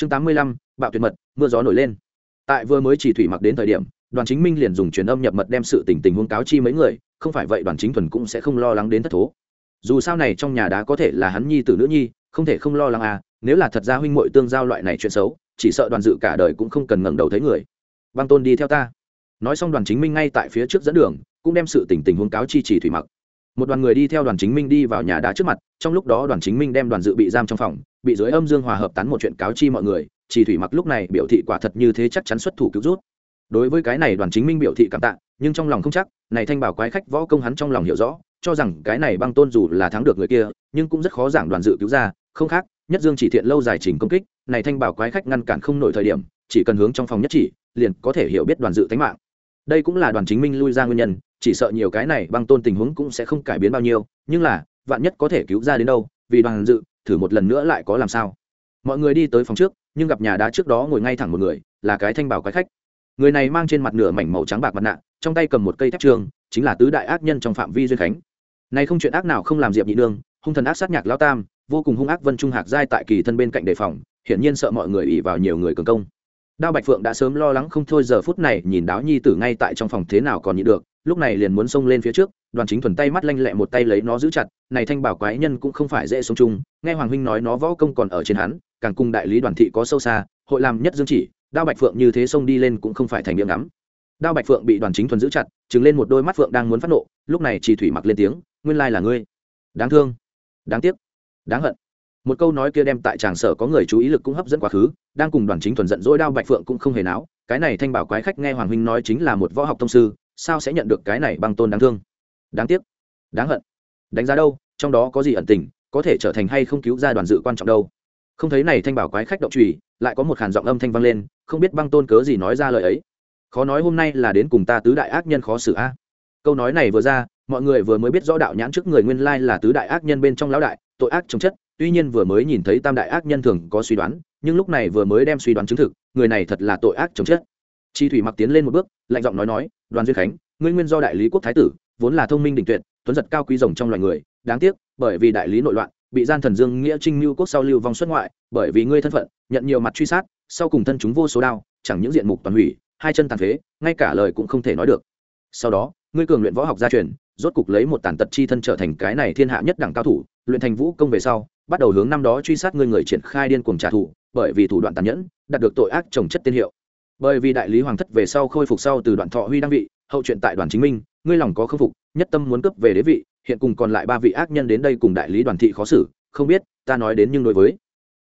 chương tám mươi lăm, bạo tuyệt mật, mưa gió nổi lên. Tại vừa mới chỉ thủy mặc đến thời điểm, đoàn chính minh liền dùng truyền âm nhập mật đem sự tình tình huống cáo chi mấy người, không phải vậy đoàn chính thuần cũng sẽ không lo lắng đến thất thố. Dù sao này trong nhà đá có thể là hắn nhi tử nữ nhi, không thể không lo lắng à nếu là thật ra huynh muội tương giao loại này chuyện xấu, chỉ sợ đoàn dự cả đời cũng không cần ngẩng đầu thấy người. Băng tôn đi theo ta. Nói xong đoàn chính minh ngay tại phía trước dẫn đường, cũng đem sự tình tình huống cáo chi chỉ thủy mặc. Một đoàn người đi theo đoàn chính minh đi vào nhà đá trước mặt, trong lúc đó đoàn chính minh đem đoàn dự bị giam trong phòng bị dưới âm dương hòa hợp tán một chuyện cáo chi mọi người, chỉ thủy mặc lúc này biểu thị quả thật như thế chắc chắn xuất thủ cứu rút đối với cái này đoàn chính minh biểu thị cảm tạ, nhưng trong lòng không chắc, này thanh bảo quái khách võ công hắn trong lòng hiểu rõ, cho rằng cái này băng tôn dù là thắng được người kia, nhưng cũng rất khó giảng đoàn dự cứu ra, không khác, nhất dương chỉ thiện lâu dài trình công kích, này thanh bảo quái khách ngăn cản không nổi thời điểm, chỉ cần hướng trong phòng nhất chỉ, liền có thể hiểu biết đoàn dự tánh mạng. Đây cũng là đoàn chính minh lui ra nguyên nhân, chỉ sợ nhiều cái này băng tôn tình huống cũng sẽ không cải biến bao nhiêu, nhưng là, vạn nhất có thể cứu ra đến đâu, vì đoàn dự thử một lần nữa lại có làm sao? Mọi người đi tới phòng trước, nhưng gặp nhà đá trước đó ngồi ngay thẳng một người, là cái thanh bảo quái khách. Người này mang trên mặt nửa mảnh màu trắng bạc mặt nạ, trong tay cầm một cây thép trường, chính là tứ đại ác nhân trong phạm vi duyên khánh. Này không chuyện ác nào không làm diệp nhị nương, hung thần ác sát nhạc lao tam, vô cùng hung ác vân trung hạc giai tại kỳ thân bên cạnh đề phòng, hiển nhiên sợ mọi người ỉ vào nhiều người cường công. Đao bạch phượng đã sớm lo lắng không thôi, giờ phút này nhìn đáo nhi tử ngay tại trong phòng thế nào còn nhị được, lúc này liền muốn xông lên phía trước đoàn chính thuần tay mắt lanh lẹ một tay lấy nó giữ chặt, này thanh bảo quái nhân cũng không phải dễ sống chung, nghe hoàng huynh nói nó võ công còn ở trên hắn, càng cùng đại lý đoàn thị có sâu xa, hội làm nhất dương chỉ, đao bạch phượng như thế xông đi lên cũng không phải thành miệng ngắm. Đao bạch phượng bị đoàn chính thuần giữ chặt chứng lên một đôi mắt phượng đang muốn phát nộ, lúc này chỉ thủy mặc lên tiếng, nguyên lai là ngươi. Đáng thương. Đáng tiếc. Đáng hận. Một câu nói kia đem tại tràng sở có người chú ý lực cũng hấp dẫn quá khứ, đang cùng đoàn chính thuần giận dỗi đao bạch phượng cũng không hề náo. Cái này thanh bảo quái khách nghe hoàng huynh nói chính là một võ học thông sư, sao sẽ nhận được cái này bằng tôn đáng thương? Đáng tiếc. Đáng hận. Đánh giá đâu, trong đó có gì ẩn tình, có thể trở thành hay không cứu ra đoàn dự quan trọng đâu. Không thấy này thanh bảo quái khách động trùy, lại có một hàn giọng âm thanh vang lên, không biết băng tôn cớ gì nói ra lời ấy. Khó nói hôm nay là đến cùng ta tứ đại ác nhân khó xử a. Câu nói này vừa ra, mọi người vừa mới biết rõ đạo nhãn trước người nguyên lai là tứ đại ác nhân bên trong lão đại, tội ác chống chất, tuy nhiên vừa mới nhìn thấy tam đại ác nhân thường có suy đoán, nhưng lúc này vừa mới đem suy đoán chứng thực, người này thật là tội ác chống chất. Chi thủy mặc tiến lên một bước, lạnh giọng nói nói, đoàn duyên khánh, ngươi nguyên do đại lý quốc thái tử vốn là thông minh định tuyệt, tuấn giật cao quý rồng trong loài người, đáng tiếc, bởi vì đại lý nội loạn, bị gian thần dương nghĩa trinh lưu quốc sau lưu vong xuất ngoại, bởi vì ngươi thân phận, nhận nhiều mặt truy sát, sau cùng thân chúng vô số đao, chẳng những diện mục toàn hủy, hai chân tàn phế, ngay cả lời cũng không thể nói được. Sau đó, ngươi cường luyện võ học gia truyền, rốt cục lấy một tàn tật chi thân trở thành cái này thiên hạ nhất đẳng cao thủ, luyện thành vũ công về sau, bắt đầu hướng năm đó truy sát ngươi người triển khai điên cuồng trả thù, bởi vì thủ đoạn tàn nhẫn, đạt được tội ác trồng chất tiên hiệu. Bởi vì đại lý hoàng thất về sau khôi phục sau từ đoạn thọ huy đăng vị, hậu chuyện tại đoàn chính minh ngươi lòng có khâm phục, nhất tâm muốn cấp về đế vị, hiện cùng còn lại ba vị ác nhân đến đây cùng đại lý đoàn thị khó xử, không biết, ta nói đến nhưng đối với.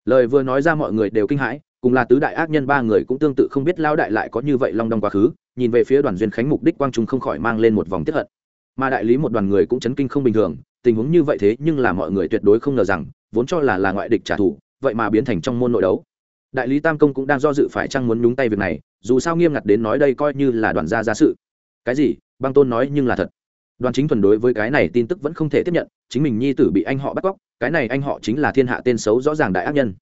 Lời vừa nói ra mọi người đều kinh hãi, cùng là tứ đại ác nhân ba người cũng tương tự không biết lao đại lại có như vậy long đong quá khứ, nhìn về phía đoàn duyên khánh mục đích quang trung không khỏi mang lên một vòng tiếp hận. Mà đại lý một đoàn người cũng chấn kinh không bình thường, tình huống như vậy thế nhưng là mọi người tuyệt đối không ngờ rằng, vốn cho là là ngoại địch trả thù, vậy mà biến thành trong môn nội đấu. Đại lý tam công cũng đang do dự phải chăng muốn nhúng tay việc này, dù sao nghiêm ngặt đến nói đây coi như là đoàn gia gia sự. Cái gì? Băng tôn nói nhưng là thật. Đoàn chính thuần đối với cái này tin tức vẫn không thể tiếp nhận, chính mình nhi tử bị anh họ bắt cóc, cái này anh họ chính là thiên hạ tên xấu rõ ràng đại ác nhân.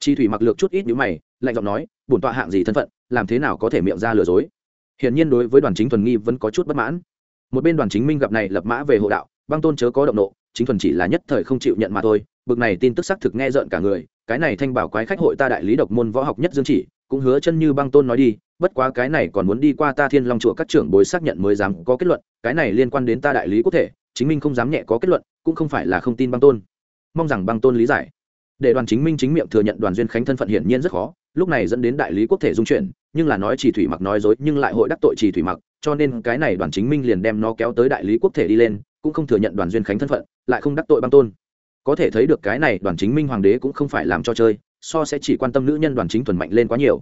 Chi thủy mặc lược chút ít nhữ mày, lạnh giọng nói, bổn tọa hạng gì thân phận, làm thế nào có thể miệng ra lừa dối? Hiển nhiên đối với đoàn chính thuần nghi vẫn có chút bất mãn. Một bên đoàn chính minh gặp này lập mã về hộ đạo, băng tôn chớ có động nộ, chính thuần chỉ là nhất thời không chịu nhận mà thôi, bực này tin tức xác thực nghe rợn cả người, cái này thanh bảo quái khách hội ta đại lý độc môn võ học nhất dương chỉ cũng hứa chân như băng tôn nói đi, bất quá cái này còn muốn đi qua ta thiên long chùa các trưởng bối xác nhận mới dám có kết luận, cái này liên quan đến ta đại lý quốc thể, chính minh không dám nhẹ có kết luận, cũng không phải là không tin băng tôn. Mong rằng băng tôn lý giải. Để đoàn chính minh chính miệng thừa nhận đoàn duyên khánh thân phận hiển nhiên rất khó, lúc này dẫn đến đại lý quốc thể dung chuyển, nhưng là nói chỉ thủy mặc nói dối, nhưng lại hội đắc tội chỉ thủy mặc, cho nên cái này đoàn chính minh liền đem nó kéo tới đại lý quốc thể đi lên, cũng không thừa nhận đoàn duyên khánh thân phận, lại không đắc tội băng tôn. Có thể thấy được cái này đoàn chính minh hoàng đế cũng không phải làm cho chơi so sẽ chỉ quan tâm nữ nhân đoàn chính thuần mạnh lên quá nhiều.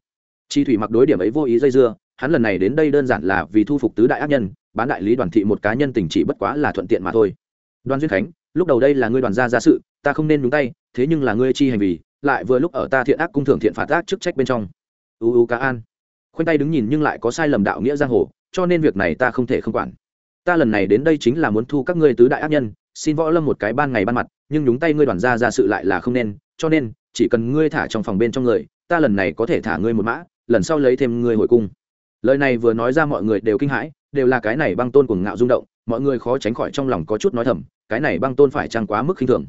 Chi thủy mặc đối điểm ấy vô ý dây dưa, hắn lần này đến đây đơn giản là vì thu phục tứ đại ác nhân, bán đại lý đoàn thị một cá nhân tình chỉ bất quá là thuận tiện mà thôi. Đoàn duyên khánh, lúc đầu đây là ngươi đoàn gia gia sự, ta không nên nhúng tay, thế nhưng là ngươi chi hành vi lại vừa lúc ở ta thiện ác cung thưởng thiện phạt ác chức trách bên trong. U u cá an. Khoanh tay đứng nhìn nhưng lại có sai lầm đạo nghĩa giang hồ, cho nên việc này ta không thể không quản. Ta lần này đến đây chính là muốn thu các ngươi tứ đại ác nhân, xin võ lâm một cái ban ngày ban mặt, nhưng nhúng tay ngươi đoàn gia ra sự lại là không nên, cho nên chỉ cần ngươi thả trong phòng bên trong người, ta lần này có thể thả ngươi một mã, lần sau lấy thêm ngươi hồi cung. Lời này vừa nói ra mọi người đều kinh hãi, đều là cái này băng tôn cuồng ngạo rung động, mọi người khó tránh khỏi trong lòng có chút nói thầm, cái này băng tôn phải trăng quá mức khinh thường?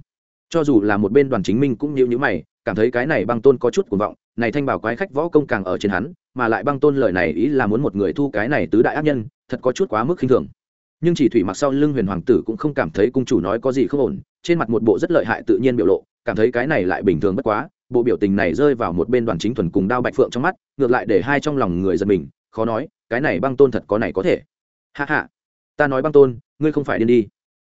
Cho dù là một bên đoàn chính minh cũng nhíu nhíu mày, cảm thấy cái này băng tôn có chút cuồng vọng, này thanh bảo quái khách võ công càng ở trên hắn, mà lại băng tôn lời này ý là muốn một người thu cái này tứ đại ác nhân, thật có chút quá mức khinh thường. Nhưng chỉ thủy mặc sau lưng huyền hoàng tử cũng không cảm thấy cung chủ nói có gì không ổn, trên mặt một bộ rất lợi hại tự nhiên biểu lộ cảm thấy cái này lại bình thường bất quá, bộ biểu tình này rơi vào một bên đoàn chính thuần cùng đao bạch phượng trong mắt, ngược lại để hai trong lòng người giật mình, khó nói, cái này băng tôn thật có này có thể. Hạ hạ ta nói băng tôn, ngươi không phải điên đi.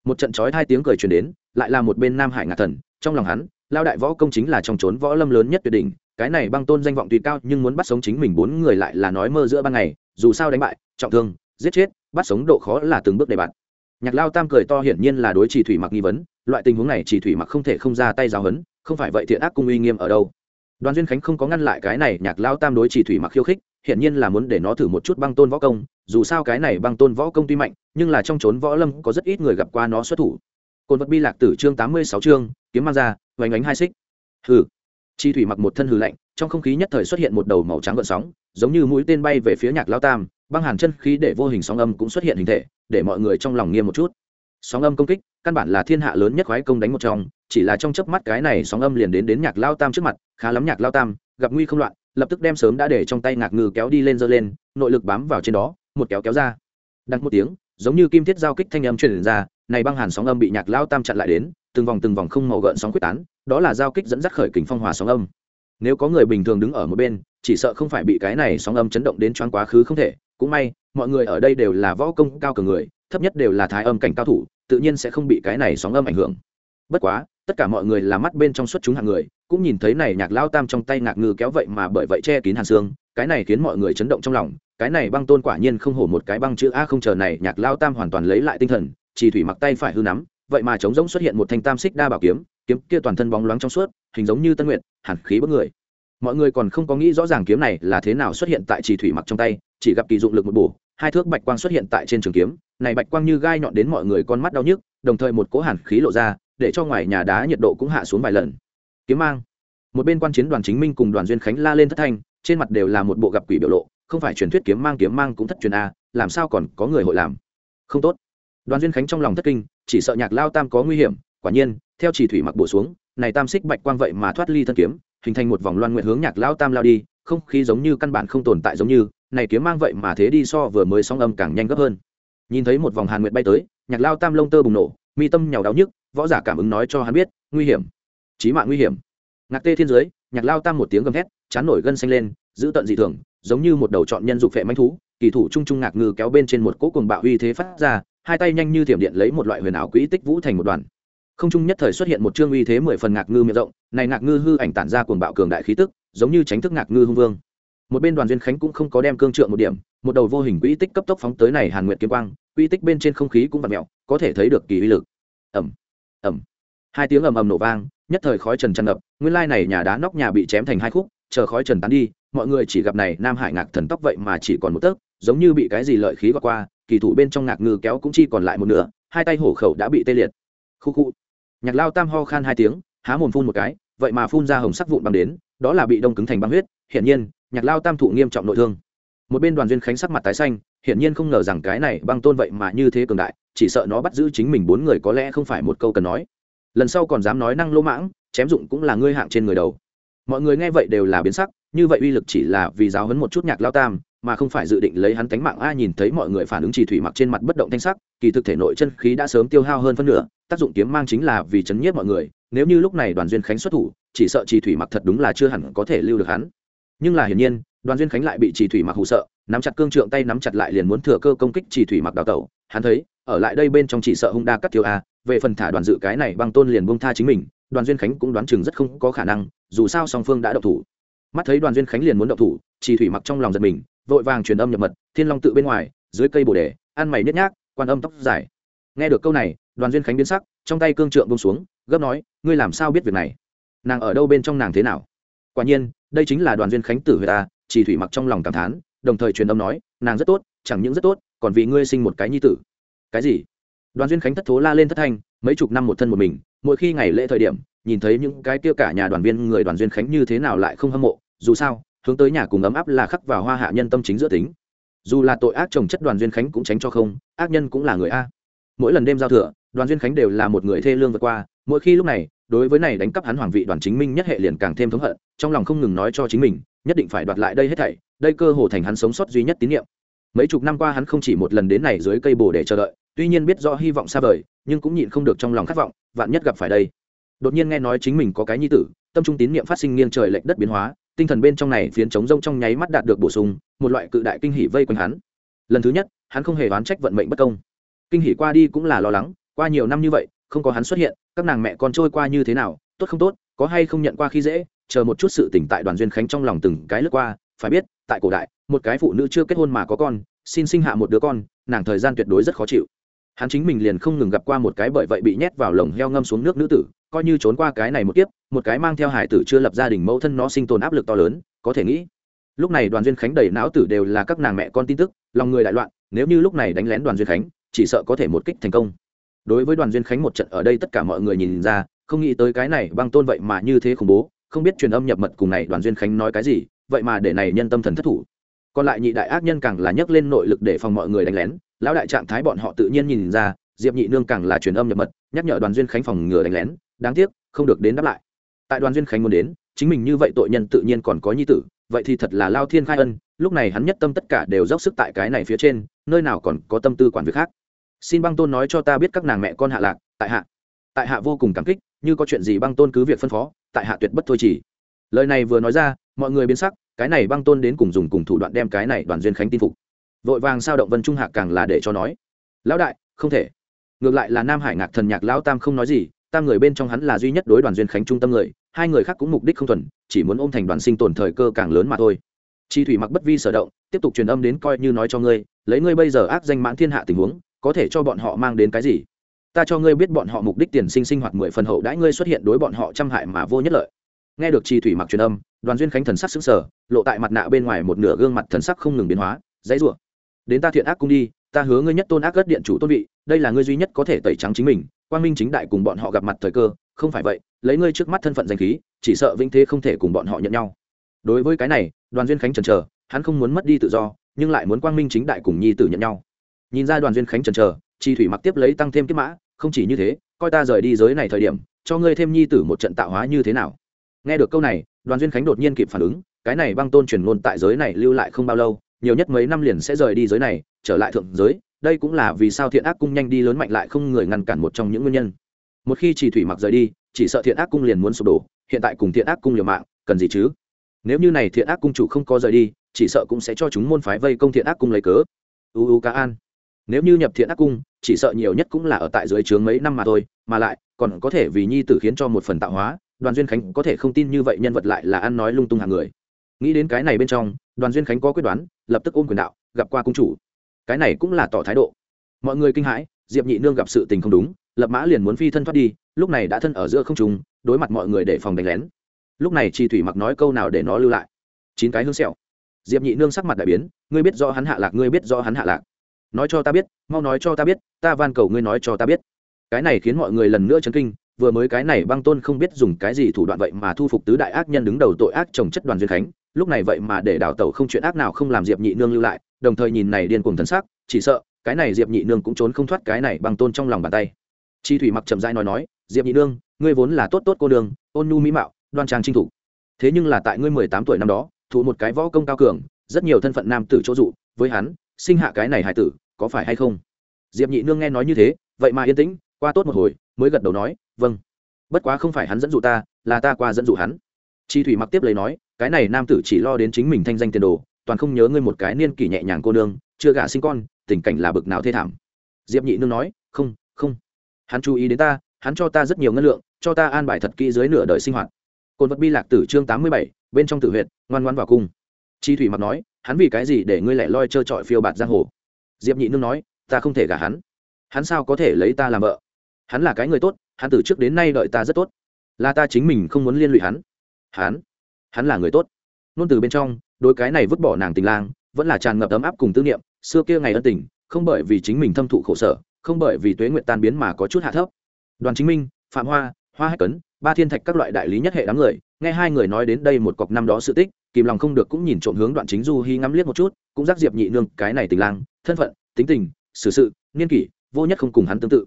Một trận trói hai tiếng cười truyền đến, lại là một bên nam hải ngạ thần, trong lòng hắn, lao đại võ công chính là trong trốn võ lâm lớn nhất tuyệt đỉnh, cái này băng tôn danh vọng tùy cao nhưng muốn bắt sống chính mình bốn người lại là nói mơ giữa ban ngày, dù sao đánh bại, trọng thương, giết chết, bắt sống độ khó là từng bước đề bạt nhạc lao tam cười to hiển nhiên là đối chỉ thủy mặc nghi vấn, loại tình huống này chỉ thủy mặc không thể không ra tay giáo hấn không phải vậy thiện ác cung uy nghiêm ở đâu. Đoàn duyên khánh không có ngăn lại cái này, nhạc lao tam đối chỉ thủy mặc khiêu khích, hiển nhiên là muốn để nó thử một chút băng tôn võ công, dù sao cái này băng tôn võ công tuy mạnh, nhưng là trong trốn võ lâm có rất ít người gặp qua nó xuất thủ. Cồn vật bi lạc tử chương tám mươi sáu chương, kiếm mang ra vành ánh hai xích. Hừ. Chi thủy mặc một thân hừ lạnh, trong không khí nhất thời xuất hiện một đầu màu trắng gợn sóng, giống như mũi tên bay về phía nhạc lao tam băng hàn chân khí để vô hình sóng âm cũng xuất hiện hình thể, để mọi người trong lòng nghiêm một chút. Sóng âm công kích, căn bản là thiên hạ lớn nhất khoái công đánh một trong, chỉ là trong chớp mắt cái này sóng âm liền đến đến nhạc lao tam trước mặt, khá lắm nhạc lao tam, gặp nguy không loạn, lập tức đem sớm đã để trong tay ngạc ngư kéo đi lên giơ lên, nội lực bám vào trên đó, một kéo kéo ra. Đặt một tiếng, giống như kim thiết giao kích thanh âm truyền ra, này băng hàn sóng âm bị nhạc lao tam chặn lại đến, từng vòng từng vòng không màu gợn sóng quyết tán, đó là giao kích dẫn dắt khởi kình phong hòa sóng âm. Nếu có người bình thường đứng ở một bên, chỉ sợ không phải bị cái này sóng âm chấn động đến choáng quá khứ không thể cũng may mọi người ở đây đều là võ công cao cường người thấp nhất đều là thái âm cảnh cao thủ tự nhiên sẽ không bị cái này sóng âm ảnh hưởng. Bất quá tất cả mọi người là mắt bên trong xuất chúng hạng người cũng nhìn thấy này nhạc lao tam trong tay ngạc ngư kéo vậy mà bởi vậy che kín hàn xương cái này khiến mọi người chấn động trong lòng cái này băng tôn quả nhiên không hổ một cái băng chữ a không chờ này nhạc lao tam hoàn toàn lấy lại tinh thần chỉ thủy mặc tay phải hư nắm vậy mà trống rỗng xuất hiện một thanh tam xích đa bảo kiếm kiếm kia toàn thân bóng loáng trong suốt hình giống như tân nguyện, hàn khí bất người. Mọi người còn không có nghĩ rõ ràng kiếm này là thế nào xuất hiện tại chỉ thủy mặc trong tay chỉ gặp kỳ dụng lực một bổ, hai thước bạch quang xuất hiện tại trên trường kiếm, này bạch quang như gai nhọn đến mọi người con mắt đau nhức, đồng thời một cỗ hàn khí lộ ra, để cho ngoài nhà đá nhiệt độ cũng hạ xuống vài lần. Kiếm mang. Một bên quan chiến đoàn chính minh cùng đoàn duyên khánh la lên thất thanh, trên mặt đều là một bộ gặp quỷ biểu lộ, không phải truyền thuyết kiếm mang kiếm mang cũng thất truyền a, làm sao còn có người hội làm? Không tốt. Đoàn duyên khánh trong lòng thất kinh, chỉ sợ nhạc lao tam có nguy hiểm, quả nhiên, theo chỉ thủy mặc bổ xuống, này tam xích bạch quang vậy mà thoát ly thân kiếm, hình thành một vòng loan nguyện hướng nhạc lao tam lao đi, không khí giống như căn bản không tồn tại giống như này kiếm mang vậy mà thế đi so vừa mới sóng âm càng nhanh gấp hơn. Nhìn thấy một vòng hàn nguyệt bay tới nhạc lao tam lông tơ bùng nổ mi tâm nhào đau nhức võ giả cảm ứng nói cho hắn biết nguy hiểm. Chí mạng nguy hiểm. Ngạc tê thiên dưới, nhạc lao tam một tiếng gầm thét chán nổi gân xanh lên giữ tận dị thường giống như một đầu trọn nhân dục phệ manh thú kỳ thủ trung trung ngạc ngư kéo bên trên một cỗ cuồng bạo uy thế phát ra hai tay nhanh như thiểm điện lấy một loại huyền ảo quỹ tích vũ thành một đoàn. Không trung nhất thời xuất hiện một chương uy thế mười phần ngạc ngư miệng rộng này ngạc ngư hư ảnh tản ra cuồng bạo cường đại khí tức giống như tránh thức ngạc ngư hung vương một bên đoàn duyên khánh cũng không có đem cương trượng một điểm, một đầu vô hình quỹ tích cấp tốc phóng tới này hàn nguyệt kiếm quang, quỹ tích bên trên không khí cũng vặt mẹo có thể thấy được kỳ uy lực. Ẩm ẩm hai tiếng ầm ầm nổ vang, nhất thời khói trần tràn ngập, nguyên lai này nhà đá nóc nhà bị chém thành hai khúc, chờ khói trần tán đi, mọi người chỉ gặp này nam hải ngạc thần tóc vậy mà chỉ còn một tấc, giống như bị cái gì lợi khí qua qua, kỳ thủ bên trong ngạc ngư kéo cũng chỉ còn lại một nửa, hai tay hổ khẩu đã bị tê liệt. Khu khu. Nhạc lao tam ho khan hai tiếng, há mồm phun một cái, vậy mà phun ra hồng sắc vụn băng đến, đó là bị đông cứng thành băng huyết, hiển nhiên nhạc lao tam thụ nghiêm trọng nội thương. Một bên đoàn duyên khánh sắc mặt tái xanh, hiển nhiên không ngờ rằng cái này băng tôn vậy mà như thế cường đại, chỉ sợ nó bắt giữ chính mình bốn người có lẽ không phải một câu cần nói. Lần sau còn dám nói năng lỗ mãng, chém dụng cũng là ngươi hạng trên người đầu. Mọi người nghe vậy đều là biến sắc, như vậy uy lực chỉ là vì giáo hấn một chút nhạc lao tam, mà không phải dự định lấy hắn tánh mạng a nhìn thấy mọi người phản ứng chỉ thủy mặc trên mặt bất động thanh sắc, kỳ thực thể nội chân khí đã sớm tiêu hao hơn phân nửa, tác dụng kiếm mang chính là vì chấn nhiếp mọi người, nếu như lúc này đoàn duyên khánh xuất thủ, chỉ sợ chỉ thủy mặc thật đúng là chưa hẳn có thể lưu được hắn nhưng là hiển nhiên, đoàn duyên khánh lại bị chỉ thủy mặc hụ sợ, nắm chặt cương trượng tay nắm chặt lại liền muốn thừa cơ công kích chỉ thủy mặc đào tẩu. Hắn thấy, ở lại đây bên trong chỉ sợ hung đa cắt tiêu a, về phần thả đoàn dự cái này băng tôn liền bông tha chính mình, đoàn duyên khánh cũng đoán chừng rất không có khả năng, dù sao song phương đã đậu thủ. Mắt thấy đoàn duyên khánh liền muốn đậu thủ, chỉ thủy mặc trong lòng giật mình, vội vàng truyền âm nhập mật, thiên long tự bên ngoài, dưới cây bồ đề, ăn mày nhất nhác, quan âm tóc dài. Nghe được câu này, đoàn duyên khánh biến sắc, trong tay cương trượng bông xuống, gấp nói, ngươi làm sao biết việc này? Nàng ở đâu bên trong nàng thế nào? Quả nhiên đây chính là đoàn duyên khánh tử huệ ta chỉ thủy mặc trong lòng cảm thán, đồng thời truyền âm nói, nàng rất tốt, chẳng những rất tốt, còn vì ngươi sinh một cái nhi tử. Cái gì? Đoàn duyên khánh thất thố la lên thất thanh, mấy chục năm một thân một mình, mỗi khi ngày lễ thời điểm, nhìn thấy những cái kia cả nhà đoàn viên người đoàn duyên khánh như thế nào lại không hâm mộ, dù sao, hướng tới nhà cùng ấm áp là khắc vào hoa hạ nhân tâm chính giữa tính. Dù là tội ác trồng chất đoàn duyên khánh cũng tránh cho không, ác nhân cũng là người a. Mỗi lần đêm giao thừa, đoàn duyên khánh đều là một người thê lương vượt qua mỗi khi lúc này, đối với này đánh cắp hắn hoàng vị đoàn chính minh nhất hệ liền càng thêm thống hận, trong lòng không ngừng nói cho chính mình, nhất định phải đoạt lại đây hết thảy, đây cơ hồ thành hắn sống sót duy nhất tín nhiệm mấy chục năm qua hắn không chỉ một lần đến này dưới cây bồ để chờ đợi, tuy nhiên biết rõ hy vọng xa vời, nhưng cũng nhịn không được trong lòng khát vọng, vạn nhất gặp phải đây. Đột nhiên nghe nói chính mình có cái nhi tử, tâm trung tín niệm phát sinh nghiêng trời lệch đất biến hóa, tinh thần bên trong này phiến chống rông trong nháy mắt đạt được bổ sung, một loại cự đại kinh hỉ vây quanh hắn. Lần thứ nhất, hắn không hề oán trách vận mệnh bất công. Kinh hỉ qua đi cũng là lo lắng, qua nhiều năm như vậy không có hắn xuất hiện, các nàng mẹ con trôi qua như thế nào, tốt không tốt, có hay không nhận qua khi dễ, chờ một chút sự tỉnh tại đoàn duyên khánh trong lòng từng cái lướt qua, phải biết, tại cổ đại, một cái phụ nữ chưa kết hôn mà có con, xin sinh hạ một đứa con, nàng thời gian tuyệt đối rất khó chịu. Hắn chính mình liền không ngừng gặp qua một cái bởi vậy bị nhét vào lồng heo ngâm xuống nước nữ tử, coi như trốn qua cái này một kiếp, một cái mang theo hải tử chưa lập gia đình mẫu thân nó sinh tồn áp lực to lớn, có thể nghĩ. Lúc này đoàn duyên khánh đầy não tử đều là các nàng mẹ con tin tức, lòng người đại loạn, nếu như lúc này đánh lén đoàn duyên khánh, chỉ sợ có thể một kích thành công đối với đoàn duyên khánh một trận ở đây tất cả mọi người nhìn ra, không nghĩ tới cái này băng tôn vậy mà như thế khủng bố, không biết truyền âm nhập mật cùng này đoàn duyên khánh nói cái gì, vậy mà để này nhân tâm thần thất thủ. Còn lại nhị đại ác nhân càng là nhấc lên nội lực để phòng mọi người đánh lén, lão đại trạng thái bọn họ tự nhiên nhìn ra, diệp nhị nương càng là truyền âm nhập mật, nhắc nhở đoàn duyên khánh phòng ngừa đánh lén, đáng tiếc, không được đến đáp lại. Tại đoàn duyên khánh muốn đến, chính mình như vậy tội nhân tự nhiên còn có nhi tử, vậy thì thật là lao thiên khai ân, lúc này hắn nhất tâm tất cả đều dốc sức tại cái này phía trên, nơi nào còn có tâm tư quản việc khác xin băng tôn nói cho ta biết các nàng mẹ con hạ lạc, tại hạ. Tại hạ vô cùng cảm kích, như có chuyện gì băng tôn cứ việc phân phó, tại hạ tuyệt bất thôi chỉ. Lời này vừa nói ra, mọi người biến sắc, cái này băng tôn đến cùng dùng cùng thủ đoạn đem cái này đoàn duyên khánh tin phục. Vội vàng sao động vân trung hạc càng là để cho nói. Lão đại, không thể. Ngược lại là nam hải ngạc thần nhạc lão tam không nói gì, tam người bên trong hắn là duy nhất đối đoàn duyên khánh trung tâm người, hai người khác cũng mục đích không thuần, chỉ muốn ôm thành đoàn sinh tồn thời cơ càng lớn mà thôi. Chi thủy mặc bất vi sở động, tiếp tục truyền âm đến coi như nói cho ngươi, lấy ngươi bây giờ ác danh mãn thiên hạ tình huống có thể cho bọn họ mang đến cái gì? Ta cho ngươi biết bọn họ mục đích tiền sinh sinh hoạt mười phần hậu đãi ngươi xuất hiện đối bọn họ trăm hại mà vô nhất lợi. Nghe được trì thủy mặc truyền âm, đoàn duyên khánh thần sắc xứng sở lộ tại mặt nạ bên ngoài một nửa gương mặt thần sắc không ngừng biến hóa, dãy rủa. Đến ta thiện ác cung đi, ta hứa ngươi nhất tôn ác gất điện chủ tôn vị, đây là ngươi duy nhất có thể tẩy trắng chính mình, quang minh chính đại cùng bọn họ gặp mặt thời cơ, không phải vậy, lấy ngươi trước mắt thân phận danh khí, chỉ sợ vinh thế không thể cùng bọn họ nhận nhau. Đối với cái này, đoàn duyên khánh chần chờ, hắn không muốn mất đi tự do, nhưng lại muốn quang minh chính đại cùng nhi tử nhận nhau nhìn ra đoàn duyên khánh trần chờ, chi thủy mặc tiếp lấy tăng thêm kiếp mã, không chỉ như thế, coi ta rời đi giới này thời điểm, cho ngươi thêm nhi tử một trận tạo hóa như thế nào. Nghe được câu này, đoàn duyên khánh đột nhiên kịp phản ứng, cái này băng tôn truyền ngôn tại giới này lưu lại không bao lâu, nhiều nhất mấy năm liền sẽ rời đi giới này, trở lại thượng giới, đây cũng là vì sao thiện ác cung nhanh đi lớn mạnh lại không người ngăn cản một trong những nguyên nhân. Một khi chỉ thủy mặc rời đi, chỉ sợ thiện ác cung liền muốn sụp đổ, hiện tại cùng thiện ác cung liều mạng, cần gì chứ? Nếu như này thiện ác cung chủ không có rời đi, chỉ sợ cũng sẽ cho chúng môn phái vây công thiện ác cung lấy cớ. U u ca an nếu như nhập thiện ác cung, chỉ sợ nhiều nhất cũng là ở tại dưới trướng mấy năm mà thôi, mà lại, còn có thể vì nhi tử khiến cho một phần tạo hóa, đoàn duyên khánh có thể không tin như vậy nhân vật lại là ăn nói lung tung hàng người. Nghĩ đến cái này bên trong, đoàn duyên khánh có quyết đoán, lập tức ôm quyền đạo, gặp qua cung chủ. Cái này cũng là tỏ thái độ. Mọi người kinh hãi, diệp nhị nương gặp sự tình không đúng, lập mã liền muốn phi thân thoát đi, lúc này đã thân ở giữa không trùng đối mặt mọi người để phòng đánh lén. Lúc này chi thủy mặc nói câu nào để nó lưu lại. Chín cái hương sẹo. Diệp nhị nương sắc mặt đại biến, ngươi biết do hắn hạ lạc, ngươi biết do hắn hạ lạc nói cho ta biết, mau nói cho ta biết, ta van cầu ngươi nói cho ta biết. Cái này khiến mọi người lần nữa chấn kinh, vừa mới cái này băng tôn không biết dùng cái gì thủ đoạn vậy mà thu phục tứ đại ác nhân đứng đầu tội ác trồng chất đoàn duyên khánh, lúc này vậy mà để đào tẩu không chuyện ác nào không làm diệp nhị nương lưu lại, đồng thời nhìn này điên cuồng thân xác chỉ sợ, cái này diệp nhị nương cũng trốn không thoát cái này băng tôn trong lòng bàn tay. Chi thủy mặc chậm dai nói nói, diệp nhị nương, ngươi vốn là tốt tốt cô đường ôn nhu mỹ mạo, đoan trang trinh thủ thế nhưng là tại ngươi mười tám tuổi năm đó, thụ một cái võ công cao cường, rất nhiều thân phận nam tử chỗ dụ, với hắn, sinh hạ cái này hài tử có phải hay không? Diệp nhị nương nghe nói như thế, vậy mà yên tĩnh, qua tốt một hồi, mới gật đầu nói vâng. Bất quá không phải hắn dẫn dụ ta, là ta qua dẫn dụ hắn. Chi thủy mặc tiếp lấy nói, cái này nam tử chỉ lo đến chính mình thanh danh tiền đồ, toàn không nhớ ngươi một cái niên kỷ nhẹ nhàng cô nương, chưa gả sinh con, tình cảnh là bực nào thê thảm. Diệp nhị nương nói, không không. Hắn chú ý đến ta, hắn cho ta rất nhiều ngân lượng, cho ta an bài thật kỹ dưới nửa đời sinh hoạt. Cồn vật bi lạc tử chương tám mươi bảy, bên trong tử huyện ngoan ngoan vào cung. Chi thủy mặc nói, hắn vì cái gì để ngươi lẻ loi trơ trọi phiêu bạt giang hồ? Diệp nhị nương nói, ta không thể gả hắn. Hắn sao có thể lấy ta làm vợ? Hắn là cái người tốt, hắn từ trước đến nay đợi ta rất tốt. Là ta chính mình không muốn liên lụy hắn. Hắn hắn là người tốt. Nôn từ bên trong đôi cái này vứt bỏ nàng tình lang, vẫn là tràn ngập ấm áp cùng tư niệm, xưa kia ngày ân tình, không bởi vì chính mình thâm thụ khổ sở, không bởi vì tuế nguyện tan biến mà có chút hạ thấp. Đoàn chính minh, phạm hoa hoa hách cấn, ba thiên thạch các loại đại lý nhất hệ đám người, nghe hai người nói đến đây một cọc năm đó sự tích, kìm lòng không được cũng nhìn trộm hướng đoạn chính du hy ngắm liếc một chút cũng giác diệp nhị nương cái này tình lang, thân phận, tính tình, xử sự, niên kỷ, vô nhất không cùng hắn tương tự.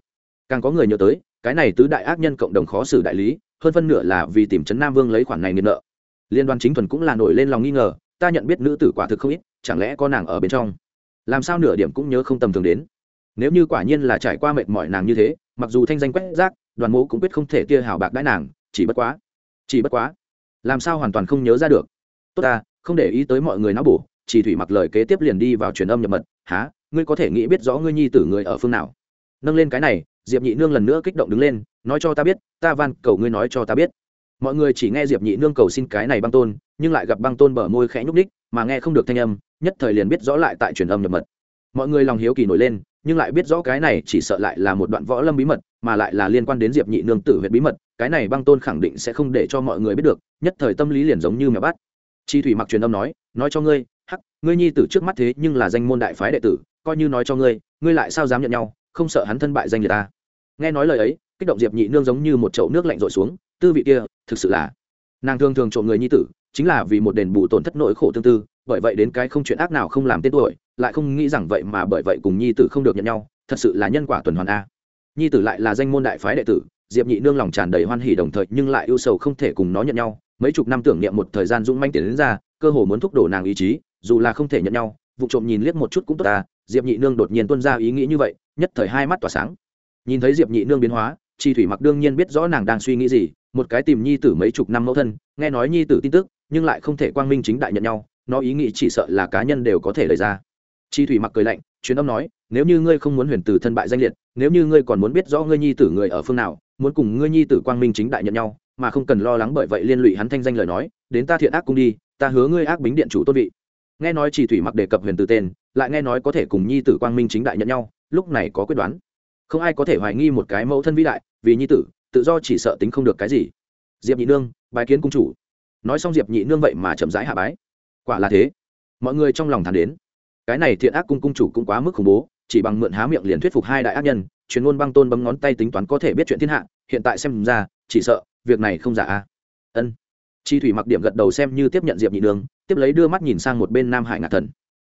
Càng có người nhớ tới, cái này tứ đại ác nhân cộng đồng khó xử đại lý, hơn phân nửa là vì tìm trấn nam vương lấy khoản này nghiện nợ. Liên đoàn chính thuần cũng là nổi lên lòng nghi ngờ, ta nhận biết nữ tử quả thực không ít, chẳng lẽ có nàng ở bên trong? Làm sao nửa điểm cũng nhớ không tầm thường đến? Nếu như quả nhiên là trải qua mệt mỏi nàng như thế, mặc dù thanh danh quét rác, đoàn mộ cũng quyết không thể tia hào bạc đãi nàng, chỉ bất quá, chỉ bất quá, làm sao hoàn toàn không nhớ ra được? Tốt ta, không để ý tới mọi người não bổ chỉ thủy mặc lời kế tiếp liền đi vào truyền âm nhập mật há ngươi có thể nghĩ biết rõ ngươi nhi tử người ở phương nào? Nâng lên cái này, diệp nhị nương lần nữa kích động đứng lên, nói cho ta biết, ta van cầu ngươi nói cho ta biết. Mọi người chỉ nghe diệp nhị nương cầu xin cái này băng tôn, nhưng lại gặp băng tôn bờ môi khẽ nhúc ních mà nghe không được thanh âm, nhất thời liền biết rõ lại tại truyền âm nhập mật. Mọi người lòng hiếu kỳ nổi lên, nhưng lại biết rõ cái này chỉ sợ lại là một đoạn võ lâm bí mật, mà lại là liên quan đến diệp nhị nương tử huyện bí mật, cái này băng tôn khẳng định sẽ không để cho mọi người biết được, nhất thời tâm lý liền giống như mèo bắt. Chi thủy mặc truyền âm nói nói cho ngươi hắc, ngươi nhi tử trước mắt thế nhưng là danh môn đại phái đệ tử, coi như nói cho ngươi ngươi lại sao dám nhận nhau, không sợ hắn thân bại danh liệt ta? Nghe nói lời ấy, kích động diệp nhị nương giống như một chậu nước lạnh rội xuống, tư vị kia, thực sự là nàng thường thường trộm người nhi tử, chính là vì một đền bù tổn thất nỗi khổ tương tư, bởi vậy đến cái không chuyện ác nào không làm tên tuổi, lại không nghĩ rằng vậy mà bởi vậy cùng nhi tử không được nhận nhau, thật sự là nhân quả tuần hoàn a. Nhi tử lại là danh môn đại phái đệ tử, diệp nhị nương lòng tràn đầy hoan hỉ đồng thời nhưng lại ưu sầu không thể cùng nó nhận nhau, mấy chục năm tưởng niệm một thời gian dũng manh tiền đến ra, cơ hồ muốn thúc đổ nàng ý chí dù là không thể nhận nhau, vụ trộm nhìn liếc một chút cũng tốt ta diệp nhị nương đột nhiên tuân ra ý nghĩ như vậy, nhất thời hai mắt tỏa sáng. Nhìn thấy diệp nhị nương biến hóa chi thủy mặc đương nhiên biết rõ nàng đang suy nghĩ gì, một cái tìm nhi tử mấy chục năm mẫu thân, nghe nói nhi tử tin tức, nhưng lại không thể quang minh chính đại nhận nhau, nó ý nghĩ chỉ sợ là cá nhân đều có thể lời ra. Chi thủy mặc cười lạnh chuyến âm nói, nếu như ngươi không muốn huyền tử thân bại danh liệt, nếu như ngươi còn muốn biết rõ ngươi nhi tử người ở phương nào, muốn cùng ngươi nhi tử quang minh chính đại nhận nhau, mà không cần lo lắng bởi vậy liên lụy hắn thanh danh lời nói, đến ta thiện ác cung đi, ta hứa ngươi ác bính điện chủ tôn vị nghe nói chỉ thủy mặc đề cập huyền tử tên, lại nghe nói có thể cùng nhi tử quang minh chính đại nhận nhau, lúc này có quyết đoán. Không ai có thể hoài nghi một cái mẫu thân vĩ đại, vì nhi tử, tự do chỉ sợ tính không được cái gì. Diệp nhị nương bài kiến cung chủ. Nói xong diệp nhị nương vậy mà chậm rãi hạ bái. Quả là thế. Mọi người trong lòng thán đến. Cái này thiện ác cung cung chủ cũng quá mức khủng bố, chỉ bằng mượn há miệng liền thuyết phục hai đại ác nhân chuyên ngôn băng tôn bấm ngón tay tính toán có thể biết chuyện thiên hạ, hiện tại xem ra, chỉ sợ, việc này không giả a. Ân. Chi thủy mặc điểm gật đầu xem như tiếp nhận diệp nhị nương tiếp lấy đưa mắt nhìn sang một bên nam hải ngạc thần.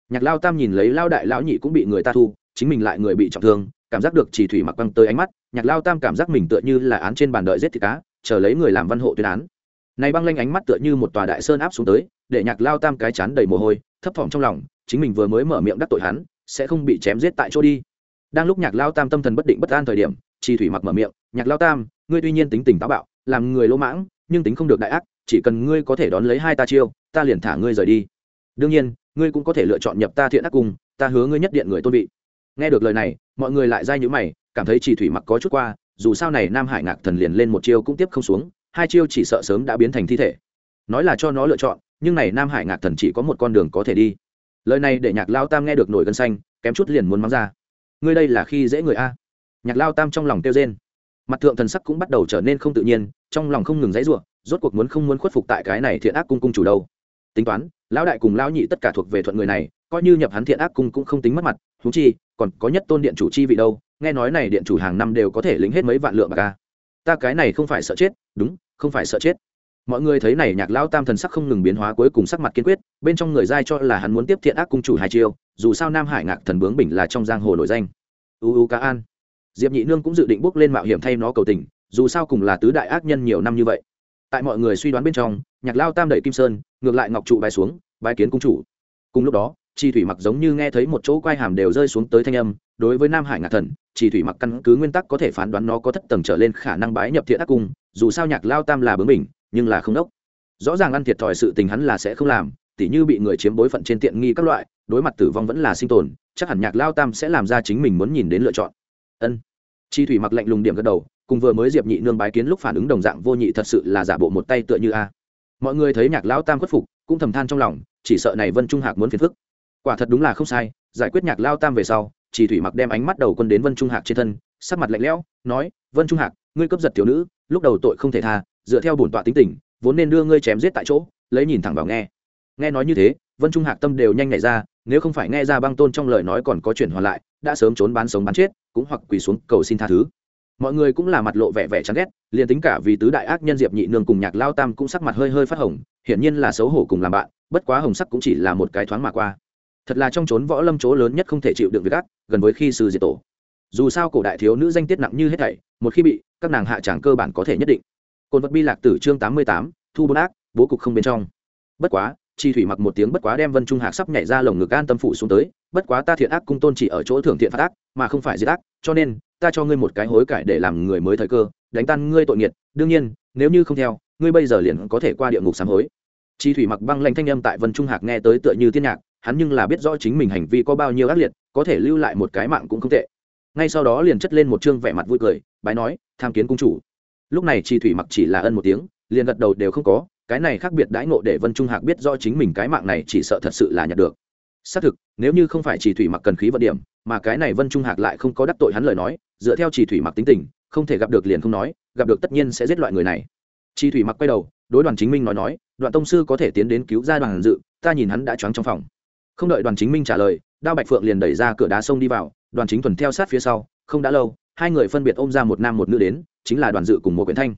Nhạc lao tam nhìn lấy lao đại lão nhị cũng bị người ta thu, chính mình lại người bị trọng thương, cảm giác được chỉ thủy mặc băng tới ánh mắt, nhạc lao tam cảm giác mình tựa như là án trên bàn đợi giết thịt cá, chờ lấy người làm văn hộ tuyên án. Này băng lanh ánh mắt tựa như một tòa đại sơn áp xuống tới, để nhạc lao tam cái chán đầy mồ hôi, thấp thỏm trong lòng, chính mình vừa mới mở miệng đắc tội hắn, sẽ không bị chém giết tại chỗ đi. Đang lúc nhạc lao tam tâm thần bất định bất an thời điểm, Chỉ thủy mặc mở miệng, nhạc lao tam, ngươi tuy nhiên tính tình táo bạo, làm người lỗ mãng, nhưng tính không được đại ác, chỉ cần ngươi có thể đón lấy hai ta chiêu ta liền thả ngươi rời đi. Đương nhiên, ngươi cũng có thể lựa chọn nhập ta thiện ác cùng ta hứa ngươi nhất điện người tôn vị. Nghe được lời này, mọi người lại dai nhữ mày, cảm thấy chỉ thủy mặc có chút qua, dù sao này nam hải ngạc thần liền lên một chiêu cũng tiếp không xuống, hai chiêu chỉ sợ sớm đã biến thành thi thể. Nói là cho nó lựa chọn, nhưng này nam hải ngạc thần chỉ có một con đường có thể đi. Lời này để nhạc lao tam nghe được nổi gân xanh, kém chút liền muốn mắng ra. Ngươi đây là khi dễ người a? Nhạc lao tam trong lòng kêu rên. Mặt thượng thần sắc cũng bắt đầu trở nên không tự nhiên, trong lòng không ngừng dãy ruộng rốt cuộc muốn không muốn khuất phục tại cái này thiện ác cung cung chủ đâu tính toán, lão đại cùng lão nhị tất cả thuộc về thuận người này, coi như nhập hắn thiện ác cung cũng không tính mất mặt thú chi, còn có nhất tôn điện chủ chi vị đâu, nghe nói này điện chủ hàng năm đều có thể lĩnh hết mấy vạn lượng bạc ca ta cái này không phải sợ chết, đúng, không phải sợ chết. Mọi người thấy này nhạc lão tam thần sắc không ngừng biến hóa cuối cùng sắc mặt kiên quyết, bên trong người dai cho là hắn muốn tiếp thiện ác cung chủ hai chiêu, dù sao nam hải ngạc thần bướng bình là trong giang hồ nổi danh. U u ca an. Diệp nhị nương cũng dự định bước lên mạo hiểm thay nó cầu tình, dù sao cùng là tứ đại ác nhân nhiều năm như vậy. Tại mọi người suy đoán bên trong nhạc lao tam đẩy kim sơn, ngược lại ngọc trụ bài xuống bài kiến cung chủ. Cùng lúc đó chi thủy mặc giống như nghe thấy một chỗ quai hàm đều rơi xuống tới thanh âm, đối với nam hải ngạc thần chi thủy mặc căn cứ nguyên tắc có thể phán đoán nó có thất tầng trở lên khả năng bái nhập thiện ác cung, dù sao nhạc lao tam là bướng mình nhưng là không đốc. Rõ ràng ăn thiệt thòi sự tình hắn là sẽ không làm, tỉ như bị người chiếm bối phận trên tiện nghi các loại, đối mặt tử vong vẫn là sinh tồn, chắc hẳn nhạc lao tam sẽ làm ra chính mình muốn nhìn đến lựa chọn. Ân. Chi thủy mặc lạnh lùng điểm gật đầu, cùng vừa mới diệp nhị nương bái kiến lúc phản ứng đồng dạng vô nhị thật sự là giả bộ một tay tựa như a mọi người thấy nhạc lão tam khuất phục, cũng thầm than trong lòng, chỉ sợ này vân trung hạc muốn phiền phức. Quả thật đúng là không sai, giải quyết nhạc lao tam về sau, chỉ thủy mặc đem ánh mắt đầu quân đến vân trung hạc trên thân, sắc mặt lạnh lẽo, nói, vân trung hạc, ngươi cướp giật thiếu nữ, lúc đầu tội không thể tha, dựa theo bổn tọa tính tình, vốn nên đưa ngươi chém giết tại chỗ, lấy nhìn thẳng vào nghe. Nghe nói như thế, vân trung hạc tâm đều nhanh nhảy ra, nếu không phải nghe ra băng tôn trong lời nói còn có chuyển hoàn lại, đã sớm trốn bán sống bán chết, cũng hoặc quỳ xuống cầu xin tha thứ mọi người cũng là mặt lộ vẻ vẻ chán ghét, liền tính cả vì tứ đại ác nhân diệp nhị nương cùng nhạc lao tam cũng sắc mặt hơi hơi phát hồng, hiển nhiên là xấu hổ cùng làm bạn, bất quá hồng sắc cũng chỉ là một cái thoáng mà qua. Thật là trong trốn võ lâm chỗ lớn nhất không thể chịu đựng việc ác, gần với khi sư diệt tổ. Dù sao cổ đại thiếu nữ danh tiết nặng như hết thảy, một khi bị, các nàng hạ tràng cơ bản có thể nhất định. Cồn vật bi lạc tử chương tám mươi tám, thu bốn ác, bố cục không bên trong. Bất quá chi thủy mặc một tiếng bất quá đem vân trung hạc sắp nhảy ra lồng ngực an tâm phủ xuống tới, bất quá ta thiện ác cung tôn chỉ ở chỗ thưởng thiện phát ác, mà không phải diệt ác, cho nên, ta cho ngươi một cái hối cải để làm người mới thời cơ, đánh tan ngươi tội nghiệt, đương nhiên, nếu như không theo, ngươi bây giờ liền có thể qua địa ngục sám hối. Chi thủy mặc băng lanh thanh âm tại vân trung hạc nghe tới tựa như tiên nhạc, hắn nhưng là biết rõ chính mình hành vi có bao nhiêu ác liệt, có thể lưu lại một cái mạng cũng không tệ. Ngay sau đó liền chất lên một chương vẻ mặt vui cười, bái nói, tham kiến cung chủ. Lúc này chi thủy mặc chỉ là ân một tiếng, liền gật đầu đều không có cái này khác biệt đãi ngộ để vân trung hạc biết do chính mình cái mạng này chỉ sợ thật sự là nhặt được. Xác thực, nếu như không phải chỉ thủy mặc cần khí vận điểm, mà cái này vân trung hạc lại không có đắc tội hắn lời nói, dựa theo chỉ thủy mặc tính tình, không thể gặp được liền không nói, gặp được tất nhiên sẽ giết loại người này. Chỉ thủy mặc quay đầu, đối đoàn chính minh nói nói, đoạn tông sư có thể tiến đến cứu ra đoàn dự, ta nhìn hắn đã choáng trong phòng. Không đợi đoàn chính minh trả lời, đao bạch phượng liền đẩy ra cửa đá sông đi vào, đoàn chính thuần theo sát phía sau, không đã lâu, hai người phân biệt ôm ra một nam một nữ đến, chính là đoàn dự cùng một quyển thanh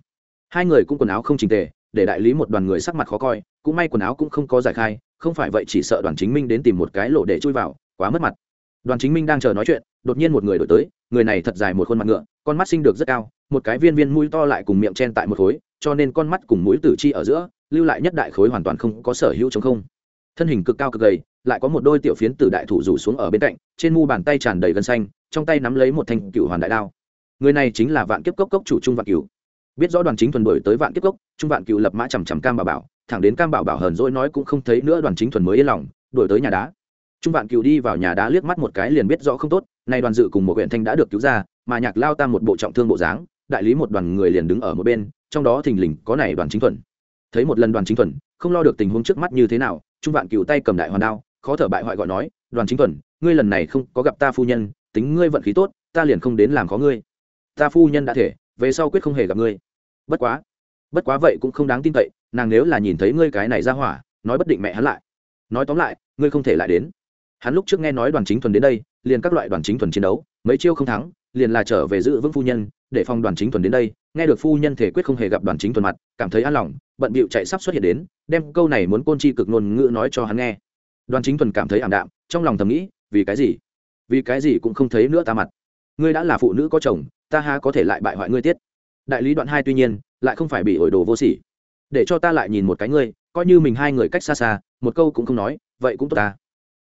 hai người cũng quần áo không trình tề, để đại lý một đoàn người sắc mặt khó coi, cũng may quần áo cũng không có giải khai, không phải vậy chỉ sợ đoàn chính minh đến tìm một cái lỗ để chui vào, quá mất mặt. Đoàn chính minh đang chờ nói chuyện, đột nhiên một người đổi tới, người này thật dài một khuôn mặt ngựa, con mắt sinh được rất cao, một cái viên viên mũi to lại cùng miệng chen tại một khối, cho nên con mắt cùng mũi tử chi ở giữa, lưu lại nhất đại khối hoàn toàn không có sở hữu chống không. Thân hình cực cao cực gầy, lại có một đôi tiểu phiến từ đại thủ rủ xuống ở bên cạnh, trên mu bàn tay tràn đầy gân xanh, trong tay nắm lấy một thanh cựu hoàn đại đao. Người này chính là vạn kiếp cốc cốc chủ trung vạn cựu biết rõ đoàn chính thuần đổi tới vạn kiếp cốc, trung vạn cựu lập mã chằm chằm cam bảo bảo, thẳng đến cam bảo bảo hờn dỗi nói cũng không thấy nữa đoàn chính thuần mới yên lòng, đổi tới nhà đá. Trung vạn cựu đi vào nhà đá liếc mắt một cái liền biết rõ không tốt, nay đoàn dự cùng một huyện thanh đã được cứu ra, mà nhạc lao tam một bộ trọng thương bộ dáng, đại lý một đoàn người liền đứng ở một bên, trong đó thình lình có này đoàn chính thuần. Thấy một lần đoàn chính thuần, không lo được tình huống trước mắt như thế nào, trung vạn cựu tay cầm đại hoàn đao, khó thở bại hoại gọi nói, đoàn chính thuần, ngươi lần này không có gặp ta phu nhân, tính ngươi vận khí tốt, ta liền không đến làm khó ngươi. Ta phu nhân đã thể, về sau quyết không hề gặp ngươi bất quá bất quá vậy cũng không đáng tin cậy, nàng nếu là nhìn thấy ngươi cái này ra hỏa, nói bất định mẹ hắn lại. Nói tóm lại, ngươi không thể lại đến. Hắn lúc trước nghe nói đoàn chính thuần đến đây, liền các loại đoàn chính thuần chiến đấu, mấy chiêu không thắng, liền là trở về giữ vững phu nhân, để phong đoàn chính thuần đến đây. Nghe được phu nhân thể quyết không hề gặp đoàn chính thuần mặt, cảm thấy an lòng, bận bịu chạy sắp xuất hiện đến, đem câu này muốn côn chi cực ngôn ngữ nói cho hắn nghe. Đoàn chính thuần cảm thấy ảm đạm, trong lòng thầm nghĩ, vì cái gì? Vì cái gì cũng không thấy nữa ta mặt. Ngươi đã là phụ nữ có chồng, ta ha có thể lại bại hoại ngươi tiết? Đại lý đoạn hai tuy nhiên, lại không phải bị ổi đồ vô sỉ. Để cho ta lại nhìn một cái ngươi, coi như mình hai người cách xa xa, một câu cũng không nói, vậy cũng tốt ta.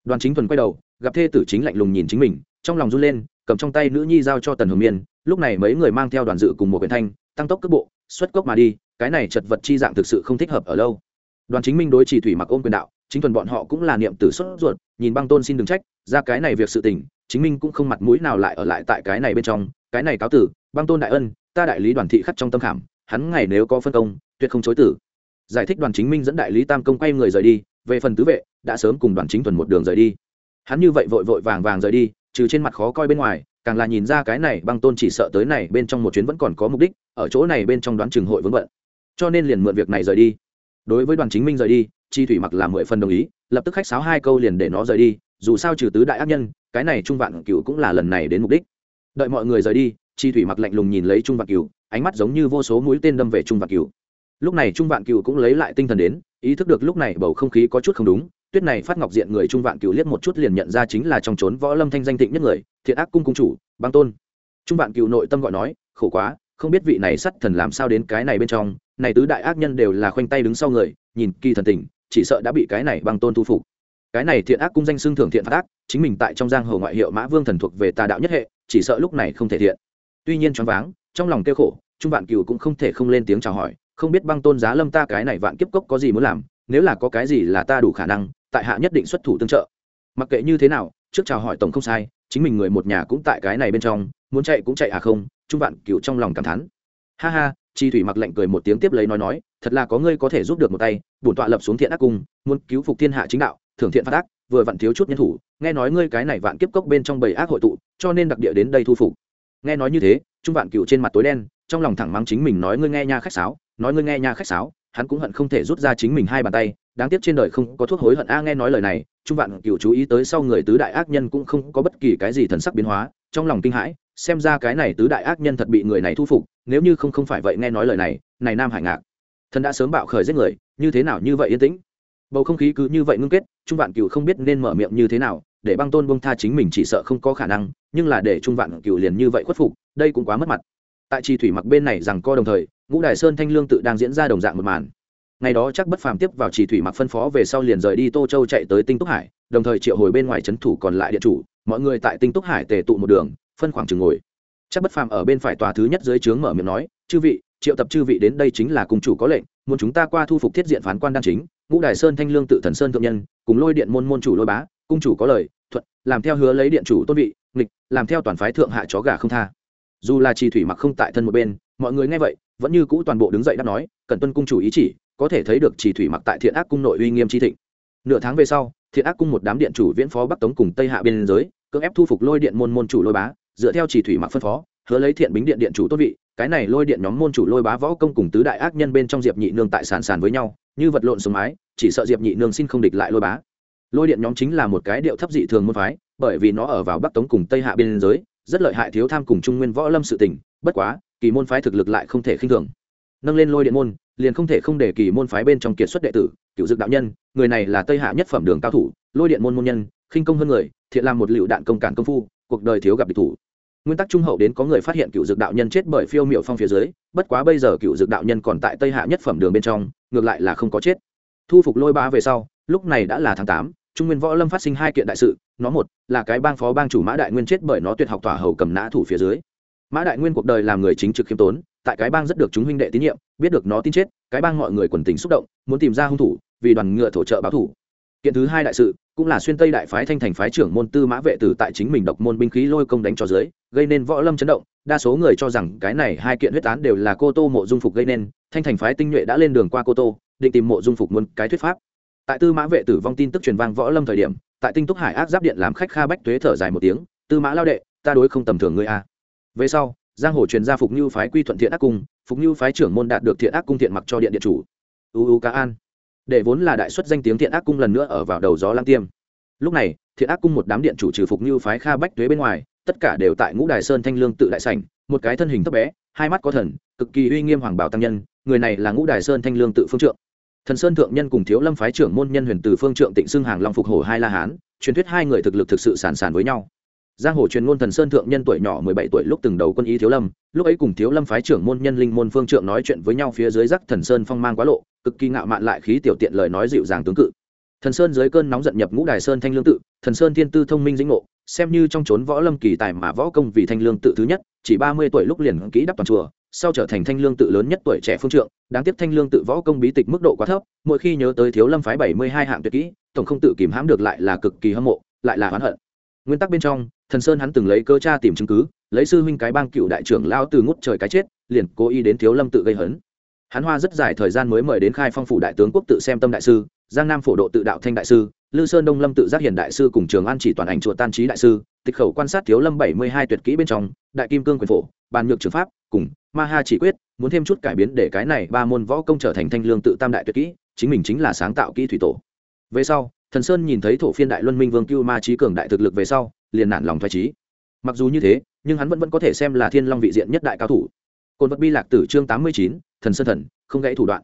Đoàn chính thuần quay đầu, gặp thê tử chính lạnh lùng nhìn chính mình, trong lòng run lên, cầm trong tay nữ nhi giao cho tần hồng miên, lúc này mấy người mang theo đoàn dự cùng một quyển thanh, tăng tốc cước bộ, xuất cốc mà đi, cái này chật vật chi dạng thực sự không thích hợp ở lâu. Đoàn chính minh đối chỉ thủy mặc ôm quyền đạo, chính thuần bọn họ cũng là niệm tử xuất ruột, nhìn băng tôn xin đừng trách, ra cái này việc sự tình, chính minh cũng không mặt mũi nào lại ở lại tại cái này bên trong, cái này cáo tử, băng tôn đại ân ta đại lý đoàn thị khắc trong tâm khảm, hắn ngày nếu có phân công, tuyệt không chối tử giải thích đoàn chính minh dẫn đại lý tam công quay người rời đi, về phần tứ vệ, đã sớm cùng đoàn chính thuần một đường rời đi. Hắn như vậy vội vội vàng vàng rời đi, trừ trên mặt khó coi bên ngoài, càng là nhìn ra cái này băng tôn chỉ sợ tới này bên trong một chuyến vẫn còn có mục đích, ở chỗ này bên trong đoán trường hội vững vận cho nên liền mượn việc này rời đi. Đối với đoàn chính minh rời đi, chi thủy mặc làm mười phần đồng ý, lập tức khách sáo hai câu liền để nó rời đi, dù sao trừ tứ đại ác nhân, cái này trung vạn cựu cũng là lần này đến mục đích. Đợi mọi người rời đi chi thủy mặc lạnh lùng nhìn lấy trung vạn cửu, ánh mắt giống như vô số mũi tên đâm về trung vạn cửu. Lúc này trung vạn cửu cũng lấy lại tinh thần đến, ý thức được lúc này bầu không khí có chút không đúng, tuyết này phát ngọc diện người trung vạn cửu liếc một chút liền nhận ra chính là trong trốn võ lâm thanh danh thịnh nhất người, thiện ác cung cung chủ, băng tôn. Trung vạn cửu nội tâm gọi nói, khổ quá, không biết vị này sắt thần làm sao đến cái này bên trong, này tứ đại ác nhân đều là khoanh tay đứng sau người, nhìn kỳ thần tình, chỉ sợ đã bị cái này băng tôn thu phục. Cái này thiện ác cung danh xưng thưởng thiện phát ác, chính mình tại trong giang hồ ngoại hiệu mã vương thần thuộc về tà đạo nhất hệ, chỉ sợ lúc này không thể thiện tuy nhiên choáng váng, trong lòng kêu khổ, trung vạn cựu cũng không thể không lên tiếng chào hỏi, không biết băng tôn giá lâm ta cái này vạn kiếp cốc có gì muốn làm, nếu là có cái gì là ta đủ khả năng, tại hạ nhất định xuất thủ tương trợ. Mặc kệ như thế nào, trước chào hỏi tổng không sai, chính mình người một nhà cũng tại cái này bên trong, muốn chạy cũng chạy à không, trung vạn cựu trong lòng cảm thán. Ha ha, chi thủy mặc lệnh cười một tiếng tiếp lấy nói nói, thật là có ngươi có thể giúp được một tay, bổn tọa lập xuống thiện ác cung, muốn cứu phục thiên hạ chính đạo, thưởng thiện phát ác, vừa vặn thiếu chút nhân thủ, nghe nói ngươi cái này vạn kiếp cốc bên trong bầy ác hội tụ, cho nên đặc địa đến đây thu phục nghe nói như thế, trung vạn cựu trên mặt tối đen, trong lòng thẳng mắng chính mình nói ngươi nghe nha khách sáo, nói ngươi nghe nha khách sáo, hắn cũng hận không thể rút ra chính mình hai bàn tay, đáng tiếc trên đời không có thuốc hối hận. A, nghe nói lời này, trung vạn cựu chú ý tới sau người tứ đại ác nhân cũng không có bất kỳ cái gì thần sắc biến hóa, trong lòng kinh hãi, xem ra cái này tứ đại ác nhân thật bị người này thu phục, nếu như không không phải vậy nghe nói lời này này nam hải ngạc thần đã sớm bạo khởi giết người, như thế nào như vậy yên tĩnh? Bầu không khí cứ như vậy ngưng kết, trung vạn cựu không biết nên mở miệng như thế nào để băng tôn bông tha chính mình chỉ sợ không có khả năng, nhưng là để trung vạn cựu liền như vậy khuất phục, đây cũng quá mất mặt. Tại trì thủy mặc bên này rằng co đồng thời, ngũ đài sơn thanh lương tự đang diễn ra đồng dạng một màn. Ngày đó chắc bất phàm tiếp vào chỉ thủy mặc phân phó về sau liền rời đi tô châu chạy tới tinh túc hải, đồng thời triệu hồi bên ngoài trấn thủ còn lại địa chủ, mọi người tại tinh túc hải tề tụ một đường, phân khoảng chừng ngồi. Chắc bất phàm ở bên phải tòa thứ nhất dưới trướng mở miệng nói, chư vị, triệu tập chư vị đến đây chính là cùng chủ có lệnh, muốn chúng ta qua thu phục thiết diện phán quan đan chính, ngũ đài sơn thanh lương tự thần sơn thượng nhân, cùng lôi điện môn môn chủ lôi bá cung chủ có lời, thuận, làm theo hứa lấy điện chủ tôn vị, nghịch, làm theo toàn phái thượng hạ chó gà không tha. Dù là trì thủy mặc không tại thân một bên, mọi người nghe vậy, vẫn như cũ toàn bộ đứng dậy đáp nói, cần tuân cung chủ ý chỉ, có thể thấy được trì thủy mặc tại thiện ác cung nội uy nghiêm chi thịnh. Nửa tháng về sau, thiện ác cung một đám điện chủ viễn phó bắc tống cùng tây hạ biên giới, cưỡng ép thu phục lôi điện môn môn chủ lôi bá, dựa theo trì thủy mặc phân phó, hứa lấy thiện bính điện điện chủ tốt vị, cái này lôi điện nhóm môn chủ lôi bá võ công cùng tứ đại ác nhân bên trong diệp nhị nương tại sàn sàn với nhau, như vật lộn sống mái chỉ sợ diệp nhị nương xin không địch lại lôi bá lôi điện nhóm chính là một cái điệu thấp dị thường môn phái, bởi vì nó ở vào bắc tống cùng tây hạ biên giới, rất lợi hại thiếu tham cùng trung nguyên võ lâm sự tình, bất quá, kỳ môn phái thực lực lại không thể khinh thường. Nâng lên lôi điện môn, liền không thể không để kỳ môn phái bên trong kiệt xuất đệ tử cựu dực đạo nhân, người này là tây hạ nhất phẩm đường cao thủ, lôi điện môn môn nhân, khinh công hơn người, thiện làm một lựu đạn công cản công phu, cuộc đời thiếu gặp địch thủ. Nguyên tắc trung hậu đến có người phát hiện cựu dực đạo nhân chết bởi phiêu miệu phong phía dưới, bất quá bây giờ cựu dực đạo nhân còn tại tây hạ nhất phẩm đường bên trong, ngược lại là không có chết. Thu phục lôi ba về sau, lúc này đã là tháng tám trung nguyên võ lâm phát sinh hai kiện đại sự, nó một là cái bang phó bang chủ mã đại nguyên chết bởi nó tuyệt học tỏa hầu cầm nã thủ phía dưới. Mã đại nguyên cuộc đời làm người chính trực khiêm tốn, tại cái bang rất được chúng huynh đệ tín nhiệm, biết được nó tin chết, cái bang mọi người quần tình xúc động, muốn tìm ra hung thủ, vì đoàn ngựa thổ trợ báo thủ. Kiện thứ hai đại sự, cũng là xuyên tây đại phái thanh thành phái trưởng môn tư mã vệ tử tại chính mình độc môn binh khí lôi công đánh cho dưới, gây nên võ lâm chấn động. Đa số người cho rằng cái này hai kiện huyết án đều là cô tô mộ dung phục gây nên, thanh thành phái tinh nhuệ đã lên đường qua cô tô, định tìm mộ dung phục muốn cái thuyết pháp tại tư mã vệ tử vong tin tức truyền vang võ lâm thời điểm, tại tinh túc hải ác giáp điện làm khách kha bách tuế thở dài một tiếng, tư mã lao đệ, ta đối không tầm thường ngươi a. Về sau, giang hồ truyền ra phục như phái quy thuận thiện ác cung, phục như phái trưởng môn đạt được thiện ác cung thiện mặc cho điện điện chủ. Uu cá an. Để vốn là đại xuất danh tiếng thiện ác cung lần nữa ở vào đầu gió lang tiêm. Lúc này, thiện ác cung một đám điện chủ trừ phục như phái kha bách tuế bên ngoài, tất cả đều tại ngũ đài sơn thanh lương tự đại sảnh, một cái thân hình thấp bé, hai mắt có thần, cực kỳ uy nghiêm hoàng bảo tăng nhân, người này là ngũ đài sơn thanh lương tự phương trượng thần sơn thượng nhân cùng thiếu lâm phái trưởng môn nhân huyền từ phương trượng tịnh xưng hàng long phục hổ hai la hán, truyền thuyết hai người thực lực thực sự sàn sàn với nhau. Giang hồ truyền ngôn thần sơn thượng nhân tuổi nhỏ mười bảy tuổi lúc từng đầu quân ý thiếu lâm, lúc ấy cùng thiếu lâm phái trưởng môn nhân linh môn phương trượng nói chuyện với nhau phía dưới rắc thần sơn phong mang quá lộ, cực kỳ ngạo mạn lại khí tiểu tiện lời nói dịu dàng tướng cự. Thần sơn dưới cơn nóng giận nhập ngũ đài sơn thanh lương tự, thần sơn thiên tư thông minh dĩnh ngộ, xem như trong trốn võ lâm kỳ tài mà võ công vì thanh lương tự thứ nhất, chỉ ba mươi tuổi lúc liền kỹ đắp toàn chùa sau trở thành thanh lương tự lớn nhất tuổi trẻ phương trượng, đáng tiếc thanh lương tự võ công bí tịch mức độ quá thấp, mỗi khi nhớ tới thiếu lâm phái bảy mươi hai hạng tuyệt kỹ, tổng không tự kìm hãm được lại là cực kỳ hâm mộ, lại là oán hận. Nguyên tắc bên trong, thần sơn hắn từng lấy cơ cha tìm chứng cứ, lấy sư huynh cái bang cựu đại trưởng lao từ ngút trời cái chết, liền cố ý đến thiếu lâm tự gây hấn. Hắn hoa rất dài thời gian mới mời đến khai phong phủ đại tướng quốc tự xem tâm đại sư, giang nam phổ độ tự đạo thanh đại sư, lư sơn đông lâm tự giác hiền đại sư cùng trường an chỉ toàn ảnh chùa tan trí đại sư, tịch khẩu quan sát thiếu lâm bảy mươi hai tuyệt kỹ bên trong, đại kim cương quyền phổ, bàn nhược trường pháp, cùng ma ha chỉ quyết, muốn thêm chút cải biến để cái này ba môn võ công trở thành thanh lương tự tam đại tuyệt kỹ, chính mình chính là sáng tạo kỹ thủy tổ. Về sau, thần sơn nhìn thấy thổ phiên đại luân minh vương cưu ma trí cường đại thực lực về sau, liền nản lòng thoái trí mặc dù như thế, nhưng hắn vẫn vẫn có thể xem là thiên long vị diện nhất đại cao thủ. Côn vật bi lạc tử chương tám mươi chín, thần sơn thần, không gãy thủ đoạn.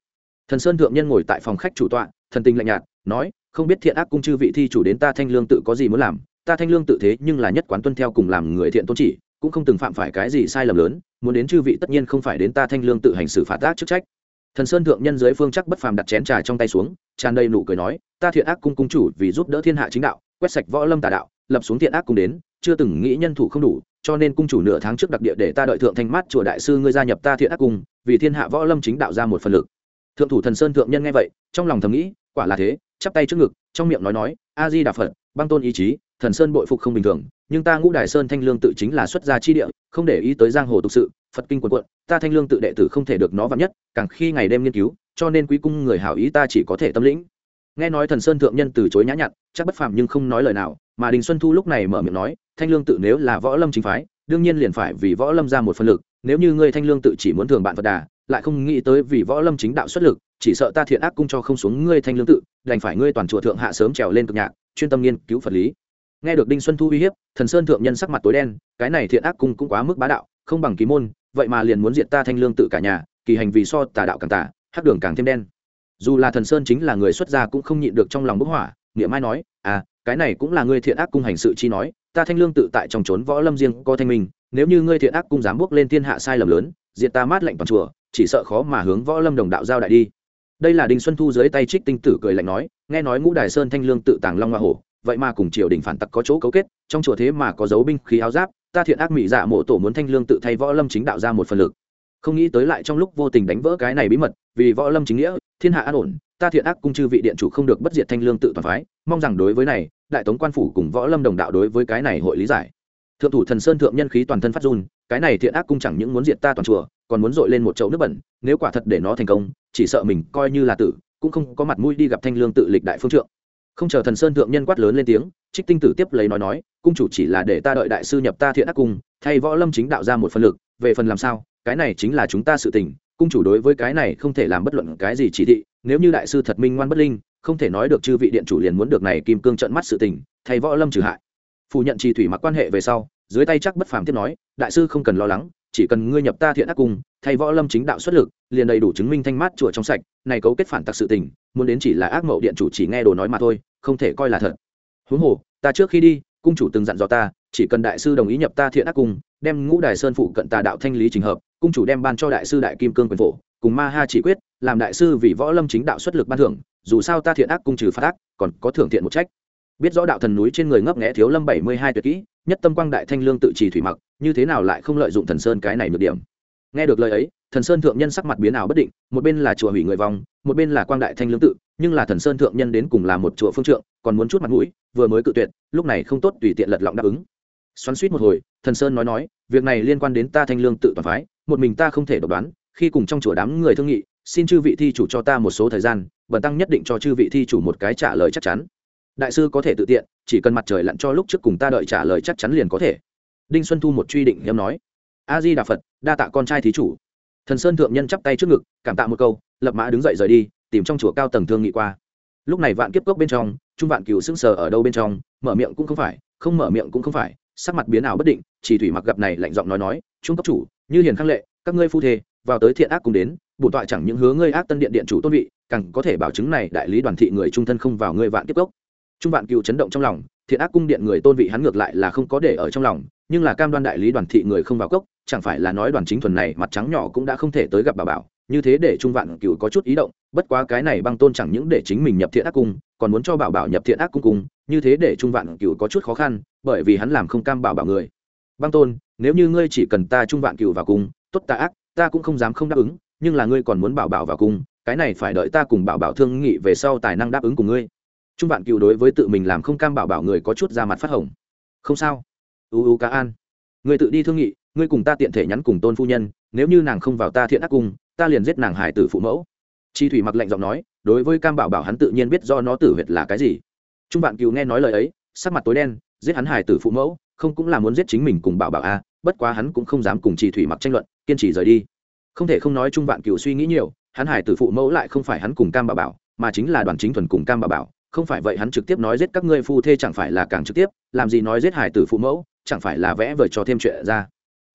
Thần sơn thượng nhân ngồi tại phòng khách chủ tọa, thần tình lạnh nhạt, nói, không biết thiện ác cung chư vị thi chủ đến ta thanh lương tự có gì muốn làm? Ta thanh lương tự thế nhưng là nhất quán tuân theo cùng làm người thiện tôn chỉ cũng không từng phạm phải cái gì sai lầm lớn, muốn đến chư vị tất nhiên không phải đến ta thanh lương tự hành xử phạt tác chức trách. Thần sơn thượng nhân dưới phương chắc bất phàm đặt chén trà trong tay xuống, tràn đầy nụ cười nói, ta thiện ác cung cung chủ vì giúp đỡ thiên hạ chính đạo, quét sạch võ lâm tà đạo, lập xuống thiện ác cung đến, chưa từng nghĩ nhân thủ không đủ, cho nên cung chủ nửa tháng trước đặc địa để ta đợi thượng thanh mát chùa đại sư ngươi gia nhập ta thiện ác cung, vì thiên hạ võ lâm chính đạo ra một phần lực. Thượng thủ thần sơn thượng nhân nghe vậy, trong lòng thầm nghĩ, quả là thế, chắp tay trước ngực, trong miệng nói nói, a di đà phật, băng tôn ý chí thần sơn bội phục không bình thường, nhưng ta ngũ đài sơn thanh lương tự chính là xuất gia chi địa, không để ý tới giang hồ tục sự, phật kinh quần quận, ta thanh lương tự đệ tử không thể được nó vắn nhất, càng khi ngày đêm nghiên cứu, cho nên quý cung người hảo ý ta chỉ có thể tâm lĩnh. Nghe nói thần sơn thượng nhân từ chối nhã nhặn, chắc bất phàm nhưng không nói lời nào, mà đình xuân thu lúc này mở miệng nói, thanh lương tự nếu là võ lâm chính phái, đương nhiên liền phải vì võ lâm ra một phân lực, nếu như ngươi thanh lương tự chỉ muốn thường bạn phật đà, lại không nghĩ tới vì võ lâm chính đạo xuất lực, chỉ sợ ta thiện ác cung cho không xuống ngươi thanh lương tự, đành phải ngươi toàn chùa thượng hạ sớm trèo lên cực nhạc, chuyên tâm nghiên cứu phật lý nghe được đinh xuân thu uy hiếp, thần sơn thượng nhân sắc mặt tối đen, cái này thiện ác cung cũng quá mức bá đạo, không bằng ký môn, vậy mà liền muốn diệt ta thanh lương tự cả nhà, kỳ hành vì so tà đạo càng tà, hắc đường càng thêm đen. Dù là thần sơn chính là người xuất gia cũng không nhịn được trong lòng bức hỏa nghĩa mai nói à cái này cũng là ngươi thiện ác cung hành sự chi nói, ta thanh lương tự tại trong trốn võ lâm riêng có thanh minh, nếu như ngươi thiện ác cung dám bước lên thiên hạ sai lầm lớn, diệt ta mát lệnh toàn chùa, chỉ sợ khó mà hướng võ lâm đồng đạo giao đại đi. Đây là đinh xuân thu dưới tay trích tinh tử cười lạnh nói, nghe nói ngũ đài sơn thanh lương tự tàng long hoa hổ vậy mà cùng triều đình phản tặc có chỗ cấu kết, trong chùa thế mà có dấu binh khí áo giáp, ta thiện ác mỹ dạ mộ tổ muốn thanh lương tự thay võ lâm chính đạo ra một phần lực. Không nghĩ tới lại trong lúc vô tình đánh vỡ cái này bí mật, vì võ lâm chính nghĩa, thiên hạ an ổn, ta thiện ác cung chư vị điện chủ không được bất diệt thanh lương tự toàn phái, mong rằng đối với này, đại tống quan phủ cùng võ lâm đồng đạo đối với cái này hội lý giải. Thượng thủ thần sơn thượng nhân khí toàn thân phát run, cái này thiện ác cung chẳng những muốn diệt ta toàn chùa, còn muốn dội lên một chậu nước bẩn, nếu quả thật để nó thành công, chỉ sợ mình coi như là tử, cũng không có mặt mũi đi gặp thanh lương tự lịch đại phương trượng không chờ thần sơn thượng nhân quát lớn lên tiếng, trích tinh tử tiếp lấy nói nói, cung chủ chỉ là để ta đợi đại sư nhập ta thiện ác cung, thay võ lâm chính đạo ra một phần lực, về phần làm sao, cái này chính là chúng ta sự tình, cung chủ đối với cái này không thể làm bất luận cái gì chỉ thị, nếu như đại sư thật minh ngoan bất linh, không thể nói được chư vị điện chủ liền muốn được này kim cương trận mắt sự tình, thay võ lâm trừ hại. Phủ nhận trì thủy mặc quan hệ về sau, dưới tay chắc bất phàm tiếp nói, đại sư không cần lo lắng chỉ cần ngươi nhập ta thiện ác cung, thay võ lâm chính đạo xuất lực, liền đầy đủ chứng minh thanh mát chùa trong sạch, này cấu kết phản tặc sự tình, muốn đến chỉ là ác mậu điện chủ chỉ nghe đồ nói mà thôi, không thể coi là thật. Huống hồ, ta trước khi đi, cung chủ từng dặn dò ta, chỉ cần đại sư đồng ý nhập ta thiện ác cung, đem ngũ đài sơn phụ cận tà đạo thanh lý trình hợp, cung chủ đem ban cho đại sư đại kim cương quyền phổ, cùng ma ha chỉ quyết, làm đại sư vì võ lâm chính đạo xuất lực ban thưởng, dù sao ta thiện ác cung trừ phát ác, còn có thưởng thiện một trách. Biết rõ đạo thần núi trên người ngấp nghẽ thiếu lâm bảy mươi hai tuyệt kỹ nhất tâm quang đại thanh lương tự trì thủy mặc, như thế nào lại không lợi dụng thần sơn cái này nhược điểm? Nghe được lời ấy, thần sơn thượng nhân sắc mặt biến ảo bất định, một bên là chùa hủy người vong, một bên là quang đại thanh lương tự, nhưng là thần sơn thượng nhân đến cùng là một chùa phương trượng, còn muốn chút mặt mũi, vừa mới cự tuyệt, lúc này không tốt tùy tiện lật lọng đáp ứng. Xoắn suýt một hồi, thần sơn nói nói, việc này liên quan đến ta thanh lương tự toàn phái, một mình ta không thể độc đoán, khi cùng trong chùa đám người thương nghị, xin chư vị thi chủ cho ta một số thời gian, bần tăng nhất định cho chư vị thi chủ một cái trả lời chắc chắn đại sư có thể tự tiện, chỉ cần mặt trời lặn cho lúc trước cùng ta đợi trả lời chắc chắn liền có thể. Đinh xuân thu một truy định nghiêm nói. A di đà phật đa tạ con trai thí chủ. Thần sơn thượng nhân chắp tay trước ngực, cảm tạ một câu, lập mã đứng dậy rời đi, tìm trong chùa cao tầng thương nghị qua. Lúc này vạn kiếp cốc bên trong, trung vạn cửu sững sờ ở đâu bên trong, mở miệng cũng không phải, không mở miệng cũng không phải, sắc mặt biến ảo bất định, chỉ thủy mặc gặp này lạnh giọng nói nói, trung cấp chủ, như hiền khang lệ, các ngươi phu thê, vào tới thiện ác cùng đến, bổn tọa chẳng những hứa ngươi ác tân điện điện chủ tôn vị, càng có thể bảo chứng này đại lý đoàn thị người trung thân không vào ngươi vạn kiếp cốc trung vạn cựu chấn động trong lòng, thiện ác cung điện người tôn vị hắn ngược lại là không có để ở trong lòng, nhưng là cam đoan đại lý đoàn thị người không vào cốc, chẳng phải là nói đoàn chính thuần này mặt trắng nhỏ cũng đã không thể tới gặp bà bảo, như thế để trung vạn cựu có chút ý động, bất quá cái này băng tôn chẳng những để chính mình nhập thiện ác cung, còn muốn cho bảo bảo nhập thiện ác cung cùng, như thế để trung vạn cựu có chút khó khăn, bởi vì hắn làm không cam bảo bảo người. Băng tôn, nếu như ngươi chỉ cần ta trung vạn cựu vào cung, tốt ta ác, ta cũng không dám không đáp ứng, nhưng là ngươi còn muốn bảo bảo vào cung, cái này phải đợi ta cùng bảo bảo thương nghị về sau tài năng đáp ứng của ngươi trung vạn cựu đối với tự mình làm không cam bảo bảo người có chút ra mặt phát hồng. Không sao. U u ca an. Người tự đi thương nghị ngươi cùng ta tiện thể nhắn cùng tôn phu nhân nếu như nàng không vào ta thiện ác cung ta liền giết nàng hải tử phụ mẫu. Chi thủy mặc lạnh giọng nói đối với cam bảo bảo hắn tự nhiên biết do nó tử huyệt là cái gì. Trung vạn cựu nghe nói lời ấy sắc mặt tối đen giết hắn hải tử phụ mẫu không cũng là muốn giết chính mình cùng bảo bảo a à, bất quá hắn cũng không dám cùng chi thủy mặc tranh luận kiên trì rời đi. Không thể không nói trung vạn cựu suy nghĩ nhiều hắn hải tử phụ mẫu lại không phải hắn cùng cam bảo bảo mà chính là đoàn chính thuần cùng cam bảo bảo không phải vậy hắn trực tiếp nói giết các ngươi phu thê chẳng phải là càng trực tiếp, làm gì nói giết hải tử phụ mẫu, chẳng phải là vẽ vời cho thêm chuyện ra.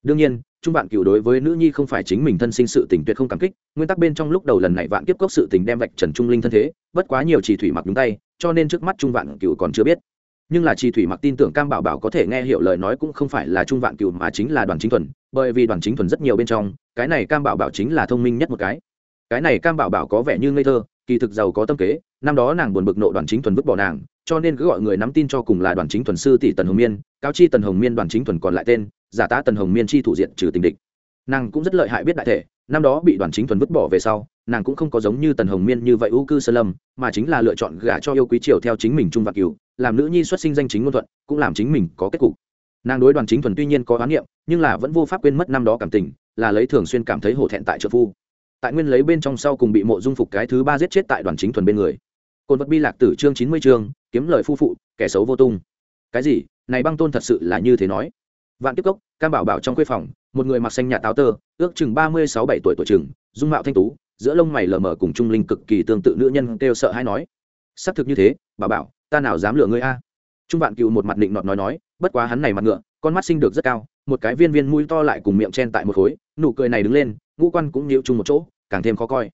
Đương nhiên, trung vạn Cửu đối với nữ nhi không phải chính mình thân sinh sự tình tuyệt không cảm kích, nguyên tắc bên trong lúc đầu lần này vạn kiếp cốc sự tình đem vạch trần trung linh thân thế, bất quá nhiều chỉ thủy mặc nhúng tay, cho nên trước mắt trung vạn Cửu còn chưa biết. Nhưng là chỉ thủy mặc tin tưởng cam bảo bảo có thể nghe hiểu lời nói cũng không phải là trung vạn Cửu mà chính là đoàn chính thuần, bởi vì đoàn chính thuần rất nhiều bên trong, cái này cam bảo bảo chính là thông minh nhất một cái. Cái này cam bảo bảo có vẻ như ngây thơ, kỳ thực giàu có tâm kế năm đó nàng buồn bực nộ đoàn chính thuần vứt bỏ nàng, cho nên cứ gọi người nắm tin cho cùng là đoàn chính thuần sư tỷ tần hồng miên, cáo chi tần hồng miên đoàn chính thuần còn lại tên, giả tá tần hồng miên chi thủ diện trừ tình địch. Nàng cũng rất lợi hại biết đại thể, năm đó bị đoàn chính thuần vứt bỏ về sau, nàng cũng không có giống như tần hồng miên như vậy ưu cư sơ lâm, mà chính là lựa chọn gả cho yêu quý triều theo chính mình trung vạc cửu, làm nữ nhi xuất sinh danh chính ngôn thuận, cũng làm chính mình có kết cục. Nàng đối đoàn chính thuần tuy nhiên có oán niệm, nhưng là vẫn vô pháp quên mất năm đó cảm tình, là lấy thường xuyên cảm thấy hổ thẹn tại trợ phu. Tại nguyên lấy bên trong sau cùng bị mộ dung phục cái thứ ba giết chết tại đoàn chính thuần bên người côn vật bi lạc tử chương chín mươi chương, kiếm lời phu phụ, kẻ xấu vô tung. Cái gì? Này băng tôn thật sự là như thế nói. Vạn tiếp cốc, cam bảo bảo trong khuê phòng, một người mặc xanh nhạt táo tơ, ước chừng ba mươi sáu bảy tuổi tuổi chừng, dung mạo thanh tú, giữa lông mày lờ mờ cùng trung linh cực kỳ tương tự nữ nhân kêu sợ hay nói. Xác thực như thế bà bảo, ta nào dám lừa ngươi a? Trung vạn cựu một mặt định nọt nói nói, bất quá hắn này mặt ngựa, con mắt sinh được rất cao, một cái viên viên mũi to lại cùng miệng chen tại một khối, nụ cười này đứng lên, ngũ quan cũng nhịu chung một chỗ, càng thêm khó coi.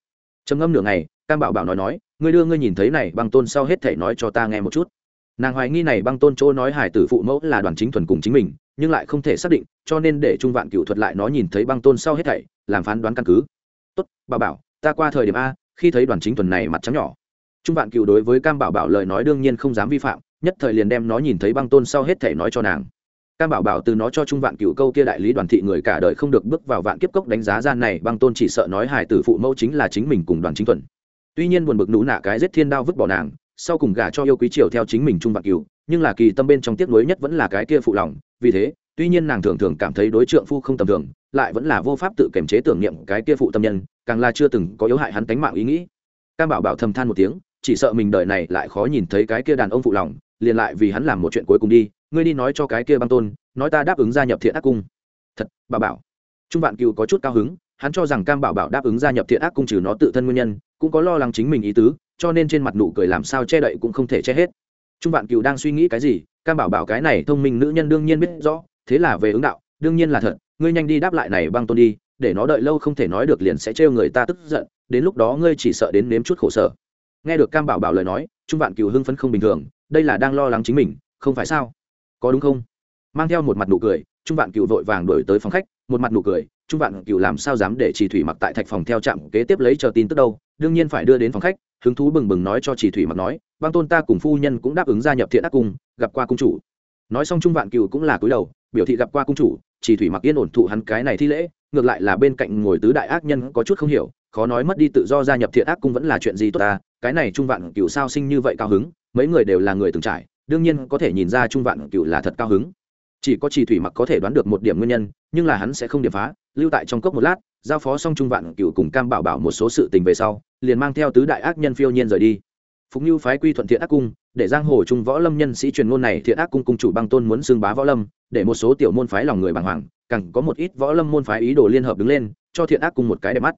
Trầm ngâm nửa ngày, cam bảo bảo nói nói ngươi đưa ngươi nhìn thấy này băng tôn sau hết thể nói cho ta nghe một chút. Nàng hoài nghi này băng tôn chỗ nói hải tử phụ mẫu là đoàn chính thuần cùng chính mình, nhưng lại không thể xác định, cho nên để trung vạn cựu thuật lại nó nhìn thấy băng tôn sau hết thảy, làm phán đoán căn cứ. Tốt, bà bảo, ta qua thời điểm a, khi thấy đoàn chính thuần này mặt trắng nhỏ. Trung vạn cựu đối với cam bảo bảo lời nói đương nhiên không dám vi phạm, nhất thời liền đem nó nhìn thấy băng tôn sau hết thảy nói cho nàng. Cam bảo bảo từ nó cho trung vạn cựu câu kia đại lý đoàn thị người cả đời không được bước vào vạn kiếp cốc đánh giá gian này, băng tôn chỉ sợ nói hải tử phụ mẫu chính là chính mình cùng đoàn chính thuần tuy nhiên buồn bực nú nạ cái giết thiên đao vứt bỏ nàng, sau cùng gả cho yêu quý triều theo chính mình trung vạn cựu nhưng là kỳ tâm bên trong tiếc nuối nhất vẫn là cái kia phụ lòng, vì thế, tuy nhiên nàng thường thường cảm thấy đối trượng phu không tầm thường, lại vẫn là vô pháp tự kiềm chế tưởng niệm cái kia phụ tâm nhân, càng là chưa từng có yếu hại hắn tánh mạng ý nghĩ. Cam bảo bảo thầm than một tiếng, chỉ sợ mình đời này lại khó nhìn thấy cái kia đàn ông phụ lòng, liền lại vì hắn làm một chuyện cuối cùng đi, ngươi đi nói cho cái kia băng tôn, nói ta đáp ứng gia nhập thiện ác cung. Thật bà bảo. Trung vạn cựu có chút cao hứng hắn cho rằng cam bảo bảo đáp ứng gia nhập thiện ác cung trừ nó tự thân nguyên nhân, cũng có lo lắng chính mình ý tứ, cho nên trên mặt nụ cười làm sao che đậy cũng không thể che hết. Trung vạn cựu đang suy nghĩ cái gì, cam bảo bảo cái này thông minh nữ nhân đương nhiên biết rõ, thế là về ứng đạo, đương nhiên là thật, ngươi nhanh đi đáp lại này băng tôn đi, để nó đợi lâu không thể nói được liền sẽ trêu người ta tức giận, đến lúc đó ngươi chỉ sợ đến nếm chút khổ sở. Nghe được cam bảo bảo lời nói, trung vạn cựu hưng phấn không bình thường, đây là đang lo lắng chính mình, không phải sao? Có đúng không? Mang theo một mặt nụ cười, trung vạn cựu vội vàng đổi tới phòng khách, một mặt nụ cười trung vạn cựu làm sao dám để chỉ thủy mặc tại thạch phòng theo trạm kế tiếp lấy chờ tin tức đâu? Đương nhiên phải đưa đến phòng khách, hứng thú bừng bừng nói cho chỉ thủy mặc nói băng tôn ta cùng phu nhân cũng đáp ứng gia nhập thiện ác cung, gặp qua cung chủ. Nói xong trung vạn cựu cũng là cúi đầu, biểu thị gặp qua cung chủ chỉ thủy mặc yên ổn thụ hắn cái này thi lễ, ngược lại là bên cạnh ngồi tứ đại ác nhân có chút không hiểu, khó nói mất đi tự do gia nhập thiện ác cung vẫn là chuyện gì tốt ta, cái này trung vạn cựu sao sinh như vậy cao hứng, mấy người đều là người từng trải, đương nhiên có thể nhìn ra trung vạn cựu là thật cao hứng chỉ có chỉ thủy mặc có thể đoán được một điểm nguyên nhân, nhưng là hắn sẽ không điểm phá, lưu tại trong cốc một lát, giao phó xong trung vạn cựu cùng cam bảo bảo một số sự tình về sau, liền mang theo tứ đại ác nhân phiêu nhiên rời đi. Phục như phái quy thuận thiện ác cung, để giang hồ trung võ lâm nhân sĩ truyền ngôn này thiện ác cung cung chủ băng tôn muốn xưng bá võ lâm, để một số tiểu môn phái lòng người bàng hoàng, càng có một ít võ lâm môn phái ý đồ liên hợp đứng lên, cho thiện ác cung một cái đẹp mắt.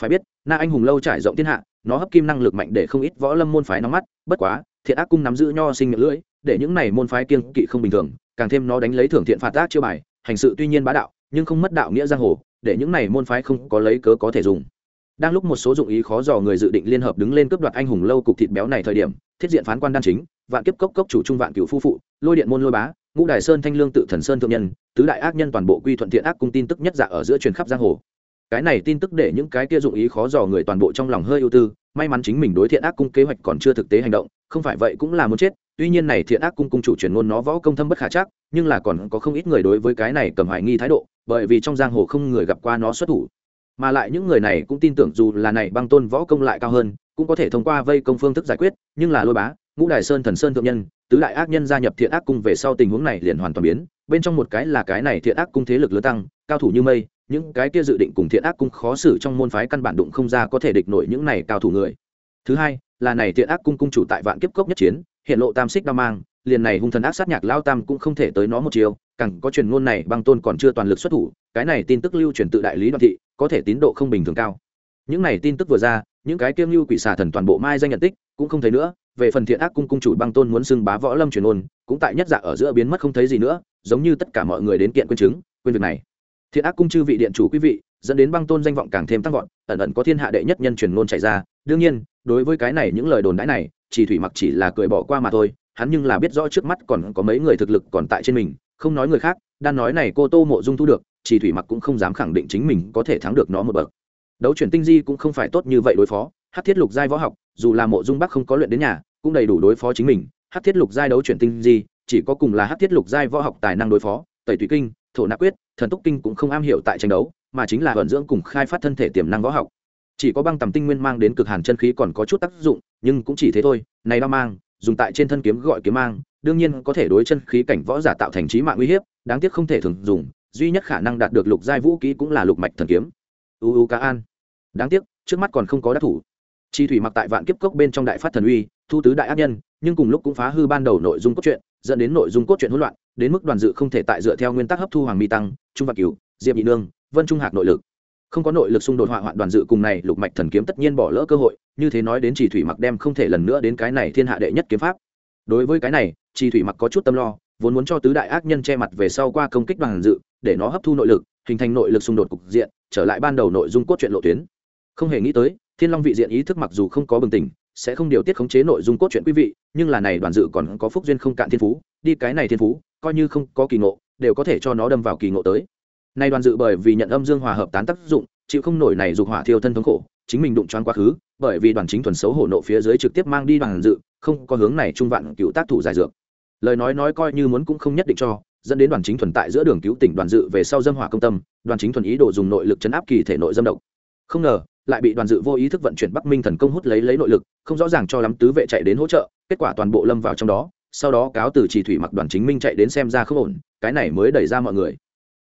Phải biết, na anh hùng lâu trải rộng thiên hạ, nó hấp kim năng lực mạnh để không ít võ lâm môn phái nóng mắt, bất quá, thiện ác cung nắm giữ nho sinh miệng lưỡi, để những này môn phái kiên kỵ không bình thường càng thêm nó đánh lấy thưởng thiện phạt ác chiêu bài, hành sự tuy nhiên bá đạo, nhưng không mất đạo nghĩa giang hồ, để những này môn phái không có lấy cớ có thể dùng. Đang lúc một số dụng ý khó dò người dự định liên hợp đứng lên cướp đoạt anh hùng lâu cục thịt béo này thời điểm, thiết diện phán quan đan chính, vạn kiếp cốc cốc chủ trung vạn cựu phu phụ, lôi điện môn lôi bá, ngũ đài sơn thanh lương tự thần sơn thượng nhân, tứ đại ác nhân toàn bộ quy thuận thiện ác cung tin tức nhất dạ ở giữa truyền khắp giang hồ. Cái này tin tức để những cái kia dụng ý khó dò người toàn bộ trong lòng hơi ưu tư, may mắn chính mình đối thiện ác cung kế hoạch còn chưa thực tế hành động, không phải vậy cũng là muốn chết tuy nhiên này thiện ác cung cung chủ truyền ngôn nó võ công thâm bất khả chắc, nhưng là còn có không ít người đối với cái này cầm hoài nghi thái độ, bởi vì trong giang hồ không người gặp qua nó xuất thủ. Mà lại những người này cũng tin tưởng dù là này băng tôn võ công lại cao hơn, cũng có thể thông qua vây công phương thức giải quyết, nhưng là lôi bá, ngũ đài sơn thần sơn thượng nhân, tứ đại ác nhân gia nhập thiện ác cung về sau tình huống này liền hoàn toàn biến, bên trong một cái là cái này thiện ác cung thế lực lớn tăng, cao thủ như mây, những cái kia dự định cùng thiện ác cung khó xử trong môn phái căn bản đụng không ra có thể địch nổi những này cao thủ người. Thứ hai, là này thiện ác cung cung chủ tại vạn kiếp cốc nhất chiến hiện lộ tam xích đao mang, liền này hung thần ác sát nhạc lao tam cũng không thể tới nó một chiều càng có truyền ngôn này băng tôn còn chưa toàn lực xuất thủ, cái này tin tức lưu truyền tự đại lý đoạn thị, có thể tín độ không bình thường cao. Những này tin tức vừa ra, những cái kiêng lưu quỷ xà thần toàn bộ mai danh nhận tích, cũng không thấy nữa, về phần thiện ác cung cung chủ băng tôn muốn xưng bá võ lâm truyền ôn cũng tại nhất dạ ở giữa biến mất không thấy gì nữa, giống như tất cả mọi người đến kiện quân chứng, quên việc này. Thiện ác cung chư vị điện chủ quý vị, dẫn đến băng tôn danh vọng càng thêm tăng vọt, ẩn ẩn có thiên hạ đệ nhất nhân truyền ngôn chạy ra, đương nhiên, đối với cái này những lời đồn đãi này chỉ thủy mặc chỉ là cười bỏ qua mà thôi, hắn nhưng là biết rõ trước mắt còn có mấy người thực lực còn tại trên mình, không nói người khác, đan nói này cô tô mộ dung thu được, chỉ thủy mặc cũng không dám khẳng định chính mình có thể thắng được nó một bậc. Đấu chuyển tinh di cũng không phải tốt như vậy đối phó hát thiết lục giai võ học, dù là mộ dung bắc không có luyện đến nhà, cũng đầy đủ đối phó chính mình. Hát thiết lục giai đấu chuyển tinh di, chỉ có cùng là hát thiết lục giai võ học tài năng đối phó, tẩy thủy kinh, thổ nạp quyết, thần túc kinh cũng không am hiểu tại tranh đấu, mà chính là vận dưỡng cùng khai phát thân thể tiềm năng võ học chỉ có băng tầm tinh nguyên mang đến cực hàn chân khí còn có chút tác dụng, nhưng cũng chỉ thế thôi, này đao mang, dùng tại trên thân kiếm gọi kiếm mang, đương nhiên có thể đối chân khí cảnh võ giả tạo thành trí mạng uy hiếp, đáng tiếc không thể thường dùng, duy nhất khả năng đạt được lục giai vũ kỹ cũng là lục mạch thần kiếm. U u cá an. Đáng tiếc, trước mắt còn không có đắc thủ. Chi thủy mặc tại vạn kiếp cốc bên trong đại phát thần uy, thu tứ đại ác nhân, nhưng cùng lúc cũng phá hư ban đầu nội dung cốt truyện, dẫn đến nội dung cốt truyện hỗn loạn, đến mức đoàn dự không thể tại dựa theo nguyên tắc hấp thu hoàng mi tăng, trung vạn cửu, diệp nhị nương, vân trung hạc nội lực không có nội lực xung đột hỏa hoạn đoàn dự cùng này, lục mạch thần kiếm tất nhiên bỏ lỡ cơ hội, như thế nói đến chỉ thủy mặc đem không thể lần nữa đến cái này thiên hạ đệ nhất kiếm pháp. Đối với cái này, chỉ thủy mặc có chút tâm lo, vốn muốn cho tứ đại ác nhân che mặt về sau qua công kích đoàn dự, để nó hấp thu nội lực, hình thành nội lực xung đột cục diện, trở lại ban đầu nội dung cốt truyện lộ tuyến. Không hề nghĩ tới, thiên long vị diện ý thức mặc dù không có bừng tỉnh, sẽ không điều tiết khống chế nội dung cốt truyện quý vị, nhưng là này đoàn dự còn có phúc duyên không cạn thiên phú, đi cái này thiên phú, coi như không có kỳ ngộ, đều có thể cho nó đâm vào kỳ ngộ tới nay đoàn dự bởi vì nhận âm dương hòa hợp tán tác dụng, chịu không nổi này dục hỏa thiêu thân thống khổ, chính mình đụng choáng quá khứ, bởi vì đoàn chính thuần xấu hổ nộ phía dưới trực tiếp mang đi đoàn dự, không có hướng này trung vạn cựu tác thủ giải dược. Lời nói nói coi như muốn cũng không nhất định cho, dẫn đến đoàn chính thuần tại giữa đường cứu tỉnh đoàn dự về sau dâm hỏa công tâm, đoàn chính thuần ý đồ dùng nội lực chấn áp kỳ thể nội dâm độc. Không ngờ, lại bị đoàn dự vô ý thức vận chuyển bắc minh thần công hút lấy lấy nội lực, không rõ ràng cho lắm tứ vệ chạy đến hỗ trợ, kết quả toàn bộ lâm vào trong đó, sau đó cáo từ chỉ thủy mặc đoàn chính minh chạy đến xem ra không ổn, cái này mới đẩy ra mọi người.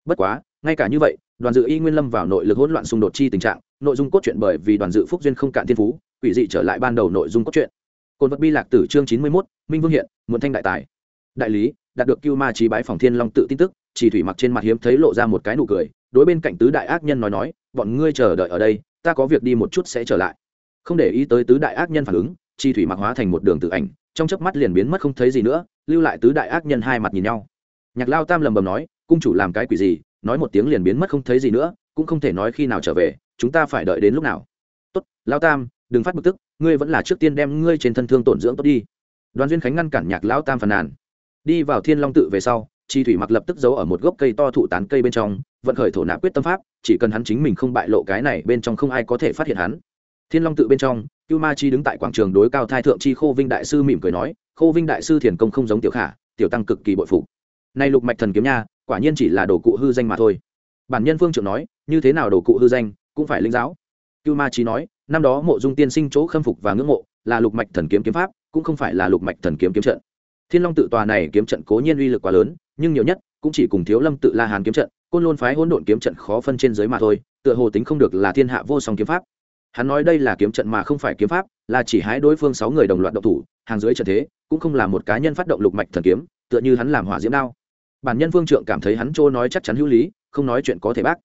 Bất quá ngay cả như vậy, đoàn dự y nguyên lâm vào nội lực hỗn loạn xung đột chi tình trạng, nội dung cốt truyện bởi vì đoàn dự phúc duyên không cạn thiên phú, quỷ dị trở lại ban đầu nội dung cốt truyện. Cồn vật bi lạc tử chương chín mươi mốt, minh vương hiện, muộn thanh đại tài. Đại lý, đạt được cưu ma trí bái phòng thiên long tự tin tức, chỉ thủy mặc trên mặt hiếm thấy lộ ra một cái nụ cười, đối bên cạnh tứ đại ác nhân nói nói, bọn ngươi chờ đợi ở đây, ta có việc đi một chút sẽ trở lại. Không để ý tới tứ đại ác nhân phản ứng, chi thủy mặc hóa thành một đường tự ảnh, trong chớp mắt liền biến mất không thấy gì nữa, lưu lại tứ đại ác nhân hai mặt nhìn nhau. Nhạc lao tam lầm bầm nói, cung chủ làm cái quỷ gì nói một tiếng liền biến mất không thấy gì nữa, cũng không thể nói khi nào trở về, chúng ta phải đợi đến lúc nào. Tốt lao tam, đừng phát bực tức, ngươi vẫn là trước tiên đem ngươi trên thân thương tổn dưỡng tốt đi. Đoàn duyên khánh ngăn cản nhạc lão tam phàn nàn. Đi vào thiên long tự về sau, chi thủy mặc lập tức giấu ở một gốc cây to thụ tán cây bên trong, vận khởi thổ nạp quyết tâm pháp, chỉ cần hắn chính mình không bại lộ cái này, bên trong không ai có thể phát hiện hắn. Thiên long tự bên trong, cưu ma chi đứng tại quảng trường đối cao thai thượng chi khô vinh đại sư mỉm cười nói, khô vinh đại sư thiền công không giống tiểu khả, tiểu tăng cực kỳ bội phụ nay lục mạch thần kiếm nha quả nhiên chỉ là đồ cụ hư danh mà thôi. Bản nhân phương trưởng nói, như thế nào đồ cụ hư danh, cũng phải linh giáo. Cưu ma chi nói, năm đó mộ dung tiên sinh chỗ khâm phục và ngưỡng mộ là lục mạch thần kiếm kiếm pháp, cũng không phải là lục mạch thần kiếm kiếm trận. Thiên long tự tòa này kiếm trận cố nhiên uy lực quá lớn, nhưng nhiều nhất cũng chỉ cùng thiếu lâm tự la hàn kiếm trận, côn lôn phái hỗn độn kiếm trận khó phân trên dưới mà thôi, tựa hồ tính không được là thiên hạ vô song kiếm pháp. Hắn nói đây là kiếm trận mà không phải kiếm pháp, là chỉ hái đối phương sáu người đồng loạt động thủ, hàng dưới trận thế, cũng không là một cá nhân phát động lục mạch thần kiếm, tựa như hắn làm hỏa diễm đao bản nhân vương trượng cảm thấy hắn trô nói chắc chắn hữu lý, không nói chuyện có thể bác.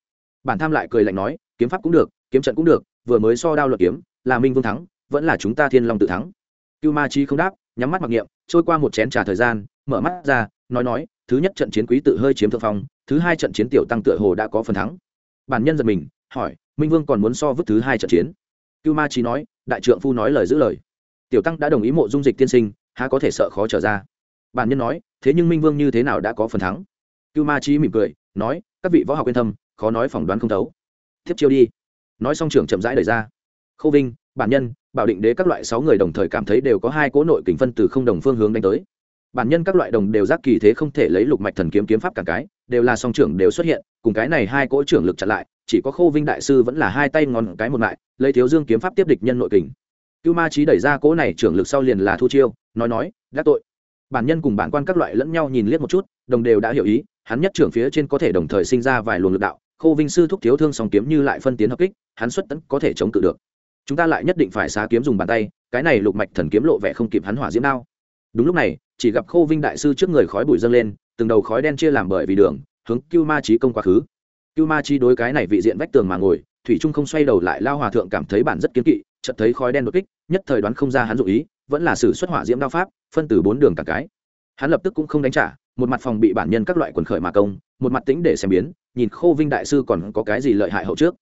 Bản tham lại cười lạnh nói, kiếm pháp cũng được, kiếm trận cũng được, vừa mới so đao luật kiếm, là minh vương thắng, vẫn là chúng ta thiên long tự thắng. Cưu ma chi không đáp, nhắm mắt mặc niệm, trôi qua một chén trà thời gian, mở mắt ra, nói nói, thứ nhất trận chiến quý tự hơi chiếm thượng phong, thứ hai trận chiến tiểu tăng tựa hồ đã có phần thắng. Bản nhân giật mình, hỏi, minh vương còn muốn so vứt thứ hai trận chiến? Cưu ma chi nói, đại trượng phu nói lời giữ lời. Tiểu tăng đã đồng ý mộ dung dịch tiên sinh, há có thể sợ khó trở ra. Bản nhân nói thế nhưng minh vương như thế nào đã có phần thắng? Cưu ma trí mỉm cười, nói, các vị võ học yên thâm khó nói phỏng đoán không thấu. Tiếp chiêu đi. Nói xong trưởng chậm rãi đẩy ra. Khâu vinh, bản nhân, bảo định đế các loại sáu người đồng thời cảm thấy đều có hai cỗ nội kình phân từ không đồng phương hướng đánh tới. Bản nhân các loại đồng đều giác kỳ thế không thể lấy lục mạch thần kiếm kiếm pháp cả cái, đều là song trưởng đều xuất hiện, cùng cái này hai cỗ trưởng lực chặn lại, chỉ có khô vinh đại sư vẫn là hai tay ngón cái một lại, lấy thiếu dương kiếm pháp tiếp địch nhân nội kình. Cưu ma trí đẩy ra cỗ này trưởng lực sau liền là thu chiêu, nói nói đã tội bản nhân cùng bản quan các loại lẫn nhau nhìn liếc một chút, đồng đều đã hiểu ý, hắn nhất trưởng phía trên có thể đồng thời sinh ra vài luồng lực đạo khô vinh sư thúc thiếu thương song kiếm như lại phân tiến hợp kích, hắn xuất tấn có thể chống cự được. Chúng ta lại nhất định phải xá kiếm dùng bàn tay, cái này lục mạch thần kiếm lộ vẻ không kịp hắn hỏa diễm đao. Đúng lúc này, chỉ gặp khô vinh đại sư trước người khói bụi dâng lên, từng đầu khói đen chia làm bởi vì đường, hướng cưu ma trí công quá khứ. Cưu ma trí đối cái này vị diện vách tường mà ngồi, thủy trung không xoay đầu lại, lao hòa thượng cảm thấy bản rất kiến kỵ chợt thấy khói đen đột kích, nhất thời đoán không ra hắn dụ ý, vẫn là sử xuất hỏa diễm đao pháp, phân từ bốn đường cả cái. Hắn lập tức cũng không đánh trả, một mặt phòng bị bản nhân các loại quần khởi mà công, một mặt tính để xem biến, nhìn khô vinh đại sư còn có cái gì lợi hại hậu trước.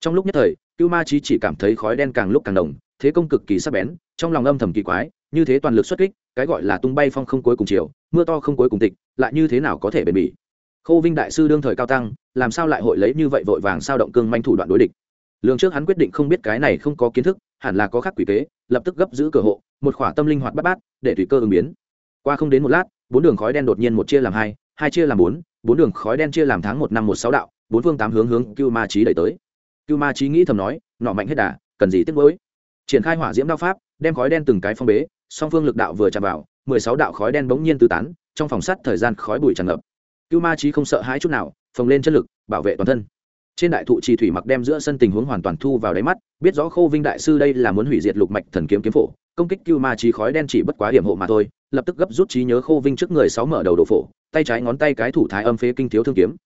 Trong lúc nhất thời, cưu ma Chí chỉ cảm thấy khói đen càng lúc càng đồng thế công cực kỳ sắc bén, trong lòng âm thầm kỳ quái, như thế toàn lực xuất kích, cái gọi là tung bay phong không cuối cùng chiều, mưa to không cuối cùng tịch, lại như thế nào có thể bền bỉ? Khô vinh đại sư đương thời cao tăng, làm sao lại hội lấy như vậy vội vàng sao động cương manh thủ đoạn đối địch? Lương trước hắn quyết định không biết cái này không có kiến thức, hẳn là có khác quỷ kế, lập tức gấp giữ cửa hộ, một khỏa tâm linh hoạt bát bát để tùy cơ ứng biến. Qua không đến một lát, bốn đường khói đen đột nhiên một chia làm hai hai chia làm bốn bốn đường khói đen chia làm tháng một năm một sáu đạo, bốn phương tám hướng hướng cưu ma trí đẩy tới. Cưu ma trí nghĩ thầm nói, nọ mạnh hết đà, cần gì tiếc mới triển khai hỏa diễm đao pháp, đem khói đen từng cái phong bế, song phương lực đạo vừa chạm vào, mười sáu đạo khói đen bỗng nhiên tứ tán, trong phòng sắt thời gian khói bụi tràn ngập. Cưu ma trí không sợ hãi chút nào, phồng lên chất lực, bảo vệ toàn thân trên đại thụ trì thủy mặc đem giữa sân tình huống hoàn toàn thu vào đáy mắt, biết rõ khô vinh đại sư đây là muốn hủy diệt lục mạch thần kiếm kiếm phổ, công kích cưu ma trí khói đen chỉ bất quá điểm hộ mà thôi, lập tức gấp rút trí nhớ khô vinh trước người sáu mở đầu đồ phổ, tay trái ngón tay cái thủ thái âm phế kinh thiếu thương kiếm.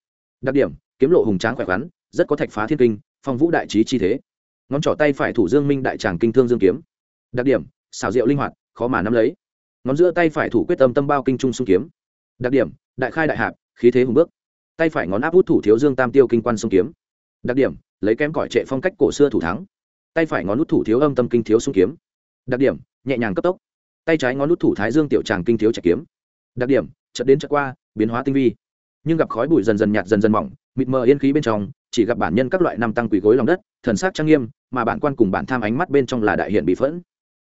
Đặc điểm, kiếm lộ hùng tráng khỏe khoắn, rất có thạch phá thiên kinh, phong vũ đại trí chi thế. Ngón trỏ tay phải thủ dương minh đại tràng kinh thương dương kiếm. Đặc điểm, xảo diệu linh hoạt, khó mà nắm lấy. Ngón giữa tay phải thủ quyết tâm tâm bao kinh trung xung kiếm. Đặc điểm, đại khai đại hạp, khí thế hùng bước tay phải ngón áp út thủ thiếu dương tam tiêu kinh quan sông kiếm. Đặc điểm, lấy kém cỏi trệ phong cách cổ xưa thủ thắng. Tay phải ngón út thủ thiếu âm tâm kinh thiếu sung kiếm. Đặc điểm, nhẹ nhàng cấp tốc. Tay trái ngón út thủ thái dương tiểu tràng kinh thiếu chạy kiếm. Đặc điểm, chợt đến chợt qua, biến hóa tinh vi. Nhưng gặp khói bụi dần dần nhạt dần dần mỏng, mịt mờ yên khí bên trong, chỉ gặp bản nhân các loại năm tăng quỳ gối lòng đất, thần sắc trang nghiêm, mà bản quan cùng bản tham ánh mắt bên trong là đại hiện bị phẫn.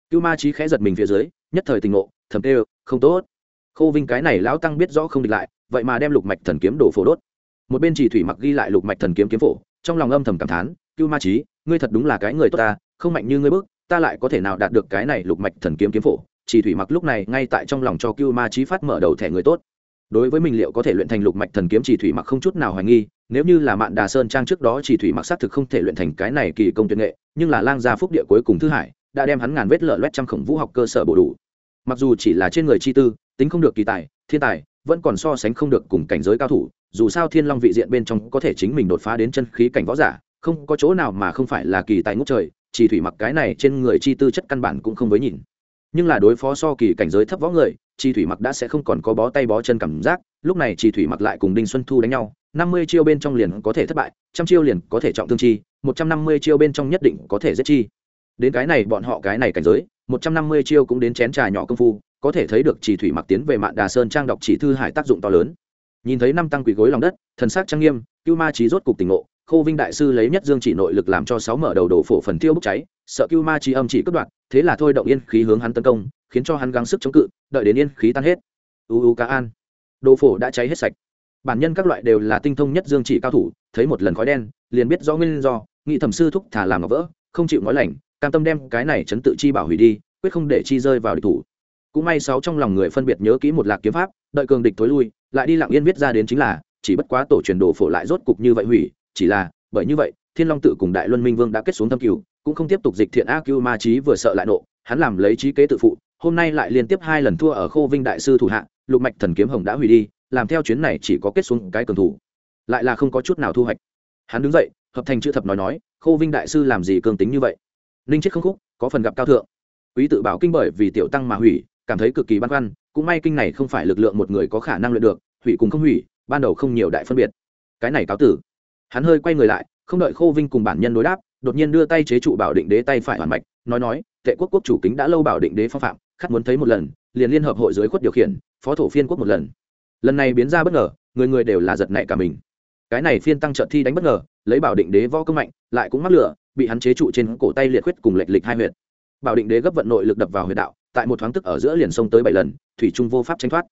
Cưu ma trí khẽ giật mình phía dưới, nhất thời tình ngộ, thầm tê không tốt. Khô vinh cái này lão tăng biết rõ không địch lại vậy mà đem lục mạch thần kiếm đổ phổ đốt. Một bên chỉ thủy mặc ghi lại lục mạch thần kiếm kiếm phổ, trong lòng âm thầm cảm thán, cưu ma trí ngươi thật đúng là cái người tốt ta, không mạnh như ngươi bước, ta lại có thể nào đạt được cái này lục mạch thần kiếm kiếm phổ? Chỉ thủy mặc lúc này ngay tại trong lòng cho cưu ma trí phát mở đầu thẻ người tốt. Đối với mình liệu có thể luyện thành lục mạch thần kiếm, chỉ thủy mặc không chút nào hoài nghi, nếu như là mạn đà sơn trang trước đó chỉ thủy mặc xác thực không thể luyện thành cái này kỳ công tuyệt nghệ, nhưng là lang gia phúc địa cuối cùng thứ hải đã đem hắn ngàn vết lở loét trăm khổng vũ học cơ sở bổ đủ. Mặc dù chỉ là trên người chi tư, tính không được kỳ tài, thiên tài vẫn còn so sánh không được cùng cảnh giới cao thủ, dù sao thiên long vị diện bên trong có thể chính mình đột phá đến chân khí cảnh võ giả, không có chỗ nào mà không phải là kỳ tài ngốc trời, chỉ thủy mặc cái này trên người chi tư chất căn bản cũng không với nhìn. Nhưng là đối phó so kỳ cảnh giới thấp võ người, chi thủy mặc đã sẽ không còn có bó tay bó chân cảm giác, lúc này chi thủy mặc lại cùng đinh xuân thu đánh nhau, năm mươi chiêu bên trong liền có thể thất bại, trăm chiêu liền có thể trọng thương chi, một trăm năm mươi chiêu bên trong nhất định có thể giết chi. Đến cái này bọn họ cái này cảnh giới, một trăm năm mươi chiêu cũng đến chén trà nhỏ công phu có thể thấy được chỉ thủy mặc tiến về mạn đà sơn trang đọc chỉ thư hải tác dụng to lớn. Nhìn thấy năm tăng quỳ gối lòng đất, thần sắc trang nghiêm, cưu ma trí rốt cục tỉnh ngộ, khô vinh đại sư lấy nhất dương chỉ nội lực làm cho sáu mở đầu đổ phổ phần tiêu bốc cháy, sợ cưu ma trí âm chỉ cất đoạn, thế là thôi động yên khí hướng hắn tấn công, khiến cho hắn gắng sức chống cự, đợi đến yên khí tan hết. U u cá an. Đồ phổ đã cháy hết sạch. Bản nhân các loại đều là tinh thông nhất dương chỉ cao thủ, thấy một lần khói đen, liền biết do nguyên do nghị thẩm sư thúc thả làm ngọc vỡ, không chịu nói lành, cam tâm đem cái này chấn tự chi bảo hủy đi, quyết không để chi rơi vào địch thủ cũng may sáu trong lòng người phân biệt nhớ kỹ một lạc kiếm pháp, đợi cường địch tối lui, lại đi lặng yên viết ra đến chính là, chỉ bất quá tổ truyền đồ phổ lại rốt cục như vậy hủy, chỉ là, bởi như vậy, thiên long tự cùng đại luân minh vương đã kết xuống thâm cửu, cũng không tiếp tục dịch thiện ác cưu ma trí vừa sợ lại nộ, hắn làm lấy trí kế tự phụ, hôm nay lại liên tiếp hai lần thua ở khô vinh đại sư thủ hạ, lục mạch thần kiếm hồng đã hủy đi, làm theo chuyến này chỉ có kết xuống cái cường thủ. Lại là không có chút nào thu hoạch. Hắn đứng dậy, hợp thành chữ thập nói nói, khô vinh đại sư làm gì cường tính như vậy? Ninh chết không khúc, có phần gặp cao thượng. Quý tự bảo kinh bởi vì tiểu tăng mà hủy cảm thấy cực kỳ băn khoăn, cũng may kinh này không phải lực lượng một người có khả năng luyện được, hủy cùng không hủy, ban đầu không nhiều đại phân biệt. Cái này cáo tử. Hắn hơi quay người lại, không đợi khô vinh cùng bản nhân đối đáp, đột nhiên đưa tay chế trụ bảo định đế tay phải hoàn mạch, nói nói, tệ quốc quốc chủ kính đã lâu bảo định đế phong phạm khát muốn thấy một lần, liền liên hợp hội dưới khuất điều khiển, phó thổ phiên quốc một lần. Lần này biến ra bất ngờ, người người đều là giật nảy cả mình. Cái này phiên tăng trợ thi đánh bất ngờ, lấy bảo định đế võ công mạnh, lại cũng mắc lửa, bị hắn chế trụ trên cổ tay liệt khuyết cùng lệch lịch hai huyệt. Bảo định đế gấp vận nội lực đập vào huyệt đạo tại một thoáng tức ở giữa liền sông tới bảy lần, thủy trung vô pháp tranh thoát.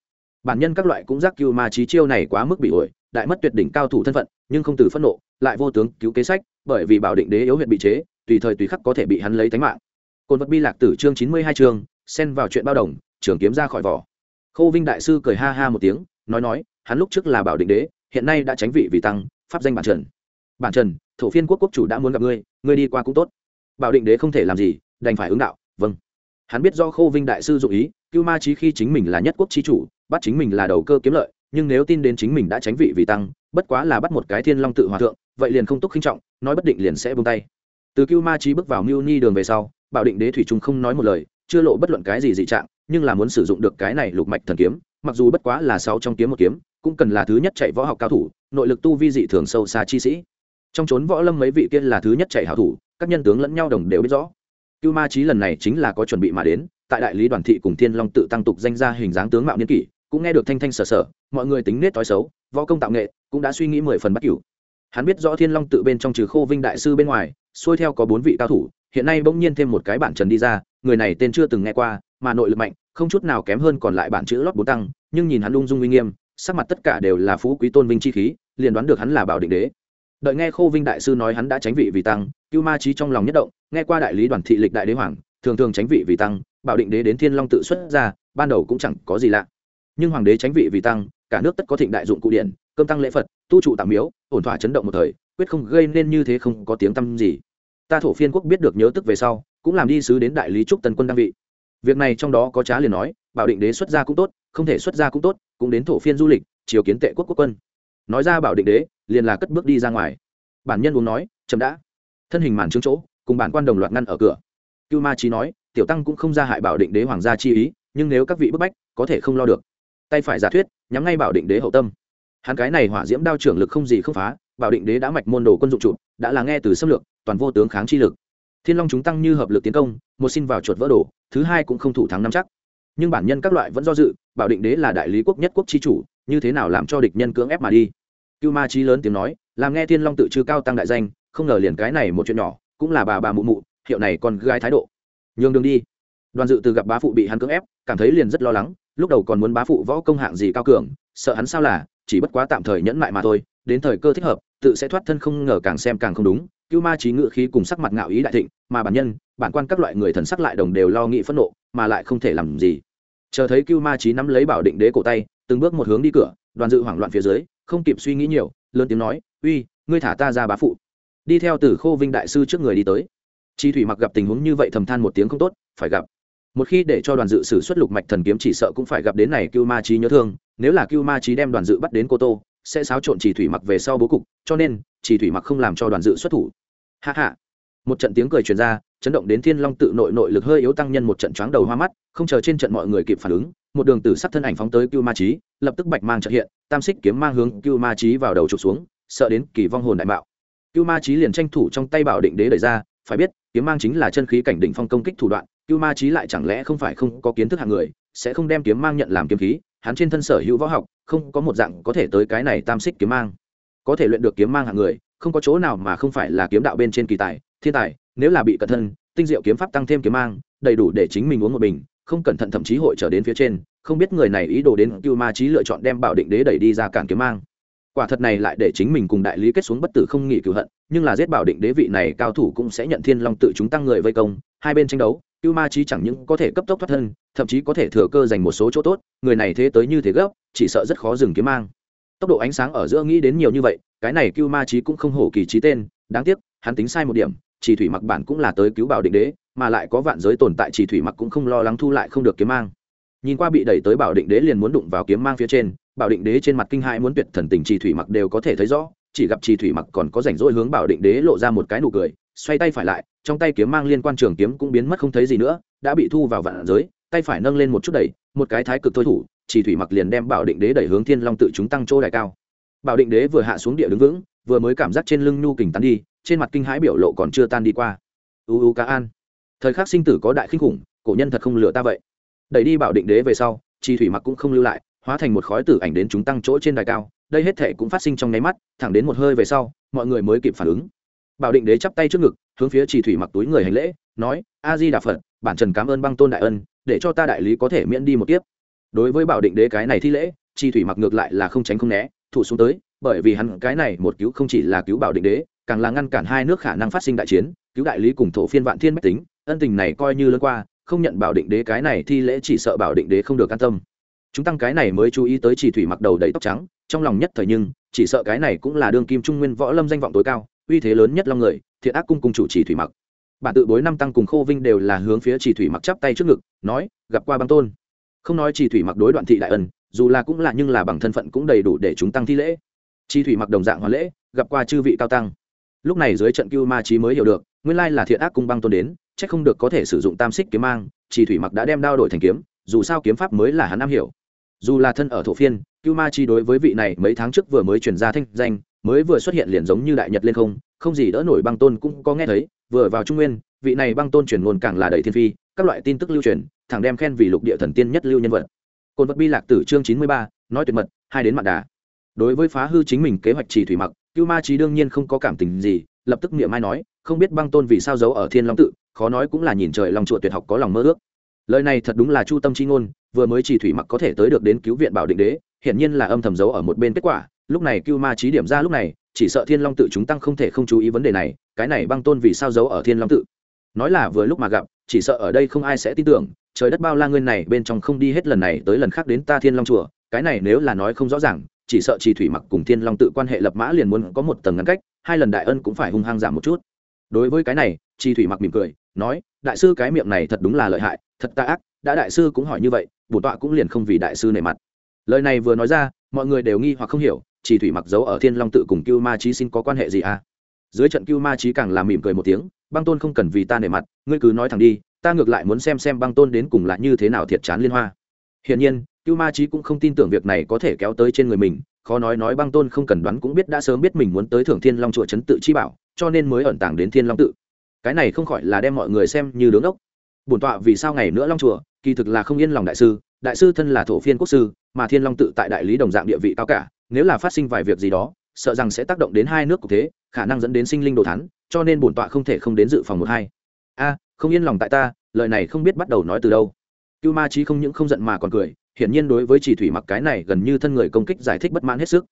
Bản nhân các loại cũng giác cưu ma trí chiêu này quá mức bị ổi, đại mất tuyệt đỉnh cao thủ thân phận, nhưng không từ phẫn nộ, lại vô tướng cứu kế sách, bởi vì bảo định đế yếu huyện bị chế, tùy thời tùy khắc có thể bị hắn lấy tánh mạng. Côn vật bi lạc tử chương chín mươi hai chương, xen vào chuyện bao đồng, trường kiếm ra khỏi vỏ. Khâu vinh đại sư cười ha ha một tiếng, nói nói, hắn lúc trước là bảo định đế, hiện nay đã tránh vị vì tăng, pháp danh bản trần. Bản trần, thổ phiên quốc quốc chủ đã muốn gặp ngươi ngươi đi qua cũng tốt. Bảo định đế không thể làm gì, đành phải ứng đạo vâng hắn biết do Khô vinh đại sư dụ ý, cưu ma trí khi chính mình là nhất quốc trí chủ, bắt chính mình là đầu cơ kiếm lợi, nhưng nếu tin đến chính mình đã tránh vị vì tăng, bất quá là bắt một cái thiên long tự hòa thượng, vậy liền không túc khinh trọng, nói bất định liền sẽ buông tay. Từ cưu ma trí bước vào mưu ni đường về sau, bảo định đế thủy trung không nói một lời, chưa lộ bất luận cái gì dị trạng, nhưng là muốn sử dụng được cái này lục mạch thần kiếm, mặc dù bất quá là sáu trong kiếm một kiếm, cũng cần là thứ nhất chạy võ học cao thủ, nội lực tu vi dị thường sâu xa chi sĩ. Trong chốn võ lâm mấy vị kia là thứ nhất chạy hảo thủ, các nhân tướng lẫn nhau đồng đều biết rõ cưu ma trí lần này chính là có chuẩn bị mà đến, tại đại lý đoàn thị cùng thiên long tự tăng tục danh ra hình dáng tướng mạo niên kỷ, cũng nghe được thanh thanh sở sở, mọi người tính nết thói xấu, võ công tạo nghệ, cũng đã suy nghĩ mười phần bắt cửu. Hắn biết rõ thiên long tự bên trong trừ khô vinh đại sư bên ngoài, xuôi theo có bốn vị cao thủ, hiện nay bỗng nhiên thêm một cái bản trần đi ra, người này tên chưa từng nghe qua, mà nội lực mạnh, không chút nào kém hơn còn lại bản chữ lót bốn tăng, nhưng nhìn hắn ung dung uy nghiêm, sắc mặt tất cả đều là phú quý tôn vinh chi khí, liền đoán được hắn là bảo định đế đợi nghe khô vinh đại sư nói hắn đã tránh vị vì tăng, cưu ma trí trong lòng nhất động, nghe qua đại lý đoàn thị lịch đại đế hoàng, thường thường tránh vị vì tăng, bảo định đế đến thiên long tự xuất ra, ban đầu cũng chẳng có gì lạ. Nhưng hoàng đế tránh vị vì tăng, cả nước tất có thịnh đại dụng cụ điện, cơm tăng lễ phật, tu trụ tạm miếu, ổn thỏa chấn động một thời, quyết không gây nên như thế không có tiếng tăm gì. Ta thổ phiên quốc biết được nhớ tức về sau, cũng làm đi sứ đến đại lý trúc tần quân đăng vị. Việc này trong đó có trá liền nói, bảo định đế xuất gia cũng tốt, không thể xuất gia cũng tốt, cũng đến thổ phiên du lịch, chiều kiến tệ quốc quốc quân nói ra bảo định đế, liền là cất bước đi ra ngoài. Bản nhân uống nói, chậm đã. Thân hình màn trướng chỗ, cùng bản quan đồng loạt ngăn ở cửa. Cưu ma trí nói, tiểu tăng cũng không ra hại bảo định đế hoàng gia chi ý, nhưng nếu các vị bức bách, có thể không lo được. Tay phải giả thuyết, nhắm ngay bảo định đế hậu tâm. Hắn cái này hỏa diễm đao trưởng lực không gì không phá, bảo định đế đã mạch môn đồ quân dụng trụ, đã là nghe từ xâm lược, toàn vô tướng kháng chi lực. Thiên long chúng tăng như hợp lực tiến công, một xin vào chuột vỡ đồ, thứ hai cũng không thủ thắng năm chắc. Nhưng bản nhân các loại vẫn do dự, bảo định đế là đại lý quốc nhất quốc chi chủ như thế nào làm cho địch nhân cưỡng ép mà đi? Cưu ma trí lớn tiếng nói, làm nghe thiên long tự chư cao tăng đại danh, không ngờ liền cái này một chuyện nhỏ, cũng là bà bà mụ mụ, hiệu này còn gái thái độ. Nhường đường đi. Đoàn dự từ gặp bá phụ bị hắn cưỡng ép, cảm thấy liền rất lo lắng, lúc đầu còn muốn bá phụ võ công hạng gì cao cường, sợ hắn sao là, chỉ bất quá tạm thời nhẫn mại mà thôi, đến thời cơ thích hợp, tự sẽ thoát thân không ngờ càng xem càng không đúng. Cưu ma trí ngự khí cùng sắc mặt ngạo ý đại thịnh, mà bản nhân, bản quan các loại người thần sắc lại đồng đều lo nghĩ phẫn nộ, mà lại không thể làm gì. Chờ thấy cưu ma trí nắm lấy bảo định đế cổ tay từng bước một hướng đi cửa, đoàn dự hoảng loạn phía dưới, không kịp suy nghĩ nhiều, lớn tiếng nói, uy, ngươi thả ta ra bá phụ. Đi theo từ khô vinh đại sư trước người đi tới. Chi thủy mặc gặp tình huống như vậy thầm than một tiếng không tốt, phải gặp. Một khi để cho đoàn dự sử xuất lục mạch thần kiếm chỉ sợ cũng phải gặp đến này cưu ma trí nhớ thương, nếu là cưu ma trí đem đoàn dự bắt đến cô tô, sẽ xáo trộn chỉ thủy mặc về sau bố cục, cho nên chỉ thủy mặc không làm cho đoàn dự xuất thủ. Hạ hạ một trận tiếng cười truyền ra, chấn động đến thiên long tự nội nội lực hơi yếu tăng nhân một trận choáng đầu hoa mắt, không chờ trên trận mọi người kịp phản ứng một đường tử sắc thân ảnh phóng tới cưu ma Chí, lập tức bạch mang chợt hiện tam xích kiếm mang hướng cưu ma Chí vào đầu chụp xuống sợ đến kỳ vong hồn đại bạo cưu ma Chí liền tranh thủ trong tay bảo định đế đẩy ra phải biết kiếm mang chính là chân khí cảnh đỉnh phong công kích thủ đoạn cưu ma Chí lại chẳng lẽ không phải không có kiến thức hạng người sẽ không đem kiếm mang nhận làm kiếm khí hắn trên thân sở hữu võ học không có một dạng có thể tới cái này tam xích kiếm mang. Có thể luyện được kiếm mang hạng người không có chỗ nào mà không phải là kiếm đạo bên trên kỳ tài thiên tài nếu là bị cẩn thân tinh diệu kiếm pháp tăng thêm kiếm mang đầy đủ để chính mình uống một bình không cẩn thận thậm chí hội trở đến phía trên, không biết người này ý đồ đến cưu ma trí lựa chọn đem bảo định đế đẩy đi ra cản kiếm mang. Quả thật này lại để chính mình cùng đại lý kết xuống bất tử không nghỉ cựu hận, nhưng là giết bảo định đế vị này cao thủ cũng sẽ nhận thiên long tự chúng tăng người vây công, hai bên tranh đấu cưu ma trí chẳng những có thể cấp tốc thoát thân, thậm chí có thể thừa cơ giành một số chỗ tốt, người này thế tới như thế gấp, chỉ sợ rất khó dừng kiếm mang. Tốc độ ánh sáng ở giữa nghĩ đến nhiều như vậy, cái này cưu ma trí cũng không hổ kỳ trí tên, đáng tiếc, hắn tính sai một điểm, chỉ thủy mặc bản cũng là tới cứu bảo định đế mà lại có vạn giới tồn tại chỉ thủy mặc cũng không lo lắng thu lại không được kiếm mang. Nhìn qua bị đẩy tới bảo định đế liền muốn đụng vào kiếm mang phía trên, bảo định đế trên mặt kinh hãi muốn tuyệt thần tình chỉ thủy mặc đều có thể thấy rõ, chỉ gặp chỉ thủy mặc còn có rảnh rỗi hướng bảo định đế lộ ra một cái nụ cười, xoay tay phải lại, trong tay kiếm mang liên quan trường kiếm cũng biến mất không thấy gì nữa, đã bị thu vào vạn giới, tay phải nâng lên một chút đẩy, một cái thái cực thôi thủ, chỉ thủy mặc liền đem bảo định đế đẩy hướng thiên long tự chúng tăng chỗ đại cao. Bảo định đế vừa hạ xuống địa đứng vững, vừa mới cảm giác trên lưng nhu kình tán đi, trên mặt kinh hãi biểu lộ còn chưa tan đi qua. U u ca an thời khắc sinh tử có đại khinh khủng, cổ nhân thật không lừa ta vậy. Đẩy đi bảo định đế về sau, chi thủy mặc cũng không lưu lại, hóa thành một khói tử ảnh đến chúng tăng chỗ trên đài cao, đây hết thể cũng phát sinh trong nháy mắt, thẳng đến một hơi về sau, mọi người mới kịp phản ứng. Bảo định đế chắp tay trước ngực, hướng phía chỉ thủy mặc túi người hành lễ, nói a di đà phật, bản trần cảm ơn băng tôn đại ân, để cho ta đại lý có thể miễn đi một kiếp. Đối với bảo định đế cái này thi lễ, chi thủy mặc ngược lại là không tránh không né, thủ xuống tới, bởi vì hắn cái này một cứu không chỉ là cứu bảo định đế, càng là ngăn cản hai nước khả năng phát sinh đại chiến, cứu đại lý cùng thổ phiên vạn thiên bách tính ân tình này coi như lớn qua, không nhận bảo định đế cái này thi lễ chỉ sợ bảo định đế không được an tâm. Chúng tăng cái này mới chú ý tới chỉ thủy mặc đầu đầy tóc trắng, trong lòng nhất thời nhưng, chỉ sợ cái này cũng là đương kim trung nguyên võ lâm danh vọng tối cao, uy thế lớn nhất long người, thiện ác cung cùng chủ chỉ thủy mặc. Bản tự bối năm tăng cùng khô vinh đều là hướng phía chỉ thủy mặc chắp tay trước ngực, nói, gặp qua băng tôn. Không nói chỉ thủy mặc đối đoạn thị đại ân, dù là cũng là nhưng là bằng thân phận cũng đầy đủ để chúng tăng thi lễ. Chi thủy mặc đồng dạng hoàn lễ, gặp qua chư vị cao tăng. Lúc này dưới trận cưu ma trí mới hiểu được, nguyên lai là thiện ác cung băng tôn đến Chắc không được có thể sử dụng tam xích kiếm mang, chỉ thủy mặc đã đem đao đổi thành kiếm, dù sao kiếm pháp mới là hắn am hiểu. Dù là thân ở thổ phiên, cưu ma chi đối với vị này mấy tháng trước vừa mới chuyển ra thanh danh, mới vừa xuất hiện liền giống như đại nhật lên không không gì đỡ nổi băng tôn cũng có nghe thấy, vừa vào trung nguyên, vị này băng tôn chuyển ngôn càng là đầy thiên phi, các loại tin tức lưu truyền, thẳng đem khen vì lục địa thần tiên nhất lưu nhân vật. Cồn vật bi lạc tử chương chín mươi ba, nói tuyệt mật, hai đến mặt đà. Đối với phá hư chính mình kế hoạch trì thủy mặc, cưu ma chi đương nhiên không có cảm tình gì, lập tức miệng mai nói không biết băng tôn vì sao giấu ở thiên long tự, khó nói cũng là nhìn trời lòng chùa tuyệt học có lòng mơ ước. Lời này thật đúng là chu tâm chi ngôn, vừa mới chỉ thủy mặc có thể tới được đến cứu viện bảo định đế, hiển nhiên là âm thầm giấu ở một bên kết quả, lúc này cưu ma trí điểm ra lúc này, chỉ sợ thiên long tự chúng tăng không thể không chú ý vấn đề này, cái này băng tôn vì sao giấu ở thiên long tự? Nói là vừa lúc mà gặp, chỉ sợ ở đây không ai sẽ tin tưởng, trời đất bao la nguyên này, bên trong không đi hết lần này tới lần khác đến ta thiên long chùa, cái này nếu là nói không rõ ràng, chỉ sợ chỉ thủy mặc cùng thiên long tự quan hệ lập mã liền muốn có một tầng ngăn cách, hai lần đại ân cũng phải hung hăng giảm một chút đối với cái này, chi thủy mặc mỉm cười, nói, đại sư cái miệng này thật đúng là lợi hại, thật ta ác, đã đại sư cũng hỏi như vậy bổ tọa cũng liền không vì đại sư nề mặt. Lời này vừa nói ra, mọi người đều nghi hoặc không hiểu chỉ thủy mặc dấu ở thiên long tự cùng cưu ma trí xin có quan hệ gì à? Dưới trận cưu ma trí càng làm mỉm cười một tiếng, băng tôn không cần vì ta nể mặt, ngươi cứ nói thẳng đi, ta ngược lại muốn xem xem băng tôn đến cùng là như thế nào thiệt chán liên hoa. Hiển nhiên, cưu ma trí cũng không tin tưởng việc này có thể kéo tới trên người mình, khó nói nói băng tôn không cần đoán cũng biết đã sớm biết mình muốn tới thưởng thiên long chùa trấn tự chi bảo cho nên mới ẩn tàng đến thiên long tự. Cái này không khỏi là đem mọi người xem như đứng ốc. Bổn tọa vì sao ngày nữa long chùa, kỳ thực là không yên lòng đại sư đại sư thân là thổ phiên quốc sư, mà thiên long tự tại đại lý đồng dạng địa vị cao cả, nếu là phát sinh vài việc gì đó, sợ rằng sẽ tác động đến hai nước cục thế, khả năng dẫn đến sinh linh đồ thắn cho nên bổn tọa không thể không đến dự phòng một hai. A, không yên lòng tại ta, lời này không biết bắt đầu nói từ đâu. Cưu ma trí không những không giận mà còn cười, hiển nhiên đối với chỉ thủy mặc cái này gần như thân người công kích giải thích bất mãn hết sức.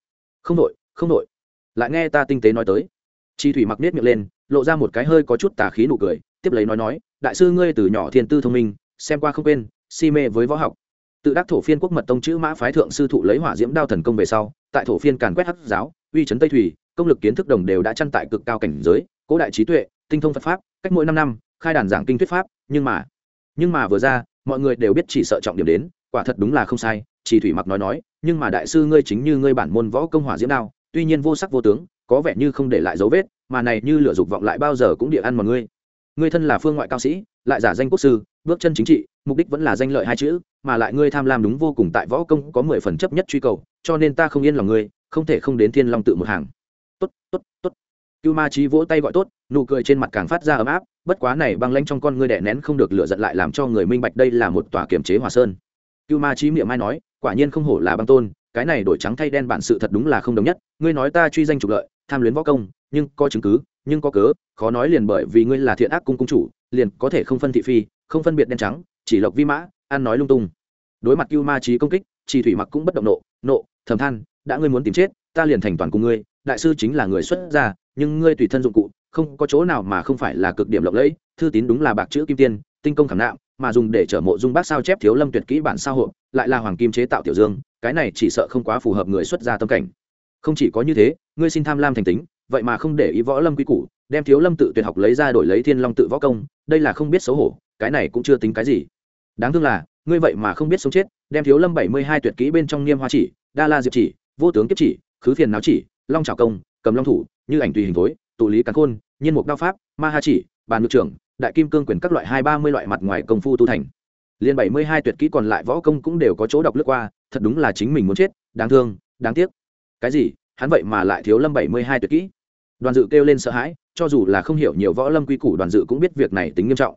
Không đội không đội. Lại nghe ta tinh tế nói tới chi thủy mặc nết miệng lên, lộ ra một cái hơi có chút tà khí nụ cười, tiếp lấy nói nói, đại sư ngươi từ nhỏ thiên tư thông minh, xem qua không quên, si mê với võ học. Tự đắc thổ phiên quốc mật tông chữ mã phái thượng sư thụ lấy hỏa diễm đao thần công về sau, tại thổ phiên càn quét hắc giáo, uy trấn tây thủy, công lực kiến thức đồng đều đã chăn tại cực cao cảnh giới, cố đại trí tuệ, tinh thông phật pháp, cách mỗi năm năm, khai đàn giảng kinh thuyết pháp, nhưng mà nhưng mà vừa ra, mọi người đều biết chỉ sợ trọng điểm đến, quả thật đúng là không sai chỉ thủy mặc nói nói, nhưng mà đại sư ngươi chính như ngươi bản môn võ công hỏa diễm đao, tuy nhiên vô sắc vô tướng có vẻ như không để lại dấu vết, mà này như lửa dục vọng lại bao giờ cũng địa ăn mọi ngươi. Ngươi thân là phương ngoại cao sĩ, lại giả danh quốc sư, bước chân chính trị, mục đích vẫn là danh lợi hai chữ, mà lại ngươi tham lam đúng vô cùng tại võ công có mười phần chấp nhất truy cầu, cho nên ta không yên lòng ngươi, không thể không đến thiên long tự một hàng. Tốt tốt tốt. Cưu ma trí vỗ tay gọi tốt, nụ cười trên mặt càng phát ra ấm áp, bất quá này băng lanh trong con ngươi đẻ nén không được lửa giận lại làm cho người minh bạch đây là một tòa kiểm chế hòa sơn. Cưu ma trí miệng mai nói, quả nhiên không hổ là băng tôn, cái này đổi trắng thay đen bản sự thật đúng là không đồng nhất, ngươi nói ta truy danh trục lợi tham luyến võ công, nhưng có chứng cứ, nhưng có cớ, khó nói liền bởi vì ngươi là thiện ác cung cung chủ, liền có thể không phân thị phi, không phân biệt đen trắng, chỉ lộc vi mã, ăn nói lung tung. Đối mặt cưu ma trí công kích chỉ thủy mặc cũng bất động nộ nộ thầm than, đã ngươi muốn tìm chết, ta liền thành toàn cùng ngươi, đại sư chính là người xuất gia, nhưng ngươi tùy thân dụng cụ, không có chỗ nào mà không phải là cực điểm lộng lẫy, thư tín đúng là bạc chữ kim tiên, tinh công khảm nạm, mà dùng để chở mộ dung bác sao chép thiếu lâm tuyệt kỹ bản sao hộ, lại là hoàng kim chế tạo tiểu dương, cái này chỉ sợ không quá phù hợp người xuất gia tâm cảnh không chỉ có như thế, ngươi xin tham lam thành tính, vậy mà không để ý võ lâm quy củ, đem thiếu lâm tự tuyệt học lấy ra đổi lấy thiên long tự võ công, đây là không biết xấu hổ, cái này cũng chưa tính cái gì. Đáng thương là, ngươi vậy mà không biết sống chết, đem thiếu lâm bảy mươi hai tuyệt kỹ bên trong niêm hoa chỉ, đa la diệp chỉ, vô tướng kiếp chỉ, khứ phiền náo chỉ, long trào công, cầm long thủ, như ảnh tùy hình thối, tụ lý cắn khôn, nhiên mục đao pháp, ma ha chỉ, bàn ngự trưởng, đại kim cương quyền các loại hai ba mươi loại mặt ngoài công phu tu thành. Liên bảy mươi hai tuyệt kỹ còn lại võ công cũng đều có chỗ đọc lướt qua, thật đúng là chính mình muốn chết, đáng thương, đáng tiếc cái gì? Hắn vậy mà lại thiếu lâm bảy mươi hai tuyệt kỹ. Đoàn dự kêu lên sợ hãi, cho dù là không hiểu nhiều võ lâm quy củ, đoàn dự cũng biết việc này tính nghiêm trọng.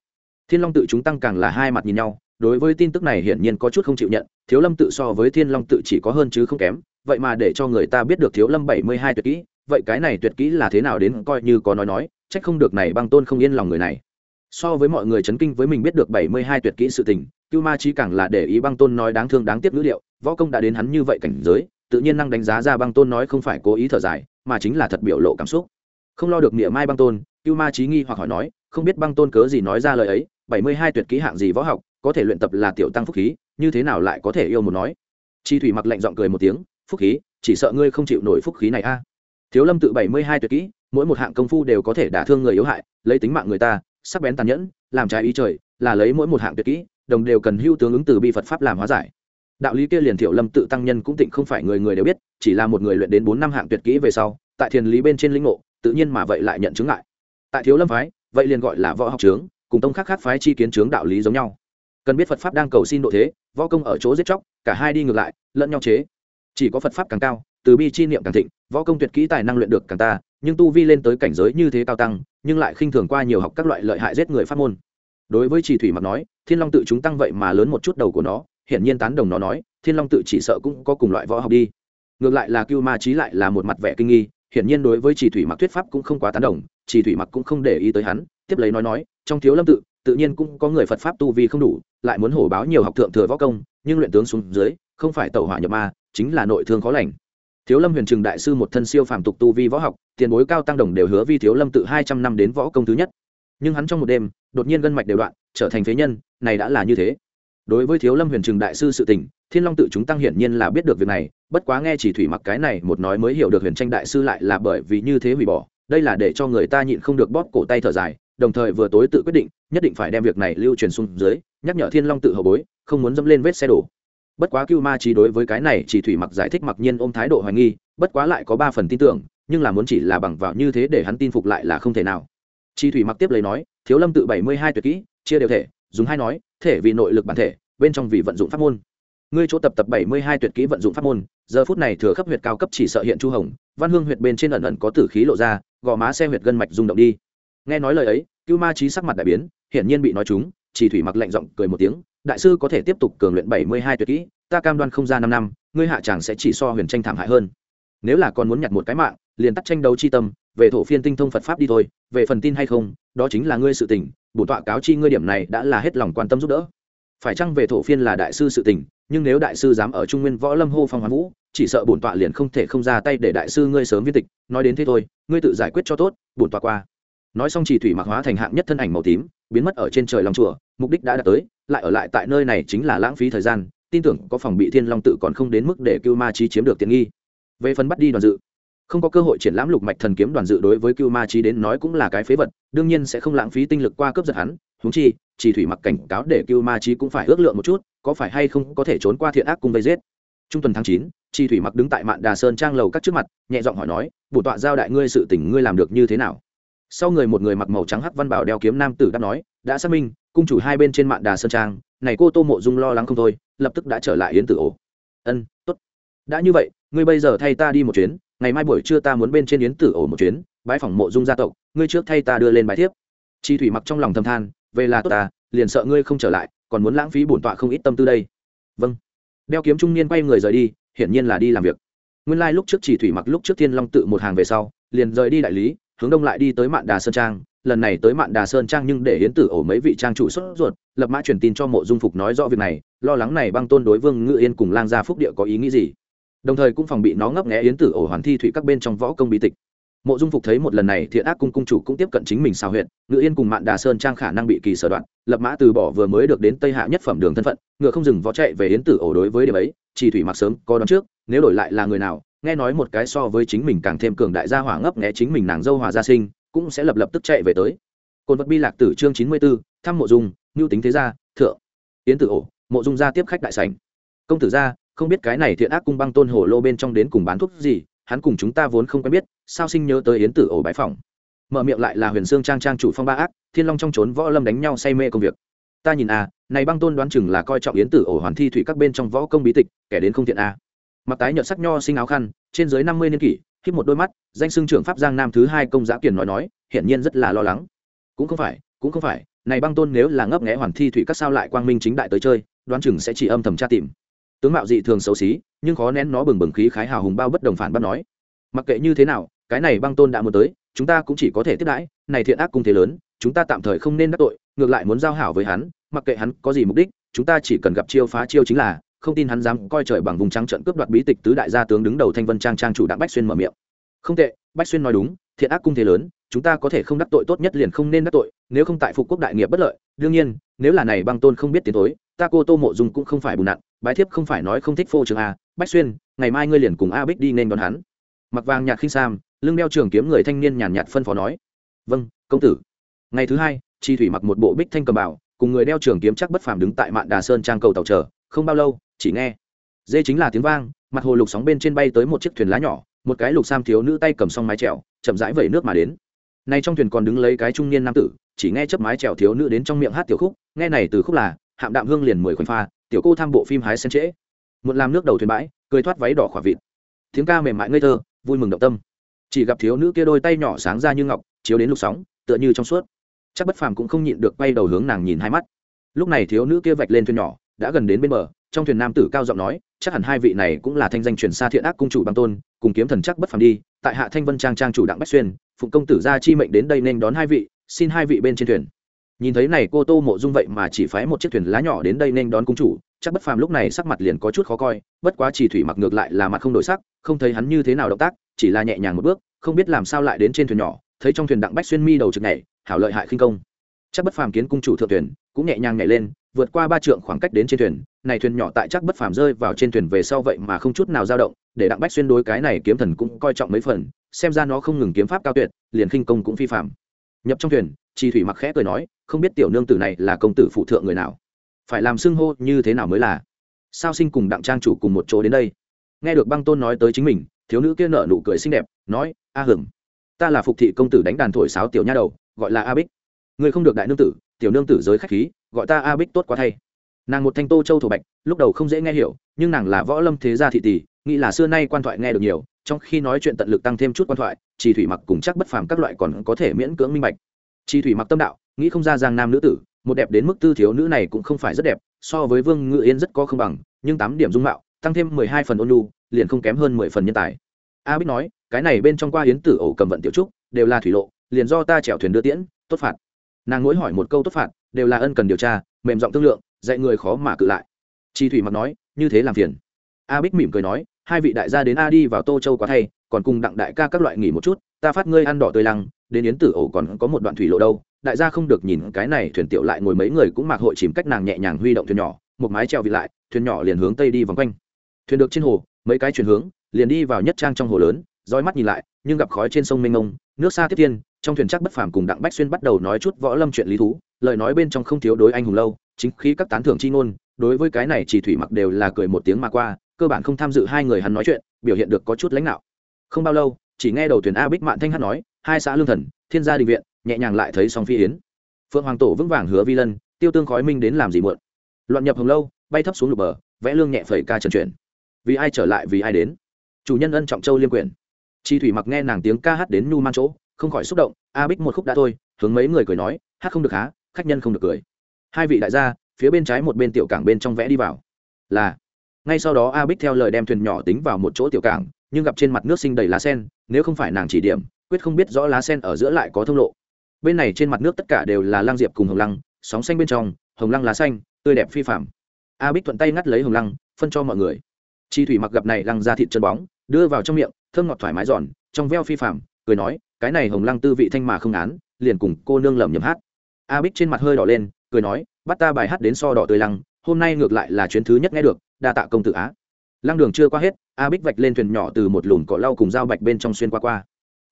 Thiên long tự chúng tăng càng là hai mặt nhìn nhau, đối với tin tức này hiển nhiên có chút không chịu nhận, thiếu lâm tự so với thiên long tự chỉ có hơn chứ không kém, vậy mà để cho người ta biết được thiếu lâm bảy mươi hai tuyệt kỹ, vậy cái này tuyệt kỹ là thế nào đến coi như có nói nói trách không được này băng tôn không yên lòng người này. So với mọi người chấn kinh với mình biết được bảy mươi hai tuyệt kỹ sự tình, cưu ma trí càng là để ý băng tôn nói đáng thương đáng tiếc ngữ liệu võ công đã đến hắn như vậy cảnh giới tự nhiên năng đánh giá ra băng tôn nói không phải cố ý thở dài, mà chính là thật biểu lộ cảm xúc. Không lo được nghĩa mai băng tôn, cưu ma trí nghi hoặc hỏi nói, không biết băng tôn cớ gì nói ra lời ấy, bảy mươi hai tuyệt kỹ hạng gì võ học, có thể luyện tập là tiểu tăng phúc khí, như thế nào lại có thể yêu một nói? Chi thủy mặc lạnh giọng cười một tiếng, phúc khí, chỉ sợ ngươi không chịu nổi phúc khí này a. Thiếu lâm tự bảy mươi hai tuyệt kỹ, mỗi một hạng công phu đều có thể đả thương người yếu hại, lấy tính mạng người ta, sắc bén tàn nhẫn, làm trái ý trời, là lấy mỗi một hạng tuyệt kỹ, đồng đều cần hưu tướng ứng từ bi phật pháp làm hóa giải đạo lý kia liền thiểu lâm tự tăng nhân cũng tịnh không phải người người đều biết, chỉ là một người luyện đến bốn năm hạng tuyệt kỹ về sau, tại thiền lý bên trên lĩnh ngộ, tự nhiên mà vậy lại nhận chứng lại tại thiếu lâm phái, vậy liền gọi là võ học trướng cùng tông khác khác phái chi kiến trướng đạo lý giống nhau. Cần biết phật pháp đang cầu xin độ thế, võ công ở chỗ giết chóc, cả hai đi ngược lại, lẫn nhau chế. Chỉ có phật pháp càng cao, từ bi chi niệm càng thịnh, võ công tuyệt kỹ tài năng luyện được càng ta, nhưng tu vi lên tới cảnh giới như thế cao tăng, nhưng lại khinh thường qua nhiều học các loại lợi hại giết người pháp môn. Đối với chỉ thủy mặc nói, thiên long tự chúng tăng vậy mà lớn một chút đầu của nó hiển nhiên tán đồng nó nói, thiên long tự chỉ sợ cũng có cùng loại võ học đi. Ngược lại là cưu ma trí lại là một mặt vẻ kinh nghi, hiển nhiên đối với chỉ thủy mặc thuyết pháp cũng không quá tán đồng, chỉ thủy mặc cũng không để ý tới hắn, tiếp lấy nói nói, trong thiếu lâm tự tự nhiên cũng có người phật pháp tu vi không đủ, lại muốn hổ báo nhiều học thượng thừa võ công, nhưng luyện tướng xuống dưới, không phải tẩu hỏa nhập ma, chính là nội thương khó lành. Thiếu lâm huyền trừng đại sư một thân siêu phàm tục tu vi võ học, tiền bối cao tăng đồng đều hứa vi thiếu lâm tự hai trăm năm đến võ công thứ nhất. Nhưng hắn trong một đêm, đột nhiên gân mạch đều đoạn, trở thành phế nhân, này đã là như thế đối với thiếu lâm huyền trừng đại sư sự tình, thiên long tự chúng tăng hiển nhiên là biết được việc này, bất quá nghe chỉ thủy mặc cái này một nói mới hiểu được huyền tranh đại sư lại là bởi vì như thế hủy bỏ, đây là để cho người ta nhịn không được bóp cổ tay thở dài, đồng thời vừa tối tự quyết định, nhất định phải đem việc này lưu truyền xuống dưới, nhắc nhở thiên long tự hậu bối, không muốn dẫm lên vết xe đổ. Bất quá cưu ma trí đối với cái này chỉ thủy mặc giải thích mặc nhiên ôm thái độ hoài nghi, bất quá lại có ba phần tin tưởng, nhưng là muốn chỉ là bằng vào như thế để hắn tin phục lại là không thể nào. Chỉ thủy mặc tiếp lấy nói, thiếu lâm tự bảy mươi hai tuyệt kỹ, chia đều thể dùng hai nói, thể vì nội lực bản thể, bên trong vì vận dụng pháp môn. Ngươi chỗ tập tập bảy mươi hai tuyệt kỹ vận dụng pháp môn, giờ phút này thừa khắp huyệt cao cấp chỉ sợ hiện chu hồng, văn hương huyệt bên trên ẩn ẩn có tử khí lộ ra, gò má xe huyệt gân mạch rung động đi. Nghe nói lời ấy, cưu ma trí sắc mặt đại biến, hiển nhiên bị nói chúng, chỉ thủy mặc lạnh giọng cười một tiếng, đại sư có thể tiếp tục cường luyện bảy mươi hai tuyệt kỹ, ta cam đoan không ra năm năm, ngươi hạ chàng sẽ chỉ so huyền tranh thảm hại hơn. Nếu là còn muốn nhặt một cái mạng, liền tắt tranh đấu chi tâm, về thổ phiên tinh thông phật pháp đi thôi, về phần tin hay không, đó chính là ngươi sự tình bổn tọa cáo chi ngươi điểm này đã là hết lòng quan tâm giúp đỡ. Phải chăng về thổ phiên là đại sư sự tình, nhưng nếu đại sư dám ở trung nguyên võ lâm hô phong hoán vũ, chỉ sợ bổn tọa liền không thể không ra tay để đại sư ngươi sớm viên tịch. Nói đến thế thôi, ngươi tự giải quyết cho tốt, bổn tọa qua. Nói xong chỉ thủy mặc hóa thành hạng nhất thân ảnh màu tím, biến mất ở trên trời lòng chùa, mục đích đã đạt tới, lại ở lại tại nơi này chính là lãng phí thời gian, tin tưởng có phòng bị thiên long tự còn không đến mức để cưu ma trí chiếm được tiện nghi. Về phần bắt đi đoàn dự không có cơ hội triển lãm lục mạch thần kiếm đoàn dự đối với cưu ma trí đến nói cũng là cái phế vật, đương nhiên sẽ không lãng phí tinh lực qua cướp giật hắn. Húng chi, chỉ thủy mặc cảnh cáo để cưu ma trí cũng phải ước lượng một chút, có phải hay không có thể trốn qua thiện ác cùng vây giết. Trung tuần tháng chín, chi thủy mặc đứng tại mạn đà sơn trang lầu các trước mặt, nhẹ giọng hỏi nói, bổ tọa giao đại ngươi sự tình ngươi làm được như thế nào? Sau người một người mặc màu trắng hắc văn bảo đeo kiếm nam tử đáp nói, đã xác minh, cung chủ hai bên trên mạn đà sơn trang, này cô tô mộ dung lo lắng không thôi, lập tức đã trở lại yến tử ổ. Ân, tốt. Đã như vậy, ngươi bây giờ thay ta đi một chuyến ngày mai buổi trưa ta muốn bên trên yến tử ổ một chuyến bãi phòng mộ dung gia tộc, ngươi trước thay ta đưa lên bài thiếp. Chi thủy mặc trong lòng thâm than, về là tốt ta, liền sợ ngươi không trở lại, còn muốn lãng phí bổn tọa không ít tâm tư đây. Vâng. Đeo kiếm trung niên quay người rời đi, hiển nhiên là đi làm việc. Nguyên lai、like、lúc trước chỉ thủy mặc lúc trước thiên long tự một hàng về sau, liền rời đi đại lý, hướng đông lại đi tới mạn đà sơn trang. Lần này tới mạn đà sơn trang nhưng để hiến tử ổ mấy vị trang chủ xuất ruột, lập mã truyền tin cho mộ dung phục nói rõ việc này, lo lắng này băng tôn đối vương ngự yên cùng lang gia phúc địa có ý nghĩ gì đồng thời cũng phòng bị nó ngấp nghẽ yến tử ổ hoàn thi thủy các bên trong võ công bí tịch. Mộ dung phục thấy một lần này, thiện ác cung cung chủ cũng tiếp cận chính mình sao huyện ngự yên cùng mạn đà sơn trang khả năng bị kỳ sở đoạn, lập mã từ bỏ vừa mới được đến tây hạ nhất phẩm đường thân phận, ngựa không dừng võ chạy về yến tử ổ đối với điểm ấy, chỉ thủy mặc sớm, có đón trước, nếu đổi lại là người nào, nghe nói một cái so với chính mình càng thêm cường đại gia hỏa ngấp nghẽ chính mình nàng dâu hòa gia sinh, cũng sẽ lập lập tức chạy về tới. Côn vật bi lạc tử chương chín mươi b thăm mộ dung ngưu tính thế gia, thượng. Yến tử ổ, mộ dung gia tiếp khách đại sảnh. Công tử gia không biết cái này thiện ác cung băng tôn hồ lô bên trong đến cùng bán thuốc gì, hắn cùng chúng ta vốn không quen biết, sao sinh nhớ tới yến tử ổ bãi phòng mở miệng lại là huyền xương trang trang chủ phong ba ác, thiên long trong trốn võ lâm đánh nhau say mê công việc. Ta nhìn à này băng tôn đoán chừng là coi trọng yến tử ổ hoàn thi thủy các bên trong võ công bí tịch, kẻ đến không thiện à. mặc tái nhợt sắc nho sinh áo khăn, trên dưới năm mươi niên kỷ khiếp một đôi mắt, danh xưng trưởng pháp giang nam thứ hai công giã kiền nói nói, hiển nhiên rất là lo lắng. Cũng không phải, cũng không phải, này băng tôn nếu là ngấp nghẽ hoàn thi thủy các sao lại quang minh chính đại tới chơi, đoán chừng sẽ chỉ âm thầm tra tìm tướng mạo dị thường xấu xí, nhưng khó nén nó bừng bừng khí khái hào hùng bao bất đồng phản bắt nói, mặc kệ như thế nào, cái này băng tôn đã muốn tới, chúng ta cũng chỉ có thể tiếp đãi, này thiện ác cung thế lớn, chúng ta tạm thời không nên đắc tội, ngược lại muốn giao hảo với hắn, mặc kệ hắn có gì mục đích, chúng ta chỉ cần gặp chiêu phá chiêu chính là, không tin hắn dám coi trời bằng vùng trắng trận cướp đoạt bí tịch tứ đại gia tướng đứng đầu thanh vân trang trang chủ đặng bách xuyên mở miệng. Không tệ, bách xuyên nói đúng, thiện ác cung thế lớn, chúng ta có thể không đắc tội tốt nhất liền không nên đắc tội, nếu không tại phục quốc đại nghiệp bất lợi, đương nhiên, nếu là này băng tôn không biết tiến tối ta cô tô mộ dung cũng không phải bùn nặn bái thiếp không phải nói không thích phô trường a, bách xuyên, ngày mai ngươi liền cùng a bích đi nên đón hắn. Mặc vàng nhạt khinh sam, lưng đeo trường kiếm người thanh niên nhàn nhạt phân phó nói. Vâng công tử. Ngày thứ hai, chi thủy mặc một bộ bích thanh cầm bảo cùng người đeo trường kiếm chắc bất phàm đứng tại mạn đà sơn trang cầu tàu chờ, không bao lâu, chỉ nghe. Dê chính là tiếng vang, mặt hồ lục sóng bên trên bay tới một chiếc thuyền lá nhỏ, một cái lục sam thiếu nữ tay cầm song mái trèo chậm rãi vẩy nước mà đến. Nay trong thuyền còn đứng lấy cái trung niên nam tử, chỉ nghe chấp mái trèo thiếu nữ đến trong miệng hát tiểu khúc, nghe này từ khúc là, hạm đạm hương liền mười khoảnh pha tiểu cô tham bộ phim hái sen trễ. Muộn làm nước đầu thuyền bãi, cười thoát váy đỏ khỏa vịt. Tiếng ca mềm mại ngây thơ, vui mừng động tâm. Chỉ gặp thiếu nữ kia đôi tay nhỏ sáng ra như ngọc, chiếu đến lục sóng, tựa như trong suốt. Chắc bất phàm cũng không nhịn được quay đầu hướng nàng nhìn hai mắt. Lúc này thiếu nữ kia vạch lên thuyền nhỏ, đã gần đến bên bờ, trong thuyền nam tử cao giọng nói, chắc hẳn hai vị này cũng là thanh danh truyền xa thiện ác cung chủ băng tôn, cùng kiếm thần chắc bất phàm đi, tại hạ thanh vân trang trang chủ đặng bách xuyên, phụng công tử gia chi mệnh đến đây nên đón hai vị, xin hai vị bên trên thuyền nhìn thấy này cô tô mộ dung vậy mà chỉ phái một chiếc thuyền lá nhỏ đến đây nên đón cung chủ, chắc bất phàm lúc này sắc mặt liền có chút khó coi, bất quá chỉ thủy mặc ngược lại là mặt không đổi sắc, không thấy hắn như thế nào động tác, chỉ là nhẹ nhàng một bước, không biết làm sao lại đến trên thuyền nhỏ, thấy trong thuyền đặng bách xuyên mi đầu trực nhảy, hảo lợi hại khinh công. Chắc bất phàm kiến cung chủ thượng thuyền, cũng nhẹ nhàng nhảy lên, vượt qua ba trượng khoảng cách đến trên thuyền, này thuyền nhỏ tại chắc bất phàm rơi vào trên thuyền về sau vậy mà không chút nào dao động, để đặng bách xuyên đối cái này kiếm thần cũng coi trọng mấy phần, xem ra nó không ngừng kiếm pháp cao tuyệt, liền khinh công cũng phi phạm nhập trong thuyền chi thủy mặc khẽ cười nói, không biết tiểu nương tử này là công tử phụ thượng người nào. Phải làm xưng hô như thế nào mới là? Sao sinh cùng đặng trang chủ cùng một chỗ đến đây? Nghe được băng tôn nói tới chính mình, thiếu nữ kia nở nụ cười xinh đẹp, nói, a hửng ta là phục thị công tử đánh đàn thổi sáo tiểu nha đầu, gọi là a bích. Người không được đại nương tử, tiểu nương tử giới khách khí, gọi ta a bích tốt quá thay. Nàng một thanh tô châu thổ bạch, lúc đầu không dễ nghe hiểu, nhưng nàng là võ lâm thế gia thị tỷ, nghĩ là xưa nay quan thoại nghe được nhiều trong khi nói chuyện tận lực tăng thêm chút quan thoại chỉ thủy mặc cùng chắc bất phàm các loại còn có thể miễn cưỡng minh bạch. Chi thủy mặc tâm đạo, nghĩ không ra giang nam nữ tử, một đẹp đến mức tư thiếu nữ này cũng không phải rất đẹp, so với vương ngự yên rất có không bằng, nhưng tám điểm dung mạo, tăng thêm mười hai phần ôn lu liền không kém hơn mười phần nhân tài. A bích nói, cái này bên trong qua hiến tử ổ cầm vận tiểu trúc, đều là thủy lộ, liền do ta chèo thuyền đưa tiễn, tốt phạt. Nàng ngỗi hỏi một câu tốt phạt, đều là ân cần điều tra, mềm giọng thương lượng, dạy người khó mà cự lại. Chi thủy mặc nói, như thế làm phiền. A bích mỉm cười nói hai vị đại gia đến a đi vào tô châu quá thay, còn cùng đặng đại ca các loại nghỉ một chút, ta phát ngươi ăn đỏ tươi lăng, đến yến tử ổ còn có một đoạn thủy lộ đâu, đại gia không được nhìn cái này, thuyền tiểu lại ngồi mấy người cũng mặc hội chìm cách nàng nhẹ nhàng huy động thuyền nhỏ, một mái treo vị lại, thuyền nhỏ liền hướng tây đi vòng quanh. Thuyền được trên hồ, mấy cái chuyển hướng, liền đi vào nhất trang trong hồ lớn, roi mắt nhìn lại, nhưng gặp khói trên sông mênh mông, nước xa tiếp tiên trong thuyền chắc bất phàm cùng đặng bách xuyên bắt đầu nói chút võ lâm chuyện lý thú, lời nói bên trong không thiếu đối anh hùng lâu, chính khi các tán thưởng chi ngôn, đối với cái này chỉ thủy mặc đều là cười một tiếng mà qua cơ bản không tham dự hai người hắn nói chuyện, biểu hiện được có chút lãnh đạo. Không bao lâu, chỉ nghe đầu thuyền a bích mạn thanh hát nói, hai xã lương thần, thiên gia đình viện, nhẹ nhàng lại thấy song phi yến. Phượng hoàng tổ vững vàng hứa vi lân, tiêu tương khói minh đến làm gì muộn. Loạn nhập hồng lâu, bay thấp xuống lục bờ, vẽ lương nhẹ phẩy ca trần chuyển vì ai trở lại vì ai đến? Chủ nhân ân trọng châu liêm quyền chi thủy mặc nghe nàng tiếng ca hát đến nu man chỗ, không khỏi xúc động, a bích một khúc đã thôi, hướng mấy người cười nói, hát không được há, khách nhân không được cười. Hai vị đại gia, phía bên trái một bên tiểu cảng bên trong vẽ đi vào. Là ngay sau đó a bích theo lời đem thuyền nhỏ tính vào một chỗ tiểu cảng, nhưng gặp trên mặt nước sinh đầy lá sen, nếu không phải nàng chỉ điểm, quyết không biết rõ lá sen ở giữa lại có thông lộ. Bên này trên mặt nước tất cả đều là lang diệp cùng hồng lăng, sóng xanh bên trong, hồng lăng lá xanh, tươi đẹp phi phạm a bích thuận tay ngắt lấy hồng lăng, phân cho mọi người. Chi thủy mặc gặp này lăng ra thịt chân bóng, đưa vào trong miệng, thơm ngọt thoải mái giòn, trong veo phi phạm cười nói, cái này hồng lăng tư vị thanh mà không án, liền cùng cô nương lẩm nhẩm hát. A bích trên mặt hơi đỏ lên, cười nói, bắt ta bài hát đến so đỏ tươi lăng, hôm nay ngược lại là chuyến thứ nhất nghe được đa tạ công tử á. Lăng đường chưa qua hết, a bích vạch lên thuyền nhỏ từ một lùn cỏ lau cùng dao bạch bên trong xuyên qua qua.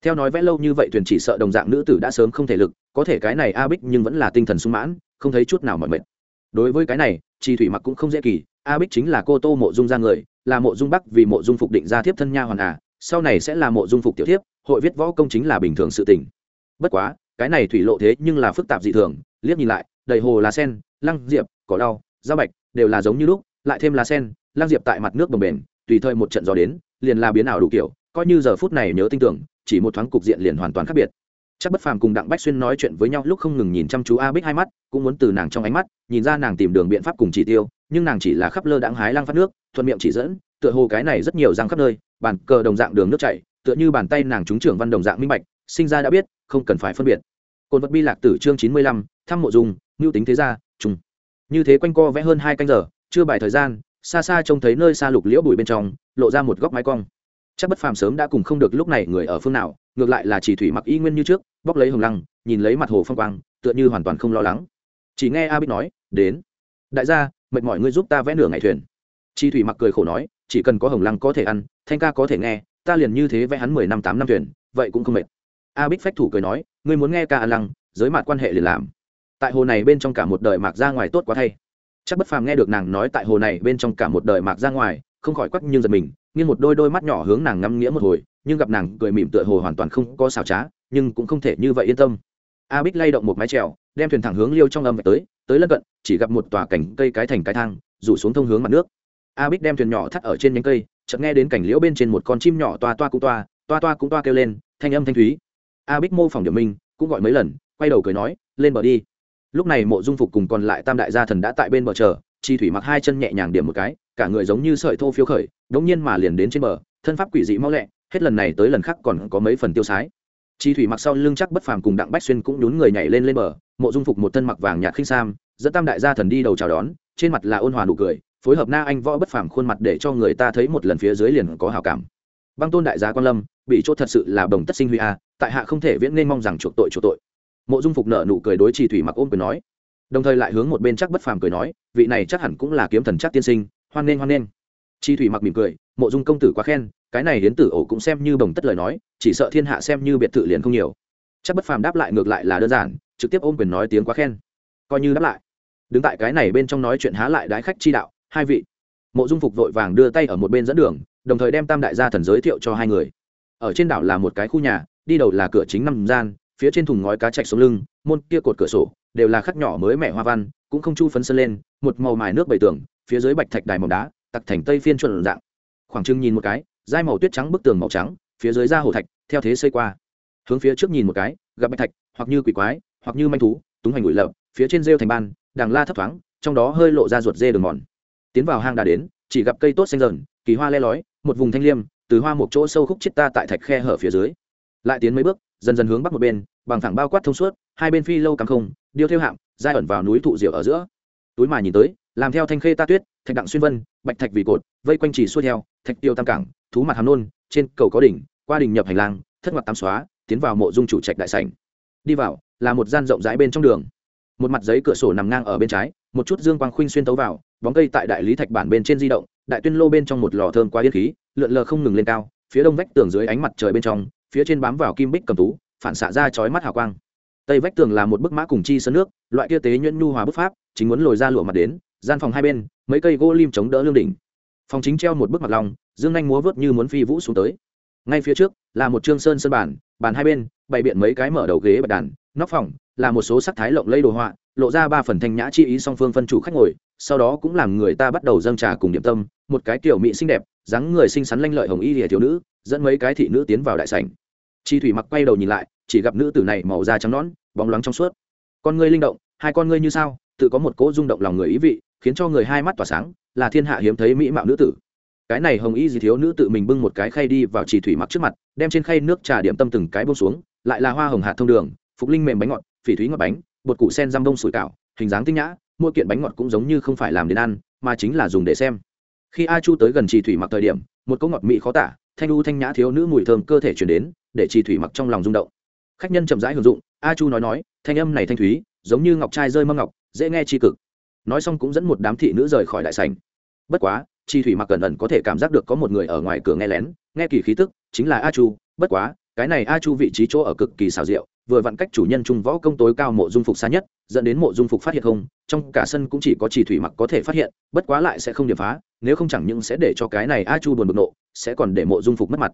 Theo nói vẽ lâu như vậy thuyền chỉ sợ đồng dạng nữ tử đã sớm không thể lực, có thể cái này a bích nhưng vẫn là tinh thần sung mãn, không thấy chút nào mọi mệt. Đối với cái này chi thủy mặc cũng không dễ kỳ, a bích chính là cô tô mộ dung ra người, là mộ dung bắc vì mộ dung phục định ra thiếp thân nha hoàn à sau này sẽ là mộ dung phục tiểu thiếp, hội viết võ công chính là bình thường sự tình. Bất quá, cái này thủy lộ thế nhưng là phức tạp dị thường, liếc nhìn lại, đầy hồ lá sen, lăng, diệp, cỏ đau da bạch, đều là giống như lúc lại thêm lá sen lang diệp tại mặt nước bồng bềnh, tùy thời một trận gió đến liền là biến ảo đủ kiểu coi như giờ phút này nhớ tin tưởng chỉ một thoáng cục diện liền hoàn toàn khác biệt. Chắc bất phàm cùng đặng bách xuyên nói chuyện với nhau lúc không ngừng nhìn chăm chú a bích hai mắt cũng muốn từ nàng trong ánh mắt nhìn ra nàng tìm đường biện pháp cùng chỉ tiêu nhưng nàng chỉ là khắp lơ đãng hái lang phát nước thuận miệng chỉ dẫn tựa hồ cái này rất nhiều răng khắp nơi bàn cờ đồng dạng đường nước chảy tựa như bàn tay nàng trúng trưởng văn đồng dạng minh bạch sinh ra đã biết không cần phải phân biệt. Cồn vật bi lạc tử chương chín mươi lăm thăm mộ dùng, ngưu tính thế gia trùng. Như thế quanh co vẽ hơn hai canh giờ chưa bài thời gian, xa xa trông thấy nơi xa lục liễu bụi bên trong, lộ ra một góc mái cong. Chắc bất phàm sớm đã cùng không được lúc này người ở phương nào, ngược lại là chỉ thủy mặc y nguyên như trước, bóc lấy hồng lăng, nhìn lấy mặt hồ phong quang, tựa như hoàn toàn không lo lắng. Chỉ nghe a bích nói, đến. Đại gia, mệt mỏi ngươi giúp ta vẽ nửa ngày thuyền. Chi thủy mặc cười khổ nói, chỉ cần có hồng lăng có thể ăn, thanh ca có thể nghe, ta liền như thế vẽ hắn mười năm tám năm thuyền, vậy cũng không mệt. A bích phách thủ cười nói, ngươi muốn nghe ca ăn lăng, giới mặt quan hệ liền làm. Tại hồ này bên trong cả một đời mạc ra ngoài tốt quá thay chắc bất phàm nghe được nàng nói tại hồ này bên trong cả một đời mạc ra ngoài, không khỏi quắc nhưng giật mình, nghiêng một đôi đôi mắt nhỏ hướng nàng ngắm nghĩa một hồi, nhưng gặp nàng cười mỉm tựa hồ hoàn toàn không có xảo trá, nhưng cũng không thể như vậy yên tâm. A bích lay động một mái trèo đem thuyền thẳng hướng liêu trong âm tới tới lân cận, chỉ gặp một tòa cảnh cây cái thành cái thang, rủ xuống thông hướng mặt nước. A bích đem thuyền nhỏ thắt ở trên nhánh cây, chợt nghe đến cảnh liễu bên trên một con chim nhỏ toa toa cũng toa toa toa cũng toa kêu lên, thanh âm thanh thúy. A bích mô phỏng điểm minh cũng gọi mấy lần, quay đầu cười nói, lên bờ đi lúc này mộ dung phục cùng còn lại tam đại gia thần đã tại bên bờ chờ, chi thủy mặc hai chân nhẹ nhàng điểm một cái, cả người giống như sợi thô phiếu khởi, đống nhiên mà liền đến trên bờ, thân pháp quỷ dị mau lẹ, hết lần này tới lần khác còn có mấy phần tiêu sái. Chi thủy mặc sau lưng chắc bất phàm cùng đặng bách xuyên cũng nhún người nhảy lên lên bờ, mộ dung phục một thân mặc vàng nhạt khinh sam, dẫn tam đại gia thần đi đầu chào đón, trên mặt là ôn hòa nụ cười, phối hợp na anh võ bất phàm khuôn mặt để cho người ta thấy một lần phía dưới liền có hào cảm. Băng tôn đại gia quan lâm, bị chỗ thật sự là đồng tất sinh huy a, tại hạ không thể viễn nên mong rằng chuộc tội chuộc tội mộ dung phục nợ nụ cười đối trì thủy mặc ôm cười nói. Đồng thời lại hướng một bên chắc bất phàm cười nói, vị này chắc hẳn cũng là kiếm thần chắc tiên sinh, hoan nghênh hoan nghênh. Chi thủy mặc mỉm cười, mộ dung công tử quá khen, cái này hiến tử ổ cũng xem như bồng tất lời nói, chỉ sợ thiên hạ xem như biệt thự liền không nhiều. Chắc bất phàm đáp lại ngược lại là đơn giản, trực tiếp ôm quyền nói tiếng quá khen. Coi như đáp lại. Đứng tại cái này bên trong nói chuyện há lại đái khách chi đạo, hai vị. Mộ dung phục vội vàng đưa tay ở một bên dẫn đường, đồng thời đem tam đại gia thần giới thiệu cho hai người. Ở trên đảo là một cái khu nhà, đi đầu là cửa chính năm gian phía trên thùng ngói cá chạch xuống lưng, môn kia cột cửa sổ đều là khắc nhỏ mới mẻ hoa văn, cũng không chu phấn sơn lên, một màu mài nước bầy tường, phía dưới bạch thạch đài màu đá, tặc thành tây phiên chuẩn dạng. Khoảng trưng nhìn một cái, dai màu tuyết trắng bức tường màu trắng, phía dưới da hồ thạch, theo thế xây qua. Hướng phía trước nhìn một cái, gặp bạch thạch, hoặc như quỷ quái, hoặc như manh thú, túng hành ngụy lợp, phía trên rêu thành ban, đằng la thấp thoáng, trong đó hơi lộ ra ruột dê đường mòn. Tiến vào hang đà đến, chỉ gặp cây tốt xanh dần, kỳ hoa le lói, một vùng thanh liêm, từ hoa một chỗ sâu khúc chết ta tại thạch khe hở phía dưới. Lại tiến mấy bước dần dần hướng bắc một bên, bằng thẳng bao quát thông suốt, hai bên phi lâu cắm không, điêu theo hạm dai ẩn vào núi thụ diệu ở giữa. Túi mà nhìn tới, làm theo thanh khê ta tuyết, thạch đặng xuyên vân, bạch thạch vì cột, vây quanh chỉ xuôi theo, thạch tiêu tam cảng, thú mặt hàm nôn, trên cầu có đỉnh, qua đỉnh nhập hành lang, thất mặt tam xóa, tiến vào mộ dung chủ trạch đại sảnh. Đi vào, là một gian rộng rãi bên trong đường. Một mặt giấy cửa sổ nằm ngang ở bên trái, một chút dương quang khuynh xuyên tấu vào, bóng cây tại đại lý thạch bản bên trên di động, đại tuyên lô bên trong một lò thơm quá yên khí, lượn lờ không ngừng lên cao, phía đông vách tường dưới ánh mặt trời bên trong phía trên bám vào kim bích cầm tú, phản xạ ra chói mắt hào quang. Tây vách tường là một bức mã cùng chi sơn nước, loại kia tế nhuyễn nhu hòa bức pháp, chính muốn lồi ra lụa mặt đến, gian phòng hai bên, mấy cây gỗ lim chống đỡ lương đỉnh. Phòng chính treo một bức mặt lòng dương anh múa vớt như muốn phi vũ xuống tới. Ngay phía trước, là một trương sơn sơn bản bàn hai bên, bày biện mấy cái mở đầu ghế bật đàn, nóc phòng, là một số sắc thái lộng lây đồ họa, lộ ra ba phần thanh nhã chi ý song phương phân chủ khách ngồi, sau đó cũng làm người ta bắt đầu dâng trà cùng điểm tâm, một cái kiểu mỹ xinh đẹp, dáng người xinh xắn lanh lợi hồng y lìa thiếu nữ, dẫn mấy cái thị nữ tiến vào đại sảnh chi thủy mặc quay đầu nhìn lại, chỉ gặp nữ tử này màu da trắng nõn, bóng loáng trong suốt. Con ngươi linh động, hai con ngươi như sao, tự có một cỗ rung động lòng người ý vị, khiến cho người hai mắt tỏa sáng, là thiên hạ hiếm thấy mỹ mạo nữ tử. Cái này hồng y gì thiếu nữ tự mình bưng một cái khay đi vào chỉ thủy mặc trước mặt, đem trên khay nước trà điểm tâm từng cái bông xuống, lại là hoa hồng hạt thông đường, phục linh mềm bánh ngọt, phỉ thúy ngọt bánh, bột củ sen răm bông sủi cảo, hình dáng tinh nhã, mỗi kiện bánh ngọt cũng giống như không phải làm đến ăn, mà chính là dùng để xem. Khi a chu tới gần chỉ thủy mặc thời điểm, một cỗ ngọt mỹ khó tả, thanh u thanh nhã thiếu nữ mùi thơm cơ thể chuyển đến để trì thủy mặc trong lòng rung động. Khách nhân chậm rãi hưởng dụng, a chu nói nói, thanh âm này thanh thúy, giống như ngọc trai rơi mâm ngọc, dễ nghe tri cực. Nói xong cũng dẫn một đám thị nữ rời khỏi đại sành bất quá chi thủy mặc cẩn ẩn có thể cảm giác được có một người ở ngoài cửa nghe lén, nghe kỳ khí tức, chính là a chu. Bất quá, cái này a chu vị trí chỗ ở cực kỳ xào rượu vừa vặn cách chủ nhân trung võ công tối cao mộ dung phục xa nhất, dẫn đến mộ dung phục phát hiện không, trong cả sân cũng chỉ có chỉ thủy mặc có thể phát hiện, bất quá lại sẽ không điểm phá, nếu không chẳng những sẽ để cho cái này a chu buồn bực nộ, sẽ còn để mộ dung phục mất mặt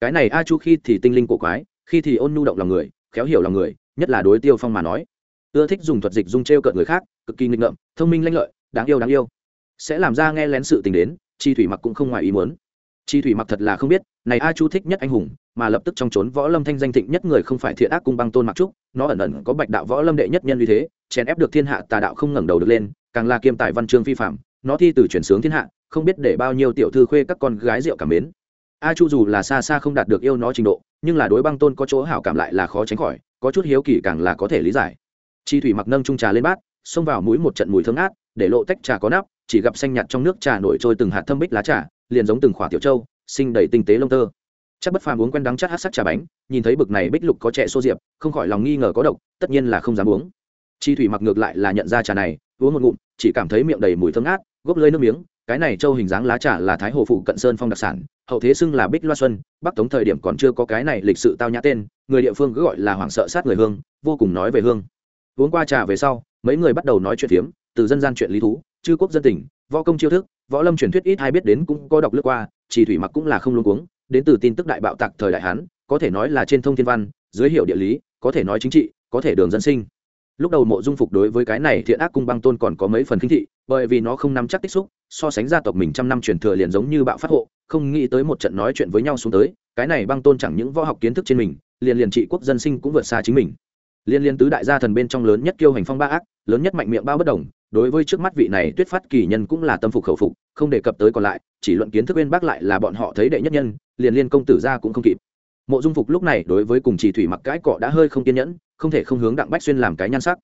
cái này a chu khi thì tinh linh cổ quái, khi thì ôn nhu động lòng người, khéo hiểu lòng người, nhất là đối tiêu phong mà nói. Ưa thích dùng thuật dịch dung t r e o cợt người khác, cực kỳ nghịch ngợm, thông minh lanh lợi, đáng yêu đáng yêu. Sẽ làm ra nghe lén sự tình đến, chi thủy mặc cũng không ngoài ý muốn. Chi thủy mặc thật là không biết, này a chu thích nhất anh hùng, mà lập tức trong trốn võ lâm thanh danh thịnh nhất người không phải thiện ác cung băng tôn mặc trúc, nó ẩn ẩn có bạch đạo võ lâm đệ nhất nhân như thế, chèn ép được thiên hạ tà đạo không ngẩng đầu được lên, càng là kiêm tài văn chương phi phạm, nó thi từ chuyển sướng thiên hạ, không biết để bao nhiêu tiểu thư khuê các con gái rượu cảm mến a chu dù là xa xa không đạt được yêu nó trình độ, nhưng là đối băng tôn có chỗ hảo cảm lại là khó tránh khỏi, có chút hiếu kỳ càng là có thể lý giải. Chi thủy mặc nâng trung trà lên bát, xông vào mũi một trận mùi thơm ngát, để lộ tách trà có nắp, chỉ gặp xanh nhạt trong nước trà nổi trôi từng hạt thâm bích lá trà, liền giống từng khỏa tiểu châu, sinh đầy tinh tế lông tơ. Chắc bất phàm uống quen đắng chát hát sắc trà bánh, nhìn thấy bực này bích lục có trẻ xô diệp, không khỏi lòng nghi ngờ có độc, tất nhiên là không dám uống. Chi thủy mặc ngược lại là nhận ra trà này, uống một ngụm, chỉ cảm thấy miệng đầy mùi thơm ngát, gốc lưới nước miếng cái này châu hình dáng lá trà là thái hồ phụ cận sơn phong đặc sản, hậu thế xưng là bích loa xuân, bắc tống thời điểm còn chưa có cái này lịch sự tao nhã tên, người địa phương cứ gọi là hoảng sợ sát người hương, vô cùng nói về hương. Uống qua trà về sau, mấy người bắt đầu nói chuyện phiếm, từ dân gian chuyện lý thú, chư quốc dân tỉnh võ công chiêu thức, võ lâm truyền thuyết ít ai biết đến cũng có đọc lướt qua, chỉ thủy mặc cũng là không luôn cuống, đến từ tin tức đại bạo tạc thời đại hán, có thể nói là trên thông thiên văn, dưới hiệu địa lý, có thể nói chính trị, có thể đường dân sinh. Lúc đầu mộ dung phục đối với cái này thiện ác cung băng tôn còn có mấy phần khinh thị, bởi vì nó không nắm chắc tích xúc so sánh gia tộc mình trăm năm truyền thừa liền giống như bạo phát hộ, không nghĩ tới một trận nói chuyện với nhau xuống tới, cái này băng tôn chẳng những võ học kiến thức trên mình, liền liền trị quốc dân sinh cũng vượt xa chính mình. Liên liên tứ đại gia thần bên trong lớn nhất kiêu hành phong ba ác, lớn nhất mạnh miệng bao bất đồng, đối với trước mắt vị này tuyết phát kỳ nhân cũng là tâm phục khẩu phục, không đề cập tới còn lại, chỉ luận kiến thức bên bác lại là bọn họ thấy đệ nhất nhân, liền liên công tử ra cũng không kịp. Mộ dung phục lúc này đối với cùng chỉ thủy mặc cãi cọ đã hơi không kiên nhẫn, không thể không hướng đặng bách xuyên làm cái nhan sắc.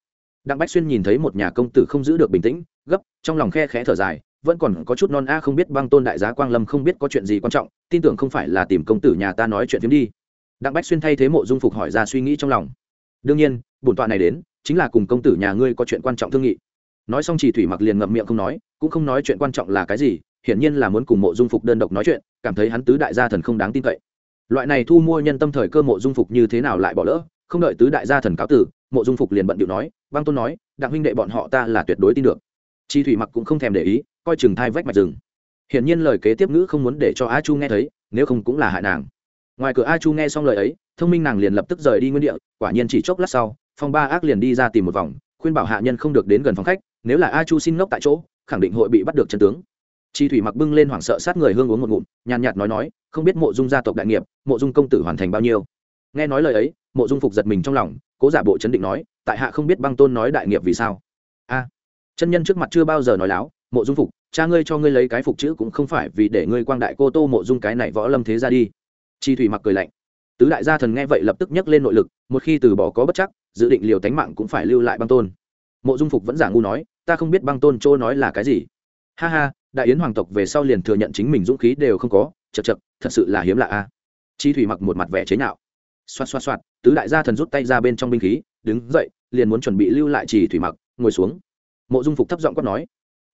Đặng bách xuyên nhìn thấy một nhà công tử không giữ được bình tĩnh, gấp, trong lòng khe khẽ thở dài vẫn còn có chút non a không biết băng tôn đại giá quang lâm không biết có chuyện gì quan trọng, tin tưởng không phải là tìm công tử nhà ta nói chuyện phiếm đi. Đặng bách xuyên thay thế mộ dung phục hỏi ra suy nghĩ trong lòng. Đương nhiên, bổn tọa này đến, chính là cùng công tử nhà ngươi có chuyện quan trọng thương nghị. Nói xong chỉ thủy mặc liền ngậm miệng không nói, cũng không nói chuyện quan trọng là cái gì, hiển nhiên là muốn cùng mộ dung phục đơn độc nói chuyện, cảm thấy hắn tứ đại gia thần không đáng tin cậy. Loại này thu mua nhân tâm thời cơ mộ dung phục như thế nào lại bỏ lỡ, không đợi tứ đại gia thần cáo tử, mộ dung phục liền bận điệu nói, băng tôn nói, đặng huynh đệ bọn họ ta là tuyệt đối tin được. Chi thủy mặc cũng không thèm để ý coi chừng thai vách mạch rừng. Hiển nhiên lời kế tiếp ngữ không muốn để cho a chu nghe thấy, nếu không cũng là hại nàng. Ngoài cửa a chu nghe xong lời ấy, thông minh nàng liền lập tức rời đi nguyên địa, quả nhiên chỉ chốc lát sau phong ba ác liền đi ra tìm một vòng, khuyên bảo hạ nhân không được đến gần phòng khách, nếu là a chu xin ngốc tại chỗ, khẳng định hội bị bắt được chân tướng. Chi thủy mặc bưng lên hoảng sợ sát người hương uống một ngụm, nhàn nhạt nói nói, không biết mộ dung gia tộc đại nghiệp, mộ dung công tử hoàn thành bao nhiêu. Nghe nói lời ấy, mộ dung phục giật mình trong lòng, cố giả bộ chấn định nói, tại hạ không biết băng tôn nói đại nghiệp vì sao. A, chân nhân trước mặt chưa bao giờ nói láo mộ dung phục, cha ngươi cho ngươi lấy cái phục chữ cũng không phải vì để ngươi quang đại cô tô mộ dung cái này võ lâm thế ra đi. Chi thủy mặc cười lạnh. Tứ đại gia thần nghe vậy lập tức nhấc lên nội lực, một khi từ bỏ có bất chắc, dự định liều tánh mạng cũng phải lưu lại băng tôn. Mộ dung phục vẫn giả ngu nói, ta không biết băng tôn chỗ nói là cái gì. Ha ha, đại yến hoàng tộc về sau liền thừa nhận chính mình dũng khí đều không có, chật chật, thật sự là hiếm lạ a. Chi thủy mặc một mặt vẻ chế nhạo. Xoát xoát xoát tứ đại gia thần rút tay ra bên trong binh khí, đứng dậy, liền muốn chuẩn bị lưu lại chỉ thủy mặc, ngồi xuống. Mộ dung phục thấp giọng quát nói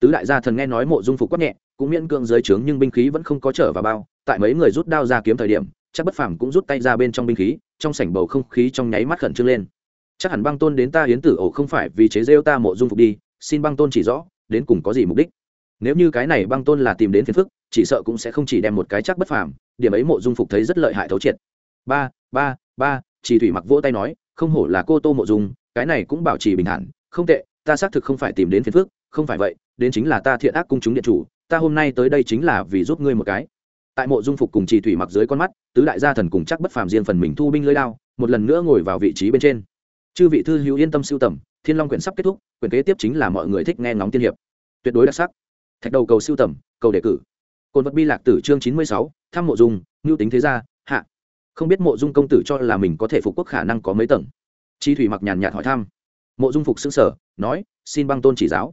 tứ đại gia thần nghe nói mộ dung phục quát nhẹ, cũng miễn cưỡng dưới trướng nhưng binh khí vẫn không có trở vào bao, tại mấy người rút đao ra kiếm thời điểm, chắc bất phàm cũng rút tay ra bên trong binh khí, trong sảnh bầu không khí trong nháy mắt khẩn trương lên. Chắc hẳn băng tôn đến ta hiến tử ổ không phải vì chế rêu ta mộ dung phục đi, xin băng tôn chỉ rõ, đến cùng có gì mục đích. Nếu như cái này băng tôn là tìm đến phiền phức, chỉ sợ cũng sẽ không chỉ đem một cái chắc bất phàm, điểm ấy mộ dung phục thấy rất lợi hại thấu triệt. Ba ba ba, chỉ thủy mặc vỗ tay nói, không hổ là cô tô mộ dung, cái này cũng bảo trì bình thản, không tệ, ta xác thực không phải tìm đến phiền phức, không phải vậy đến chính là ta thiện ác cung chúng điện chủ, ta hôm nay tới đây chính là vì giúp ngươi một cái. Tại mộ dung phục cùng trì thủy mặc dưới con mắt, tứ đại gia thần cùng chắc bất phàm riêng phần mình thu binh lưỡi lao một lần nữa ngồi vào vị trí bên trên. Chư vị thư hữu yên tâm siêu tầm, thiên long quyển sắp kết thúc, quyển kế tiếp chính là mọi người thích nghe ngóng tiên hiệp. Tuyệt đối đặc sắc. Thạch đầu cầu siêu tầm, cầu đề cử. Cồn vật bi lạc tử chương chín mươi sáu, thăm mộ dung, ngưu tính thế gia, hạ. Không biết mộ dung công tử cho là mình có thể phục quốc khả năng có mấy tầng? Chi thủy mặc nhàn nhạt hỏi thăm. Mộ dung phục xưng sở nói, xin băng tôn chỉ giáo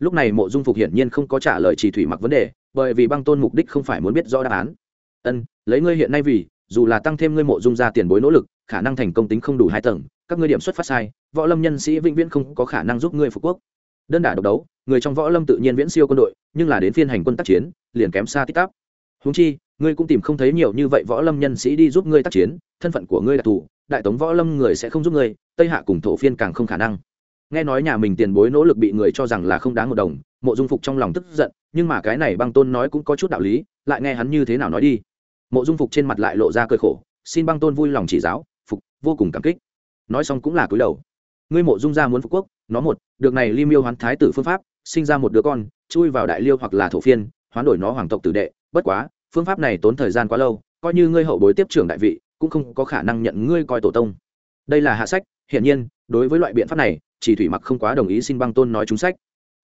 lúc này mộ dung phục hiển nhiên không có trả lời chỉ thủy mặc vấn đề, bởi vì băng tôn mục đích không phải muốn biết rõ đáp án. Ân, lấy ngươi hiện nay vì, dù là tăng thêm ngươi mộ dung ra tiền bối nỗ lực, khả năng thành công tính không đủ hai tầng, các ngươi điểm xuất phát sai, võ lâm nhân sĩ vĩnh viễn không có khả năng giúp ngươi phục quốc. Đơn đả độc đấu, người trong võ lâm tự nhiên viễn siêu quân đội, nhưng là đến phiên hành quân tác chiến, liền kém xa tích tắp húng chi, ngươi cũng tìm không thấy nhiều như vậy võ lâm nhân sĩ đi giúp ngươi tác chiến, thân phận của ngươi đặc thù đại tống võ lâm người sẽ không giúp ngươi, tây hạ cùng thổ phiên càng không khả năng nghe nói nhà mình tiền bối nỗ lực bị người cho rằng là không đáng một đồng, mộ dung phục trong lòng tức giận, nhưng mà cái này băng tôn nói cũng có chút đạo lý, lại nghe hắn như thế nào nói đi. Mộ dung phục trên mặt lại lộ ra cơi khổ, xin băng tôn vui lòng chỉ giáo, phục, vô cùng cảm kích. Nói xong cũng là cúi đầu. Ngươi mộ dung ra muốn phục quốc, nó một, được này li miêu hoán thái tử phương pháp, sinh ra một đứa con, chui vào đại liêu hoặc là thổ phiên, hoán đổi nó hoàng tộc tử đệ. Bất quá, phương pháp này tốn thời gian quá lâu, coi như ngươi hậu bối tiếp trưởng đại vị, cũng không có khả năng nhận ngươi coi tổ tông. Đây là hạ sách, hiển nhiên, đối với loại biện pháp này chỉ thủy mặc không quá đồng ý xin băng tôn nói chúng sách.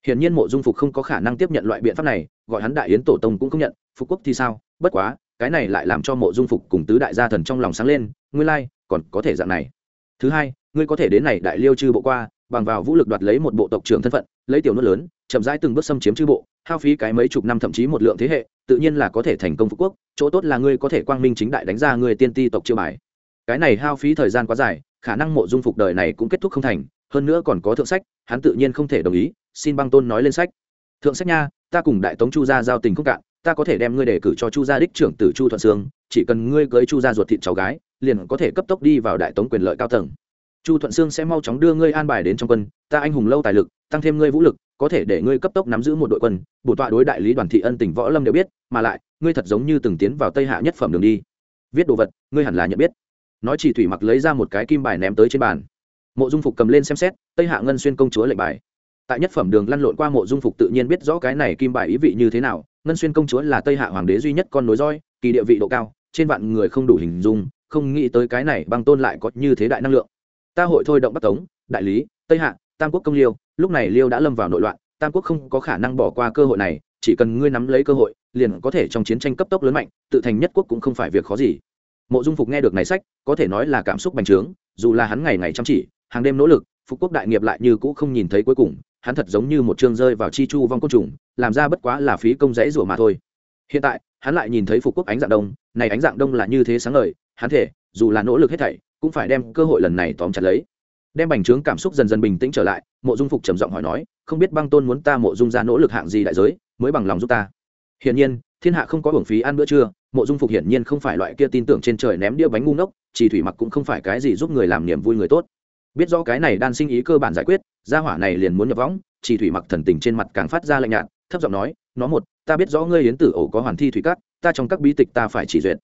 Hiển nhiên mộ dung phục không có khả năng tiếp nhận loại biện pháp này, gọi hắn đại yến tổ tông cũng không nhận, phục quốc thì sao? Bất quá, cái này lại làm cho mộ dung phục cùng tứ đại gia thần trong lòng sáng lên, nguyên lai, còn có thể dạng này. Thứ hai, ngươi có thể đến này đại liêu chư bộ qua, bằng vào vũ lực đoạt lấy một bộ tộc trưởng thân phận, lấy tiểu nước lớn, chậm rãi từng bước xâm chiếm chư bộ, hao phí cái mấy chục năm thậm chí một lượng thế hệ, tự nhiên là có thể thành công phú quốc, chỗ tốt là ngươi có thể quang minh chính đại đánh ra ngươi tiên ti tộc chiêu bài. Cái này hao phí thời gian quá dài, khả năng mộ dung phục đời này cũng kết thúc không thành hơn nữa còn có thượng sách, hắn tự nhiên không thể đồng ý, xin băng tôn nói lên sách. Thượng sách nha, ta cùng đại tống chu gia giao tình không cạn, ta có thể đem ngươi đề cử cho chu gia đích trưởng tử chu thuận sương, chỉ cần ngươi cưới chu gia ruột thịt cháu gái, liền có thể cấp tốc đi vào đại tống quyền lợi cao tầng. Chu thuận sương sẽ mau chóng đưa ngươi an bài đến trong quân, ta anh hùng lâu tài lực, tăng thêm ngươi vũ lực, có thể để ngươi cấp tốc nắm giữ một đội quân, bổ tọa đối đại lý đoàn thị ân tỉnh võ lâm đều biết, mà lại, ngươi thật giống như từng tiến vào tây hạ nhất phẩm đường đi. Viết đồ vật, ngươi hẳn là nhận biết. Nói chỉ thủy mặc lấy ra một cái kim bài ném tới trên bàn mộ dung phục cầm lên xem xét, tây hạ ngân xuyên công chúa lệnh bài. Tại nhất phẩm đường lăn lộn qua mộ dung phục tự nhiên biết rõ cái này kim bài ý vị như thế nào, ngân xuyên công chúa là tây hạ hoàng đế duy nhất con nối roi kỳ địa vị độ cao, trên vạn người không đủ hình dung, không nghĩ tới cái này băng tôn lại có như thế đại năng lượng. Ta hội thôi động bắc tống, đại lý, tây hạ, tam quốc công liêu, lúc này liêu đã lâm vào nội loạn, tam quốc không có khả năng bỏ qua cơ hội này, chỉ cần ngươi nắm lấy cơ hội, liền có thể trong chiến tranh cấp tốc lớn mạnh, tự thành nhất quốc cũng không phải việc khó gì. Mộ dung phục nghe được này sách, có thể nói là cảm xúc bành trướng, dù là hắn ngày ngày chăm chỉ hàng đêm nỗ lực, phục quốc đại nghiệp lại như cũ không nhìn thấy cuối cùng, hắn thật giống như một chương rơi vào chi chu vong côn trùng, làm ra bất quá là phí công rẫy rủa mà thôi. Hiện tại, hắn lại nhìn thấy phục quốc ánh dạng đông, này ánh dạng đông là như thế sáng ngời, hắn thể, dù là nỗ lực hết thảy, cũng phải đem cơ hội lần này tóm chặt lấy. Đem bành trướng cảm xúc dần dần bình tĩnh trở lại, mộ dung phục trầm giọng hỏi nói, không biết băng tôn muốn ta mộ dung ra nỗ lực hạng gì đại giới, mới bằng lòng giúp ta? Hiển nhiên, thiên hạ không có hưởng phí ăn bữa trưa, mộ dung phục hiển nhiên không phải loại kia tin tưởng trên trời ném đĩa bánh ngu ngốc, chỉ thủy mặc cũng không phải cái gì giúp người làm niềm vui người tốt biết rõ cái này đan sinh ý cơ bản giải quyết, gia hỏa này liền muốn nhập võng, chỉ thủy mặc thần tình trên mặt càng phát ra lạnh nhạt, thấp giọng nói, nó một, ta biết rõ ngươi yến tử ổ có hoàn thi thủy cát, ta trong các bí tịch ta phải chỉ duyệt.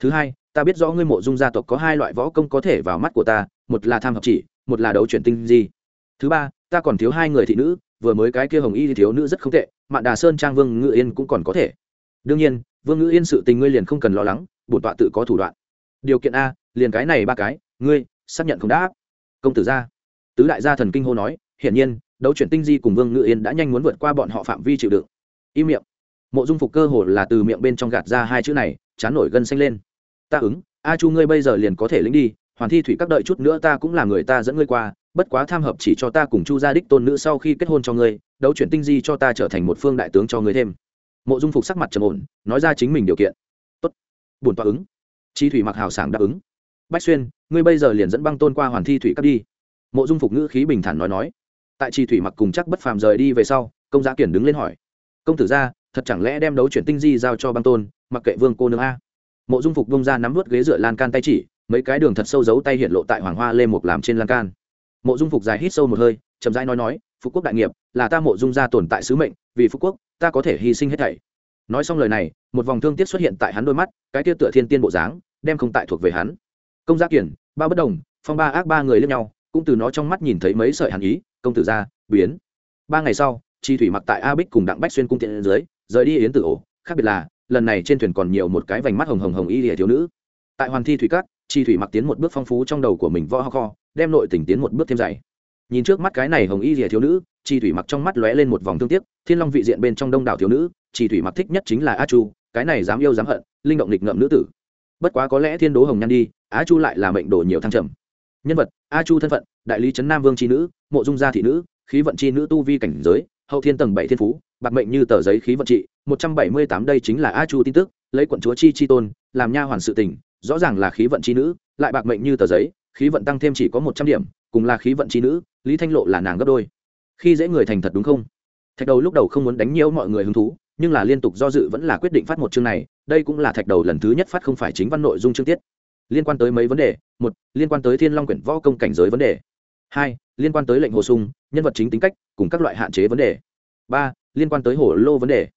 Thứ hai, ta biết rõ ngươi mộ dung gia tộc có hai loại võ công có thể vào mắt của ta, một là tham hợp chỉ, một là đấu chuyển tinh di. Thứ ba, ta còn thiếu hai người thị nữ, vừa mới cái kia hồng y thì thiếu nữ rất không tệ, mạn đà sơn trang vương ngự yên cũng còn có thể. Đương nhiên, vương ngự yên sự tình ngươi liền không cần lo lắng, bổn tọa tự có thủ đoạn. Điều kiện a, liền cái này ba cái, ngươi xác nhận không đáp công tử gia. Tứ đại gia thần kinh hô nói, hiển nhiên, đấu chuyển tinh di cùng vương ngự yên đã nhanh muốn vượt qua bọn họ phạm vi chịu đựng. Im miệng. Mộ dung phục cơ hồ là từ miệng bên trong gạt ra hai chữ này, chán nổi gân xanh lên. Ta ứng, a chu ngươi bây giờ liền có thể lĩnh đi, hoàn thi thủy các đợi chút nữa ta cũng là người ta dẫn ngươi qua, bất quá tham hợp chỉ cho ta cùng chu gia đích tôn nữ sau khi kết hôn cho ngươi, đấu chuyển tinh di cho ta trở thành một phương đại tướng cho ngươi thêm. Mộ dung phục sắc mặt trầm ổn, nói ra chính mình điều kiện. Tốt. Buồn tọa ứng. Chi thủy mặc hào sảng đáp ứng bách xuyên, ngươi bây giờ liền dẫn băng tôn qua hoàn thi thủy cắt đi. Mộ dung phục ngữ khí bình thản nói nói. Tại chi thủy mặc cùng chắc bất phàm rời đi về sau, công giá kiển đứng lên hỏi. Công tử ra thật chẳng lẽ đem đấu chuyển tinh di giao cho băng tôn, mặc kệ vương cô nương a? Mộ dung phục bông ra nắm vớt ghế dựa lan can tay chỉ, mấy cái đường thật sâu giấu tay hiện lộ tại hoàng hoa lê mục làm trên lan can. Mộ dung phục dài hít sâu một hơi, chậm rãi nói nói phú quốc đại nghiệp, là ta mộ dung gia tồn tại sứ mệnh, vì phú quốc, ta có thể hy sinh hết thảy. Nói xong lời này, một vòng thương tiếc xuất hiện tại hắn đôi mắt, cái tia tựa thiên tiên bộ dáng, đem không tại thuộc về hắn công gia kiển, ba bất đồng, phong ba ác ba người lên nhau, cũng từ nó trong mắt nhìn thấy mấy sợi hàn ý, công tử gia biến. Ba ngày sau, chi thủy mặc tại a bích cùng đặng bách xuyên cung tiện dưới, rời đi yến tử ổ. Khác biệt là, lần này trên thuyền còn nhiều một cái vành mắt hồng hồng hồng y lìa thiếu nữ. Tại hoàn thi thủy cát chi thủy mặc tiến một bước phong phú trong đầu của mình võ ho kho, đem nội tình tiến một bước thêm dày. Nhìn trước mắt cái này hồng y lìa thiếu nữ, chi thủy mặc trong mắt lóe lên một vòng thương tiếc, thiên long vị diện bên trong đông đảo thiếu nữ, chi thủy mặc thích nhất chính là a chu, cái này dám yêu dám hận, linh động lịch ngậm nữ tử bất quá có lẽ thiên đố hồng nhan đi, á chu lại là mệnh đồ nhiều thăng trầm. Nhân vật a chu thân phận, đại lý trấn nam vương c nữ, mộ dung gia thị nữ, khí vận c nữ tu vi cảnh giới, hậu thiên tầng bảy thiên phú, bạc mệnh như tờ giấy khí vận trị, một trăm bảy mươi tám đây chính là a chu tin tức, lấy quận chúa chi chi tôn, làm nha hoàn sự tình, rõ ràng là khí vận chi nữ, lại bạc mệnh như tờ giấy, khí vận tăng thêm chỉ có một trăm điểm, cùng là khí vận chi nữ, lý thanh lộ là nàng gấp đôi. Khi dễ người thành thật đúng không? Thạch đầu lúc đầu không muốn đánh nhiễu mọi người hứng thú nhưng là liên tục do dự vẫn là quyết định phát một chương này, đây cũng là thạch đầu lần thứ nhất phát không phải chính văn nội dung chương tiết. Liên quan tới mấy vấn đề, một, liên quan tới thiên long quyển võ công cảnh giới vấn đề. Hai, liên quan tới lệnh hồ sung, nhân vật chính tính cách, cùng các loại hạn chế vấn đề. Ba, liên quan tới hồ lô vấn đề.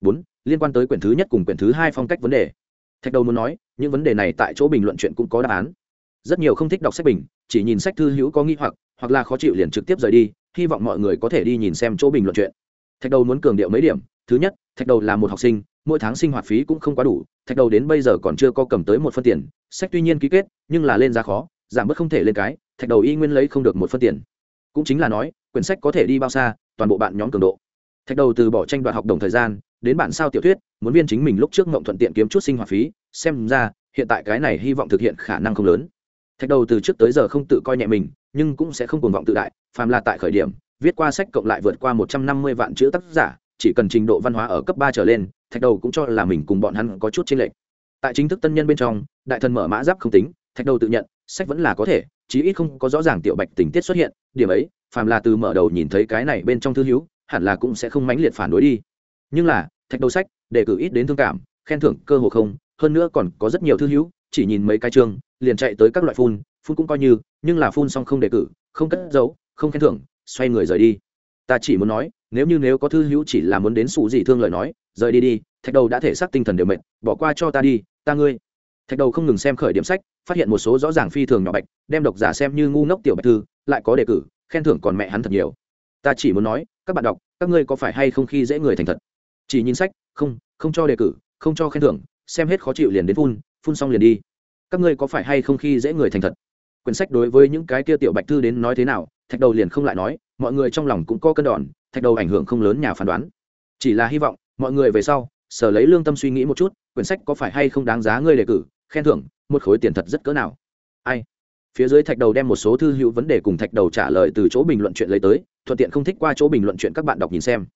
Bốn, liên quan tới quyển thứ nhất cùng quyển thứ hai phong cách vấn đề. Thạch đầu muốn nói, những vấn đề này tại chỗ bình luận chuyện cũng có đáp án. Rất nhiều không thích đọc sách bình, chỉ nhìn sách thư hữu có nghi hoặc hoặc là khó chịu liền trực tiếp rời đi, hy vọng mọi người có thể đi nhìn xem chỗ bình luận chuyện. Thạch đầu muốn cường điệu mấy điểm thứ nhất, thạch đầu là một học sinh, mỗi tháng sinh hoạt phí cũng không quá đủ, thạch đầu đến bây giờ còn chưa có cầm tới một phân tiền. Sách tuy nhiên ký kết, nhưng là lên giá khó, giảm bớt không thể lên cái, thạch đầu y nguyên lấy không được một phân tiền. Cũng chính là nói, quyển sách có thể đi bao xa, toàn bộ bạn nhóm cường độ. Thạch đầu từ bỏ tranh đoạt học đồng thời gian, đến bản sao tiểu thuyết, muốn viên chính mình lúc trước mộng thuận tiện kiếm chút sinh hoạt phí, xem ra, hiện tại cái này hy vọng thực hiện khả năng không lớn. Thạch đầu từ trước tới giờ không tự coi nhẹ mình, nhưng cũng sẽ không cuồng vọng tự đại, phàm là tại khởi điểm, viết qua sách cộng lại vượt qua một trăm năm mươi vạn chữ tác giả chỉ cần trình độ văn hóa ở cấp ba trở lên, thạch đầu cũng cho là mình cùng bọn hắn có chút chênh lệch. Tại chính thức tân nhân bên trong, đại thần mở mã giáp không tính, thạch đầu tự nhận, sách vẫn là có thể, chí ít không có rõ ràng tiểu bạch tình tiết xuất hiện, điểm ấy, phàm là từ mở đầu nhìn thấy cái này bên trong thư hữu, hẳn là cũng sẽ không mãnh liệt phản đối đi. Nhưng là, thạch đầu sách, để cử ít đến thương cảm, khen thưởng cơ hồ không, hơn nữa còn có rất nhiều thư hữu, chỉ nhìn mấy cái chương, liền chạy tới các loại phun phun cũng coi như, nhưng là phun xong không đề cử, không cất giấu, không khen thưởng, xoay người rời đi. Ta chỉ muốn nói nếu như nếu có thư hữu chỉ là muốn đến sụ gì thương lời nói, rời đi đi, thạch đầu đã thể xác tinh thần đều mệt, bỏ qua cho ta đi, ta ngươi. Thạch đầu không ngừng xem khởi điểm sách, phát hiện một số rõ ràng phi thường nhỏ bạch, đem độc giả xem như ngu ngốc tiểu bạch thư, lại có đề cử, khen thưởng còn mẹ hắn thật nhiều. Ta chỉ muốn nói, các bạn đọc, các ngươi có phải hay không khi dễ người thành thật? Chỉ nhìn sách, không không cho đề cử, không cho khen thưởng, xem hết khó chịu liền đến phun phun xong liền đi. Các ngươi có phải hay không khi dễ người thành thật? Quyển sách đối với những cái kia tiểu bạch thư đến nói thế nào, thạch đầu liền không lại nói, mọi người trong lòng cũng có cân đòn thạch đầu ảnh hưởng không lớn nhà phán đoán. Chỉ là hy vọng, mọi người về sau, sở lấy lương tâm suy nghĩ một chút, quyển sách có phải hay không đáng giá ngươi đề cử, khen thưởng, một khối tiền thật rất cỡ nào. Ai? Phía dưới thạch đầu đem một số thư hữu vấn đề cùng thạch đầu trả lời từ chỗ bình luận chuyện lấy tới, thuận tiện không thích qua chỗ bình luận chuyện các bạn đọc nhìn xem.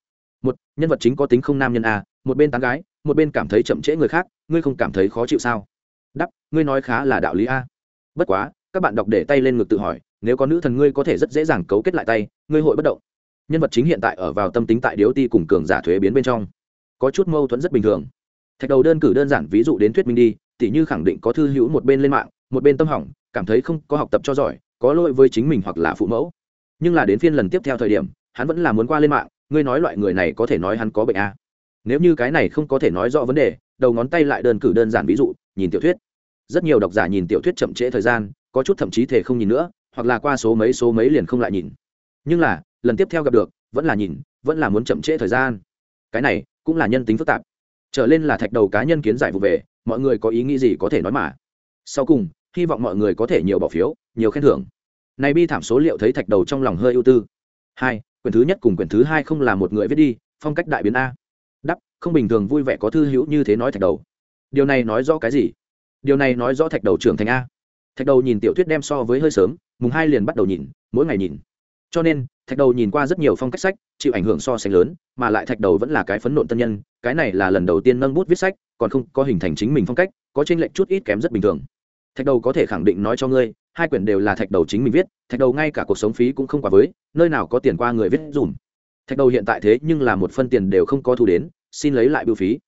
Một, nhân vật chính có tính không nam nhân a, một bên tán gái, một bên cảm thấy chậm trễ người khác, ngươi không cảm thấy khó chịu sao? Đắp ngươi nói khá là đạo lý a. Bất quá, các bạn đọc để tay lên ngực tự hỏi, nếu có nữ thần ngươi có thể rất dễ dàng cấu kết lại tay, ngươi hội bất động nhân vật chính hiện tại ở vào tâm tính tại điếu ti cùng cường giả thuế biến bên trong. Có chút mâu thuẫn rất bình thường. Thạch đầu đơn cử đơn giản ví dụ đến thuyết minh đi, tỉ như khẳng định có thư hữu một bên lên mạng, một bên tâm hỏng, cảm thấy không có học tập cho giỏi, có lỗi với chính mình hoặc là phụ mẫu. Nhưng là đến phiên lần tiếp theo thời điểm, hắn vẫn là muốn qua lên mạng, ngươi nói loại người này có thể nói hắn có bệnh a. Nếu như cái này không có thể nói rõ vấn đề, đầu ngón tay lại đơn cử đơn giản ví dụ, nhìn tiểu thuyết. Rất nhiều độc giả nhìn tiểu thuyết chậm trễ thời gian, có chút thậm chí thể không nhìn nữa, hoặc là qua số mấy số mấy liền không lại nhìn. Nhưng là lần tiếp theo gặp được, vẫn là nhìn, vẫn là muốn chậm trễ thời gian. Cái này cũng là nhân tính phức tạp. Trở lên là thạch đầu cá nhân kiến giải vụ về, mọi người có ý nghĩ gì có thể nói mà. Sau cùng, hy vọng mọi người có thể nhiều bỏ phiếu, nhiều khen thưởng. Này bi thảm số liệu thấy thạch đầu trong lòng hơi ưu tư. Hai, quyển thứ nhất cùng quyển thứ hai không là một người viết đi, phong cách đại biến a. Không bình thường vui vẻ có thư hữu như thế nói thạch đầu. Điều này nói rõ cái gì? Điều này nói rõ thạch đầu trưởng thành a. Thạch đầu nhìn tiểu thuyết đem so với hơi sớm, mùng hai liền bắt đầu nhìn, mỗi ngày nhìn. Cho nên thạch đầu nhìn qua rất nhiều phong cách sách, chịu ảnh hưởng so sánh lớn, mà lại thạch đầu vẫn là cái phấn nộn tân nhân, cái này là lần đầu tiên nâng bút viết sách, còn không có hình thành chính mình phong cách, có tranh lệch chút ít kém rất bình thường. Thạch đầu có thể khẳng định nói cho ngươi, hai quyển đều là thạch đầu chính mình viết, thạch đầu ngay cả cuộc sống phí cũng không quá với, nơi nào có tiền qua người viết dùm. Thạch đầu hiện tại thế nhưng là một phân tiền đều không có thu đến, xin lấy lại biểu phí.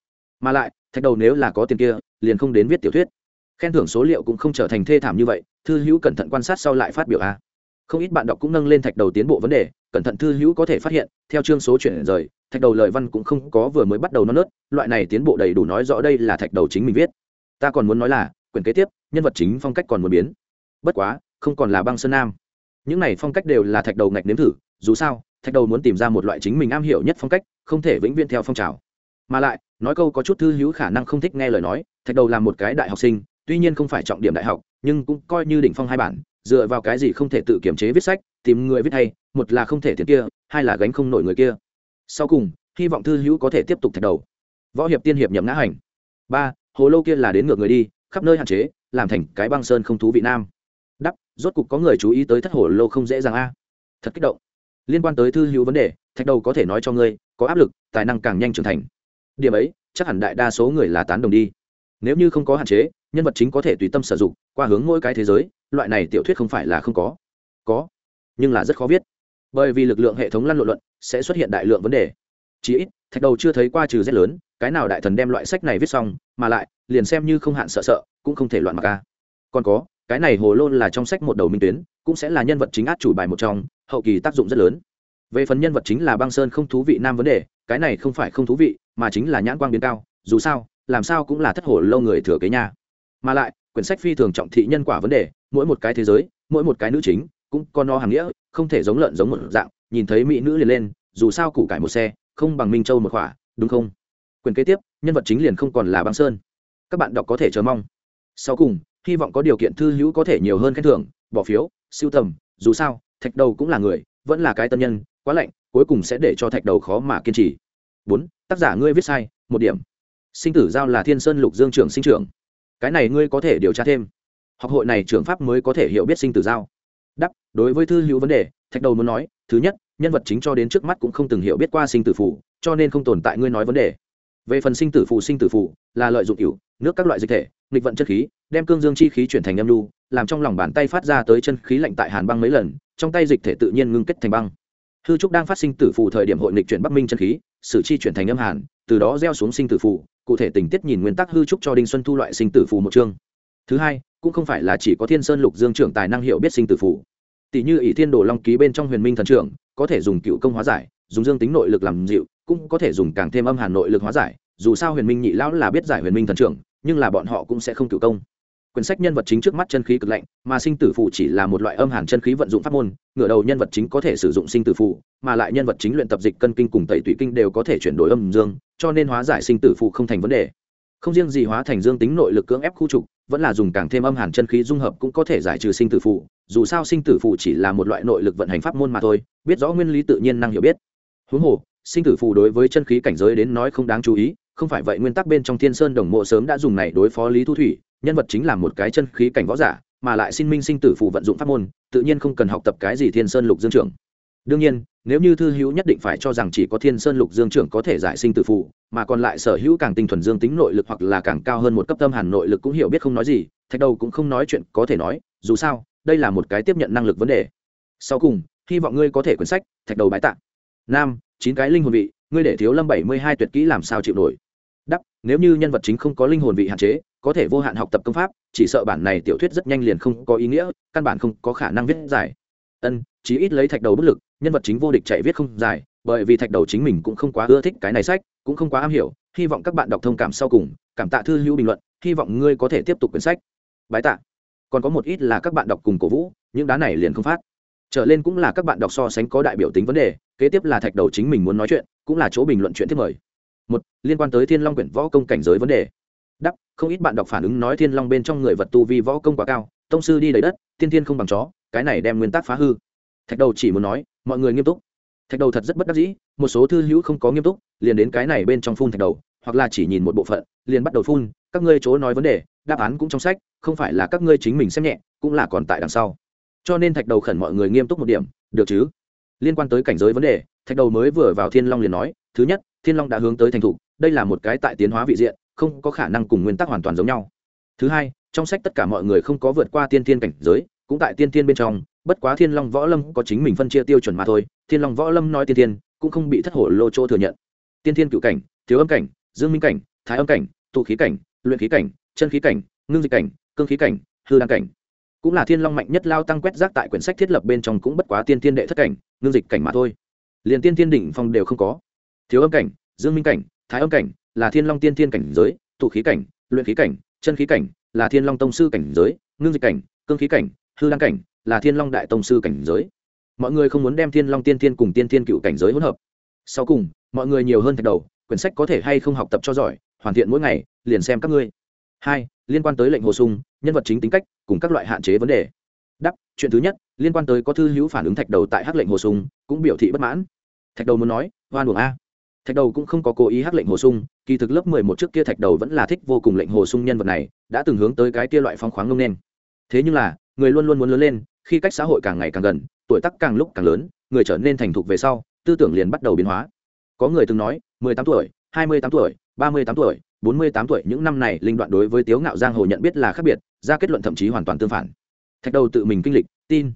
Mà lại, thạch đầu nếu là có tiền kia, liền không đến viết tiểu thuyết. Khen thưởng số liệu cũng không trở thành thê thảm như vậy, thư hữu cẩn thận quan sát sau lại phát biểu a không ít bạn đọc cũng nâng lên thạch đầu tiến bộ vấn đề, cẩn thận thư hữu có thể phát hiện, theo chương số chuyển rời, thạch đầu lời văn cũng không có vừa mới bắt đầu non nớt, loại này tiến bộ đầy đủ nói rõ đây là thạch đầu chính mình viết. Ta còn muốn nói là, quyển kế tiếp, nhân vật chính phong cách còn muốn biến. Bất quá, không còn là băng sơn nam. Những này phong cách đều là thạch đầu ngạch nếm thử, dù sao, thạch đầu muốn tìm ra một loại chính mình am hiểu nhất phong cách, không thể vĩnh viễn theo phong trào. Mà lại, nói câu có chút thư hữu khả năng không thích nghe lời nói, thạch đầu là một cái đại học sinh, tuy nhiên không phải trọng điểm đại học, nhưng cũng coi như đỉnh phong hai bản dựa vào cái gì không thể tự kiểm chế viết sách, tìm người viết hay, một là không thể tiền kia, hai là gánh không nổi người kia. Sau cùng, hy vọng thư hữu có thể tiếp tục thạch đầu. Võ hiệp tiên hiệp nhậm ngã hành. Ba, hồ lô kia là đến ngược người đi, khắp nơi hạn chế, làm thành cái băng sơn không thú vị nam. Đắp, rốt cục có người chú ý tới thất hồ lô không dễ dàng a. Thật kích động. Liên quan tới thư hữu vấn đề, thạch đầu có thể nói cho ngươi, có áp lực, tài năng càng nhanh trưởng thành. Điểm ấy, chắc hẳn đại đa số người là tán đồng đi. Nếu như không có hạn chế nhân vật chính có thể tùy tâm sử dụng, qua hướng mỗi cái thế giới, loại này tiểu thuyết không phải là không có. Có, nhưng là rất khó viết. Bởi vì lực lượng hệ thống lăn lộn luận, sẽ xuất hiện đại lượng vấn đề. Chí ít, thạch đầu chưa thấy qua trừ rất lớn, cái nào đại thần đem loại sách này viết xong, mà lại, liền xem như không hạn sợ sợ, cũng không thể loạn mặc ca còn có, cái này hồ lô là trong sách một đầu minh tuyến, cũng sẽ là nhân vật chính át chủ bài một trong, hậu kỳ tác dụng rất lớn. Về phần nhân vật chính là băng sơn không thú vị nam vấn đề, cái này không phải không thú vị, mà chính là nhãn quang biến cao, dù sao, làm sao cũng là thất hồ lâu người thừa kế nhà mà lại, quyển sách phi thường trọng thị nhân quả vấn đề, mỗi một cái thế giới, mỗi một cái nữ chính cũng có no hàng nghĩa, không thể giống lợn giống một dạng, nhìn thấy mỹ nữ liền lên, dù sao củ cải một xe, không bằng minh châu một khỏa đúng không? Quyền kế tiếp, nhân vật chính liền không còn là băng sơn. Các bạn đọc có thể chờ mong. Sau cùng, hy vọng có điều kiện thư hữu có thể nhiều hơn khen thưởng, bỏ phiếu siêu tầm, dù sao, thạch đầu cũng là người, vẫn là cái tân nhân, quá lạnh, cuối cùng sẽ để cho thạch đầu khó mà kiên trì. Bốn, tác giả ngươi viết sai, một điểm. Sinh tử giao là thiên sơn lục dương trưởng sinh trưởng cái này ngươi có thể điều tra thêm. Học hội này trưởng pháp mới có thể hiểu biết sinh tử giao. Đắp đối với thư hữu vấn đề, thạch đầu muốn nói, thứ nhất, nhân vật chính cho đến trước mắt cũng không từng hiểu biết qua sinh tử phủ cho nên không tồn tại ngươi nói vấn đề. Về phần sinh tử phụ sinh tử phụ là lợi dụng cựu nước các loại dịch thể, nghịch vận chất khí, đem cương dương chi khí chuyển thành âm lưu làm trong lòng bàn tay phát ra tới chân khí lạnh tại hàn băng mấy lần, trong tay dịch thể tự nhiên ngưng kết thành băng. Hư trúc đang phát sinh tử phụ thời điểm hội nghịch chuyển bắc minh chân khí, sử chi chuyển thành âm hàn, từ đó gieo xuống sinh tử phụ cụ thể tình tiết nhìn nguyên tắc hư trúc cho đinh xuân thu loại sinh tử phù một chương. Thứ hai, cũng không phải là chỉ có thiên sơn lục dương trưởng tài năng hiểu biết sinh tử phù. Tỷ như ỷ thiên đồ long ký bên trong huyền minh thần trưởng, có thể dùng cựu công hóa giải, dùng dương tính nội lực làm dịu, cũng có thể dùng càng thêm âm hàn nội lực hóa giải. Dù sao huyền minh nhị lão là biết giải huyền minh thần trưởng, nhưng là bọn họ cũng sẽ không cựu công quyển sách nhân vật chính trước mắt chân khí cực lạnh, mà sinh tử phụ chỉ là một loại âm hàn chân khí vận dụng pháp môn, ngửa đầu nhân vật chính có thể sử dụng sinh tử phụ mà lại nhân vật chính luyện tập dịch cân kinh cùng tẩy tụy kinh đều có thể chuyển đổi âm dương, cho nên hóa giải sinh tử phụ không thành vấn đề. Không riêng gì hóa thành dương tính nội lực cưỡng ép khu trục, vẫn là dùng càng thêm âm hàn chân khí dung hợp cũng có thể giải trừ sinh tử phụ dù sao sinh tử phụ chỉ là một loại nội lực vận hành pháp môn mà thôi, biết rõ nguyên lý tự nhiên năng hiểu biết. Huống hồ, sinh tử phụ đối với chân khí cảnh giới đến nói không đáng chú ý, không phải vậy nguyên tắc bên trong thiên sơn đồng mộ sớm đã dùng này đối phó lý thu thủy nhân vật chính là một cái chân khí cảnh võ giả mà lại xin minh sinh tử phù vận dụng pháp môn tự nhiên không cần học tập cái gì thiên sơn lục dương trưởng. Đương nhiên nếu như thư hữu nhất định phải cho rằng chỉ có thiên sơn lục dương trưởng có thể giải sinh tử phù, mà còn lại sở hữu càng tinh thuần dương tính nội lực hoặc là càng cao hơn một cấp tâm hàn nội lực cũng hiểu biết không nói gì thạch đầu cũng không nói chuyện có thể nói dù sao đây là một cái tiếp nhận năng lực vấn đề. Sau cùng hy vọng ngươi có thể quyển sách thạch đầu bái tạng nam chín cái linh hồn vị ngươi để thiếu lâm bảy mươi hai tuyệt kỹ làm sao chịu nổi? Đắp nếu như nhân vật chính không có linh hồn vị hạn chế có thể vô hạn học tập công pháp, chỉ sợ bản này tiểu thuyết rất nhanh liền không có ý nghĩa, căn bản không có khả năng viết giải ân, chí ít lấy thạch đầu bất lực, nhân vật chính vô địch chạy viết không giải bởi vì thạch đầu chính mình cũng không quá ưa thích cái này sách, cũng không quá am hiểu, hy vọng các bạn đọc thông cảm sau cùng, cảm tạ thư hữu bình luận, hy vọng ngươi có thể tiếp tục quyển sách. Bái tạ. Còn có một ít là các bạn đọc cùng cổ vũ, những đá này liền không phát. Trở lên cũng là các bạn đọc so sánh có đại biểu tính vấn đề, kế tiếp là thạch đầu chính mình muốn nói chuyện, cũng là chỗ bình luận chuyện tiếp mời. Một, liên quan tới thiên long quyển võ công cảnh giới vấn đề không ít bạn đọc phản ứng nói thiên long bên trong người vật tu vi võ công quá cao, tông sư đi đầy đất thiên thiên không bằng chó, cái này đem nguyên tắc phá hư. Thạch đầu chỉ muốn nói, mọi người nghiêm túc. Thạch đầu thật rất bất đắc dĩ, một số thư hữu không có nghiêm túc, liền đến cái này bên trong phun thạch đầu, hoặc là chỉ nhìn một bộ phận, liền bắt đầu phun, các ngươi chỗ nói vấn đề, đáp án cũng trong sách, không phải là các ngươi chính mình xem nhẹ, cũng là còn tại đằng sau. Cho nên thạch đầu khẩn mọi người nghiêm túc một điểm, được chứ? Liên quan tới cảnh giới vấn đề, thạch đầu mới vừa vào thiên long liền nói, thứ nhất, thiên long đã hướng tới thành thục, đây là một cái tại tiến hóa vị diện không có khả năng cùng nguyên tắc hoàn toàn giống nhau. Thứ hai, trong sách tất cả mọi người không có vượt qua tiên thiên cảnh giới, cũng tại tiên thiên bên trong, bất quá thiên long võ lâm có chính mình phân chia tiêu chuẩn mà thôi. Thiên long võ lâm nói tiên thiên, cũng không bị thất hổ lô chỗ thừa nhận. Tiên thiên cựu cảnh, thiếu âm cảnh, dương minh cảnh, thái âm cảnh, tụ khí cảnh, luyện khí cảnh, chân khí cảnh, ngưng dịch cảnh, cương khí cảnh, hư đăng cảnh. Cũng là thiên long mạnh nhất lao tăng quét rác tại quyển sách thiết lập bên trong cũng bất quá tiên thiên đệ thất cảnh, ngưng dịch cảnh mà thôi. Liền tiên thiên đỉnh phong đều không có. Thiếu âm cảnh, dương minh cảnh, thái âm cảnh là thiên long tiên thiên cảnh giới, tụ khí cảnh, luyện khí cảnh, chân khí cảnh, là thiên long tông sư cảnh giới, ngưng dịch cảnh, cương khí cảnh, hư đăng cảnh, là thiên long đại tông sư cảnh giới. Mọi người không muốn đem thiên long tiên thiên cùng tiên thiên cựu cảnh giới hỗn hợp. Sau cùng, mọi người nhiều hơn thạch đầu, quyển sách có thể hay không học tập cho giỏi, hoàn thiện mỗi ngày, liền xem các ngươi. Hai, liên quan tới lệnh hồ sung, nhân vật chính tính cách, cùng các loại hạn chế vấn đề. Đắp chuyện thứ nhất, liên quan tới có thư hữu phản ứng thạch đầu tại hắc lệnh hồ sung, cũng biểu thị bất mãn. Thạch đầu muốn nói, hoan buồng a thạch đầu cũng không có cố ý hắc lệnh hồ sung, kỳ thực lớp mười một trước kia thạch đầu vẫn là thích vô cùng lệnh hồ sung nhân vật này, đã từng hướng tới cái kia loại phong khoáng ngông nên thế nhưng là, người luôn luôn muốn lớn lên, khi cách xã hội càng ngày càng gần, tuổi tác càng lúc càng lớn, người trở nên thành thục về sau, tư tưởng liền bắt đầu biến hóa. Có người từng nói, mười tám tuổi, hai mươi tám tuổi, ba mươi tám tuổi, bốn mươi tám tuổi, những năm này linh đoạn đối với tiếu ngạo giang hồ nhận biết là khác biệt, ra kết luận thậm chí hoàn toàn tương phản. Thạch đầu tự mình kinh lịch, tin.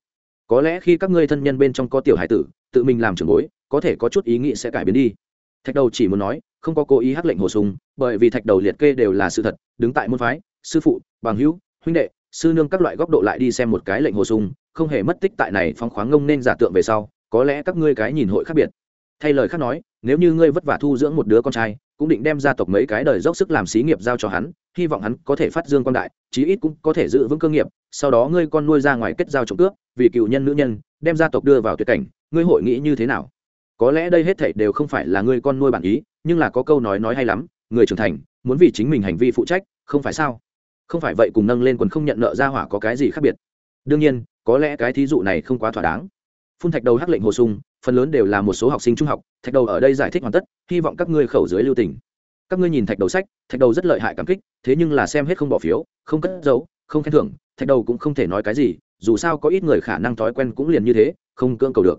Có lẽ khi các ngươi thân nhân bên trong có tiểu hải tử, tự mình làm trưởng bối, có thể có chút ý nghĩ sẽ cải biến đi thạch đầu chỉ muốn nói, không có cố ý hắc lệnh hồ sung, bởi vì thạch đầu liệt kê đều là sự thật, đứng tại môn phái, sư phụ, bằng hữu, huynh đệ, sư nương các loại góc độ lại đi xem một cái lệnh hồ sung, không hề mất tích tại này phóng khoáng ngông nên giả tượng về sau, có lẽ các ngươi cái nhìn hội khác biệt. Thay lời khác nói, nếu như ngươi vất vả thu dưỡng một đứa con trai, cũng định đem gia tộc mấy cái đời dốc sức làm xí nghiệp giao cho hắn, hy vọng hắn có thể phát dương quan đại, chí ít cũng có thể giữ vững cơ nghiệp, sau đó ngươi con nuôi ra ngoài kết giao trộm cướp, vì cựu nhân nữ nhân, đem gia tộc đưa vào tuyệt cảnh, ngươi hội nghĩ như thế nào? Có lẽ đây hết thảy đều không phải là ngươi con nuôi bản ý, nhưng là có câu nói nói hay lắm, người trưởng thành, muốn vì chính mình hành vi phụ trách, không phải sao? Không phải vậy cùng nâng lên quần không nhận nợ ra hỏa có cái gì khác biệt? Đương nhiên, có lẽ cái thí dụ này không quá thỏa đáng. Phun thạch đầu hắc lệnh hồ sung, phần lớn đều là một số học sinh trung học, thạch đầu ở đây giải thích hoàn tất, hy vọng các ngươi khẩu dưới lưu tình. Các ngươi nhìn thạch đầu sách, thạch đầu rất lợi hại cảm kích, thế nhưng là xem hết không bỏ phiếu, không cất giấu, không khen thưởng, thạch đầu cũng không thể nói cái gì, dù sao có ít người khả năng thói quen cũng liền như thế, không cưỡng cầu được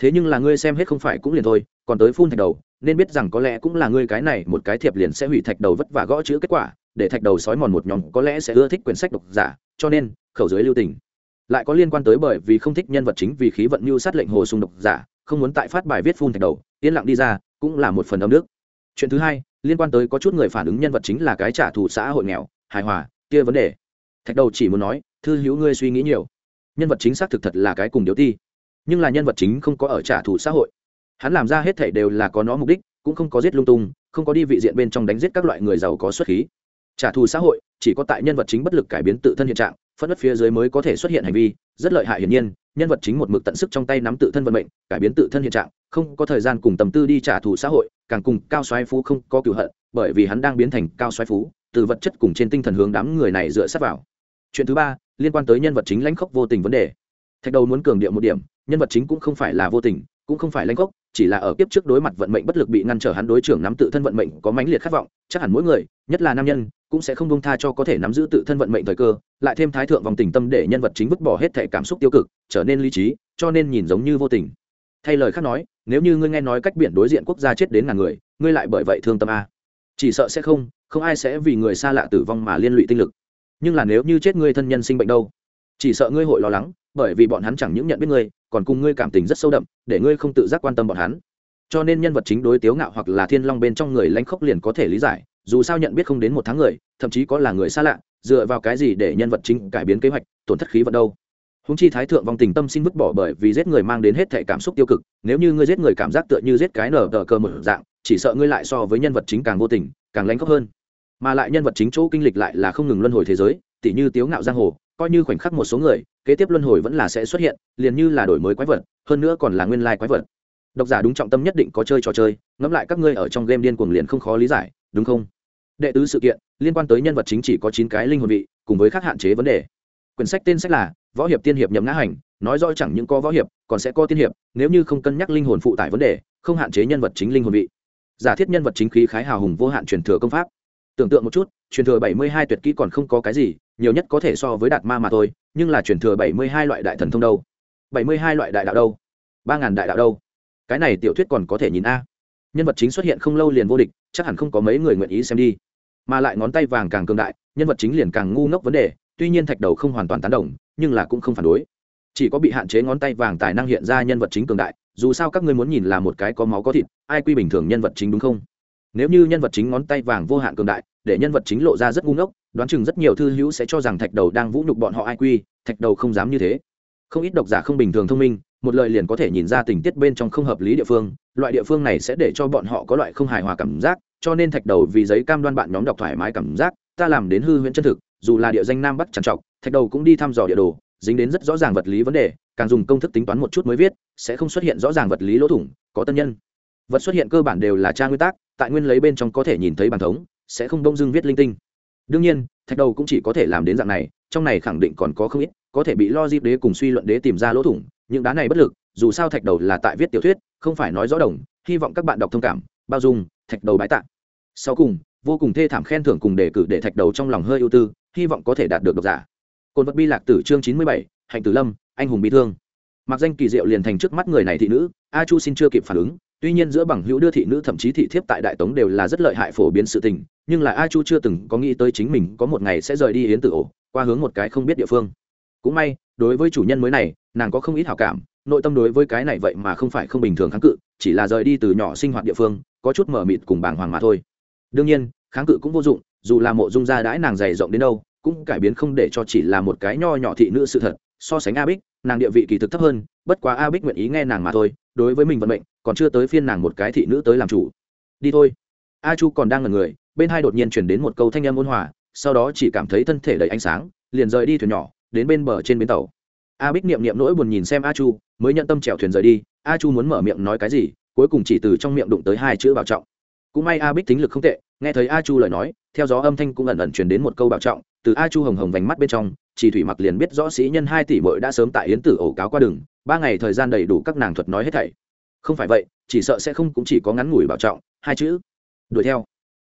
thế nhưng là ngươi xem hết không phải cũng liền thôi, còn tới phun thạch đầu, nên biết rằng có lẽ cũng là ngươi cái này một cái thiệp liền sẽ hủy thạch đầu vất vả gõ chữ kết quả, để thạch đầu sói mòn một nhóm có lẽ sẽ ưa thích quyển sách độc giả, cho nên, khẩu dưới lưu tình. Lại có liên quan tới bởi vì không thích nhân vật chính vì khí vận mưu sát lệnh hồ sung độc giả, không muốn tại phát bài viết phun thạch đầu, yên lặng đi ra, cũng là một phần âm nước. Chuyện thứ hai, liên quan tới có chút người phản ứng nhân vật chính là cái trả thù xã hội nghèo, hài hòa, kia vấn đề. Thạch đầu chỉ muốn nói, thư hữu ngươi suy nghĩ nhiều. Nhân vật chính xác thực thật là cái cùng điếu ti nhưng là nhân vật chính không có ở trả thù xã hội. Hắn làm ra hết thể đều là có nó mục đích, cũng không có giết lung tung, không có đi vị diện bên trong đánh giết các loại người giàu có xuất khí. Trả thù xã hội, chỉ có tại nhân vật chính bất lực cải biến tự thân hiện trạng phân đất phía dưới mới có thể xuất hiện hành vi, rất lợi hại hiển nhiên, nhân vật chính một mực tận sức trong tay nắm tự thân vận mệnh, cải biến tự thân hiện trạng, không có thời gian cùng tầm tư đi trả thù xã hội, càng cùng cao xoáy phú không có cựu hận, bởi vì hắn đang biến thành cao xoáy phú, từ vật chất cùng trên tinh thần hướng đám người này dựa sát vào. Chuyện thứ ba, liên quan tới nhân vật chính lãnh khốc vô tình vấn đề. Thạch đầu muốn cường điệu một điểm nhân vật chính cũng không phải là vô tình, cũng không phải lanh gốc chỉ là ở kiếp trước đối mặt vận mệnh bất lực bị ngăn trở hắn đối trưởng nắm tự thân vận mệnh có mãnh liệt khát vọng, chắc hẳn mỗi người, nhất là nam nhân, cũng sẽ không bông tha cho có thể nắm giữ tự thân vận mệnh thời cơ, lại thêm thái thượng vòng tình tâm để nhân vật chính vứt bỏ hết thể cảm xúc tiêu cực, trở nên lý trí, cho nên nhìn giống như vô tình. Thay lời khác nói, nếu như ngươi nghe nói cách biển đối diện quốc gia chết đến ngàn người, ngươi lại bởi vậy thương tâm a. Chỉ sợ sẽ không không ai sẽ vì người xa lạ tử vong mà liên lụy tinh lực. Nhưng là nếu như chết ngươi thân nhân sinh bệnh đâu? Chỉ sợ ngươi hội lo lắng, bởi vì bọn hắn chẳng những nhận biết ngươi, còn cùng ngươi cảm tình rất sâu đậm, để ngươi không tự giác quan tâm bọn hắn. Cho nên nhân vật chính đối tiếu ngạo hoặc là thiên long bên trong người lãnh khốc liền có thể lý giải, dù sao nhận biết không đến một tháng người, thậm chí có là người xa lạ, dựa vào cái gì để nhân vật chính cải biến kế hoạch, tổn thất khí vận đâu. Húng chi thái thượng vong tình tâm xin vứt bỏ bởi vì giết người mang đến hết thể cảm xúc tiêu cực, nếu như ngươi giết người cảm giác tựa như giết cái nở tờ cơ một dạng, chỉ sợ ngươi lại so với nhân vật chính càng vô tình, càng lãnh khốc hơn. Mà lại nhân vật chính chỗ kinh lịch lại là không ngừng luân hồi thế giới, tỉ như tiếu ngạo giang hồ coi như khoảnh khắc một số người, kế tiếp luân hồi vẫn là sẽ xuất hiện, liền như là đổi mới quái vật, hơn nữa còn là nguyên lai quái vật. Độc giả đúng trọng tâm nhất định có chơi trò chơi, ngẫm lại các ngươi ở trong game điên cuồng liền không khó lý giải, đúng không? Đệ tứ sự kiện, liên quan tới nhân vật chính chỉ có chín cái linh hồn vị, cùng với các hạn chế vấn đề. Quyển sách tên sách là võ hiệp tiên hiệp nhậm ngã hành, nói rõ chẳng những có võ hiệp, còn sẽ có tiên hiệp, nếu như không cân nhắc linh hồn phụ tải vấn đề, không hạn chế nhân vật chính linh hồn vị. Giả thiết nhân vật chính khí khái hào hùng vô hạn truyền thừa công pháp. Tưởng tượng một chút truyền thừa bảy mươi hai tuyệt kỹ còn không có cái gì, nhiều nhất có thể so với đạt ma mà thôi, nhưng là truyền thừa bảy mươi hai loại đại thần thông đâu? bảy mươi hai loại đại đạo đâu? ba ngàn đại đạo đâu? Cái này tiểu thuyết còn có thể nhìn a. Nhân vật chính xuất hiện không lâu liền vô địch, chắc hẳn không có mấy người nguyện ý xem đi. Mà lại ngón tay vàng càng cường đại, nhân vật chính liền càng ngu ngốc vấn đề, tuy nhiên thạch đầu không hoàn toàn tán đồng, nhưng là cũng không phản đối. Chỉ có bị hạn chế ngón tay vàng tài năng hiện ra nhân vật chính cường đại, dù sao các ngươi muốn nhìn là một cái có máu có thịt, ai quy bình thường nhân vật chính đúng không? Nếu như nhân vật chính ngón tay vàng vô hạn cường đại để nhân vật chính lộ ra rất ngu ngốc, đoán chừng rất nhiều thư hữu sẽ cho rằng thạch đầu đang vũ nhục bọn họ ai quy, thạch đầu không dám như thế. Không ít độc giả không bình thường thông minh, một lời liền có thể nhìn ra tình tiết bên trong không hợp lý địa phương, loại địa phương này sẽ để cho bọn họ có loại không hài hòa cảm giác, cho nên thạch đầu vì giấy cam đoan bạn nhóm đọc thoải mái cảm giác, ta làm đến hư huyễn chân thực, dù là địa danh nam bắc trằn trọc, thạch đầu cũng đi thăm dò địa đồ, dính đến rất rõ ràng vật lý vấn đề, càng dùng công thức tính toán một chút mới viết, sẽ không xuất hiện rõ ràng vật lý lỗ thủng, có tân nhân. Vật xuất hiện cơ bản đều là tra nguyên tắc, tại nguyên lấy bên trong có thể nhìn thấy bàn thống sẽ không đông dưng viết linh tinh. Đương nhiên, thạch đầu cũng chỉ có thể làm đến dạng này, trong này khẳng định còn có không ít, có thể bị lo dịp đế cùng suy luận đế tìm ra lỗ thủng, những đá này bất lực, dù sao thạch đầu là tại viết tiểu thuyết, không phải nói rõ đồng, hy vọng các bạn đọc thông cảm, bao dung, thạch đầu bái tạ. Sau cùng, vô cùng thê thảm khen thưởng cùng đề cử để thạch đầu trong lòng hơi ưu tư, hy vọng có thể đạt được độc giả. Cồn vật bi lạc tử chương chín mươi bảy, hạnh tử lâm, anh hùng bị thương. Mặc danh kỳ diệu liền thành trước mắt người này thị nữ, a chu xin chưa kịp phản ứng tuy nhiên giữa bằng hữu đưa thị nữ thậm chí thị thiếp tại đại tống đều là rất lợi hại phổ biến sự tình, nhưng là a chu chưa từng có nghĩ tới chính mình có một ngày sẽ rời đi yến tử ổ, qua hướng một cái không biết địa phương. Cũng may, đối với chủ nhân mới này, nàng có không ít hảo cảm, nội tâm đối với cái này vậy mà không phải không bình thường kháng cự, chỉ là rời đi từ nhỏ sinh hoạt địa phương, có chút mở mịt cùng bàng hoàng mà thôi. Đương nhiên, kháng cự cũng vô dụng, dù là mộ dung gia đãi nàng dày rộng đến đâu, cũng cải biến không để cho chỉ là một cái nho nhỏ thị nữ sự thật. So sánh a bích, nàng địa vị kỳ thực thấp hơn, bất quá a bích nguyện ý nghe nàng mà thôi, đối với mình vận mệnh còn chưa tới phiên nàng một cái thị nữ tới làm chủ. Đi thôi. A chu còn đang ngần người, bên hai đột nhiên chuyển đến một câu thanh âm ôn hòa, sau đó chỉ cảm thấy thân thể đầy ánh sáng, liền rời đi thuyền nhỏ, đến bên bờ trên bến tàu. A bích niệm niệm nỗi buồn nhìn xem a chu, mới nhận tâm chèo thuyền rời đi. A chu muốn mở miệng nói cái gì, cuối cùng chỉ từ trong miệng đụng tới hai chữ bảo trọng. Cũng may a bích tính lực không tệ, nghe thấy a chu lời nói, theo gió âm thanh cũng ẩn ẩn chuyển đến một câu bảo trọng, từ a chu hồng hồng vành mắt bên trong, chỉ thủy mặc liền biết rõ sĩ nhân hai tỷ bội đã sớm tại yến tử ổ cáo qua đường, ba ngày thời gian đầy đủ các nàng thuật nói hết thảy không phải vậy, chỉ sợ sẽ không cũng chỉ có ngắn ngủi bảo trọng, hai chữ, đuổi theo.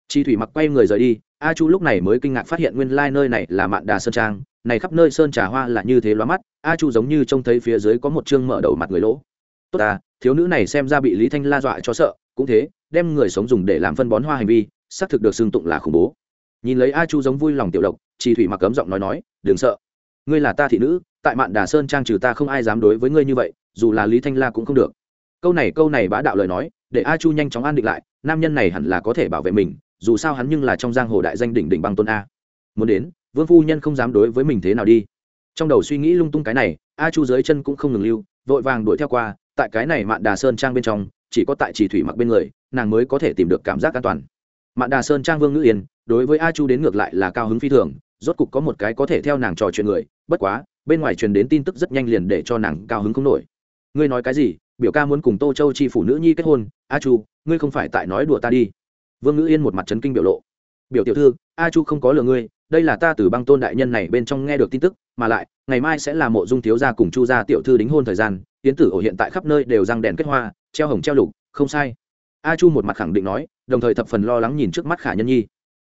Chi thủy mặc quay người rời đi, a chu lúc này mới kinh ngạc phát hiện nguyên lai nơi này là mạn đà sơn trang, này khắp nơi sơn trà hoa là như thế loa mắt, a chu giống như trông thấy phía dưới có một chương mở đầu mặt người lỗ. Tốt ta, thiếu nữ này xem ra bị lý thanh la dọa cho sợ, cũng thế, đem người sống dùng để làm phân bón hoa hành vi, xác thực được xưng tụng là khủng bố. Nhìn lấy a chu giống vui lòng tiểu độc, chi thủy mặc cấm giọng nói nói, đừng sợ. Ngươi là ta thị nữ, tại mạn đà sơn trang trừ ta không ai dám đối với ngươi như vậy, dù là lý thanh la cũng không được câu này câu này bá đạo lời nói, để a chu nhanh chóng an định lại, nam nhân này hẳn là có thể bảo vệ mình, dù sao hắn nhưng là trong giang hồ đại danh đỉnh đỉnh băng tôn a. Muốn đến, vương phu nhân không dám đối với mình thế nào đi. Trong đầu suy nghĩ lung tung cái này, a chu dưới chân cũng không ngừng lưu, vội vàng đuổi theo qua, tại cái này mạn đà sơn trang bên trong, chỉ có tại chỉ thủy mặc bên người, nàng mới có thể tìm được cảm giác an toàn. Mạn đà sơn trang vương ngữ yên, đối với a chu đến ngược lại là cao hứng phi thường, rốt cục có một cái có thể theo nàng trò chuyện người, bất quá, bên ngoài truyền đến tin tức rất nhanh liền để cho nàng cao hứng không nổi. Ngươi nói cái gì? Biểu ca muốn cùng tô châu chi phủ nữ nhi kết hôn, a chu, ngươi không phải tại nói đùa ta đi. Vương ngữ yên một mặt trấn kinh biểu lộ. Biểu tiểu thư, a chu không có lừa ngươi, đây là ta từ băng tôn đại nhân này bên trong nghe được tin tức, mà lại, ngày mai sẽ là mộ dung thiếu gia cùng chu gia tiểu thư đính hôn thời gian tiến tử ổ hiện tại khắp nơi đều răng đèn kết hoa, treo hồng treo lục, không sai. A chu một mặt khẳng định nói, đồng thời thập phần lo lắng nhìn trước mắt khả nhân nhi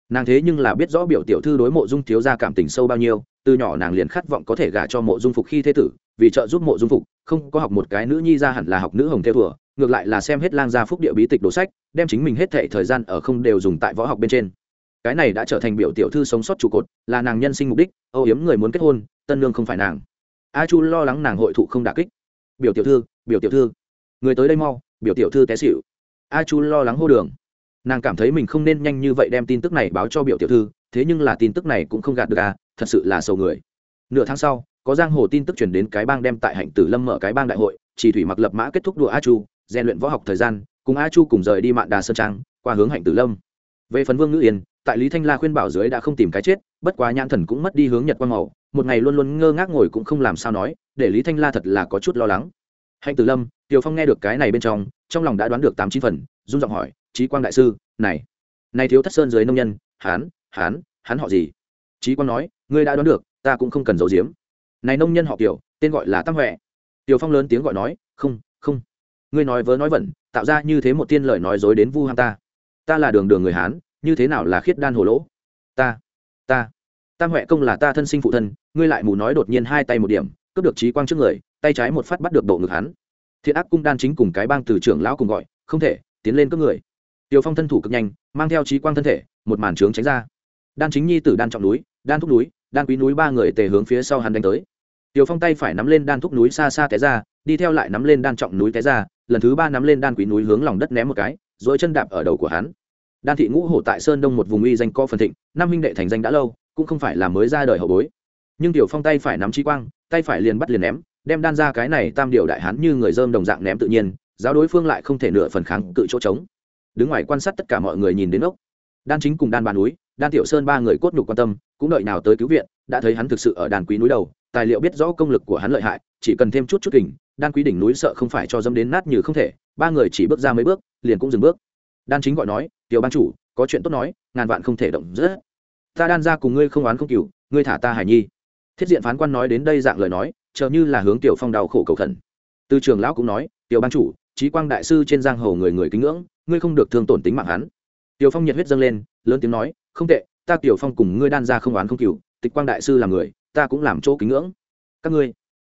nàng thế nhưng là biết rõ biểu tiểu thư đối mộ dung thiếu gia cảm tình sâu bao nhiêu, từ nhỏ nàng liền khát vọng có thể gả cho mộ dung phục khi thế tử, vì trợ giúp mộ dung phục, không có học một cái nữ nhi ra hẳn là học nữ hồng theo thừa, ngược lại là xem hết lang gia phúc địa bí tịch đồ sách, đem chính mình hết thệ thời gian ở không đều dùng tại võ học bên trên. Cái này đã trở thành biểu tiểu thư sống sót trụ cột, là nàng nhân sinh mục đích, âu yếm người muốn kết hôn, tân lương không phải nàng. A chu lo lắng nàng hội thụ không đà kích. Biểu tiểu thư, biểu tiểu thư, người tới đây mau, biểu tiểu thư té xịu a chu lo lắng hô đường nàng cảm thấy mình không nên nhanh như vậy đem tin tức này báo cho biểu tiểu thư, thế nhưng là tin tức này cũng không gạt được à thật sự là sầu người. Nửa tháng sau, có giang hồ tin tức chuyển đến cái bang đem tại hạnh tử lâm mở cái bang đại hội, chỉ thủy mặc lập mã kết thúc đùa a chu, rèn luyện võ học thời gian, cùng a chu cùng rời đi mạn đà sơn trang, qua hướng hạnh tử lâm. Về phần vương ngữ yên, tại lý thanh la khuyên bảo dưới đã không tìm cái chết, bất quá nhãn thần cũng mất đi hướng nhật quang màu, một ngày luôn luôn ngơ ngác ngồi cũng không làm sao nói, để lý thanh la thật là có chút lo lắng. Hạnh tử lâm tiều phong nghe được cái này bên trong trong lòng đã đoán được tám chín phần dung giọng hỏi trí quang đại sư, này này thiếu thất sơn dưới nông nhân, hán hán hắn họ gì? Trí quang nói, ngươi đã đoán được, ta cũng không cần giấu giếm. Này nông nhân họ kiểu tên gọi là tam huệ. Tiểu phong lớn tiếng gọi nói, không không. Ngươi nói vớ nói vẩn, tạo ra như thế một tiên lời nói dối đến vu ham ta. Ta là đường đường người hán, như thế nào là khiết đan hồ lỗ? Ta ta. Tam huệ công là ta thân sinh phụ thân, ngươi lại mù nói đột nhiên hai tay một điểm, cướp được trí quang trước người, tay trái một phát bắt được bộ ngực hắn. Thiện ác cung đan chính cùng cái bang từ trưởng lão cùng gọi, không thể, tiến lên cướp người tiểu phong thân thủ cực nhanh, mang theo trí quang thân thể, một màn trướng tránh ra. Đan chính nhi tử đan trọng núi, đan thúc núi, đan quý núi ba người tề hướng phía sau hắn đánh tới. Tiểu phong tay phải nắm lên đan thúc núi xa xa té ra, đi theo lại nắm lên đan trọng núi té ra, lần thứ ba nắm lên đan quý núi hướng lòng đất ném một cái, rồi chân đạp ở đầu của hắn. Đan thị ngũ hổ tại sơn đông một vùng uy danh co phần thịnh, năm minh đệ thành danh đã lâu, cũng không phải là mới ra đời hậu bối. Nhưng tiểu phong tay phải nắm trí quang, tay phải liền bắt liền ném, đem đan ra cái này tam điều đại hán như người dơm đồng dạng ném tự nhiên, giáo đối phương lại không thể nửa phần kháng cự chỗ trống đứng ngoài quan sát tất cả mọi người nhìn đến ốc. Đan chính cùng đan bàn núi, đan tiểu sơn ba người cốt nhục quan tâm, cũng đợi nào tới cứu viện, đã thấy hắn thực sự ở đàn quý núi đầu, tài liệu biết rõ công lực của hắn lợi hại, chỉ cần thêm chút chút kình, đan quý đỉnh núi sợ không phải cho dâm đến nát như không thể, ba người chỉ bước ra mấy bước, liền cũng dừng bước. Đan chính gọi nói, tiểu ban chủ, có chuyện tốt nói, ngàn vạn không thể động rất. Ta đan ra cùng ngươi không oán không cừu, ngươi thả ta hải nhi. Thiết diện phán quan nói đến đây dạng lời nói, chờ như là hướng tiểu phong đau khổ cầu thần. Tư trường lão cũng nói, tiểu ban chủ trí quang đại sư trên giang hồ người người kính ngưỡng, ngươi không được thương tổn tính mạng hắn. Tiểu phong nhiệt huyết dâng lên, lớn tiếng nói, không tệ, ta tiểu phong cùng ngươi đan ra không oán không cừu, tịch quang đại sư là người, ta cũng làm chỗ kính ngưỡng. Các ngươi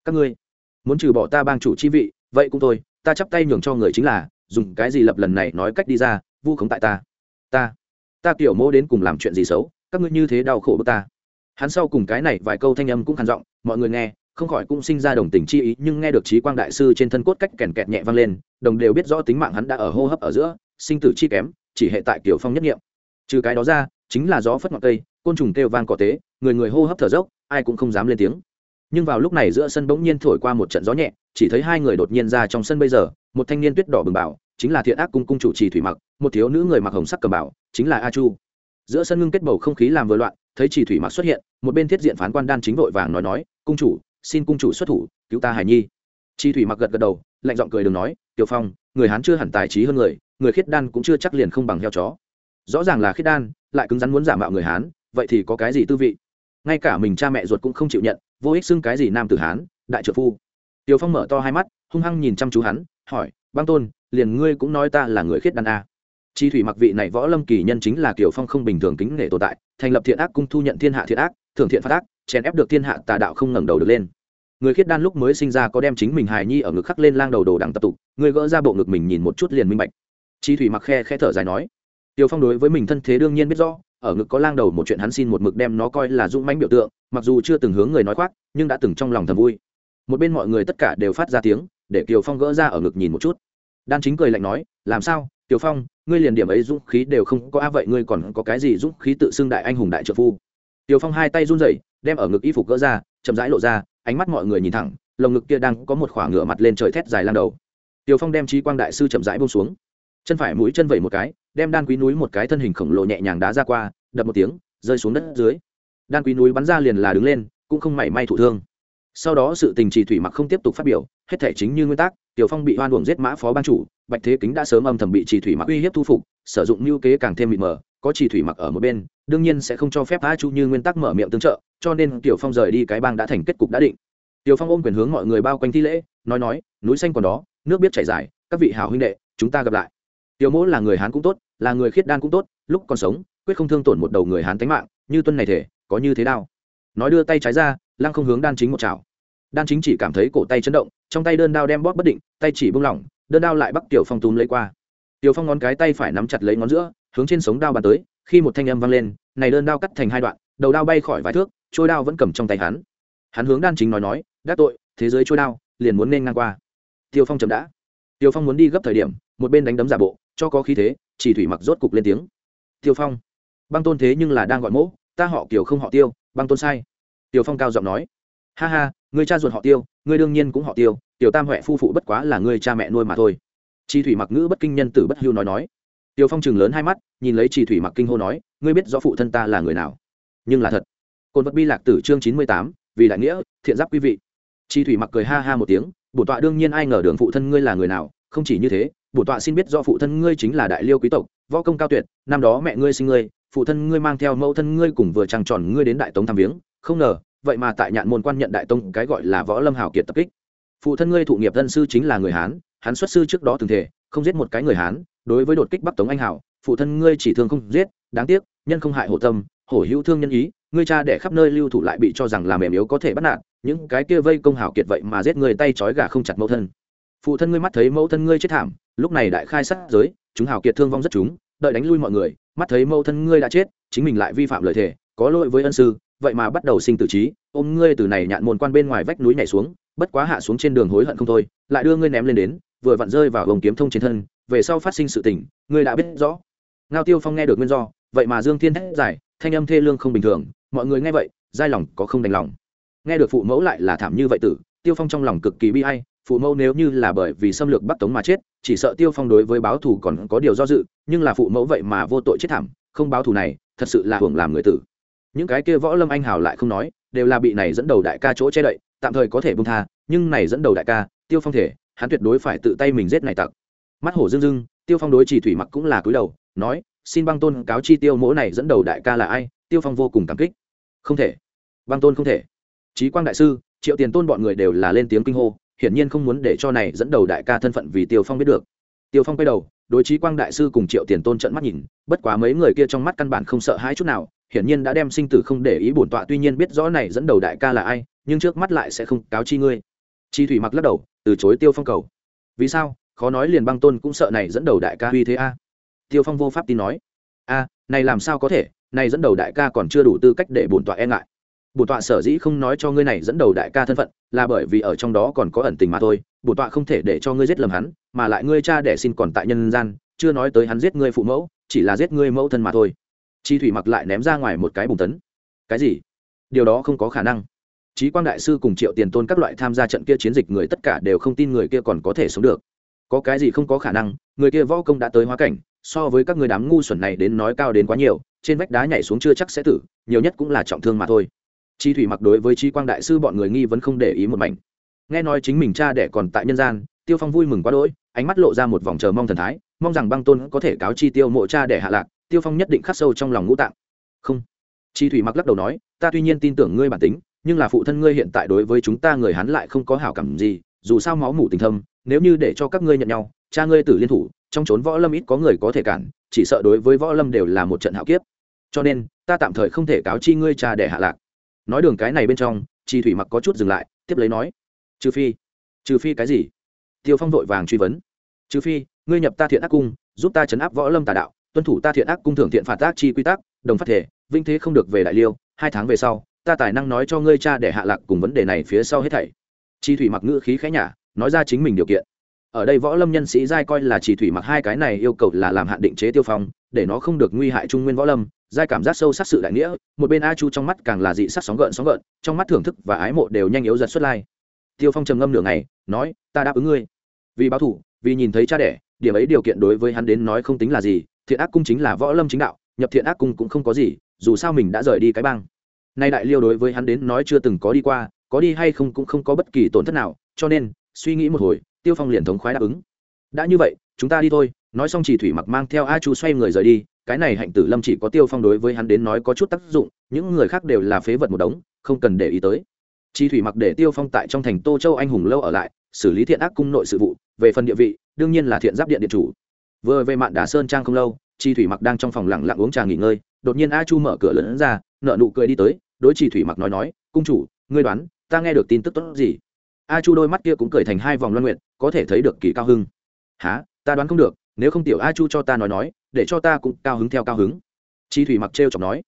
các ngươi, muốn trừ bỏ ta bang chủ chi vị, vậy cũng thôi, ta chắp tay nhường cho người chính là, dùng cái gì lập lần này nói cách đi ra, vu khống tại ta. Ta ta tiểu mô đến cùng làm chuyện gì xấu, các ngươi như thế đau khổ bức ta. Hắn sau cùng cái này vài câu thanh âm cũng khàn giọng, mọi người nghe không khỏi cũng sinh ra đồng tình chi ý, nhưng nghe được trí quang đại sư trên thân cốt cách kèn kẹt nhẹ vang lên, đồng đều biết rõ tính mạng hắn đã ở hô hấp ở giữa, sinh tử chi kém, chỉ hệ tại kiểu phong nhất nghiệm. Trừ cái đó ra, chính là gió phất ngọn cây, côn trùng kêu vang cỏ tế, người người hô hấp thở dốc, ai cũng không dám lên tiếng. Nhưng vào lúc này giữa sân bỗng nhiên thổi qua một trận gió nhẹ, chỉ thấy hai người đột nhiên ra trong sân bây giờ, một thanh niên tuyết đỏ bừng bảo, chính là thiện ác cung cung chủ trì thủy mặc, một thiếu nữ người mặc hồng sắc cầm bảo, chính là a chu. Giữa sân ngưng kết bầu không khí làm vừa loạn, thấy trì thủy mặc xuất hiện, một bên thiết diện phán quan đan chính vội vàng nói nói, cung chủ xin cung chủ xuất thủ, cứu ta hải nhi. Chi thủy mặc gật gật đầu, lạnh giọng cười đừng nói, tiểu phong, người hán chưa hẳn tài trí hơn người người khiết đan cũng chưa chắc liền không bằng heo chó. Rõ ràng là khiết đan, lại cứng rắn muốn giả mạo người hán, vậy thì có cái gì tư vị? Ngay cả mình cha mẹ ruột cũng không chịu nhận, vô ích xưng cái gì nam tử hán, đại trợ phu. Tiểu phong mở to hai mắt, hung hăng nhìn chăm chú hắn, hỏi, băng tôn, liền ngươi cũng nói ta là người khiết đan a chi thủy mặc vị này võ lâm kỳ nhân chính là tiểu phong không bình thường kính nể tồn tại, thành lập thiện ác cung thu nhận thiên hạ thiện ác, thưởng thiện phát ác chèn ép được thiên hạ tà đạo không ngẩng đầu được lên người khiết đan lúc mới sinh ra có đem chính mình hài nhi ở ngực khắc lên lang đầu đồ đằng tập tục người gỡ ra bộ ngực mình nhìn một chút liền minh bạch chi thủy mặc khe khe thở dài nói Tiêu Phong đối với mình thân thế đương nhiên biết rõ, ở ngực có lang đầu một chuyện hắn xin một mực đem nó coi là dũng mãnh biểu tượng, mặc dù chưa từng hướng người nói khoác, nhưng đã từng trong lòng thầm vui. Một bên mọi người tất cả đều phát ra tiếng, để Tiêu Phong gỡ ra ở ngực nhìn một chút. Đan Chính cười lạnh nói, làm sao, Tiêu Phong, ngươi liền điểm ấy dũng khí đều không có a vậy ngươi còn có cái gì dũng khí tự xưng đại anh hùng đại trợ phu? Tiêu Phong hai tay run rẩy, đem ở ngực y phục gỡ ra, chậm rãi lộ ra, ánh mắt mọi người nhìn thẳng, lồng ngực kia đang có một khoảng ngửa mặt lên trời thét dài lan đầu. Tiêu Phong đem trí quang đại sư chậm rãi buông xuống. Chân phải mũi chân vẩy một cái đem đan quý núi một cái thân hình khổng lồ nhẹ nhàng đá ra qua đập một tiếng rơi xuống đất dưới. Đan quý núi bắn ra liền là đứng lên cũng không mảy may thụ thương. Sau đó sự tình trì thủy mặc không tiếp tục phát biểu hết thể chính như nguyên tắc tiểu phong bị hoan uổng giết mã phó ban chủ bạch thế kính đã sớm âm thầm bị trì thủy mặc uy hiếp thu phục sử dụng mưu kế càng thêm mịt mờ có chỉ thủy mặc ở một bên, đương nhiên sẽ không cho phép a chu như nguyên tắc mở miệng tương trợ, cho nên tiểu phong rời đi cái bang đã thành kết cục đã định. Tiểu phong ôm quyền hướng mọi người bao quanh thi lễ, nói nói, núi xanh còn đó, nước biết chảy dài, các vị hảo huynh đệ, chúng ta gặp lại. Tiểu mỗ là người hán cũng tốt, là người khiết đan cũng tốt, lúc còn sống, quyết không thương tổn một đầu người hán tánh mạng, như tuân này thể, có như thế đao nói đưa tay trái ra, lăng không hướng đan chính một chảo. Đan chính chỉ cảm thấy cổ tay chấn động, trong tay đơn đao đem bóp bất định, tay chỉ buông lỏng, đơn đao lại bắt tiểu phong túm lấy qua. Tiểu phong ngón cái tay phải nắm chặt lấy ngón giữa hướng trên sống đao bàn tới, khi một thanh âm vang lên, này đơn đao cắt thành hai đoạn, đầu đao bay khỏi vài thước, trôi đao vẫn cầm trong tay hắn. Hắn hướng đan chính nói nói, đắc tội, thế giới trôi đao, liền muốn nên ngang qua. Tiêu phong chậm đã. Tiêu phong muốn đi gấp thời điểm, một bên đánh đấm giả bộ, cho có khí thế, chỉ thủy mặc rốt cục lên tiếng. Tiêu phong, băng tôn thế nhưng là đang gọi mẫu ta họ kiều không họ tiêu, băng tôn sai. Tiêu phong cao giọng nói. Ha ha, người cha ruột họ tiêu, người đương nhiên cũng họ tiêu, tiểu tam huệ phu phụ bất quá là người cha mẹ nuôi mà thôi. Chi thủy mặc ngữ bất kinh nhân tử bất hưu nói nói tiêu phong chừng lớn hai mắt, nhìn lấy chỉ thủy mặc kinh hô nói, ngươi biết rõ phụ thân ta là người nào? Nhưng là thật. Côn vật bi lạc tử chương chín mươi tám, vì đại nghĩa, thiện giáp quý vị. Chi thủy mặc cười ha ha một tiếng, bổn tọa đương nhiên ai ngờ đường phụ thân ngươi là người nào, không chỉ như thế, bổn tọa xin biết do phụ thân ngươi chính là đại liêu quý tộc, võ công cao tuyệt, năm đó mẹ ngươi sinh ngươi, phụ thân ngươi mang theo mẫu thân ngươi cùng vừa trăng tròn ngươi đến đại tống thăm viếng, không ngờ, vậy mà tại nhạn môn quan nhận đại tông cái gọi là võ lâm hào kiệt tập kích. Phụ thân ngươi thụ nghiệp thân sư chính là người hán hắn xuất sư trước đó từng thể, không giết một cái người hán đối với đột kích bắc tống anh hảo phụ thân ngươi chỉ thương không giết, đáng tiếc, nhân không hại hổ tâm, hổ hữu thương nhân ý, ngươi cha để khắp nơi lưu thủ lại bị cho rằng là mềm yếu có thể bắt nạt, những cái kia vây công hảo kiệt vậy mà giết người tay trói gà không chặt mẫu thân. Phụ thân ngươi mắt thấy mẫu thân ngươi chết thảm, lúc này đại khai sát giới, chúng hảo kiệt thương vong rất chúng, đợi đánh lui mọi người, mắt thấy mẫu thân ngươi đã chết, chính mình lại vi phạm lời thề, có lỗi với ân sư, vậy mà bắt đầu sinh tử trí, ôm ngươi từ này nhạn môn quan bên ngoài vách núi nhảy xuống, bất quá hạ xuống trên đường hối hận không thôi, lại đưa ngươi ném lên đến, vừa vặn rơi vào vòng kiếm thông trên thân về sau phát sinh sự tình, ngươi đã biết rõ. Ngao tiêu phong nghe được nguyên do, vậy mà dương thiên hét giải thanh âm thê lương không bình thường, mọi người nghe vậy dai lòng có không đành lòng. Nghe được phụ mẫu lại là thảm như vậy tử, tiêu phong trong lòng cực kỳ bi hay phụ mẫu nếu như là bởi vì xâm lược bắc tống mà chết, chỉ sợ tiêu phong đối với báo thù còn có điều do dự, nhưng là phụ mẫu vậy mà vô tội chết thảm, không báo thù này, thật sự là hưởng làm người tử. Những cái kia võ lâm anh hào lại không nói, đều là bị này dẫn đầu đại ca chỗ che đậy, tạm thời có thể bông tha, nhưng này dẫn đầu đại ca, tiêu phong thể, hắn tuyệt đối phải tự tay mình giết này tặc mắt hổ dưng dưng tiêu phong đối chỉ thủy mặc cũng là cúi đầu, nói, xin băng tôn cáo chi tiêu mỗ này dẫn đầu đại ca là ai? Tiêu phong vô cùng cảm kích. Không thể, băng tôn không thể. Trí quang đại sư, triệu tiền tôn bọn người đều là lên tiếng kinh hô, hiển nhiên không muốn để cho này dẫn đầu đại ca thân phận vì tiêu phong biết được. Tiêu phong quay đầu, đối trí quang đại sư cùng triệu tiền tôn trận mắt nhìn, bất quá mấy người kia trong mắt căn bản không sợ hãi chút nào, hiển nhiên đã đem sinh tử không để ý bổn tọa, tuy nhiên biết rõ này dẫn đầu đại ca là ai, nhưng trước mắt lại sẽ không cáo chi ngươi. Chi thủy mặc lắc đầu, từ chối tiêu phong cầu. Vì sao? Khó nói liền băng tôn cũng sợ này dẫn đầu đại ca uy thế a. Tiêu phong vô pháp tin nói. A, này làm sao có thể, này dẫn đầu đại ca còn chưa đủ tư cách để bổn tọa e ngại. Bổn tọa sở dĩ không nói cho ngươi này dẫn đầu đại ca thân phận, là bởi vì ở trong đó còn có ẩn tình mà thôi, bổn tọa không thể để cho ngươi giết lầm hắn, mà lại ngươi cha đẻ xin còn tại nhân gian, chưa nói tới hắn giết ngươi phụ mẫu, chỉ là giết ngươi mẫu thân mà thôi. Chi thủy mặc lại ném ra ngoài một cái bùng tấn. Cái gì? Điều đó không có khả năng. Trí quang đại sư cùng triệu tiền tôn các loại tham gia trận kia chiến dịch người tất cả đều không tin người kia còn có thể sống được có cái gì không có khả năng, người kia võ công đã tới hóa cảnh, so với các người đám ngu xuẩn này đến nói cao đến quá nhiều, trên vách đá nhảy xuống chưa chắc sẽ tử, nhiều nhất cũng là trọng thương mà thôi. Chi thủy mặc đối với chi quang đại sư bọn người nghi vẫn không để ý một mảnh. Nghe nói chính mình cha đẻ còn tại nhân gian, tiêu phong vui mừng quá đỗi, ánh mắt lộ ra một vòng chờ mong thần thái, mong rằng băng tôn có thể cáo chi tiêu mộ cha đẻ hạ lạc, tiêu phong nhất định khắc sâu trong lòng ngũ tạng. Không. Chi thủy mặc lắc đầu nói, ta tuy nhiên tin tưởng ngươi bản tính, nhưng là phụ thân ngươi hiện tại đối với chúng ta người hắn lại không có hảo cảm gì dù sao máu mủ tình thâm, nếu như để cho các ngươi nhận nhau, cha ngươi tử liên thủ, trong trốn võ lâm ít có người có thể cản, chỉ sợ đối với võ lâm đều là một trận hạo kiếp. Cho nên, ta tạm thời không thể cáo chi ngươi cha để hạ lạc. Nói đường cái này bên trong chi thủy mặc có chút dừng lại, tiếp lấy nói, trừ phi trừ phi cái gì? Tiêu phong vội vàng truy vấn, trừ phi, ngươi nhập ta thiện ác cung, giúp ta chấn áp võ lâm tà đạo, tuân thủ ta thiện ác cung thưởng thiện phạt tác chi quy tắc, đồng phát thể, vinh thế không được về đại liêu, hai tháng về sau, ta tài năng nói cho ngươi cha để hạ lạc cùng vấn đề này phía sau hết thảy chi thủy mặc ngữ khí khẽ nhả, nói ra chính mình điều kiện. Ở đây võ lâm nhân sĩ giai coi là chỉ thủy mặc hai cái này yêu cầu là làm hạn định chế tiêu phong, để nó không được nguy hại trung nguyên võ lâm, giai cảm giác sâu sắc sự đại nghĩa, một bên a chu trong mắt càng là dị sắc sóng gợn sóng gợn, trong mắt thưởng thức và ái mộ đều nhanh yếu giật xuất lai. Tiêu phong trầm ngâm nửa ngày, nói, ta đáp ứng ngươi. Vì báo thủ, vì nhìn thấy cha đẻ, điểm ấy điều kiện đối với hắn đến nói không tính là gì, thiện ác cung chính là võ lâm chính đạo, nhập thiện ác cung cũng không có gì, dù sao mình đã rời đi cái bang. Nay đại liêu đối với hắn đến nói chưa từng có đi qua có đi hay không cũng không có bất kỳ tổn thất nào, cho nên, suy nghĩ một hồi, tiêu phong liền thống khoái đáp ứng. Đã như vậy, chúng ta đi thôi, nói xong chỉ thủy mặc mang theo a chu xoay người rời đi, cái này hạnh tử lâm chỉ có tiêu phong đối với hắn đến nói có chút tác dụng, những người khác đều là phế vật một đống, không cần để ý tới. Chi thủy mặc để tiêu phong tại trong thành tô châu anh hùng lâu ở lại, xử lý thiện ác cung nội sự vụ, về phần địa vị, đương nhiên là thiện giáp điện điện chủ. Vừa về mạn đà sơn trang không lâu chi thủy mặc đang trong phòng lặng lặng uống trà nghỉ ngơi, đột nhiên a chu mở cửa lớn ra nợ nụ cười đi tới, đối chi thủy mặc nói nói, cung chủ, ngươi đoán ta nghe được tin tức tốt gì? A chu đôi mắt kia cũng cười thành hai vòng loan nguyện có thể thấy được kỳ cao hưng. Há ta đoán không được, nếu không tiểu a chu cho ta nói nói, để cho ta cũng cao hứng theo cao hứng. Chi thủy mặc trêu chọc nói.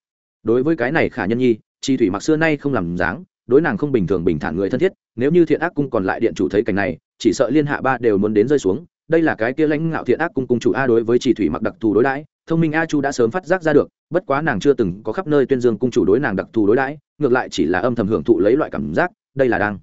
Đối với cái này khả nhân nhi, chi thủy mặc xưa nay không làm dáng, đối nàng không bình thường bình thản người thân thiết, nếu như thiện ác cung còn lại điện chủ thấy cảnh này, chỉ sợ liên hạ ba đều muốn đến rơi xuống. Đây là cái kia lãnh ngạo thiện ác cung cung chủ a đối với chỉ thủy mặc đặc thù đối đãi, thông minh a chu đã sớm phát giác ra được, bất quá nàng chưa từng có khắp nơi tuyên dương cung chủ đối nàng đặc thù đối đãi ngược lại chỉ là âm thầm hưởng thụ lấy loại cảm giác, đây là đang.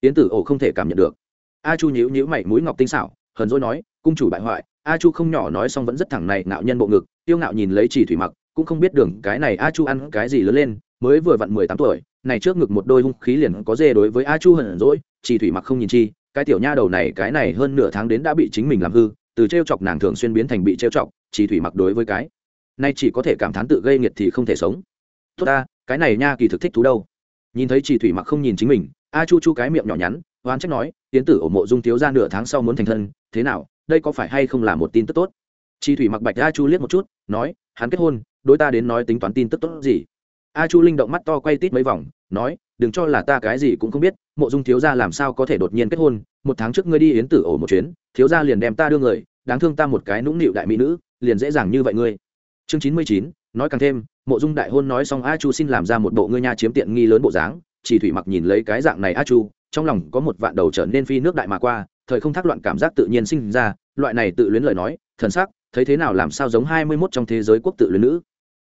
Yến tử ổ không thể cảm nhận được. A chu nhíu nhíu mày mũi ngọc tinh xảo, hờn dỗi nói, cung chủ bại hoại. A chu không nhỏ nói xong vẫn rất thẳng này, ngạo nhân bộ ngực tiêu ngạo nhìn lấy chỉ thủy mặc, cũng không biết đường cái này a chu ăn cái gì lớn lên, mới vừa vặn mười tám tuổi, này trước ngực một đôi hung khí liền có dê đối với a chu hờn dỗi, chỉ thủy mặc không nhìn chi, cái tiểu nha đầu này cái này hơn nửa tháng đến đã bị chính mình làm hư, từ trêu chọc nàng thường xuyên biến thành bị trêu chọc, chỉ thủy mặc đối với cái nay chỉ có thể cảm thán tự gây nghiệt thì không thể sống. Tốt ta cái này nha kỳ thực thích thú đâu? Nhìn thấy chỉ thủy mặc không nhìn chính mình, a chu chu cái miệng nhỏ nhắn, oán trách nói tiến tử ổ mộ dung thiếu ra nửa tháng sau muốn thành thân, thế nào, đây có phải hay không là một tin tức tốt? Chi thủy mặc bạch a chu liếc một chút, nói, hắn kết hôn, đối ta đến nói tính toán tin tức tốt gì? A chu linh động mắt to quay tít mấy vòng, nói, đừng cho là ta cái gì cũng không biết, mộ dung thiếu gia làm sao có thể đột nhiên kết hôn, một tháng trước ngươi đi yến tử ổ một chuyến, thiếu gia liền đem ta đưa người, đáng thương ta một cái nũng nịu đại mỹ nữ, liền dễ dàng như vậy ngươi. Chương chín mươi chín nói càng thêm, mộ dung đại hôn nói xong a chu xin làm ra một bộ ngươi nha chiếm tiện nghi lớn bộ dáng, chỉ thủy mặc nhìn lấy cái dạng này a chu trong lòng có một vạn đầu trở nên phi nước đại mà qua, thời không thác loạn cảm giác tự nhiên sinh ra, loại này tự luyến lời nói, thần sắc, thấy thế nào làm sao giống hai mươi mốt trong thế giới quốc tự luyến nữ.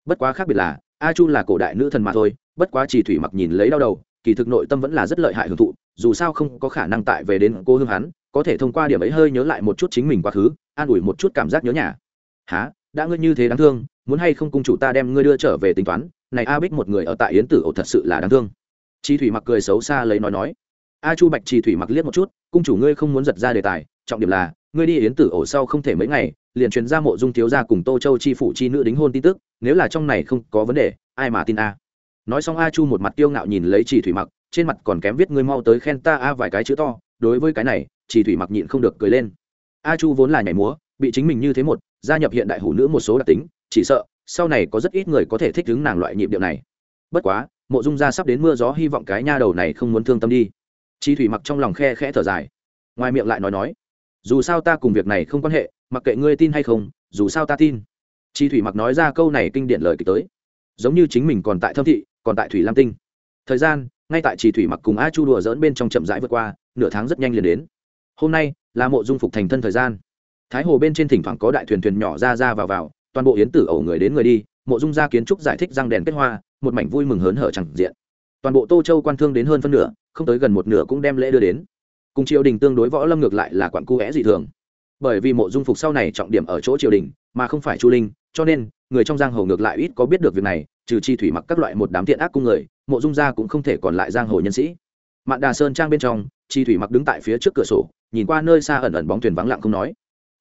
Bất quá khác biệt là a chu là cổ đại nữ thần mà thôi, bất quá chỉ thủy mặc nhìn lấy đau đầu, kỳ thực nội tâm vẫn là rất lợi hại hưởng thụ, dù sao không có khả năng tại về đến cô hương hắn, có thể thông qua điểm ấy hơi nhớ lại một chút chính mình quá khứ, an ủi một chút cảm giác nhớ nhà. Há đã ngươi như thế đáng thương muốn hay không cung chủ ta đem ngươi đưa trở về tính toán, này a bích một người ở tại yến tử ổ thật sự là đáng thương. Chi thủy mặc cười xấu xa lấy nói nói. A chu bạch chi thủy mặc liếc một chút, cung chủ ngươi không muốn giật ra đề tài, trọng điểm là, ngươi đi yến tử ổ sau không thể mấy ngày, liền truyền ra mộ dung thiếu gia cùng tô châu chi phủ chi nữ đính hôn tin tức, nếu là trong này không có vấn đề, ai mà tin a? Nói xong a chu một mặt tiêu ngạo nhìn lấy chỉ thủy mặc, trên mặt còn kém viết ngươi mau tới khen ta a vài cái chữ to, đối với cái này chỉ thủy mặc nhịn không được cười lên. A chu vốn là nhảy múa, bị chính mình như thế một, gia nhập hiện đại hủ nữ một số đặc tính chỉ sợ, sau này có rất ít người có thể thích ứng nàng loại nhịp điệu này. Bất quá, mộ dung gia sắp đến mưa gió, hy vọng cái nha đầu này không muốn thương tâm đi. Chi thủy mặc trong lòng khe khẽ thở dài. Ngoài miệng lại nói nói, dù sao ta cùng việc này không quan hệ, mặc kệ ngươi tin hay không, dù sao ta tin. Chi thủy mặc nói ra câu này kinh điển lời kịch tới. Giống như chính mình còn tại thâm thị, còn tại thủy lam tinh. Thời gian, ngay tại chi thủy mặc cùng a chu đùa dỡn bên trong chậm rãi vượt qua, nửa tháng rất nhanh liền đến. Hôm nay là mộ dung phục thành thân thời gian. Thái hồ bên trên thỉnh thoảng có đại thuyền thuyền nhỏ ra ra vào vào toàn bộ yến tử ẩu người đến người đi, mộ dung gia kiến trúc giải thích răng đèn kết hoa, một mảnh vui mừng hớn hở chẳng diện. Toàn bộ tô châu quan thương đến hơn phân nửa, không tới gần một nửa cũng đem lễ đưa đến. Cùng triều đình tương đối võ lâm ngược lại là quặn cu é dị thường. Bởi vì mộ dung phục sau này trọng điểm ở chỗ triều đình, mà không phải chu linh, cho nên, người trong giang hồ ngược lại ít có biết được việc này, trừ chi thủy mặc các loại một đám tiện ác cung người, mộ dung gia cũng không thể còn lại giang hồ nhân sĩ. Mạn đà sơn trang bên trong, chi thủy mặc đứng tại phía trước cửa sổ, nhìn qua nơi xa ẩn ẩn bóng thuyền vắng lặng không nói.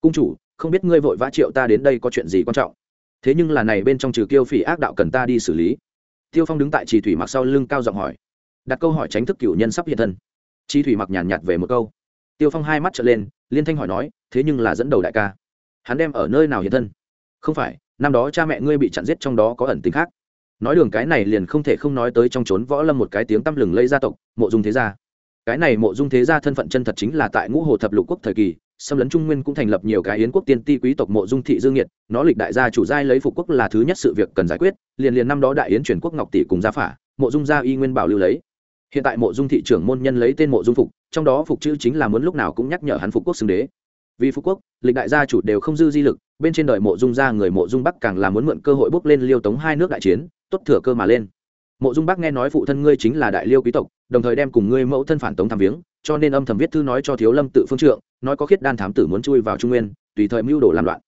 Cung chủ không biết ngươi vội vã triệu ta đến đây có chuyện gì quan trọng. Thế nhưng là này bên trong trừ kiêu phỉ ác đạo cần ta đi xử lý. Tiêu phong đứng tại trì thủy mặc sau lưng cao giọng hỏi. Đặt câu hỏi tránh thức cựu nhân sắp hiện thân. Chi thủy mặc nhàn nhạt về một câu. Tiêu phong hai mắt trở lên, liên thanh hỏi nói, thế nhưng là dẫn đầu đại ca. Hắn đem ở nơi nào hiện thân? Không phải, năm đó cha mẹ ngươi bị chặn giết trong đó có ẩn tính khác. Nói đường cái này liền không thể không nói tới trong trốn võ lâm một cái tiếng tăm lừng lây gia tộc, mộ dung thế gia. Cái này mộ dung thế gia thân phận chân thật chính là tại ngũ hồ thập lục quốc thời kỳ xâm lấn trung nguyên cũng thành lập nhiều cái yến quốc tiên ti quý tộc mộ dung thị dương nhiệt nó lịch đại gia chủ giai lấy phục quốc là thứ nhất sự việc cần giải quyết, liền liền năm đó đại yến chuyển quốc ngọc tỷ cùng gia phả, mộ dung gia y nguyên bảo lưu lấy. Hiện tại mộ dung thị trưởng môn nhân lấy tên mộ dung phục, trong đó phục chữ chính là muốn lúc nào cũng nhắc nhở hắn phục quốc xưng đế. Vì phục quốc, lịch đại gia chủ đều không dư di lực, bên trên đời mộ dung gia người mộ dung bắc càng là muốn mượn cơ hội bước lên liêu tống hai nước đại chiến, tốt thừa cơ mà lên. Mộ dung bắc nghe nói phụ thân ngươi chính là đại liêu quý tộc đồng thời đem cùng ngươi mẫu thân phản tống tham viếng, cho nên âm thầm viết thư nói cho thiếu lâm tự phương trượng, nói có khiết đan thám tử muốn chui vào trung nguyên, tùy thời mưu đồ làm loạn.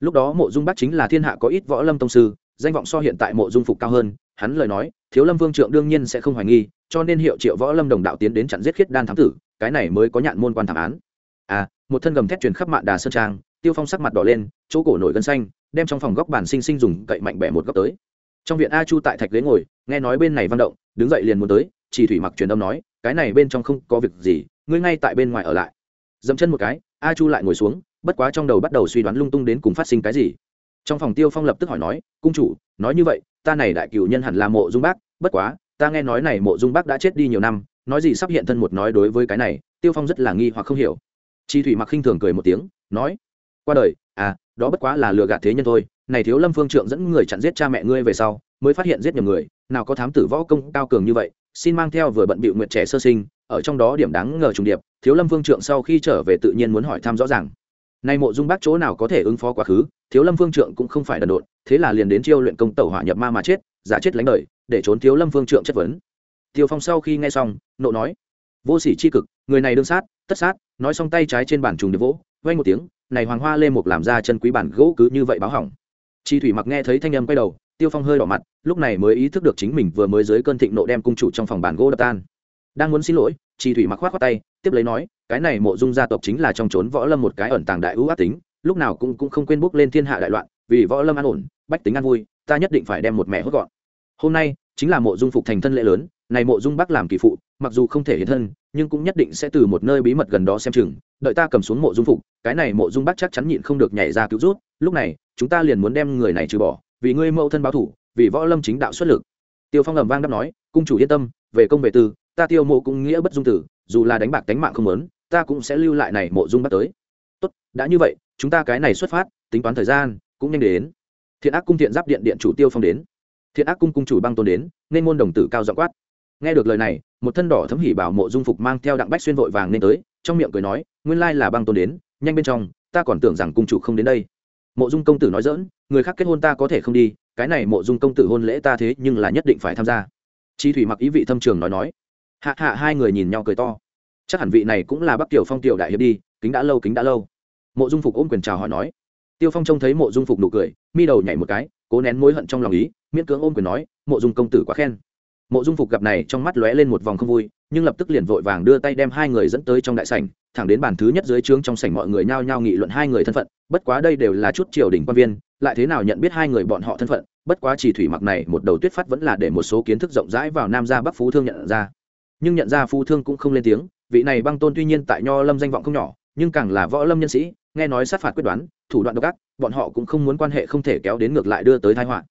Lúc đó mộ dung bắc chính là thiên hạ có ít võ lâm tông sư, danh vọng so hiện tại mộ dung phục cao hơn, hắn lời nói, thiếu lâm vương trượng đương nhiên sẽ không hoài nghi, cho nên hiệu triệu võ lâm đồng đạo tiến đến chặn giết khiết đan thám tử, cái này mới có nhạn môn quan thảm án. À một thân gầm thét truyền khắp mạn đà sơn trang, tiêu phong sắc mặt đỏ lên, chỗ cổ nổi gân xanh, đem trong phòng góc bàn sinh sinh dùng cậy mạnh bẻ một góc tới. Trong viện a chu tại thạch ghế ngồi, nghe nói bên này văn động, đứng dậy liền muốn tới chỉ thủy mặc truyền âm nói, cái này bên trong không có việc gì, ngươi ngay tại bên ngoài ở lại. Dẫm chân một cái, a chu lại ngồi xuống, bất quá trong đầu bắt đầu suy đoán lung tung đến cùng phát sinh cái gì. Trong phòng tiêu phong lập tức hỏi nói, cung chủ, nói như vậy, ta này đại cựu nhân hẳn là mộ dung bác, bất quá, ta nghe nói này mộ dung bác đã chết đi nhiều năm, nói gì sắp hiện thân một nói đối với cái này, tiêu phong rất là nghi hoặc không hiểu. Chi thủy mặc khinh thường cười một tiếng, nói, qua đời à đó bất quá là lừa gạt thế nhân thôi, này thiếu lâm phương trượng dẫn người chặn giết cha mẹ ngươi về sau, mới phát hiện giết nhầm người, nào có thám tử võ công cao cường như vậy xin mang theo vừa bận bịu nguyện trẻ sơ sinh, ở trong đó điểm đáng ngờ trùng điệp, thiếu lâm vương trượng sau khi trở về tự nhiên muốn hỏi thăm rõ ràng. Nay mộ dung bác chỗ nào có thể ứng phó quá khứ, thiếu lâm vương trượng cũng không phải đần độn, thế là liền đến chiêu luyện công tẩu hỏa nhập ma mà chết, giả chết lánh đời, để trốn thiếu lâm vương trượng chất vấn. Tiêu phong sau khi nghe xong, nộ nói, vô sỉ c h i cực, người này đương sát, tất sát, nói xong tay trái trên bàn trùng điệp vỗ vay một tiếng, này hoàng hoa lê mục làm ra chân quý bản gỗ cứ như vậy báo hỏng. Chi thủy mặc nghe thấy thanh âm quay đầu tiêu phong hơi đỏ mặt, lúc này mới ý thức được chính mình vừa mới dưới cơn thịnh nộ đem cung chủ trong phòng bàn gỗ đập tan. Đang muốn xin lỗi chi thủy mặc khoát khoát tay, tiếp lấy nói, cái này mộ dung gia tộc chính là trong trốn võ lâm một cái ẩn tàng đại ưu ác tính, lúc nào cũng cũng không quên bước lên thiên hạ đại loạn, vì võ lâm an ổn, bách tính an vui, ta nhất định phải đem một mẹ hốt gọn. Hôm nay, chính là mộ dung phục thành thân lễ lớn, này mộ dung bắc làm kỳ phụ, mặc dù không thể hiện thân, nhưng cũng nhất định sẽ từ một nơi bí mật gần đó xem chừng, đợi ta cầm xuống mộ dung phục, cái này mộ dung bác chắc chắn nhịn không được nhảy ra cứu rút, lúc này, chúng ta liền muốn đem người này trừ bỏ vì ngươi mẫu thân báo thủ, vì võ lâm chính đạo xuất lực. Tiêu phong ầm vang đáp nói, cung chủ yên tâm, về công về tư, ta tiêu mộ cũng nghĩa bất dung tử, dù là đánh bạc đánh mạng không lớn, ta cũng sẽ lưu lại này mộ dung bắt tới. Tốt, đã như vậy, chúng ta cái này xuất phát, tính toán thời gian, cũng nhanh đến. Thiện ác cung thiện giáp điện điện chủ tiêu phong đến. Thiện ác cung cung chủ băng tôn đến, nên môn đồng tử cao dọ quát. Nghe được lời này, một thân đỏ thấm hỉ bảo mộ dung phục mang theo đặng bách xuyên vội vàng nên tới, trong miệng cười nói, nguyên lai là băng tôn đến, nhanh bên trong, ta còn tưởng rằng cung chủ không đến đây mộ dung công tử nói dỡn, người khác kết hôn ta có thể không đi, cái này mộ dung công tử hôn lễ ta thế nhưng là nhất định phải tham gia. Chi thủy mặc ý vị thâm trường nói nói. Hạ hạ hai người nhìn nhau cười to. Chắc hẳn vị này cũng là bắc tiểu phong tiểu đại hiệp đi, kính đã lâu, kính đã lâu. Mộ dung phục ôm quyền chào hỏi nói. Tiêu phong trông thấy mộ dung phục nụ cười, mi đầu nhảy một cái, cố nén mối hận trong lòng ý, miễn cưỡng ôm quyền nói, mộ dung công tử quá khen. Mộ dung phục gặp này trong mắt lóe lên một vòng không vui nhưng lập tức liền vội vàng đưa tay đem hai người dẫn tới trong đại sảnh, thẳng đến bàn thứ nhất dưới trướng trong sảnh mọi người nhao nhao nghị luận hai người thân phận, bất quá đây đều là chút triều đình quan viên, lại thế nào nhận biết hai người bọn họ thân phận, bất quá chỉ thủy mặc này một đầu tuyết phát vẫn là để một số kiến thức rộng rãi vào nam gia bắc phú thương nhận ra. Nhưng nhận ra phú thương cũng không lên tiếng, vị này băng tôn tuy nhiên tại nho lâm danh vọng không nhỏ, nhưng càng là võ lâm nhân sĩ, nghe nói sát phạt quyết đoán, thủ đoạn độc ác, bọn họ cũng không muốn quan hệ không thể kéo đến ngược lại đưa tới thái họa.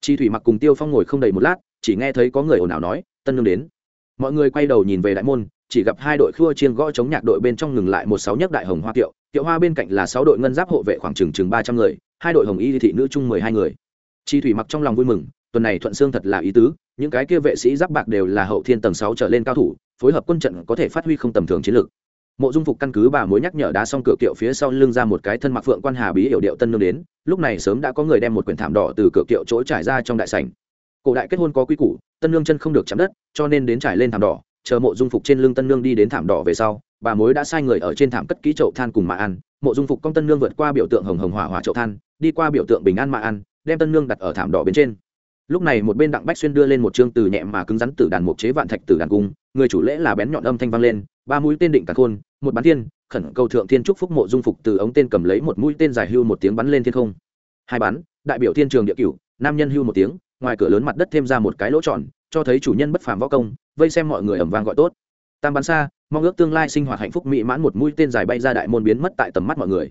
Chi thủy mặc cùng tiêu phong ngồi không đầy một lát, chỉ nghe thấy có người ồn ào nói, tân nương đến mọi người quay đầu nhìn về đại môn, chỉ gặp hai đội khua chiên gõ chống nhạc đội bên trong ngừng lại một sáu nhất đại hồng hoa kiệu. Kiệu hoa bên cạnh là sáu đội ngân giáp hộ vệ khoảng chừng chừng ba trăm người, hai đội hồng y thị nữ chung mười hai người. Chi thủy mặc trong lòng vui mừng, tuần này thuận xương thật là ý tứ, những cái kia vệ sĩ giáp bạc đều là hậu thiên tầng sáu trở lên cao thủ, phối hợp quân trận có thể phát huy không tầm thường chiến lược. Mộ dung phục căn cứ bà mối nhắc nhở đá xong cửa kiệu phía sau lưng ra một cái thân mặc phượng quan hà bí hiểu điệu tân nương đến, lúc này sớm đã có người đem một quyển thảm đỏ từ cửa kiệu chỗ trải ra trong đại sảnh cổ đại kết hôn có quy củ, tân nương chân không được chạm đất, cho nên đến trải lên thảm đỏ, chờ mộ dung phục trên lưng tân nương đi đến thảm đỏ về sau, bà mối đã sai người ở trên thảm cất kỹ chậu than cùng mà ăn. Mộ dung phục công tân nương vượt qua biểu tượng hồng hồng hỏa hỏa chậu than, đi qua biểu tượng bình an mà ăn, đem tân nương đặt ở thảm đỏ bên trên. Lúc này một bên đặng bách xuyên đưa lên một chương từ nhẹ mà cứng rắn từ đàn mục chế vạn thạch từ đàn cung, người chủ lễ là bén nhọn âm thanh vang lên, ba mũi tên định cả khôn, một bắn thiên, khẩn cầu thượng thiên trúc phúc mộ dung phục từ ống tên cầm lấy một mũi tên dài hưu một tiếng bắn lên thiên không. Hai bắn, đại biểu thiên trường địa cửu, nam nhân hưu một tiếng ngoài cửa lớn mặt đất thêm ra một cái lỗ tròn, cho thấy chủ nhân bất phàm võ công, vây xem mọi người ẩm vang gọi tốt. Tam bắn xa, mong ước tương lai sinh hoạt hạnh phúc mỹ mãn một mũi tên dài bay ra đại môn biến mất tại tầm mắt mọi người.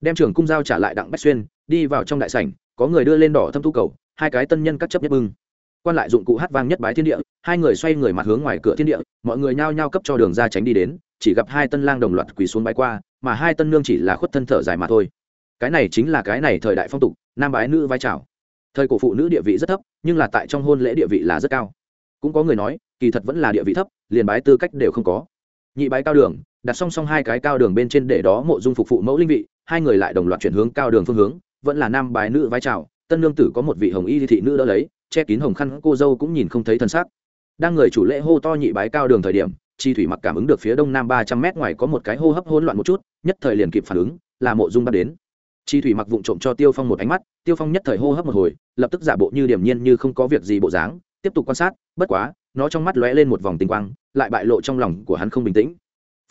Đem trường cung giao trả lại đặng bách xuyên, đi vào trong đại sảnh, có người đưa lên đỏ thâm thu cầu, hai cái tân nhân cắt chấp nhất bưng. Quan lại dụng cụ hát vang nhất bái thiên địa, hai người xoay người mặt hướng ngoài cửa thiên địa, mọi người nhao nhao cấp cho đường ra tránh đi đến, chỉ gặp hai tân lang đồng loạt quỳ xuống bái qua, mà hai tân nương chỉ là khuất thân thở dài mà thôi. Cái này chính là cái này thời đại phong tục, nam bái nữ vai trào thời cổ phụ nữ địa vị rất thấp, nhưng là tại trong hôn lễ địa vị là rất cao. Cũng có người nói, kỳ thật vẫn là địa vị thấp, liền bái tư cách đều không có. Nhị bái cao đường, đặt song song hai cái cao đường bên trên để đó mộ dung phục phụ mẫu linh vị, hai người lại đồng loạt chuyển hướng cao đường phương hướng, vẫn là nam bái nữ vai trào tân lương tử có một vị hồng y thị nữ đỡ lấy, che kín hồng khăn, cô dâu cũng nhìn không thấy thân xác. Đang người chủ lễ hô to nhị bái cao đường thời điểm, chi thủy mặc cảm ứng được phía đông nam ba trăm mét ngoài có một cái hô hấp hỗn loạn một chút, nhất thời liền kịp phản ứng, là mộ dung bắt đến chi thủy mặc vụng trộm cho tiêu phong một ánh mắt, tiêu phong nhất thời hô hấp một hồi, lập tức giả bộ như điểm nhiên như không có việc gì bộ dáng, tiếp tục quan sát, bất quá, nó trong mắt lóe lên một vòng tinh quang, lại bại lộ trong lòng của hắn không bình tĩnh.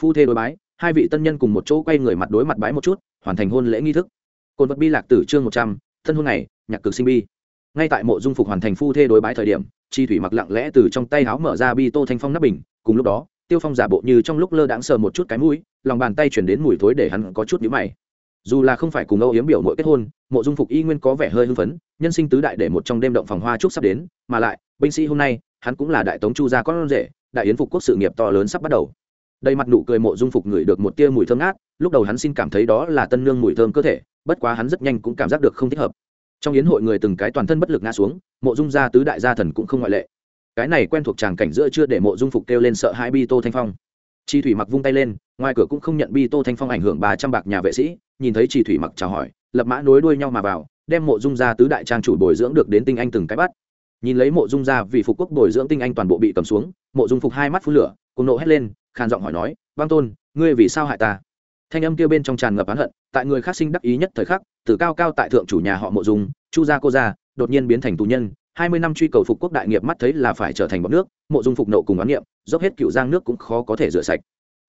Phu thê đối bái, hai vị tân nhân cùng một chỗ quay người mặt đối mặt bái một chút, hoàn thành hôn lễ nghi thức. Cồn vật bi lạc tử chương một trăm, thân hôn này nhạc cực sinh bi. Ngay tại mộ dung phục hoàn thành phu thê đối bái thời điểm, chi thủy mặc lặng lẽ từ trong tay áo mở ra bi tô thanh phong nắp bình, cùng lúc đó, tiêu phong giả bộ như trong lúc lơ đãng sờ một chút cái mũi, lòng bàn tay chuyển đến mùi thối để hắn có chút nhíu mày dù là không phải cùng âu yếm biểu mỗi kết hôn, mộ dung phục y nguyên có vẻ hơi hưng phấn, nhân sinh tứ đại để một trong đêm động phòng hoa trúc sắp đến, mà lại, binh sĩ hôm nay, hắn cũng là đại tống chu gia con rể, đại yến phục quốc sự nghiệp to lớn sắp bắt đầu. Đầy mặt nụ cười mộ dung phục ngửi được một tia mùi thơm ngát, lúc đầu hắn xin cảm thấy đó là tân nương mùi thơm cơ thể, bất quá hắn rất nhanh cũng cảm giác được không thích hợp. Trong yến hội người từng cái toàn thân bất lực ngã xuống, mộ dung gia tứ đại gia thần cũng không ngoại lệ. Cái này quen thuộc tràng cảnh giữa chưa để mộ dung phục kêu lên sợ hai bi tô thanh phong. Chi thủy mặc vung tay lên, ngoài cửa cũng không nhận bi tô thanh phong ảnh hưởng ba trăm bạc nhà vệ sĩ nhìn thấy chỉ thủy mặc chào hỏi, lập mã nối đuôi nhau mà vào, đem mộ dung gia tứ đại trang chủ bồi dưỡng được đến tinh anh từng cái bắt. Nhìn lấy mộ dung gia vì phục quốc bồi dưỡng tinh anh toàn bộ bị cầm xuống, mộ dung phục hai mắt phun lửa cùng nộ hét lên, khàn giọng hỏi nói, băng tôn, ngươi vì sao hại ta? Thanh âm kia bên trong tràn ngập oán hận, tại người khác sinh đắc ý nhất thời khắc, từ cao cao tại thượng chủ nhà họ mộ dung, chu gia cô gia, đột nhiên biến thành tù nhân, hai mươi năm truy cầu phục quốc đại nghiệp mắt thấy là phải trở thành bọn nước, mộ dung phục nộ cùng oán niệm, dốc hết cựu giang nước cũng khó có thể rửa sạch.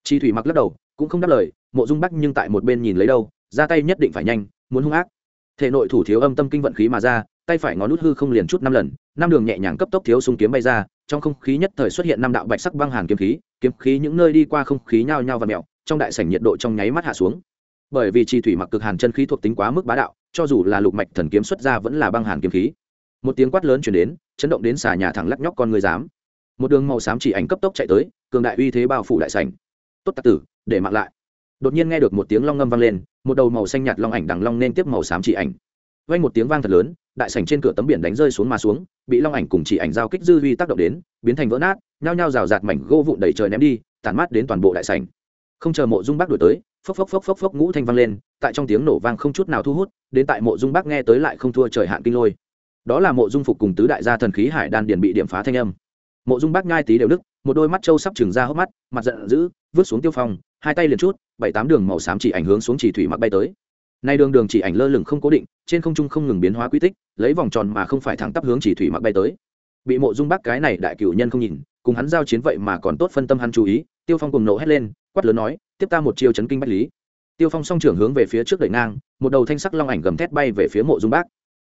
Chi thủy mặc lắc đầu, cũng không đáp lời, mộ dung bắc nhưng tại một bên nhìn lấy đâu ra tay nhất định phải nhanh, muốn hung ác. Thể nội thủ thiếu âm tâm kinh vận khí mà ra, tay phải ngón nút hư không liền chút năm lần, năm đường nhẹ nhàng cấp tốc thiếu súng kiếm bay ra, trong không khí nhất thời xuất hiện năm đạo bạch sắc băng hàn kiếm khí kiếm khí những nơi đi qua không khí nhao nhao và mẹo trong đại sảnh nhiệt độ trong nháy mắt hạ xuống. Bởi vì chi thủy mặc cực hàn chân khí thuộc tính quá mức bá đạo, cho dù là lục mạch thần kiếm xuất ra vẫn là băng hàn kiếm khí. Một tiếng quát lớn chuyển đến, chấn động đến xà nhà thẳng lắc nhóc con người dám. Một đường màu xám chỉ ảnh cấp tốc chạy tới, cường đại uy thế bao phủ đại sảnh. Tốt tạc tử, để mặc lại đột nhiên nghe được một tiếng long ngâm vang lên, một đầu màu xanh nhạt long ảnh đằng long nên tiếp màu xám chỉ ảnh. Vang một tiếng vang thật lớn, đại sảnh trên cửa tấm biển đánh rơi xuống mà xuống, bị long ảnh cùng chỉ ảnh giao kích dư vi tác động đến, biến thành vỡ nát, nhao nhao rào rạt mảnh gỗ vụn đầy trời ném đi tàn mát đến toàn bộ đại sảnh. Không chờ mộ dung bác đuổi tới, phốc phốc phốc phốc phốc ngũ thanh vang lên, tại trong tiếng nổ vang không chút nào thu hút, đến tại mộ dung bác nghe tới lại không thua trời hạn kinh lôi. Đó là mộ dung phục cùng tứ đại gia thần khí hải đan điền bị điểm phá thanh âm. Mộ dung bác nhai tí đều đức một đôi mắt trâu sắp trừng ra hốc mắt, mặt giận dữ, vứt xuống tiêu phong hai tay liền chút, bảy tám đường màu xám chỉ ảnh hướng xuống chỉ thủy mặc bay tới. Nay đường đường chỉ ảnh lơ lửng không cố định, trên không trung không ngừng biến hóa quy tích, lấy vòng tròn mà không phải thẳng tắp hướng chỉ thủy mặc bay tới. Bị mộ dung bác cái này đại cửu nhân không nhìn, cùng hắn giao chiến vậy mà còn tốt phân tâm hắn chú ý, tiêu phong cùng nổ hét lên, quát lớn nói, tiếp ta một chiêu chấn kinh bách lý. Tiêu phong song trưởng hướng về phía trước đẩy ngang, một đầu thanh sắc long ảnh gầm thét bay về phía mộ dung bác.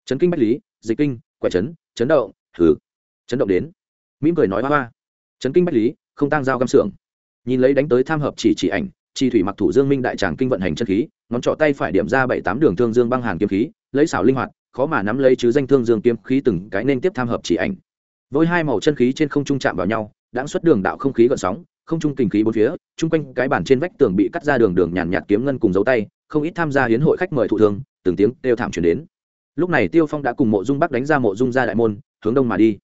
Chấn kinh bách lý, dịch kinh, quẻ chấn chấn động thử chấn động đến, mỉm cười nói hoa hoa, chấn kinh bách lý, không tăng giao găm xưởng nhìn lấy đánh tới tham hợp chỉ chỉ ảnh, chi thủy mặc thủ dương minh đại tràng kinh vận hành chân khí, ngón trỏ tay phải điểm ra bảy tám đường thương dương băng hàng kiếm khí, lấy xảo linh hoạt, khó mà nắm lấy chứ danh thương dương kiếm khí từng cái nên tiếp tham hợp chỉ ảnh. Với hai màu chân khí trên không trung chạm vào nhau, đã xuất đường đạo không khí gợn sóng, không trung kinh khí bốn phía, chung quanh cái bản trên vách tường bị cắt ra đường đường nhàn nhạt kiếm ngân cùng dấu tay, không ít tham gia hiến hội khách mời thụ thương, từng tiếng đều thảm chuyển đến. Lúc này tiêu phong đã cùng mộ dung bắc đánh ra mộ dung ra đại môn, hướng đông mà đi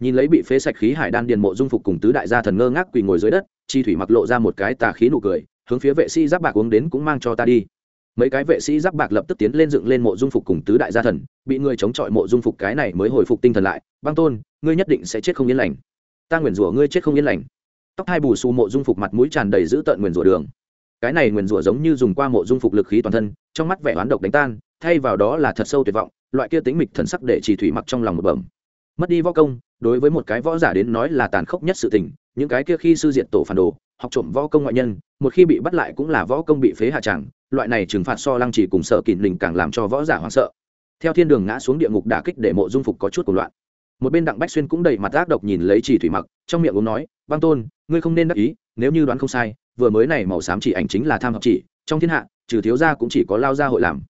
nhìn lấy bị phế sạch khí hải đan điền mộ dung phục cùng tứ đại gia thần ngơ ngác quỳ ngồi dưới đất, chi thủy mặc lộ ra một cái tà khí nụ cười, hướng phía vệ sĩ giáp bạc uống đến cũng mang cho ta đi. Mấy cái vệ sĩ giáp bạc lập tức tiến lên dựng lên mộ dung phục cùng tứ đại gia thần, bị người chống chọi mộ dung phục cái này mới hồi phục tinh thần lại, băng tôn, ngươi nhất định sẽ chết không yên lành. Ta nguyền rủa ngươi chết không yên lành. Tóc hai bù xù mộ dung phục mặt mũi tràn đầy giữ tợn nguyền rủa đường. Cái này nguyền rủa giống như dùng qua mộ dung phục lực khí toàn thân, trong mắt vẻ oán độc đánh tan, thay vào đó là thật sâu tuyệt vọng, loại kia tính mịch thần sắc để chỉ thủy mặc trong lòng một bẩm. Mất đi võ công đối với một cái võ giả đến nói là tàn khốc nhất sự tình, những cái kia khi sư diện tổ phản đồ, học trộm võ công ngoại nhân, một khi bị bắt lại cũng là võ công bị phế hạ tràng loại này trừng phạt so lăng chỉ cùng sợ kỷ lình càng làm cho võ giả hoảng sợ. Theo thiên đường ngã xuống địa ngục đả kích để mộ dung phục có chút cuộc loạn. Một bên đặng bách xuyên cũng đầy mặt ác độc nhìn lấy chỉ thủy mặc, trong miệng uống nói băng tôn, ngươi không nên đắc ý, nếu như đoán không sai, vừa mới này màu xám chỉ ảnh chính là tham học chỉ, trong thiên hạ, trừ thiếu gia cũng chỉ có lao gia hội làm.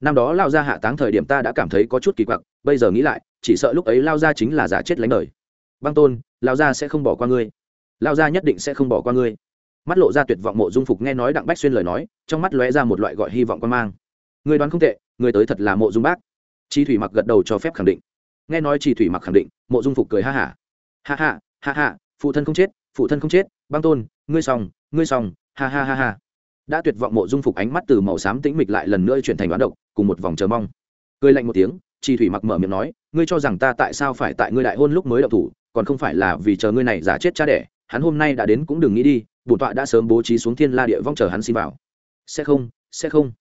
Năm đó lao gia hạ táng thời điểm ta đã cảm thấy có chút kỳ quặc, bây giờ nghĩ lại chỉ sợ lúc ấy lao ra chính là giả chết lánh đời. Băng tôn, lao ra sẽ không bỏ qua ngươi. Lao ra nhất định sẽ không bỏ qua ngươi. Mắt lộ ra tuyệt vọng mộ dung phục nghe nói đặng bách xuyên lời nói, trong mắt lóe ra một loại gọi hy vọng quan mang. Người đoán không tệ người tới thật là mộ dung bác. Chi thủy mặc gật đầu cho phép khẳng định. Nghe nói chi thủy mặc khẳng định, mộ dung phục cười ha hả. Ha. ha ha ha ha, phụ thân không chết, phụ thân không chết, băng tôn, ngươi xong ngươi xong, ha ha ha ha. Đã tuyệt vọng mộ dung phục ánh mắt từ màu xám tĩnh mịch lại lần nữa chuyển thành đoán độc, cùng một vòng chờ mong. Cười lạnh một tiếng, chi thủy mặc mở miệng nói ngươi cho rằng ta tại sao phải tại ngươi đại hôn lúc mới đậu thủ, còn không phải là vì chờ ngươi này giả chết cha đẻ, hắn hôm nay đã đến cũng đừng nghĩ đi, bổn tọa đã sớm bố trí xuống thiên la địa vong chờ hắn xin vào. Sẽ không sẽ không.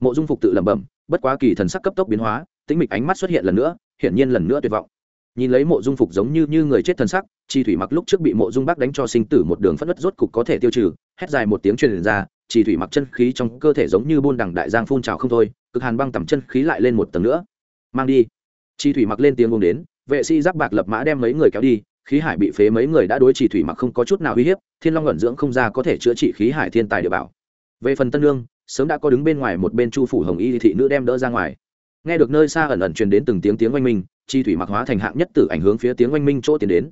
Mộ dung phục tự lẩm bẩm, bất quá kỳ thần sắc cấp tốc biến hóa, tĩnh mịch ánh mắt xuất hiện lần nữa, hiển nhiên lần nữa tuyệt vọng. Nhìn lấy mộ dung phục giống như như người chết thần sắc, chi thủy mặc lúc trước bị mộ dung bác đánh cho sinh tử một đường phất đất rốt cục có thể tiêu trừ, hét dài một tiếng truyền ra, chi thủy mặc chân khí trong cơ thể giống như buôn đằng đại giang phun trào không thôi, cực hàn băng tầm chân khí lại lên một tầng nữa. Mang đi chi thủy mặc lên tiếng ngông đến, vệ sĩ giáp bạc lập mã đem mấy người kéo đi, khí hải bị phế mấy người đã đối chỉ thủy mặc không có chút nào uy hiếp, thiên long ẩn dưỡng không ra có thể chữa trị khí hải thiên tài địa bảo. Về phần tân lương sớm đã có đứng bên ngoài một bên chu phủ hồng y thị nữ đem đỡ ra ngoài. Nghe được nơi xa ẩn ẩn truyền đến từng tiếng tiếng oanh minh, chi thủy mặc hóa thành hạng nhất tử ảnh hướng phía tiếng oanh minh chỗ tiến đến.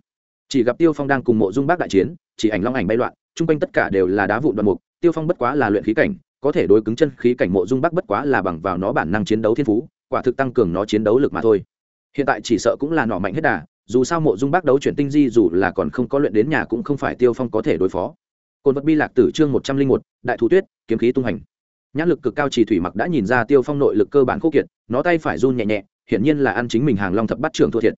Chỉ gặp tiêu phong đang cùng mộ dung bác đại chiến, chỉ ảnh long ảnh bay loạn, chung quanh tất cả đều là đá vụn đoạn mục, tiêu phong bất quá là luyện khí cảnh, có thể đối cứng chân khí cảnh mộ dung bác bất quá là bằng vào nó bản năng chiến đấu thiên phú, quả thực tăng cường nó chiến đấu lực mà thôi hiện tại chỉ sợ cũng là nọ mạnh hết đà, dù sao mộ dung bác đấu chuyển tinh di dù là còn không có luyện đến nhà cũng không phải tiêu phong có thể đối phó. Côn vật bi lạc tử chương một trăm linh một, đại thủ tuyết, kiếm khí tung hành. Nhãn lực cực cao chỉ thủy mặc đã nhìn ra tiêu phong nội lực cơ bản khô kiệt, nó tay phải run nhẹ nhẹ, hiển nhiên là ăn chính mình hàng long thập bắt trường thua thiệt.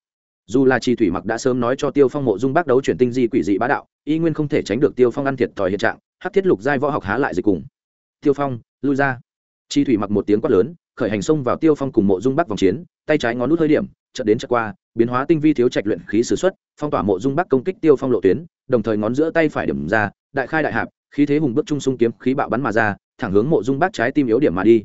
Dù là chi thủy mặc đã sớm nói cho tiêu phong mộ dung bác đấu chuyển tinh di quỷ dị bá đạo, y nguyên không thể tránh được tiêu phong ăn thiệt thòi hiện trạng, hắc thiết lục giai võ học há lại dịch cùng. Tiêu phong, lui ra. Chi thủy mặc một tiếng quát lớn khởi hành xông vào tiêu phong cùng mộ dung bắc vòng chiến tay trái ngón nút hơi điểm chợt đến chợt qua biến hóa tinh vi thiếu trạch luyện khí sử xuất phong tỏa mộ dung bắc công kích tiêu phong lộ tuyến đồng thời ngón giữa tay phải điểm ra đại khai đại hạp khí thế hùng bước trung sung kiếm khí bạo bắn mà ra thẳng hướng mộ dung bắc trái tim yếu điểm mà đi.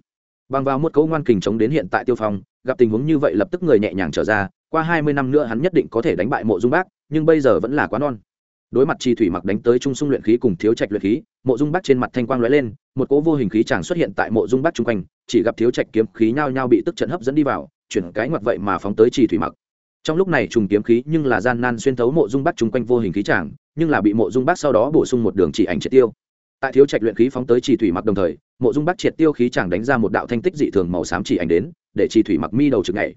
Bằng vào một cấu ngoan kình chống đến hiện tại tiêu phong gặp tình huống như vậy lập tức người nhẹ nhàng trở ra qua hai mươi năm nữa hắn nhất định có thể đánh bại mộ dung bắc, nhưng bây giờ vẫn là quá non. Đối mặt chi thủy mặc đánh tới trung sung luyện khí cùng thiếu trạch luyện khí mộ dung bắc trên mặt thanh quang lóe lên một cỗ vô hình khí chàng xuất hiện tại mộ dung bắc chung quanh chỉ gặp thiếu trạch kiếm khí nhao nhao bị tức trận hấp dẫn đi vào, chuyển cái ngoặt vậy mà phóng tới trì thủy mặc. Trong lúc này trùng kiếm khí nhưng là gian nan xuyên thấu mộ dung bắc chung quanh vô hình khí tràng, nhưng là bị mộ dung bắc sau đó bổ sung một đường chỉ ảnh triệt tiêu. Tại thiếu trạch luyện khí phóng tới chỉ thủy mặc đồng thời, mộ dung bắc triệt tiêu khí tràng đánh ra một đạo thanh tích dị thường màu xám chỉ ảnh đến, để chỉ thủy mặc mi đầu trực ngày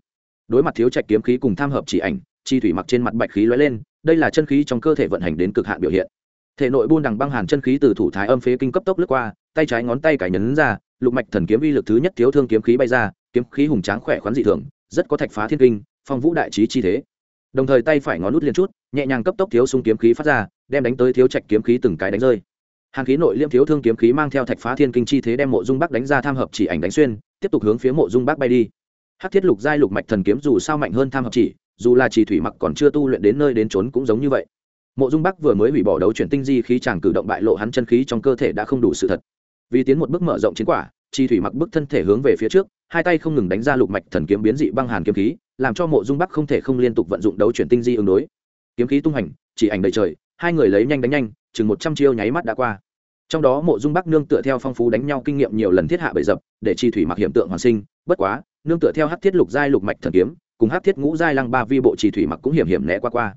đối mặt thiếu trạch kiếm khí cùng tham hợp chỉ ảnh, trì thủy mặc trên mặt bạch khí lóe lên, đây là chân khí trong cơ thể vận hành đến cực hạn biểu hiện. Thể nội buôn đằng băng hàn chân khí từ thủ thái âm phế kinh cấp tốc lướt qua, tay trái ngón tay cải nhấn ra lục mạch thần kiếm uy lực thứ nhất thiếu thương kiếm khí bay ra, kiếm khí hùng tráng khỏe khoắn dị thường, rất có thạch phá thiên kinh, phong vũ đại trí chi thế. Đồng thời tay phải ngón nút liên chút, nhẹ nhàng cấp tốc thiếu sung kiếm khí phát ra, đem đánh tới thiếu trạch kiếm khí từng cái đánh rơi. Hàng khí nội liêm thiếu thương kiếm khí mang theo thạch phá thiên kinh chi thế đem mộ dung bắc đánh ra tham hợp chỉ ảnh đánh xuyên, tiếp tục hướng phía mộ dung bắc bay đi. Hắc thiết lục giai lục mạch thần kiếm dù sao mạnh hơn tham hợp chỉ, dù là chỉ thủy mặc còn chưa tu luyện đến nơi đến trốn cũng giống như vậy. Mộ dung bắc vừa mới hủy bỏ đấu chuyển tinh di khí chàng cử động bại lộ hắn chân khí trong cơ thể đã không đủ sự thật. Vì tiến một bước mở rộng chiến quả chi thủy mặc bước thân thể hướng về phía trước, hai tay không ngừng đánh ra lục mạch thần kiếm biến dị băng hàn kiếm khí, làm cho mộ dung bắc không thể không liên tục vận dụng đấu chuyển tinh di ứng đối. Kiếm khí tung hành, chỉ ảnh đầy trời, hai người lấy nhanh đánh nhanh, chừng một trăm chiêu nháy mắt đã qua. Trong đó mộ dung bắc nương tựa theo phong phú đánh nhau kinh nghiệm nhiều lần thiết hạ bầy dập, để chi thủy mặc hiểm tượng hoàn sinh, bất quá, nương tựa theo hát thiết lục giai lục mạch thần kiếm, cùng hát thiết ngũ giai lăng ba vi bộ chi thủy mặc cũng hiểm hiểm né qua qua.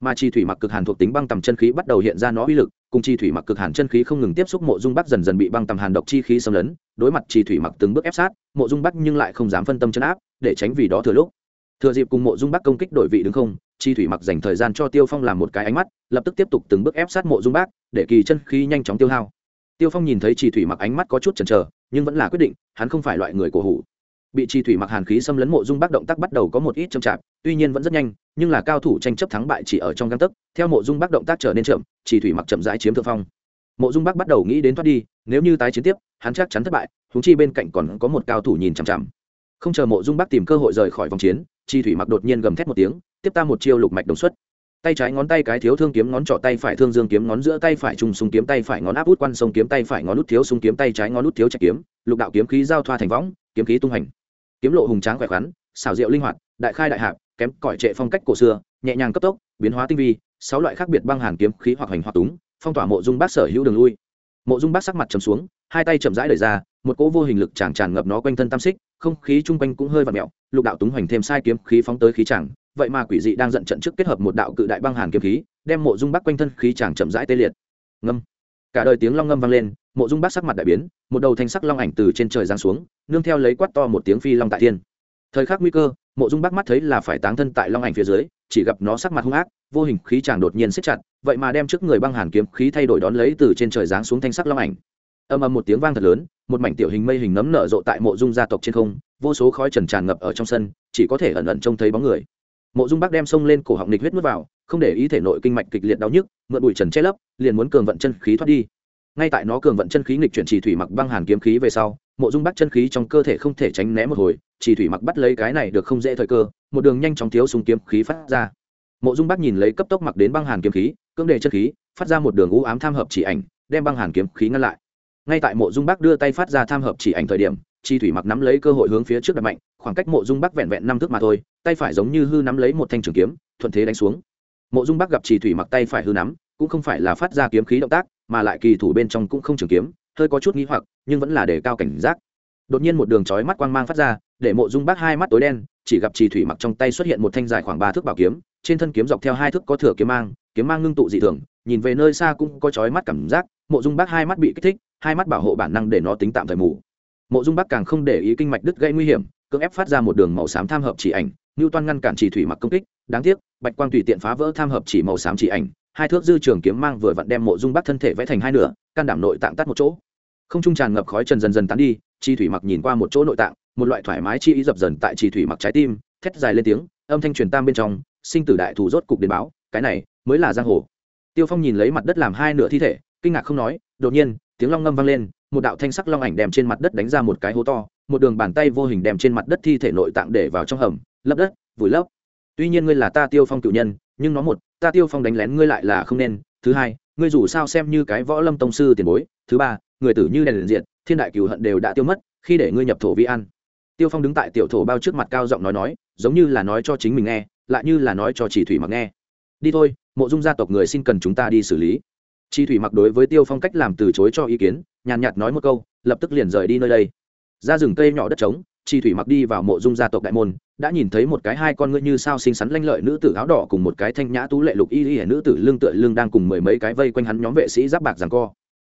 Mà chi thủy mặc cực hàn thuộc tính băng tầm chân khí bắt đầu hiện ra nó uy lực cùng chi thủy mặc cực hàn chân khí không ngừng tiếp xúc, mộ dung bắc dần dần bị băng tầm hàn độc chi khí xâm lấn, đối mặt chi thủy mặc từng bước ép sát, mộ dung bắc nhưng lại không dám phân tâm chân áp, để tránh vì đó thừa lúc. Thừa dịp cùng mộ dung bắc công kích đổi vị đứng không chi thủy mặc dành thời gian cho tiêu phong làm một cái ánh mắt, lập tức tiếp tục từng bước ép sát mộ dung bắc, để kỳ chân khí nhanh chóng tiêu hao. Tiêu phong nhìn thấy chi thủy mặc ánh mắt có chút chần chờ, nhưng vẫn là quyết định, hắn không phải loại người cổ hủ bị chi thủy mặc hàn khí xâm lấn mộ dung bắc động tác bắt đầu có một ít chậm chạp, tuy nhiên vẫn rất nhanh, nhưng là cao thủ tranh chấp thắng bại chỉ ở trong găng tấc, theo mộ dung bắc động tác trở nên chậm, chi thủy mặc chậm rãi chiếm thượng phong. Mộ dung bắc bắt đầu nghĩ đến thoát đi, nếu như tái chiến tiếp, hắn chắc chắn thất bại húng chi bên cạnh còn có một cao thủ nhìn chằm chằm. Không chờ mộ dung bắc tìm cơ hội rời khỏi vòng chiến, chi thủy mặc đột nhiên gầm thét một tiếng, tiếp ta một chiêu lục mạch đồng xuất. Tay trái ngón tay cái thiếu thương kiếm ngón trỏ, tay phải thương dương kiếm ngón giữa, tay phải trùng súng kiếm, tay phải ngón áp út quan sông kiếm, tay phải ngón út thiếu súng kiếm, tay trái ngón út thiếu trạch kiếm. Lục đạo kiếm khí giao thoa thành võng, kiếm khí tung hành kiếm lộ hùng tráng khỏe khoắn xảo diệu linh hoạt, đại khai đại hạp, kém cỏi trệ phong cách cổ xưa, nhẹ nhàng cấp tốc, biến hóa tinh vi, sáu loại khác biệt băng hàn kiếm khí hoặc hành hoặc túng, phong tỏa mộ dung bác sở hữu đường lui. Mộ dung bác sắc mặt trầm xuống, hai tay chậm rãi đẩy ra, một cỗ vô hình lực chàng tràn ngập nó quanh thân tam xích, không khí chung quanh cũng hơi vặn mẹo, lục đạo túng hoành thêm sai kiếm khí phóng tới khí chàng, vậy mà quỷ dị đang giận trận trước kết hợp một đạo cự đại băng hàn kiếm khí, đem mộ dung bắc quanh thân khí chàng chậm rãi tê liệt. Ngâm. Cả đời tiếng long ngâm vang lên mộ dung bắc sắc mặt đại biến, một đầu thanh sắc long ảnh từ trên trời giáng xuống, nương theo lấy quát to một tiếng phi long tại thiên. Thời khắc nguy cơ, mộ dung bắc mắt thấy là phải táng thân tại long ảnh phía dưới, chỉ gặp nó sắc mặt hung ác, vô hình khí chàng đột nhiên siết chặt, vậy mà đem trước người băng hàn kiếm khí thay đổi đón lấy từ trên trời giáng xuống thanh sắc long ảnh. Âm âm một tiếng vang thật lớn, một mảnh tiểu hình mây hình nấm nở rộ tại mộ dung gia tộc trên không, vô số khói trần tràn ngập ở trong sân, chỉ có thể ẩn ẩn trông thấy bóng người. Mộ dung bắc đem sông lên cổ họng nịch huyết n vào, không để ý thể nội kinh mạch kịch liệt đau nhức, mượn bụi trần che lấp, liền muốn cường vận chân khí thoát đi ngay tại nó cường vận chân khí nghịch chuyển chỉ thủy mặc băng hàn kiếm khí về sau, mộ dung bắc chân khí trong cơ thể không thể tránh né một hồi, chỉ thủy mặc bắt lấy cái này được không dễ thời cơ, một đường nhanh chóng thiếu súng kiếm khí phát ra. Mộ dung bắc nhìn lấy cấp tốc mặc đến băng hàn kiếm khí, cưỡng đề chân khí, phát ra một đường u ám tham hợp chỉ ảnh, đem băng hàn kiếm khí ngăn lại. Ngay tại mộ dung bắc đưa tay phát ra tham hợp chỉ ảnh thời điểm, chi thủy mặc nắm lấy cơ hội hướng phía trước đập mạnh, khoảng cách mộ dung bắc vẹn vẹn năm thước mà thôi, tay phải giống như hư nắm lấy một thanh trường kiếm, thuận thế đánh xuống. Mộ dung bắc gặp chi thủy mặc tay phải hư nắm, cũng không phải là phát ra kiếm khí động tác mà lại kỳ thủ bên trong cũng không trường kiếm, hơi có chút nghi hoặc, nhưng vẫn là để cao cảnh giác. Đột nhiên một đường chói mắt quang mang phát ra, để mộ dung bác hai mắt tối đen, chỉ gặp trì thủy mặc trong tay xuất hiện một thanh dài khoảng ba thước bảo kiếm, trên thân kiếm dọc theo hai thước có thửa kiếm mang kiếm mang ngưng tụ dị thường, nhìn về nơi xa cũng có chói mắt cảm giác, mộ dung bác hai mắt bị kích thích, hai mắt bảo hộ bản năng để nó tính tạm thời mù. Mộ dung bác càng không để ý kinh mạch đứt gây nguy hiểm, cưỡng ép phát ra một đường màu xám tham hợp chỉ ảnh ngưu toan ngăn cản chỉ thủy mặc công kích, đáng tiếc, bạch quang tùy tiện phá vỡ tham hợp chỉ màu xám chỉ ảnh hai thước dư trường kiếm mang vừa vặn đem mộ dung bác thân thể vẽ thành hai nửa, can đảm nội tạng tắt một chỗ. Không trung tràn ngập khói trần dần dần tán đi, chi thủy mặc nhìn qua một chỗ nội tạng, một loại thoải mái chi ý dập dần tại chi thủy mặc trái tim, thét dài lên tiếng, âm thanh truyền tam bên trong, sinh tử đại thủ rốt cục đến báo, cái này mới là giang hồ. Tiêu phong nhìn lấy mặt đất làm hai nửa thi thể, kinh ngạc không nói, đột nhiên, tiếng long ngâm vang lên, một đạo thanh sắc long ảnh đem trên mặt đất đánh ra một cái hố to, một đường bàn tay vô hình đem trên mặt đất thi thể nội tạng để vào trong hầm, lấp đất, vùi lấp. Tuy nhiên ngươi là ta tiêu phong cựu nhân nhưng nó một, ta tiêu phong đánh lén ngươi lại là không nên. Thứ hai, ngươi dù sao xem như cái võ lâm tông sư tiền bối. Thứ ba, người tử như đèn liền diện thiên đại cửu hận đều đã tiêu mất, khi để ngươi nhập thổ vi ăn tiêu phong đứng tại tiểu thổ bao trước mặt cao giọng nói nói, giống như là nói cho chính mình nghe, lại như là nói cho chỉ thủy mặc nghe. Đi thôi, mộ dung gia tộc người xin cần chúng ta đi xử lý. Chi thủy mặc đối với tiêu phong cách làm từ chối cho ý kiến, nhàn nhạt nói một câu, lập tức liền rời đi nơi đây. Ra rừng cây nhỏ đất trống chi thủy mặc đi vào mộ dung gia tộc đại môn, đã nhìn thấy một cái hai con ngươi như sao xinh xắn lanh lợi nữ tử áo đỏ cùng một cái thanh nhã tú lệ lục y y nữ tử lương tựa lương đang cùng mười mấy cái vây quanh hắn nhóm vệ sĩ giáp bạc giằng co.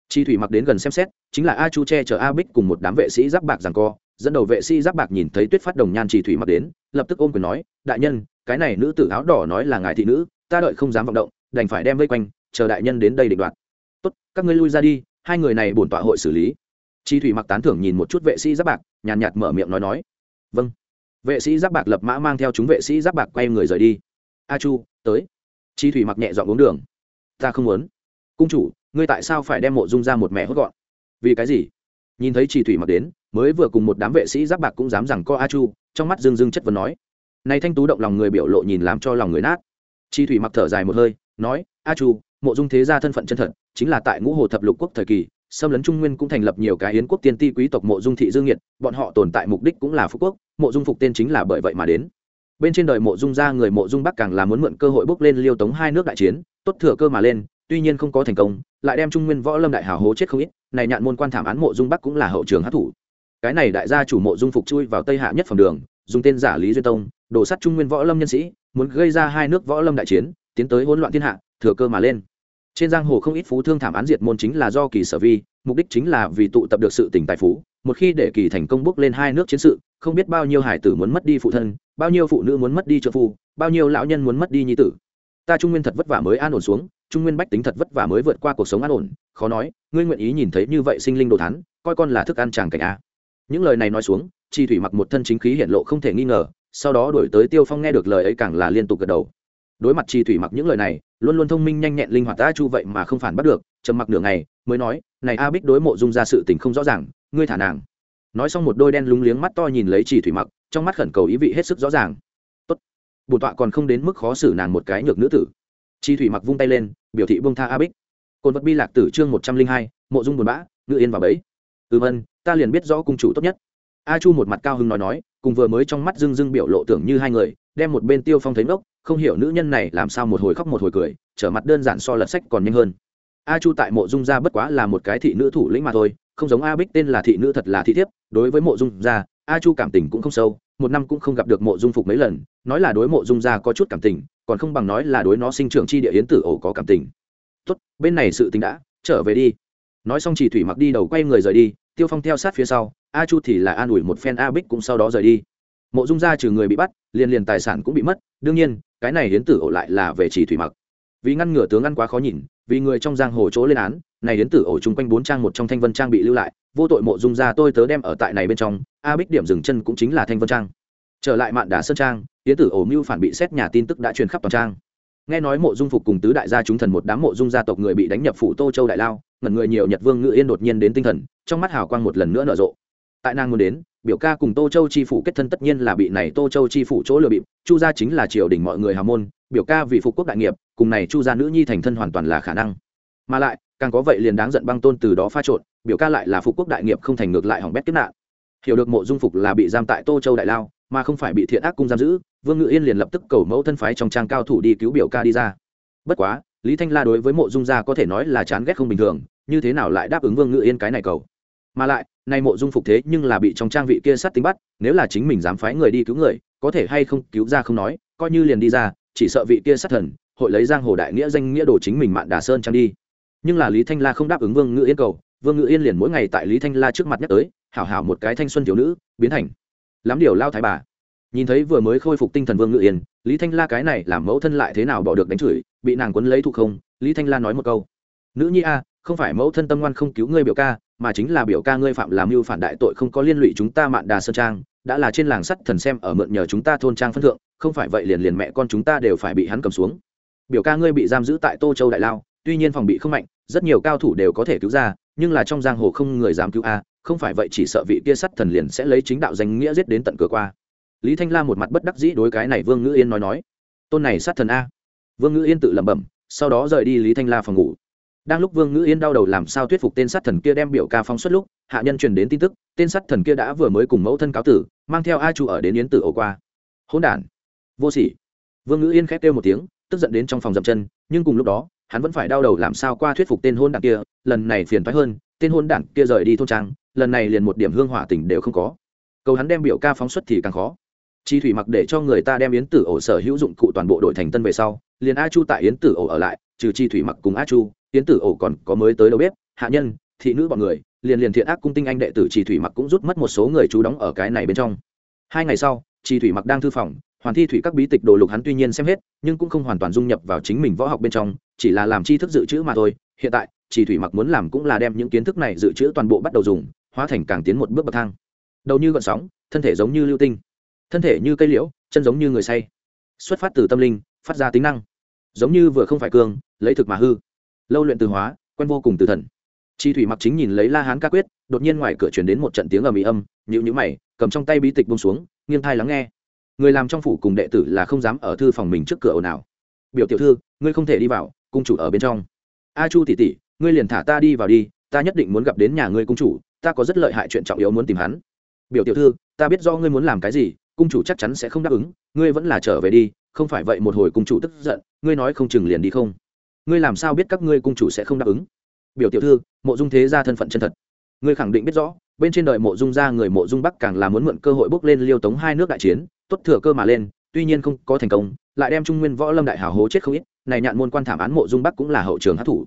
Chi thủy mặc đến gần xem xét, chính là a chu che chở a bích cùng một đám vệ sĩ giáp bạc giằng co, dẫn đầu vệ sĩ giáp bạc nhìn thấy tuyết phát đồng nhan chi thủy mặc đến, lập tức ôm quyền nói, đại nhân, cái này nữ tử áo đỏ nói là ngài thị nữ, ta đợi không dám vọng động, đành phải đem vây quanh, chờ đại nhân đến đây định đoạt. Tốt, các ngươi lui ra đi, hai người này bổn tọa hội xử lý chi thủy mặc tán thưởng nhìn một chút vệ sĩ giáp bạc, nhàn nhạt mở miệng nói nói. Vâng. Vệ sĩ giáp bạc lập mã mang theo chúng vệ sĩ giáp bạc quay người rời đi. A chu, tới. Chi thủy mặc nhẹ dọn uống đường. Ta không muốn. Cung chủ, ngươi tại sao phải đem mộ dung ra một mẹ hốt gọn? Vì cái gì? Nhìn thấy chi thủy mặc đến, mới vừa cùng một đám vệ sĩ giáp bạc cũng dám rằng co a chu, trong mắt dương dương chất vấn nói. Này thanh tú động lòng người biểu lộ nhìn làm cho lòng người nát. Chi thủy mặc thở dài một hơi, nói, a chu, mộ dung thế gia thân phận chân thật, chính là tại ngũ hồ thập lục quốc thời kỳ xâm lấn trung nguyên cũng thành lập nhiều cái hiến quốc tiên ti quý tộc mộ dung thị dương nhiệt bọn họ tồn tại mục đích cũng là phú quốc, mộ dung phục tên chính là bởi vậy mà đến. Bên trên đời mộ dung gia người mộ dung bắc càng là muốn mượn cơ hội bước lên liêu tống hai nước đại chiến, tốt thừa cơ mà lên, tuy nhiên không có thành công, lại đem trung nguyên võ lâm đại hào hố chết không ít, này nhạn môn quan thảm án mộ dung bắc cũng là hậu trường hát thủ cái này đại gia chủ mộ dung phục chui vào tây hạ nhất phẩm đường, dùng tên giả lý duyên tông, đổ sắt trung nguyên võ lâm nhân sĩ, muốn gây ra hai nước võ lâm đại chiến, tiến tới hỗn loạn thiên hạ, thừa cơ mà lên trên giang hồ không ít phú thương thảm án diệt môn chính là do kỳ sở vi, mục đích chính là vì tụ tập được sự tỉnh tài phú, một khi để kỳ thành công bước lên hai nước chiến sự, không biết bao nhiêu hải tử muốn mất đi phụ thân, bao nhiêu phụ nữ muốn mất đi trợ phu, bao nhiêu lão nhân muốn mất đi nhi tử. Ta trung nguyên thật vất vả mới an ổn xuống, trung nguyên bách tính thật vất vả mới vượt qua cuộc sống an ổn, khó nói, ngươi nguyện ý nhìn thấy như vậy sinh linh đồ thán, coi con là thức ăn chàng cảnh a. Những lời này nói xuống, chi thủy mặc một thân chính khí hiện lộ không thể nghi ngờ, sau đó đổi tới tiêu phong nghe được lời ấy càng là liên tục gật đầu đối mặt chi thủy mặc những lời này, luôn luôn thông minh nhanh nhẹn linh hoạt a chu vậy mà không phản bắt được, trầm mặc nửa ngày, mới nói, này a bích đối mộ dung ra sự tình không rõ ràng, ngươi thả nàng. Nói xong một đôi đen lúng liếng mắt to nhìn lấy chỉ thủy mặc, trong mắt khẩn cầu ý vị hết sức rõ ràng. Tốt. Bổn tọa còn không đến mức khó xử nàng một cái nhược nữ tử. Chi thủy mặc vung tay lên, biểu thị bông tha a bích. Cồn vật bi lạc tử chương một trăm linh hai, mộ dung buồn bã, ngự yên vào bẫy. Ừm ân, ta liền biết rõ cung chủ tốt nhất. A chu một mặt cao hưng nói nói, cùng vừa mới trong mắt dưng dưng biểu lộ tưởng như hai người, đem một bên tiêu phong thấy ngốc không hiểu nữ nhân này làm sao một hồi khóc một hồi cười, trở mặt đơn giản so lật sách còn nhanh hơn. A chu tại mộ dung gia bất quá là một cái thị nữ thủ lĩnh mà thôi, không giống a bích tên là thị nữ thật là thị thiếp, đối với mộ dung gia, a chu cảm tình cũng không sâu, một năm cũng không gặp được mộ dung phục mấy lần, nói là đối mộ dung gia có chút cảm tình, còn không bằng nói là đối nó sinh trưởng chi địa yến tử ổ có cảm tình. Tốt, bên này sự tình đã, trở về đi. Nói xong chỉ thủy mặc đi đầu quay người rời đi, tiêu phong theo sát phía sau, a chu thì là an ủi một phen a bích cũng sau đó rời đi. Mộ dung gia trừ người bị bắt, liền liền tài sản cũng bị mất, đương nhiên cái này hiến tử ổ lại là về chỉ thủy mặc. Vì ngăn ngừa tướng ăn quá khó nhìn, vì người trong giang hồ chỗ lên án, này hiến tử ổ chung quanh bốn trang một trong thanh vân trang bị lưu lại, vô tội mộ dung gia tôi tớ đem ở tại này bên trong, a bích điểm dừng chân cũng chính là thanh vân trang. Trở lại mạn đà sơn trang, hiến tử ổ mưu phản bị xét nhà tin tức đã truyền khắp toàn trang. Nghe nói mộ dung phục cùng tứ đại gia chúng thần một đám mộ dung gia tộc người bị đánh nhập phủ tô châu đại lao, ngẩn người nhiều nhật vương ngự yên đột nhiên đến tinh thần, trong mắt hào quang một lần nữa nở rộ. Tại nàng muốn đến biểu ca cùng tô châu chi phủ kết thân tất nhiên là bị này tô châu chi phủ chỗ lừa bịp, chu gia chính là triều đình mọi người hào môn, biểu ca vì phục quốc đại nghiệp, cùng này chu gia nữ nhi thành thân hoàn toàn là khả năng. Mà lại, càng có vậy liền đáng giận băng tôn từ đó pha trộn, biểu ca lại là phục quốc đại nghiệp không thành ngược lại hỏng bét kiếp nạn. Hiểu được mộ dung phục là bị giam tại tô châu đại lao, mà không phải bị thiện ác cung giam giữ, vương ngự yên liền lập tức cầu mẫu thân phái trong trang cao thủ đi cứu biểu ca đi ra. Bất quá, lý thanh la đối với mộ dung gia có thể nói là chán ghét không bình thường, như thế nào lại đáp ứng vương ngự yên cái này cầu? Mà lại nay mộ dung phục thế nhưng là bị trong trang vị kia sát tính bắt, nếu là chính mình dám phái người đi cứu người, có thể hay không cứu ra không nói, coi như liền đi ra, chỉ sợ vị kia sát thần, hội lấy giang hồ đại nghĩa danh nghĩa đồ chính mình mạn đà sơn trang đi. Nhưng là lý thanh la không đáp ứng vương ngự yên cầu, vương ngự yên liền mỗi ngày tại lý thanh la trước mặt nhắc tới, hảo hảo một cái thanh xuân thiếu nữ, biến thành lắm điều lao thái bà. Nhìn thấy vừa mới khôi phục tinh thần vương ngự yên, lý thanh la cái này làm mẫu thân lại thế nào bỏ được đánh chửi, bị nàng quấn lấy thụ không, lý thanh la nói một câu. Nữ nhi a, không phải mẫu thân tâm ngoan không cứu ngươi biểu ca mà chính là biểu ca ngươi phạm làm mưu phản đại tội không có liên lụy chúng ta mạn đà sơn trang, đã là trên làng sắt thần xem ở mượn nhờ chúng ta thôn trang phân thượng, không phải vậy liền liền mẹ con chúng ta đều phải bị hắn cầm xuống. Biểu ca ngươi bị giam giữ tại tô châu đại lao, tuy nhiên phòng bị không mạnh, rất nhiều cao thủ đều có thể cứu ra, nhưng là trong giang hồ không người dám cứu a, không phải vậy chỉ sợ vị kia sắt thần liền sẽ lấy chính đạo danh nghĩa giết đến tận cửa qua. Lý thanh la một mặt bất đắc dĩ đối cái này vương ngữ yên nói nói, tôn này sát thần a. Vương ngữ yên tự lẩm bẩm, sau đó rời đi lý thanh la phòng ngủ đang lúc vương ngữ yên đau đầu làm sao thuyết phục tên sát thần kia đem biểu ca phóng xuất lúc, hạ nhân truyền đến tin tức, tên sát thần kia đã vừa mới cùng mẫu thân cáo tử, mang theo a chu ở đến yến tử ổ qua. Hỗn đản. Vô sỉ. Vương ngữ yên khét kêu một tiếng, tức giận đến trong phòng dậm chân, nhưng cùng lúc đó, hắn vẫn phải đau đầu làm sao qua thuyết phục tên hôn đảng kia, lần này phiền thoái hơn, tên hôn đảng kia rời đi thôn trang, lần này liền một điểm hương hỏa tình đều không có. Cầu hắn đem biểu ca phóng xuất thì càng khó. Chi thủy mặc để cho người ta đem yến tử ổ sở hữu dụng cụ toàn bộ đội thành tân về sau, liền a chu tại yến tử ổ ở lại, trừ chi thủy mặc cùng a chu tiến tử ổ còn có mới tới đầu bếp, hạ nhân, thị nữ bọn người, liền liền thiện ác cung tinh anh đệ tử trì thủy mặc cũng rút mất một số người chú đóng ở cái này bên trong. Hai ngày sau, trì thủy mặc đang thư phòng, hoàn thi thủy các bí tịch đồ lục hắn tuy nhiên xem hết, nhưng cũng không hoàn toàn dung nhập vào chính mình võ học bên trong, chỉ là làm tri thức dự trữ mà thôi. Hiện tại, trì thủy mặc muốn làm cũng là đem những kiến thức này dự trữ toàn bộ bắt đầu dùng, hóa thành càng tiến một bước bậc thang. Đầu như gọn sóng, thân thể giống như lưu tinh. Thân thể như cây liễu, chân giống như người say. Xuất phát từ tâm linh, phát ra tính năng. Giống như vừa không phải cương, lấy thực mà hư lâu luyện từ hóa, quen vô cùng từ thần. Chi thủy mặc chính nhìn lấy la hán ca quyết, đột nhiên ngoài cửa chuyển đến một trận tiếng ầm ĩ âm nhịu nhữ mày, cầm trong tay bí tịch bông xuống, nghiêng thai lắng nghe. Người làm trong phủ cùng đệ tử là không dám ở thư phòng mình trước cửa ồn ào. Biểu tiểu thư, ngươi không thể đi vào, cung chủ ở bên trong. A chu tỷ tỷ, ngươi liền thả ta đi vào đi, ta nhất định muốn gặp đến nhà ngươi cung chủ, ta có rất lợi hại chuyện trọng yếu muốn tìm hắn. Biểu tiểu thư, ta biết do ngươi muốn làm cái gì, cung chủ chắc chắn sẽ không đáp ứng, ngươi vẫn là trở về đi, không phải vậy một hồi cung chủ tức giận, ngươi nói không chừng liền đi không? Ngươi làm sao biết các ngươi cung chủ sẽ không đáp ứng? Biểu tiểu thư, mộ dung thế ra thân phận chân thật. Ngươi khẳng định biết rõ, bên trên đời mộ dung ra người mộ dung bắc càng là muốn mượn cơ hội bước lên liêu tống hai nước đại chiến, tốt thừa cơ mà lên, tuy nhiên không có thành công, lại đem trung nguyên võ lâm đại hào hố chết không ít, này nhạn môn quan thảm án mộ dung bắc cũng là hậu trường hát thủ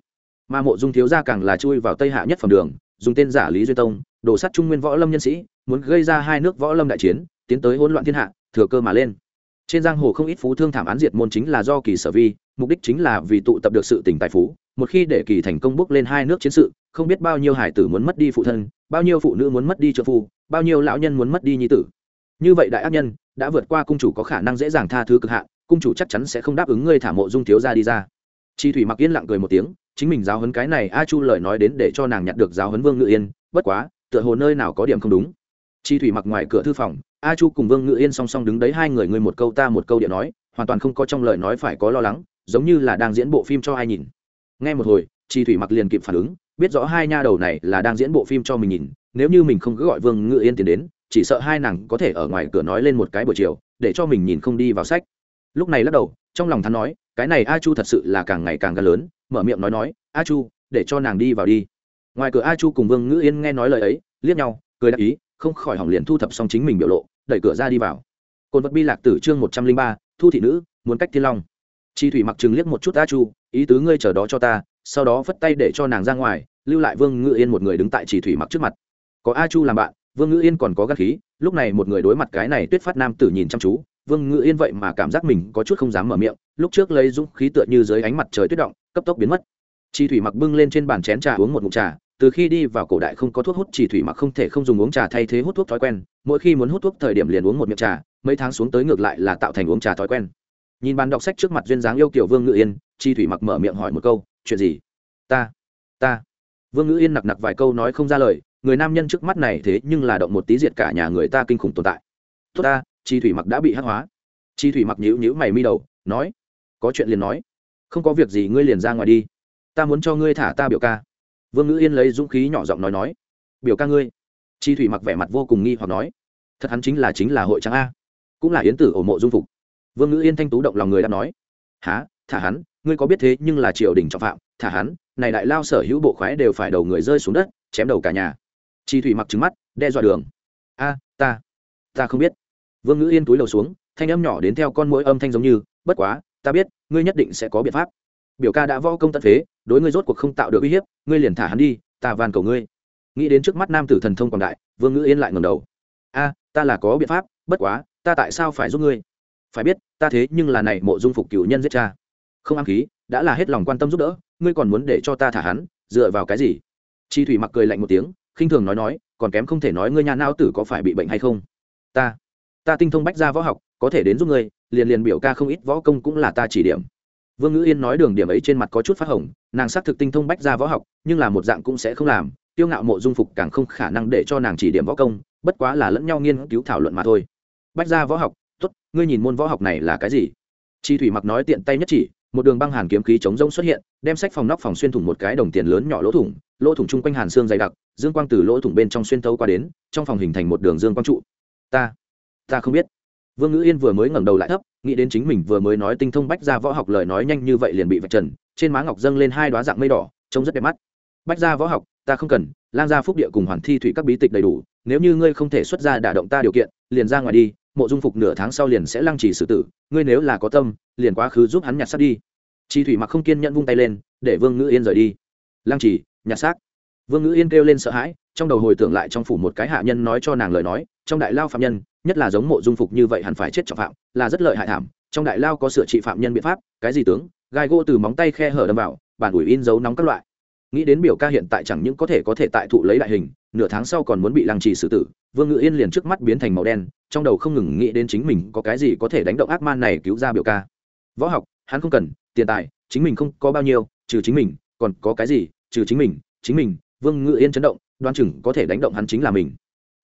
mà mộ dung thiếu gia càng là chui vào tây hạ nhất phẩm đường, dùng tên giả lý duy tông, đổ sát trung nguyên võ lâm nhân sĩ, muốn gây ra hai nước võ lâm đại chiến, tiến tới hỗn loạn thiên hạ, thừa cơ mà lên. Trên giang hồ không ít phú thương thảm án diệt môn chính là do kỳ sở vi mục đích chính là vì tụ tập được sự tỉnh tài phú, một khi để kỳ thành công bước lên hai nước chiến sự, không biết bao nhiêu hải tử muốn mất đi phụ thân, bao nhiêu phụ nữ muốn mất đi trợ phu, bao nhiêu lão nhân muốn mất đi nhi tử. Như vậy đại ác nhân đã vượt qua cung chủ có khả năng dễ dàng tha thứ cực hạn, cung chủ chắc chắn sẽ không đáp ứng ngươi thả mộ dung thiếu ra đi ra. Chi thủy mặc yên lặng cười một tiếng, chính mình giáo hấn cái này a chu lời nói đến để cho nàng nhặt được giáo hấn vương ngự yên, bất quá, tựa hồ nơi nào có điểm không đúng. Chi thủy mặc ngoài cửa thư phòng, a chu cùng vương ngự yên song song đứng đấy hai người, ngươi một câu ta một câu điện nói, hoàn toàn không có trong lời nói phải có lo lắng giống như là đang diễn bộ phim cho ai nhìn. Nghe một hồi chi thủy mặc liền kịp phản ứng, biết rõ hai nha đầu này là đang diễn bộ phim cho mình nhìn, nếu như mình không cứ gọi vương ngự yên tiến đến, chỉ sợ hai nàng có thể ở ngoài cửa nói lên một cái buổi chiều, để cho mình nhìn không đi vào sách. Lúc này lắc đầu, trong lòng thắn nói, cái này a chu thật sự là càng ngày càng gần lớn, mở miệng nói nói, a chu, để cho nàng đi vào đi. Ngoài cửa a chu cùng vương ngữ yên nghe nói lời ấy, liếc nhau, cười đáp ý, không khỏi hỏng liền thu thập xong chính mình biểu lộ, đẩy cửa ra đi vào. Cồn vật bi lạc tử chương một trăm linh ba, thu thị nữ, muốn cách thiên long chi thủy mặc chừng liếc một chút a chu, ý tứ ngươi chờ đó cho ta, sau đó phất tay để cho nàng ra ngoài, lưu lại vương ngự yên một người đứng tại chỉ thủy mặc trước mặt. Có a chu làm bạn, vương ngự yên còn có gắt khí. Lúc này một người đối mặt cái này tuyết phát nam tử nhìn chăm chú, vương ngự yên vậy mà cảm giác mình có chút không dám mở miệng, lúc trước lấy dũng khí tựa như dưới ánh mặt trời tuyết động, cấp tốc biến mất. Chi thủy mặc bưng lên trên bàn chén trà uống một mụn trà, từ khi đi vào cổ đại không có thuốc hút chỉ thủy mặc không thể không dùng uống trà thay thế hút thuốc thói quen, mỗi khi muốn hút thuốc thời điểm liền uống một miệng trà, mấy tháng xuống tới ngược lại là tạo thành uống trà thói quen nhìn bàn đọc sách trước mặt duyên dáng yêu kiểu vương ngự yên, chi thủy mặc mở miệng hỏi một câu, chuyện gì? Ta ta. Vương ngự yên nặc nặc vài câu nói không ra lời, người nam nhân trước mắt này thế nhưng là động một tí diệt cả nhà người ta kinh khủng tồn tại. Tốt ta, chi thủy mặc đã bị hắc hóa. Chi thủy mặc nhíu nhíu mày mi đầu, nói, có chuyện liền nói, không có việc gì ngươi liền ra ngoài đi. Ta muốn cho ngươi thả ta biểu ca. Vương ngữ yên lấy dũng khí nhỏ giọng nói nói, biểu ca ngươi. Chi thủy mặc vẻ mặt vô cùng nghi hoặc nói, thật hắn chính là chính là hội trắng a, cũng là yến tử ổ mộ dung phục vương ngữ yên thanh tú động lòng người đã nói há thả hắn, ngươi có biết thế nhưng là triều đình trọng phạm? Thả hắn, này đại lao sở hữu bộ khoái đều phải đầu người rơi xuống đất, chém đầu cả nhà. Chi thủy mặc trứng mắt, đe dọa đường, a, ta ta không biết. Vương ngữ yên túi đầu xuống, thanh âm nhỏ đến theo con mũi âm thanh giống như, bất quá, ta biết, ngươi nhất định sẽ có biện pháp. Biểu ca đã võ công tận phế, đối ngươi rốt cuộc không tạo được uy hiếp, ngươi liền thả hắn đi, ta van cầu ngươi. Nghĩ đến trước mắt nam tử thần thông quảng đại, vương ngữ yên lại ngầm đầu. A, ta là có biện pháp, bất quá, ta tại sao phải giúp ngươi? Phải biết, ta thế nhưng là này mộ dung phục cựu nhân giết cha. Không am khí, đã là hết lòng quan tâm giúp đỡ, ngươi còn muốn để cho ta thả hắn, dựa vào cái gì? Chi thủy mặc cười lạnh một tiếng, khinh thường nói nói, còn kém không thể nói ngươi nhà não tử có phải bị bệnh hay không? Ta ta tinh thông bách gia võ học, có thể đến giúp ngươi, liền liền biểu ca không ít võ công cũng là ta chỉ điểm. Vương ngữ yên nói đường điểm ấy trên mặt có chút phát hồng, nàng xác thực tinh thông bách gia võ học, nhưng là một dạng cũng sẽ không làm, tiêu ngạo mộ dung phục càng không khả năng để cho nàng chỉ điểm võ công, bất quá là lẫn nhau nghiên cứu thảo luận mà thôi. Bách gia võ học ngươi nhìn môn võ học này là cái gì? Chi thủy mặc nói tiện tay nhất chỉ, một đường băng hàn kiếm khí chống rông xuất hiện, đem sách phòng nóc phòng xuyên thủng một cái đồng tiền lớn nhỏ lỗ thủng lỗ thủng chung quanh hàn xương dày đặc, dương quang từ lỗ thủng bên trong xuyên thấu qua đến, trong phòng hình thành một đường dương quang trụ. Ta ta không biết. Vương ngữ yên vừa mới ngẩng đầu lại thấp, nghĩ đến chính mình vừa mới nói tinh thông bách ra võ học lời nói nhanh như vậy liền bị vạch trần, trên má ngọc dâng lên hai đoá dạng mây đỏ, trông rất đẹp mắt. Bách ra võ học, ta không cần, lang gia phúc địa cùng hoàn thi thủy các bí tịch đầy đủ, nếu như ngươi không thể xuất ra đả động ta điều kiện, liền ra ngoài đi mộ dung phục nửa tháng sau liền sẽ lăng trì xử tử, ngươi nếu là có tâm, liền quá khứ giúp hắn nhặt xác đi. Chi thủy mặc không kiên nhẫn vung tay lên, để vương ngữ yên rời đi. Lăng trì, nhặt xác. Vương ngữ yên kêu lên sợ hãi, trong đầu hồi tưởng lại trong phủ một cái hạ nhân nói cho nàng lời nói, trong đại lao phạm nhân, nhất là giống mộ dung phục như vậy hẳn phải chết trọng phạm, là rất lợi hại thảm, trong đại lao có sửa trị phạm nhân biện pháp, cái gì tướng, gai gỗ từ móng tay khe hở đâm vào, bản ủi in dấu nóng các loại nghĩ đến biểu ca hiện tại chẳng những có thể có thể tại thụ lấy đại hình, nửa tháng sau còn muốn bị lăng trì xử tử, vương ngự yên liền trước mắt biến thành màu đen, trong đầu không ngừng nghĩ đến chính mình có cái gì có thể đánh động ác man này cứu ra biểu ca. Võ học, hắn không cần, tiền tài, chính mình không có bao nhiêu, trừ chính mình, còn có cái gì, trừ chính mình chính mình, vương ngự yên chấn động, đoan chừng có thể đánh động hắn chính là mình.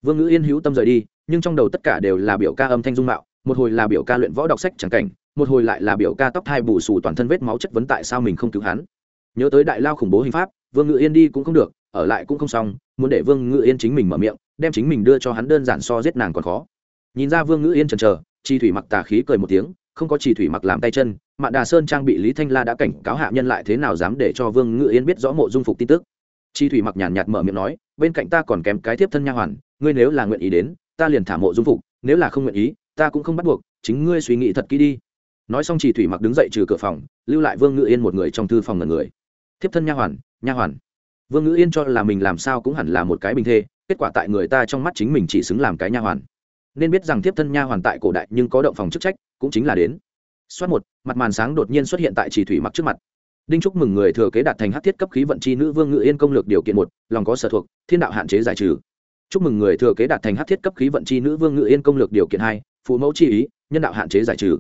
Vương ngự yên hữu tâm rời đi, nhưng trong đầu tất cả đều là biểu ca âm thanh dung mạo, một hồi là biểu ca luyện võ đọc sách chẳng cảnh, một hồi lại là biểu ca tóc thai bù xù toàn thân vết máu chất vấn tại sao mình không cứu hắn. Nhớ tới đại lao khủng bố hình pháp vương ngự yên đi cũng không được, ở lại cũng không xong, muốn để vương ngự yên chính mình mở miệng, đem chính mình đưa cho hắn đơn giản so giết nàng còn khó. Nhìn ra vương ngự yên chần chờ, chi thủy mặc tà khí cười một tiếng, không có chi thủy mặc làm tay chân, mạn đà sơn trang bị lý thanh la đã cảnh cáo hạ nhân lại thế nào dám để cho vương ngự yên biết rõ mộ dung phục tin tức. Chi thủy mặc nhàn nhạt mở miệng nói, bên cạnh ta còn kém cái tiếp thân nha hoàn, ngươi nếu là nguyện ý đến, ta liền thả mộ dung phục, nếu là không nguyện ý, ta cũng không bắt buộc, chính ngươi suy nghĩ thật kỹ đi. Nói xong chỉ thủy mặc đứng dậy trừ cửa phòng, lưu lại vương ngự yên một người trong thư phòng ngần người. Thiếp thân nha hoàn nha hoàn vương ngữ yên cho là mình làm sao cũng hẳn là một cái bình thê kết quả tại người ta trong mắt chính mình chỉ xứng làm cái nha hoàn nên biết rằng thiếp thân nha hoàn tại cổ đại nhưng có động phòng chức trách cũng chính là đến Soát một, mặt màn sáng đột nhiên xuất hiện tại chỉ thủy mặc trước mặt. Đinh chúc mừng người thừa kế đạt thành hắc thiết cấp khí vận chi nữ vương ngự yên công lược điều kiện một, lòng có sở thuộc, thiên đạo hạn chế giải trừ. Chúc mừng người thừa kế đạt thành hắc thiết cấp khí vận chi nữ vương ngự yên công lược điều kiện hai, phụ mẫu chi ý, nhân đạo hạn chế giải trừ.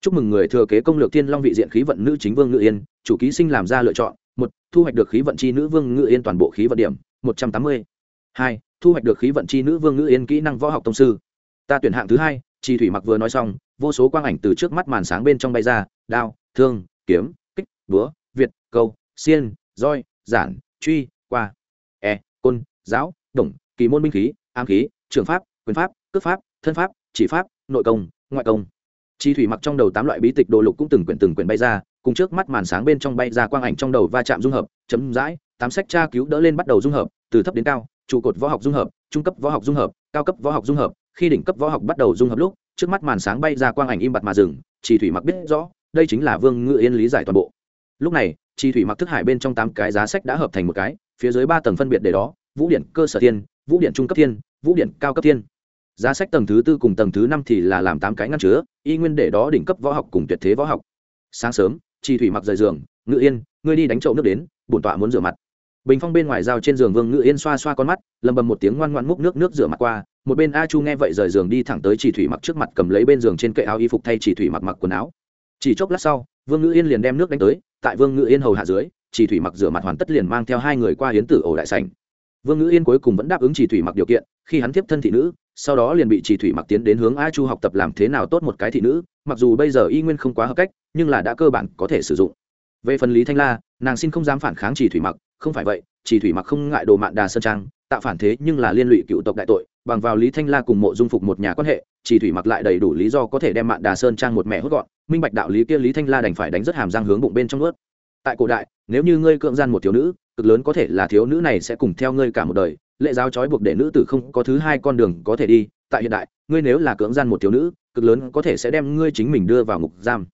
Chúc mừng người thừa kế công lược thiên long vị diện khí vận nữ chính vương ngự yên, chủ ký sinh làm ra lựa chọn, một, thu hoạch được khí vận chi nữ vương ngự yên toàn bộ khí vận điểm, một trăm tám mươi. Hai, thu hoạch được khí vận chi nữ vương ngự yên kỹ năng võ học tông sư. Ta tuyển hạng thứ hai chi thủy mặc vừa nói xong, vô số quang ảnh từ trước mắt màn sáng bên trong bay ra, đao, thương, kiếm, kích, búa, việt, câu, xiên, roi, giản, truy, qua e côn, giáo, đồng, kỳ môn binh khí am khí, trường pháp, quyền pháp, cước pháp, thân pháp, chỉ pháp, nội công, ngoại công. Chi thủy mặc trong đầu tám loại bí tịch đồ lục cũng từng quyển từng quyển bay ra cùng trước mắt màn sáng bên trong bay ra quang ảnh trong đầu va chạm dung hợp, chấm dãi, tám sách tra cứu đỡ lên bắt đầu dung hợp, từ thấp đến cao, trụ cột võ học dung hợp, trung cấp võ học dung hợp, cao cấp võ học dung hợp, khi đỉnh cấp võ học bắt đầu dung hợp lúc, trước mắt màn sáng bay ra quang ảnh im bặt mà dừng chỉ thủy mặc biết rõ, đây chính là vương ngự yên lý giải toàn bộ. Lúc này chỉ thủy mặc thức hải bên trong tám cái giá sách đã hợp thành một cái, phía dưới ba tầng phân biệt để đó, vũ điện cơ sở thiên, vũ điện trung cấp thiên, vũ điện cao cấp thiên. Giá sách tầng thứ tư cùng tầng thứ năm thì là làm tám cái ngăn chứa, y nguyên để đó đỉnh cấp võ học cùng tuyệt thế võ học. Sáng sớm chi thủy mặc rời giường, ngự yên, ngươi đi đánh trậu nước đến, bổn tọa muốn rửa mặt. Bình phong bên ngoài giao trên giường vương ngự yên xoa xoa con mắt, lầm bầm một tiếng ngoan ngoan múc nước nước rửa mặt qua, một bên a chu nghe vậy rời giường đi thẳng tới chỉ thủy mặc trước mặt cầm lấy bên giường trên kệ áo y phục thay chỉ thủy mặc mặc quần áo. Chỉ chốc lát sau, vương ngự yên liền đem nước đánh tới, tại vương ngự yên hầu hạ dưới chỉ thủy mặc rửa mặt hoàn tất liền mang theo hai người qua hiến tử ổ đại sảnh. Vương ngự yên cuối cùng vẫn đáp ứng chỉ thủy mặc điều kiện, khi hắn tiếp thân thị nữ sau đó liền bị chỉ thủy mặc tiến đến hướng a chu học tập làm thế nào tốt một cái thị nữ, mặc dù bây giờ y nguyên không quá hợp cách, nhưng là đã cơ bản có thể sử dụng. Về phần lý thanh la, nàng xin không dám phản kháng chỉ thủy mặc, không phải vậy chỉ thủy mặc không ngại đồ mạn đà sơn trang, tạo phản thế nhưng là liên lụy cựu tộc đại tội, bằng vào lý thanh la cùng mộ dung phục một nhà quan hệ chỉ thủy mặc lại đầy đủ lý do có thể đem mạn đà sơn trang một mẹ hốt gọn, minh bạch đạo lý kia lý thanh la đành phải đánh rất hàm răng hướng bụng bên trong ướt tại cổ đại, nếu như ngươi cưỡng gian một thiếu nữ, cực lớn có thể là thiếu nữ này sẽ cùng theo ngươi cả một đời lệ giáo trói buộc để nữ tử không có thứ hai con đường có thể đi, tại hiện đại, ngươi nếu là cưỡng gian một thiếu nữ, cực lớn có thể sẽ đem ngươi chính mình đưa vào ngục giam.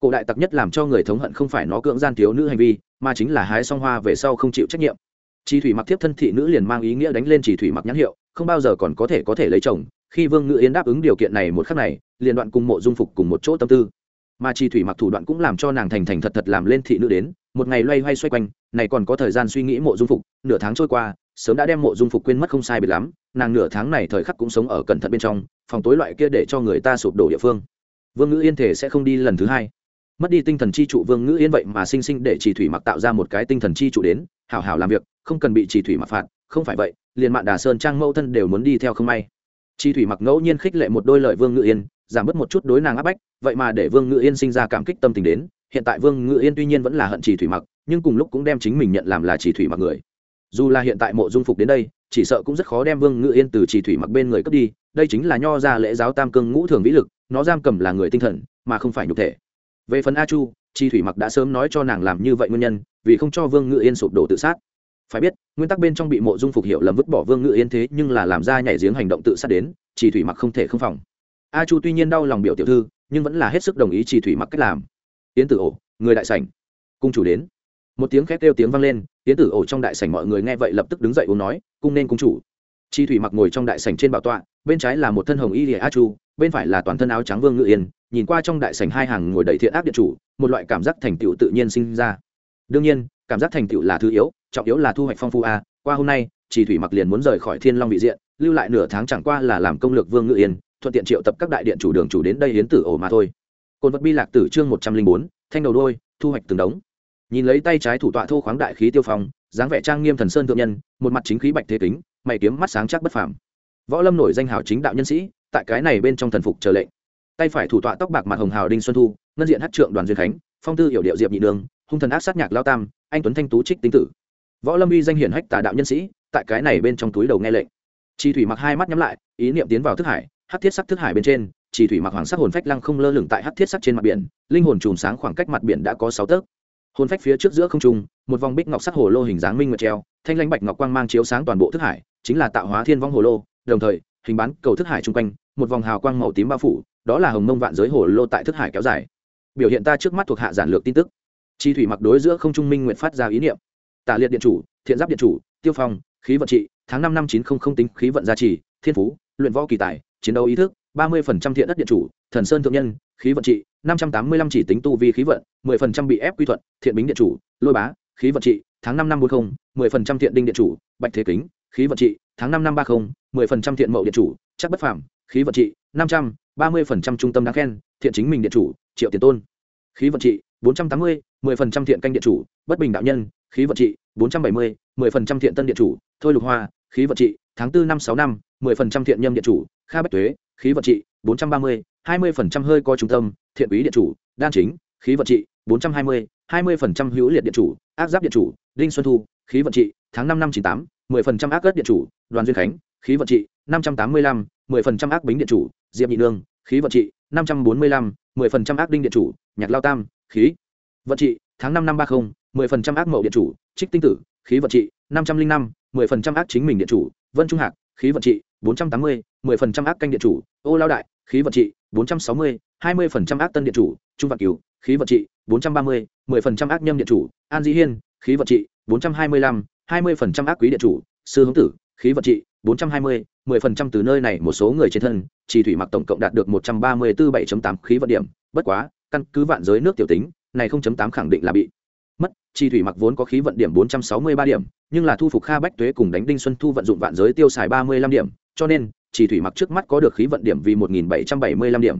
Cổ đại tặc nhất làm cho người thống hận không phải nó cưỡng gian thiếu nữ hành vi, mà chính là hái song hoa về sau không chịu trách nhiệm. Chi thủy mặc tiếp thân thị nữ liền mang ý nghĩa đánh lên chỉ thủy mặc nhãn hiệu, không bao giờ còn có thể có thể lấy chồng. Khi vương ngự yến đáp ứng điều kiện này một khắc này, liền đoạn cùng mộ dung phục cùng một chỗ tâm tư. Mà chi thủy mặc thủ đoạn cũng làm cho nàng thành thành thật thật làm lên thị nữ đến một ngày loay hoay xoay quanh, này còn có thời gian suy nghĩ mộ dung phục, nửa tháng trôi qua, sớm đã đem mộ dung phục quên mất không sai biệt lắm, nàng nửa tháng này thời khắc cũng sống ở cẩn thận bên trong, phòng tối loại kia để cho người ta sụp đổ địa phương. Vương ngữ yên thể sẽ không đi lần thứ hai. Mất đi tinh thần chi trụ vương ngữ yên vậy mà sinh sinh để chỉ thủy mặc tạo ra một cái tinh thần chi trụ đến, hảo hảo làm việc, không cần bị chỉ thủy mặc phạt, không phải vậy, liền mạng đà sơn trang mẫu thân đều muốn đi theo không may. Chi thủy mặc ngẫu nhiên khích lệ một đôi lợi vương ngữ yên, giảm bớt một chút đối nàng áp bách, vậy mà để vương ngữ yên sinh ra cảm kích tâm tình đến hiện tại vương Ngự yên tuy nhiên vẫn là hận chỉ thủy mặc, nhưng cùng lúc cũng đem chính mình nhận làm là chỉ thủy mặc người. Dù là hiện tại mộ dung phục đến đây, chỉ sợ cũng rất khó đem vương ngự yên từ chỉ thủy mặc bên người cướp đi, đây chính là nho ra lễ giáo tam cương ngũ thường vĩ lực, nó giam cầm là người tinh thần, mà không phải nhục thể. Về phần a chu chi thủy mặc đã sớm nói cho nàng làm như vậy nguyên nhân, vì không cho vương ngự yên sụp đổ tự sát. Phải biết, nguyên tắc bên trong bị mộ dung phục hiểu lầm vứt bỏ vương ngự yên thế nhưng là làm ra nhảy giếng hành động tự sát đến chi thủy mặc không thể không phòng. A chu tuy nhiên đau lòng biểu tiểu thư, nhưng vẫn là hết sức đồng ý chi thủy mặc cách làm yến tử ổ, người đại sảnh. Cung chủ đến. Một tiếng khét kêu tiếng vang lên, yến tử ổ trong đại sảnh mọi người nghe vậy lập tức đứng dậy uống nói, cung nên cung chủ. Chi thủy mặc ngồi trong đại sảnh trên bảo tọa, bên trái là một thân hồng y lìa a chu, bên phải là toàn thân áo trắng vương ngự yên, nhìn qua trong đại sảnh hai hàng ngồi đầy thiện ác điện chủ, một loại cảm giác thành tựu tự nhiên sinh ra. Đương nhiên, cảm giác thành tựu là thứ yếu, trọng yếu là thu hoạch phong phú a. Qua hôm nay chỉ thủy mặc liền muốn rời khỏi thiên long vị diện, lưu lại nửa tháng chẳng qua là làm công lược vương ngự yên, thuận tiện triệu tập các đại điện chủ đường chủ đến đây hiến tử ổ mà thôi côn vật bi lạc tử chương một trăm linh bốn, thanh đầu đôi thu hoạch từng đống. Nhìn lấy tay trái thủ tọa thô khoáng đại khí tiêu phong, dáng vẻ trang nghiêm thần sơn thượng nhân, một mặt chính khí bạch thế kính, mày kiếm mắt sáng chắc bất phàm. Võ lâm nổi danh hào chính đạo nhân sĩ, tại cái này bên trong thần phục chờ lệnh. Tay phải thủ tọa tóc bạc mặt hồng hào đinh xuân thu, ngân diện hát trượng đoàn duyên khánh, phong tư hiểu điệu diệp nhị đường, hung thần ác sát nhạc lao tam, anh tuấn thanh tú trích tinh tử. Võ lâm uy danh hiển hách tà đạo nhân sĩ, tại cái này bên trong túi đầu nghe lệnh. Chi thủy mặc hai mắt nhắm lại, ý niệm tiến vào thức hải hát thiết sắc thức hải bên trên chỉ thủy mặc hoàng sắc hồn phách lăng không lơ lửng tại hắc thiết sắc trên mặt biển, linh hồn chùm sáng khoảng cách mặt biển đã có sáu tấc. Hồn phách phía trước giữa không trung, một vòng bích ngọc sắc hồ lô hình dáng minh nguyệt treo, thanh lãnh bạch ngọc quang mang chiếu sáng toàn bộ thức hải, chính là tạo hóa thiên vong hồ lô, đồng thời, hình bán cầu thức hải chung quanh, một vòng hào quang màu tím bao phủ, đó là hồng mông vạn giới hồ lô tại thức hải kéo dài. Biểu hiện ta trước mắt thuộc hạ giản lược tin tức. Chi thủy mặc đối giữa không trung minh nguyện phát ra ý niệm. Tả liệt điện chủ, thiện giáp điện chủ, tiêu phong, khí vận trị, tháng năm năm chín không không tính khí vận gia trì, thiên phú, luyện võ kỳ tài, chiến đấu ý thức ba mươi phần trăm thiện đất điện chủ, thần sơn thượng nhân, khí vận trị, năm trăm tám mươi lăm chỉ tính tu vi khí vận, mười phần trăm bị ép quy thuận thiện bính điện chủ, lôi bá, khí vận trị, tháng năm năm bốn mươi mười phần trăm thiện đinh điện chủ, bạch thế kính, khí vận trị, tháng năm năm ba mươi mười phần trăm thiện mậu điện chủ, chắc bất phàm, khí vận trị, năm trăm, ba mươi phần trăm trung tâm đáng khen, thiện chính mình điện chủ, triệu tiền tôn. Khí vận trị, bốn trăm tám mươi, mười phần trăm thiện canh điện chủ, bất bình đạo nhân, khí vận trị, bốn trăm bảy mươi, mười phần trăm thiện tân điện chủ, thôi lục hoa, khí vận trị, tháng tư năm sáu năm, mười phần trăm thiện nhâm điện chủ, kha bách tuế khí vận trị, bốn trăm ba mươi, hai mươi phần trăm hơi coi trung tâm, thiện quý điện chủ, đan chính, khí vận trị, bốn trăm hai mươi hai mươi phần trăm hữu liệt điện chủ, ác giáp điện chủ, đinh xuân thu, khí vận trị, tháng năm năm chín tám, mười phần trăm ác cất điện chủ, đoàn duyên khánh, khí vận trị, năm trăm tám mươi lăm, mười phần trăm ác bính điện chủ, diệp nhị nương, khí vận trị, năm trăm bốn mươi lăm, mười phần trăm ác đinh điện chủ, nhạc lao tam, khí vận trị, tháng năm năm ba mươi mười phần trăm ác mậu điện chủ, trích tinh tử, khí vận trị, năm trăm linh năm, mười phần trăm ác chính mình điện chủ, vân trung hạc, khí vận trị, bốn trăm tám mươi mười phần trăm ác canh điện chủ, ô lao đại, khí vận trị, bốn trăm sáu mươi, hai mươi phần trăm ác tân điện chủ, trung vạn cứu, khí vận trị, bốn trăm ba mươi, mười phần trăm ác nhâm điện chủ, an Di hiên, khí vận trị, bốn trăm hai mươi lăm, hai mươi phần trăm ác quý điện chủ, sư hướng tử, khí vận trị, bốn trăm hai mươi, mười phần trăm từ nơi này một số người trên thân, chỉ thủy mặc tổng cộng đạt được một trăm ba mươi bốn bảy tám khí vận điểm, bất quá, căn cứ vạn giới nước tiểu tính, này không tám khẳng định là bị mất chi thủy mặc vốn có khí vận điểm bốn trăm sáu mươi ba điểm, nhưng là thu phục kha bách tuế cùng đánh đinh xuân thu vận dụng vạn giới tiêu xài ba mươi lăm điểm, cho nên chỉ thủy mặc trước mắt có được khí vận điểm vì một nghìn bảy trăm bảy mươi lăm điểm.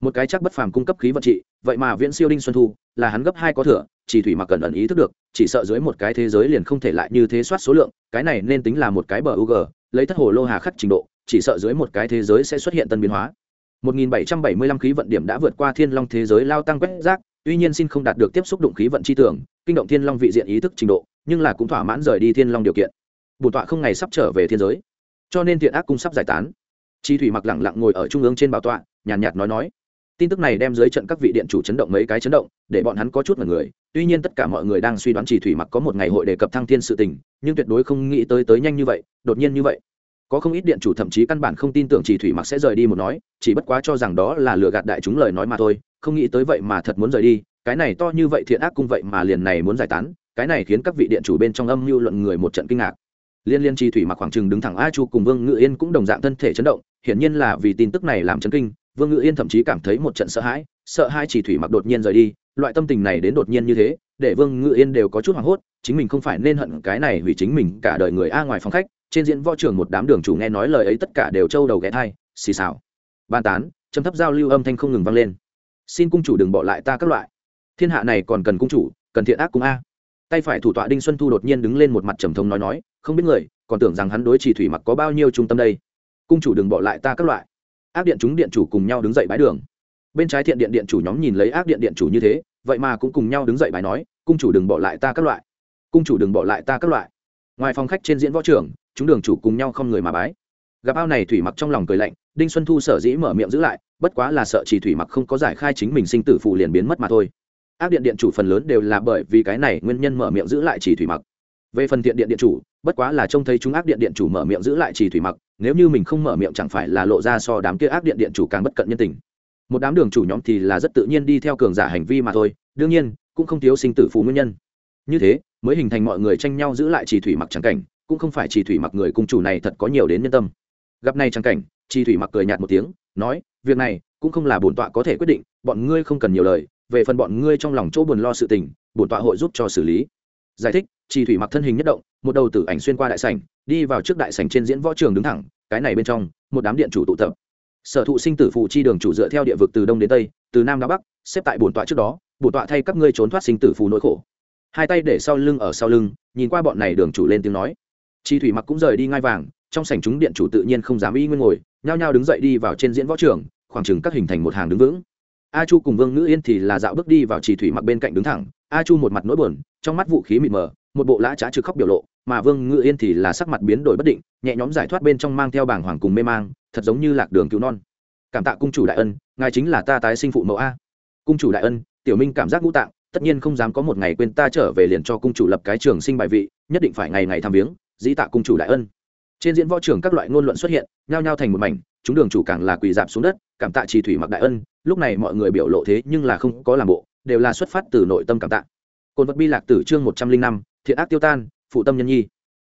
Một cái chắc bất phàm cung cấp khí vận trị, vậy mà viễn siêu đinh xuân thu, là hắn gấp hai có thừa, chỉ thủy mặc cần ẩn ý thức được, chỉ sợ dưới một cái thế giới liền không thể lại như thế soát số lượng, cái này nên tính là một cái bờ u g lấy thất hồ lô hà khắc trình độ, chỉ sợ dưới một cái thế giới sẽ xuất hiện tân biến hóa. 1775 khí vận điểm đã vượt qua thiên long thế giới lao tăng quét rác, tuy nhiên xin không đạt được tiếp xúc đụng khí vận chi tưởng, kinh động thiên long vị diện ý thức trình độ, nhưng là cũng thỏa mãn rời đi thiên long điều kiện. Bổn tọa không ngày sắp trở về thiên giới cho nên thiện ác cung sắp giải tán. Chi thủy mặc lẳng lặng ngồi ở trung ương trên bảo tọa nhàn nhạt, nhạt nói nói. Tin tức này đem dưới trận các vị điện chủ chấn động mấy cái chấn động để bọn hắn có chút mọi người. Tuy nhiên tất cả mọi người đang suy đoán chỉ thủy mặc có một ngày hội đề cập thăng thiên sự tình nhưng tuyệt đối không nghĩ tới tới nhanh như vậy đột nhiên như vậy. Có không ít điện chủ thậm chí căn bản không tin tưởng chỉ thủy mặc sẽ rời đi một nói chỉ bất quá cho rằng đó là lừa gạt đại chúng lời nói mà thôi không nghĩ tới vậy mà thật muốn rời đi. Cái này to như vậy thiện ác cung vậy mà liền này muốn giải tán cái này khiến các vị điện chủ bên trong âm mưu luận người một trận kinh ngạc liên liên chi thủy mặc khoảng trừng đứng thẳng a chu cùng vương ngự yên cũng đồng dạng thân thể chấn động, hiển nhiên là vì tin tức này làm chấn kinh, vương ngự yên thậm chí cảm thấy một trận sợ hãi, sợ hai chỉ thủy mặc đột nhiên rời đi, loại tâm tình này đến đột nhiên như thế, để vương ngự yên đều có chút hoảng hốt, chính mình không phải nên hận cái này vì chính mình cả đời người a ngoài phòng khách, trên diễn võ trường một đám đường chủ nghe nói lời ấy tất cả đều trâu đầu ghé thai, xì xào. Ban tán châm thấp giao lưu âm thanh không ngừng vang lên. Xin cung chủ đừng bỏ lại ta các loại. Thiên hạ này còn cần cung chủ, cần thiện ác cung a. Tay phải thủ tọa đinh xuân thu đột nhiên đứng lên một mặt trầm thống nói nói không biết người, còn tưởng rằng hắn đối chỉ thủy mặc có bao nhiêu trung tâm đây. Cung chủ đừng bỏ lại ta các loại. Ác điện chúng điện chủ cùng nhau đứng dậy bái đường. Bên trái thiện điện điện chủ nhóm nhìn lấy ác điện điện chủ như thế, vậy mà cũng cùng nhau đứng dậy bài nói, cung chủ đừng bỏ lại ta các loại. Cung chủ đừng bỏ lại ta các loại. Ngoài phòng khách trên diễn võ trưởng, chúng đường chủ cùng nhau không người mà bái. Gặp ao này thủy mặc trong lòng cười lạnh, đinh xuân thu sở dĩ mở miệng giữ lại, bất quá là sợ chỉ thủy mặc không có giải khai chính mình sinh tử phù liền biến mất mà thôi. Ác điện điện chủ phần lớn đều là bởi vì cái này nguyên nhân mở miệng giữ lại chỉ thủy mặc về phần thiện điện điện chủ, bất quá là trông thấy chúng ác điện điện chủ mở miệng giữ lại trì thủy mặc, nếu như mình không mở miệng chẳng phải là lộ ra so đám kia ác điện điện chủ càng bất cận nhân tình. Một đám đường chủ nhóm thì là rất tự nhiên đi theo cường giả hành vi mà thôi, đương nhiên, cũng không thiếu sinh tử phù nguyên nhân. Như thế, mới hình thành mọi người tranh nhau giữ lại trì thủy mặc trắng cảnh, cũng không phải trì thủy mặc người cung chủ này thật có nhiều đến nhân tâm. Gặp này trắng cảnh, trì thủy mặc cười nhạt một tiếng, nói, việc này cũng không là bổn tọa có thể quyết định, bọn ngươi không cần nhiều lời, về phần bọn ngươi trong lòng chỗ buồn lo sự tình, bổn tọa hội giúp cho xử lý. Giải thích chi thủy mặc thân hình nhất động, một đầu tử ảnh xuyên qua đại sảnh, đi vào trước đại sảnh trên diễn võ trường đứng thẳng, cái này bên trong, một đám điện chủ tụ tập. Sở thụ sinh tử phụ chi đường chủ dựa theo địa vực từ đông đến tây, từ nam đến bắc, xếp tại bổn tọa trước đó, bổn tọa thay các ngươi trốn thoát sinh tử phù nỗi khổ. Hai tay để sau lưng ở sau lưng, nhìn qua bọn này đường chủ lên tiếng nói. Chi thủy mặc cũng rời đi ngai vàng, trong sảnh chúng điện chủ tự nhiên không dám y nguyên ngồi, nhao nhao đứng dậy đi vào trên diễn võ trường, khoảng chừng các hình thành một hàng đứng vững. A chu cùng vương ngữ yên thì là dạo bước đi vào chỉ thủy mặc bên cạnh đứng thẳng, a chu một mặt nỗi buồn, trong mắt vũ khí mịt mờ một bộ lã trá trực khóc biểu lộ, mà vương ngự yên thì là sắc mặt biến đổi bất định, nhẹ nhóm giải thoát bên trong mang theo bảng hoàng cùng mê mang, thật giống như lạc đường cứu non. Cảm tạ cung chủ đại ân, ngài chính là ta tái sinh phụ mẫu a. Cung chủ đại ân, tiểu minh cảm giác ngũ tạng, tất nhiên không dám có một ngày quên ta trở về liền cho cung chủ lập cái trường sinh bài vị, nhất định phải ngày ngày tham viếng, dĩ tạ cung chủ đại ân. Trên diễn võ trường các loại ngôn luận xuất hiện, nhao nhao thành một mảnh, chúng đường chủ càng là quỳ dạp xuống đất, cảm tạ trì thủy mặc đại ân, lúc này mọi người biểu lộ thế nhưng là không có làm bộ, đều là xuất phát từ nội tâm cảm tạ. Côn vật bi lạc tử chương một trăm linh năm thiện ác tiêu tan, phụ tâm nhân nhi.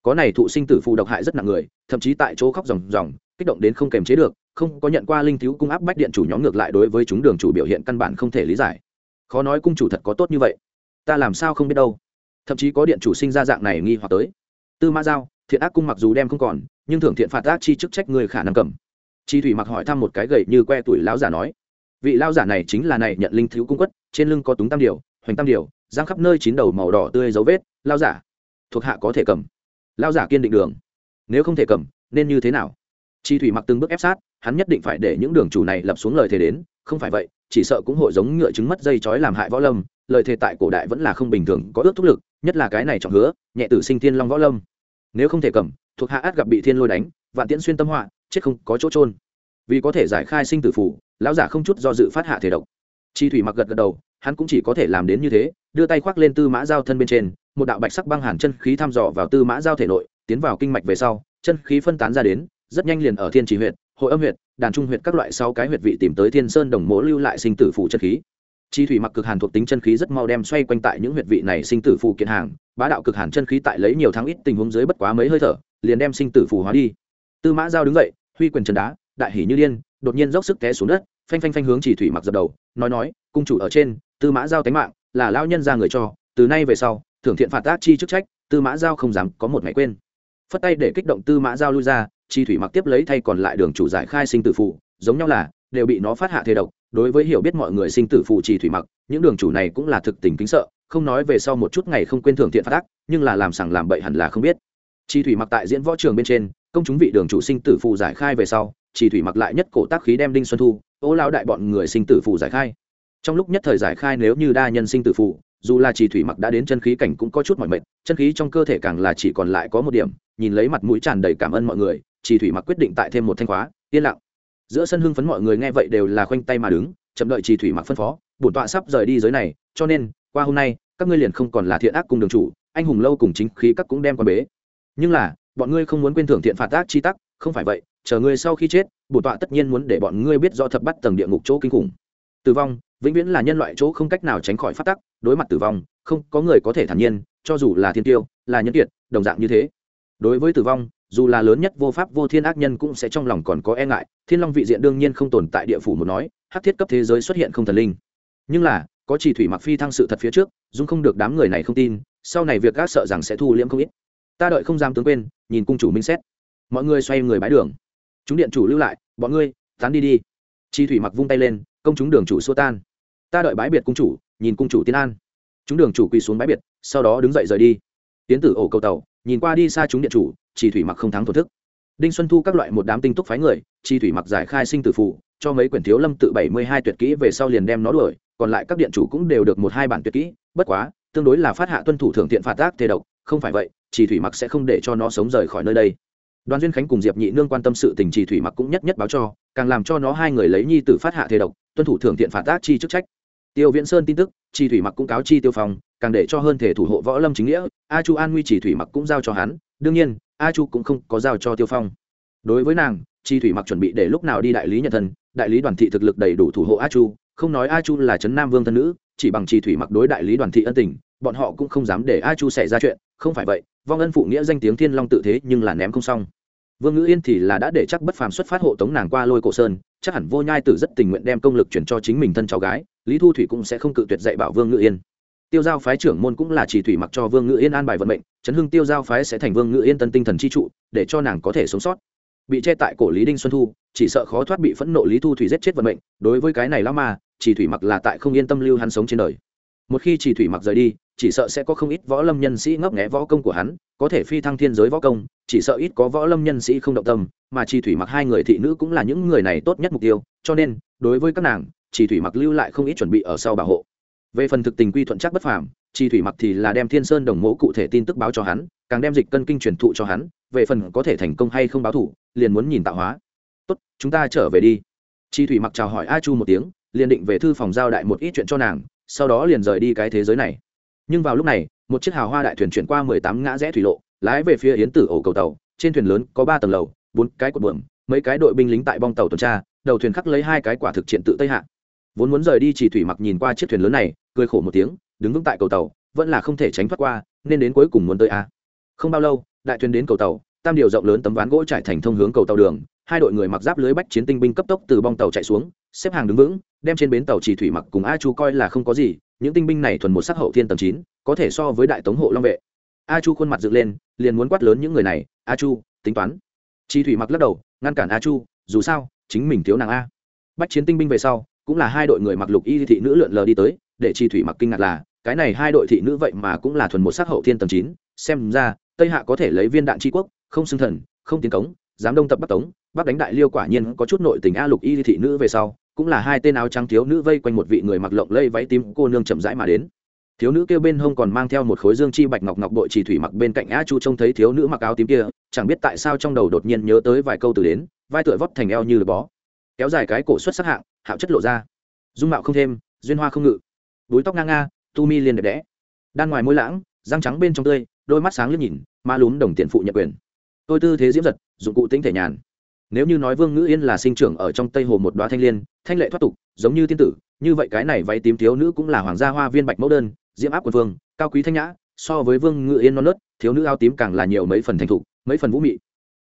Có này thụ sinh tử phù độc hại rất nặng người, thậm chí tại chỗ khóc ròng ròng, kích động đến không kềm chế được, không có nhận qua linh thiếu cung áp bách điện chủ nhóm ngược lại đối với chúng đường chủ biểu hiện căn bản không thể lý giải. Khó nói cung chủ thật có tốt như vậy. Ta làm sao không biết đâu. Thậm chí có điện chủ sinh ra dạng này nghi hoặc tới. Tư mã giao, thiện ác cung mặc dù đem không còn, nhưng thưởng thiện phạt ác chi chức trách người khả năng cầm. Chi thủy mặc hỏi thăm một cái gậy như que tuổi lão giả nói. Vị lão giả này chính là này nhận linh thiếu cung quất, trên lưng có túng tam điều, hoành tam điều giang khắp nơi chín đầu màu đỏ tươi dấu vết, lao giả, thuộc hạ có thể cầm. Lao giả kiên định đường. Nếu không thể cầm, nên như thế nào? Chi thủy mặc từng bước ép sát, hắn nhất định phải để những đường chủ này lập xuống lời thề đến, không phải vậy, chỉ sợ cũng hội giống ngựa chứng mất dây chói làm hại võ lâm, lời thề tại cổ đại vẫn là không bình thường, có ước thúc lực, nhất là cái này trọng hứa, nhẹ tử sinh thiên long võ lâm. Nếu không thể cầm, thuộc hạ át gặp bị thiên lôi đánh, vạn tiễn xuyên tâm họa, chết không có chỗ trôn vì có thể giải khai sinh tử phủ lão giả không chút do dự phát hạ thể độc. Chi thủy mặc gật gật đầu, hắn cũng chỉ có thể làm đến như thế đưa tay khoác lên tư mã giao thân bên trên, một đạo bạch sắc băng hàn chân khí thăm dò vào tư mã giao thể nội, tiến vào kinh mạch về sau, chân khí phân tán ra đến, rất nhanh liền ở thiên trì huyện hội âm huyện đàn trung huyện các loại sáu cái huyệt vị tìm tới thiên sơn đồng mỗ lưu lại sinh tử phủ chân khí. Chi thủy mặc cực hàn thuộc tính chân khí rất mau đem xoay quanh tại những huyệt vị này sinh tử phù kiện hàng, bá đạo cực hàn chân khí tại lấy nhiều tháng ít tình huống dưới bất quá mấy hơi thở, liền đem sinh tử phù hóa đi. Tư mã giao đứng dậy, huy quyền trần đá, đại hỉ như điên, đột nhiên dốc sức té xuống đất, phanh phanh phanh hướng chỉ thủy mặc dập đầu, nói nói, cung chủ ở trên, tư mã giao tánh mạng là lao nhân ra người cho, từ nay về sau, thưởng thiện phạt tác chi chức trách, tư mã giao không dám có một ngày quên. Phất tay để kích động tư mã giao lui ra, chi thủy mặc tiếp lấy thay còn lại đường chủ giải khai sinh tử phụ giống nhau là, đều bị nó phát hạ thế độc. Đối với hiểu biết mọi người sinh tử phụ trì thủy mặc, những đường chủ này cũng là thực tình kính sợ, không nói về sau một chút ngày không quên thưởng thiện phát ác, nhưng là làm sằng làm bậy hẳn là không biết. Chi thủy mặc tại diễn võ trường bên trên, công chúng vị đường chủ sinh tử phụ giải khai về sau, chi thủy mặc lại nhất cổ tác khí đem đinh xuân thu, ô lao đại bọn người sinh tử phụ giải khai trong lúc nhất thời giải khai nếu như đa nhân sinh tử phụ dù là chỉ thủy mặc đã đến chân khí cảnh cũng có chút mỏi mệt, chân khí trong cơ thể càng là chỉ còn lại có một điểm, nhìn lấy mặt mũi tràn đầy cảm ơn mọi người, chỉ thủy mặc quyết định tại thêm một thanh khóa, yên lặng. Giữa sân hưng phấn mọi người nghe vậy đều là khoanh tay mà đứng, chậm đợi chỉ thủy mặc phân phó, bổn tọa sắp rời đi giới này, cho nên, qua hôm nay, các ngươi liền không còn là thiện ác cùng đường chủ, anh hùng lâu cùng chính khí các cũng đem qua bế. Nhưng là, bọn ngươi không muốn quên thưởng thiện phạt ác chi tắc, không phải vậy, chờ ngươi sau khi chết, bổn tọa tất nhiên muốn để bọn ngươi biết do thập bắt tầng địa ngục chỗ kinh khủng. Tử vong vĩnh viễn là nhân loại chỗ không cách nào tránh khỏi phát tắc, đối mặt tử vong, không có người có thể thản nhiên, cho dù là thiên tiêu, là nhân kiệt, đồng dạng như thế. Đối với tử vong, dù là lớn nhất vô pháp vô thiên ác nhân cũng sẽ trong lòng còn có e ngại, thiên long vị diện đương nhiên không tồn tại địa phủ một nói hát thiết cấp thế giới xuất hiện không thần linh. Nhưng là, có chỉ thủy mặc phi thăng sự thật phía trước, dung không được đám người này không tin, sau này việc gác sợ rằng sẽ thu liễm không ít. Ta đợi không dám tướng quên, nhìn cung chủ minh xét. Mọi người xoay người bái đường. Chúng điện chủ lưu lại, bọn ngươi, tán đi đi. Chi thủy mặc vung tay lên, công chúng đường chủ xua tan ta đợi bái biệt cung chủ, nhìn cung chủ tiên an. Chúng đường chủ quỳ xuống bái biệt, sau đó đứng dậy rời đi. Tiến tử ổ cầu tàu, nhìn qua đi xa chúng điện chủ, chỉ thủy mặc không thắng thổ thức. Đinh xuân thu các loại một đám tinh túc phái người chi thủy mặc giải khai sinh tử phụ cho mấy quyển thiếu lâm tự bảy mươi hai tuyệt kỹ về sau liền đem nó đuổi, còn lại các điện chủ cũng đều được một hai bản tuyệt kỹ, bất quá, tương đối là phát hạ tuân thủ thưởng thiện phạt tác thế độc, không phải vậy, chỉ thủy mặc sẽ không để cho nó sống rời khỏi nơi đây. Đoàn duyên khánh cùng diệp nhị nương quan tâm sự tình chỉ thủy mặc cũng nhất nhất báo cho, càng làm cho nó hai người lấy nhi tử phát hạ thế độc, tuân thủ thưởng thiện phạt tác chi chức trách tiêu viễn sơn tin tức chi thủy mặc cũng cáo chi tiêu phong, càng để cho hơn thể thủ hộ võ lâm chính nghĩa, a chu an nguy trì thủy mặc cũng giao cho hắn, đương nhiên, a chu cũng không có giao cho tiêu phong. Đối với nàng chi thủy mặc chuẩn bị để lúc nào đi đại lý nhận thân, đại lý đoàn thị thực lực đầy đủ thủ hộ a chu, không nói a chu là trấn nam vương thân nữ, chỉ bằng chi thủy mặc đối đại lý đoàn thị ân tình, bọn họ cũng không dám để a chu xảy ra chuyện, không phải vậy, vong ân phụ nghĩa danh tiếng thiên long tự thế nhưng là ném không xong vương ngữ yên thì là đã để chắc bất phàm xuất phát hộ tống nàng qua lôi cổ sơn chắc hẳn vô nhai tử rất tình nguyện đem công lực chuyển cho chính mình thân cháu gái lý thu thủy cũng sẽ không cự tuyệt dạy bảo vương ngữ yên. Tiêu giao phái trưởng môn cũng là chỉ thủy mặc cho vương ngữ yên an bài vận mệnh chấn hưng tiêu giao phái sẽ thành vương ngữ yên tân tinh thần chi trụ để cho nàng có thể sống sót. Bị che tại cổ lý đinh xuân thu chỉ sợ khó thoát bị phẫn nộ lý thu thủy giết chết vận mệnh đối với cái này lao mà, chỉ thủy mặc là tại không yên tâm lưu hắn sống trên đời. Một khi chỉ thủy mặc rời đi chỉ sợ sẽ có không ít võ lâm nhân sĩ ngấp nghé võ công của hắn có thể phi thăng thiên giới võ công, chỉ sợ ít có võ lâm nhân sĩ không động tâm, mà chỉ thủy mặc hai người thị nữ cũng là những người này tốt nhất mục tiêu, cho nên, đối với các nàng, chỉ thủy mặc lưu lại không ít chuẩn bị ở sau bảo hộ. Về phần thực tình quy thuận chắc bất phàm chi thủy mặc thì là đem thiên sơn đồng mẫu cụ thể tin tức báo cho hắn, càng đem dịch cân kinh truyền thụ cho hắn, về phần có thể thành công hay không báo thủ, liền muốn nhìn tạo hóa. Tốt, chúng ta trở về đi. Chi thủy mặc chào hỏi a chu một tiếng, liền định về thư phòng giao đại một ít chuyện cho nàng, sau đó liền rời đi cái thế giới này. Nhưng vào lúc này một chiếc hào hoa đại thuyền chuyển qua mười tám ngã rẽ thủy lộ, lái về phía yến tử ổ cầu tàu, trên thuyền lớn có ba tầng lầu, bốn cái cột buồm, mấy cái đội binh lính tại bong tàu tuần tra, đầu thuyền khắc lấy hai cái quả thực triện tự tây hạ. Vốn muốn rời đi chỉ thủy mặc nhìn qua chiếc thuyền lớn này, cười khổ một tiếng, đứng vững tại cầu tàu, vẫn là không thể tránh thoát qua, nên đến cuối cùng muốn tới a. Không bao lâu, đại thuyền đến cầu tàu, tam điều rộng lớn tấm ván gỗ trải thành thông hướng cầu tàu đường, hai đội người mặc giáp lưới bách chiến tinh binh cấp tốc từ bong tàu chạy xuống, xếp hàng đứng vững, đem trên bến tàu chỉ thủy mặc cùng a chu coi là không có gì những tinh binh này thuần một sắc hậu thiên tầng chín, có thể so với đại tống hộ long vệ. A chu khuôn mặt dựng lên, liền muốn quát lớn những người này, a chu, tính toán. Chi thủy mặc lắc đầu, ngăn cản a chu, dù sao, chính mình thiếu nàng a. Bách chiến tinh binh về sau, cũng là hai đội người mặc lục y thị nữ lượn lờ đi tới, để chi thủy mặc kinh ngạc là, cái này hai đội thị nữ vậy mà cũng là thuần một sắc hậu thiên tầng chín, xem ra, tây hạ có thể lấy viên đạn tri quốc, không xưng thần, không tiến cống, dám đông tập bắc tống, bắc đánh đại liêu quả nhiên có chút nội tình a lục y thị nữ về sau cũng là hai tên áo trắng thiếu nữ vây quanh một vị người mặc lộng lây váy tím cô nương chậm rãi mà đến. Thiếu nữ kêu bên hông còn mang theo một khối dương chi bạch ngọc ngọc bội chỉ thủy mặc bên cạnh a chu trông thấy thiếu nữ mặc áo tím kia, chẳng biết tại sao trong đầu đột nhiên nhớ tới vài câu từ đến, vai tựa vót thành eo như được bó. Kéo dài cái cổ xuất sắc hạng, hạo chất lộ ra. Dung mạo không thêm, duyên hoa không ngự. Búi tóc ngang nga, tu mi liền đẹp đẽ. Đan ngoài môi lãng, răng trắng bên trong tươi, đôi mắt sáng liếc nhìn, ma lúm đồng tiền phụ nhận quyền. Tôi tư thế diễm giật, dụng cụ tính thể nhàn nếu như nói vương ngữ yên là sinh trưởng ở trong tây hồ một đoá thanh liên, thanh lệ thoát tục, giống như tiên tử, như vậy cái này váy tím thiếu nữ cũng là hoàng gia hoa viên bạch mẫu đơn, diễm áp quân vương, cao quý thanh nhã, so với vương ngữ yên non nớt, thiếu nữ áo tím càng là nhiều mấy phần thành thục, mấy phần vũ mị.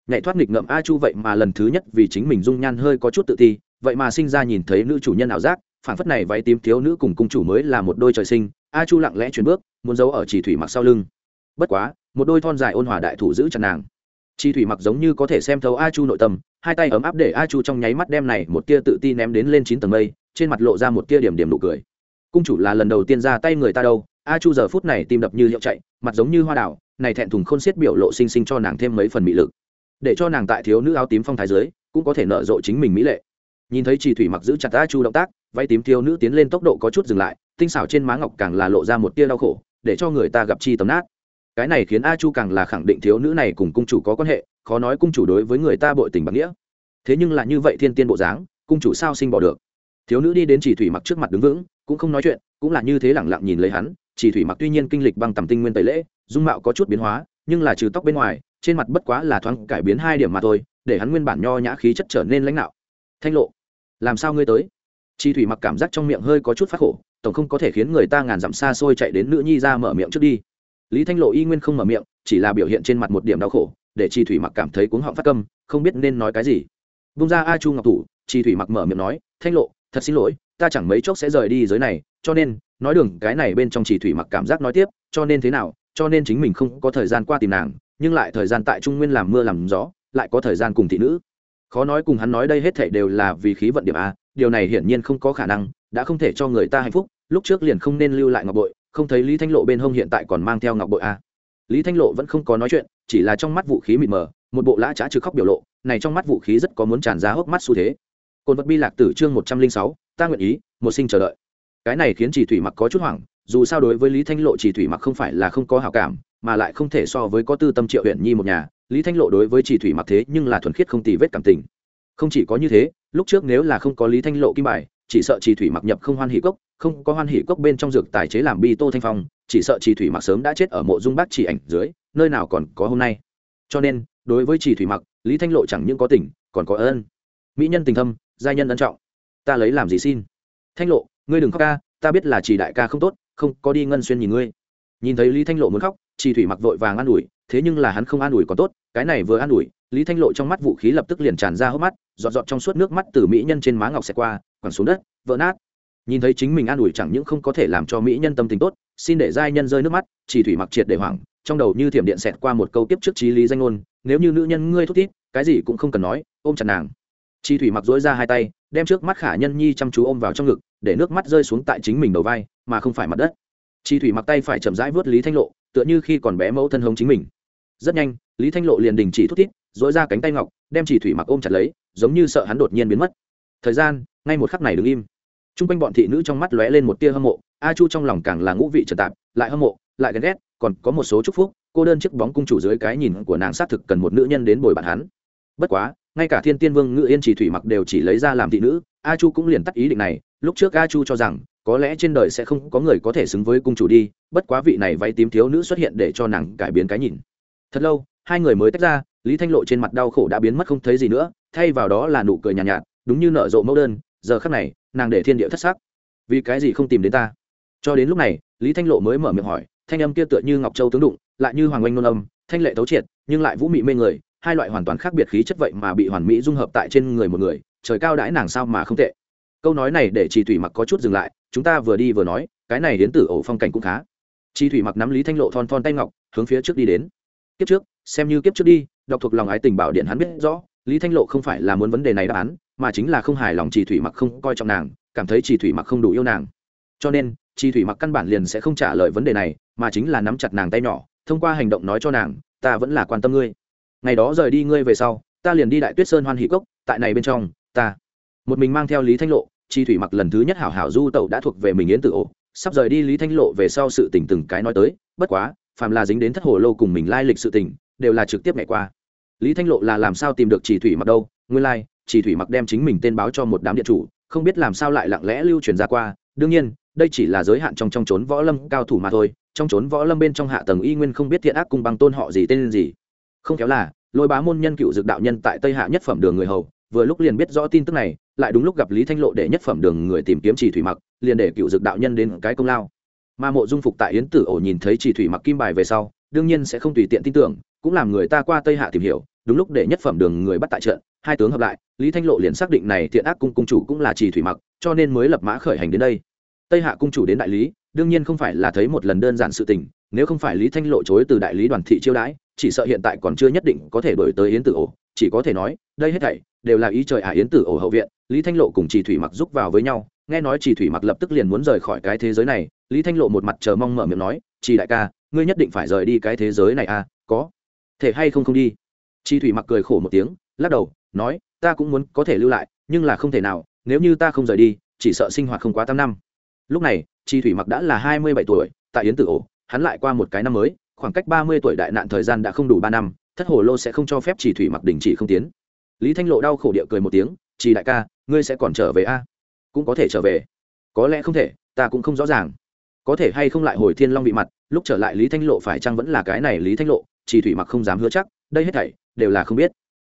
Nhạy thoát nghịch ngợm a chu vậy mà lần thứ nhất vì chính mình dung nhan hơi có chút tự ti, vậy mà sinh ra nhìn thấy nữ chủ nhân ảo giác phản phất này váy tím thiếu nữ cùng cung chủ mới là một đôi trời sinh, a chu lặng lẽ chuyển bước, muốn giấu ở chỉ thủy mặc sau lưng. Bất quá, một đôi thon dài ôn hòa đại thủ giữ chặt nàng chi thủy mặc giống như có thể xem thấu a chu nội tâm, hai tay ấm áp để a chu trong nháy mắt đem này một tia tự ti ném đến lên chín tầng mây, trên mặt lộ ra một tia điểm điểm nụ cười. Cung chủ là lần đầu tiên ra tay người ta đâu, a chu giờ phút này tim đập như hiệu chạy, mặt giống như hoa đảo này thẹn thùng khôn xiết biểu lộ sinh sinh cho nàng thêm mấy phần mỹ lực. Để cho nàng tại thiếu nữ áo tím phong thái dưới, cũng có thể nợ rộ chính mình mỹ lệ. Nhìn thấy chỉ thủy mặc giữ chặt a chu động tác, váy tím thiếu nữ tiến lên tốc độ có chút dừng lại, tinh xảo trên má ngọc càng là lộ ra một tia đau khổ, để cho người ta gặp chi tấm nát cái này khiến a chu càng là khẳng định thiếu nữ này cùng cung chủ có quan hệ, khó nói cung chủ đối với người ta bội tình bằng nghĩa. Thế nhưng là như vậy thiên tiên bộ dáng, cung chủ sao sinh bỏ được? Thiếu nữ đi đến chỉ thủy mặc trước mặt đứng vững, cũng không nói chuyện, cũng là như thế lẳng lặng nhìn lấy hắn. Chỉ thủy mặc tuy nhiên kinh lịch bằng tầm tinh nguyên tẩy lễ, dung mạo có chút biến hóa, nhưng là trừ tóc bên ngoài, trên mặt bất quá là thoáng cải biến hai điểm mà thôi, để hắn nguyên bản nho nhã khí chất trở nên lãnh đạo. Thanh lộ, làm sao ngươi tới? Chi thủy mặc cảm giác trong miệng hơi có chút phát khổ, tổng không có thể khiến người ta ngàn dặm xa xôi chạy đến nữ nhi ra mở miệng trước đi lý thanh lộ y nguyên không mở miệng, chỉ là biểu hiện trên mặt một điểm đau khổ, để chi thủy mặc cảm thấy cuống họng phát câm, không biết nên nói cái gì. Bung ra a chu ngọc thủ chi thủy mặc mở miệng nói, thanh lộ, thật xin lỗi, ta chẳng mấy chốc sẽ rời đi giới này, cho nên, nói đường, cái này bên trong chỉ thủy mặc cảm giác nói tiếp, cho nên thế nào, cho nên chính mình không có thời gian qua tìm nàng, nhưng lại thời gian tại trung nguyên làm mưa làm gió, lại có thời gian cùng thị nữ. Khó nói cùng hắn nói đây hết thảy đều là vì khí vận điểm a, điều này hiển nhiên không có khả năng, đã không thể cho người ta hạnh phúc, lúc trước liền không nên lưu lại ngọc bội không thấy lý thanh lộ bên hông hiện tại còn mang theo ngọc bội a lý thanh lộ vẫn không có nói chuyện, chỉ là trong mắt vũ khí mịt mờ, một bộ lã trá trừ khóc biểu lộ, này trong mắt vũ khí rất có muốn tràn ra hốc mắt xu thế. Cồn vật bi lạc tử chương một trăm linh sáu, ta nguyện ý, một sinh chờ đợi. Cái này khiến chỉ thủy mặc có chút hoảng, dù sao đối với lý thanh lộ chỉ thủy mặc không phải là không có hảo cảm, mà lại không thể so với có tư tâm triệu huyện nhi một nhà, lý thanh lộ đối với chỉ thủy mặc thế nhưng là thuần khiết không tì vết cảm tình. Không chỉ có như thế, lúc trước nếu là không có lý thanh lộ kim bài chỉ sợ chỉ thủy mặc nhập không hoan hỷ cốc, không có hoan hỷ cốc bên trong dược tài chế làm bi tô thanh phong, chỉ sợ chỉ thủy mặc sớm đã chết ở mộ dung bác chỉ ảnh dưới, nơi nào còn có hôm nay. Cho nên, đối với chỉ thủy mặc, lý thanh lộ chẳng những có tình, còn có ơn mỹ nhân tình thâm, giai nhân ân trọng. Ta lấy làm gì xin? Thanh lộ, ngươi đừng khóc ca, ta biết là chỉ đại ca không tốt, không, có đi ngân xuyên nhìn ngươi. Nhìn thấy lý thanh lộ muốn khóc chỉ thủy mặc vội vàng an ủi, thế nhưng là hắn không an ủi còn tốt, cái này vừa an ủi, lý thanh lộ trong mắt vũ khí lập tức liền tràn ra hốc mắt dọn dọn trong suốt nước mắt từ mỹ nhân trên má ngọc xẹt qua quẳng xuống đất, vỡ nát. Nhìn thấy chính mình an ủi chẳng những không có thể làm cho mỹ nhân tâm tình tốt, xin để giai nhân rơi nước mắt, chỉ thủy mặc triệt để hoảng, trong đầu như thiểm điện xẹt qua một câu tiếp trước trí lý danh ngôn, nếu như nữ nhân ngươi thút thít, cái gì cũng không cần nói, ôm chặt nàng. Chi thủy mặc dối ra hai tay, đem trước mắt khả nhân nhi chăm chú ôm vào trong ngực, để nước mắt rơi xuống tại chính mình đầu vai, mà không phải mặt đất. Chi thủy mặc tay phải chậm rãi vớt lý thanh lộ, tựa như khi còn bé mẫu thân hống chính mình. Rất nhanh, lý thanh lộ liền đình chỉ thút thít dối ra cánh tay ngọc, đem chỉ thủy mặc ôm chặt lấy, giống như sợ hắn đột nhiên biến mất. Thời gian ngay một khắc này đứng im. T r u n g quanh bọn thị nữ trong mắt lóe lên một tia hâm mộ a chu trong lòng càng là ngũ vị trần tạp lại hâm mộ lại ghen ghét còn có một số chúc phúc cô đơn chiếc bóng cung chủ dưới cái nhìn của nàng xác thực cần một nữ nhân đến bồi bàn hắn. Bất quá ngay cả thiên tiên vương ngự yên chỉ thủy mặc đều chỉ lấy ra làm thị nữ a chu cũng liền tắt ý định này lúc trước a chu cho rằng có lẽ trên đời sẽ không có người có thể xứng với cung chủ đi bất quá vị này váy tím thiếu nữ xuất hiện để cho nàng cải biến cái nhìn. Thật lâu hai người mới tách ra lý thanh lộ trên mặt đau khổ đã biến mất không thấy gì nữa thay vào đó là nụ cười nhàn nhạt, nhạt đúng như nợ rộ mẫu đơn giờ khắc này, nàng để thiên địa thất sắc. Vì cái gì không tìm đến ta? Cho đến lúc này, lý thanh lộ mới mở miệng hỏi, thanh âm kia tựa như ngọc châu tướng đụng, lại như hoàng oanh nôn âm, thanh lệ tấu triệt, nhưng lại vũ mị mê người, hai loại hoàn toàn khác biệt khí chất vậy mà bị hoàn mỹ dung hợp tại trên người một người, trời cao đãi nàng sao mà không tệ. Câu nói này để chị thủy mặc có chút dừng lại, chúng ta vừa đi vừa nói, cái này đến từ ổ phong cảnh cũng khá. Chị thủy mặc nắm lý thanh lộ thon thon tay ngọc, hướng phía trước đi đến. Kiếp trước, xem như kiếp trước đi, đọc thuộc lòng ái tình bảo điện hắn biết rõ, lý thanh lộ không phải là muốn vấn đề này đáp án mà chính là không hài lòng chỉ thủy mặc không coi trọng nàng, cảm thấy chỉ thủy mặc không đủ yêu nàng. Cho nên chỉ thủy mặc căn bản liền sẽ không trả lời vấn đề này, mà chính là nắm chặt nàng tay nhỏ, thông qua hành động nói cho nàng, ta vẫn là quan tâm ngươi. Ngày đó rời đi ngươi về sau, ta liền đi đại tuyết sơn hoan hỷ cốc, tại này bên trong, ta một mình mang theo lý thanh lộ chi thủy mặc lần thứ nhất hảo hảo du tẩu đã thuộc về mình yến tự ổ, sắp rời đi lý thanh lộ về sau sự tình từng cái nói tới, bất quá, phàm là dính đến thất hồ lô cùng mình lai lịch sự tình, đều là trực tiếp ngày qua. Lý thanh lộ là làm sao tìm được chỉ thủy mặc đâu, nguyên lai chỉ thủy mặc đem chính mình tên báo cho một đám điện chủ, không biết làm sao lại lặng lẽ lưu truyền ra qua. Đương nhiên, đây chỉ là giới hạn trong trong trốn võ lâm cao thủ mà thôi, trong trốn võ lâm bên trong hạ tầng y nguyên không biết thiện ác cùng bằng tôn họ gì tên gì. Không kéo là, lôi bá môn nhân cựu dược đạo nhân tại tây hạ nhất phẩm đường người hầu, vừa lúc liền biết rõ tin tức này, lại đúng lúc gặp lý thanh lộ để nhất phẩm đường người tìm kiếm chỉ thủy mặc, liền để cựu dược đạo nhân đến cái công lao. Mà mộ dung phục tại yến tử ổ nhìn thấy chỉ thủy mặc kim bài về sau, đương nhiên sẽ không tùy tiện tin tưởng, cũng làm người ta qua tây hạ tìm hiểu đúng lúc để nhất phẩm đường người bắt tại trận, hai tướng hợp lại, lý thanh lộ liền xác định này thiện ác cung cung chủ cũng là chỉ thủy mặc, cho nên mới lập mã khởi hành đến đây. Tây hạ cung chủ đến đại lý, đương nhiên không phải là thấy một lần đơn giản sự tình, nếu không phải lý thanh lộ chối từ đại lý đoàn thị chiêu đãi, chỉ sợ hiện tại còn chưa nhất định có thể đổi tới yến tử ổ. Chỉ có thể nói, đây hết thảy đều là ý trời ả à yến tử ổ hậu viện, lý thanh lộ cùng chỉ thủy mặc giúp vào với nhau. Nghe nói chỉ thủy mặc lập tức liền muốn rời khỏi cái thế giới này, lý thanh lộ một mặt chờ mong mở miệng nói chỉ đại ca, ngươi nhất định phải rời đi cái thế giới này à có thể hay không không đi? Chi thủy mặc cười khổ một tiếng, lắc đầu, nói, ta cũng muốn có thể lưu lại, nhưng là không thể nào, nếu như ta không rời đi, chỉ sợ sinh hoạt không quá tám năm. Lúc này, chi thủy mặc đã là hai mươi bảy tuổi, tại yến tử ổ, hắn lại qua một cái năm mới, khoảng cách ba mươi tuổi đại nạn thời gian đã không đủ ba năm, thất hồ lô sẽ không cho phép chỉ thủy mặc đình chỉ không tiến. Lý thanh lộ đau khổ địa cười một tiếng chỉ đại ca, ngươi sẽ còn trở về a? Cũng có thể trở về. Có lẽ không thể, ta cũng không rõ ràng. Có thể hay không lại hồi thiên long bị mặt, lúc trở lại lý thanh lộ phải chăng vẫn là cái này lý thanh lộ? Chỉ thủy mặc không dám hứa chắc, đây hết thảy đều là không biết.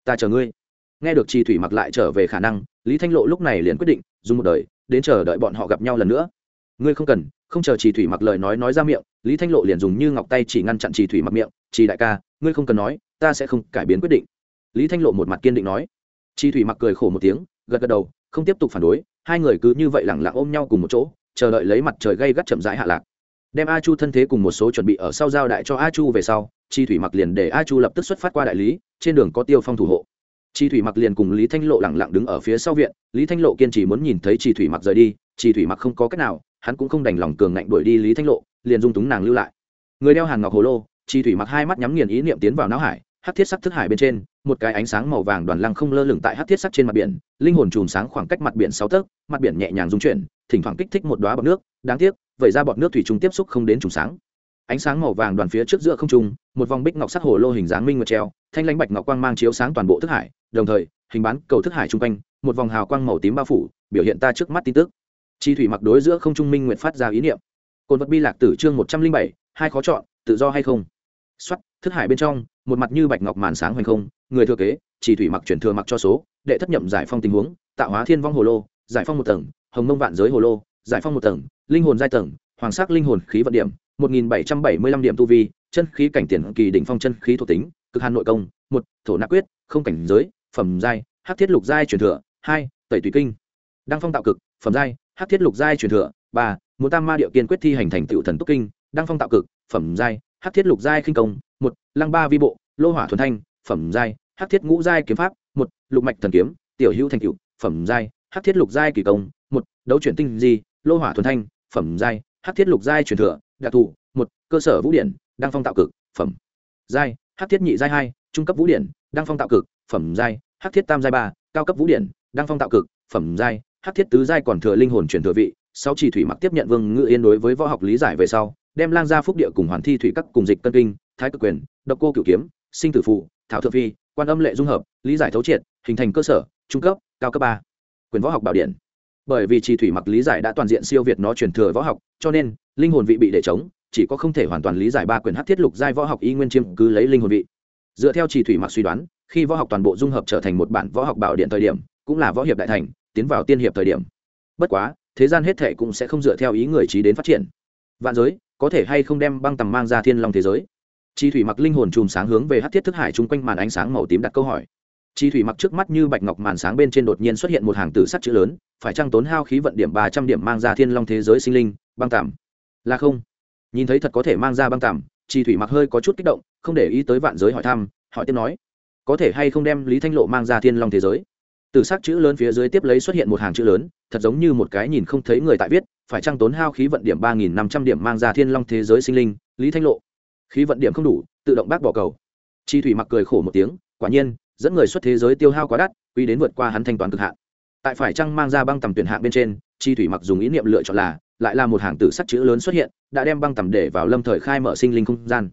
Ta chờ ngươi. Nghe được chi thủy mặc lại trở về khả năng, lý thanh lộ lúc này liền quyết định, dùng một đời, đến chờ đợi bọn họ gặp nhau lần nữa. Ngươi không cần, không chờ chi thủy mặc lời nói nói ra miệng, lý thanh lộ liền dùng như ngọc tay chỉ ngăn chặn chi thủy mặc miệng chi đại ca, ngươi không cần nói, ta sẽ không cải biến quyết định. Lý thanh lộ một mặt kiên định nói. Chi thủy mặc cười khổ một tiếng, gật gật đầu, không tiếp tục phản đối, hai người cứ như vậy lẳng lặng ôm nhau cùng một chỗ, chờ đợi lấy mặt trời gây gắt chậm rãi hạ lạc đem a chu thân thế cùng một số chuẩn bị ở sau giao đại cho a chu về sau, chi thủy mặc liền để a chu lập tức xuất phát qua đại lý, trên đường có tiêu phong thủ hộ. Chi thủy mặc liền cùng lý thanh lộ lẳng lặng đứng ở phía sau viện, lý thanh lộ kiên trì muốn nhìn thấy chi thủy mặc rời đi, chi thủy mặc không có cách nào, hắn cũng không đành lòng cường ngạnh đuổi đi lý thanh lộ, liền dung túng nàng lưu lại. Người đeo hàng ngọc hồ lô, chi thủy mặc hai mắt nhắm nghiền ý niệm tiến vào não hải hát thiết sắc thức hải bên trên, một cái ánh sáng màu vàng đoàn lăng không lơ lửng tại hát thiết sắc trên mặt biển, linh hồn chùm sáng khoảng cách mặt biển sáu tấc, mặt biển nhẹ nhàng rung chuyển, thỉnh thoảng kích thích một đoá bọt nước, đáng tiếc vậy ra bọt nước thủy trùng tiếp xúc không đến trùng sáng. Ánh sáng màu vàng đoàn phía trước giữa không trung, một vòng bích ngọc sắc hồ lô hình dáng minh nguyệt treo, thanh lãnh bạch ngọc quang mang chiếu sáng toàn bộ thức hải, đồng thời, hình bán cầu thức hải chung quanh, một vòng hào quang màu tím bao phủ, biểu hiện ta trước mắt tin tức. Chi thủy mặc đối giữa không trung minh nguyệt phát ra ý niệm. Cồn vật bi lạc tử chương một trăm linh bảy, hai khó chọn, tự do hay không? Xuất thức hải bên trong, một mặt như bạch ngọc màn sáng hoành không, người thừa kế chỉ thủy mặc chuyển thừa mặc cho số, đệ thất nhậm giải phong tình huống, tạo hóa thiên vong hồ lô, giải phong một tầng, hồng mông vạn giới hồ lô giải phong một tầng, linh hồn giai tầng, hoàng sắc linh hồn khí vận điểm, một nghìn bảy trăm bảy mươi lăm điểm tu vi, chân khí cảnh tiền kỳ đỉnh phong chân khí thuộc tính, cực hàn nội công, một, thổ nạp quyết, không cảnh giới, phẩm giai, hắc thiết lục giai truyền thừa, hai, tẩy tùy kinh. Đăng phong tạo cực, phẩm giai, hắc thiết lục giai truyền thừa, ba, muốn tam ma điệu kiên quyết thi hành thành tựu thần túc kinh, đăng phong tạo cực, phẩm giai, hắc thiết lục giai khinh công, một, lăng ba vi bộ, lô hỏa thuần thanh, phẩm giai, hắc thiết ngũ giai kiếm pháp, một, lục mạch thần kiếm, tiểu hữu thành cựu phẩm giai, hắc thiết lục giai kỳ công, một, đấu chuyển tinh di lô hỏa thuần thanh, phẩm giai, hát thiết lục giai truyền thừa, đặc thù, một, cơ sở vũ điển, đăng phong tạo cực, phẩm giai, hát thiết nhị giai hai, trung cấp vũ điển, đăng phong tạo cực, phẩm giai, hát thiết tam giai ba, cao cấp vũ điển, đăng phong tạo cực, phẩm giai, hát thiết tứ giai còn thừa linh hồn truyền thừa vị. Sau chỉ thủy mặc tiếp nhận vương ngự yên đối với võ học lý giải về sau, đem lang gia phúc địa cùng hoàn thi thủy các cùng dịch cân kinh, thái cực quyền, độc cô cửu kiếm, sinh tử phụ thảo thượng phi, quan âm lệ dung hợp, lý giải thấu triệt, hình thành cơ sở, trung cấp, cao cấp ba. Quyền võ học bảo điện bởi vì trì thủy mặc lý giải đã toàn diện siêu việt nó truyền thừa võ học, cho nên, linh hồn vị bị để chống, chỉ có không thể hoàn toàn lý giải ba quyền hát thiết lục giai võ học y nguyên chiêm cứ lấy linh hồn vị. Dựa theo trì thủy mặc suy đoán, khi võ học toàn bộ dung hợp trở thành một bản võ học bảo điện thời điểm, cũng là võ hiệp đại thành, tiến vào tiên hiệp thời điểm. Bất quá, thế gian hết thệ cũng sẽ không dựa theo ý người trí đến phát triển. Vạn giới, có thể hay không đem băng tầm mang ra thiên long thế giới? Chi thủy mặc linh hồn chùm sáng hướng về hát thiết thức hải chung quanh màn ánh sáng màu tím đặt câu hỏi chi thủy mặc trước mắt như bạch ngọc màn sáng bên trên đột nhiên xuất hiện một hàng tử sắt chữ lớn, phải trăng tốn hao khí vận điểm ba trăm điểm mang ra thiên long thế giới sinh linh, băng tạm là không. Nhìn thấy thật có thể mang ra băng tạm chi thủy mặc hơi có chút kích động, không để ý tới vạn giới hỏi thăm, hỏi tiếp nói, có thể hay không đem lý thanh lộ mang ra thiên long thế giới? Từ sắc chữ lớn phía dưới tiếp lấy xuất hiện một hàng chữ lớn, thật giống như một cái nhìn không thấy người tại viết, phải trăng tốn hao khí vận điểm ba nghìn năm trăm điểm mang ra thiên long thế giới sinh linh, lý thanh lộ? Khí vận điểm không đủ, tự động bác bỏ cầu. Chi thủy mặc cười khổ một tiếng, quả nhiên dẫn người xuất thế giới tiêu hao quá đắt, quy đến vượt qua hắn thanh toán cực hạn. Tại phải chăng mang ra băng tầm tuyển hạng bên trên, chi thủy mặc dùng ý niệm lựa chọn là, lại là một hàng tử sắc chữ lớn xuất hiện, đã đem băng tầm để vào lâm thời khai mở sinh linh không gian.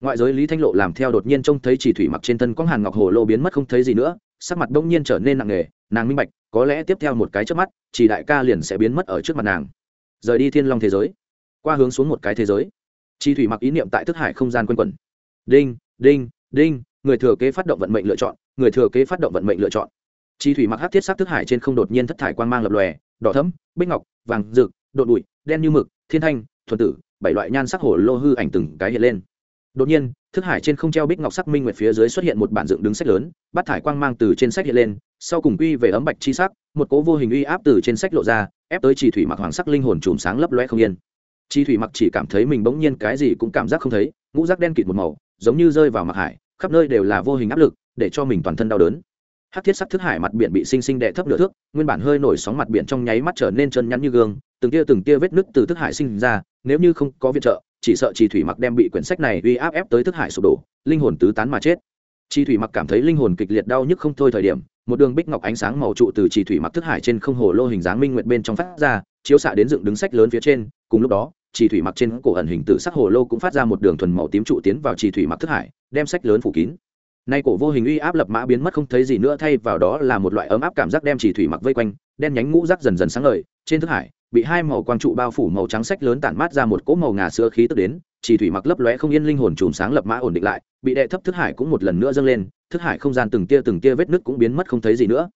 Ngoại giới lý thanh lộ làm theo đột nhiên trông thấy chỉ thủy mặc trên thân có hàn ngọc hồ lô biến mất không thấy gì nữa, sắc mặt bỗng nhiên trở nên nặng nề, nàng minh bạch, có lẽ tiếp theo một cái trước mắt chỉ đại ca liền sẽ biến mất ở trước mặt nàng. Rời đi thiên long thế giới, qua hướng xuống một cái thế giới, chi thủy mặc ý niệm tại thức hải không gian quanh quẩn. Đinh đinh đinh người thừa kế phát động vận mệnh lựa chọn, người thừa kế phát động vận mệnh lựa chọn. Chi thủy mặc hát thiết sắc thức hải trên không đột nhiên thất thải quan mang lập lòe, đỏ thấm bích ngọc, vàng, rực, đột bụi, đen như mực, thiên thanh, thuần tử, bảy loại nhan sắc hồ lô hư ảnh từng cái hiện lên. Đột nhiên, thức hải trên không treo bích ngọc sắc minh nguyệt phía dưới xuất hiện một bản dựng đứng sách lớn, bắt thải quang mang từ trên sách hiện lên, sau cùng quy về ấm bạch chi sắc, một cố vô hình uy áp từ trên sách lộ ra, ép tới chỉ thủy mặc hoàng sắc linh hồn chùm sáng lấp loe không yên. Chi thủy mặc chỉ cảm thấy mình bỗng nhiên cái gì cũng cảm giác không thấy, ngũ rác đen kịt một màu, giống như rơi vào mặc hải khắp nơi đều là vô hình áp lực, để cho mình toàn thân đau đớn. Hát thiết sắc thức hải mặt biển bị sinh sinh đè thấp nửa thước, nguyên bản hơi nổi sóng mặt biển trong nháy mắt trở nên chân nhắn như gương, từng tia từng tia vết nứt từ thức hải sinh ra, nếu như không có viện trợ, chỉ sợ chỉ thủy mặc đem bị quyển sách này uy áp ép tới thức hải sụp đổ, linh hồn tứ tán mà chết. Chi thủy mặc cảm thấy linh hồn kịch liệt đau nhức không thôi thời điểm, một đường bích ngọc ánh sáng màu trụ từ chỉ thủy mặc thức hải trên không hồ lô hình dáng minh nguyện bên trong phát ra, chiếu xạ đến dựng đứng sách lớn phía trên, cùng lúc đó chỉ thủy mặc trên cổ ẩn hình tự sắc hồ lô cũng phát ra một đường thuần màu tím trụ tiến vào chỉ thủy mặc thức hải, đem sách lớn phủ kín. Nay cổ vô hình uy áp lập mã biến mất không thấy gì nữa, thay vào đó là một loại ấm áp cảm giác đem chỉ thủy mặc vây quanh, đen nhánh ngũ rắc dần dần sáng ngời, trên thức hải, bị hai màu quang trụ bao phủ màu trắng sách lớn tản mát ra một cỗ màu ngà sữa khí tức đến chỉ thủy mặc lấp lóe không yên linh hồn chùm sáng lập mã ổn định lại, bị đệ thấp thức hải cũng một lần nữa dâng lên, thức hải không gian từng tia từng tia vết nứt cũng biến mất không thấy gì nữa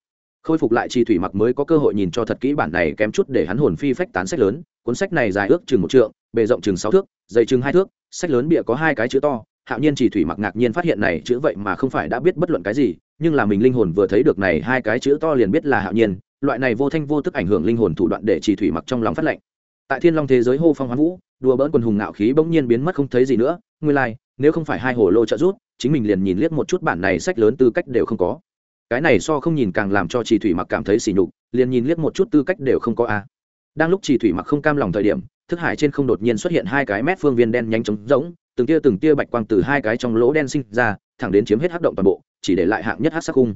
khôi phục lại chi thủy mặc mới có cơ hội nhìn cho thật kỹ bản này kém chút để hắn hồn phi phách tán sách lớn cuốn sách này dài ước chừng một trượng bề rộng chừng sáu thước dày chừng hai thước sách lớn bịa có hai cái chữ to hạo nhiên chỉ thủy mặc ngạc nhiên phát hiện này chữ vậy mà không phải đã biết bất luận cái gì nhưng là mình linh hồn vừa thấy được này hai cái chữ to liền biết là hạo nhiên loại này vô thanh vô tức ảnh hưởng linh hồn thủ đoạn để chỉ thủy mặc trong lòng phát lệnh. Tại thiên long thế giới hô phong hoán vũ đùa bỡn quần hùng ngạo khí bỗng nhiên biến mất không thấy gì nữa nguyên lai、like, nếu không phải hai hồ lô trợ rút chính mình liền nhìn liếc một chút bản này sách lớn tư cách đều không có cái này so không nhìn càng làm cho chỉ thủy mặc cảm thấy sỉ nhục, liền nhìn liếc một chút tư cách đều không có a. Đang lúc chỉ thủy mặc không cam lòng thời điểm, thức hải trên không đột nhiên xuất hiện hai cái mét phương viên đen nhanh chóng rỗng, từng tia từng tia bạch quang từ hai cái trong lỗ đen sinh ra, thẳng đến chiếm hết hắc động toàn bộ, chỉ để lại hạng nhất hắc sắc khung.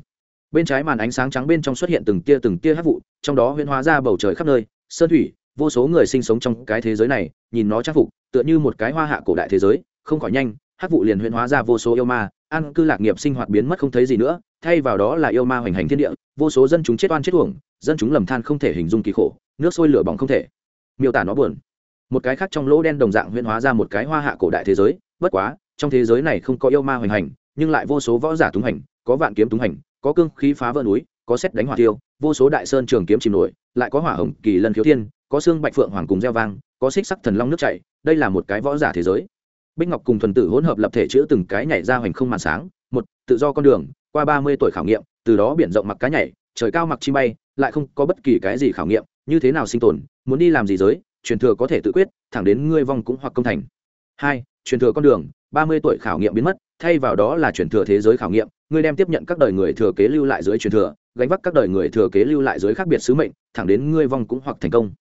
Bên trái màn ánh sáng trắng bên trong xuất hiện từng tia từng tia hắc vụ, trong đó huyễn hóa ra bầu trời khắp nơi, sơn thủy, vô số người sinh sống trong cái thế giới này, nhìn nó trang phục, tựa như một cái hoa hạ cổ đại thế giới, không khỏi nhanh, hắc vụ liền huyễn hóa ra vô số yêu ma, an cư lạc nghiệp sinh hoạt biến mất không thấy gì nữa thay vào đó là yêu ma hoành hành thiên địa, vô số dân chúng chết oan chết uổng, dân chúng lầm than không thể hình dung kỳ khổ, nước sôi lửa bỏng không thể. Miêu tả nó buồn. Một cái khác trong lỗ đen đồng dạng huyễn hóa ra một cái hoa hạ cổ đại thế giới, bất quá, trong thế giới này không có yêu ma hoành hành, nhưng lại vô số võ giả túng hành có vạn kiếm túng hành có cương khí phá vỡ núi, có xét đánh hỏa tiêu, vô số đại sơn trường kiếm chìm nổi, lại có hỏa hồng kỳ lân khiếu thiên, có xương bạch phượng hoàng cùng gieo vang, có xích sắc thần long nước chảy, đây là một cái võ giả thế giới. Bích ngọc cùng thuần tử hỗn hợp lập thể chữ từng cái nhảy ra hoành không màn sáng, một, tự do con đường qua ba mươi tuổi khảo nghiệm, từ đó biển rộng mặc cá nhảy, trời cao mặc chim bay, lại không có bất kỳ cái gì khảo nghiệm, như thế nào sinh tồn, muốn đi làm gì giới, truyền thừa có thể tự quyết, thẳng đến ngươi vong cũng hoặc công thành. Hai, truyền thừa con đường, ba mươi tuổi khảo nghiệm biến mất, thay vào đó là truyền thừa thế giới khảo nghiệm, ngươi đem tiếp nhận các đời người thừa kế lưu lại dưới truyền thừa, gánh vác các đời người thừa kế lưu lại dưới khác biệt sứ mệnh, thẳng đến ngươi vong cũng hoặc thành công.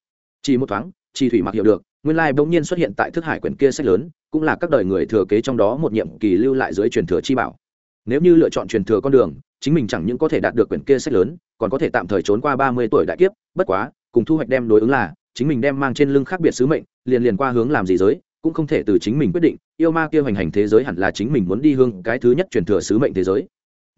Chỉ một thoáng chi thủy mặc hiểu được, nguyên lai bỗng nhiên xuất hiện tại thức hải quyển kia sách lớn, cũng là các đời người thừa kế trong đó một nhiệm kỳ lưu lại dưới truyền thừa chi bảo nếu như lựa chọn truyền thừa con đường, chính mình chẳng những có thể đạt được quyển kia sách lớn, còn có thể tạm thời trốn qua ba mươi tuổi đại kiếp, bất quá, cùng thu hoạch đem đối ứng là, chính mình đem mang trên lưng khác biệt sứ mệnh, liền liền qua hướng làm gì giới, cũng không thể từ chính mình quyết định, yêu ma kia hoành hành thế giới hẳn là chính mình muốn đi hướng cái thứ nhất truyền thừa sứ mệnh thế giới.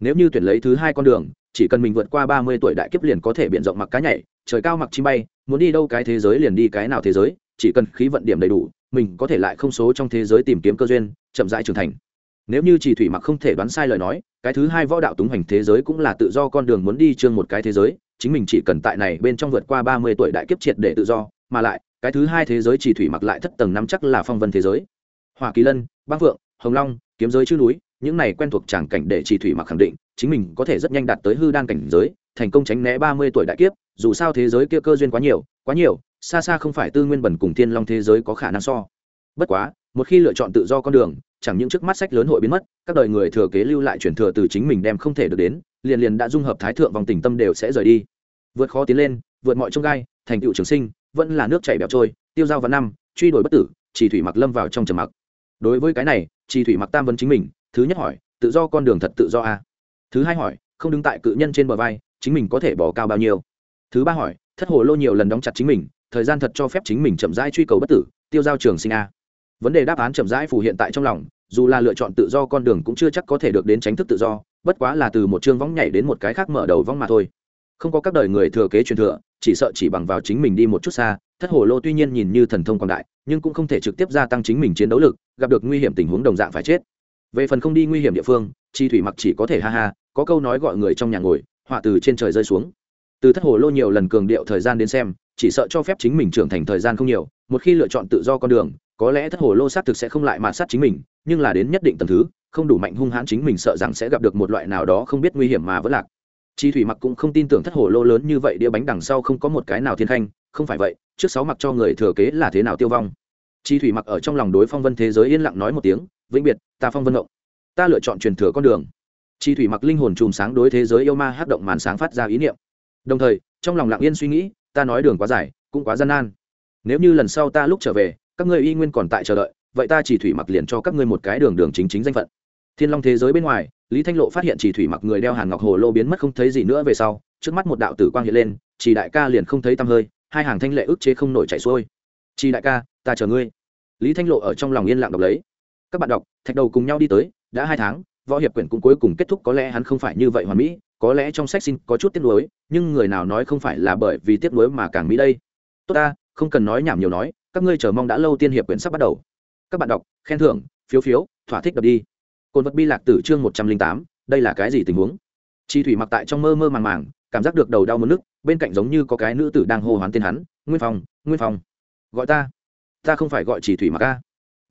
Nếu như tuyển lấy thứ hai con đường, chỉ cần mình vượt qua ba mươi tuổi đại kiếp liền có thể biện rộng mặc cá nhảy, trời cao mặc chim bay, muốn đi đâu cái thế giới liền đi cái nào thế giới, chỉ cần khí vận điểm đầy đủ, mình có thể lại không số trong thế giới tìm kiếm cơ duyên, chậm rãi trưởng thành nếu như chỉ thủy mặc không thể đoán sai lời nói, cái thứ hai võ đạo túng hành thế giới cũng là tự do con đường muốn đi chương một cái thế giới, chính mình chỉ cần tại này bên trong vượt qua ba mươi tuổi đại kiếp triệt để tự do, mà lại, cái thứ hai thế giới chỉ thủy mặc lại thất tầng năm chắc là phong vân thế giới. Hoa kỳ lân, bác phượng hồng long, kiếm giới chư núi, những này quen thuộc tràng cảnh để chỉ thủy mặc khẳng định, chính mình có thể rất nhanh đạt tới hư đan cảnh giới, thành công tránh né ba mươi tuổi đại kiếp, dù sao thế giới kia cơ duyên quá nhiều quá nhiều, xa xa không phải tư nguyên bẩn cùng thiên long thế giới có khả năng so. Bất quá, một khi lựa chọn tự do con đường chẳng những trước mắt sách lớn hội biến mất, các đời người thừa kế lưu lại truyền thừa từ chính mình đem không thể được đến, liền liền đã dung hợp thái thượng vòng tình tâm đều sẽ rời đi. Vượt khó tiến lên, vượt mọi trông gai, thành tựu trường sinh, vẫn là nước chảy bẹo trôi, tiêu dao vào năm, truy đuổi bất tử, chỉ thủy mặc lâm vào trong trầm mặc. Đối với cái này, chỉ thủy mặc tam vấn chính mình, thứ nhất hỏi, tự do con đường thật tự do à? thứ hai hỏi, không đứng tại cự nhân trên bờ vai, chính mình có thể bỏ cao bao nhiêu? Thứ ba hỏi, thất hồ lô nhiều lần đóng chặt chính mình, thời gian thật cho phép chính mình chậm rãi truy cầu bất tử, tiêu giao trường sinh a vấn đề đáp án chậm rãi phù hiện tại trong lòng, dù là lựa chọn tự do con đường cũng chưa chắc có thể được đến tránh thức tự do, bất quá là từ một chương võng nhảy đến một cái khác mở đầu vong mà thôi. Không có các đời người thừa kế truyền thừa, chỉ sợ chỉ bằng vào chính mình đi một chút xa, thất hồ lô tuy nhiên nhìn như thần thông quảng đại, nhưng cũng không thể trực tiếp gia tăng chính mình chiến đấu lực, gặp được nguy hiểm tình huống đồng dạng phải chết. Về phần không đi nguy hiểm địa phương, chi thủy mặc chỉ có thể ha ha, có câu nói gọi người trong nhà ngồi, họa từ trên trời rơi xuống. Từ thất hồ lô nhiều lần cường điệu thời gian đến xem, chỉ sợ cho phép chính mình trưởng thành thời gian không nhiều, một khi lựa chọn tự do con đường có lẽ thất hồ lô sát thực sẽ không lại mạt sát chính mình, nhưng là đến nhất định tầm thứ, không đủ mạnh hung hãn chính mình sợ rằng sẽ gặp được một loại nào đó không biết nguy hiểm mà vẫn lạc. Chi thủy mặc cũng không tin tưởng thất hồ lô lớn như vậy đĩa bánh đằng sau không có một cái nào thiên khanh, không phải vậy, trước sáu mặc cho người thừa kế là thế nào tiêu vong. Chi thủy mặc ở trong lòng đối phong vân thế giới yên lặng nói một tiếng, vĩnh biệt, ta phong vân động ta lựa chọn truyền thừa con đường. Chi thủy mặc linh hồn chùm sáng đối thế giới yêu ma hát động màn sáng phát ra ý niệm. Đồng thời, trong lòng lặng yên suy nghĩ, ta nói đường quá dài, cũng quá gian nan. Nếu như lần sau ta lúc trở về các ngươi y nguyên còn tại chờ đợi, vậy ta chỉ thủy mặc liền cho các ngươi một cái đường đường chính chính danh phận. Thiên long thế giới bên ngoài, lý thanh lộ phát hiện chỉ thủy mặc người đeo hàn ngọc hồ lô biến mất không thấy gì nữa về sau, trước mắt một đạo tử quang hiện lên, chỉ đại ca liền không thấy tăm hơi, hai hàng thanh lệ ức chế không nổi chạy xuôi. Chỉ đại ca, ta chờ ngươi. Lý thanh lộ ở trong lòng yên lặng đọc lấy. Các bạn đọc, thạch đầu cùng nhau đi tới, đã hai tháng, võ hiệp quyển cũng cuối cùng kết thúc có lẽ hắn không phải như vậy hoàn mỹ, có lẽ trong sách xin có chút tiếc nuối, nhưng người nào nói không phải là bởi vì tiếc nuối mà càng mỹ đây. Tốt ta, không cần nói nhảm nhiều nói các ngươi chờ mong đã lâu tiên hiệp quyển sắp bắt đầu. Các bạn đọc, khen thưởng, phiếu phiếu, thỏa thích đập đi. Cồn vật bi lạc tử chương một trăm linh tám, đây là cái gì tình huống? Chi thủy mặc tại trong mơ mơ màng màng, cảm giác được đầu đau mất nước, bên cạnh giống như có cái nữ tử đang hô hoán tên hắn, nguyên phong nguyên phong. Gọi ta? Ta không phải gọi chỉ thủy mặc ca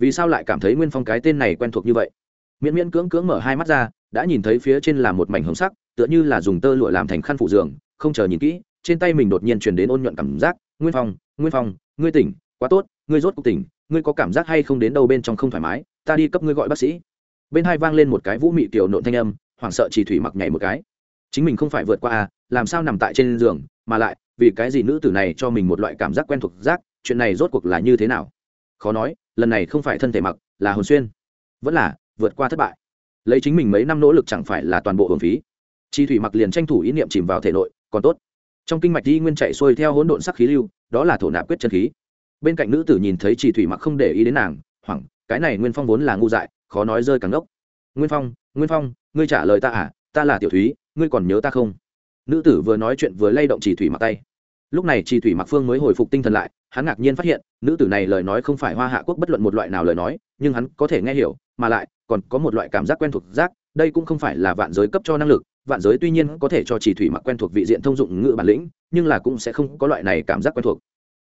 vì sao lại cảm thấy nguyên phong cái tên này quen thuộc như vậy? Miễn miễn cưỡng cưỡng mở hai mắt ra, đã nhìn thấy phía trên là một mảnh hồng sắc, tựa như là dùng tơ lụa làm thành khăn phủ giường, không chờ nhìn kỹ, trên tay mình đột nhiên truyền đến ôn nhuận cảm giác, nguyên phong nguyên phong, ngươi tỉnh quá tốt, ngươi rốt cuộc tỉnh, ngươi có cảm giác hay không đến đâu bên trong không thoải mái, ta đi cấp ngươi gọi bác sĩ. Bên hai vang lên một cái vũ mị tiểu nộn thanh âm, hoảng sợ chỉ thủy mặc nhảy một cái. Chính mình không phải vượt qua à làm sao nằm tại trên giường, mà lại, vì cái gì nữ tử này cho mình một loại cảm giác quen thuộc giác, chuyện này rốt cuộc là như thế nào? Khó nói, lần này không phải thân thể mặc, là hồn xuyên. Vẫn là, vượt qua thất bại. Lấy chính mình mấy năm nỗ lực chẳng phải là toàn bộ hưởng phí. Chi thủy mặc liền tranh thủ ý niệm chìm vào thể nội, còn tốt. Trong kinh mạch di nguyên chạy xuôi theo hỗn độn sắc khí lưu, đó là thổ nạp quyết chân khí bên cạnh nữ tử nhìn thấy chỉ thủy mặc không để ý đến nàng, hoảng, cái này nguyên phong vốn là ngu dại, khó nói rơi càng ngốc. Nguyên phong nguyên phong, ngươi trả lời ta à ta là tiểu thúy, ngươi còn nhớ ta không? Nữ tử vừa nói chuyện vừa lay động chỉ thủy mặc tay. Lúc này chỉ thủy mặc phương mới hồi phục tinh thần lại, hắn ngạc nhiên phát hiện, nữ tử này lời nói không phải hoa hạ quốc bất luận một loại nào lời nói, nhưng hắn có thể nghe hiểu, mà lại, còn có một loại cảm giác quen thuộc giác, đây cũng không phải là vạn giới cấp cho năng lực, vạn giới tuy nhiên có thể cho chỉ thủy mặc quen thuộc vị diện thông dụng ngữ bản lĩnh, nhưng là cũng sẽ không có loại này cảm giác quen thuộc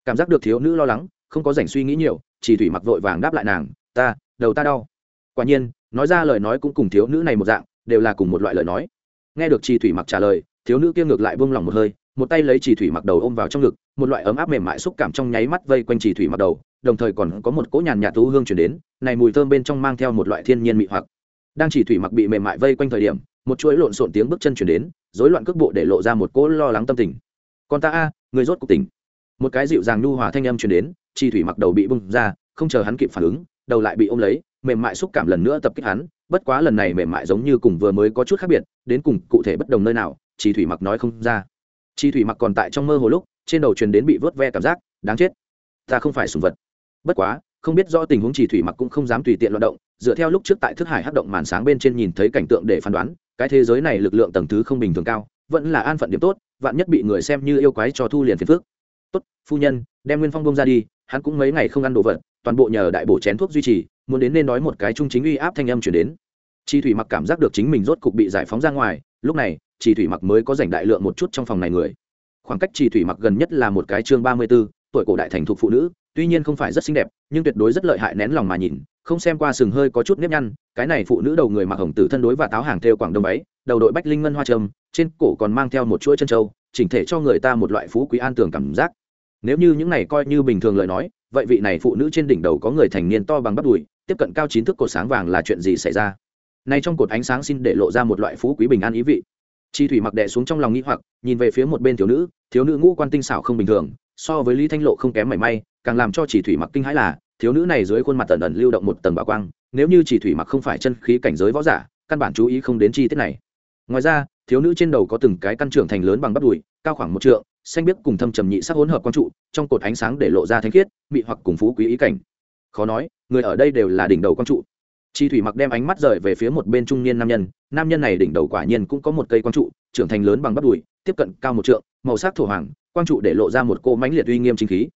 cảm giác được thiếu nữ lo lắng, không có rảnh suy nghĩ nhiều, chỉ thủy mặc vội vàng đáp lại nàng, ta, đầu ta đau. Quả nhiên, nói ra lời nói cũng cùng thiếu nữ này một dạng, đều là cùng một loại lời nói. Nghe được chỉ thủy mặc trả lời, thiếu nữ kia ngược lại buông lỏng một hơi, một tay lấy chỉ thủy mặc đầu ôm vào trong ngực, một loại ấm áp mềm mại xúc cảm trong nháy mắt vây quanh chỉ thủy mặc đầu, đồng thời còn có một cỗ nhàn nhạt thú hương chuyển đến, này mùi thơm bên trong mang theo một loại thiên nhiên mị hoặc. Đang chỉ thủy mặc bị mềm mại vây quanh thời điểm, một chuỗi lộn xộn tiếng bước chân chuyển đến, rối loạn cước bộ để lộ ra một cỗ lo lắng tâm tình. Còn ta a, người rốt cuộc tỉnh một cái dịu dàng nhu hòa thanh âm truyền đến, chi thủy mặc đầu bị bung ra, không chờ hắn kịp phản ứng, đầu lại bị ôm lấy, mềm mại xúc cảm lần nữa tập kích hắn, bất quá lần này mềm mại giống như cùng vừa mới có chút khác biệt, đến cùng cụ thể bất đồng nơi nào, chi thủy mặc nói không ra. Chi thủy mặc còn tại trong mơ hồ lúc, trên đầu truyền đến bị vớt ve cảm giác, đáng chết, ta không phải sùng vật. Bất quá, không biết do tình huống chi thủy mặc cũng không dám tùy tiện loạt động, dựa theo lúc trước tại thức hải hắc động màn sáng bên trên nhìn thấy cảnh tượng để phán đoán, cái thế giới này lực lượng tầng thứ không bình thường cao, vẫn là an phận điểm tốt, vạn nhất bị người xem như yêu quái cho thu liền phiền phước tốt, phu nhân, đem nguyên phong bông ra đi, hắn cũng mấy ngày không ăn đồ vật, toàn bộ nhờ đại bổ chén thuốc duy trì, muốn đến nên nói một cái trung chính uy áp thanh âm chuyển đến. Chi thủy mặc cảm giác được chính mình rốt cục bị giải phóng ra ngoài, lúc này, chi thủy mặc mới có dành đại lượng một chút trong phòng này người. Khoảng cách chi thủy mặc gần nhất là một cái chương ba mươi b ố tuổi cổ đại thành thục phụ nữ, tuy nhiên không phải rất xinh đẹp, nhưng tuyệt đối rất lợi hại nén lòng mà nhìn, không xem qua sừng hơi có chút nếp nhăn, cái này phụ nữ đầu người mặc hồng tử thân đối và táo hàng theo quảng đông ấy đầu đội bách linh ngân hoa trâm, trên cổ còn mang theo một chuỗi chân trâu chỉnh thể cho người ta một loại phú quý an tường cảm giác. Nếu như những này coi như bình thường lời nói, vậy vị này phụ nữ trên đỉnh đầu có người thành niên to bằng bắp đùi, tiếp cận cao chín thước cột sáng vàng là chuyện gì xảy ra? Nay trong cột ánh sáng xin để lộ ra một loại phú quý bình an ý vị. Chi thủy mặc đệ xuống trong lòng nghĩ hoặc, nhìn về phía một bên thiếu nữ thiếu nữ ngũ quan tinh xảo không bình thường, so với lý thanh lộ không kém mảy may, càng làm cho chỉ thủy mặc kinh hãi là, thiếu nữ này dưới khuôn mặt tần ẩn lưu động một tầng bảo quang, nếu như chỉ thủy mặc không phải chân khí cảnh giới võ giả, căn bản chú ý không đến chi tiết này ngoài ra, thiếu nữ trên đầu có từng cái căn trưởng thành lớn bằng bắp đùi, cao khoảng một trượng, xanh biếc cùng thâm trầm nhị sắc hỗn hợp quang trụ, trong cột ánh sáng để lộ ra thanh khiết, mị hoặc cùng phú quý ý cảnh. Khó nói, người ở đây đều là đỉnh đầu quang trụ. Chi thủy mặc đem ánh mắt rời về phía một bên trung niên nam nhân nam nhân này đỉnh đầu quả nhiên cũng có một cây quang trụ, trưởng thành lớn bằng bắp đùi, tiếp cận cao một trượng, màu sắc thổ hoàng, quang trụ để lộ ra một cô mãnh liệt uy nghiêm chính khí.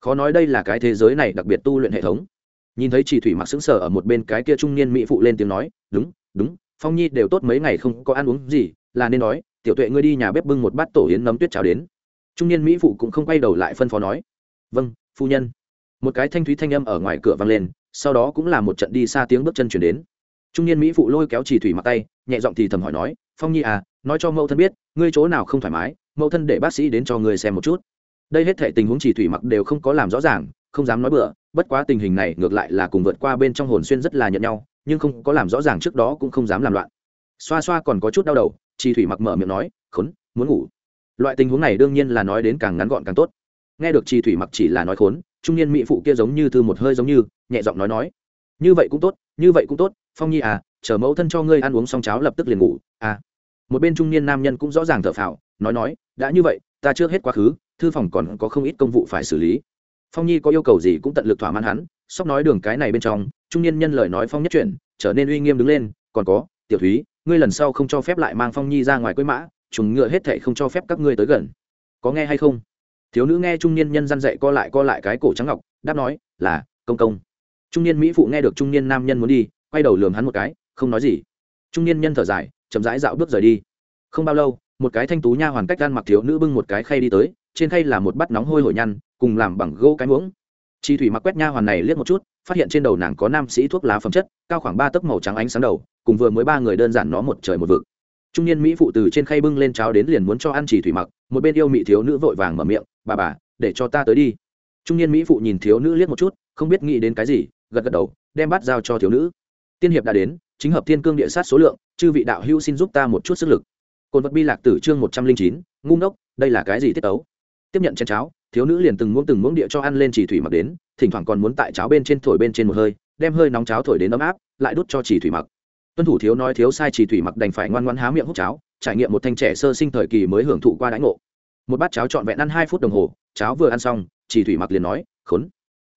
Khó nói đây là cái thế giới này đặc biệt tu luyện hệ thống. Nhìn thấy chỉ thủy mặc xứng sở ở một bên cái kia trung niên mỹ phụ lên tiếng nói, đúng đúng phong nhi đều tốt mấy ngày không có ăn uống gì, là nên nói, tiểu tuệ ngươi đi nhà bếp bưng một bát tổ yến nấm tuyết cháo đến. Trung niên mỹ phụ cũng không quay đầu lại phân phó nói vâng phu nhân. Một cái thanh thúy thanh âm ở ngoài cửa vang lên, sau đó cũng là một trận đi xa tiếng bước chân chuyển đến. Trung niên mỹ phụ lôi kéo chỉ thủy mặc tay, nhẹ giọng thì thầm hỏi nói, phong nhi à nói cho mẫu thân biết, ngươi chỗ nào không thoải mái, mẫu thân để bác sĩ đến cho ngươi xem một chút. Đây hết thể tình huống chỉ thủy mặc đều không có làm rõ ràng, không dám nói bừa, bất quá tình hình này ngược lại là cùng vượt qua bên trong hồn xuyên rất là nhận nhau nhưng không có làm rõ ràng trước đó cũng không dám làm loạn. Xoa xoa còn có chút đau đầu, chi thủy mặc mở miệng nói, khốn, muốn ngủ. Loại tình huống này đương nhiên là nói đến càng ngắn gọn càng tốt. Nghe được chi thủy mặc chỉ là nói khốn, trung niên mỹ phụ kia giống như thư một hơi giống như, nhẹ giọng nói nói, như vậy cũng tốt, như vậy cũng tốt, phong nhi à chờ mẫu thân cho ngươi ăn uống xong cháo lập tức liền ngủ à. Một bên trung niên nam nhân cũng rõ ràng thở phào, nói nói, đã như vậy, ta chưa hết quá khứ, thư phòng còn có không ít công vụ phải xử lý phong nhi có yêu cầu gì cũng tận lực thỏa mãn hắn, sóc nói đường cái này bên trong, trung niên nhân lời nói phong nhất chuyển, trở nên uy nghiêm đứng lên, còn có, tiểu thúy, ngươi lần sau không cho phép lại mang phong nhi ra ngoài quấy mã chúng ngựa hết thệ không cho phép các ngươi tới gần. Có nghe hay không? Thiếu nữ nghe trung niên nhân dăn dậy co lại co lại cái cổ trắng ngọc, đáp nói, là, công công. Trung niên mỹ phụ nghe được trung niên nam nhân muốn đi, quay đầu lườm hắn một cái, không nói gì. Trung niên nhân thở dài, chậm rãi dạo bước rời đi. Không bao lâu, một cái thanh tú nha hoàn cách gan mặc thiếu nữ bưng một cái khay đi tới trên khay là một bát nóng hôi hổi nhăn, cùng làm bằng gỗ cái muỗng. Chi thủy mặc quét nha hoàn này liếc một chút, phát hiện trên đầu nàng có nam sĩ thuốc lá phẩm chất, cao khoảng ba tấc màu trắng ánh sáng đầu, cùng vừa mới ba người đơn giản nó một trời một vực. Trung niên mỹ phụ từ trên khay bưng lên cháo đến liền muốn cho ăn chỉ thủy mặc, một bên yêu mỹ thiếu nữ vội vàng mở miệng, bà bà, để cho ta tới đi. Trung niên mỹ phụ nhìn thiếu nữ liếc một chút, không biết nghĩ đến cái gì, gật gật đầu, đem bát giao cho thiếu nữ. Tiên hiệp đã đến, chính hợp thiên cương địa sát số lượng, chư vị đạo hữu xin giúp ta một chút sức lực. Cồn vật bi lạc tử chương một trăm linh chín, ngu ngốc, đây là cái gì tiết tấu? Tiếp nhận chén cháo, thiếu nữ liền từng muỗng từng muỗng địa cho ăn lên chỉ thủy mặc đến, thỉnh thoảng còn muốn tại cháo bên trên thổi bên trên một hơi, đem hơi nóng cháo thổi đến ấm áp, lại đút cho chỉ thủy mặc. Tuân thủ thiếu nói thiếu sai chỉ thủy mặc đành phải ngoan ngoan há miệng hút cháo, trải nghiệm một thanh trẻ sơ sinh thời kỳ mới hưởng thụ qua đãi ngộ. Một bát cháo trọn vẹn ăn hai phút đồng hồ, cháo vừa ăn xong, chỉ thủy mặc liền nói, khốn.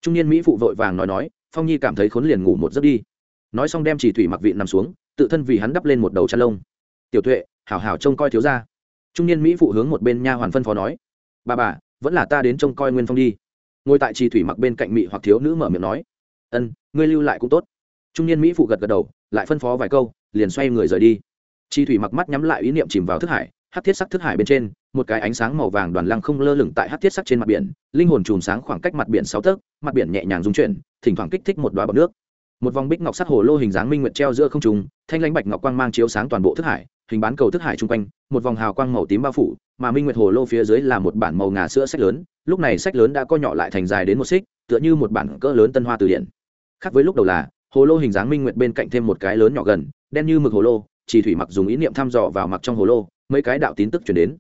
Trung niên mỹ phụ vội vàng nói nói, phong nhi cảm thấy khốn liền ngủ một giấc đi. Nói xong đem chỉ thủy mặc vị nằm xuống, tự thân vì hắn đắp lên một đầu chăn lông. Tiểu tuệ, hảo hảo trông coi thiếu ra trung niên mỹ phụ hướng một bên nha hoàn phân phó nói bà bà, vẫn là ta đến trông coi nguyên phong đi. Ngồi tại trì thủy mặc bên cạnh mỹ hoặc thiếu nữ mở miệng nói, ân, ngươi lưu lại cũng tốt. Trung niên mỹ phụ gật gật đầu, lại phân phó vài câu, liền xoay người rời đi. Chi thủy mặc mắt nhắm lại ý niệm chìm vào thức hải hát thiết sắc thức hải bên trên, một cái ánh sáng màu vàng đoàn lăng không lơ lửng tại hát thiết sắc trên mặt biển, linh hồn chùm sáng khoảng cách mặt biển sáu tấc, mặt biển nhẹ nhàng rung chuyển, thỉnh thoảng kích thích một đoá bọc nước. Một vòng bích ngọc sắc hồ lô hình dáng minh nguyệt treo giữa không trùng thanh lãnh bạch ngọc quang mang chiếu sáng toàn bộ thức hải hình bán cầu thức hải chung quanh một vòng hào quang màu tím bao phủ mà minh nguyệt hồ lô phía dưới là một bản màu ngà sữa sách lớn lúc này sách lớn đã co nhỏ lại thành dài đến một xích tựa như một bản cỡ lớn tân hoa từ điển. Khác với lúc đầu là hồ lô hình dáng minh nguyệt bên cạnh thêm một cái lớn nhỏ gần đen như mực hồ lô chỉ thủy mặc dùng ý niệm thăm dò vào mặc trong hồ lô mấy cái đạo tín tức chuyển đến.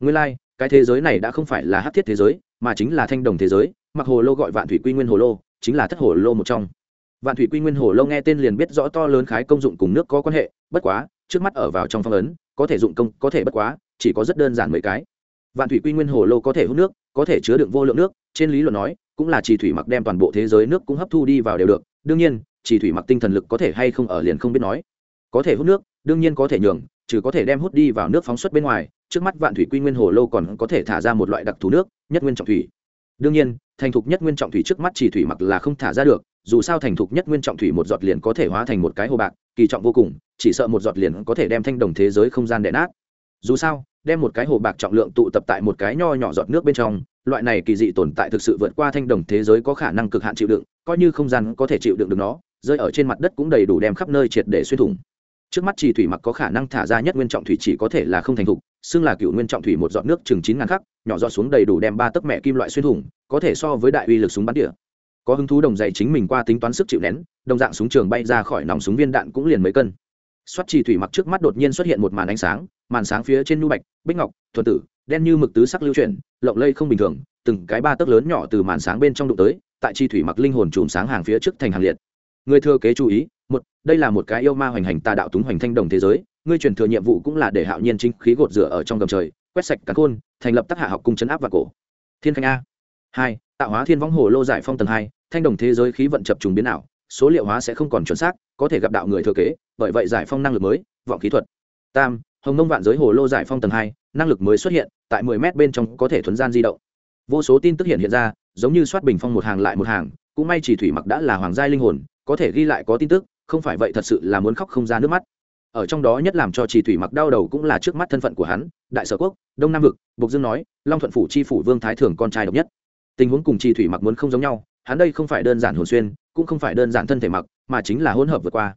Nguyên lai、like, cái thế giới này đã không phải là hát thiết thế giới mà chính là thanh đồng thế giới mặc hồ lô gọi vạn thủy quy nguyên hồ lô chính là thất hồ lô một trong vạn thủy quy nguyên hồ Lâu nghe tên liền biết rõ to lớn khái công dụng cùng nước có quan hệ, bất quá, trước mắt ở vào trong phong ấn, có thể dụng công, có thể bất quá, chỉ có rất đơn giản mấy cái. Vạn thủy quy nguyên hồ lô có thể hút nước, có thể chứa đựng vô lượng nước, trên lý luận nói, cũng là chỉ thủy mặc đem toàn bộ thế giới nước cũng hấp thu đi vào đều được. Đương nhiên, chỉ thủy mặc tinh thần lực có thể hay không ở liền không biết nói. Có thể hút nước, đương nhiên có thể nhường, trừ có thể đem hút đi vào nước phóng xuất bên ngoài, trước mắt vạn thủy quy nguyên hồ lô còn có thể thả ra một loại đặc thù nước, nhất nguyên trọng thủy đương nhiên, thành thục nhất nguyên trọng thủy trước mắt chỉ thủy mặc là không thả ra được, dù sao thành thục nhất nguyên trọng thủy một giọt liền có thể hóa thành một cái hồ bạc, kỳ trọng vô cùng, chỉ sợ một giọt liền có thể đem thanh đồng thế giới không gian đè nát. Dù sao, đem một cái hồ bạc trọng lượng tụ tập tại một cái nho nhỏ giọt nước bên trong, loại này kỳ dị tồn tại thực sự vượt qua thanh đồng thế giới có khả năng cực hạn chịu đựng, coi như không gian có thể chịu đựng được nó, rơi ở trên mặt đất cũng đầy đủ đem khắp nơi triệt để xuyên thủng. Trước mắt chỉ thủy mặc có khả năng thả ra nhất nguyên trọng thủy chỉ có thể là không thành thục xưng là cựu nguyên trọng thủy một giọt nước chừng chín ngàn khắc, nhỏ giọt xuống đầy đủ đem ba tấc mẹ kim loại xuyên thủng, có thể so với đại uy lực súng bắn địa. Có hứng thú đồng dạy chính mình qua tính toán sức chịu nén, đồng dạng súng trường bay ra khỏi nòng súng viên đạn cũng liền mấy cân. Xoát trì thủy mặc trước mắt đột nhiên xuất hiện một màn ánh sáng, màn sáng phía trên nhu bạch, bích ngọc, thuần tử, đen như mực tứ sắc lưu chuyển, lộng lây không bình thường, từng cái ba tấc lớn nhỏ từ màn sáng bên trong đụng tới, tại chi thủy mặc linh hồn chùm sáng hàng phía trước thành hàng liệt. Người thừa kế chú ý, một, đây là một cái yêu ma hoành hành tà đạo túng hoành thanh đồng thế giới ngươi truyền thừa nhiệm vụ cũng là để hạo nhiên chính khí gột rửa ở trong gầm trời, quét sạch cắn khôn, thành lập tác hạ học cung chấn áp và cổ. Thiên khanh a. Hai, tạo hóa thiên võng hồ lô giải phong tầng hai, thanh đồng thế giới khí vận chập trùng biến ảo, số liệu hóa sẽ không còn chuẩn xác, có thể gặp đạo người thừa kế, bởi vậy giải phong năng lực mới, vọng kỹ thuật. Tam, hồng nông vạn giới hồ lô giải phong tầng hai, năng lực mới xuất hiện, tại mười mét bên trong có thể thuấn gian di động. Vô số tin tức hiện hiện ra, giống như soát bình phong một hàng lại một hàng, cũng may chỉ thủy mặc đã là hoàng gia linh hồn, có thể ghi lại có tin tức, không phải vậy thật sự là muốn khóc không ra nước mắt ở trong đó nhất làm cho trì thủy mặc đau đầu cũng là trước mắt thân phận của hắn, đại sở quốc, đông nam vực, bộc dương nói, long thuận phủ chi phủ vương thái thường con trai độc nhất. Tình huống cùng chi thủy mặc muốn không giống nhau, hắn đây không phải đơn giản hồn xuyên, cũng không phải đơn giản thân thể mặc, mà chính là hỗn hợp vượt qua.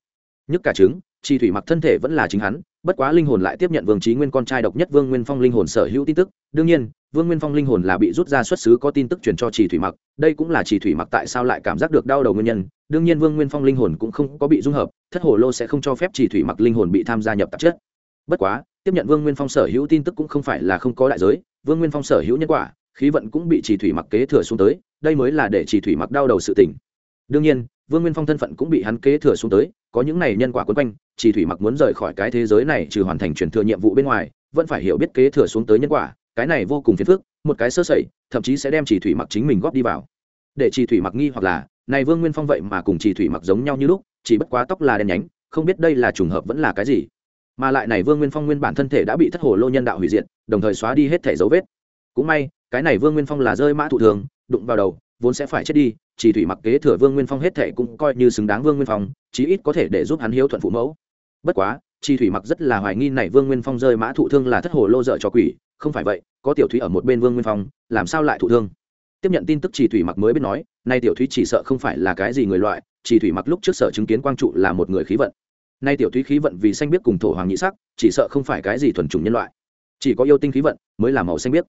Nhất cả trứng chi thủy mặc thân thể vẫn là chính hắn, bất quá linh hồn lại tiếp nhận vương trí nguyên con trai độc nhất vương nguyên phong linh hồn sở hữu tin tức. Đương nhiên, vương nguyên phong linh hồn là bị rút ra xuất xứ có tin tức truyền cho chỉ thủy mặc, đây cũng là chỉ thủy mặc tại sao lại cảm giác được đau đầu nguyên nhân. Đương nhiên vương nguyên phong linh hồn cũng không có bị dung hợp, thất hồ lô sẽ không cho phép chỉ thủy mặc linh hồn bị tham gia nhập tạp chất. Bất quá, tiếp nhận vương nguyên phong sở hữu tin tức cũng không phải là không có đại giới, vương nguyên phong sở hữu nhân quả, khí vận cũng bị chỉ thủy mặc kế thừa xuống tới, đây mới là để chỉ thủy mặc đau đầu sự tỉnh đương nhiên, vương nguyên phong thân phận cũng bị hắn kế thừa xuống tới, có những này nhân quả quấn quanh chỉ thủy mặc muốn rời khỏi cái thế giới này trừ hoàn thành truyền thừa nhiệm vụ bên ngoài, vẫn phải hiểu biết kế thừa xuống tới nhân quả. Cái này vô cùng phiền phức, một cái sơ sẩy, thậm chí sẽ đem chỉ thủy mặc chính mình góp đi vào. Để chỉ thủy mặc nghi hoặc là, này vương nguyên phong vậy mà cùng chỉ thủy mặc giống nhau như lúc, chỉ bất quá tóc là đen nhánh, không biết đây là trùng hợp vẫn là cái gì. Mà lại này vương nguyên phong nguyên bản thân thể đã bị thất hồ lô nhân đạo hủy diệt, đồng thời xóa đi hết thể dấu vết. Cũng may, cái này vương nguyên phong là rơi mã thụ thường, đụng vào đầu, vốn sẽ phải chết đi, chỉ thủy mặc kế thừa vương nguyên phong hết thể cũng coi như xứng đáng vương nguyên phong, chí ít có thể để giúp hắn hiếu thuận phụ mẫu bất quá chi thủy mặc rất là hoài nghi này vương nguyên phong rơi mã thụ thương là thất hồ lô dợ cho quỷ, không phải vậy, có tiểu thúy ở một bên vương nguyên phong, làm sao lại thụ thương? Tiếp nhận tin tức chi thủy mặc mới biết nói, nay tiểu thúy chỉ sợ không phải là cái gì người loại chi thủy mặc lúc trước sở chứng kiến quang trụ là một người khí vận. Nay tiểu thúy khí vận vì xanh biết cùng thổ hoàng nhị sắc, chỉ sợ không phải cái gì thuần chủng nhân loại. Chỉ có yêu tinh khí vận mới là màu xanh biết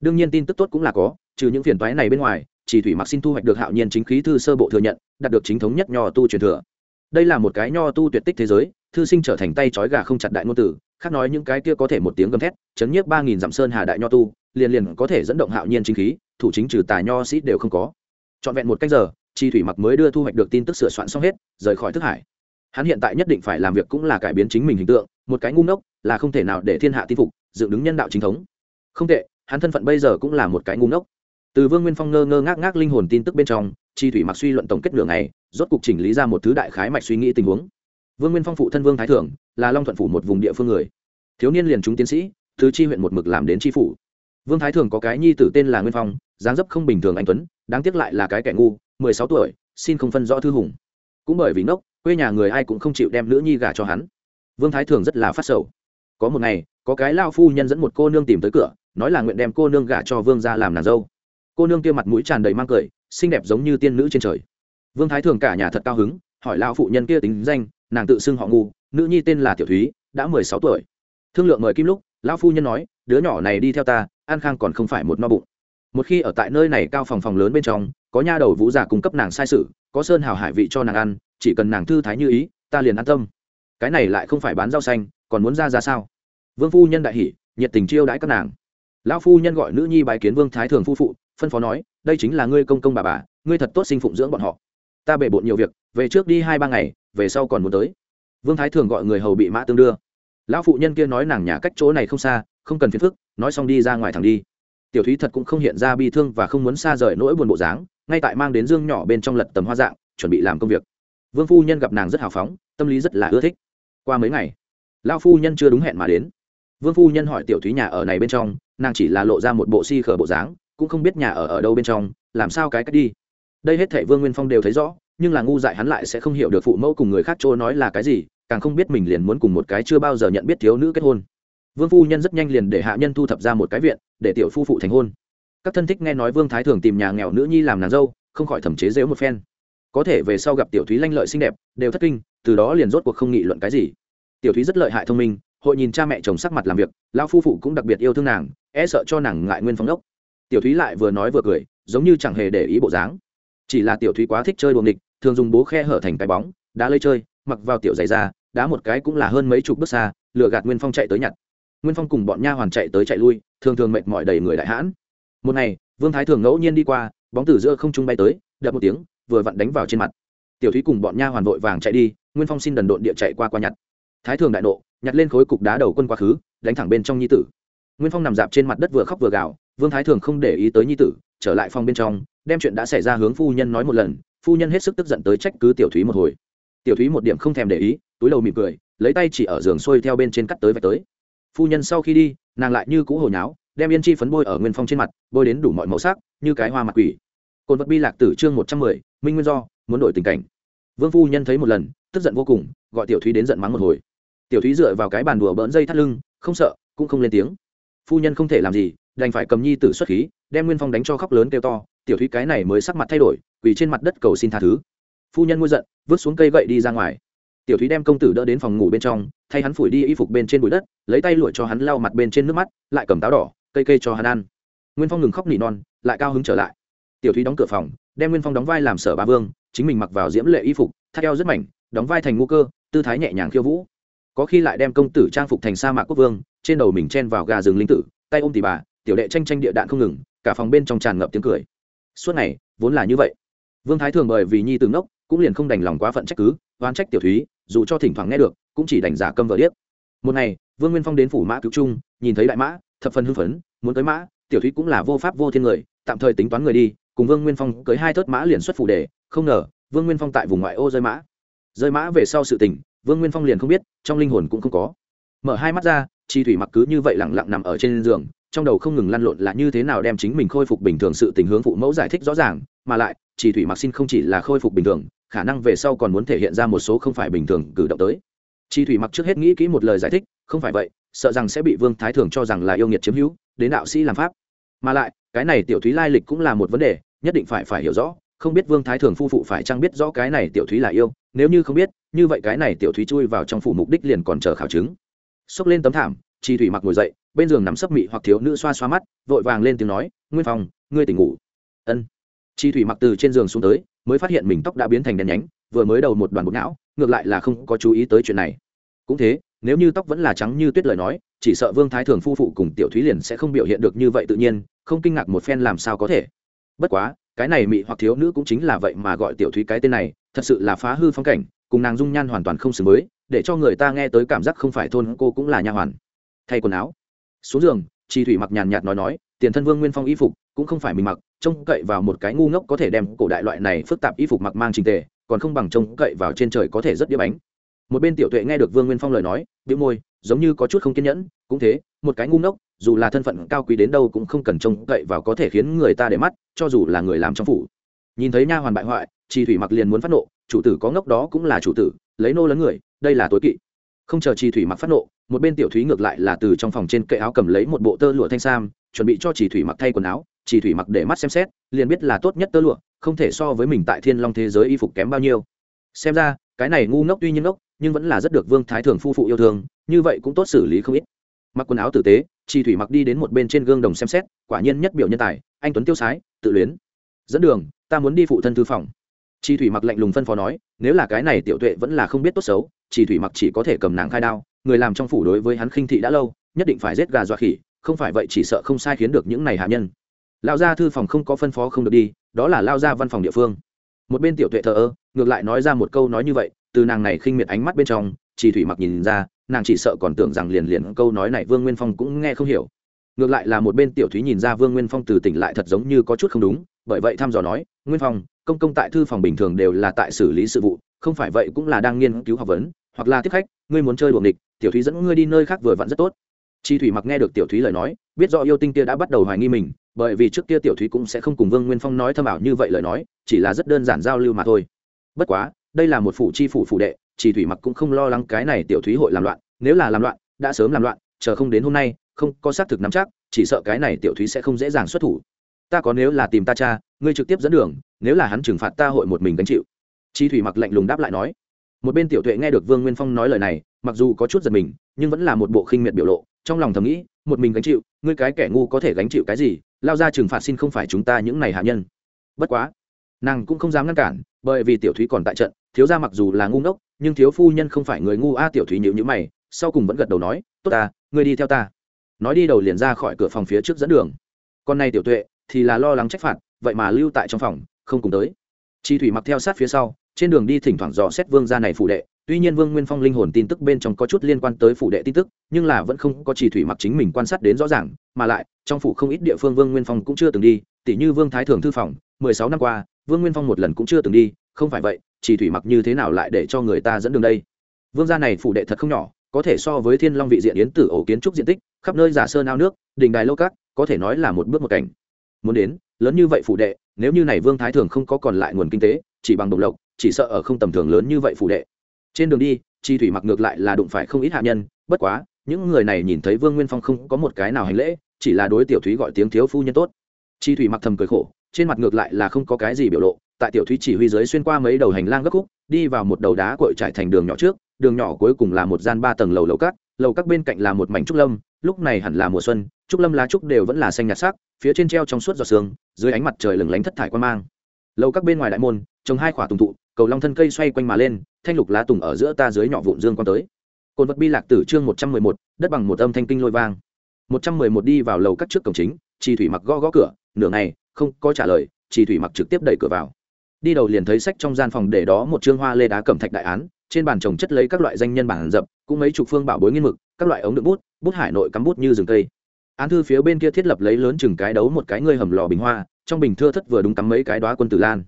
đương nhiên tin tức tốt cũng là có, trừ những phiền toái này bên ngoài chỉ thủy mặc xin thu hoạch được hạo nhiên chính khí thư sơ bộ thừa nhận, đạt được chính thống nhất nho tu truyền thừa. Đây là một cái nho tu tuyệt tích thế giới thư sinh trở thành tay trói gà không chặt đại ngôn tử, khác nói những cái kia có thể một tiếng gầm thét, chấn nhiếp ba nghìn dặm sơn hà đại nho tu, liền liền có thể dẫn động hạo nhiên chính khí, thủ chính trừ tài nho sĩ đều không có. Trọn vẹn một cách giờ, chi thủy mặc mới đưa thu hoạch được tin tức sửa soạn xong hết, rời khỏi thức hải. Hắn hiện tại nhất định phải làm việc cũng là cải biến chính mình hình tượng, một cái ngu ngốc, là không thể nào để thiên hạ tin phục, dựng đứng nhân đạo chính thống. Không tệ, hắn thân phận bây giờ cũng là một cái ngu ngốc. Từ vương nguyên phong ngơ ngơ ngác ngác linh hồn tin tức bên trong, chi thủy mặc suy luận tổng kết nửa ngày, rốt cục chỉnh lý ra một thứ đại khái mạch suy nghĩ tình huống vương nguyên phong phụ thân vương thái Thưởng là long thuận phủ một vùng địa phương người. Thiếu niên liền chúng tiến sĩ, thứ chi huyện một mực làm đến tri phủ. Vương thái thường có cái nhi tử tên là nguyên phong, dáng dấp không bình thường anh tuấn, đáng tiếc lại là cái kẻ ngu, mười sáu tuổi, xin không phân rõ thư hùng. Cũng bởi vì ngốc, quê nhà người ai cũng không chịu đem nữ nhi gả cho hắn. Vương thái thường rất là phát sầu. Có một ngày, có cái lao phu nhân dẫn một cô nương tìm tới cửa, nói là nguyện đem cô nương gả cho vương ra làm nàng dâu. Cô nương kia mặt mũi tràn đầy mang cười, xinh đẹp giống như tiên nữ trên trời. Vương thái thường cả nhà thật cao hứng, hỏi lao phụ nhân kia tính danh nàng tự xưng họ ngu, nữ nhi tên là tiểu thúy, đã mười sáu tuổi. Thương lượng mời kim lúc, lão phu nhân nói, đứa nhỏ này đi theo ta, an khang còn không phải một no bụng. Một khi ở tại nơi này cao phòng phòng lớn bên trong, có nha đầu vũ giả cung cấp nàng sai sự, có sơn hào hải vị cho nàng ăn, chỉ cần nàng thư thái như ý, ta liền an tâm. Cái này lại không phải bán rau xanh, còn muốn ra ra sao? Vương phu nhân đại hỷ nhiệt tình chiêu đãi các nàng. Lão phu nhân gọi nữ nhi bài kiến vương thái thường phu phụ, phân phó nói, đây chính là ngươi công công bà bà, ngươi thật tốt sinh phụng dưỡng bọn họ ta bể bộn nhiều việc, về trước đi hai ba ngày, về sau còn muốn tới. Vương thái thường gọi người hầu bị mã tương đưa. Lão phụ nhân kia nói nàng nhà cách chỗ này không xa, không cần phiền phức, nói xong đi ra ngoài thẳng đi. Tiểu thúy thật cũng không hiện ra bi thương và không muốn xa rời nỗi buồn bộ dáng, ngay tại mang đến dương nhỏ bên trong lật tầm hoa dạng, chuẩn bị làm công việc. Vương phu nhân gặp nàng rất hào phóng, tâm lý rất là ưa thích. Qua mấy ngày, Lão phu nhân chưa đúng hẹn mà đến. Vương phu nhân hỏi tiểu thúy nhà ở này bên trong, nàng chỉ là lộ ra một bộ si khở bộ dáng, cũng không biết nhà ở ở đâu bên trong, làm sao cái cách đi đây hết thảy vương nguyên phong đều thấy rõ, nhưng là ngu dại hắn lại sẽ không hiểu được phụ mẫu cùng người khác chỗ nói là cái gì, càng không biết mình liền muốn cùng một cái chưa bao giờ nhận biết thiếu nữ kết hôn. Vương phu nhân rất nhanh liền để hạ nhân thu thập ra một cái viện, để tiểu phu phụ thành hôn. Các thân thích nghe nói vương thái thường tìm nhà nghèo nữ nhi làm nàng dâu, không khỏi thẩm chế dễu một phen. Có thể về sau gặp tiểu thúy lanh lợi xinh đẹp, đều thất kinh, từ đó liền rốt cuộc không nghị luận cái gì. Tiểu thúy rất lợi hại thông minh, hội nhìn cha mẹ chồng sắc mặt làm việc, lão phu phụ cũng đặc biệt yêu thương nàng e sợ cho nàng ngại nguyên phong đốc. Tiểu thúy lại vừa nói vừa cười, giống như chẳng hề để ý bộ dáng chỉ là tiểu thúy quá thích chơi đuồng địch thường dùng bố khe hở thành cái bóng, đá lây chơi, mặc vào tiểu giày ra, đá một cái cũng là hơn mấy chục bước xa lựa gạt nguyên phong chạy tới nhặt. Nguyên phong cùng bọn nha hoàn chạy tới chạy lui, thường thường mệt mỏi đầy người đại hãn. Một ngày, vương thái thường ngẫu nhiên đi qua, bóng từ giữa không trung bay tới, đập một tiếng, vừa vặn đánh vào trên mặt. Tiểu thúy cùng bọn nha hoàn vội vàng chạy đi, nguyên phong xin đần độn địa chạy qua qua nhặt. Thái thường đại nộ, nhặt lên khối cục đá đầu quân quá khứ, đánh thẳng bên trong nhi tử. Nguyên phong nằm dạp trên mặt đất vừa khóc vừa gào, vương thái thường không để ý tới nhi tử trở lại phòng bên trong, đem chuyện đã xảy ra hướng phu nhân nói một lần, phu nhân hết sức tức giận tới trách cứ tiểu thúy một hồi. Tiểu thúy một điểm không thèm để ý, túi đầu mỉm cười, lấy tay chỉ ở giường xuôi theo bên trên cắt tới vạch tới. Phu nhân sau khi đi, nàng lại như cũ hồi nháo, đem yên chi phấn bôi ở nguyên phong trên mặt, bôi đến đủ mọi màu sắc, như cái hoa mặt quỷ. Cồn vật bi lạc tử chương một trăm mười, minh nguyên do, muốn đổi tình cảnh. Vương phu nhân thấy một lần, tức giận vô cùng, gọi tiểu thúy đến giận mắng một hồi. Tiểu thúy dựa vào cái bàn đùa bỡn dây thắt lưng, không sợ, cũng không lên tiếng. Phu nhân không thể làm gì, đành phải cầm nhi tử xuất khí đem nguyên phong đánh cho khóc lớn kêu to, tiểu thúy cái này mới sắc mặt thay đổi, quỳ trên mặt đất cầu xin tha thứ. Phu nhân ngôi giận, vứt xuống cây gậy đi ra ngoài. Tiểu thúy đem công tử đỡ đến phòng ngủ bên trong, thay hắn phủi đi y phục bên trên bụi đất, lấy tay lụa cho hắn lau mặt bên trên nước mắt, lại cầm táo đỏ, cây cây cho hắn ăn. Nguyên phong ngừng khóc nỉ non, lại cao hứng trở lại. Tiểu thúy đóng cửa phòng, đem nguyên phong đóng vai làm sở ba vương, chính mình mặc vào diễm lệ y phục, thắt eo rất mảnh, đóng vai thành ngô cơ, tư thái nhẹ nhàng khiêu vũ. Có khi lại đem công tử trang phục thành sa mạc quốc vương, trên đầu mình chen vào gà rừng linh tử, tay ôm tỉ bà, tiểu đệ tranh tranh địa đạn không ngừng cả phòng bên trong tràn ngập tiếng cười. Suốt ngày, vốn là như vậy. Vương thái thường bởi vì nhi từ ngốc, cũng liền không đành lòng quá phận trách cứ, oán trách tiểu thúy, dù cho thỉnh thoảng nghe được, cũng chỉ đành giả câm vợ điếc. Một ngày, vương nguyên phong đến phủ mã cứu trung nhìn thấy đại mã, thập phần hưng phấn, muốn tới mã, tiểu thúy cũng là vô pháp vô thiên người, tạm thời tính toán người đi, cùng vương nguyên phong cưới hai thớt mã liền xuất phủ đề không ngờ, vương nguyên phong tại vùng ngoại ô rơi mã. Rơi mã về sau sự tình, vương nguyên phong liền không biết, trong linh hồn cũng không có. Mở hai mắt ra, chi thủy mặc cứ như vậy lẳng lặng nằm ở trên giường trong đầu không ngừng lăn lộn là như thế nào đem chính mình khôi phục bình thường sự tình hướng phụ mẫu giải thích rõ ràng, mà lại, chỉ thủy mặc xin không chỉ là khôi phục bình thường, khả năng về sau còn muốn thể hiện ra một số không phải bình thường cử động tới. Chỉ thủy mặc trước hết nghĩ kỹ một lời giải thích, không phải vậy, sợ rằng sẽ bị vương thái thường cho rằng là yêu nghiệt chiếm hữu, đến đạo sĩ làm pháp. Mà lại, cái này tiểu thúy lai lịch cũng là một vấn đề, nhất định phải phải hiểu rõ, không biết vương thái thường phu phụ phải chăng biết rõ cái này tiểu thúy là yêu, nếu như không biết, như vậy cái này tiểu thúy chui vào trong phủ mục đích liền còn chờ khảo chứng. Xốc lên tấm thảm, chi thủy mặc ngồi dậy bên giường nằm sấp mị hoặc thiếu nữ xoa xoa mắt, vội vàng lên tiếng nói, nguyên phòng ngươi tỉnh ngủ. Ân. Chi thủy mặc từ trên giường xuống tới, mới phát hiện mình tóc đã biến thành đen nhánh, vừa mới đầu một đoàn bột não, ngược lại là không có chú ý tới chuyện này. Cũng thế, nếu như tóc vẫn là trắng như tuyết lời nói, chỉ sợ vương thái thường phu phụ cùng tiểu thúy liền sẽ không biểu hiện được như vậy tự nhiên, không kinh ngạc một phen làm sao có thể. Bất quá, cái này mị hoặc thiếu nữ cũng chính là vậy mà gọi tiểu thúy cái tên này, thật sự là phá hư phong cảnh, cùng nàng dung nhan hoàn toàn không xứng mới để cho người ta nghe tới cảm giác không phải thôn cô cũng là nha hoàn. Thay quần áo xuống giường chi thủy mặc nhàn nhạt nói nói, tiền thân vương nguyên phong y phục, cũng không phải mình mặc, trông cậy vào một cái ngu ngốc có thể đem cổ đại loại này phức tạp y phục mặc mang trình tề, còn không bằng trông cậy vào trên trời có thể rất đĩa bánh một bên tiểu tuệ nghe được vương nguyên phong lời nói, bĩu môi, giống như có chút không kiên nhẫn, cũng thế, một cái ngu ngốc, dù là thân phận cao quý đến đâu cũng không cần trông cậy vào có thể khiến người ta để mắt, cho dù là người làm trong phủ. Nhìn thấy nha hoàn bại hoại chi thủy mặc liền muốn phát nộ, chủ tử có ngốc đó cũng là chủ tử, lấy nô lấn người, đây là tối kỵ không chờ chi thủy mặc phát nộ, một bên tiểu thúy ngược lại là từ trong phòng trên kệ áo cầm lấy một bộ tơ lụa thanh sam, chuẩn bị cho chỉ thủy mặc thay quần áo. Chỉ thủy mặc để mắt xem xét, liền biết là tốt nhất tơ lụa, không thể so với mình tại thiên long thế giới y phục kém bao nhiêu. Xem ra, cái này ngu ngốc tuy nhiên ngốc, nhưng vẫn là rất được vương thái thường phu phụ yêu thương, như vậy cũng tốt xử lý không ít. Mặc quần áo tử tế chi thủy mặc đi đến một bên trên gương đồng xem xét, quả nhiên nhất biểu nhân tài, anh tuấn tiêu sái, tự luyến. Dẫn đường, ta muốn đi phụ thân thư phòng chi thủy mặc lạnh lùng phân phó nói, nếu là cái này tiểu tuệ vẫn là không biết tốt xấu, chi thủy mặc chỉ có thể cầm nàng khai đao, người làm trong phủ đối với hắn khinh thị đã lâu, nhất định phải giết gà dọa khỉ, không phải vậy chỉ sợ không sai khiến được những này hạ nhân. Lao ra thư phòng không có phân phó không được đi, đó là lao ra văn phòng địa phương. Một bên tiểu tuệ thờ ơ, ngược lại nói ra một câu nói như vậy, từ nàng này khinh miệt ánh mắt bên trong chỉ thủy mặc nhìn ra, nàng chỉ sợ còn tưởng rằng liền liền câu nói này vương nguyên phong cũng nghe không hiểu. Ngược lại là một bên tiểu thúy nhìn ra vương nguyên phong từ tỉnh lại thật giống như có chút không đúng bởi vậy thăm dò nói, nguyên phong, công công tại thư phòng bình thường đều là tại xử lý sự vụ, không phải vậy cũng là đang nghiên cứu học vấn, hoặc là tiếp khách, ngươi muốn chơi buồng địch tiểu thúy dẫn ngươi đi nơi khác vừa vặn rất tốt. Chi thủy mặc nghe được tiểu thúy lời nói, biết do yêu tinh kia đã bắt đầu hoài nghi mình, bởi vì trước kia tiểu thúy cũng sẽ không cùng vương nguyên phong nói thâm ảo như vậy lời nói, chỉ là rất đơn giản giao lưu mà thôi. Bất quá, đây là một phủ chi phủ phủ đệ chỉ thủy mặc cũng không lo lắng cái này tiểu thúy hội làm loạn, nếu là làm loạn, đã sớm làm loạn, chờ không đến hôm nay, không có xác thực nắm chắc, chỉ sợ cái này tiểu thúy sẽ không dễ dàng xuất thủ ta có nếu là tìm ta cha, ngươi trực tiếp dẫn đường, nếu là hắn trừng phạt ta hội một mình gánh chịu. Chi thủy mặc lạnh lùng đáp lại nói. Một bên tiểu tuệ nghe được vương nguyên phong nói lời này, mặc dù có chút giật mình, nhưng vẫn là một bộ khinh miệt biểu lộ, trong lòng thầm nghĩ, một mình gánh chịu, ngươi cái kẻ ngu có thể gánh chịu cái gì? Lao ra trừng phạt xin không phải chúng ta những này hạ nhân. Bất quá, nàng cũng không dám ngăn cản, bởi vì tiểu thúy còn tại trận, thiếu gia mặc dù là ngu ngốc, nhưng thiếu phu nhân không phải người ngu a à, tiểu thúy nhịu nhữ mày, sau cùng vẫn gật đầu nói, tốt ta, ngươi đi theo ta. Nói đi đầu liền ra khỏi cửa phòng phía trước dẫn đường. Con này tiểu tuệ thì là lo lắng trách phạt, vậy mà lưu tại trong phòng, không cùng tới. Chi thủy mặc theo sát phía sau, trên đường đi thỉnh thoảng dò xét vương gia này phủ đệ. Tuy nhiên vương nguyên phong linh hồn tin tức bên trong có chút liên quan tới phủ đệ tin tức, nhưng là vẫn không có chỉ thủy mặc chính mình quan sát đến rõ ràng, mà lại, trong phủ không ít địa phương vương nguyên phong cũng chưa từng đi tỷ như vương thái thường thư phòng, mười sáu năm qua, vương nguyên phong một lần cũng chưa từng đi, không phải vậy chỉ thủy mặc như thế nào lại để cho người ta dẫn đường đây? Vương gia này phủ đệ thật không nhỏ, có thể so với thiên long vị diện yến tử ổ kiến trúc diện tích, khắp nơi giả sơn ao nước, đình đài lâu cát có thể nói là một bước một cảnh muốn đến, lớn như vậy phủ đệ, nếu như này vương thái thường không có còn lại nguồn kinh tế, chỉ bằng đồng lộc, chỉ sợ ở không tầm thường lớn như vậy phủ đệ. Trên đường đi, chi thủy mặc ngược lại là đụng phải không ít hạ nhân, bất quá, những người này nhìn thấy vương nguyên phong không có một cái nào hành lễ, chỉ là đối tiểu thúy gọi tiếng thiếu phu nhân tốt. Chi thủy mặc thầm cười khổ, trên mặt ngược lại là không có cái gì biểu lộ, tại tiểu thúy chỉ huy dưới xuyên qua mấy đầu hành lang gấp khúc, đi vào một đầu đá cội trải thành đường nhỏ trước, đường nhỏ cuối cùng là một gian ba tầng lầu lầu cát, lầu các bên cạnh là một mảnh trúc lâm, lúc này hẳn là mùa xuân trúc lâm lá trúc đều vẫn là xanh nhạt sắc, phía trên treo trong suốt giọt sương, dưới ánh mặt trời lừng lánh thất thải quan mang. Lầu các bên ngoài đại môn, trồng hai khỏa tùng thụ cầu long thân cây xoay quanh mà lên, thanh lục lá tùng ở giữa ta dưới nhỏ vụn dương quan tới. Cồn vật bi lạc tử chương một trăm mười một, đất bằng một âm thanh kinh lôi vang. Một trăm mười một đi vào lầu các trước cổng chính, trì thủy mặc gõ gõ cửa, nửa ngày, không có trả lời, trì thủy mặc trực tiếp đẩy cửa vào. Đi đầu liền thấy sách trong gian phòng để đó một chương hoa lê đá cẩm thạch đại án, trên bàn trồng chất lấy các loại danh nhân bản dập, cũng mấy chục phương bảo bối nghiên mực, các loại ống đựng bút bút hải nội cắm bút như rừng cây án thư phía bên kia thiết lập lấy lớn chừng cái đấu một cái ngươi hầm lò bình hoa, trong bình thưa thất vừa đúng cắm mấy cái đoá quân tử lan.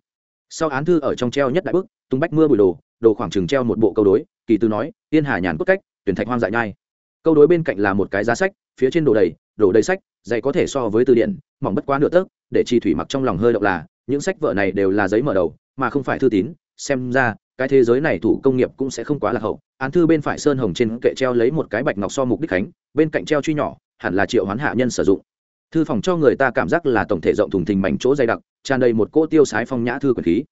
Sau án thư ở trong treo nhất đại bức, tung bách mưa bụi đồ đồ khoảng chừng treo một bộ câu đối, kỳ tư nói, tiên hà nhàn cốt cách, tuyển thạch hoang dại nhai. Câu đối bên cạnh là một cái giá sách, phía trên đồ đầy đồ đầy sách dày có thể so với từ điển, mỏng bất quá nửa tấc, để chi thủy mặc trong lòng hơi động là, những sách vợ này đều là giấy mở đầu, mà không phải thư tín, xem ra, cái thế giới này thủ công nghiệp cũng sẽ không quá là hậu. Án thư bên phải sơn hồng trên kệ treo lấy một cái bạch ngọc so mục đích khánh, bên cạnh treo truy nhỏ hẳn là triệu hoán hạ nhân sử dụng. Thư phòng cho người ta cảm giác là tổng thể rộng thùng thình mảnh chỗ dày đặc, tràn đầy một cỗ tiêu sái phong nhã thư quyền khí.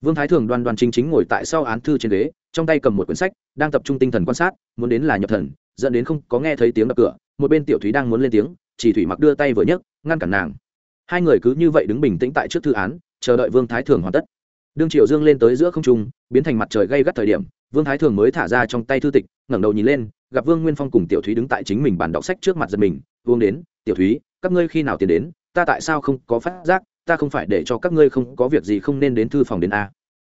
Vương thái thường đoan đoan chính chính ngồi tại sau án thư trên ghế, trong tay cầm một quyển sách, đang tập trung tinh thần quan sát, muốn đến là nhập thần, dẫn đến không có nghe thấy tiếng đập cửa, một bên tiểu thúy đang muốn lên tiếng, chỉ thủy mặc đưa tay vừa nhấc, ngăn cản nàng. Hai người cứ như vậy đứng bình tĩnh tại trước thư án, chờ đợi vương thái thường hoàn tất. Đương triệu dương lên tới giữa không trung, biến thành mặt trời gây gắt thời điểm vương thái thường mới thả ra trong tay thư tịch, ngẩng đầu nhìn lên, gặp vương nguyên phong cùng tiểu thúy đứng tại chính mình bàn đọc sách trước mặt giật mình, vương đến, tiểu thúy, các ngươi khi nào tiến đến? Ta tại sao không có phát giác? Ta không phải để cho các ngươi không có việc gì không nên đến thư phòng đến a?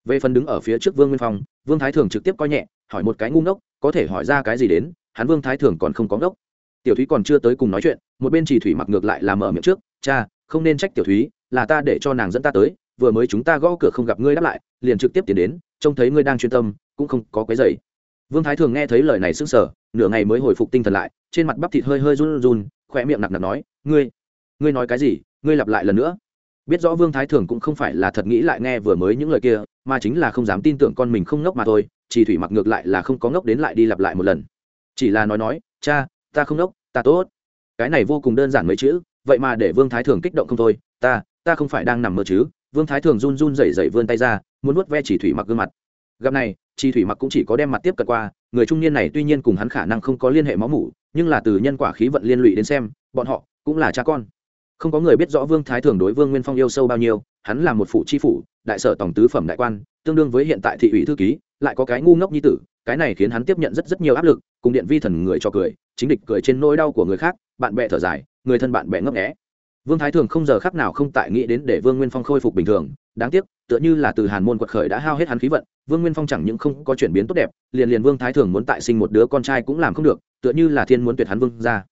Về phần đứng ở phía trước vương nguyên phong, vương thái thường trực tiếp coi nhẹ, hỏi một cái ngu ngốc, có thể hỏi ra cái gì đến? Hắn vương thái thường còn không có ngốc. Tiểu thúy còn chưa tới cùng nói chuyện, một bên chỉ thủy mặc ngược lại làm mở miệng trước, cha, không nên trách tiểu thúy, là ta để cho nàng dẫn ta tới, vừa mới chúng ta gõ cửa không gặp ngươi đáp lại, liền trực tiếp tiến đến, trông thấy ngươi đang chuyên tâm cũng không có cái dày vương thái thường nghe thấy lời này sững sờ, nửa ngày mới hồi phục tinh thần lại, trên mặt bắp thịt hơi hơi run run, khỏe miệng nặc nặc nói, ngươi ngươi nói cái gì? Ngươi lặp lại lần nữa. Biết rõ vương thái thường cũng không phải là thật nghĩ lại nghe vừa mới những lời kia, mà chính là không dám tin tưởng con mình không ngốc mà thôi, chỉ thủy mặc ngược lại là không có ngốc đến lại đi lặp lại một lần. Chỉ là nói nói, cha, ta không ngốc, ta tốt. Cái này vô cùng đơn giản mấy chữ, vậy mà để vương thái thường kích động không thôi, ta ta không phải đang nằm mơ chứ. Vương thái thường run run rẩy rẩy vươn tay ra, muốn nuốt ve chỉ thủy mặc gương mặt. Gặp này chi thủy mặc cũng chỉ có đem mặt tiếp cận qua, người trung niên này tuy nhiên cùng hắn khả năng không có liên hệ máu mủ, nhưng là từ nhân quả khí vận liên lụy đến xem, bọn họ cũng là cha con. Không có người biết rõ vương thái thường đối vương nguyên phong yêu sâu bao nhiêu, hắn là một phụ chi phủ, đại sở tổng tứ phẩm đại quan, tương đương với hiện tại thị ủy thư ký, lại có cái ngu ngốc như tử, cái này khiến hắn tiếp nhận rất rất nhiều áp lực, cùng điện vi thần người cho cười, chính địch cười trên nỗi đau của người khác, bạn bè thở dài, người thân bạn bè ngấp nghé. Vương thái thường không giờ khác nào không tại nghĩ đến để vương nguyên phong khôi phục bình thường đáng tiếc, tựa như là từ hàn môn quật khởi đã hao hết hắn khí vận, vương nguyên phong chẳng những không có chuyển biến tốt đẹp, liền liền vương thái thường muốn tại sinh một đứa con trai cũng làm không được, tựa như là thiên muốn tuyệt hắn vương ra.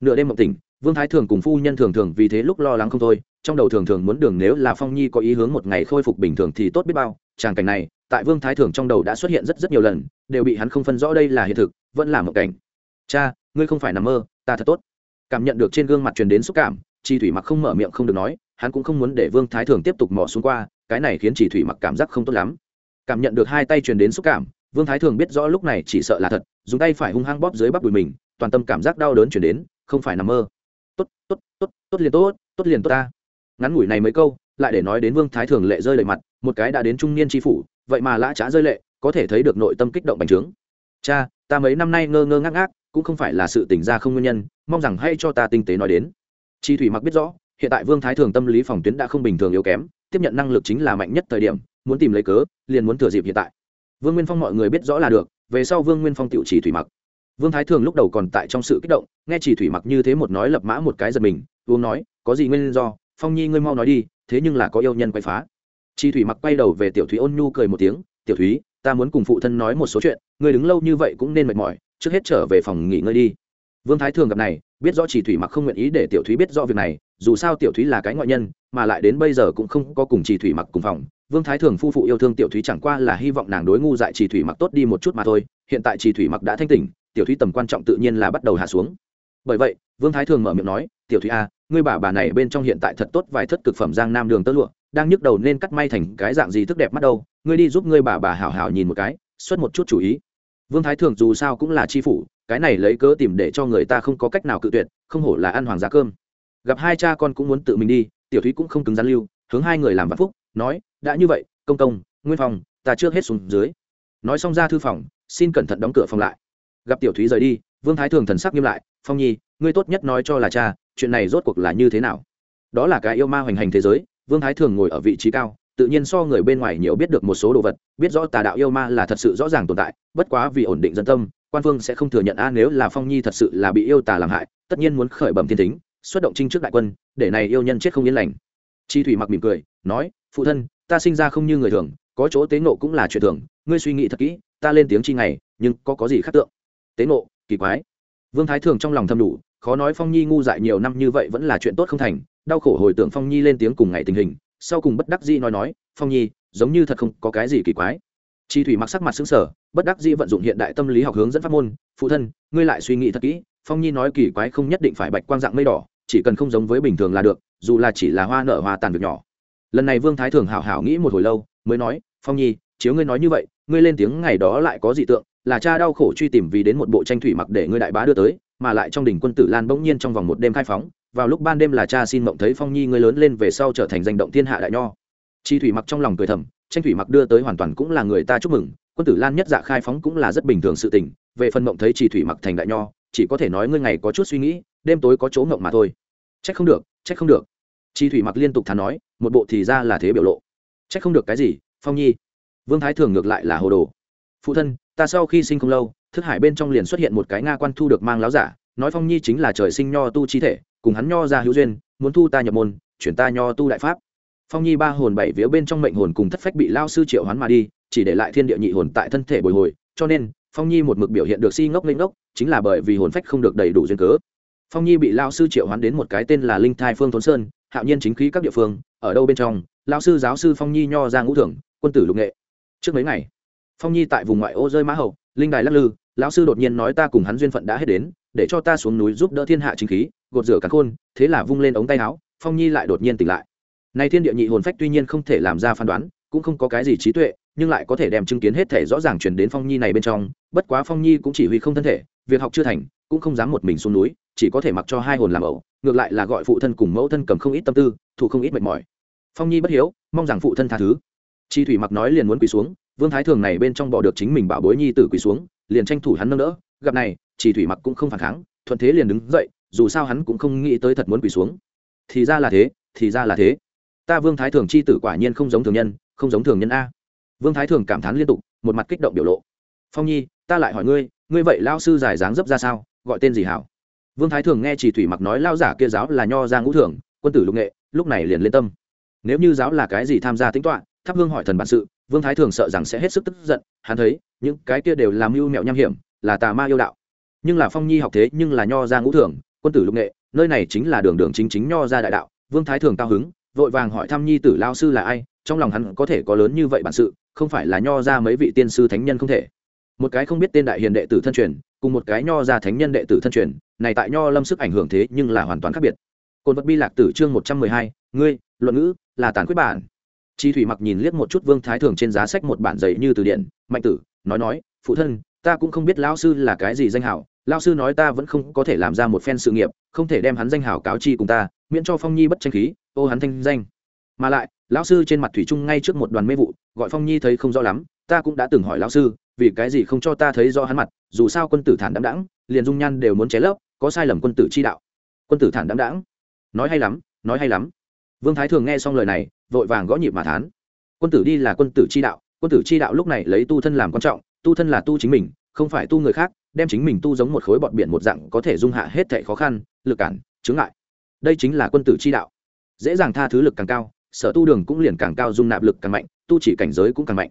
Nửa đêm mộng tỉnh, vương thái thường cùng phu nhân thường thường vì thế lúc lo lắng không thôi, trong đầu thường thường muốn đường nếu là phong nhi có ý hướng một ngày khôi phục bình thường thì tốt biết bao, tràng cảnh này, tại vương thái thường trong đầu đã xuất hiện rất rất nhiều lần, đều bị hắn không phân rõ đây là hiện thực, vẫn là một cảnh. Cha, ngươi không phải nằm mơ, ta thật tốt. Cảm nhận được trên gương mặt truyền đến xúc cảm, chi thủy mặc không mở miệng không được nói, hắn cũng không muốn để vương thái thường tiếp tục mò xuống qua cái này khiến chỉ thủy mặc cảm giác không tốt lắm. Cảm nhận được hai tay truyền đến xúc cảm, vương thái thường biết rõ lúc này chỉ sợ là thật, dùng tay phải hung hăng bóp dưới bắp đùi mình, toàn tâm cảm giác đau đớn truyền đến, không phải nằm mơ. Tốt tốt tốt tốt liền tốt tốt liền tốt ta. Ngắn ngủi này mấy câu, lại để nói đến vương thái thường lệ rơi lệ mặt, một cái đã đến trung niên tri phủ, vậy mà lã trá rơi lệ, có thể thấy được nội tâm kích động bành trướng. Cha, ta mấy năm nay ngơ ngơ ngác ngác, cũng không phải là sự tỉnh ra không nguyên nhân, mong rằng hay cho ta tinh tế nói đến. Chi thủy mặc biết rõ hiện tại vương thái thường tâm lý phòng tuyến đã không bình thường yếu kém, tiếp nhận năng lực chính là mạnh nhất thời điểm, muốn tìm lấy cớ, liền muốn thừa dịp hiện tại. Vương nguyên phong mọi người biết rõ là được, về sau vương nguyên phong tự chỉ thủy mặc. Vương thái thường lúc đầu còn tại trong sự kích động, nghe chỉ thủy mặc như thế một nói lập mã một cái giật mình, uống nói, có gì nguyên do? Phong nhi ngươi mau nói đi, thế nhưng là có yêu nhân quay phá. Chỉ thủy mặc quay đầu về tiểu thúy ôn nhu cười một tiếng, tiểu thúy, ta muốn cùng phụ thân nói một số chuyện, ngươi đứng lâu như vậy cũng nên mệt mỏi, trước hết trở về phòng nghỉ ngơi đi vương thái thường gặp này biết rõ chỉ thủy mặc không nguyện ý để tiểu thúy biết rõ việc này dù sao tiểu thúy là cái ngoại nhân mà lại đến bây giờ cũng không có cùng chỉ thủy mặc cùng phòng. Vương thái thường phu phụ yêu thương tiểu thúy chẳng qua là hy vọng nàng đối ngu dại chỉ thủy mặc tốt đi một chút mà thôi hiện tại chỉ thủy mặc đã thanh tỉnh tiểu thúy tầm quan trọng tự nhiên là bắt đầu hạ xuống. Bởi vậy vương thái thường mở miệng nói tiểu thúy a à, ngươi bà bà này bên trong hiện tại thật tốt vài thất cực phẩm giang nam đường tơ lụa đang nhức đầu nên cắt may thành cái dạng gì thức đẹp mắt đâu ngươi đi giúp ngươi bà bà hảo hảo nhìn một cái xuất một chút chủ ý. Vương thái thường dù sao cũng là chi phủ cái này lấy cớ tìm để cho người ta không có cách nào cự tuyệt, không hổ là ăn hoàng giá cơm. Gặp hai cha con cũng muốn tự mình đi, tiểu thúy cũng không cứng rắn lưu, hướng hai người làm vạn phúc, nói, đã như vậy, công công, nguyên phòng, ta trước hết xuống dưới. Nói xong ra thư phòng, xin cẩn thận đóng cửa phòng lại. Gặp tiểu thúy rời đi, vương thái thường thần sắc nghiêm lại, phong nhi, ngươi tốt nhất nói cho là cha, chuyện này rốt cuộc là như thế nào? Đó là cái yêu ma hoành hành thế giới. Vương thái thường ngồi ở vị trí cao, tự nhiên so người bên ngoài nhiều biết được một số đồ vật, biết rõ tà đạo yêu ma là thật sự rõ ràng tồn tại, bất quá vì ổn định dân tâm quan phương sẽ không thừa nhận, a, nếu là phong nhi thật sự là bị yêu tà làm hại, tất nhiên muốn khởi bẩm thiên tính xuất động trinh trước đại quân, để này yêu nhân chết không yên lành. Chi thủy mặc mỉm cười, nói, phụ thân, ta sinh ra không như người thường, có chỗ tế nộ cũng là chuyện thường, ngươi suy nghĩ thật kỹ, ta lên tiếng chi ngày, nhưng có có gì khác tượng? Tế nộ kỳ quái. Vương thái thường trong lòng thầm đủ, khó nói phong nhi ngu dại nhiều năm như vậy vẫn là chuyện tốt không thành, đau khổ hồi tưởng phong nhi lên tiếng cùng ngày tình hình, sau cùng bất đắc dĩ nói nói, phong nhi, giống như thật không có cái gì kỳ quái chi thủy mặc sắc mặt xứng sở bất đắc dĩ vận dụng hiện đại tâm lý học hướng dẫn pháp môn, phụ thân, ngươi lại suy nghĩ thật kỹ, phong nhi nói kỳ quái không nhất định phải bạch quang dạng mây đỏ, chỉ cần không giống với bình thường là được, dù là chỉ là hoa nở hoa tàn việc nhỏ. Lần này vương thái thường hảo hảo nghĩ một hồi lâu, mới nói, phong nhi, chiếu ngươi nói như vậy, ngươi lên tiếng ngày đó lại có dị tượng, là cha đau khổ truy tìm vì đến một bộ tranh thủy mặc để ngươi đại bá đưa tới, mà lại trong đỉnh quân tử lan bỗng nhiên trong vòng một đêm khai phóng, vào lúc ban đêm là cha xin mộng thấy phong nhi ngươi lớn lên về sau trở thành danh động thiên hạ đại nho. Chi thủy mặc trong lòng cười thầm tranh thủy mặc đưa tới hoàn toàn cũng là người ta chúc mừng, quân tử lan nhất dạ khai phóng cũng là rất bình thường sự tình, về phần mộng thấy chỉ thủy mặc thành đại nho, chỉ có thể nói ngươi ngày có chút suy nghĩ, đêm tối có chỗ ngộng mà thôi. Trách không được, trách không được. Chi thủy mặc liên tục thắn nói, một bộ thì ra là thế biểu lộ. Trách không được cái gì, phong nhi. Vương thái thường ngược lại là hồ đồ. Phụ thân, ta sau khi sinh không lâu, thức hải bên trong liền xuất hiện một cái nga quan thu được mang láo giả, nói phong nhi chính là trời sinh nho tu chi thể, cùng hắn nho ra hữu duyên, muốn thu ta nhập môn, chuyển ta nho tu đại pháp phong nhi ba hồn bảy vía bên trong mệnh hồn cùng thất phách bị lao sư triệu hoán mà đi, chỉ để lại thiên địa nhị hồn tại thân thể bồi hồi, cho nên, phong nhi một mực biểu hiện được si ngốc lên ngốc, chính là bởi vì hồn phách không được đầy đủ duyên cớ. Phong nhi bị lao sư triệu hoán đến một cái tên là linh thai phương thốn sơn, hạo nhiên chính khí các địa phương, ở đâu bên trong lão sư giáo sư phong nhi nho ra ngũ thưởng, quân tử lục nghệ. Trước mấy ngày, phong nhi tại vùng ngoại ô rơi mã hậu, linh đài lắc lư, lão sư đột nhiên nói ta cùng hắn duyên phận đã hết đến, để cho ta xuống núi giúp đỡ thiên hạ chính khí, gột rửa cả khôn, thế là vung lên ống tay áo, phong nhi lại đột nhiên tỉnh lại này thiên địa nhị hồn phách tuy nhiên không thể làm ra phán đoán, cũng không có cái gì trí tuệ, nhưng lại có thể đem chứng kiến hết thể rõ ràng truyền đến phong nhi này bên trong, bất quá phong nhi cũng chỉ huy không thân thể, việc học chưa thành, cũng không dám một mình xuống núi, chỉ có thể mặc cho hai hồn làm ẩu, ngược lại là gọi phụ thân cùng mẫu thân cầm không ít tâm tư thủ không ít mệt mỏi. Phong nhi bất hiếu, mong rằng phụ thân tha thứ. Chi thủy mặc nói liền muốn quỳ xuống, vương thái thường này bên trong bỏ được chính mình bảo bối nhi tử quỳ xuống, liền tranh thủ hắn nâng đỡ, gặp này, chi thủy mặc cũng không phản kháng, thuận thế liền đứng dậy, dù sao hắn cũng không nghĩ tới thật muốn quỳ xuống. Thì ra là thế, thì ra là thế ta vương thái thường chi tử quả nhiên không giống thường nhân, không giống thường nhân a. Vương thái thường cảm thán liên tục, một mặt kích động biểu lộ. Phong nhi, ta lại hỏi ngươi ngươi vậy lao sư giải dáng dấp ra sao, gọi tên gì hảo? Vương thái thường nghe chỉ thủy mặc nói lao giả kia giáo là nho ra ngũ thường, quân tử lục nghệ, lúc này liền lên tâm. Nếu như giáo là cái gì tham gia tính toạ thắp hương hỏi thần bản sự, vương thái thường sợ rằng sẽ hết sức tức giận, hắn thấy, những cái kia đều làm mưu mẹo nham hiểm, là tà ma yêu đạo. Nhưng là phong nhi học thế nhưng là nho ra ngũ thường, quân tử lục nghệ, nơi này chính là đường đường chính chính nho ra đại đạo, vương thái thường cao hứng vội vàng hỏi thăm nhi tử lao sư là ai, trong lòng hắn có thể có lớn như vậy bản sự, không phải là nho ra mấy vị tiên sư thánh nhân không thể. Một cái không biết tên đại hiền đệ tử thân truyền, cùng một cái nho ra thánh nhân đệ tử thân truyền, này tại nho lâm sức ảnh hưởng thế nhưng là hoàn toàn khác biệt. Côn vật bi lạc tử chương một trăm mười hai, ngươi, luận ngữ, là tàn quyết bản. Chi thủy mặc nhìn liếc một chút vương thái thường trên giá sách một bản dạy như từ điển, mạnh tử, nói nói, phụ thân, ta cũng không biết lão sư là cái gì danh hảo lão sư nói ta vẫn không có thể làm ra một phen sự nghiệp không thể đem hắn danh hảo cáo chi cùng ta miễn cho phong nhi bất tranh khí ô hắn thanh danh. Mà lại lão sư trên mặt thủy trung ngay trước một đoàn mê vụ gọi phong nhi thấy không rõ lắm ta cũng đã từng hỏi lão sư vì cái gì không cho ta thấy rõ hắn mặt dù sao quân tử thản đạm đãng, liền dung nhan đều muốn ché lấp có sai lầm quân tử chi đạo. Quân tử thản đạm đãng, nói hay lắm nói hay lắm. Vương thái thường nghe xong lời này vội vàng gõ nhịp mà thán. Quân tử đi là quân tử chi đạo quân tử chi đạo lúc này lấy tu thân làm quan trọng tu thân là tu chính mình không phải tu người khác đem chính mình tu giống một khối bọt biển một dạng có thể dung hạ hết thệ khó khăn, lực cản, chướng ngại. Đây chính là quân tử chi đạo. Dễ dàng tha thứ lực càng cao, sở tu đường cũng liền càng cao, dung nạp lực càng mạnh, tu chỉ cảnh giới cũng càng mạnh.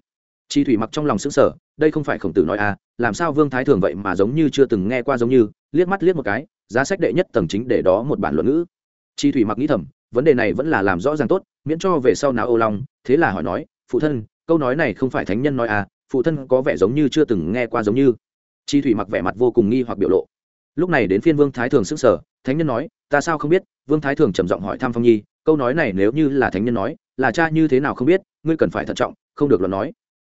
Chi thủy mặc trong lòng xứng sở đây không phải khổng tử nói à làm sao vương thái thường vậy mà giống như chưa từng nghe qua giống như, liếc mắt liếc một cái, giá sách đệ nhất tầng chính để đó một bản luận ngữ. Chi thủy mặc nghĩ thầm, vấn đề này vẫn là làm rõ ràng tốt, miễn cho về sau nào ô long, thế là hỏi nói, phụ thân, câu nói này không phải thánh nhân nói à phụ thân có vẻ giống như chưa từng nghe qua giống như chi thủy mặc vẻ mặt vô cùng nghi hoặc biểu lộ. Lúc này đến phiên vương thái thường sức sở thánh nhân nói, ta sao không biết? Vương thái thường trầm giọng hỏi thăm phong nhi, câu nói này nếu như là thánh nhân nói, là cha như thế nào không biết, ngươi cần phải thận trọng, không được luận nói.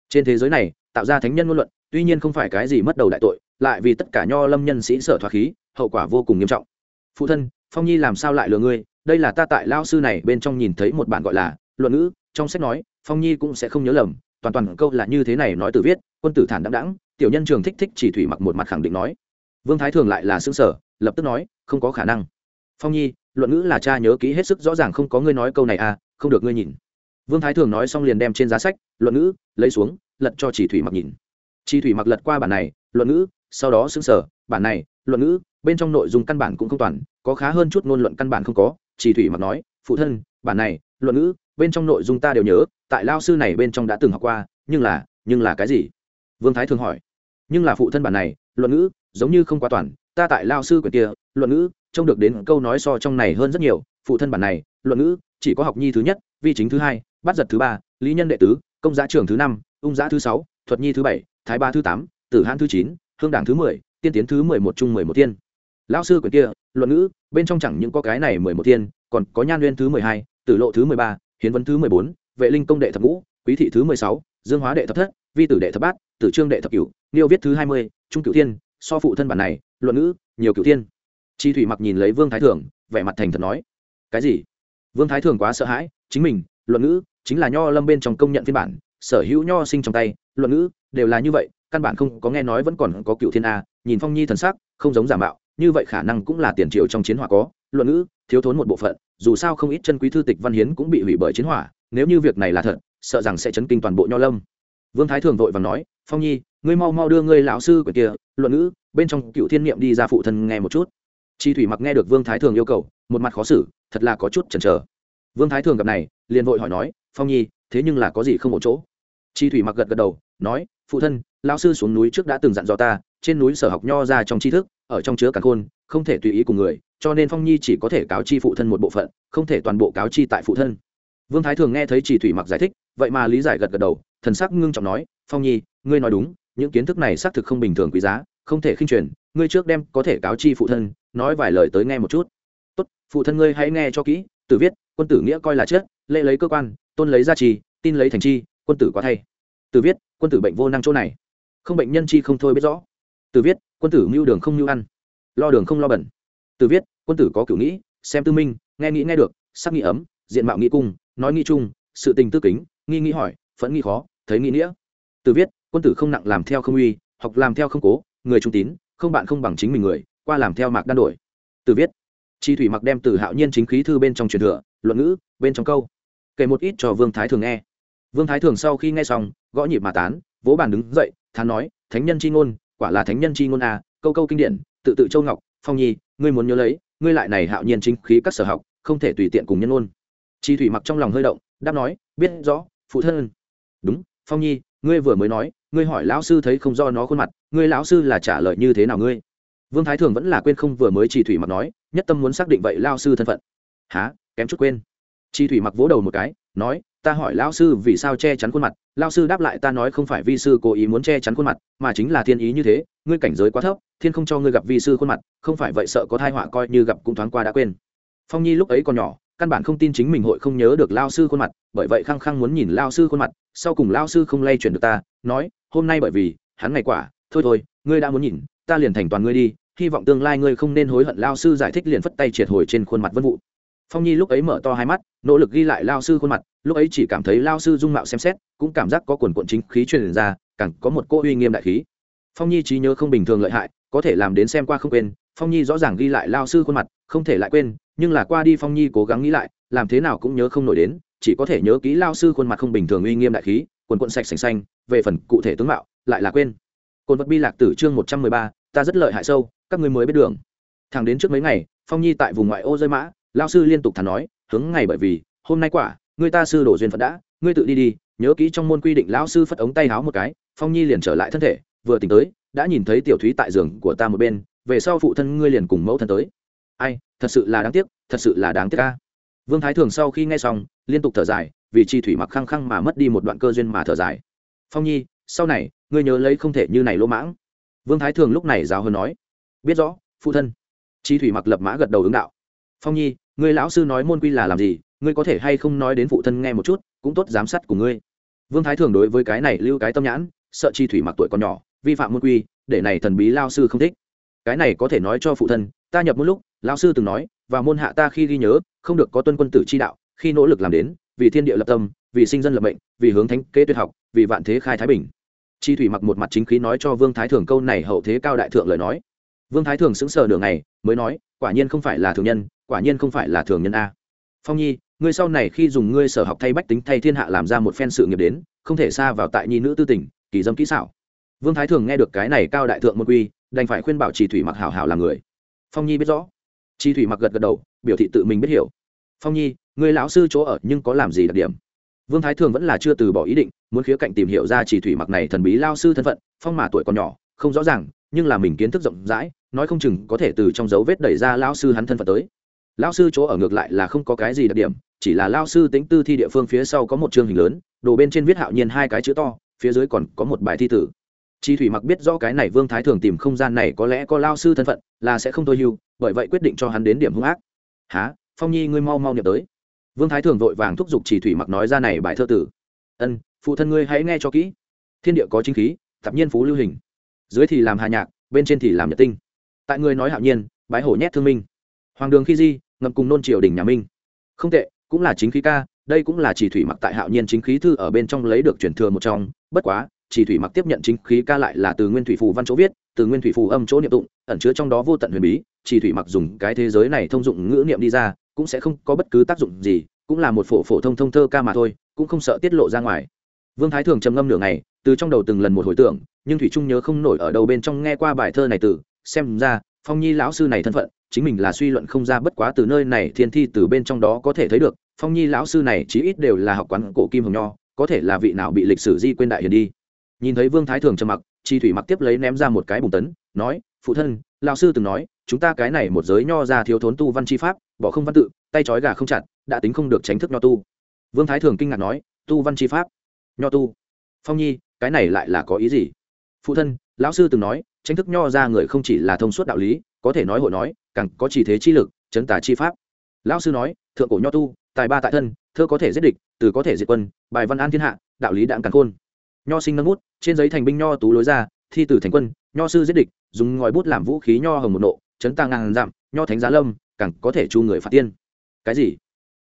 Trên thế giới này, tạo ra thánh nhân ngôn luận, tuy nhiên không phải cái gì mất đầu đại tội, lại vì tất cả nho lâm nhân sĩ sở thoát khí, hậu quả vô cùng nghiêm trọng. Phụ thân, phong nhi làm sao lại lừa ngươi? Đây là ta tại lao sư này bên trong nhìn thấy một bản gọi là luận ngữ, trong sách nói, phong nhi cũng sẽ không nhớ lầm, toàn toàn câu là như thế này nói từ viết, quân tử thản đãng đãng tiểu nhân trường thích thích chỉ thủy mặc một mặt khẳng định nói. Vương thái thường lại là xương sở lập tức nói, không có khả năng. Phong nhi, luận ngữ là cha nhớ kỹ hết sức rõ ràng không có ngươi nói câu này à không được ngươi nhìn. Vương thái thường nói xong liền đem trên giá sách, luận ngữ, lấy xuống, lật cho chỉ thủy mặc nhìn. Chỉ thủy mặc lật qua bản này, luận ngữ, sau đó xứng sở bản này, luận ngữ, bên trong nội dung căn bản cũng không toàn, có khá hơn chút ngôn luận căn bản không có, chỉ thủy mặc nói, phụ thân, bản này, luận ngữ, bên trong nội dung ta đều nhớ, tại lao sư này bên trong đã từng học qua, nhưng là nhưng là cái gì? Vương thái thường hỏi nhưng là phụ thân bản này, luận ngữ, giống như không quá toàn. Ta tại lao sư quyển kia, luận ngữ, trông được đến câu nói so trong này hơn rất nhiều. Phụ thân bản này, luận ngữ, chỉ có học nhi thứ nhất, vi chính thứ hai bắt giật thứ ba, lý nhân đệ tứ, công giá trường thứ năm, ung giá thứ sáu, thuật nhi thứ bảy, thái ba thứ tám, tử hãn thứ chín, hương đảng thứ mười, tiên tiến thứ mười một chung mười một tiên. Lão sư quyển kia, luận ngữ, bên trong chẳng những có cái này mười một tiên, còn có nhan nguyên thứ mười hai, tử lộ thứ mười ba, hiến vấn thứ mười bốn, vệ linh công đệ thập ngũ, quý thị thứ mười sáu, dương hóa đệ thập thất vi tử đệ thập bát, tử trương đệ thập cửu niêu viết thứ hai mươi, trung cửu thiên, so phụ thân bản này, luận ngữ, nhiều cửu thiên. Chi thủy mặc nhìn lấy vương thái thường, vẻ mặt thành thật nói, cái gì? Vương thái thường quá sợ hãi, chính mình, luận ngữ, chính là nho lâm bên trong công nhận phiên bản, sở hữu nho sinh trong tay, luận ngữ, đều là như vậy, căn bản không có nghe nói vẫn còn có cựu thiên a, nhìn phong nhi thần sắc, không giống giả mạo, như vậy khả năng cũng là tiền triệu trong chiến hỏa có, luận ngữ, thiếu thốn một bộ phận, dù sao không ít chân quý thư tịch văn hiến cũng bị hủy bởi chiến hỏa, nếu như việc này là thật, sợ rằng sẽ chấn kinh toàn bộ nho lâm vương thái thường vội và nói, phong nhi, ngươi mau mau đưa ngươi lão sư quyển kia, luận ngữ, bên trong cựu thiên niệm đi ra phụ thân nghe một chút. Chi thủy mặc nghe được vương thái thường yêu cầu, một mặt khó xử, thật là có chút chần chờ. Vương thái thường gặp này, liền vội hỏi nói, phong nhi, thế nhưng là có gì không ổn chỗ? Chi thủy mặc gật gật đầu, nói, phụ thân, lão sư xuống núi trước đã từng dặn dò ta, trên núi sở học nho ra trong tri thức, ở trong chứa cả khôn, không thể tùy ý cùng người, cho nên phong nhi chỉ có thể cáo chi phụ thân một bộ phận, không thể toàn bộ cáo chi tại phụ thân. Vương thái thường nghe thấy chỉ thủy mặc giải thích, vậy mà lý giải gật gật đầu thần sắc ngưng trọng nói, phong nhi, ngươi nói đúng, những kiến thức này xác thực không bình thường quý giá, không thể khinh truyền, ngươi trước đem có thể cáo chi phụ thân, nói vài lời tới nghe một chút. Tốt, phụ thân ngươi hãy nghe cho kỹ, tử viết, quân tử nghĩa coi là chết, lễ lấy cơ quan, tôn lấy gia trì, tin lấy thành chi, quân tử quá thay. Tử viết, quân tử bệnh vô năng chỗ này. Không bệnh nhân chi không thôi biết rõ. Tử viết, quân tử mưu đường không mưu ăn, lo đường không lo bẩn. Tử viết, quân tử có cửu nghĩ, xem tư minh, nghe nghĩ nghe được, sắc nghĩ ấm, diện mạo nghĩ cung, nói nghĩ chung, sự tình tư kính, nghi nghĩ hỏi phẫn nghĩ khó thấy nghĩ nghĩa. Từ viết quân tử không nặng làm theo không uy học làm theo không cố người trung tín không bạn không bằng chính mình người qua làm theo mạc đan đổi. Từ viết chi thủy mặc đem từ hạo nhiên chính khí thư bên trong truyền thừa luận ngữ bên trong câu. Kể một ít cho vương thái thường nghe. Vương thái thường sau khi nghe xong gõ nhịp mà tán vỗ bàn đứng dậy thán nói thánh nhân c h i ngôn quả là thánh nhân c h i ngôn à, câu câu kinh điển tự tự châu ngọc phong nhi ngươi muốn nhớ lấy ngươi lại này hạo nhiên chính khí các sở học không thể tùy tiện cùng nhân ngôn. Chi thủy mặc trong lòng hơi động đáp nói biết rõ phụ thân đúng, phong nhi, ngươi vừa mới nói, ngươi hỏi lão sư thấy không do nó khuôn mặt, ngươi lão sư là trả lời như thế nào ngươi? Vương thái thường vẫn là quên không vừa mới chỉ thủy mặc nói, nhất tâm muốn xác định vậy lao sư thân phận. Há kém chút quên. Chi thủy mặc vỗ đầu một cái, nói, ta hỏi lao sư vì sao che chắn khuôn mặt lao sư đáp lại ta nói không phải vi sư cố ý muốn che chắn khuôn mặt, mà chính là thiên ý như thế, ngươi cảnh giới quá thấp, thiên không cho ngươi gặp vi sư khuôn mặt, không phải vậy sợ có thai họa coi như gặp cũng thoáng qua đã quên. Phong nhi lúc ấy còn nhỏ căn bản không tin chính mình hội không nhớ được lao sư khuôn mặt, bởi vậy khăng khăng muốn nhìn lao sư khuôn mặt, sau cùng lao sư không lay chuyển được ta, nói, hôm nay bởi vì hắn ngày quả, thôi thôi, ngươi đã muốn nhìn, ta liền thành toàn ngươi đi, hy vọng tương lai ngươi không nên hối hận lao sư giải thích liền phất tay triệt hồi trên khuôn mặt vân vụ phong nhi lúc ấy mở to hai mắt, nỗ lực ghi lại lao sư khuôn mặt, lúc ấy chỉ cảm thấy lao sư dung mạo xem xét, cũng cảm giác có quần quận chính khí truyền ra, càng có một cô uy nghiêm đại khí. Phong nhi trí nhớ không bình thường lợi hại, có thể làm đến xem qua không quên, phong nhi rõ ràng ghi lại lao sư khuôn mặt, không thể lại quên nhưng là qua đi phong nhi cố gắng nghĩ lại, làm thế nào cũng nhớ không nổi đến, chỉ có thể nhớ kỹ lao sư khuôn mặt không bình thường uy nghiêm đại khí, quần quận sạch sành xanh, về phần cụ thể tướng mạo, lại là quên. Cồn vật bi lạc tử chương một trăm mười ba, ta rất lợi hại sâu, các người mới biết đường. Thẳng đến trước mấy ngày, phong nhi tại vùng ngoại ô rơi mã, lao sư liên tục thắn nói, hướng ngày bởi vì, hôm nay quả người ta sư đổ duyên phật đã, ngươi tự đi đi, nhớ kỹ trong môn quy định lão sư phất ống tay háo một cái, phong nhi liền trở lại thân thể, vừa tỉnh tới, đã nhìn thấy tiểu thúy tại giường của ta một bên, về sau phụ thân ngươi liền cùng mẫu thân tới. Ai thật sự là đáng tiếc, thật sự là đáng tiếc ca vương thái thường sau khi nghe xong, liên tục thở dài, vì chi thủy mặc khăng khăng mà mất đi một đoạn cơ duyên mà thở dài. Phong nhi, sau này, ngươi nhớ lấy không thể như này lỗ mãng. Vương thái thường lúc này giáo hơn nói. Biết rõ, phụ thân. Chi thủy mặc lập mã gật đầu ứng đạo. Phong nhi người lão sư nói môn quy là làm gì, ngươi có thể hay không nói đến phụ thân nghe một chút, cũng tốt giám sát của ngươi. Vương thái thường đối với cái này lưu cái tâm nhãn, sợ chi thủy mặc tuổi còn nhỏ, vi phạm môn quy, để này thần bí lao sư không thích cái này có thể nói cho phụ thân, ta nhập một lúc lao sư từng nói, và môn hạ ta khi ghi nhớ, không được có tuân quân tử chi đạo, khi nỗ lực làm đến, vì thiên địa lập tâm, vì sinh dân lập mệnh, vì hướng thánh kế tuyệt học, vì vạn thế khai thái bình. Chi thủy mặc một mặt chính khí nói cho vương thái thường câu này hậu thế cao đại thượng lời nói. Vương thái thường sững sờ nửa ngày, mới nói, quả nhiên không phải là thường nhân, quả nhiên không phải là thường nhân a. Phong nhi, ngươi sau này khi dùng ngươi sở học thay bách tính thay thiên hạ làm ra một phen sự nghiệp đến, không thể xa vào tại nhi nữ tư tỉnh kỳ dâm kỹ xảo. Vương thái thường nghe được cái này cao đại thượng môn quy đành phải khuyên bảo chỉ thủy mặc hảo hảo là người. Phong nhi biết rõ. Chỉ thủy mặc gật gật đầu, biểu thị tự mình biết hiểu. Phong nhi, người lão sư chỗ ở nhưng có làm gì đặc điểm? Vương thái thường vẫn là chưa từ bỏ ý định, muốn khía cạnh tìm hiểu ra chỉ thủy mặc này thần bí lao sư thân phận, phong mà tuổi còn nhỏ, không rõ ràng, nhưng là mình kiến thức rộng rãi, nói không chừng có thể từ trong dấu vết đẩy ra lao sư hắn thân phận tới. Lao sư chỗ ở ngược lại là không có cái gì đặc điểm, chỉ là lao sư tính tư thi địa phương phía sau có một chương hình lớn, đồ bên trên viết hạo nhiên hai cái chữ to, phía dưới còn có một bài thi tử chi thủy mặc biết rõ cái này vương thái thường tìm không gian này có lẽ có lao sư thân phận, là sẽ không thôi hưu, bởi vậy quyết định cho hắn đến điểm hung ác. Há phong nhi, ngươi mau mau nhập tới. Vương thái thường vội vàng thúc giục chỉ thủy mặc nói ra này bài thơ tử. Ân, phụ thân ngươi hãy nghe cho kỹ. Thiên địa có chính khí, thập nhiên phú lưu hình. Dưới thì làm hà nhạc, bên trên thì làm nhật tinh. Tại người nói hạo nhiên, bái hổ nhét thương minh. Hoàng đường khi di ngầm cùng nôn triều đình nhà minh. Không tệ, cũng là chính khí ca, đây cũng là chỉ thủy mặc tại hạo nhiên chính khí thư ở bên trong lấy được truyền thừa một trong, bất quá chỉ thủy mặc tiếp nhận chính khí ca lại là từ nguyên thủy phù văn chỗ viết, từ nguyên thủy phù âm chỗ niệm tụng, ẩn chứa trong đó vô tận huyền bí, chỉ thủy mặc dùng cái thế giới này thông dụng ngữ niệm đi ra, cũng sẽ không có bất cứ tác dụng gì, cũng là một phổ phổ thông thông thơ ca mà thôi, cũng không sợ tiết lộ ra ngoài. Vương thái thường trầm ngâm nửa ngày, từ trong đầu từng lần một hồi tưởng, nhưng thủy trung nhớ không nổi ở đầu bên trong nghe qua bài thơ này từ, xem ra, phong nhi lão sư này thân phận, chính mình là suy luận không ra bất quá từ nơi này, thiên thi từ bên trong đó có thể thấy được, phong nhi lão sư này chí ít đều là học quán cổ kim hồng nho, có thể là vị nào bị lịch sử di quên đại hiền đi nhìn thấy vương thái thường trầm mặc, chi thủy mặc tiếp lấy ném ra một cái bùng tấn, nói, phụ thân lao sư từng nói, chúng ta cái này một giới nho ra thiếu thốn tu văn chi pháp, bỏ không văn tự, tay trói gà không chặt, đã tính không được tránh thức nho tu. Vương thái thường kinh ngạc nói, tu văn chi pháp? Nho tu? Phong nhi, cái này lại là có ý gì? Phụ thân, lão sư từng nói tranh thức nho ra người không chỉ là thông suốt đạo lý, có thể nói hội nói, càng có chỉ thế chi lực, chấn tà chi pháp. Lão sư nói, thượng cổ nho tu, tài ba tại thân, thơ có thể giết địch, từ có thể diệt quân, bài văn an thiên hạ, đạo lý đạn càng khôn nho sinh nâng bút, trên giấy thành binh nho tú lối ra, thi từ thành quân, nho sư giết địch, dùng ngòi bút làm vũ khí nho hồng một nộ, chấn tàng ngàn dặm, nho thánh giá lâm, càng có thể chu người phạt tiên. Cái gì?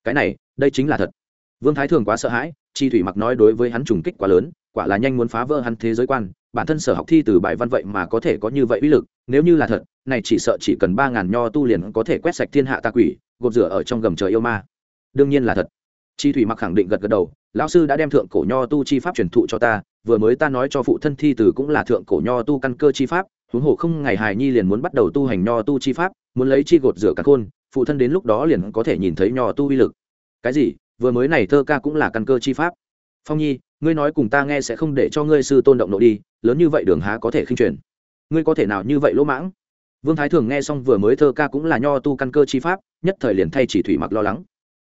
Cái này, đây chính là thật. Vương thái thường quá sợ hãi, chi thủy mặc nói đối với hắn trùng kích quá lớn, quả là nhanh muốn phá vỡ hắn thế giới quan, bản thân sở học thi từ bài văn vậy mà có thể có như vậy uy lực, nếu như là thật, này chỉ sợ chỉ cần ba ngàn nho tu liền có thể quét sạch thiên hạ tà quỷ, gột rửa ở trong gầm trời yêu ma. Đương nhiên là thật chi thủy mặc khẳng định gật gật đầu, lão sư đã đem thượng cổ nho tu chi pháp truyền thụ cho ta, vừa mới ta nói cho phụ thân thi từ cũng là thượng cổ nho tu căn cơ chi pháp, huống hồ không ngày hài nhi liền muốn bắt đầu tu hành nho tu chi pháp, muốn lấy chi gột rửa cả khôn, phụ thân đến lúc đó liền có thể nhìn thấy nho tu uy lực. Cái gì? Vừa mới này thơ ca cũng là căn cơ chi pháp? Phong nhi, ngươi nói cùng ta nghe sẽ không để cho ngươi sư tôn động nội đi, lớn như vậy đường há có thể khinh truyền? Ngươi có thể nào như vậy lỗ mãng? Vương thái thường nghe xong vừa mới thơ ca cũng là nho tu căn cơ chi pháp, nhất thời liền thay chỉ thủy mặc lo lắng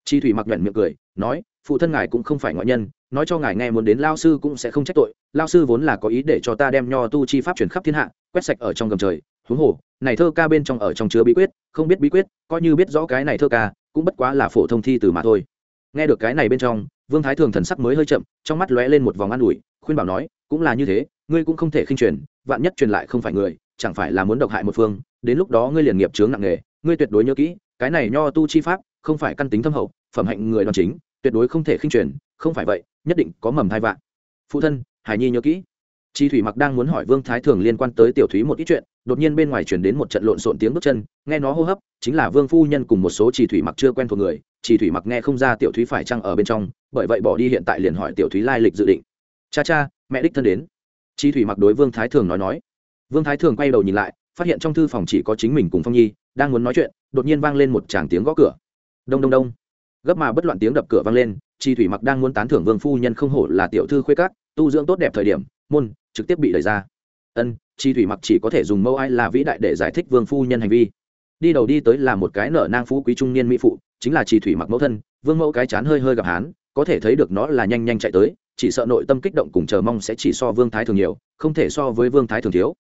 chi thủy mặc nhuận miệng cười, nói, phụ thân ngài cũng không phải ngoại nhân, nói cho ngài nghe muốn đến lao sư cũng sẽ không trách tội, lao sư vốn là có ý để cho ta đem nho tu chi pháp truyền khắp thiên hạ, quét sạch ở trong gầm trời, huống hồ, này thơ ca bên trong ở trong chứa bí quyết, không biết bí quyết, coi như biết rõ cái này thơ ca, cũng bất quá là phổ thông thi từ mà thôi. Nghe được cái này bên trong, vương thái thường thần sắc mới hơi chậm, trong mắt lóe lên một vòng an ủi, khuyên bảo nói, cũng là như thế, ngươi cũng không thể khinh truyền, vạn nhất truyền lại không phải người, chẳng phải là muốn độc hại một phương, đến lúc đó ngươi liền nghiệp chướng nặng nghề ngươi tuyệt đối nhớ kỹ, cái này nho tu chi pháp, không phải căn tính thâm hậu phẩm hạnh người đoàn chính, tuyệt đối không thể khinh truyền, không phải vậy, nhất định có mầm thai vạn. Phụ thân, hải nhi nhớ kỹ. Chi thủy mặc đang muốn hỏi vương thái thường liên quan tới tiểu thúy một ít chuyện, đột nhiên bên ngoài chuyển đến một trận lộn xộn tiếng bước chân, nghe nó hô hấp, chính là vương phu nhân cùng một số chỉ thủy mặc chưa quen thuộc người. Chỉ thủy mặc nghe không ra tiểu thúy phải chăng ở bên trong, bởi vậy bỏ đi hiện tại liền hỏi tiểu thúy lai lịch dự định. Cha cha, mẹ đích thân đến. Chi thủy mặc đối vương thái thường nói nói. Vương thái thường quay đầu nhìn lại, phát hiện trong thư phòng chỉ có chính mình cùng phong nhi đang muốn nói chuyện, đột nhiên vang lên một tràng tiếng gõ cửa. Đông đông đông gấp mà bất loạn tiếng đập cửa vang lên, chi thủy mặc đang muốn tán thưởng vương phu nhân không hổ là tiểu thư khuê cát tu dưỡng tốt đẹp thời điểm, môn trực tiếp bị đẩy ra. Ân, chi thủy mặc chỉ có thể dùng mâu ai là vĩ đại để giải thích vương phu nhân hành vi. Đi đầu đi tới là một cái nở nang phú quý trung niên mỹ phụ, chính là chi thủy mặc mẫu thân, vương mẫu cái chán hơi hơi gặp hán, có thể thấy được nó là nhanh nhanh chạy tới, chỉ sợ nội tâm kích động cùng chờ mong sẽ chỉ so vương thái thường nhiều, không thể so với vương thái thường thiếu.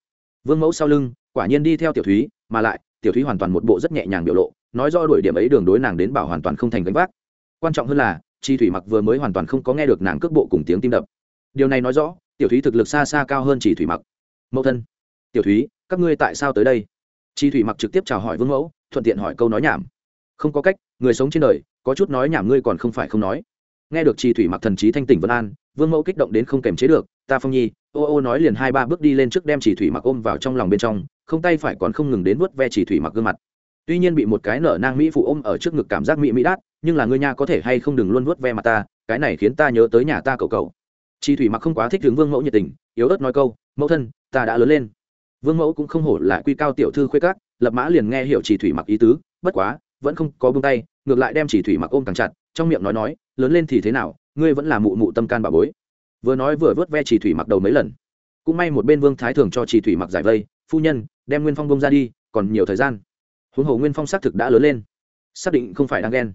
Vương mẫu sau lưng, quả nhiên đi theo tiểu thúy, mà lại, tiểu thúy hoàn toàn một bộ rất nhẹ nhàng biểu lộ nói do đuổi điểm ấy đường đối nàng đến bảo hoàn toàn không thành gánh vác. Quan trọng hơn là, chi thủy mặc vừa mới hoàn toàn không có nghe được nàng cước bộ cùng tiếng tim đập. Điều này nói rõ, tiểu thúy thực lực xa xa cao hơn chỉ thủy mặc. Mẫu thân, tiểu thúy, các ngươi tại sao tới đây? Chi thủy mặc trực tiếp chào hỏi vương mẫu, thuận tiện hỏi câu nói nhảm. Không có cách, người sống trên đời, có chút nói nhảm ngươi còn không phải không nói. Nghe được chi thủy mặc thần trí thanh tỉnh vân an, vương mẫu kích động đến không kềm chế được, ta phong nhi, ô ô nói liền hai ba bước đi lên trước đem chỉ thủy mặc ôm vào trong lòng bên trong, không tay phải còn không ngừng đến vớt ve chỉ thủy mặc gương mặt tuy nhiên bị một cái nở nang mỹ phụ ôm ở trước ngực cảm giác mỹ mỹ đát, nhưng là ngươi nha có thể hay không đừng luôn vuốt ve mặt ta, cái này khiến ta nhớ tới nhà ta cậu cậu. Chi thủy mặc không quá thích hướng vương mẫu nhiệt tình, yếu ớt nói câu, mẫu thân, ta đã lớn lên. Vương mẫu cũng không hổ lại quy cao tiểu thư khuê cát lập mã liền nghe hiểu chỉ thủy mặc ý tứ, bất quá, vẫn không có buông tay, ngược lại đem chỉ thủy mặc ôm càng chặt, trong miệng nói nói, lớn lên thì thế nào, ngươi vẫn là mụ mụ tâm can bà bối. Vừa nói vừa vớt ve chỉ thủy mặc đầu mấy lần. Cũng may một bên vương thái thường cho chỉ thủy mặc giải vây, phu nhân, đem nguyên phong bông ra đi, còn nhiều thời gian huống hồ nguyên phong xác thực đã lớn lên. Xác định không phải đang ghen.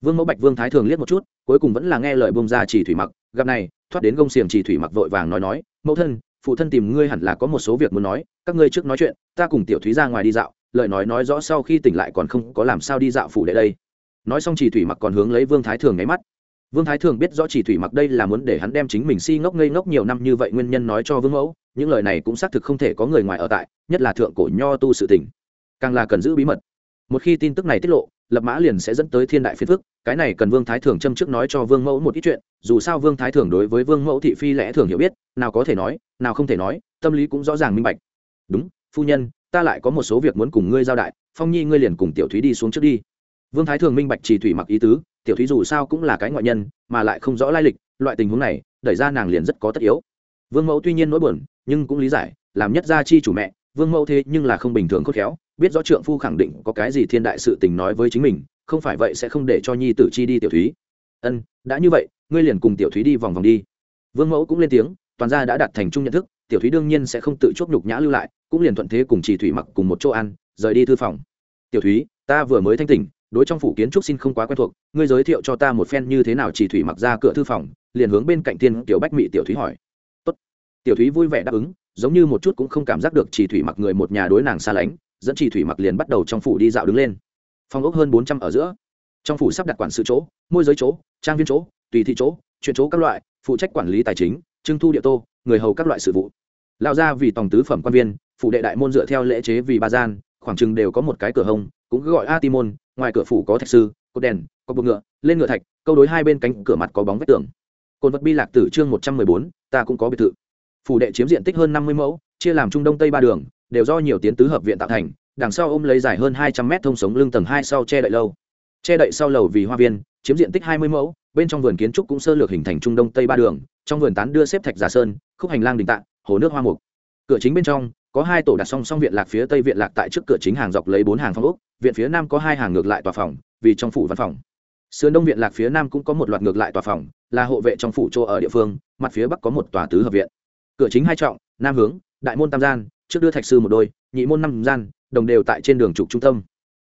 Vương mẫu bạch, vương thái thường liếc một chút, cuối cùng vẫn là nghe lời bông ra chỉ thủy mặc. Gặp này, thoát đến gông xiềng chỉ thủy mặc vội vàng nói nói, mẫu thân, phụ thân tìm ngươi hẳn là có một số việc muốn nói, các ngươi trước nói chuyện, ta cùng tiểu thúy ra ngoài đi dạo, lời nói nói rõ sau khi tỉnh lại còn không có làm sao đi dạo phủ đệ đây. Nói xong chỉ thủy mặc còn hướng lấy vương thái thường nháy mắt. Vương thái thường biết rõ chỉ thủy mặc đây là muốn để hắn đem chính mình si ngốc ngây ngốc nhiều năm như vậy nguyên nhân nói cho vương mẫu, những lời này cũng xác thực không thể có người ngoài ở tại, nhất là thượng cổ nho tu sự tình càng là cần giữ bí mật. Một khi tin tức này tiết lộ, lập mã liền sẽ dẫn tới thiên đại phiền phức, cái này cần vương thái thường châm trước nói cho vương mẫu một ít chuyện, dù sao vương thái thường đối với vương mẫu thị phi lẽ thường hiểu biết, nào có thể nói, nào không thể nói, tâm lý cũng rõ ràng minh bạch. Đúng, phu nhân, ta lại có một số việc muốn cùng ngươi giao đại, phong nhi ngươi liền cùng tiểu thúy đi xuống trước đi. Vương thái thường minh bạch chỉ thủy mặc ý tứ, tiểu thúy dù sao cũng là cái ngoại nhân, mà lại không rõ lai lịch, loại tình huống này, đẩy ra nàng liền rất có tất yếu. Vương mẫu tuy nhiên nỗi buồn, nhưng cũng lý giải, làm nhất gia chi chủ mẹ, vương mẫu thế nhưng là không bình thường khôn khéo biết rõ trượng phu khẳng định có cái gì thiên đại sự tình nói với chính mình, không phải vậy sẽ không để cho nhi tử chi đi tiểu thúy. Ân, đã như vậy, ngươi liền cùng tiểu thúy đi vòng vòng đi. Vương mẫu cũng lên tiếng, toàn gia đã đạt thành chung nhận thức, tiểu thúy đương nhiên sẽ không tự chuốc nhục nhã lưu lại, cũng liền thuận thế cùng chỉ thủy mặc cùng một chỗ ăn, rời đi thư phòng. Tiểu thúy, ta vừa mới thanh tỉnh, đối trong phủ kiến trúc xin không quá quen thuộc, ngươi giới thiệu cho ta một phen như thế nào chỉ thủy mặc ra cửa thư phòng, liền hướng bên cạnh tiên tiểu bách mị tiểu thúy hỏi. Tốt. tiểu thúy vui vẻ đáp ứng, giống như một chút cũng không cảm giác được chỉ thủy mặc người một nhà đối nàng xa lánh dẫn chỉ thủy mặc liền bắt đầu trong phủ đi dạo đứng lên. Phòng ốc hơn bốn trăm ở giữa. Trong phủ sắp đặt quản sự chỗ, môi giới chỗ, trang viên chỗ, tùy thị chỗ, chuyện chỗ các loại, phụ trách quản lý tài chính, trưng thu địa tô, người hầu các loại sự vụ. Lao ra vì tổng tứ phẩm quan viên phụ đệ đại môn dựa theo lễ chế vì ba gian, khoảng chừng đều có một cái cửa hông cũng gọi a timon ngoài cửa phủ có thạch sư, cột đèn, có bột ngựa, lên ngựa thạch, câu đối hai bên cánh cửa mặt có bóng vách tường. Cồn vật bi lạc tử chương một trăm mười bốn, ta cũng có biệt thự. Phủ đệ chiếm diện tích hơn năm mươi mẫu, chia làm trung đông tây ba đường đều do nhiều tiến tứ hợp viện tạo thành, đằng sau ôm lấy dài hơn hai trăm mét thông sống lưng tầng hai sau che đậy lâu. Che đậy sau lầu vì hoa viên, chiếm diện tích hai mươi mẫu, bên trong vườn kiến trúc cũng sơ lược hình thành trung đông tây ba đường, trong vườn tán đưa xếp thạch giả sơn, khúc hành lang đình tạng hồ nước hoa mục. Cửa chính bên trong, có hai tổ đặt song song viện lạc phía tây viện lạc tại trước cửa chính hàng dọc lấy bốn hàng phong úc viện phía nam có hai hàng ngược lại tòa phòng, vì trong phủ văn phòng. Sườn đông viện lạc phía nam cũng có một loạt ngược lại tòa phòng, là hộ vệ trong phủ chỗ ở địa phương, mặt phía bắc có một tòa tứ hợp viện. Cửa chính hai trọng, nam hướng, đại môn tam gian trước đưa thạch sư một đôi, nhị môn năm gian, đồng đều tại trên đường trục trung tâm.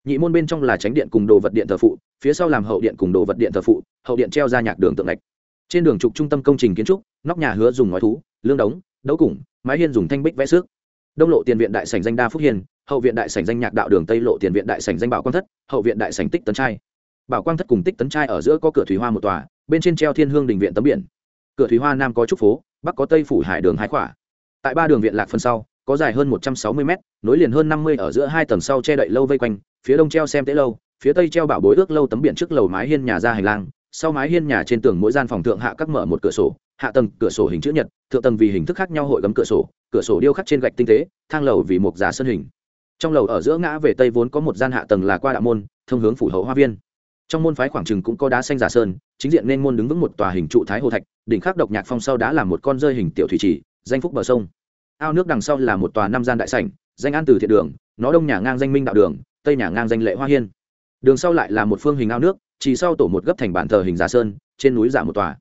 Nhị môn bên trong là tránh điện cùng đồ vật điện thờ phụ, phía sau làm hậu điện cùng đồ vật điện thờ phụ, hậu điện treo ra nhạc đường tượng lệch trên đường trục trung tâm công trình kiến trúc, nóc nhà hứa dùng ngói thú, lương đống, đấu củng mái hiên dùng thanh bích vẽ xước. Đông lộ tiền viện đại sảnh danh đa phúc hiền, hậu viện đại sảnh danh nhạc đạo đường tây lộ tiền viện đại sảnh danh bảo quang thất, hậu viện đại sảnh tích tấn trai. Bảo quang thất cùng tích tấn trai ở giữa có cửa thủy hoa một tòa, bên trên treo thiên hương đình viện tấm biển. Cửa thủy hoa nam có trúc phố, bắc có tây phủ hải đường hai khỏa. Tại ba đường viện lạc phân sau có dài hơn một trăm sáu mươi m nối liền hơn năm mươi ở giữa hai tầng sau che đậy lâu vây quanh, phía đông treo xem tế lâu, phía tây treo bảo bối ước lâu tấm biển trước lầu mái hiên nhà ra hành lang, sau mái hiên nhà trên tường mỗi gian phòng thượng hạ các mở một cửa sổ, hạ tầng, cửa sổ hình chữ nhật, thượng tầng vì hình thức khác nhau hội gấm cửa sổ cửa sổ điêu khắc trên gạch tinh tế, thang lầu vì một giá sân hình. Trong lầu ở giữa ngã về tây vốn có một gian hạ tầng là qua đạo môn, thông hướng phủ hậu hoa viên. Trong môn phái khoảng trừng cũng có đá xanh giả sơn, chính diện nên môn đứng vững một tòa hình trụ thái hồ thạch, đỉnh khắc độc nhạc phong sau đá là một con rơi hình tiểu thủy chỉ, danh phúc bờ sông ao nước đằng sau là một tòa năm gian đại sảnh, danh an từ thiện đường, nó đông nhà ngang danh minh đạo đường, tây nhà ngang danh lệ hoa hiên. Đường sau lại là một phương hình ao nước, chỉ sau tổ một gấp thành bản thờ hình giả sơn, trên núi giả một tòa.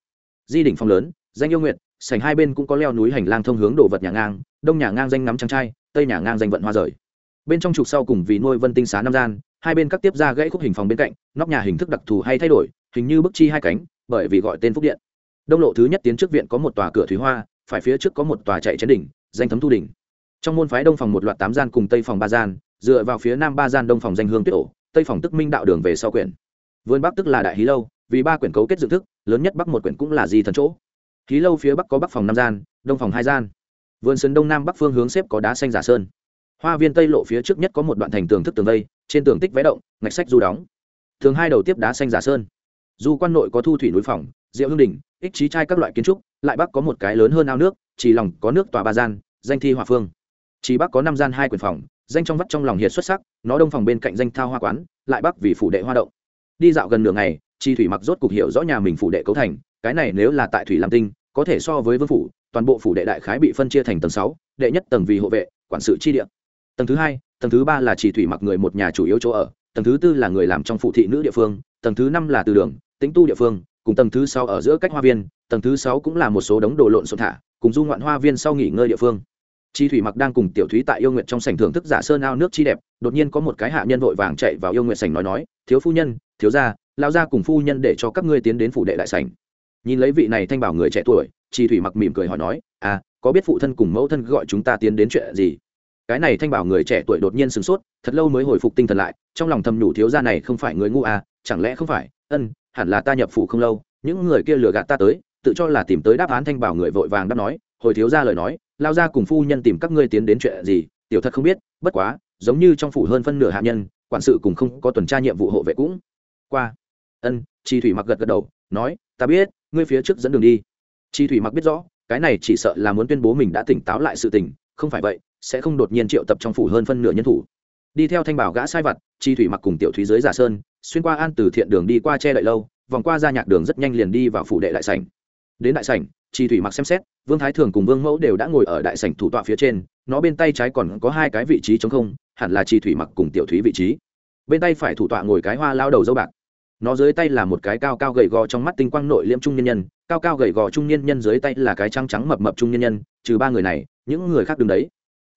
Di đỉnh phong lớn, danh yêu nguyện sảnh hai bên cũng có leo núi hành lang thông hướng đồ vật nhà ngang, đông nhà ngang danh ngắm trăng trai, tây nhà ngang danh vận hoa rời. Bên trong trục sau cùng vì nuôi vân tinh xá năm gian, hai bên các tiếp ra gãy khúc hình phòng bên cạnh, nóc nhà hình thức đặc thù hay thay đổi, hình như bức chi hai cánh, bởi vì gọi tên phúc điện. Đông lộ thứ nhất tiến trước viện có một tòa cửa thủy hoa, phải phía trước có một tòa chạy chén đỉnh danh thấm thu đỉnh. Trong môn phái đông phòng một loạt tám gian cùng tây phòng ba gian, dựa vào phía nam ba gian đông phòng danh hương tuyết ổ, tây phòng tức minh đạo đường về sau quyển. Vườn bắc tức là đại hí lâu, vì ba quyển cấu kết dựng thức, lớn nhất bắc một quyển cũng là di thần chỗ. Hí lâu phía bắc có bắc phòng năm gian, đông phòng hai gian. Vườn sân đông nam bắc phương hướng xếp có đá xanh giả sơn. Hoa viên tây lộ phía trước nhất có một đoạn thành tường thức tường vây, trên tường tích vẽ động, ngạch sách du đóng. Thường hai đầu tiếp đá xanh giả sơn. Du quan nội có thu thủy núi phòng diệu hương đình ích trí trai các loại kiến trúc, lại bắc có một cái lớn hơn ao nước, chỉ lòng có nước tòa ba gian, danh thi hòa phương. Chỉ bắc có năm gian hai quyền phòng, danh trong vắt trong lòng hiệt xuất sắc, nó đông phòng bên cạnh danh thao hoa quán, lại bắc vì phủ đệ hoa động. Đi dạo gần nửa ngày, chi thủy mặc rốt cục hiểu rõ nhà mình phủ đệ cấu thành, cái này nếu là tại thủy lam tinh, có thể so với vương phủ, toàn bộ phủ đệ đại khái bị phân chia thành tầng sáu, đệ nhất tầng vì hộ vệ, quản sự chi địa. Tầng thứ hai, tầng thứ ba là chỉ thủy mặc người một nhà chủ yếu chỗ ở, tầng thứ tư là người làm trong phụ thị nữ địa phương, tầng thứ năm là từ đường tính tu địa phương cùng tầng thứ sáu ở giữa cách hoa viên, tầng thứ sáu cũng là một số đống đồ lộn xộn thả, cùng du ngoạn hoa viên sau nghỉ ngơi địa phương. Chi thủy mặc đang cùng tiểu thúy tại yêu nguyện trong sảnh thưởng thức giả sơn ao nước chi đẹp, đột nhiên có một cái hạ nhân vội vàng chạy vào yêu nguyện sảnh nói nói, thiếu phu nhân, thiếu gia lao gia cùng phu nhân để cho các ngươi tiến đến phủ đệ đại sảnh. Nhìn lấy vị này thanh bảo người trẻ tuổi, chi thủy mặc mỉm cười hỏi nói à có biết phụ thân cùng mẫu thân gọi chúng ta tiến đến chuyện gì? Cái này thanh bảo người trẻ tuổi đột nhiên sửng sốt, thật lâu mới hồi phục tinh thần lại, trong lòng thầm nhủ thiếu gia này không phải người ngu à chẳng lẽ không phải? Ân hẳn là ta nhập phủ không lâu, những người kia lừa gạt ta tới, tự cho là tìm tới đáp án thanh bảo người vội vàng đáp nói, hồi thiếu ra lời nói, lao ra cùng phu nhân tìm các ngươi tiến đến chuyện gì, tiểu thật không biết, bất quá, giống như trong phủ hơn phân nửa hạ nhân, quản sự cùng không có tuần tra nhiệm vụ hộ vệ cũng qua. Ân, chi thủy mặc gật gật đầu, nói, ta biết, ngươi phía trước dẫn đường đi. Chi thủy mặc biết rõ, cái này chỉ sợ là muốn tuyên bố mình đã tỉnh táo lại sự tình, không phải vậy, sẽ không đột nhiên triệu tập trong phủ hơn phân nửa nhân thủ đi theo thanh bảo gã sai vặt, chi thủy mặc cùng tiểu thúy dưới giả sơn, xuyên qua an từ thiện đường đi qua che đậy lâu, vòng qua ra nhạc đường rất nhanh liền đi vào phủ đệ đại sảnh. Đến đại sảnh, chi thủy mặc xem xét, vương thái thường cùng vương mẫu đều đã ngồi ở đại sảnh thủ tọa phía trên, nó bên tay trái còn có hai cái vị trí trống không, hẳn là chi thủy mặc cùng tiểu thúy vị trí. Bên tay phải thủ tọa ngồi cái hoa lao đầu dâu bạc. Nó dưới tay là một cái cao cao gầy gò trong mắt tinh quang nội liễm trung nhân nhân, cao cao gầy gò trung niên nhân dưới tay là cái trắng trắng mập mập trung niên nhân, trừ ba người này, những người khác đứng đấy.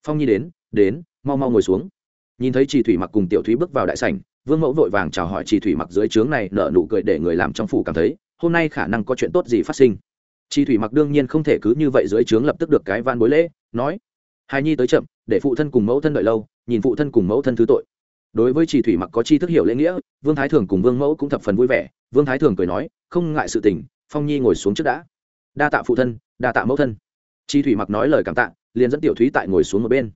Phong nhi đến đến, mau mau ngồi xuống nhìn thấy chỉ thủy mặc cùng tiểu thúy bước vào đại sảnh, vương mẫu vội vàng chào hỏi chỉ thủy mặc dưới trướng này, nở nụ cười để người làm trong phủ cảm thấy, hôm nay khả năng có chuyện tốt gì phát sinh. Chỉ thủy mặc đương nhiên không thể cứ như vậy dưới trướng lập tức được cái van bối lễ, nói, hài nhi tới chậm, để phụ thân cùng mẫu thân đợi lâu, nhìn phụ thân cùng mẫu thân thứ tội. Đối với chỉ thủy mặc có chi thức hiểu lễ nghĩa, vương thái thường cùng vương mẫu cũng thập phần vui vẻ, vương thái thường cười nói, không ngại sự tình, phong nhi ngồi xuống trước đã. Đa tạ phụ thân, đa tạ mẫu thân. Chi thủy mặc nói lời cảm tạ, liền dẫn tiểu thúy tại ngồi xuống một bên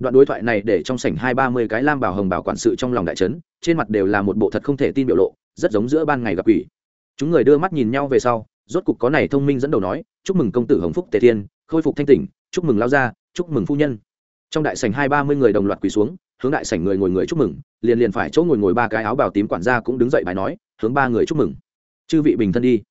đoạn đối thoại này để trong sảnh hai ba mươi cái lam bảo hồng bảo quản sự trong lòng đại trấn trên mặt đều là một bộ thật không thể tin biểu lộ, rất giống giữa ban ngày gặp quỷ. Chúng người đưa mắt nhìn nhau về sau, rốt cục có này thông minh dẫn đầu nói, chúc mừng công tử hồng phúc tề thiên, khôi phục thanh tỉnh, chúc mừng lao gia, chúc mừng phu nhân. Trong đại sảnh hai ba mươi người đồng loạt quỳ xuống, hướng đại sảnh người ngồi người chúc mừng, liền liền phải chỗ ngồi ngồi ba cái áo bào tím quản gia cũng đứng dậy bài nói, hướng ba người chúc mừng. Chư vị bình thân đi.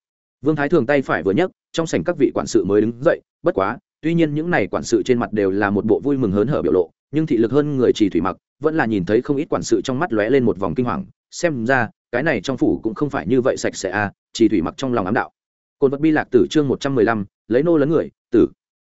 Vương thái thường tay phải vừa nhấc, trong sảnh các vị quản sự mới đứng dậy, bất quá, tuy nhiên những này quản sự trên mặt đều là một bộ vui mừng hớn hở biểu lộ nhưng thị lực hơn người trì thủy mặc, vẫn là nhìn thấy không ít quản sự trong mắt lóe lên một vòng kinh hoàng, xem ra, cái này trong phủ cũng không phải như vậy sạch sẽ à trì thủy mặc trong lòng ám đạo. Côn vật bi lạc tử chương một trăm mười lăm, lấy nô lấn người, tử.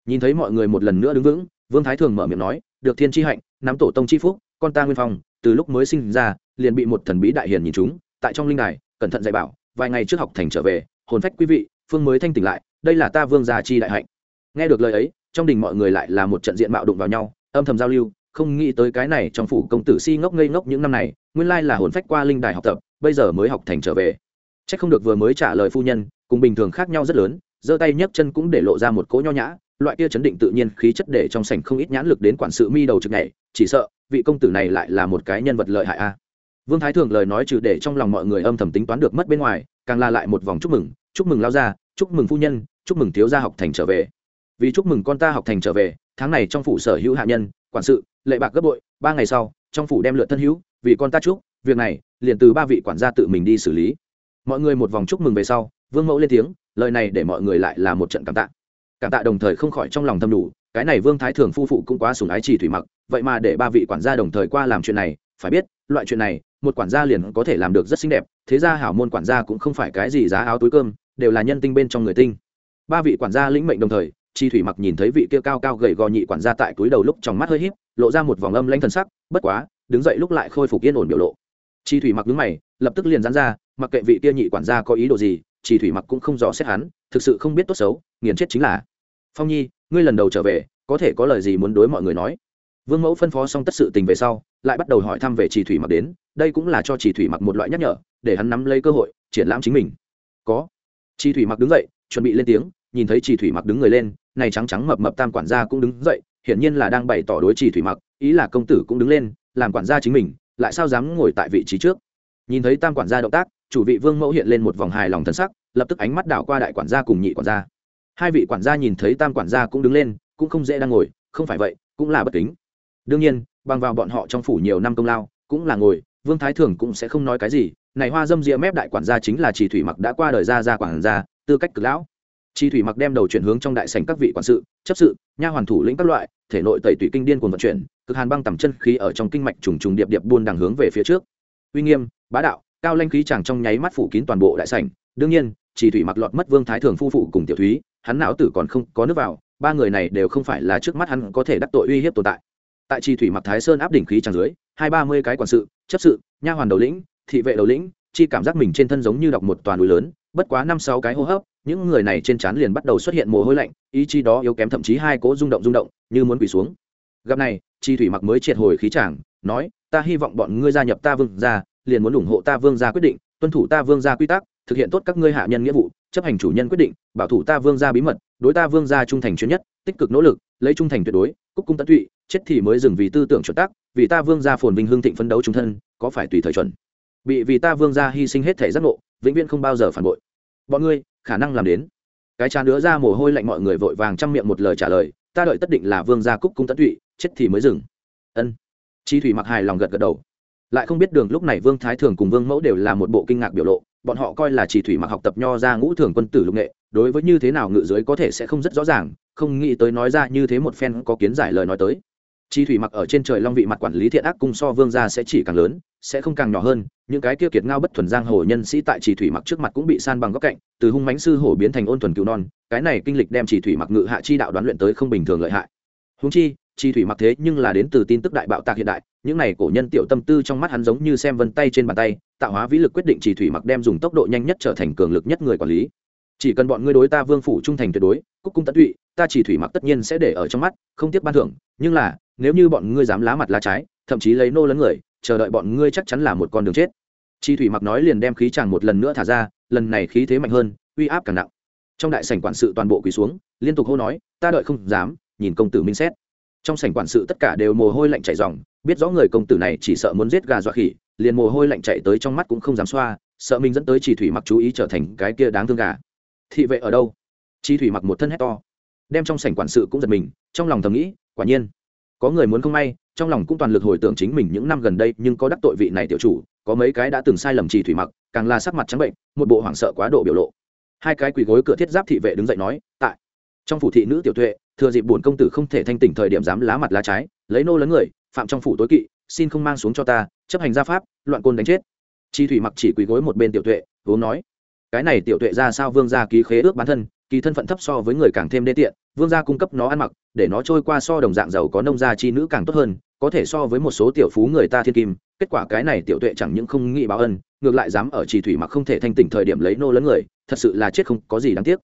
Nhìn thấy mọi người một lần nữa đứng vững, vương thái thường mở miệng nói, được thiên tri hạnh, nắm tổ tông chi phúc, con ta nguyên phong, từ lúc mới sinh ra, liền bị một thần bí đại hiền nhìn chúng tại trong linh đài, cẩn thận dạy bảo, vài ngày trước học thành trở về, hồn phách quý vị, phương mới thanh tỉnh lại, đây là ta vương gia chi đại hạnh. Nghe được lời ấy, trong đình mọi người lại là một trận diện mạo đụng vào nhau âm thầm giao lưu, không nghĩ tới cái này trong phủ công tử si ngốc ngây ngốc những năm này, nguyên lai là hồn phách qua linh đài học tập, bây giờ mới học thành trở về. C h ắ c không được vừa mới trả lời phu nhân, cùng bình thường khác nhau rất lớn, giơ tay nhấc chân cũng để lộ ra một cỗ nho nhã, loại kia chấn định tự nhiên khí chất để trong sảnh không ít nhãn lực đến quản sự mi đầu trực này chỉ sợ, vị công tử này lại là một cái nhân vật lợi hại a. Vương thái thường lời nói trừ để trong lòng mọi người âm thầm tính toán được mất bên ngoài, càng là lại một vòng chúc mừng chúc mừng lao gia, chúc mừng phu nhân, chúc mừng thiếu gia học thành trở về. Vì chúc mừng con ta học thành trở về tháng này trong phủ sở hữu hạ nhân, quản sự, lệ bạc gấp bội, ba ngày sau, trong phủ đem lượt thân hữu, vì con ta chúc, việc này, liền từ ba vị quản gia tự mình đi xử lý. Mọi người một vòng chúc mừng về sau, vương mẫu lên tiếng, lời này để mọi người lại là một trận cảm tạ. Cảm tạ đồng thời không khỏi trong lòng thâm đủ, cái này vương thái thường phu phụ cũng quá sùng ái trì thủy mặc, vậy mà để ba vị quản gia đồng thời qua làm chuyện này, phải biết, loại chuyện này, một quản gia liền có thể làm được rất xinh đẹp, thế ra hảo môn quản gia cũng không phải cái gì giá áo túi cơm, đều là nhân tinh bên trong người tinh. Ba vị quản gia lĩnh mệnh đồng thời chi thủy mặc nhìn thấy vị kia cao cao gầy gò nhị quản gia tại túi đầu lúc trong mắt hơi híp, lộ ra một vòng âm lãnh thần sắc, bất quá, đứng dậy lúc lại khôi phục yên ổn biểu lộ. Chi thủy mặc đứng mày, lập tức liền dán ra, mặc kệ vị kia nhị quản gia có ý đồ gì, chi thủy mặc cũng không rõ xét hắn, thực sự không biết tốt xấu, nghiền chết chính là. Phong nhi, ngươi lần đầu trở về, có thể có lời gì muốn đối mọi người nói? Vương mẫu phân phó xong tất sự tình về sau, lại bắt đầu hỏi thăm về chỉ thủy mặc đến, đây cũng là cho chỉ thủy mặc một loại nhắc nhở, để hắn nắm lấy cơ hội, triển lãm chính mình. Có. Chỉ thủy mặc đứng dậy, chuẩn bị lên tiếng, nhìn thấy chỉ thủy mặc đứng người lên này trắng trắng mập mập tam quản gia cũng đứng dậy, hiển nhiên là đang bày tỏ đối trì thủy mặc, ý là công tử cũng đứng lên, làm quản gia chính mình, lại sao dám ngồi tại vị trí trước. Nhìn thấy tam quản gia động tác, chủ vị vương mẫu hiện lên một vòng hài lòng thân sắc, lập tức ánh mắt đảo qua đại quản gia cùng nhị quản gia. Hai vị quản gia nhìn thấy tam quản gia cũng đứng lên, cũng không dễ đang ngồi, không phải vậy, cũng là bất kính. Đương nhiên, bằng vào bọn họ trong phủ nhiều năm công lao, cũng là ngồi, vương thái thường cũng sẽ không nói cái gì, này hoa dâm ria mép đại quản gia chính là chỉ thủy mặc đã qua đời ra ra quản gia, tư cách cực lão chi thủy mặc đem đầu chuyển hướng trong đại sảnh các vị quản sự, chấp sự, nha hoàn thủ lĩnh các loại, thể nội tẩy tủy kinh điên cuồng vận chuyển, cực hàn băng tầm chân khí ở trong kinh mạch trùng trùng điệp điệp buôn đằng hướng về phía trước. Uy nghiêm, bá đạo, cao lanh khí chàng trong nháy mắt phủ kín toàn bộ đại sảnh. Đương nhiên chỉ thủy mặc lọt mất vương thái thường phu phụ cùng tiểu thúy, hắn não tử còn không có nước vào, ba người này đều không phải là trước mắt hắn có thể đắc tội uy hiếp tồn tại. Tại chi thủy mặc thái sơn áp đỉnh khí tràng dưới, hai ba mươi cái quản sự, chấp sự, nha hoàn đầu lĩnh, thị vệ đầu lĩnh, chi cảm giác mình trên thân giống như đọc một toàn núi lớn bất quá năm sáu cái hô hấp những người này trên trán liền bắt đầu xuất hiện mồ hôi lạnh ý chí đó yếu kém thậm chí hai cố rung động rung động như muốn quỳ xuống. Gặp này chi thủy mặc mới triệt hồi khí chàng, nói ta hy vọng bọn ngươi gia nhập ta vương gia liền muốn ủng hộ ta vương gia quyết định tuân thủ ta vương gia quy tắc thực hiện tốt các ngươi hạ nhân nghĩa vụ chấp hành chủ nhân quyết định bảo thủ ta vương gia bí mật đối ta vương gia trung thành chuyên nhất tích cực nỗ lực lấy trung thành tuyệt đối cúc cung tận tụy chết thì mới dừng vì tư tưởng chuẩn tắc vì ta vương gia phồn vinh hương thịnh phấn đấu trung thân có phải tùy thời chuẩn? Bị vì ta vương gia hy sinh hết thể giác ngộ vĩnh viễn không bao giờ phản bội. Bọn ngươi, khả năng làm đến. Cái chán nữa ra mồ hôi lạnh mọi người vội vàng chăm miệng một lời trả lời, ta đợi tất định là vương gia cúc cung tận tụy, chết thì mới dừng. Ân. Chi thủy mặc hài lòng gật gật đầu. Lại không biết đường lúc này vương thái thường cùng vương mẫu đều là một bộ kinh ngạc biểu lộ, bọn họ coi là chỉ thủy mặc học tập nho ra ngũ thường quân tử lục nghệ, đối với như thế nào ngự giới có thể sẽ không rất rõ ràng, không nghĩ tới nói ra như thế một phen có kiến giải lời nói tới chi thủy mặc ở trên trời long vị mặt quản lý thiện ác cung so vương gia sẽ chỉ càng lớn, sẽ không càng nhỏ hơn. Những cái kia kiệt ngao bất thuần giang hồ nhân sĩ tại chỉ thủy mặc trước mặt cũng bị san bằng góc cạnh, từ hung mãnh sư hổ biến thành ôn thuần cứu non, cái này kinh lịch đem chỉ thủy mặc ngự hạ chi đạo đoán luyện tới không bình thường lợi hại. Húng chi chi thủy mặc thế nhưng là đến từ tin tức đại bạo tạc hiện đại, những này cổ nhân tiểu tâm tư trong mắt hắn giống như xem vân tay trên bàn tay, tạo hóa vĩ lực quyết định chỉ thủy mặc đem dùng tốc độ nhanh nhất trở thành cường lực nhất người quản lý chỉ cần bọn ngươi đối ta vương phủ trung thành tuyệt đối, cúc cung tận tụy, ta chỉ thủy mặc tất nhiên sẽ để ở trong mắt, không tiếc ban thưởng. Nhưng là, nếu như bọn ngươi dám lá mặt lá trái, thậm chí lấy nô lấn người, chờ đợi bọn ngươi chắc chắn là một con đường chết. Chi thủy mặc nói liền đem khí chàng một lần nữa thả ra, lần này khí thế mạnh hơn, uy áp càng nặng. Trong đại sảnh quản sự toàn bộ quỳ xuống, liên tục hô nói, ta đợi không dám, nhìn công tử minh xét. Trong sảnh quản sự tất cả đều mồ hôi lạnh chảy ròng, biết rõ người công tử này chỉ sợ muốn giết gà dọa khỉ, liền mồ hôi lạnh chạy tới trong mắt cũng không dám xoa, sợ mình dẫn tới chỉ thủy mặc chú ý trở thành cái kia đáng thương gà thị vệ ở đâu? Chi thủy mặc một thân hét to. Đem trong sảnh quản sự cũng giật mình, trong lòng thầm nghĩ, quả nhiên, có người muốn không may, trong lòng cũng toàn lực hồi tưởng chính mình những năm gần đây, nhưng có đắc tội vị này tiểu chủ, có mấy cái đã từng sai lầm trì thủy mặc, càng là sắc mặt trắng bệnh, một bộ hoảng sợ quá độ biểu lộ. Hai cái quỳ gối cửa thiết giáp thị vệ đứng dậy nói, tại, trong phủ thị nữ tiểu tuệ, thừa dịp bổn công tử không thể thanh tỉnh thời điểm dám lá mặt lá trái, lấy nô lớn người, phạm trong phủ tối kỵ, xin không mang xuống cho ta, chấp hành gia pháp, loạn côn đánh chết. Chi thủy mặc chỉ quỳ gối một bên tiểu tuệ vốn nói cái này tiểu tuệ ra sao vương gia ký khế ước bản thân, kỳ thân phận thấp so với người càng thêm đê tiện, vương gia cung cấp nó ăn mặc, để nó trôi qua so đồng dạng giàu có nông gia chi nữ càng tốt hơn, có thể so với một số tiểu phú người ta thiên kim, kết quả cái này tiểu tuệ chẳng những không nghĩ báo ân, ngược lại dám ở trì thủy mặc không thể thanh tỉnh thời điểm lấy nô lấn người, thật sự là chết không có gì đáng tiếc.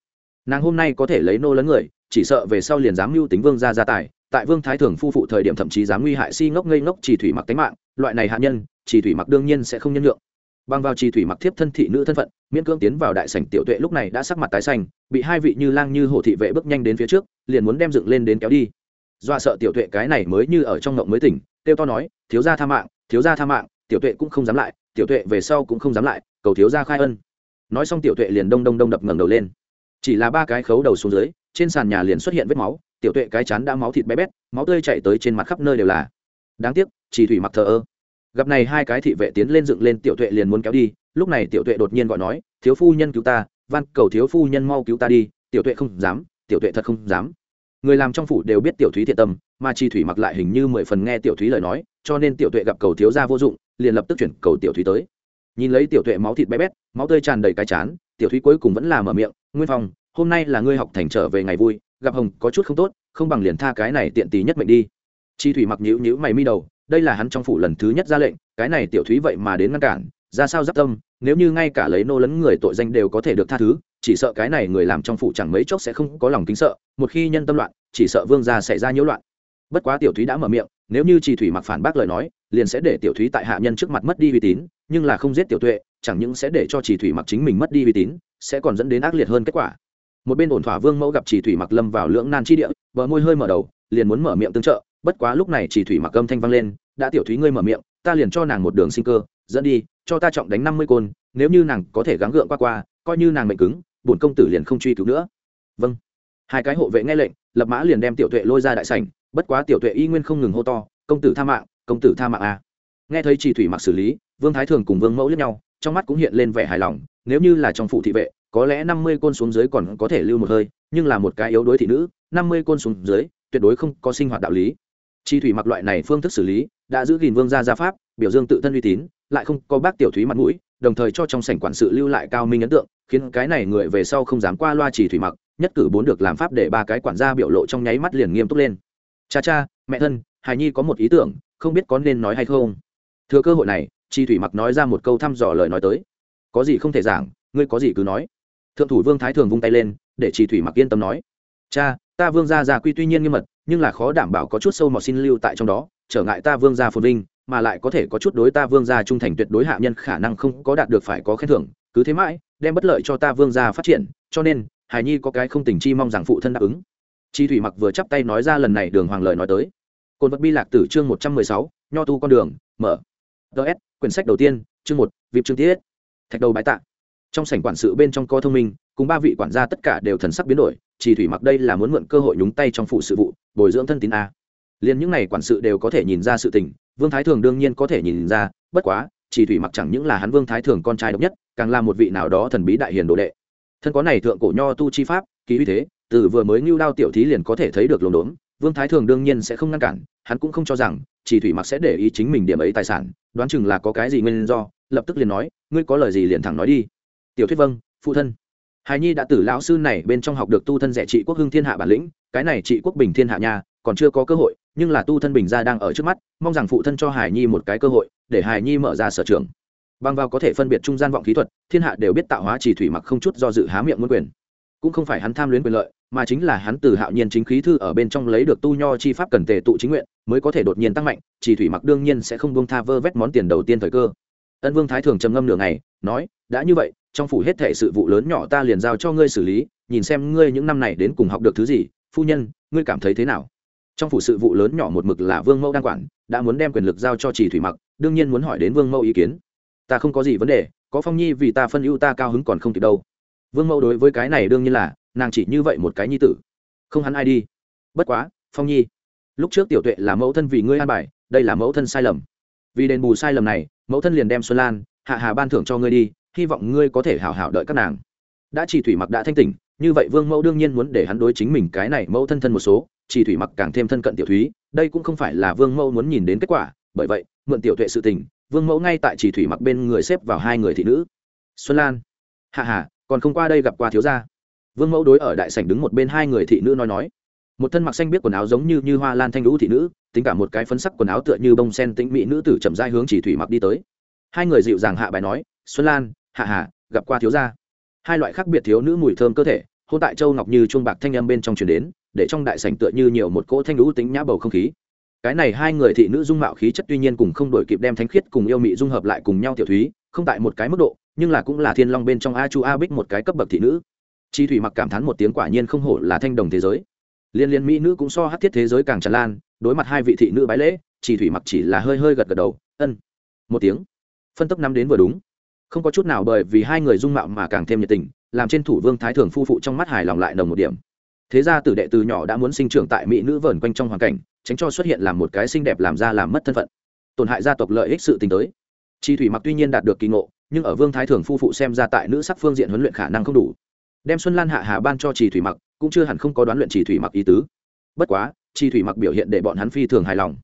Nàng hôm nay có thể lấy nô lấn người, chỉ sợ về sau liền dám mưu tính vương gia gia tài, tại vương thái thường phu phụ thời điểm thậm chí dám nguy hại si ngốc ngây ngốc trì thủy mặc tính mạng, loại này hạ nhân trì thủy mặc đương nhiên sẽ không nhân lượng bằng vào trì thủy mặc thiếp thân thị nữ thân phận, miễn cưỡng tiến vào đại sảnh tiểu tuệ lúc này đã sắc mặt tái xanh, bị hai vị như lang như hổ thị vệ bước nhanh đến phía trước, liền muốn đem dựng lên đến kéo đi. Do sợ tiểu tuệ cái này mới như ở trong ngộng mới tỉnh tiêu to nói, thiếu gia tha mạng, thiếu gia tha mạng, tiểu tuệ cũng không dám lại, tiểu tuệ về sau cũng không dám lại, cầu thiếu gia khai ân. Nói xong tiểu tuệ liền đông đông đông đập ngẩng đầu lên. Chỉ là ba cái khấu đầu xuống dưới, trên sàn nhà liền xuất hiện vết máu, tiểu tuệ cái chán đã máu thịt bé bét, máu tươi chảy tới trên mặt khắp nơi đều là. Đáng tiếc chỉ thủy mặc thờ ơ gặp này hai cái thị vệ tiến lên dựng lên tiểu tuệ liền muốn kéo đi, lúc này tiểu tuệ đột nhiên gọi nói, thiếu phu nhân cứu ta, van, cầu thiếu phu nhân mau cứu ta đi, tiểu tuệ không dám, tiểu tuệ thật không dám. Người làm trong phủ đều biết tiểu thúy thiện tâm, mà chi thủy mặc lại hình như mười phần nghe tiểu thúy lời nói, cho nên tiểu tuệ gặp cầu thiếu gia vô dụng, liền lập tức chuyển cầu tiểu thúy tới. Nhìn lấy tiểu tuệ máu thịt bé bét, máu tươi tràn đầy cái chán, tiểu thúy cuối cùng vẫn là mở miệng, nguyên phong, hôm nay là ngươi học thành trở về ngày vui, gặp hồng có chút không tốt, không bằng liền tha cái này tiện tì nhất mệnh đi. Chi thủy mặc nhữ nhữ mày mi đầu đây là hắn trong phủ lần thứ nhất ra lệnh, cái này tiểu thúy vậy mà đến ngăn cản, ra sao giáp tâm, nếu như ngay cả lấy nô lấn người tội danh đều có thể được tha thứ, chỉ sợ cái này người làm trong phủ chẳng mấy chốc sẽ không có lòng kính sợ, một khi nhân tâm loạn, chỉ sợ vương gia xảy ra nhiễu loạn. Bất quá tiểu thúy đã mở miệng, nếu như chỉ thủy mặc phản bác lời nói, liền sẽ để tiểu thúy tại hạ nhân trước mặt mất đi uy tín, nhưng là không giết tiểu tuệ, chẳng những sẽ để cho chỉ thủy mặc chính mình mất đi uy tín, sẽ còn dẫn đến ác liệt hơn kết quả. Một bên ổn thỏa vương mẫu gặp chỉ thủy mặc lâm vào lưỡng nan chi địa, bờ môi hơi mở đầu, liền muốn mở miệng tương trợ bất quá lúc này chỉ thủy mặc âm thanh vang lên, đã tiểu thúy ngươi mở miệng, ta liền cho nàng một đường sinh cơ, dẫn đi, cho ta trọng đánh năm mươi côn, nếu như nàng có thể gắng gượng qua qua, coi như nàng mệnh cứng, bổn công tử liền không truy cứu nữa. Vâng. Hai cái hộ vệ nghe lệnh, lập mã liền đem tiểu tuệ lôi ra đại sảnh, bất quá tiểu tuệ y nguyên không ngừng hô to, công tử tha mạng, công tử tha mạng a. À. nghe thấy chỉ thủy mặc xử lý, vương thái thường cùng vương mẫu lẫn nhau, trong mắt cũng hiện lên vẻ hài lòng, nếu như là trong phủ thị vệ, có lẽ năm mươi côn xuống dưới còn có thể lưu một hơi, nhưng là một cái yếu đuối thị nữ, năm mươi côn xuống dưới, tuyệt đối không có sinh hoạt đạo lý chi thủy mặc loại này phương thức xử lý, đã giữ gìn vương gia gia pháp, biểu dương tự thân uy tín, lại không có bác tiểu thúy mặt mũi, đồng thời cho trong sảnh quản sự lưu lại cao minh ấn tượng, khiến cái này người về sau không dám qua loa chỉ thủy mặc, nhất cử bốn được làm pháp để ba cái quản gia biểu lộ trong nháy mắt liền nghiêm túc lên. Cha cha, mẹ thân, hài nhi có một ý tưởng, không biết có nên nói hay không? Thừa cơ hội này, chi thủy mặc nói ra một câu thăm dò lời nói tới. Có gì không thể giảng, ngươi có gì cứ nói. Thượng thủ vương thái thường vung tay lên, để chi thủy mặc yên tâm nói. Cha, ta vương gia gia quy tuy nhiên nghiêm mật nhưng là khó đảm bảo có chút sâu mọt xin lưu tại trong đó, trở ngại ta vương gia phồn vinh, mà lại có thể có chút đối ta vương gia trung thành tuyệt đối hạ nhân khả năng không có đạt được phải có khen thưởng, cứ thế mãi, đem bất lợi cho ta vương gia phát triển, cho nên, hải nhi có cái không tình chi mong rằng phụ thân đáp ứng. Chi thủy mặc vừa chắp tay nói ra lần này đường hoàng lời nói tới. Cồn vật bi lạc tử chương một trăm mười sáu, nho tu con đường, mở. Ts quyển sách đầu tiên, chương một vịp chương tiết. Thạch đầu bái tạ. Trong sảnh quản sự bên trong co thông minh cùng ba vị quản gia tất cả đều thần sắc biến đổi chỉ thủy mặc đây là muốn mượn cơ hội nhúng tay trong phụ sự vụ, bồi dưỡng thân tín a. Liền những n à y quản sự đều có thể nhìn ra sự tình, vương thái thường đương nhiên có thể nhìn ra, bất quá chỉ thủy mặc chẳng những là hắn vương thái thường con trai độc nhất, càng là một vị nào đó thần bí đại hiền đồ đệ. Thân có này thượng cổ nho tu chi pháp ký uy thế, từ vừa mới ngưu đao tiểu thí liền có thể thấy được lồn đốn, vương thái thường đương nhiên sẽ không ngăn cản, hắn cũng không cho rằng chỉ thủy mặc sẽ để ý chính mình điểm ấy tài sản, đoán chừng là có cái gì nguyên do, lập tức liền nói, ngươi có lời gì liền thẳng nói đi. Tiểu thuyết vâng phụ thân hài nhi đã từ lão sư này bên trong học được tu thân rẻ trị quốc hưng thiên hạ bản lĩnh, cái này trị quốc bình thiên hạ nha, còn chưa có cơ hội, nhưng là tu thân bình gia đang ở trước mắt, mong rằng phụ thân cho hài nhi một cái cơ hội, để hài nhi mở ra sở trường. Bằng vào có thể phân biệt trung gian vọng khí thuật, thiên hạ đều biết tạo hóa chỉ thủy mặc không chút do dự há miệng muốn quyền. Cũng không phải hắn tham luyến quyền lợi, mà chính là hắn từ hạo nhiên chính khí thư ở bên trong lấy được tu nho chi pháp cần tề tụ chính nguyện, mới có thể đột nhiên tăng mạnh chỉ thủy mặc đương nhiên sẽ không buông tha vơ vét món tiền đầu tiên thời cơ. Ân vương thái thường trầm ngâm nửa ngày, nói, đã như vậy trong phủ hết thể sự vụ lớn nhỏ ta liền giao cho ngươi xử lý, nhìn xem ngươi những năm này đến cùng học được thứ gì, phu nhân, ngươi cảm thấy thế nào? Trong phủ sự vụ lớn nhỏ một mực là vương mẫu đang quản, đã muốn đem quyền lực giao cho chỉ thủy mặc, đương nhiên muốn hỏi đến vương mẫu ý kiến. Ta không có gì vấn đề, có phong nhi vì ta phân ưu ta cao hứng còn không kịp đâu. Vương mẫu đối với cái này đương nhiên là, nàng chỉ như vậy một cái nhi tử. Không hắn ai đi. Bất quá, phong nhi, lúc trước tiểu tuệ là mẫu thân vì ngươi an bài, đây là mẫu thân sai lầm. Vì đền bù sai lầm này, mẫu thân liền đem xuân lan, hạ hà ban thưởng cho ngươi đi hy vọng ngươi có thể hảo hảo đợi các nàng. Đã chỉ thủy mặc đã thanh tỉnh, như vậy vương mẫu đương nhiên muốn để hắn đối chính mình cái này mẫu thân thân một số, chỉ thủy mặc càng thêm thân cận tiểu thúy, đây cũng không phải là vương mẫu muốn nhìn đến kết quả, bởi vậy, mượn tiểu tuệ sự tình, vương mẫu ngay tại chỉ thủy mặc bên người xếp vào hai người thị nữ. Xuân lan. Hạ hạ, còn không qua đây gặp qua thiếu gia. Vương mẫu đối ở đại sảnh đứng một bên hai người thị nữ nói nói. Một thân mặc xanh biết quần áo giống như như hoa lan thanh lũ thị nữ, tính cả một cái phấn sắc quần áo tựa như bông sen tĩnh mỹ nữ tử chậm dai hướng chỉ thủy mặc đi tới. Hai người dịu dàng hạ bài nói, xuân lan hạ hạ, gặp qua thiếu gia. Hai loại khác biệt thiếu nữ mùi thơm cơ thể hôn tại châu ngọc như chuông bạc thanh âm bên trong truyền đến để trong đại sảnh tựa như nhiều một cỗ thanh lũ tính nhã bầu không khí. Cái này hai người thị nữ dung mạo khí chất tuy nhiên cùng không đổi kịp đem thánh khiết cùng yêu mị dung hợp lại cùng nhau tiểu thúy không tại một cái mức độ nhưng là cũng là thiên long bên trong a chu a bích một cái cấp bậc thị nữ. Chi thủy mặc cảm thán một tiếng quả nhiên không hổ là thanh đồng thế giới. Liên liên mỹ nữ cũng so hát thiết thế giới càng tràn lan đối mặt hai vị thị nữ bái lễ chi thủy mặc chỉ là hơi hơi gật gật đầu ân. Một tiếng. Phân tốc năm đến vừa đúng không có chút nào bởi vì hai người dung mạo mà càng thêm nhiệt tình, làm trên thủ vương thái thường phu phụ trong mắt hài lòng lại nồng một điểm. Thế ra tử đệ từ nhỏ đã muốn sinh trưởng tại mỹ nữ vờn quanh trong hoàn cảnh, tránh cho xuất hiện làm một cái xinh đẹp làm ra làm mất thân phận. Tổn hại gia tộc lợi ích sự tình tới. Chi thủy mặc tuy nhiên đạt được kỳ ngộ, nhưng ở vương thái thường phu phụ xem ra tại nữ sắc phương diện huấn luyện khả năng không đủ. Đem xuân lan hạ hà ban cho chi thủy mặc, cũng chưa hẳn không có đoán luyện chi thủy mặc ý tứ. Bất quá, chi thủy mặc biểu hiện để bọn hắn phi thường hài lòng.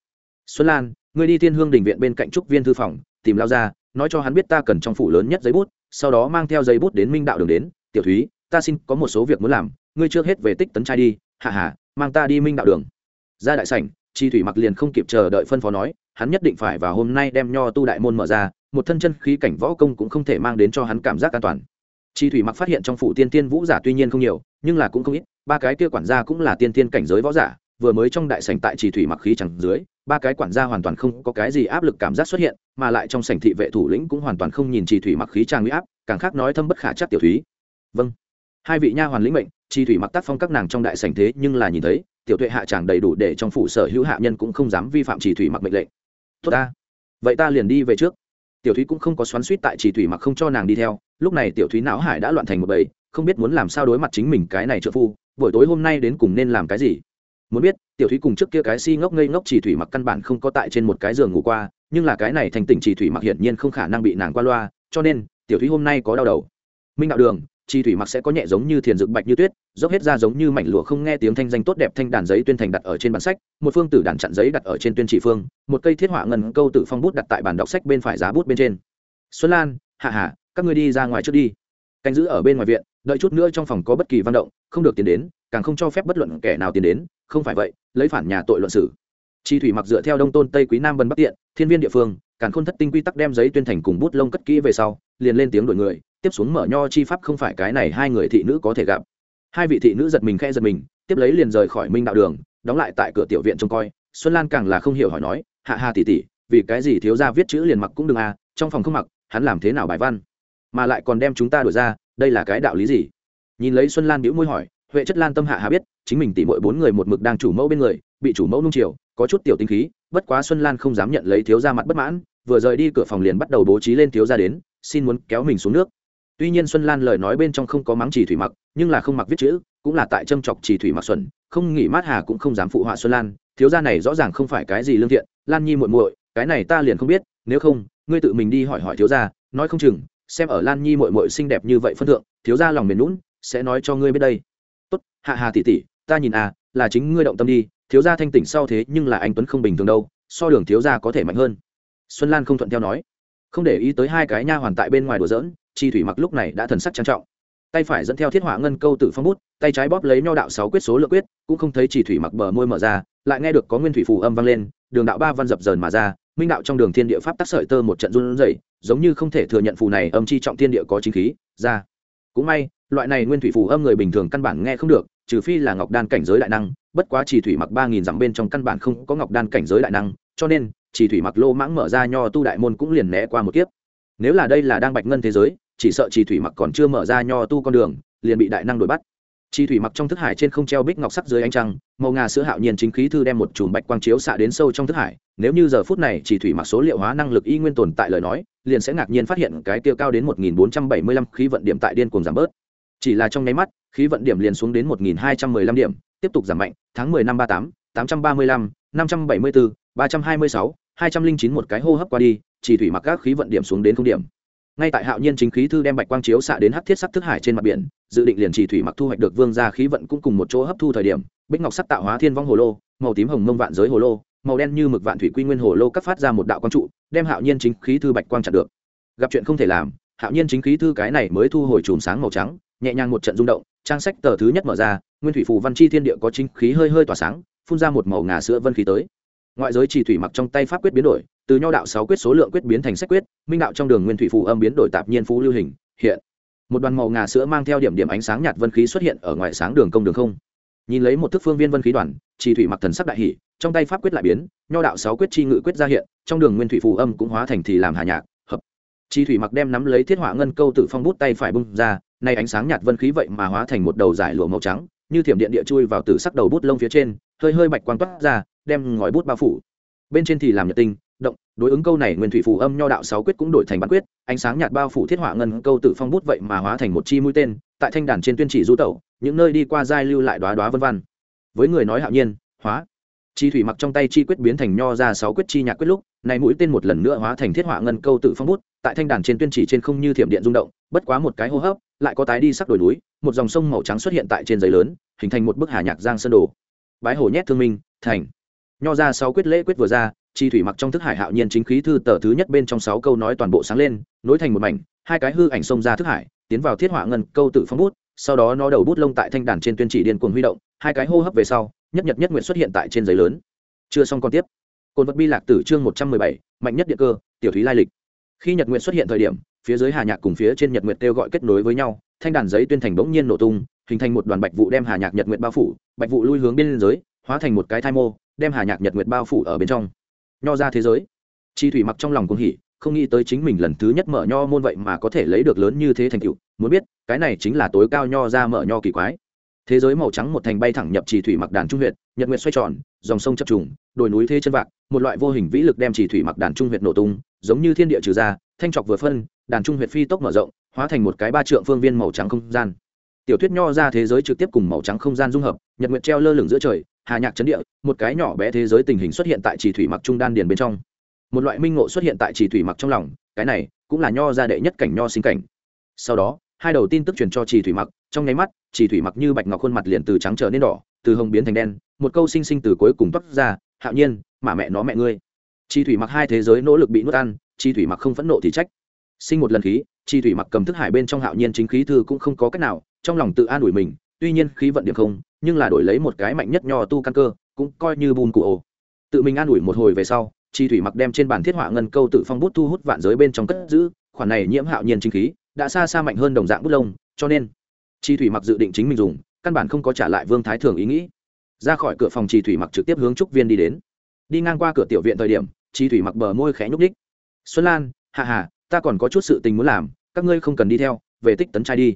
Xuân lan người đi thiên hương đình viện bên cạnh trúc viên thư phòng, tìm lao ra nói cho hắn biết ta cần trong phủ lớn nhất giấy bút, sau đó mang theo giấy bút đến minh đạo đường đến, tiểu thúy, ta xin có một số việc muốn làm, ngươi trước hết về tích tấn trai đi hạ hà mang ta đi minh đạo đường. Ra đại sảnh, chi thủy mặc liền không kịp chờ đợi phân phó nói, hắn nhất định phải vào hôm nay đem nho tu đại môn mở ra, một thân chân khí cảnh võ công cũng không thể mang đến cho hắn cảm giác an toàn. Chi thủy mặc phát hiện trong phủ tiên tiên vũ giả tuy nhiên không nhiều, nhưng là cũng không ít, ba cái kia quản gia cũng là tiên tiên cảnh giới võ giả, vừa mới trong đại sảnh tại chỉ thủy mặc khí chẳng dưới ba cái quản gia hoàn toàn không có cái gì áp lực cảm giác xuất hiện, mà lại trong sảnh thị vệ thủ lĩnh cũng hoàn toàn không nhìn trì thủy mặc khí trang huy áp, càng khác nói thâm bất khả chắc tiểu thúy. Vâng. Hai vị nha hoàn lĩnh mệnh, trì thủy mặc tác phong các nàng trong đại sảnh thế nhưng là nhìn thấy, tiểu tuệ hạ tràng đầy đủ để trong phủ sở hữu hạ nhân cũng không dám vi phạm trì thủy mặc mệnh lệnh. Tốt ta. Vậy ta liền đi về trước. Tiểu thúy cũng không có xoắn suýt tại trì thủy mặc không cho nàng đi theo, lúc này tiểu thúy não hải đã loạn thành một bầy, không biết muốn làm sao đối mặt chính mình cái này trợ phu, buổi tối hôm nay đến cùng nên làm cái gì? Muốn biết, tiểu thúy cùng trước kia cái si ngốc ngây ngốc chỉ thủy mặc căn bản không có tại trên một cái giường ngủ qua, nhưng là cái này thành tỉnh chỉ thủy mặc hiển nhiên không khả năng bị nàng qua loa, cho nên, tiểu thúy hôm nay có đau đầu. Minh đạo đường chi thủy mặc sẽ có nhẹ giống như thiền dược bạch như tuyết, dốc hết ra giống như mảnh lụa không nghe tiếng thanh danh tốt đẹp thanh đàn giấy tuyên thành đặt ở trên bản sách, một phương tử đàn chặn giấy đặt ở trên tuyên chỉ phương, một cây thiết họa ngân câu tự phong bút đặt tại bản đọc sách bên phải giá bút bên trên. Xuân lan, hạ hạ, các ngươi đi ra ngoài trước đi. Canh giữ ở bên ngoài viện, đợi chút nữa trong phòng có bất kỳ văn động, không được tiến đến càng không cho phép bất luận kẻ nào tiến đến, không phải vậy, lấy phản nhà tội luận xử. Chi thủy mặc dựa theo đông tôn tây quý nam vân bắc tiện, thiên viên địa phương, càng khôn thất tinh quy tắc đem giấy tuyên thành cùng bút lông cất kỹ về sau, liền lên tiếng đổi người, tiếp xuống mở nho chi pháp không phải cái này hai người thị nữ có thể gặp. Hai vị thị nữ giật mình khe giật mình, tiếp lấy liền rời khỏi minh đạo đường, đóng lại tại cửa tiểu viện trông coi. Xuân lan càng là không hiểu hỏi nói, hạ hà tỷ tỷ, vì cái gì thiếu gia viết chữ liền mặc cũng đừng à trong phòng không mặc, hắn làm thế nào bài văn? Mà lại còn đem chúng ta đổi ra, đây là cái đạo lý gì? Nhìn lấy xuân lan bĩu môi hỏi huệ chất lan tâm hạ hà biết, chính mình tỷ mỗi bốn người một mực đang chủ mẫu bên người, bị chủ mẫu nung chiều, có chút tiểu tinh khí, bất quá xuân lan không dám nhận lấy thiếu gia mặt bất mãn, vừa rời đi cửa phòng liền bắt đầu bố trí lên thiếu gia đến, xin muốn kéo mình xuống nước. Tuy nhiên xuân lan lời nói bên trong không có mắng chỉ thủy mặc, nhưng là không mặc viết chữ, cũng là tại châm chọc chỉ thủy mặc xuẩn, không nghỉ mát hà cũng không dám phụ họa xuân lan, thiếu gia này rõ ràng không phải cái gì lương thiện, lan nhi muội muội, cái này ta liền không biết, nếu không, ngươi tự mình đi hỏi hỏi thiếu gia, nói không chừng, xem ở lan nhi muội muội xinh đẹp như vậy phân thượng, thiếu gia lòng mềm lún sẽ nói cho ngươi biết đây hạ hà tỷ tỷ, ta nhìn à là chính ngươi động tâm đi, thiếu gia thanh tỉnh sau thế nhưng là anh tuấn không bình thường đâu, so đường thiếu gia có thể mạnh hơn. Xuân lan không thuận theo nói. Không để ý tới hai cái nha hoàn tại bên ngoài đùa giỡn, chi thủy mặc lúc này đã thần sắc trang trọng. Tay phải dẫn theo thiết hỏa ngân câu tử phong bút, tay trái bóp lấy nho đạo sáu quyết số lượng quyết, cũng không thấy chỉ thủy mặc bờ môi mở ra, lại nghe được có nguyên thủy phù âm vang lên, đường đạo ba văn dập dờn mà ra, minh đạo trong đường thiên địa pháp tắc sợi tơ một trận run rẩy, giống như không thể thừa nhận phù này âm chi trọng thiên địa có chính khí, ra. Cũng may, loại này nguyên thủy phù âm người bình thường căn bản nghe không được trừ phi là ngọc đan cảnh giới đại năng, bất quá chỉ thủy mặc ba nghìn dặm bên trong căn bản không có ngọc đan cảnh giới đại năng, cho nên, chỉ thủy mặc lô mãng mở ra nho tu đại môn cũng liền né qua một kiếp. Nếu là đây là đang bạch ngân thế giới, chỉ sợ chỉ thủy mặc còn chưa mở ra nho tu con đường, liền bị đại năng đuổi bắt. Chỉ thủy mặc trong thức hải trên không treo bích ngọc sắc dưới ánh trăng, màu ngà sữa hạo nhiên chính khí thư đem một chùm bạch quang chiếu xạ đến sâu trong thức hải. Nếu như giờ phút này chỉ thủy mặc số liệu hóa năng lực y nguyên tồn tại lời nói, liền sẽ ngạc nhiên phát hiện cái tiêu cao đến một nghìn bốn trăm bảy mươi lăm khí vận điểm tại điên cuồng giảm bớt chỉ là trong nháy mắt, khí vận điểm liền xuống đến một nghìn hai trăm mười lăm điểm, tiếp tục giảm mạnh, tháng mười năm ba tám tám trăm ba mươi lăm, năm trăm bảy mươi bốn ba trăm hai mươi sáu, hai trăm linh chín một cái hô hấp qua đi, chỉ thủy mặc các khí vận điểm xuống đến không điểm. Ngay tại hạo nhiên chính khí thư đem bạch quang chiếu xạ đến hắc thiết sắc thức hải trên mặt biển, dự định liền chỉ thủy mặc thu hoạch được vương gia khí vận cũng cùng một chỗ hấp thu thời điểm, bích ngọc sắc tạo hóa thiên vong hồ lô, màu tím hồng mông vạn giới hồ lô, màu đen như mực vạn thủy quy nguyên hồ lô cắt phát ra một đạo quang trụ, đem hạo nhiên chính khí thư bạch quang chặn được. Gặp chuyện không thể làm, hạo nhiên chính khí thư cái này mới thu hồi chùm sáng màu trắng nhẹ nhàng một trận rung động, trang sách tờ thứ nhất mở ra, nguyên thủy phù văn chi thiên địa có chính khí hơi hơi tỏa sáng, phun ra một màu ngà sữa vân khí tới. Ngoại giới chỉ thủy mặc trong tay pháp quyết biến đổi, từ nho đạo sáu quyết số lượng quyết biến thành sách quyết, minh đạo trong đường nguyên thủy phù âm biến đổi tạp nhiên phú lưu hình, hiện. Một đoàn màu ngà sữa mang theo điểm điểm ánh sáng nhạt vân khí xuất hiện ở ngoài sáng đường công đường không. Nhìn lấy một thức phương viên vân khí đoàn chỉ thủy mặc thần sắc đại hỷ trong tay pháp quyết lại biến, nho đạo sáu quyết chi ngự quyết ra hiện, trong đường nguyên thủy phù âm cũng hóa thành thì làm hà nhạc, hợp. Chi thủy mặc đem nắm lấy thiết hỏa ngân câu tự phong bút tay phải bung ra nay ánh sáng nhạt vân khí vậy mà hóa thành một đầu giải lụa màu trắng, như thiểm điện địa chui vào từ sắc đầu bút lông phía trên, hơi hơi bạch quang toát ra, đem ngòi bút bao phủ. Bên trên thì làm nhật tinh, động, đối ứng câu này nguyên thủy phù âm nho đạo sáu quyết cũng đổi thành bán quyết, ánh sáng nhạt bao phủ thiết họa ngân câu tự phong bút vậy mà hóa thành một chi mũi tên, tại thanh đàn trên tuyên chỉ du tẩu, những nơi đi qua giai lưu lại đoá đoá vân văn. Với người nói hạo nhiên, hóa. Chi thủy mặc trong tay chi quyết biến thành nho ra sáu quyết chi nhạc quyết lúc, này mũi tên một lần nữa hóa thành thiết họa ngân câu tự phong bút, tại thanh đàn trên tuyên chỉ trên không như thiểm điện rung động, bất quá một cái hô hấp lại có tái đi sắc đồi núi, một dòng sông màu trắng xuất hiện tại trên giấy lớn, hình thành một bức hà nhạc giang sơn đồ. Bái hồ nhét thương minh, thành. Nho ra sáu quyết lễ quyết vừa ra, chi thủy mặc trong thức hải hạo nhiên chính khí thư tờ thứ nhất bên trong sáu câu nói toàn bộ sáng lên, nối thành một mảnh, hai cái hư ảnh xông ra thức hải, tiến vào thiết hỏa ngân, câu tự phong bút, sau đó nó đầu bút lông tại thanh đàn trên tuyên chỉ điên cuồng huy động, hai cái hô hấp về sau, nhất nhật nhất nguyện xuất hiện tại trên giấy lớn. Chưa xong còn tiếp. Cồn vật bi lạc tử chương một trăm mười bảy, mạnh nhất địa cơ, tiểu thúy lai lịch. Khi nhật nguyện xuất hiện thời điểm phía dưới hà nhạc cùng phía trên nhật nguyệt kêu gọi kết nối với nhau, thanh đàn giấy tuyên thành bỗng nhiên nổ tung, hình thành một đoàn bạch vụ đem hà nhạc nhật nguyệt bao phủ, bạch vụ lui hướng biên giới, hóa thành một cái thai mô, đem hà nhạc nhật nguyệt bao phủ ở bên trong. Nho ra thế giới. Chi thủy mặc trong lòng cũng hỉ, không nghĩ tới chính mình lần thứ nhất mở nho môn vậy mà có thể lấy được lớn như thế thành tựu, muốn biết, cái này chính là tối cao nho ra mở nho kỳ quái thế giới màu trắng một thành bay thẳng nhập chỉ thủy mặc đàn trung huyệt, nhật nguyệt xoay tròn, dòng sông chập trùng, đồi núi thế chân vạc, một loại vô hình vĩ lực đem chỉ thủy mặc đàn trung huyệt nổ tung, giống như thiên địa trừ ra, thanh trọc vừa phân, đàn trung huyệt phi tốc mở rộng, hóa thành một cái ba trượng phương viên màu trắng không gian. Tiểu thuyết nho ra thế giới trực tiếp cùng màu trắng không gian dung hợp, nhật nguyệt treo lơ lửng giữa trời, hà nhạc chấn địa, một cái nhỏ bé thế giới tình hình xuất hiện tại chỉ thủy mặc trung đan điền bên trong. Một loại minh ngộ xuất hiện tại chỉ thủy mặc trong lòng, cái này cũng là nho ra đệ nhất cảnh nho sinh cảnh. Sau đó hai đầu tin tức truyền cho Trì thủy mặc, trong nháy mắt, Trì thủy mặc như bạch ngọc khuôn mặt liền từ trắng trở nên đỏ, từ hồng biến thành đen, một câu sinh sinh từ cuối cùng toát ra, hạo nhiên, mà mẹ nó mẹ ngươi. Chi thủy mặc hai thế giới nỗ lực bị nuốt ăn chi thủy mặc không phẫn nộ thì trách. Sinh một lần khí chi thủy mặc cầm thức hải bên trong hạo nhiên chính khí thư cũng không có cách nào, trong lòng tự an ủi mình, tuy nhiên khí vận điểm không, nhưng là đổi lấy một cái mạnh nhất nho tu căn cơ, cũng coi như bùn cụ ổ tự mình an ủi một hồi về sau chi thủy mặc đem trên bản thiết họa ngân câu tự phong bút thu hút vạn giới bên trong cất giữ, khoản này nhiễm hạo nhiên chính khí đã xa xa mạnh hơn đồng dạng bút lông, cho nên chi thủy mặc dự định chính mình dùng, căn bản không có trả lại vương thái thường ý nghĩ. Ra khỏi cửa phòng chi thủy mặc trực tiếp hướng trúc viên đi đến. Đi ngang qua cửa tiểu viện thời điểm, chi thủy mặc bờ môi khẽ nhúc ních xuân lan hạ hà ta còn có chút sự tình muốn làm, các ngươi không cần đi theo, về tích tấn trai đi.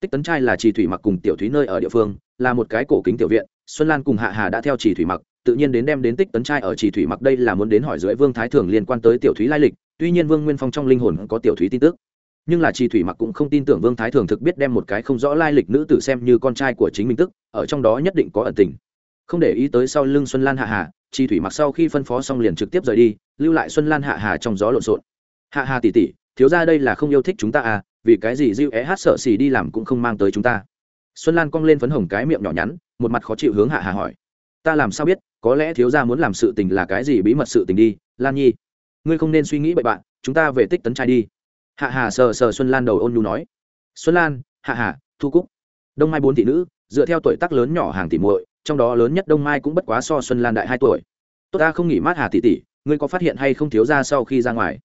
Tích tấn trai là chi thủy mặc cùng tiểu thúy nơi ở địa phương, là một cái cổ kính tiểu viện, xuân lan cùng hạ hà đã theo chỉ thủy mặc, tự nhiên đến đem đến tích tấn trai ở chỉ thủy mặc đây là muốn đến hỏi dưới vương thái thường liên quan tới tiểu thúy lai lịch, tuy nhiên vương nguyên phong trong linh hồn có tiểu thúy tin tức nhưng là chi thủy mặc cũng không tin tưởng vương thái thường thực biết đem một cái không rõ lai lịch nữ tử xem như con trai của chính mình tức, ở trong đó nhất định có ẩn tình. Không để ý tới sau lưng xuân lan hạ hà chi thủy mặc sau khi phân phó xong liền trực tiếp rời đi, lưu lại xuân lan hạ hà trong gió lộn xộn. Hạ hà tỉ tỉ thiếu ra đây là không yêu thích chúng ta à vì cái gì diêu é hát sợ xì đi làm cũng không mang tới chúng ta. Xuân lan cong lên phấn hồng cái miệng nhỏ nhắn, một mặt khó chịu hướng hạ hà hỏi. Ta làm sao biết, có lẽ thiếu gia muốn làm sự tình là cái gì bí mật sự tình đi, lan nhi. Ngươi không nên suy nghĩ bậy bạn, chúng ta về tích tấn trai đi hạ hà sờ sờ xuân lan đầu ôn nhu nói. Xuân lan, hạ hà, thu cúc. Đông mai bốn thị nữ, dựa theo tuổi tác lớn nhỏ hàng tỷ muội, trong đó lớn nhất đông mai cũng bất quá so xuân lan đại hai tuổi. Tốt ta không nghỉ mát hà tỷ tỷ, ngươi có phát hiện hay không thiếu ra sau khi ra ngoài?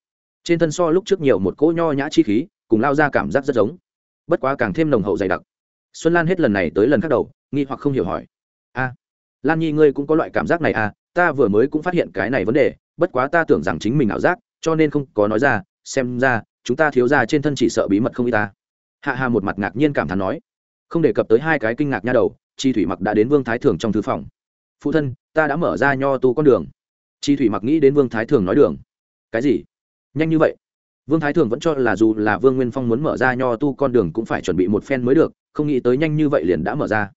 Trên thân so lúc trước nhiều một cỗ nho nhã chi khí, cùng lao ra cảm giác rất giống. Bất quá càng thêm nồng hậu dày đặc. Xuân lan hết lần này tới lần khác đầu, nghi hoặc không hiểu hỏi. A, lan nhi ngươi cũng có loại cảm giác này à ta vừa mới cũng phát hiện cái này vấn đề, bất quá ta tưởng rằng chính mình ảo giác, cho nên không có nói ra, xem ra chúng ta thiếu ra trên thân chỉ sợ bí mật không y ta. Hạ hà một mặt ngạc nhiên cảm thán nói. Không đề cập tới hai cái kinh ngạc nha đầu, chi thủy mặc đã đến vương thái thường trong thư phòng. Phụ thân, ta đã mở ra nho tu con đường. Chi thủy mặc nghĩ đến vương thái thường nói đường. Cái gì? Nhanh như vậy? Vương thái thường vẫn cho là dù là vương nguyên phong muốn mở ra nho tu con đường cũng phải chuẩn bị một phen mới được, không nghĩ tới nhanh như vậy liền đã mở ra.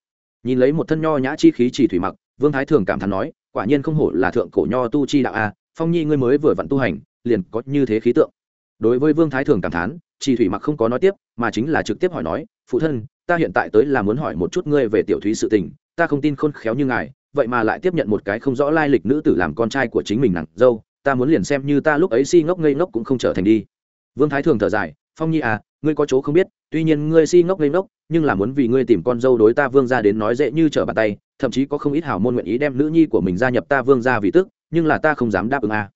Nhìn lấy một thân nho nhã chi khí chỉ thủy mặc, vương thái thường cảm thán nói, quả nhiên không hổ là thượng cổ nho tu chi đạo a, phong nhi ngươi mới vừa vặn tu hành, liền có như thế khí tượng đối với vương thái thường cảm thán chi thủy mặc không có nói tiếp, mà chính là trực tiếp hỏi nói, phụ thân, ta hiện tại tới là muốn hỏi một chút ngươi về tiểu thúy sự tình, ta không tin khôn khéo như ngài, vậy mà lại tiếp nhận một cái không rõ lai lịch nữ tử làm con trai của chính mình nặng dâu, ta muốn liền xem như ta lúc ấy si ngốc ngây ngốc cũng không trở thành đi vương thái thường thở dài, phong nhi à ngươi có chỗ không biết, tuy nhiên ngươi si ngốc ngây ngốc, nhưng là muốn vì ngươi tìm con dâu đối ta vương ra đến nói dễ như trở bàn tay, thậm chí có không ít hào môn nguyện ý đem nữ nhi của mình gia nhập ta vương ra vì tức, nhưng là ta không dám đáp ứng à.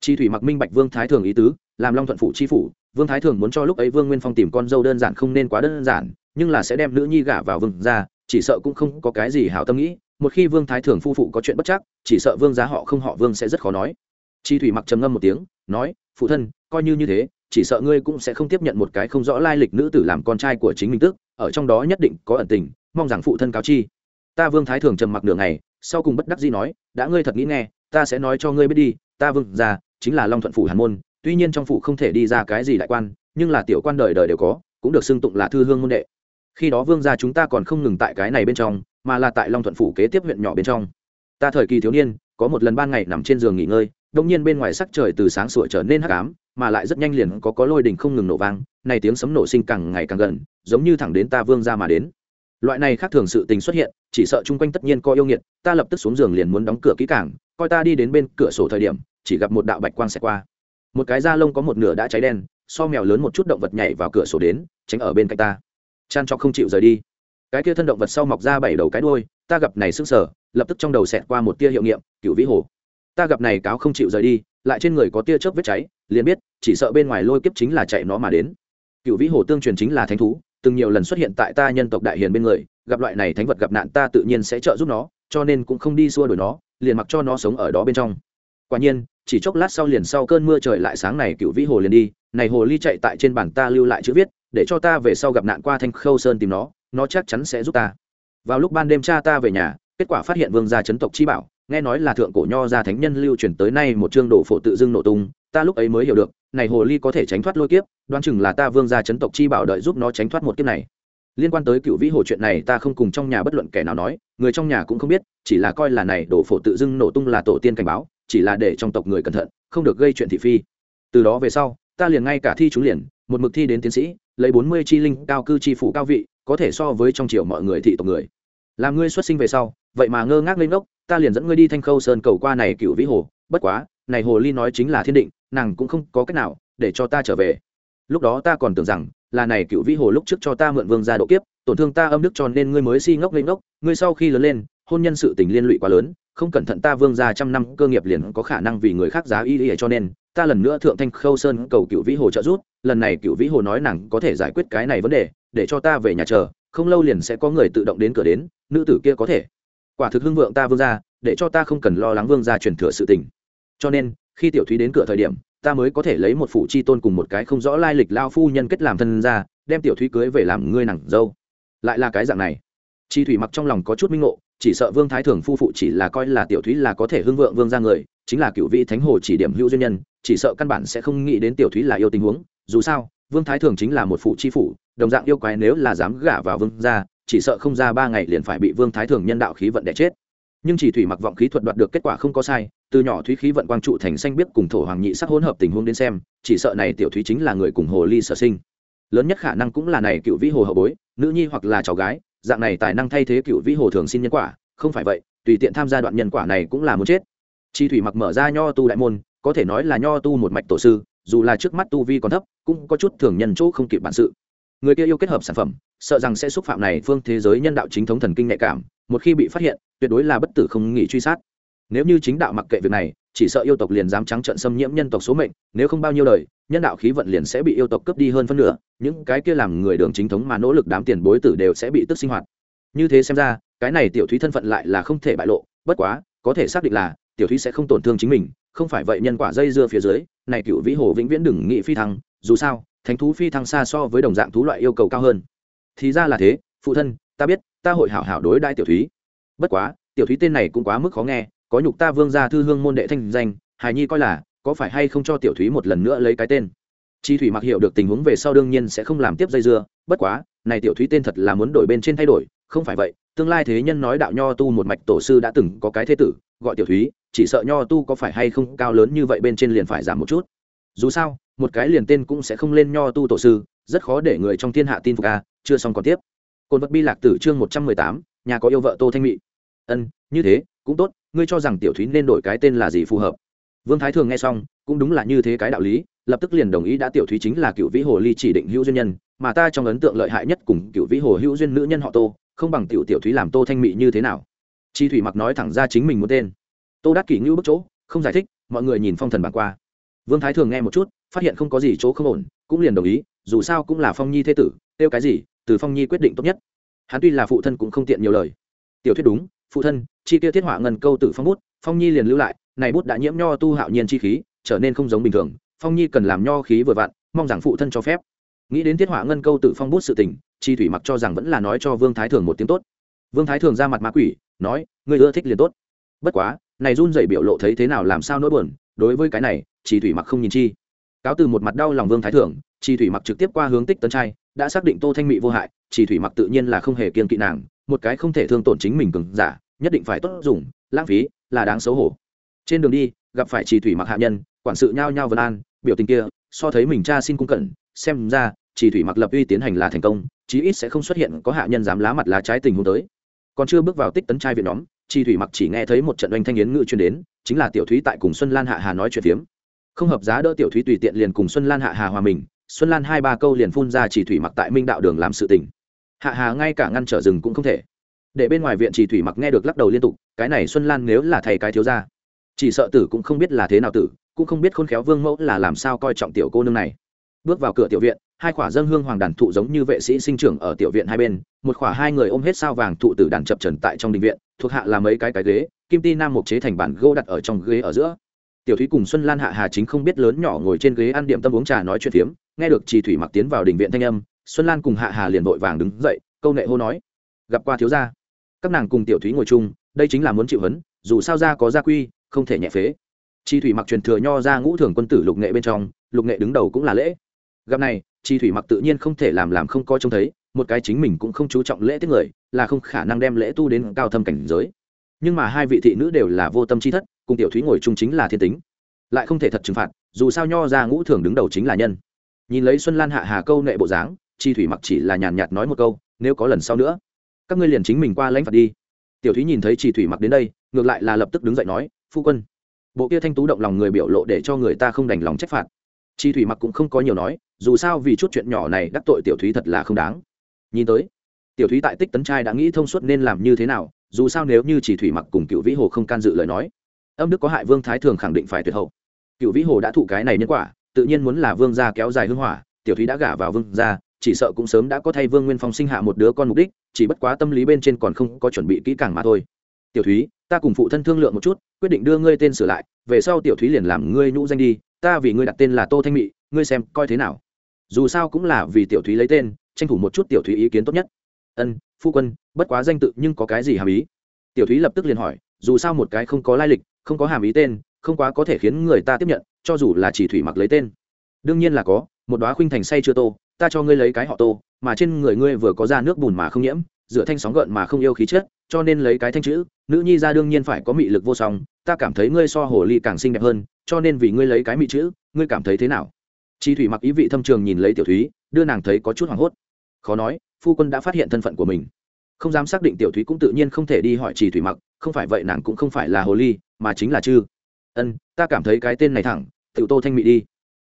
chi thủy mặc minh bạch vương thái thường ý tứ làm long thuận phụ chi phủ, vương thái thường muốn cho lúc ấy vương nguyên phong tìm con dâu đơn giản không nên quá đơn giản, nhưng là sẽ đem nữ nhi gả vào vương ra chỉ sợ cũng không có cái gì hảo tâm nghĩ, một khi vương thái thường phu phụ có chuyện bất chắc, chỉ sợ vương giá họ không họ vương sẽ rất khó nói. Chi thủy mặc trầm ngâm một tiếng, nói, phụ thân, coi như như thế, chỉ sợ ngươi cũng sẽ không tiếp nhận một cái không rõ lai lịch nữ tử làm con trai của chính mình tức ở trong đó nhất định có ẩn tình, mong rằng phụ thân cáo chi. Ta vương thái thường trầm mặc nửa ngày, sau cùng bất đắc dĩ nói, đã ngươi thật nghĩ nghe, ta sẽ nói cho ngươi biết đi, ta vương ra chính là long thuận phủ hàn môn tuy nhiên trong phủ không thể đi ra cái gì đại quan, nhưng là tiểu quan đời đời đều có, cũng được xưng tụng là thư hương môn đệ. Khi đó vương gia chúng ta còn không ngừng tại cái này bên trong, mà là tại long thuận phủ kế tiếp huyện nhỏ bên trong. Ta thời kỳ thiếu niên, có một lần ban ngày nằm trên giường nghỉ ngơi đông nhiên bên ngoài sắc trời từ sáng sủa trở nên hắc ám, mà lại rất nhanh liền có có lôi đình không ngừng nổ vang này tiếng sấm nổ sinh càng ngày càng gần, giống như thẳng đến ta vương ra mà đến. Loại này khác thường sự tình xuất hiện, chỉ sợ chung quanh tất nhiên có yêu nghiệt, ta lập tức xuống giường liền muốn đóng cửa kỹ càng, coi ta đi đến bên cửa sổ thời điểm, chỉ gặp một đạo bạch quang xẹt qua một cái da lông có một nửa đã cháy đen, so mèo lớn một chút động vật nhảy vào cửa sổ đến, tránh ở bên cạnh ta. Chan cho không chịu rời đi. Cái kia thân động vật sau mọc ra bảy đầu cái đuôi, ta gặp này sức sở lập tức trong đầu xẹt qua một tia hiệu nghiệm, cựu vĩ hồ. Ta gặp này cáo không chịu rời đi, lại trên người có tia chớp vết cháy, liền biết, chỉ sợ bên ngoài lôi kiếp chính là chạy nó mà đến. Cựu vĩ hồ tương truyền chính là thánh thú, từng nhiều lần xuất hiện tại ta nhân tộc đại hiền bên người, gặp loại này thánh vật gặp nạn ta tự nhiên sẽ trợ giúp nó, cho nên cũng không đi xua đuổi nó, liền mặc cho nó sống ở đó bên trong quả nhiên, chỉ chốc lát sau liền sau cơn mưa trời lại sáng này cựu vĩ hồ liền đi, này hồ ly chạy tại trên bản ta lưu lại chữ viết, để cho ta về sau gặp nạn qua thanh khâu sơn tìm nó nó chắc chắn sẽ giúp ta. Vào lúc ban đêm cha ta về nhà, kết quả phát hiện vương gia chấn tộc chi bảo, nghe nói là thượng cổ nho gia thánh nhân lưu truyền tới nay một chương đồ phổ tự dưng nổ tung, ta lúc ấy mới hiểu được, này hồ ly có thể tránh thoát lôi kiếp, đoán chừng là ta vương gia chấn tộc chi bảo đợi giúp nó tránh thoát một kiếp này. Liên quan tới cựu vĩ hồ chuyện này ta không cùng trong nhà bất luận kẻ nào nói, người trong nhà cũng không biết, chỉ là coi là này đồ phổ tự dưng nổ tung là tổ tiên cảnh báo chỉ là để trong tộc người cẩn thận, không được gây chuyện thị phi. Từ đó về sau, ta liền ngay cả thi trúng liền, một mực thi đến tiến sĩ, lấy bốn mươi chi linh, cao cư chi phủ cao vị, có thể so với trong triều mọi người thị tộc người. Làm ngươi xuất sinh về sau, vậy mà ngơ ngác lên ngốc, ta liền dẫn ngươi đi thanh khâu sơn cầu qua này cựu vĩ hồ. Bất quá, này hồ ly nói chính là thiên định, nàng cũng không có cách nào để cho ta trở về. Lúc đó ta còn tưởng rằng là này cựu vĩ hồ lúc trước cho ta mượn vương ra độ kiếp, tổn thương ta âm đức cho nên ngươi mới si ngốc lên ngốc. Ngươi sau khi lớn lên, hôn nhân sự tình liên lụy quá lớn không cẩn thận ta vương ra trăm năm cơ nghiệp liền có khả năng vì người khác giá y y, cho nên ta lần nữa thượng thanh khâu sơn cầu cựu vĩ hồ trợ giúp, lần này cựu vĩ hồ nói nàng có thể giải quyết cái này vấn đề, để cho ta về nhà chờ, không lâu liền sẽ có người tự động đến cửa đến, nữ tử kia có thể. Quả thực hưng vượng ta vương ra, để cho ta không cần lo lắng vương ra truyền thừa sự tình. Cho nên, khi tiểu thúy đến cửa thời điểm, ta mới có thể lấy một phủ chi tôn cùng một cái không rõ lai lịch lao phu nhân kết làm thân ra, đem tiểu thúy cưới về làm ngươi nàng dâu. Lại là cái dạng này. Chi thủy mặc trong lòng có chút minh ngộ chỉ sợ vương thái thường phu phụ chỉ là coi là tiểu thúy là có thể hưng vượng vương ra người, chính là cựu vị thánh hồ chỉ điểm hữu duyên nhân, chỉ sợ căn bản sẽ không nghĩ đến tiểu thúy là yêu tình huống. Dù sao, vương thái thường chính là một phụ chi phủ đồng dạng yêu quái nếu là dám gả vào vương gia, chỉ sợ không ra ba ngày liền phải bị vương thái thường nhân đạo khí vận đẻ chết. Nhưng chỉ thủy mặc vọng khí thuật đoạt được kết quả không có sai, từ nhỏ thúy khí vận quang trụ thành xanh biết cùng thổ hoàng nhị sắc hỗn hợp tình huống đến xem, chỉ sợ này tiểu thúy chính là người cùng hồ ly sở sinh. Lớn nhất khả năng cũng là này cựu vĩ hồ hậu bối, nữ nhi hoặc là cháu gái dạng này tài năng thay thế cựu vĩ hồ thường xin nhân quả, không phải vậy, tùy tiện tham gia đoạn nhân quả này cũng là muốn chết. Chi thủy mặc mở ra nho tu đại môn, có thể nói là nho tu một mạch tổ sư, dù là trước mắt tu vi còn thấp, cũng có chút thường nhân chỗ không kịp bản sự. Người kia yêu kết hợp sản phẩm, sợ rằng sẽ xúc phạm này phương thế giới nhân đạo chính thống thần kinh nhạy cảm, một khi bị phát hiện, tuyệt đối là bất tử không nghỉ truy sát nếu như chính đạo mặc kệ việc này, chỉ sợ yêu tộc liền dám trắng trận xâm nhiễm nhân tộc số mệnh, nếu không bao nhiêu lời nhân đạo khí vận liền sẽ bị yêu tộc cướp đi hơn phân nửa, những cái kia làm người đường chính thống mà nỗ lực đám tiền bối tử đều sẽ bị tức sinh hoạt. Như thế xem ra, cái này tiểu thúy thân phận lại là không thể bại lộ, bất quá, có thể xác định là, tiểu thúy sẽ không tổn thương chính mình, không phải vậy nhân quả dây dưa phía dưới, này cựu vĩ hồ vĩnh viễn đừng nghị phi thăng, dù sao, thánh thú phi thăng xa so với đồng dạng thú loại yêu cầu cao hơn. Thì ra là thế, phụ thân, ta biết, ta hội hảo hảo đối đại tiểu thúy. Bất quá, tiểu thúy tên này cũng quá mức khó nghe có nhục ta vương gia thư hương môn đệ thanh danh hài nhi coi là có phải hay không cho tiểu thúy một lần nữa lấy cái tên? Chi thủy mặc hiểu được tình huống về sau đương nhiên sẽ không làm tiếp dây dưa bất quá này tiểu thúy tên thật là muốn đổi bên trên thay đổi không phải vậy tương lai thế nhân nói đạo nho tu một mạch tổ sư đã từng có cái thế tử gọi tiểu thúy chỉ sợ nho tu có phải hay không cao lớn như vậy bên trên liền phải giảm một chút. Dù sao một cái liền tên cũng sẽ không lên nho tu tổ sư rất khó để người trong thiên hạ tin phục a chưa xong còn tiếp. Côn vật bi lạc tử chương một trăm mười tám nhà có yêu vợ tô thanh mỹ, ân như thế cũng tốt, ngươi cho rằng tiểu thúy nên đổi cái tên là gì phù hợp. Vương thái thường nghe xong, cũng đúng là như thế cái đạo lý, lập tức liền đồng ý đã tiểu thúy chính là cựu vĩ hồ ly chỉ định hữu duyên nhân, mà ta trong ấn tượng lợi hại nhất cùng cựu vĩ hồ hữu duyên nữ nhân họ tô, không bằng tiểu tiểu thúy làm tô thanh mị như thế nào. Chi thủy mặc nói thẳng ra chính mình muốn tên. Tô đắc kỷ ngưu bức chỗ, không giải thích, mọi người nhìn phong thần bảng qua. Vương thái thường nghe một chút, phát hiện không có gì chỗ không ổn, cũng liền đồng ý, dù sao cũng là phong nhi thế tử, kêu cái gì, từ phong nhi quyết định tốt nhất. Hắn tuy là phụ thân cũng không tiện nhiều lời. Tiểu thuyết đúng phụ thân, chi kia thiết họa ngân câu tử phong bút, phong nhi liền lưu lại, này bút đã nhiễm nho tu hạo nhiên chi khí, trở nên không giống bình thường, phong nhi cần làm nho khí vừa vặn, mong rằng phụ thân cho phép. Nghĩ đến thiết họa ngân câu tử phong bút sự tình, chi thủy mặc cho rằng vẫn là nói cho vương thái thường một tiếng tốt. Vương thái thường ra mặt ma quỷ, nói người ưa thích liền tốt. Bất quá, này run dậy biểu lộ thấy thế nào làm sao nỗi buồn, đối với cái này, chi thủy mặc không nhìn chi. Cáo từ một mặt đau lòng vương thái thường, chi thủy mặc trực tiếp qua hướng tích tấn trai, đã xác định tô thanh mỹ vô hại, chi thủy mặc tự nhiên là không hề kiên kỵ nàng một cái không thể thương tổn chính mình cường giả, nhất định phải tốt dùng, lãng phí, là đáng xấu hổ. Trên đường đi, gặp phải trì thủy mặc hạ nhân, quản sự nhao nhao vân an, biểu tình kia, so thấy mình cha xin cung cẩn xem ra, trì thủy mặc lập uy tiến hành là thành công, chí ít sẽ không xuất hiện có hạ nhân dám lá mặt lá trái tình huống tới. Còn chưa bước vào tích tấn trai viện nhóm, trì thủy mặc chỉ nghe thấy một trận oanh thanh yến ngự truyền đến, chính là tiểu thúy tại cùng xuân lan hạ hà nói chuyện phiếm. Không hợp giá đỡ tiểu thúy tùy tiện liền cùng xuân lan hạ hà hòa mình, xuân lan hai ba câu liền phun ra chỉ thủy mặc tại minh đạo đường làm sự tình hạ hà ngay cả ngăn trở rừng cũng không thể. Để bên ngoài viện chỉ thủy mặc nghe được lắc đầu liên tục, cái này xuân lan nếu là thầy cái thiếu gia, chỉ sợ tử cũng không biết là thế nào tử, cũng không biết khôn khéo vương mẫu là làm sao coi trọng tiểu cô nương này. Bước vào cửa tiểu viện, hai khỏa dân hương hoàng đàn thụ giống như vệ sĩ sinh trưởng ở tiểu viện hai bên, một khỏa hai người ôm hết sao vàng thụ tử đàn chập trần tại trong đình viện, thuộc hạ là mấy cái cái ghế, kim ti nam mục chế thành bản gỗ đặt ở trong ghế ở giữa. Tiểu thúy cùng xuân lan hạ hà chính không biết lớn nhỏ ngồi trên ghế ăn điểm tâm uống trà nói chuyện phiếm, nghe được trì thủy mặc tiến vào đình viện thanh âm xuân lan cùng hạ hà liền vội vàng đứng dậy, câu nệ hô nói, gặp qua thiếu gia. Các nàng cùng tiểu thúy ngồi chung, đây chính là muốn chịu hấn, dù sao ra có gia quy, không thể nhẹ phế. Chi thủy mặc truyền thừa nho ra ngũ thường quân tử lục nghệ bên trong, lục nghệ đứng đầu cũng là lễ. Gặp này, chi thủy mặc tự nhiên không thể làm làm không coi trông thấy, một cái chính mình cũng không chú trọng lễ tiết người, là không khả năng đem lễ tu đến cao thâm cảnh giới. Nhưng mà hai vị thị nữ đều là vô tâm chi thất, cùng tiểu thúy ngồi chung chính là thiên tính. Lại không thể thật trừng phạt, dù sao nho ra ngũ thường đứng đầu chính là nhân. Nhìn lấy xuân lan hạ hà câu nệ bộ dáng chi thủy mặc chỉ là nhàn nhạt nói một câu, nếu có lần sau nữa, các ngươi liền chính mình qua lãnh phạt đi. Tiểu thúy nhìn thấy Chi thủy mặc đến đây, ngược lại là lập tức đứng dậy nói, phu quân. Bộ kia thanh tú động lòng người biểu lộ để cho người ta không đành lòng trách phạt. Chi thủy mặc cũng không có nhiều nói, dù sao vì chút chuyện nhỏ này đắc tội tiểu thúy thật là không đáng. Nhìn tới, tiểu thúy tại tích tấn trai đã nghĩ thông suốt nên làm như thế nào, dù sao nếu như chỉ thủy mặc cùng cựu vĩ hồ không can dự lời nói, âm đức có hại vương thái thường khẳng định phải tuyệt hậu. Cựu vĩ hồ đã thụ cái này nhân quả, tự nhiên muốn là vương gia kéo dài hưng hỏa, tiểu thúy đã gả vào vương gia chỉ sợ cũng sớm đã có thay vương nguyên phong sinh hạ một đứa con mục đích, chỉ bất quá tâm lý bên trên còn không có chuẩn bị kỹ càng mà thôi. Tiểu thúy, ta cùng phụ thân thương lượng một chút, quyết định đưa ngươi tên sửa lại, về sau tiểu thúy liền làm ngươi nhũ danh đi, ta vì ngươi đặt tên là tô thanh mị, ngươi xem coi thế nào. Dù sao cũng là vì tiểu thúy lấy tên, tranh thủ một chút tiểu thúy ý kiến tốt nhất. Ân, phu quân, bất quá danh tự nhưng có cái gì hàm ý? Tiểu thúy lập tức liền hỏi, dù sao một cái không có lai lịch, không có hàm ý tên, không quá có thể khiến người ta tiếp nhận, cho dù là chỉ thủy mặc lấy tên. Đương nhiên là có, một đoá khuynh thành say chưa tô ta cho ngươi lấy cái họ tô, mà trên người ngươi vừa có ra nước bùn mà không nhiễm dựa thanh sóng gợn mà không yêu khí chất, cho nên lấy cái thanh chữ, nữ nhi ra đương nhiên phải có mị lực vô song, ta cảm thấy ngươi so hồ ly càng xinh đẹp hơn, cho nên vì ngươi lấy cái mị chữ, ngươi cảm thấy thế nào? Chi thủy mặc ý vị thâm trường nhìn lấy tiểu thúy, đưa nàng thấy có chút hoảng hốt. Khó nói, phu quân đã phát hiện thân phận của mình. Không dám xác định tiểu thúy cũng tự nhiên không thể đi hỏi chỉ thủy mặc, không phải vậy nàng cũng không phải là hồ ly, mà chính là chư. Ân, ta cảm thấy cái tên này thẳng tự tô thanh mị đi.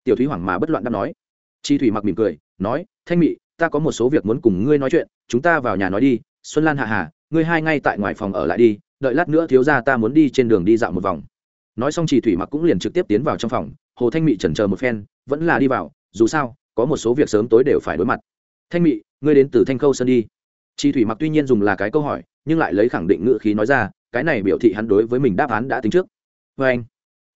Tiểu thúy hoảng mà bất loạn đáp nói. Chi thủy mặc mỉm cười nói, thanh mị, ta có một số việc muốn cùng ngươi nói chuyện, chúng ta vào nhà nói đi, xuân lan hạ hà, ngươi hai ngay tại ngoài phòng ở lại đi, đợi lát nữa thiếu ra ta muốn đi trên đường đi dạo một vòng. Nói xong chỉ thủy mặc cũng liền trực tiếp tiến vào trong phòng, hồ thanh mị chần chờ một phen, vẫn là đi vào, dù sao, có một số việc sớm tối đều phải đối mặt. Thanh mị, ngươi đến từ thanh khâu sơn đi. Chi thủy mặc tuy nhiên dùng là cái câu hỏi, nhưng lại lấy khẳng định ngữ khí nói ra, cái này biểu thị hắn đối với mình đáp án đã tính trước. Vê anh.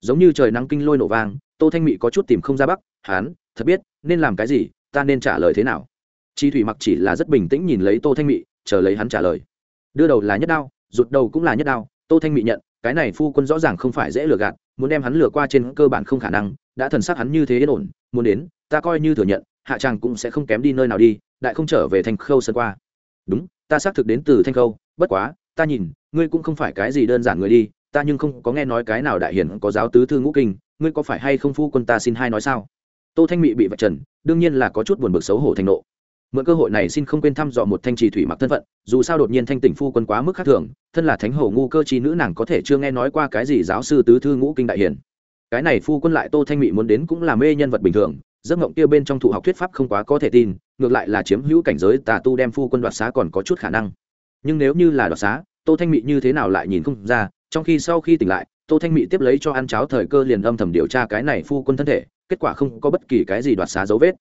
Giống như trời nắng kinh lôi nổ vang, tô thanh mị có chút tìm không ra bắc, hắn, thật biết, nên làm cái gì ta nên trả lời thế nào? Chi thủy mặc chỉ là rất bình tĩnh nhìn lấy tô thanh mị, chờ lấy hắn trả lời. Đưa đầu là nhất đao, rụt đầu cũng là nhất đao. Tô thanh mị nhận, cái này phu quân rõ ràng không phải dễ lừa gạt, muốn đem hắn lừa qua trên cơ bản không khả năng, đã thần sắc hắn như thế yên ổn, muốn đến, ta coi như thừa nhận, hạ tràng cũng sẽ không kém đi nơi nào đi, đại không trở về Thanh khâu sân qua. Đúng, ta xác thực đến từ thanh khâu, bất quá, ta nhìn, ngươi cũng không phải cái gì đơn giản người đi, ta nhưng không có nghe nói cái nào đại hiển có giáo tứ thư ngũ kinh, ngươi có phải hay không phu quân ta xin hai nói sao? Tô thanh mị bị vạch trần, đương nhiên là có chút buồn bực xấu hổ thành nộ. Mượn cơ hội này xin không quên thăm dò một thanh trì thủy mặc thân phận, dù sao đột nhiên thanh tỉnh phu quân quá mức khác thường, thân là thánh hổ ngu cơ chi nữ nàng có thể chưa nghe nói qua cái gì giáo sư tứ thư ngũ kinh đại hiển. Cái này phu quân lại tô thanh mị muốn đến cũng là mê nhân vật bình thường, giấc mộng kia bên trong thụ học thuyết pháp không quá có thể tin, ngược lại là chiếm hữu cảnh giới tà tu đem phu quân đoạt xá còn có chút khả năng. Nhưng nếu như là đoạt xá, tô thanh mị như thế nào lại nhìn không ra, trong khi sau khi tỉnh lại, tô thanh mị tiếp lấy cho ăn cháo thời cơ liền âm thầm điều tra cái này phu quân thân thể kết quả không có bất kỳ cái gì đoạt xá dấu vết.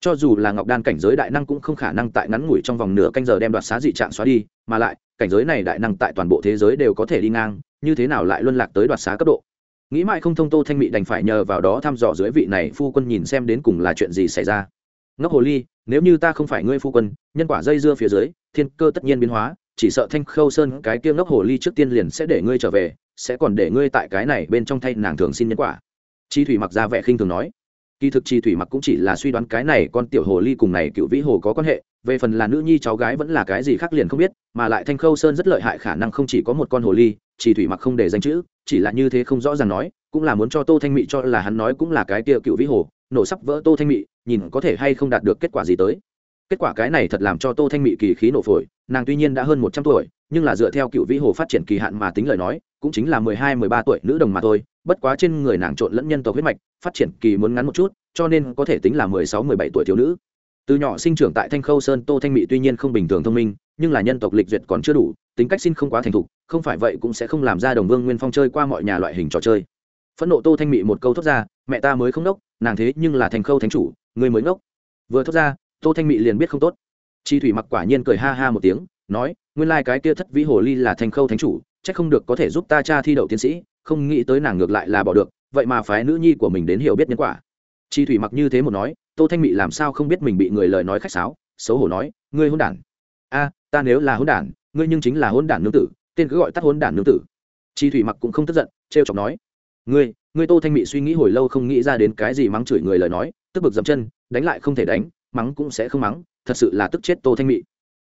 Cho dù là ngọc đan cảnh giới đại năng cũng không khả năng tại ngắn ngủi trong vòng nửa canh giờ đem đoạt xá dị trạng xóa đi, mà lại, cảnh giới này đại năng tại toàn bộ thế giới đều có thể đi ngang, như thế nào lại luân lạc tới đoạt xá cấp độ? Nghĩ mãi không thông tô thanh mị đành phải nhờ vào đó thăm dò dưới vị này phu quân nhìn xem đến cùng là chuyện gì xảy ra. Ngốc hồ ly, nếu như ta không phải ngươi phu quân, nhân quả dây dưa phía dưới, thiên cơ tất nhiên biến hóa, chỉ sợ thanh khâu sơn cái kia ngốc hồ ly trước tiên liền sẽ để ngươi trở về, sẽ còn để ngươi tại cái này bên trong thay nàng thường xin nhân quả chi thủy mặc ra vẻ khinh thường nói, kỳ thực chi thủy mặc cũng chỉ là suy đoán cái này con tiểu hồ ly cùng này cựu vĩ hồ có quan hệ, về phần là nữ nhi cháu gái vẫn là cái gì khác liền không biết, mà lại thanh khâu sơn rất lợi hại khả năng không chỉ có một con hồ ly, Chi thủy mặc không để danh chữ, chỉ là như thế không rõ ràng nói, cũng là muốn cho tô thanh mị cho là hắn nói cũng là cái kia cựu vĩ hồ, nổ sắp vỡ tô thanh mị, nhìn có thể hay không đạt được kết quả gì tới. Kết quả cái này thật làm cho tô thanh mị kỳ khí nổ phổi, nàng tuy nhiên đã hơn một trăm tuổi, nhưng là dựa theo cựu vĩ hồ phát triển kỳ hạn mà tính lời nói cũng chính là mười hai, mười ba tuổi nữ đồng mà thôi, bất quá trên người nàng trộn lẫn nhân tộc huyết mạch, phát triển kỳ muốn ngắn một chút, cho nên có thể tính là mười sáu, mười bảy tuổi thiếu nữ. Từ nhỏ sinh trưởng tại thanh khâu sơn, tô thanh mị tuy nhiên không bình thường thông minh, nhưng là nhân tộc lịch duyệt còn chưa đủ, tính cách xin không quá thành thục, không phải vậy cũng sẽ không làm ra đồng vương nguyên phong chơi qua mọi nhà loại hình trò chơi. Phẫn nộ tô thanh mị một câu thốt ra, mẹ ta mới không đốc nàng thế nhưng là thành khâu thánh chủ người mới ngốc vừa thốt ra, tô thanh mị liền biết không tốt. Chi thủy mặc quả nhiên cười ha ha một tiếng, nói, nguyên lai cái kia thất vĩ hồ ly là thành khâu thánh chủ Chắc không được có thể giúp ta cha thi đậu tiến sĩ, không nghĩ tới nàng ngược lại là bỏ được, vậy mà phái nữ nhi của mình đến hiểu biết nhân quả. Chi thủy mặc như thế một nói, tô thanh mị làm sao không biết mình bị người lời nói khách sáo, xấu hổ nói, ngươi hôn đản. A, ta nếu là hôn đản, ngươi nhưng chính là hôn đản nương tử, tên cứ gọi tắt hôn đản nương tử. Chi thủy mặc cũng không tức giận, trêu chọc nói, ngươi ngươi tô thanh mị suy nghĩ hồi lâu không nghĩ ra đến cái gì mắng chửi người lời nói, tức bực dậm chân, đánh lại không thể đánh, mắng cũng sẽ không mắng, thật sự là tức chết tô thanh mị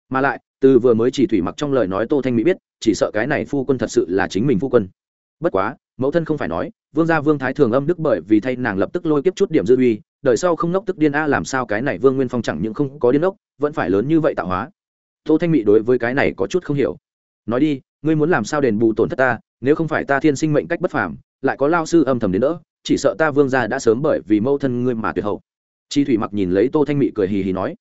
mà lại, từ vừa mới chỉ thủy mặc trong lời nói tô thanh mỹ biết, chỉ sợ cái này phu quân thật sự là chính mình phu quân. Bất quá, mẫu thân không phải nói, vương gia vương thái thường âm đức bởi vì thay nàng lập tức lôi kiếp chút điểm dư uy, đời sau không nốc tức điên a, làm sao cái này vương nguyên phong chẳng những không có điên ốc vẫn phải lớn như vậy tạo hóa. Tô thanh mỹ đối với cái này có chút không hiểu. Nói đi, ngươi muốn làm sao đền bù tổn thất ta, nếu không phải ta thiên sinh mệnh cách bất phàm, lại có lao sư âm thầm đến nữa chỉ sợ ta vương gia đã sớm bởi vì mâu thân ngươi mà tuyệt hậu. Chi thủy mặc nhìn lấy tô thanh mỹ cười hì hì nói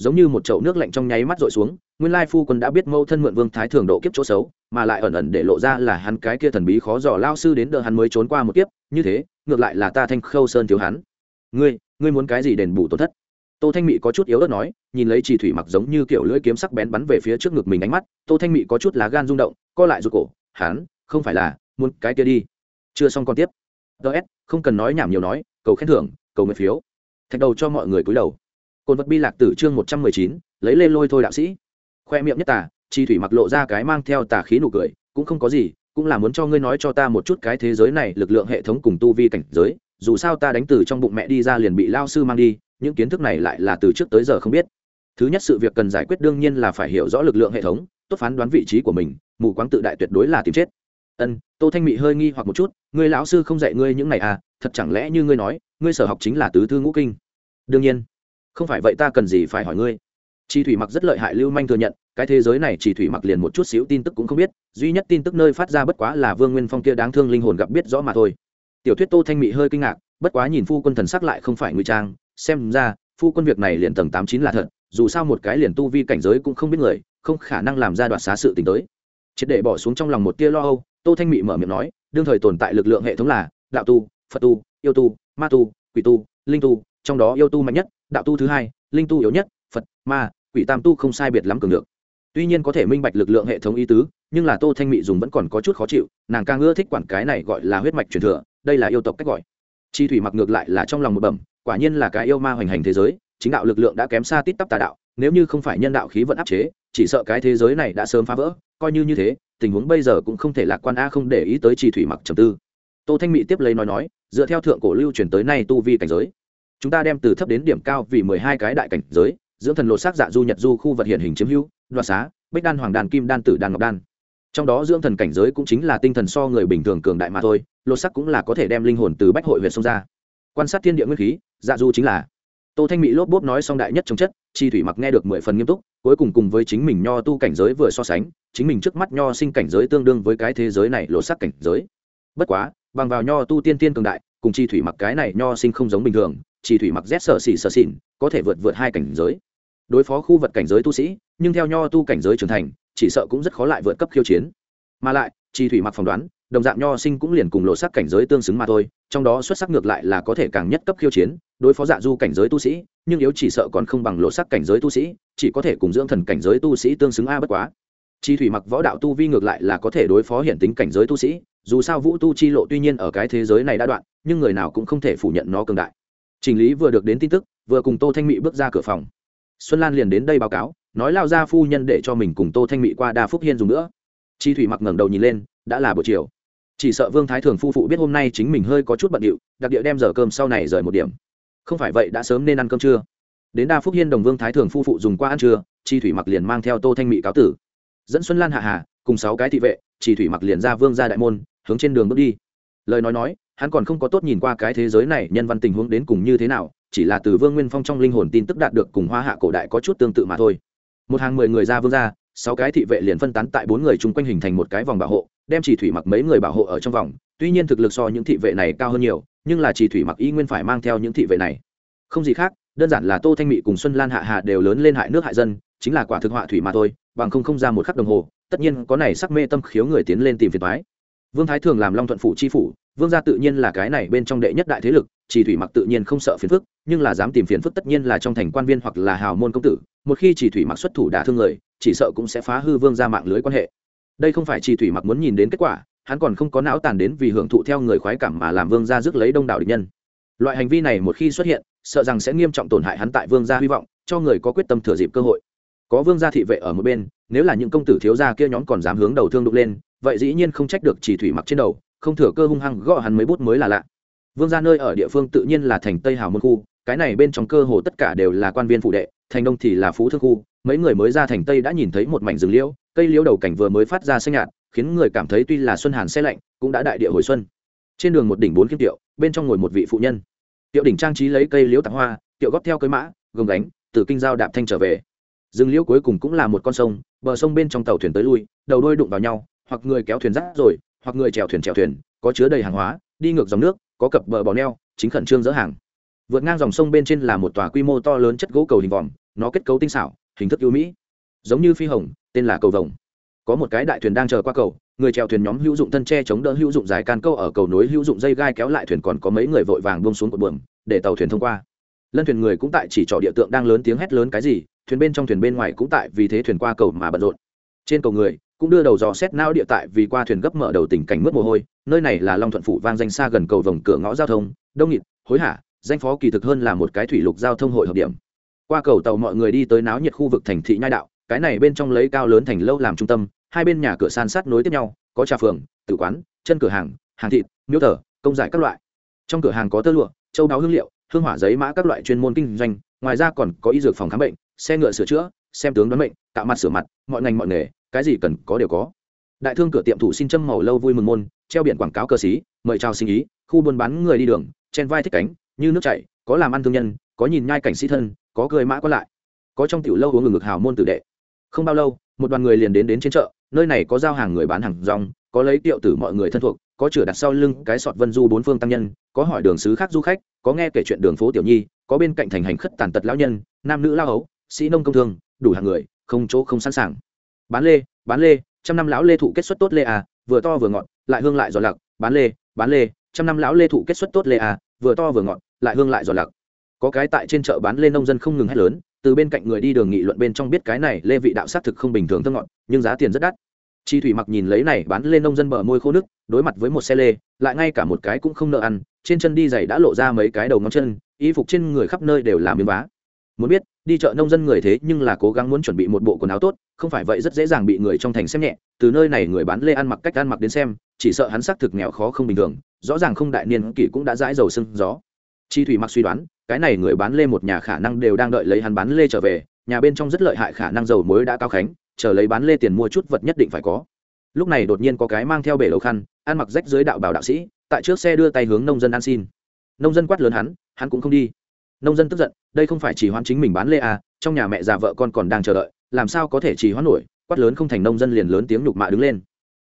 giống như một chậu nước lạnh trong nháy mắt rội xuống, nguyên lai phu quân đã biết mâu thân mượn vương thái thường độ kiếp chỗ xấu, mà lại ẩn ẩn để lộ ra là hắn cái kia thần bí khó dò lao sư đến đợi hắn mới trốn qua một kiếp, như thế, ngược lại là ta thanh khâu sơn thiếu hắn. Ngươi ngươi muốn cái gì đền bù tổn thất? Tô thanh mị có chút yếu ớt nói, nhìn lấy trì thủy mặc giống như kiểu lưỡi kiếm sắc bén bắn về phía trước ngực mình ánh mắt, tô thanh mị có chút lá gan rung động, co lại rụt cổ, hắn, không phải là, muốn cái kia đi. Chưa xong còn tiếp. Ts không cần nói nhảm nhiều nói, cầu khen thưởng, cầu nguyện phiếu. Thạch đầu cho mọi người cúi đầu cồn vật bi lạc tử chương một trăm mười chín, lấy lên lôi thôi đạo sĩ. Khoe miệng nhất tà, chi thủy mặc lộ ra cái mang theo tà khí nụ cười, cũng không có gì, cũng là muốn cho ngươi nói cho ta một chút cái thế giới này, lực lượng hệ thống cùng tu vi cảnh giới, dù sao ta đánh từ trong bụng mẹ đi ra liền bị lao sư mang đi, những kiến thức này lại là từ trước tới giờ không biết. Thứ nhất sự việc cần giải quyết đương nhiên là phải hiểu rõ lực lượng hệ thống, tốt phán đoán vị trí của mình, mù quáng tự đại tuyệt đối là tìm chết. Ân, tô thanh mị hơi nghi hoặc một chút, ngươi lão sư không dạy ngươi những này à? Thật chẳng lẽ như ngươi nói, ngươi sở học chính là tứ thư ngũ kinh? Đương nhiên không phải vậy ta cần gì phải hỏi ngươi? Chi thủy mặc rất lợi hại lưu manh thừa nhận, cái thế giới này chỉ thủy mặc liền một chút xíu tin tức cũng không biết, duy nhất tin tức nơi phát ra bất quá là vương nguyên phong kia đáng thương linh hồn gặp biết rõ mà thôi. Tiểu thuyết tô thanh mị hơi kinh ngạc, bất quá nhìn phu quân thần sắc lại không phải ngụy trang, xem ra, phu quân việc này liền tầng tám chín là thật, dù sao một cái liền tu vi cảnh giới cũng không biết người, không khả năng làm ra đoạt xá sự t tới. Triệt để bỏ xuống trong lòng một tia lo âu, tô thanh mị mở miệng nói, đương thời tồn tại lực lượng hệ thống là đạo tu, phật tu, yêu tu, ma tu, quỷ tu, linh tu, trong đó yêu tu mạnh nhất đạo tu thứ hai, linh tu yếu nhất, phật, ma, quỷ tam tu không sai biệt lắm cường được. Tuy nhiên có thể minh bạch lực lượng hệ thống ý tứ, nhưng là tô thanh mị dùng vẫn còn có chút khó chịu, nàng càng ưa thích quản cái này gọi là huyết mạch truyền thừa, đây là yêu tộc cách gọi. Chi thủy mặc ngược lại là trong lòng một bẩm, quả nhiên là cái yêu ma hoành hành thế giới, chính đạo lực lượng đã kém xa tít tắp tà đạo, nếu như không phải nhân đạo khí vận áp chế, chỉ sợ cái thế giới này đã sớm phá vỡ, coi như như thế, tình huống bây giờ cũng không thể lạc quan a, không để ý tới chi thủy mặc trầm tư. Tô thanh mỹ tiếp lấy nói nói, dựa theo thượng cổ lưu truyền tới nay tu vi cảnh giới chúng ta đem từ thấp đến điểm cao vì mười hai cái đại cảnh giới, dưỡng thần lột xác dạ du nhật du khu vật hiện hình chiếm hữu, đoạt xá, bích đan, hoàng đàn kim đan, tử đan, ngọc đan. Trong đó dưỡng thần cảnh giới cũng chính là tinh thần so người bình thường cường đại mà thôi, lột sắc cũng là có thể đem linh hồn từ bách hội huyện sông ra. Quan sát thiên địa nguyên khí dạ du chính là tô thanh mỹ lốp bốp nói xong đại nhất trong chất, chi thủy mặc nghe được mười phần nghiêm túc, cuối cùng cùng với chính mình nho tu cảnh giới vừa so sánh, chính mình trước mắt nho sinh cảnh giới tương đương với cái thế giới này lột sắc cảnh giới. Bất quá, bằng vào nho tu tiên tiên cường đại, cùng chi thủy mặc cái này nho sinh không giống bình thường chi thủy mặc rét sợ xỉ sợ xỉn, có thể vượt vượt hai cảnh giới. Đối phó khu vật cảnh giới tu sĩ, nhưng theo nho tu cảnh giới trưởng thành, chỉ sợ cũng rất khó lại vượt cấp khiêu chiến. Mà lại chi thủy mặc phỏng đoán, đồng dạng nho sinh cũng liền cùng lộ sắc cảnh giới tương xứng mà thôi, trong đó xuất sắc ngược lại là có thể càng nhất cấp khiêu chiến, đối phó dạ du cảnh giới tu sĩ, nhưng yếu chỉ sợ còn không bằng lộ sắc cảnh giới tu sĩ, chỉ có thể cùng dưỡng thần cảnh giới tu sĩ tương xứng a bất quá. Chi thủy mặc võ đạo tu vi ngược lại là có thể đối phó hiện tính cảnh giới tu sĩ, dù sao vũ tu chi lộ tuy nhiên ở cái thế giới này đã đoạn, nhưng người nào cũng không thể phủ nhận nó cường đại trình lý vừa được đến tin tức, vừa cùng tô thanh mỹ bước ra cửa phòng. Xuân lan liền đến đây báo cáo, nói lao ra phu nhân để cho mình cùng tô thanh mỹ qua đa phúc hiên dùng nữa. Chi thủy mặc ngẩng đầu nhìn lên, đã là buổi chiều. Chỉ sợ vương thái thường phu phụ biết hôm nay chính mình hơi có chút bận điệu, đặc địa đem giờ cơm sau này rời một điểm. Không phải vậy, đã sớm nên ăn cơm trưa. Đến đa phúc hiên đồng vương thái thường phu phụ dùng qua ăn trưa, chi thủy mặc liền mang theo tô thanh mỹ cáo tử. Dẫn xuân lan hạ hà, cùng sáu cái thị vệ, chi thủy mặc liền ra vương ra đại môn, hướng trên đường bước đi. Lời nói nói hắn còn không có tốt nhìn qua cái thế giới này nhân văn tình huống đến cùng như thế nào, chỉ là từ vương nguyên phong trong linh hồn tin tức đạt được cùng hoa hạ cổ đại có chút tương tự mà thôi. Một hàng mười người ra vương ra sáu cái thị vệ liền phân tán tại bốn người chung quanh hình thành một cái vòng bảo hộ, đem chỉ thủy mặc mấy người bảo hộ ở trong vòng. Tuy nhiên thực lực so những thị vệ này cao hơn nhiều, nhưng là chỉ thủy mặc y nguyên phải mang theo những thị vệ này. Không gì khác, đơn giản là tô thanh mỹ cùng xuân lan hạ hạ đều lớn lên hại nước hại dân, chính là quả thực họa thủy mà thôi, bằng không không ra một khắc đồng hồ, tất nhiên có này sắc mê tâm khiếu người tiến lên tìm phiền thoái vương thái thường làm long thuận phủ chi phủ vương gia tự nhiên là cái này bên trong đệ nhất đại thế lực, chỉ thủy mặc tự nhiên không sợ phiền phức, nhưng là dám tìm phiền phức tất nhiên là trong thành quan viên hoặc là hào môn công tử, một khi chỉ thủy mặc xuất thủ đả thương người, chỉ sợ cũng sẽ phá hư vương gia mạng lưới quan hệ. Đây không phải chỉ thủy mặc muốn nhìn đến kết quả, hắn còn không có não tàn đến vì hưởng thụ theo người khoái cảm mà làm vương gia rước lấy đông đảo địch nhân. Loại hành vi này một khi xuất hiện, sợ rằng sẽ nghiêm trọng tổn hại hắn tại vương gia hy vọng, cho người có quyết tâm thừa dịp cơ hội. Có vương gia thị vệ ở một bên, nếu là những công tử thiếu gia kia nhóm còn dám hướng đầu thương đục lên, vậy dĩ nhiên không trách được chỉ thủy mặc trên đầu không thừa cơ hung hăng gõ hắn mấy bút mới là lạ. Vương gia nơi ở địa phương tự nhiên là thành tây hào môn khu, cái này bên trong cơ hồ tất cả đều là quan viên phụ đệ, thành đông thì là phú thương khu, mấy người mới ra thành tây đã nhìn thấy một mảnh rừng liễu, cây liễu đầu cảnh vừa mới phát ra xanh nhạt, khiến người cảm thấy tuy là xuân hàn xe lạnh, cũng đã đại địa hồi xuân. Trên đường một đỉnh bốn kiếm tiệu, bên trong ngồi một vị phụ nhân. Tiệu đỉnh trang trí lấy cây liễu tặng hoa, tiệu góp theo cây mã, gồng gánh, từ kinh giao đạp thanh trở về. Rừng liễu cuối cùng cũng là một con sông, bờ sông bên trong tàu thuyền tới lui, đầu đôi đụng vào nhau, hoặc người kéo thuyền rác rồi hoặc người chèo thuyền chèo thuyền, có chứa đầy hàng hóa, đi ngược dòng nước, có cập bờ bò neo, chính khẩn trương dỡ hàng. Vượt ngang dòng sông bên trên là một tòa quy mô to lớn chất gỗ cầu hình vòm, nó kết cấu tinh xảo, hình thức ưu mỹ. Giống như phi hồng, tên là cầu vồng. Có một cái đại thuyền đang chờ qua cầu, người chèo thuyền nhóm hữu dụng thân tre chống đỡ hữu dụng dài can câu ở cầu nối hữu dụng dây gai kéo lại thuyền còn có mấy người vội vàng buông xuống cột buồm, để tàu thuyền thông qua. Lân thuyền người cũng tại chỉ trỏ địa tượng đang lớn tiếng hét lớn cái gì, thuyền bên trong thuyền bên ngoài cũng tại vì thế thuyền qua cầu mà bận rộn. Trên cầu người cũng đưa đầu dò xét não địa tại vì qua thuyền gấp mở đầu tình cảnh mướt mồ hôi, nơi này là long thuận phủ vang danh xa gần cầu vòng cửa ngõ giao thông, đông nghịt, hối hả, danh phó kỳ thực hơn là một cái thủy lục giao thông hội hợp điểm. Qua cầu tàu mọi người đi tới náo nhiệt khu vực thành thị nhai đạo, cái này bên trong lấy cao lớn thành lâu làm trung tâm, hai bên nhà cửa san sát nối tiếp nhau, có trà phường, tử quán, chân cửa hàng hàng thịt, miếu thờ, công giải các loại. Trong cửa hàng có tơ lụa, châu đáo hương liệu, hương hỏa giấy mã các loại chuyên môn kinh doanh, ngoài ra còn có y dược phòng khám bệnh, xe ngựa sửa chữa, xem tướng đoán bệnh tạo mặt sửa mặt, mọi ngành mọi nghề cái gì cần có đều có. Đại thương cửa tiệm thủ xin châm màu lâu vui mừng môn, treo biển quảng cáo cờ xí, mời chào sinh ý, khu buôn bán người đi đường, chen vai thích cánh, như nước chảy, có làm ăn thương nhân, có nhìn nhai cảnh sĩ thân, có cười mã qua lại. Có trong tiểu lâu uống ngừng ngực hào môn tử đệ. Không bao lâu, một đoàn người liền đến đến trên chợ, nơi này có giao hàng người bán hàng rong, có lấy tiệu tử mọi người thân thuộc, có chửa đặt sau lưng cái sọt vân du bốn phương tăng nhân, có hỏi đường sứ khác du khách, có nghe kể chuyện đường phố tiểu nhi, có bên cạnh thành hành khất tàn tật lão nhân, nam nữ lao hấu sĩ nông công thương, đủ hàng người, không chỗ không sẵn sàng bán lê bán lê, trăm năm lão lê thụ kết xuất tốt lê à vừa to vừa ngọt, lại hương lại giòn lặc, bán lê bán lê, trăm năm lão lê thụ kết xuất tốt lê à vừa to vừa ngọt, lại hương lại giòn lặc. Có cái tại trên chợ bán lê nông dân không ngừng hét lớn, từ bên cạnh người đi đường nghị luận bên trong biết cái này lê vị đạo xác thực không bình thường thơ ngọt, nhưng giá tiền rất đắt. Chi thủy mặc nhìn lấy này bán lên nông dân bờ môi khô nước đối mặt với một xe lê, lại ngay cả một cái cũng không nợ ăn, trên chân đi giày đã lộ ra mấy cái đầu ngón chân, y phục trên người khắp nơi đều là miếng vá muốn biết, đi chợ nông dân người thế nhưng là cố gắng muốn chuẩn bị một bộ quần áo tốt, không phải vậy rất dễ dàng bị người trong thành xem nhẹ, từ nơi này người bán lê ăn mặc cách ăn mặc đến xem, chỉ sợ hắn xác thực nghèo khó không bình thường, rõ ràng không đại niên kỷ cũng đã dãi dầu sưng gió. Chi thủy mặc suy đoán, cái này người bán lê một nhà khả năng đều đang đợi lấy hắn bán lê trở về, nhà bên trong rất lợi hại khả năng dầu mối đã cao khánh, chờ lấy bán lê tiền mua chút vật nhất định phải có. Lúc này đột nhiên có cái mang theo bể lầu khăn, ăn mặc rách dưới đạo bảo đạo sĩ, tại trước xe đưa tay hướng nông dân ăn xin. Nông dân quát lớn hắn hắn cũng không đi nông dân tức giận, đây không phải chỉ hoãn chính mình bán lê à trong nhà mẹ già vợ con còn đang chờ đợi, làm sao có thể chỉ hoãn nổi, quát lớn không thành nông dân liền lớn tiếng nhục mạ đứng lên.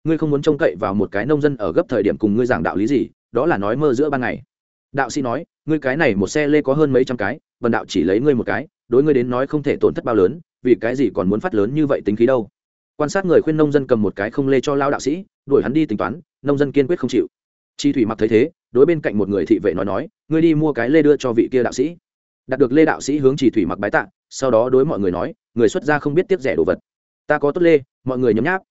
Ngươi không muốn trông cậy vào một cái nông dân ở gấp thời điểm cùng ngươi giảng đạo lý gì, đó là nói mơ giữa ban ngày. Đạo sĩ nói, ngươi cái này một xe lê có hơn mấy trăm cái, vần đạo chỉ lấy ngươi một cái, đối ngươi đến nói không thể tổn thất bao lớn, vì cái gì còn muốn phát lớn như vậy tính khí đâu? Quan sát người khuyên nông dân cầm một cái không lê cho lao đạo sĩ, đuổi hắn đi tính toán, nông dân kiên quyết không chịu chi thủy mặc thấy thế, đối bên cạnh một người thị vệ nói nói, ngươi đi mua cái lê đưa cho vị kia đạo sĩ. Đạt được lê đạo sĩ hướng chỉ thủy mặc bái tạ, sau đó đối mọi người nói, người xuất gia không biết tiếp rẻ đồ vật. Ta có tốt lê, mọi người nhấm nháp.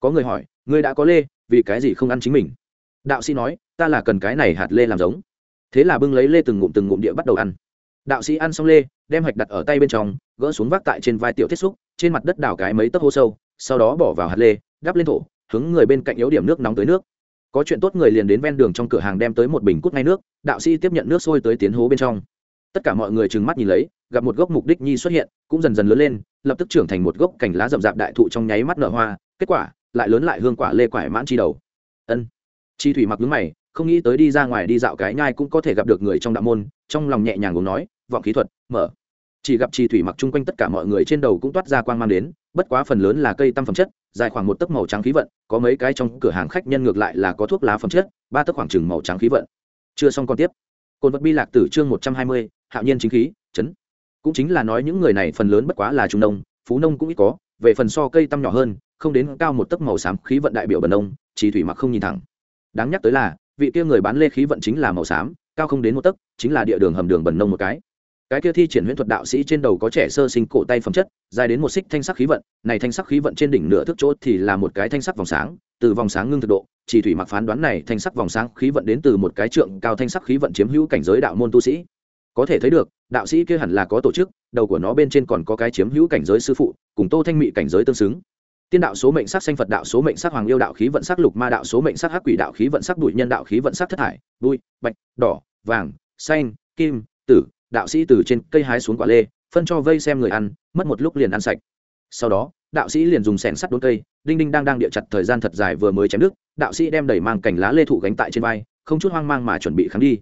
Có người hỏi, ngươi đã có lê, vì cái gì không ăn chính mình? Đạo sĩ nói, ta là cần cái này hạt lê làm giống. Thế là bưng lấy lê từng ngụm từng ngụm địa bắt đầu ăn. Đạo sĩ ăn xong lê, đem hạch đặt ở tay bên trong, gỡ xuống vác tại trên vai tiểu thiết xúc, trên mặt đất đào cái mấy tấc hô sâu, sau đó bỏ vào hạt lê, đắp lên thổ, hướng người bên cạnh yếu điểm nước nóng tới nước có chuyện tốt người liền đến ven đường trong cửa hàng đem tới một bình cút ngay nước, đạo sĩ tiếp nhận nước sôi tới tiến hố bên trong. Tất cả mọi người trừng mắt nhìn lấy, gặp một gốc mục đích nhi xuất hiện, cũng dần dần lớn lên, lập tức trưởng thành một gốc cành lá rậm rạp đại thụ trong nháy mắt nở hoa, kết quả, lại lớn lại hương quả lê quải mãn chi đầu. Ân. Chi thủy mặc nhướng mày, không nghĩ tới đi ra ngoài đi dạo cái nhai cũng có thể gặp được người trong đạo môn, trong lòng nhẹ nhàng gồm nói, vọng khí thuật, mở chỉ gặp chi thủy mặc chung quanh tất cả mọi người trên đầu cũng toát ra quang mang đến, bất quá phần lớn là cây tăm phẩm chất, dài khoảng một tấc màu trắng khí vận, có mấy cái trong cửa hàng khách nhân ngược lại là có thuốc lá phẩm chất, ba tấc khoảng chừng màu trắng khí vận. Chưa xong còn tiếp. Cồn vật bi lạc tử chương một trăm hai mươi, hạo nhiên chính khí, chấn. Cũng chính là nói những người này phần lớn bất quá là trung nông, phú nông cũng ít có, về phần so cây tăm nhỏ hơn, không đến cao một tấc màu xám khí vận đại biểu bần nông chỉ thủy mặc không nhìn thẳng. Đáng nhắc tới là, vị kia người bán lê khí vận chính là màu xám, cao không đến một tấc, chính là địa đường hầm đường bần nông một cái cái kia thi triển huyễn thuật đạo sĩ trên đầu có trẻ sơ sinh cổ tay phẩm chất, dài đến một xích thanh sắc khí vận, này thanh sắc khí vận trên đỉnh nửa thước chỗ thì là một cái thanh sắc vòng sáng, từ vòng sáng ngưng thực độ, chỉ thủy mặc phán đoán này thanh sắc vòng sáng khí vận đến từ một cái trượng cao thanh sắc khí vận chiếm hữu cảnh giới đạo môn tu sĩ. Có thể thấy được, đạo sĩ kia hẳn là có tổ chức, đầu của nó bên trên còn có cái chiếm hữu cảnh giới sư phụ, cùng tô thanh mị cảnh giới tương xứng. Tiên đạo số mệnh sắc xanh phật đạo số mệnh sắc hoàng yêu đạo khí vận sắc lục ma đạo số mệnh sắc hắc quỷ đạo khí vận sắc bụi nhân đạo khí vận sắc thất thải bụi, bạch, đỏ, vàng, xanh, kim, tử đạo sĩ từ trên cây hái xuống quả lê, phân cho vây xem người ăn, mất một lúc liền ăn sạch. Sau đó, đạo sĩ liền dùng sẻn sắt đốn cây, đinh đinh đang đang địa chặt thời gian thật dài vừa mới chém nước, đạo sĩ đem đẩy mang cành lá lê thụ gánh tại trên vai, không chút hoang mang mà chuẩn bị kháng đi.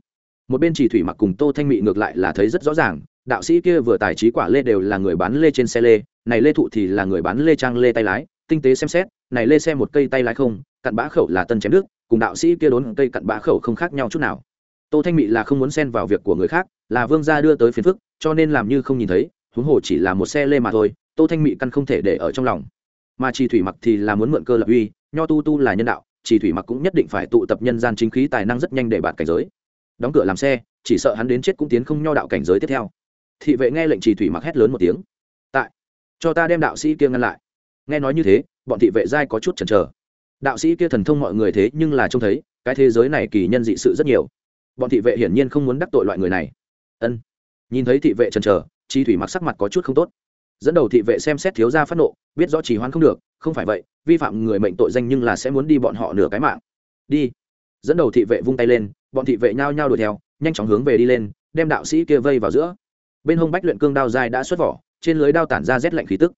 Một bên chỉ thủy mặc cùng tô thanh mị ngược lại là thấy rất rõ ràng, đạo sĩ kia vừa tài trí quả lê đều là người bán lê trên xe lê, này lê thụ thì là người bán lê trang lê tay lái, tinh tế xem xét, này lê xe một cây tay lái không, cặn bã khẩu là tân chém nước, cùng đạo sĩ kia đốn cây cặn bã khẩu không khác nhau chút nào. Tô thanh mị là không muốn xen vào việc của người khác là vương gia đưa tới phiền phức, cho nên làm như không nhìn thấy, huống hồ chỉ là một xe lê mà thôi, tô thanh mị căn không thể để ở trong lòng. Mà chỉ thủy mặc thì là muốn mượn cơ lập uy, nho tu tu là nhân đạo chỉ thủy mặc cũng nhất định phải tụ tập nhân gian chính khí tài năng rất nhanh để bạt cảnh giới. Đóng cửa làm xe, chỉ sợ hắn đến chết cũng tiến không nho đạo cảnh giới tiếp theo. Thị vệ nghe lệnh chỉ thủy mặc hét lớn một tiếng. Tại, cho ta đem đạo sĩ kia ngăn lại. Nghe nói như thế, bọn thị vệ giai có chút chần chờ. Đạo sĩ kia thần thông mọi người thế nhưng là trông thấy, cái thế giới này kỳ nhân dị sự rất nhiều. Bọn thị vệ hiển nhiên không muốn đắc tội loại người này ân. Nhìn thấy thị vệ trần trờ chi thủy mặc sắc mặt có chút không tốt. Dẫn đầu thị vệ xem xét thiếu gia phát nộ, biết rõ chỉ hoan không được, không phải vậy, vi phạm người mệnh tội danh nhưng là sẽ muốn đi bọn họ nửa cái mạng. Đi. Dẫn đầu thị vệ vung tay lên, bọn thị vệ nhao nhao đuổi theo, nhanh chóng hướng về đi lên, đem đạo sĩ kia vây vào giữa. Bên hông bách luyện cương đao dài đã xuất vỏ, trên lưới đao tản ra rét lạnh khí tức.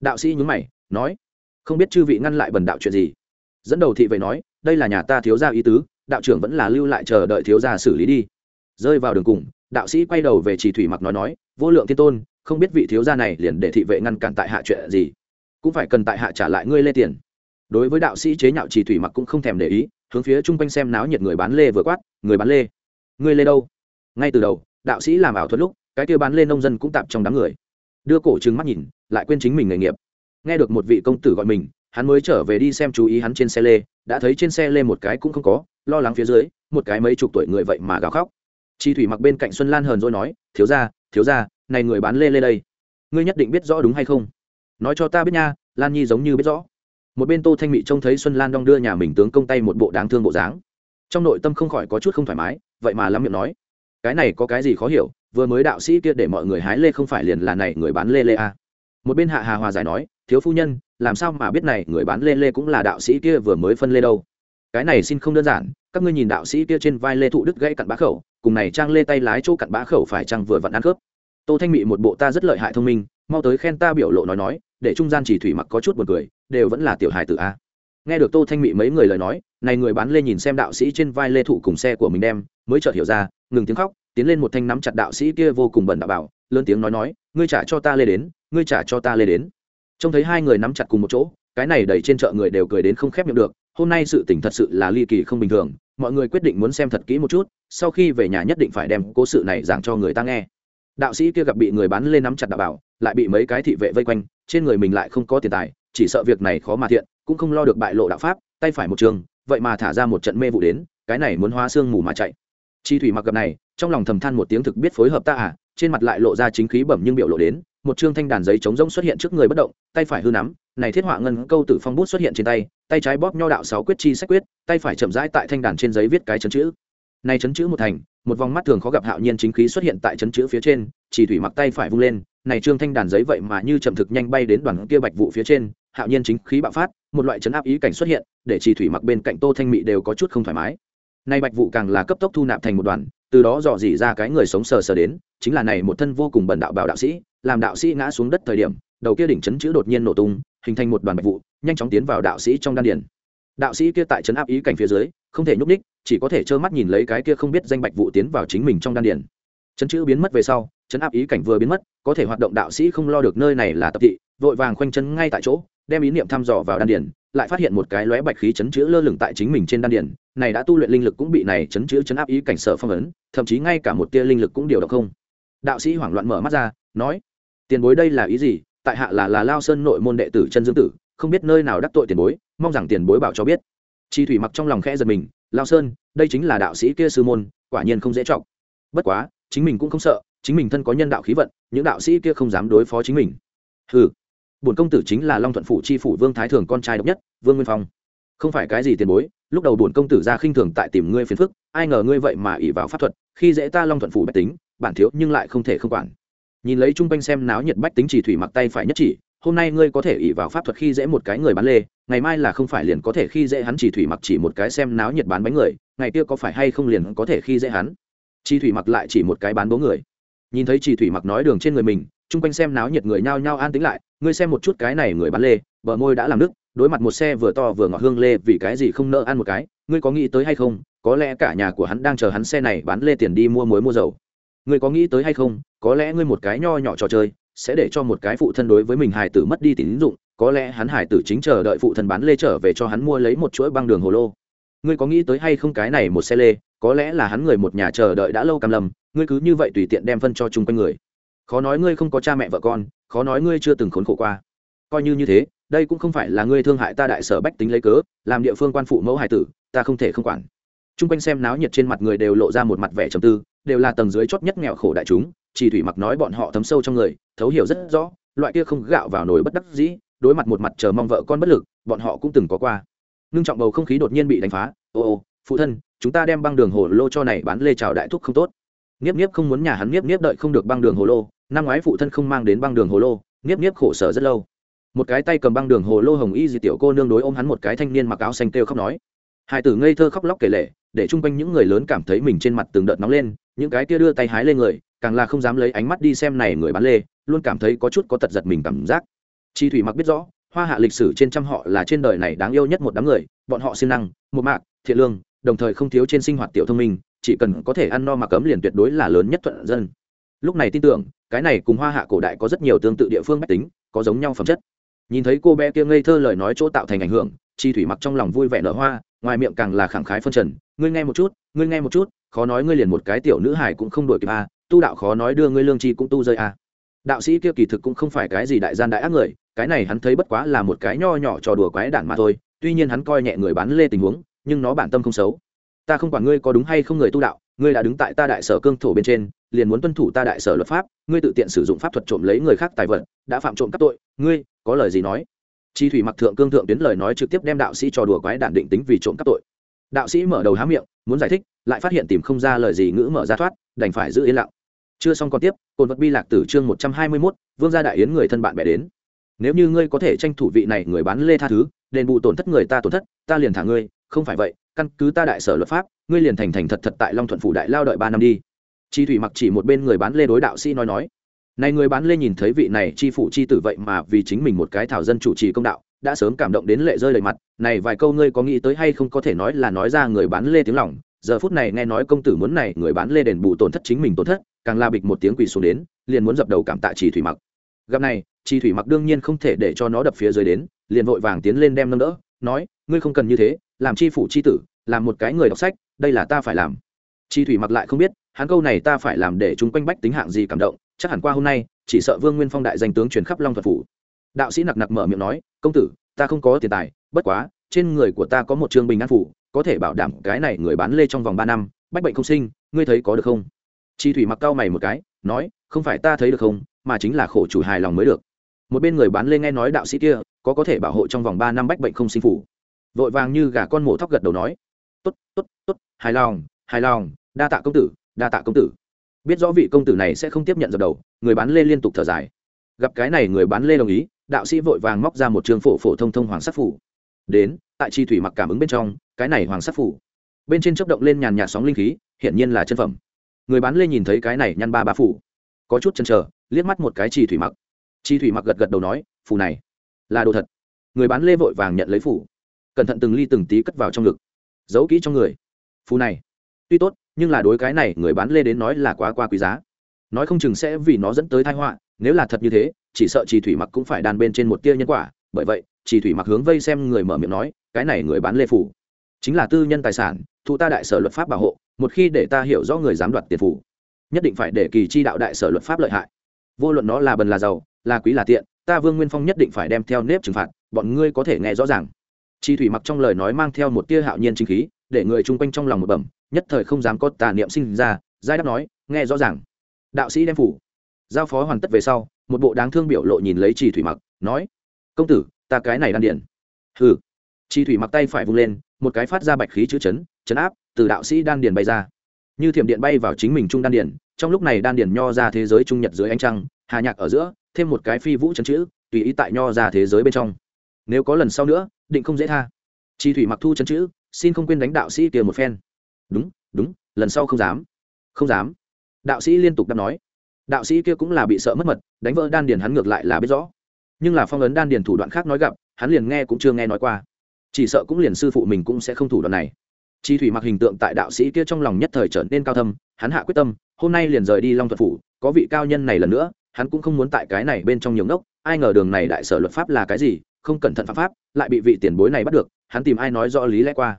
Đạo sĩ nhúng mày, nói, không biết chư vị ngăn lại bần đạo chuyện gì? Dẫn đầu thị vệ nói, đây là nhà ta thiếu gia ý tứ, đạo trưởng vẫn là lưu lại chờ đợi thiếu gia xử lý đi. Rơi vào đường cùng đạo sĩ quay đầu về chỉ thủy mặc nói nói, vô lượng thiên tôn, không biết vị thiếu gia này liền để thị vệ ngăn cản tại hạ chuyện gì? Cũng phải cần tại hạ trả lại ngươi lê tiền. Đối với đạo sĩ chế nhạo trì thủy mặc cũng không thèm để ý, hướng phía chung quanh xem náo nhiệt người bán lê vừa quát, người bán lê? Ngươi lê đâu? Ngay từ đầu, đạo sĩ làm ảo thuật lúc, cái kia bán lê nông dân cũng tạm trong đám người. Đưa cổ trừng mắt nhìn, lại quên chính mình nghề nghiệp. Nghe được một vị công tử gọi mình, hắn mới trở về đi xem chú ý hắn trên xe lê, đã thấy trên xe lê một cái cũng không có, lo lắng phía dưới, một cái mấy chục tuổi người vậy mà gào khóc chi thủy mặc bên cạnh xuân lan hờn rồi nói, thiếu ra thiếu ra này người bán lê lê đây. Ngươi nhất định biết rõ đúng hay không? Nói cho ta biết nha, lan nhi giống như biết rõ. Một bên tô thanh mị trông thấy xuân lan đong đưa nhà mình tướng công tay một bộ đáng thương bộ dáng. Trong nội tâm không khỏi có chút không thoải mái, vậy mà lắm miệng nói, cái này có cái gì khó hiểu, vừa mới đạo sĩ kia để mọi người hái lê không phải liền là này người bán lê lê à. một bên hạ hà hòa giải nói, thiếu phu nhân, làm sao mà biết này người bán lê lê cũng là đạo sĩ kia vừa mới phân lê đâu? Cái này xin không đơn giản, các ngươi nhìn đạo sĩ kia trên vai lê thụ đức gãy cặn bá khẩu cùng này trang lê tay lái chỗ cặn bã khẩu phải trang vừa vặn ăn khớp. Tô thanh mị một bộ ta rất lợi hại thông minh, mau tới khen ta biểu lộ nói nói, để trung gian chỉ thủy mặc có chút buồn cười, đều vẫn là tiểu hài tử a. Nghe được tô thanh mị mấy người lời nói, này người bán lê nhìn xem đạo sĩ trên vai lê thụ cùng xe của mình đem, mới chợt hiểu ra, ngừng tiếng khóc, tiến lên một thanh nắm chặt đạo sĩ kia vô cùng bẩn đạo bảo, lớn tiếng nói nói, ngươi trả cho ta lê đến, ngươi trả cho ta lê đến. Trông thấy hai người nắm chặt cùng một chỗ, cái này đầy trên chợ người đều cười đến không khép miệng được, hôm nay sự tình thật sự là ly kỳ không bình thường mọi người quyết định muốn xem thật kỹ một chút, sau khi về nhà nhất định phải đem cố sự này giảng cho người ta nghe. Đạo sĩ kia gặp bị người bán lên nắm chặt đạo bảo, lại bị mấy cái thị vệ vây quanh, trên người mình lại không có tiền tài, chỉ sợ việc này khó mà thiện, cũng không lo được bại lộ đạo pháp, tay phải một trường, vậy mà thả ra một trận mê vụ đến, cái này muốn hóa xương mù mà chạy. Chi thủy mặc gặp này, trong lòng thầm than một tiếng thực biết phối hợp ta à trên mặt lại lộ ra chính khí bẩm nhưng biểu lộ đến, một chương thanh đàn giấy trống rỗng xuất hiện trước người bất động, tay phải hư nắm này thiết họa ngân câu tử phong bút xuất hiện trên tay tay trái bóp nho đạo sáu quyết chi sách quyết, tay phải chậm rãi tại thanh đàn trên giấy viết cái chấn chữ. Này chấn chữ một thành, một vòng mắt thường khó gặp hạo nhiên chính khí xuất hiện tại chấn chữ phía trên, chỉ thủy mặc tay phải vung lên, này trương thanh đàn giấy vậy mà như chậm thực nhanh bay đến đoàn kia bạch vụ phía trên, hạo nhiên chính khí bạo phát, một loại chấn áp ý cảnh xuất hiện, để chỉ thủy mặc bên cạnh tô thanh mị đều có chút không thoải mái. Nay bạch vụ càng là cấp tốc thu nạp thành một đoàn, từ đó dò dỉ ra cái người sống sờ sờ đến, chính là này một thân vô cùng bẩn đạo bảo đạo sĩ, làm đạo sĩ ngã xuống đất thời điểm, đầu kia đỉnh chấn chữ đột nhiên nổ tung hình thành một đoàn bạch vụ, nhanh chóng tiến vào đạo sĩ trong đan điền. Đạo sĩ kia tại chấn áp ý cảnh phía dưới, không thể nhúc ních chỉ có thể trơ mắt nhìn lấy cái kia không biết danh bạch vụ tiến vào chính mình trong đan điền. Chấn chữ biến mất về sau chấn áp ý cảnh vừa biến mất, có thể hoạt động đạo sĩ không lo được nơi này là tập thị, vội vàng khoanh chân ngay tại chỗ, đem ý niệm thăm dò vào đan điền, lại phát hiện một cái lóe bạch khí chấn chữ lơ lửng tại chính mình trên đan điền, này đã tu luyện linh lực cũng bị này chấn chữ chấn áp ý cảnh sở phong ấn, thậm chí ngay cả một tia linh lực cũng điều động không. Đạo sĩ hoảng loạn mở mắt ra, nói, tiền bối đây là ý gì? Tại hạ là là lao sơn nội môn đệ tử chân dương tử, không biết nơi nào đắc tội tiền bối, mong rằng tiền bối bảo cho biết. Chi thủy mặc trong lòng khẽ giật mình, lao sơn, đây chính là đạo sĩ kia sư môn, quả nhiên không dễ trọng bất quá, chính mình cũng không sợ, chính mình thân có nhân đạo khí vận, những đạo sĩ kia không dám đối phó chính mình. Ừ bổn công tử chính là long thuận phủ chi phủ vương thái thường con trai độc nhất, vương nguyên phong. Không phải cái gì tiền bối, lúc đầu bổn công tử ra khinh thường tại tìm ngươi phiền phức, ai ngờ ngươi vậy mà ỷ vào pháp thuật, khi dễ ta long thuận phủ bách tính, bản thiếu nhưng lại không thể không quản nhìn lấy chung quanh xem náo nhiệt bách tính chỉ thủy mặc tay phải nhất chỉ, hôm nay ngươi có thể ỉ vào pháp thuật khi dễ một cái người bán lê, ngày mai là không phải liền có thể khi dễ hắn chỉ thủy mặc chỉ một cái xem náo nhiệt bán bánh người, ngày kia có phải hay không liền có thể khi dễ hắn? Chỉ thủy mặc lại chỉ một cái bán bố người. Nhìn thấy chỉ thủy mặc nói đường trên người mình, chung quanh xem náo nhiệt người nhao nhao an tính lại, ngươi xem một chút cái này người bán lê, bờ môi đã làm nước, đối mặt một xe vừa to vừa ngọt hương lê vì cái gì không nợ ăn một cái, ngươi có nghĩ tới hay không? Có lẽ cả nhà của hắn đang chờ hắn xe này bán lê tiền đi mua muối mua dầu. Ngươi có nghĩ tới hay không? Có lẽ ngươi một cái nho nhỏ trò chơi sẽ để cho một cái phụ thân đối với mình hài tử mất đi tín dụng, có lẽ hắn hài tử chính chờ đợi phụ thân bán lê trở về cho hắn mua lấy một chuỗi băng đường hồ lô. Ngươi có nghĩ tới hay không cái này một xe lê, có lẽ là hắn người một nhà chờ đợi đã lâu cam lầm ngươi cứ như vậy tùy tiện đem phân cho chung quanh người. Khó nói ngươi không có cha mẹ vợ con, khó nói ngươi chưa từng khốn khổ qua. Coi như như thế, đây cũng không phải là ngươi thương hại ta đại sở bách tính lấy cớ, làm địa phương quan phụ mẫu hải tử, ta không thể không quản. Chung quanh xem náo nhiệt trên mặt người đều lộ ra một mặt vẻ trầm tư, đều là tầng dưới chót nhất nghèo khổ đại chúng chỉ thủy mặc nói bọn họ thấm sâu trong người, thấu hiểu rất rõ, loại kia không gạo vào nồi bất đắc dĩ, đối mặt một mặt chờ mong vợ con bất lực, bọn họ cũng từng có qua. Ngưng trọng bầu không khí đột nhiên bị đánh phá. Ô ô, phụ thân, chúng ta đem băng đường hồ lô cho này bán lê trào đại thúc không tốt. Nghiếp nghiếp không muốn nhà hắn nghiếp nghiếp đợi không được băng đường hồ lô. Năm ngoái phụ thân không mang đến băng đường hồ lô. Nghiếp nghiếp khổ sở rất lâu. Một cái tay cầm băng đường hồ lô hồng y dì tiểu cô nương đối ôm hắn một cái thanh niên mặc áo xanh kêu khóc nói. Hai tử ngây thơ khóc lóc kể lệ để chung quanh những người lớn cảm thấy mình trên mặt từng đợt nóng lên, những cái kia đưa tay hái lên người càng là không dám lấy ánh mắt đi xem này người bán lê, luôn cảm thấy có chút có tật giật mình cảm giác. Chi thủy mặc biết rõ, hoa hạ lịch sử trên trăm họ là trên đời này đáng yêu nhất một đám người, bọn họ siêng năng một mạc, thiện lương, đồng thời không thiếu trên sinh hoạt tiểu thông minh, chỉ cần có thể ăn no mà cấm liền tuyệt đối là lớn nhất thuận dân. Lúc này tin tưởng, cái này cùng hoa hạ cổ đại có rất nhiều tương tự địa phương mách tính, có giống nhau phẩm chất. Nhìn thấy cô bé kia ngây thơ lời nói chỗ tạo thành ảnh hưởng, chi thủy mặc trong lòng vui vẻ nở hoa, ngoài miệng càng là khẳng khái phân trần, ngươi nghe một chút, ngươi nghe một chút, khó nói ngươi liền một cái tiểu nữ hải cũng không đổi kịp a tu đạo khó nói đưa ngươi lương tri cũng tu rơi à? đạo sĩ kia kỳ thực cũng không phải cái gì đại gian đại ác người, cái này hắn thấy bất quá là một cái nho nhỏ trò đùa quái đản mà thôi, tuy nhiên hắn coi nhẹ người bán lê tình huống, nhưng nó bản tâm không xấu. Ta không quản ngươi có đúng hay không người tu đạo, ngươi đã đứng tại ta đại sở cương thổ bên trên, liền muốn tuân thủ ta đại sở luật pháp, ngươi tự tiện sử dụng pháp thuật trộm lấy người khác tài vật, đã phạm trộm các tội, ngươi, có lời gì nói? Chi thủy mặc thượng cương thượng tuyến lời nói trực tiếp đem đạo sĩ trò đùa quái đản định tính vì trộm các tội. Đạo sĩ mở đầu há miệng, muốn giải thích, lại phát hiện tìm không ra lời gì ngữ mở ra thoát, đành phải giữ yên lặng chưa xong còn tiếp cồn vật bi lạc tử chương một trăm hai mươi mốt, vương gia đại yến người thân bạn bè đến. Nếu như ngươi có thể tranh thủ vị này người bán lê tha thứ, đền bù tổn thất người ta tổn thất, ta liền thả ngươi, không phải vậy, căn cứ ta đại sở luật pháp, ngươi liền thành thành thật thật tại long thuận phủ đại lao đợi ba năm đi. Chi thủy mặc chỉ một bên người bán lê đối đạo sĩ nói nói. Này người bán lê nhìn thấy vị này chi phủ chi tử vậy mà vì chính mình một cái thảo dân chủ trì công đạo, đã sớm cảm động đến lệ rơi đầy mặt. Này vài câu ngươi có nghĩ tới hay không có thể nói là nói ra người bán lê tiếng lòng giờ phút này nghe nói công tử muốn này người bán lê đền bù tổn thất chính mình tổn thất, càng la bịch một tiếng quỳ xuống đến, liền muốn dập đầu cảm tạ chỉ thủy mặc. Gặp này chi thủy mặc đương nhiên không thể để cho nó đập phía dưới đến, liền vội vàng tiến lên đem nâng đỡ, nói, ngươi không cần như thế, làm chi phủ chi tử, làm một cái người đọc sách, đây là ta phải làm. Chi thủy mặc lại không biết, hắn câu này ta phải làm để chúng quanh bách tính hạng gì cảm động, chắc hẳn qua hôm nay, chỉ sợ vương nguyên phong đại danh tướng truyền khắp long thuật phủ. Đạo sĩ nặc nặc mở miệng nói, công tử, ta không có tiền tài, bất quá, trên người của ta có một trương bình an phủ có thể bảo đảm cái này người bán lê trong vòng ba năm, bách bệnh không sinh, ngươi thấy có được không? Chi thủy mặc cao mày một cái, nói, không phải ta thấy được không, mà chính là khổ chủ hài lòng mới được. Một bên người bán lê nghe nói đạo sĩ kia, có có thể bảo hộ trong vòng ba năm bách bệnh không sinh phủ. Vội vàng như gà con mổ thóc gật đầu nói, tốt tốt tốt, hài lòng hài lòng, đa tạ công tử, đa tạ công tử. Biết rõ vị công tử này sẽ không tiếp nhận dập đầu, người bán lê liên tục thở dài. Gặp cái này người bán lê đồng ý, đạo sĩ vội vàng móc ra một trường phổ phổ thông thông hoàng sắc phủ. Đến, tại chi thủy mặc cảm ứng bên trong cái này hoàng sắc phủ. Bên trên chấp động lên nhàn nhạt sóng linh khí, hiển nhiên là chân phẩm. Người bán lê nhìn thấy cái này nhăn ba ba phủ, có chút chần chờ, liếc mắt một cái chi thủy mặc. Chi thủy mặc gật gật đầu nói, phủ này là đồ thật. Người bán lê vội vàng nhận lấy phủ, cẩn thận từng ly từng tí cất vào trong ngực, giấu kỹ trong người. Phù này, tuy tốt, nhưng là đối cái này người bán lê đến nói là quá qua quý giá. Nói không chừng sẽ vì nó dẫn tới thái họa, nếu là thật như thế, chỉ sợ chỉ thủy mặc cũng phải đàn bên trên một tia nhân quả. Bởi vậy chỉ thủy mặc hướng vây xem người mở miệng nói, cái này người bán lê phủ chính là tư nhân tài sản, thụ ta đại sở luật pháp bảo hộ, một khi để ta hiểu rõ người dám đoạt tiền phủ nhất định phải để kỳ chi đạo đại sở luật pháp lợi hại. Vô luận nó là bần là giàu, là quý là tiện, ta vương nguyên phong nhất định phải đem theo nếp trừng phạt, bọn ngươi có thể nghe rõ ràng. Chi thủy mặc trong lời nói mang theo một tia hạo nhiên chính khí, để người chung quanh trong lòng một bẩm, nhất thời không dám có tà niệm sinh ra, giai đáp nói, nghe rõ ràng. Đạo sĩ đem phủ giao phó hoàn tất về sau, một bộ đáng thương biểu lộ nhìn lấy chi thủy mặc, nói, công tử, ta cái này đan điển. hừ. Chi thủy mặc tay phải vung lên một cái phát ra bạch khí chữ chấn chấn áp, từ đạo sĩ đan điền bay ra. Như thiểm điện bay vào chính mình trung đan điền, trong lúc này đan điền nho ra thế giới trung nhật dưới ánh trăng, hà nhạc ở giữa, thêm một cái phi vũ chấn chữ, tùy ý tại nho ra thế giới bên trong. Nếu có lần sau nữa, định không dễ tha. Chi thủy mặc thu chấn chữ, xin không quên đánh đạo sĩ kia một phen. Đúng đúng, lần sau không dám. Không dám. Đạo sĩ liên tục đáp nói. Đạo sĩ kia cũng là bị sợ mất mật, đánh vỡ đan điền hắn ngược lại là biết rõ. Nhưng là phong ấn đan điền thủ đoạn khác nói gặp, hắn liền nghe cũng chưa nghe nói qua chỉ sợ cũng liền sư phụ mình cũng sẽ không thủ đoạn này. Chi thủy mặc hình tượng tại đạo sĩ kia trong lòng nhất thời trở nên cao thâm, hắn hạ quyết tâm, hôm nay liền rời đi long thuật phủ, có vị cao nhân này lần nữa, hắn cũng không muốn tại cái này bên trong nhiều ngốc, ai ngờ đường này đại sở luật pháp là cái gì, không cẩn thận pháp pháp, lại bị vị tiền bối này bắt được, hắn tìm ai nói rõ lý lẽ qua.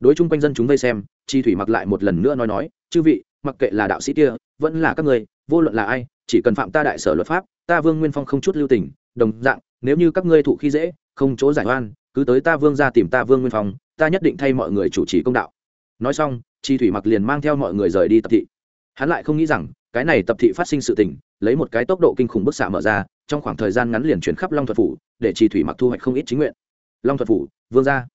Đối chung quanh dân chúng vây xem, chi thủy mặc lại một lần nữa nói nói, chư vị, mặc kệ là đạo sĩ kia, vẫn là các người, vô luận là ai, chỉ cần phạm ta đại sở luật pháp, ta vương nguyên phong không chút lưu tình, đồng dạng, nếu như các ngươi thụ khi dễ, không chỗ giải oan cứ tới ta vương ra tìm ta vương nguyên phong, ta nhất định thay mọi người chủ trì công đạo. Nói xong, chi thủy mặc liền mang theo mọi người rời đi tập thị. Hắn lại không nghĩ rằng, cái này tập thị phát sinh sự tình, lấy một cái tốc độ kinh khủng bức xạ mở ra, trong khoảng thời gian ngắn liền chuyển khắp long thuật phủ, để chi thủy mặc thu hoạch không ít chính nguyện. Long thuật phủ, vương gia.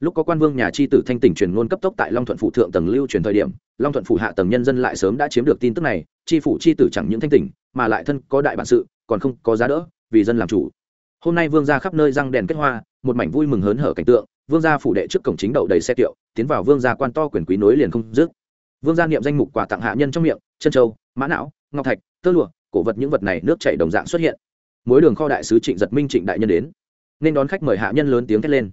Lúc có quan vương nhà chi tử thanh tỉnh truyền ngôn cấp tốc tại long thuận phủ thượng tầng lưu truyền thời điểm, long thuận phủ hạ tầng nhân dân lại sớm đã chiếm được tin tức này, chi phủ chi tử chẳng những thanh tỉnh, mà lại thân có đại bản sự, còn không có giá đỡ, vì dân làm chủ hôm nay vương gia khắp nơi răng đèn kết hoa, một mảnh vui mừng hớn hở cảnh tượng, vương gia phủ đệ trước cổng chính đậu đầy xe kiệu, tiến vào vương gia quan to quyền quý nối liền không dứt. Vương gia niệm danh mục quà tặng hạ nhân trong miệng, chân châu, mã não, ngọc thạch, tơ lụa, cổ vật những vật này nước chảy đồng dạng xuất hiện. Mỗi đường kho đại sứ trịnh giật minh trịnh đại nhân đến. Nên đón khách mời hạ nhân lớn tiếng thét lên.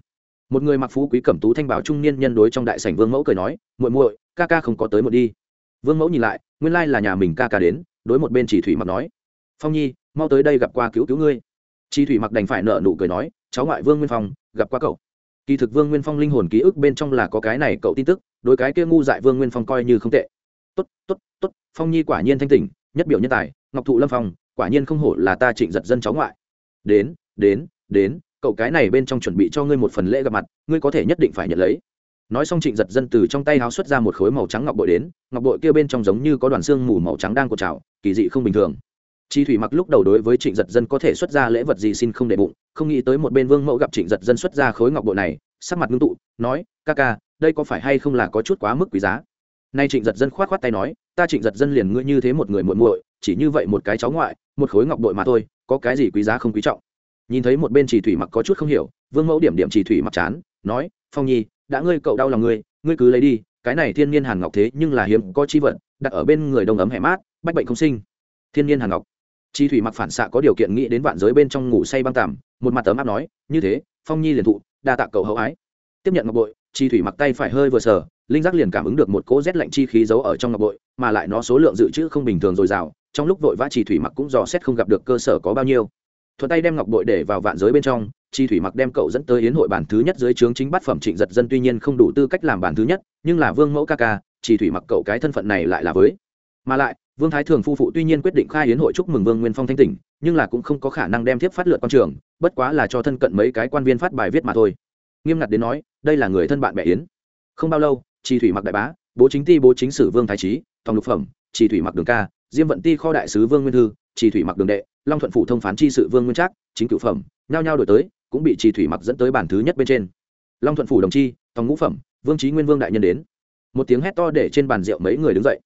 Một người mặc phú quý cẩm tú thanh bảo trung niên nhân đối trong đại sảnh vương mẫu cười nói, muội muội, ca ca không có tới một đi. Vương mẫu nhìn lại, nguyên lai là nhà mình ca ca đến, đối một bên chỉ thủy mặc nói, phong nhi, mau tới đây gặp qua cứu cứu ngươi chi thủy mặc đành phải nợ nụ cười nói, cháu ngoại vương nguyên phong, gặp qua cậu. Kỳ thực vương nguyên phong linh hồn ký ức bên trong là có cái này cậu tin tức, đối cái kia ngu dại vương nguyên phong coi như không tệ. Tốt tốt tốt, phong nhi quả nhiên thanh tỉnh, nhất biểu nhân tài, ngọc thụ lâm phong, quả nhiên không hổ là ta trịnh giật dân cháu ngoại. Đến đến đến, cậu cái này bên trong chuẩn bị cho ngươi một phần lễ gặp mặt, ngươi có thể nhất định phải nhận lấy. Nói xong trịnh giật dân từ trong tay háo xuất ra một khối màu trắng ngọc bội đến, ngọc bội kia bên trong giống như có đoàn xương mù màu trắng đang cột trào, kỳ dị không bình thường chi thủy mặc lúc đầu đối với trịnh giật dân có thể xuất ra lễ vật gì xin không để bụng, không nghĩ tới một bên vương mẫu gặp trịnh giật dân xuất ra khối ngọc bội này, sắc mặt ngưng tụ, nói, ca ca, đây có phải hay không là có chút quá mức quý giá? Nay trịnh giật dân khoát khoát tay nói, ta trịnh giật dân liền ngươi như thế một người muội muội, chỉ như vậy một cái cháu ngoại, một khối ngọc bội mà thôi, có cái gì quý giá không quý trọng? Nhìn thấy một bên chỉ thủy mặc có chút không hiểu, vương mẫu điểm điểm chỉ thủy mặc chán, nói, phong nhi, đã ngươi cậu đau lòng ngươi ngươi cứ lấy đi, cái này thiên nhiên hàn ngọc thế nhưng là hiếm có chi vật, đặt ở bên người đông ấm hẻ mát, bách bệnh không sinh. Thiên nhiên hàn ngọc chi thủy mặc phản xạ có điều kiện nghĩ đến vạn giới bên trong ngủ say băng tàm một mặt tấm áp nói, như thế, phong nhi liền thụ, đa tạ cậu hậu ái. Tiếp nhận ngọc bội, chi thủy mặc tay phải hơi vừa sờ, linh giác liền cảm ứng được một cỗ rét lạnh chi khí giấu ở trong ngọc bội, mà lại nó số lượng dự trữ không bình thường dồi dào, trong lúc vội vã chi thủy mặc cũng dò xét không gặp được cơ sở có bao nhiêu. Thuận tay đem ngọc bội để vào vạn giới bên trong, chi thủy mặc đem cậu dẫn tới yến hội bản thứ nhất dưới trướng chính bát phẩm trịnh giật dân tuy nhiên không đủ tư cách làm bản thứ nhất, nhưng là vương mẫu ca ca, chi thủy mặc cậu cái thân phận này lại là với. Mà lại vương thái thường phu phụ tuy nhiên quyết định khai yến hội chúc mừng vương nguyên phong thanh tỉnh, nhưng là cũng không có khả năng đem tiếp phát lượt quan trường, bất quá là cho thân cận mấy cái quan viên phát bài viết mà thôi. Nghiêm ngặt đến nói, đây là người thân bạn bè yến. Không bao lâu chỉ thủy mặc đại bá, bố chính ti, bố chính sử vương thái trí tòng lục phẩm chỉ thủy mặc đường ca, diêm vận ti, kho đại sứ vương nguyên thư chỉ thủy mặc đường đệ, long thuận phủ thông phán chi sự vương nguyên trác, chính cựu phẩm, nhao nhao đổi tới, cũng bị chỉ thủy mặc dẫn tới bản thứ nhất bên trên. Long thuận phủ đồng chi, tòng ngũ phẩm, vương trí nguyên vương đại nhân đến. Một tiếng hét to để trên bàn rượu mấy người đứng dậy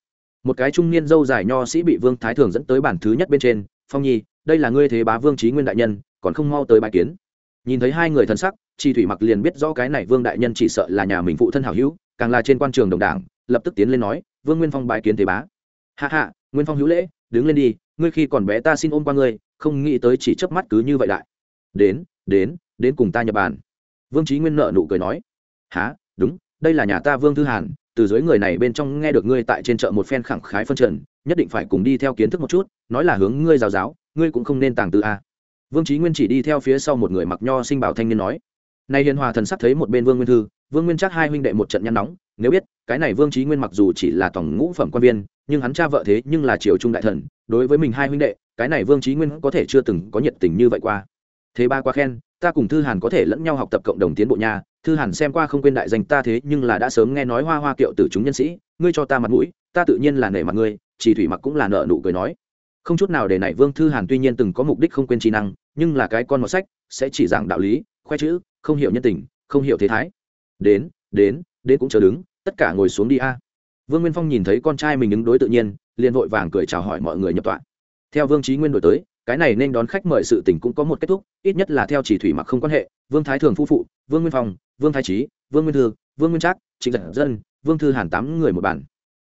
một cái trung niên dâu dài nho sĩ bị vương thái thường dẫn tới bản thứ nhất bên trên, phong nhi, đây là ngươi thế bá vương trí nguyên đại nhân, còn không mau tới bài kiến. Nhìn thấy hai người thân sắc chi thủy mặc liền biết rõ cái này vương đại nhân chỉ sợ là nhà mình phụ thân hảo hữu, càng là trên quan trường đồng đảng, lập tức tiến lên nói, vương nguyên phong bài kiến thế bá. Hạ hạ nguyên phong hữu lễ, đứng lên đi, ngươi khi còn bé ta xin ôm qua ngươi, không nghĩ tới chỉ chớp mắt cứ như vậy đại đến đến đến cùng ta nhập bàn. Vương trí nguyên nợ nụ cười nói há đúng, đây là nhà ta vương thư hàn từ dưới người này bên trong nghe được ngươi tại trên chợ một phen khẳng khái phân trần, nhất định phải cùng đi theo kiến thức một chút, nói là hướng ngươi giáo giáo, ngươi cũng không nên tàng tư a. Vương trí nguyên chỉ đi theo phía sau một người mặc nho sinh bảo thanh niên nói. Nay hiền hòa thần sắc thấy một bên vương nguyên thư, vương nguyên chắc hai huynh đệ một trận nhăn nóng, nếu biết, cái này vương trí nguyên mặc dù chỉ là tổng ngũ phẩm quan viên, nhưng hắn cha vợ thế nhưng là triều trung đại thần, đối với mình hai huynh đệ, cái này vương trí nguyên có thể chưa từng có nhiệt tình như vậy qua thế ba qua khen, ta cùng thư hàn có thể lẫn nhau học tập cộng đồng tiến bộ nhà thư hàn xem qua không quên đại danh ta thế, nhưng là đã sớm nghe nói hoa hoa kiệu từ chúng nhân sĩ, ngươi cho ta mặt mũi, ta tự nhiên là nể mặt ngươi, chỉ thủy mặc cũng là nợ nụ cười nói. Không chút nào để nảy vương thư hàn tuy nhiên từng có mục đích không quên trí năng, nhưng là cái con một sách sẽ chỉ giảng đạo lý, khoe chữ, không hiểu nhân tình, không hiểu thế thái. Đến đến đến cũng chờ đứng, tất cả ngồi xuống đi a. Vương nguyên phong nhìn thấy con trai mình đứng đối tự nhiên, liền vội vàng cười chào hỏi mọi người nhập tọa. Theo vương trí nguyên đổi tới cái này nên đón khách mời sự tình cũng có một kết thúc, ít nhất là theo chỉ thủy mặc không quan hệ, vương thái thường phu phụ, vương nguyên phong, vương thái trí vương nguyên thư, vương nguyên trác, trịnh giật dân, vương thư hàn tám người một bản.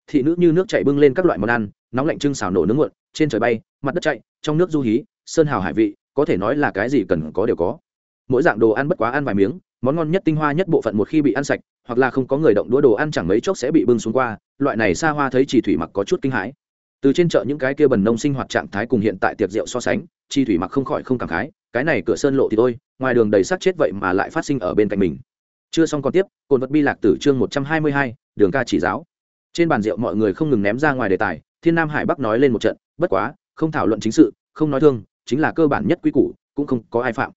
Thị nữ như nước chạy bưng lên các loại món ăn, nóng lạnh trưng xào nổ nướng muộn, trên trời bay, mặt đất chạy, trong nước du hí, sơn hào hải vị, có thể nói là cái gì cần có đều có. Mỗi dạng đồ ăn bất quá ăn vài miếng, món ngon nhất tinh hoa nhất bộ phận một khi bị ăn sạch, hoặc là không có người động đũa đồ ăn chẳng mấy chốc sẽ bị bưng xuống qua, loại này xa hoa thấy chỉ thủy mặc có chút kinh hãi từ trên chợ những cái kia bần nông sinh hoạt trạng thái cùng hiện tại tiệc rượu so sánh, chi thủy mặc không khỏi không cảm khái, cái này cửa sơn lộ thì thôi, ngoài đường đầy sát chết vậy mà lại phát sinh ở bên cạnh mình. Chưa xong còn tiếp cồn vật bi lạc tử chương một trăm hai mươi hai, đường ca chỉ giáo. Trên bàn rượu mọi người không ngừng ném ra ngoài đề tài, thiên nam hải bắc nói lên một trận, bất quá, không thảo luận chính sự, không nói thương, chính là cơ bản nhất quy củ, cũng không có ai phạm.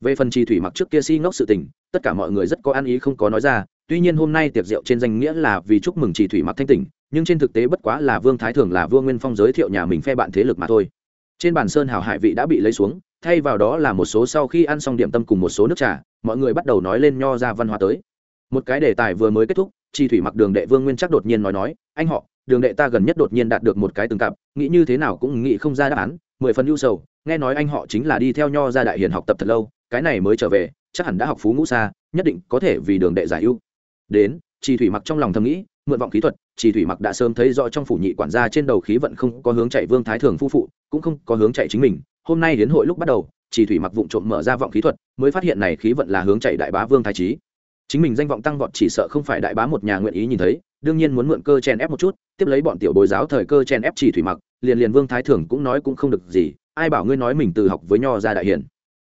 Về phần chi thủy mặc trước kia si ngốc sự tình, tất cả mọi người rất có ăn ý không có nói ra, tuy nhiên hôm nay tiệc rượu trên danh nghĩa là vì chúc mừng chi thủy mặc thanh tỉnh nhưng trên thực tế bất quá là vương thái thường là vương nguyên phong giới thiệu nhà mình phe bạn thế lực mà thôi. Trên bàn sơn hào hải vị đã bị lấy xuống, thay vào đó là một số sau khi ăn xong điểm tâm cùng một số nước trà, mọi người bắt đầu nói lên nho ra văn hóa tới. Một cái đề tài vừa mới kết thúc chi thủy mặc đường đệ vương nguyên chắc đột nhiên nói nói, anh họ, đường đệ ta gần nhất đột nhiên đạt được một cái từng cặp, nghĩ như thế nào cũng nghĩ không ra đáp án, mười phần ưu sầu, nghe nói anh họ chính là đi theo nho ra đại hiền học tập thật lâu, cái này mới trở về, chắc hẳn đã học phú ngũ xa, nhất định có thể vì đường đệ giải ưu. Đến chi thủy mặc trong lòng thầm nghĩ mượn vọng khí thuật, chỉ thủy mặc đã sớm thấy rõ trong phủ nhị quản gia trên đầu khí vận không có hướng chạy vương thái thường phu phụ, cũng không có hướng chạy chính mình. Hôm nay đến hội lúc bắt đầu, chỉ thủy mặc vụng trộm mở ra vọng khí thuật, mới phát hiện này khí vận là hướng chạy đại bá vương thái trí. Chính mình danh vọng tăng vọt chỉ sợ không phải đại bá một nhà nguyện ý nhìn thấy, đương nhiên muốn mượn cơ chen ép một chút, tiếp lấy bọn tiểu bồi giáo thời cơ chen ép chỉ thủy mặc, liền liền vương thái thường cũng nói cũng không được gì, ai bảo ngươi nói mình từ học với nho ra đại hiển.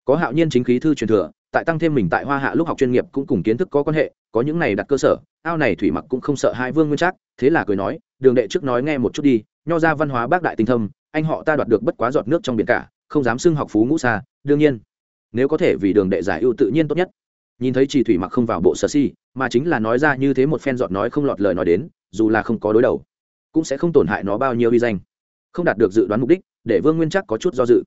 Có hạo nhiên chính khí thư truyền thừa tại tăng thêm mình tại hoa hạ lúc học chuyên nghiệp cũng cùng kiến thức có quan hệ, có những này đặt cơ sở, ao này thủy mặc cũng không sợ hai vương nguyên trác, thế là cười nói, đường đệ trước nói nghe một chút đi, nho ra văn hóa bác đại tinh thâm, anh họ ta đoạt được bất quá giọt nước trong biển cả, không dám xưng học phú ngũ xa, đương nhiên, nếu có thể vì đường đệ giải ưu tự nhiên tốt nhất. Nhìn thấy chỉ thủy mặc không vào bộ sở si, mà chính là nói ra như thế một phen giọt nói không lọt lời nói đến, dù là không có đối đầu, cũng sẽ không tổn hại nó bao nhiêu uy danh. Không đạt được dự đoán mục đích, để vương nguyên chắc có chút do dự.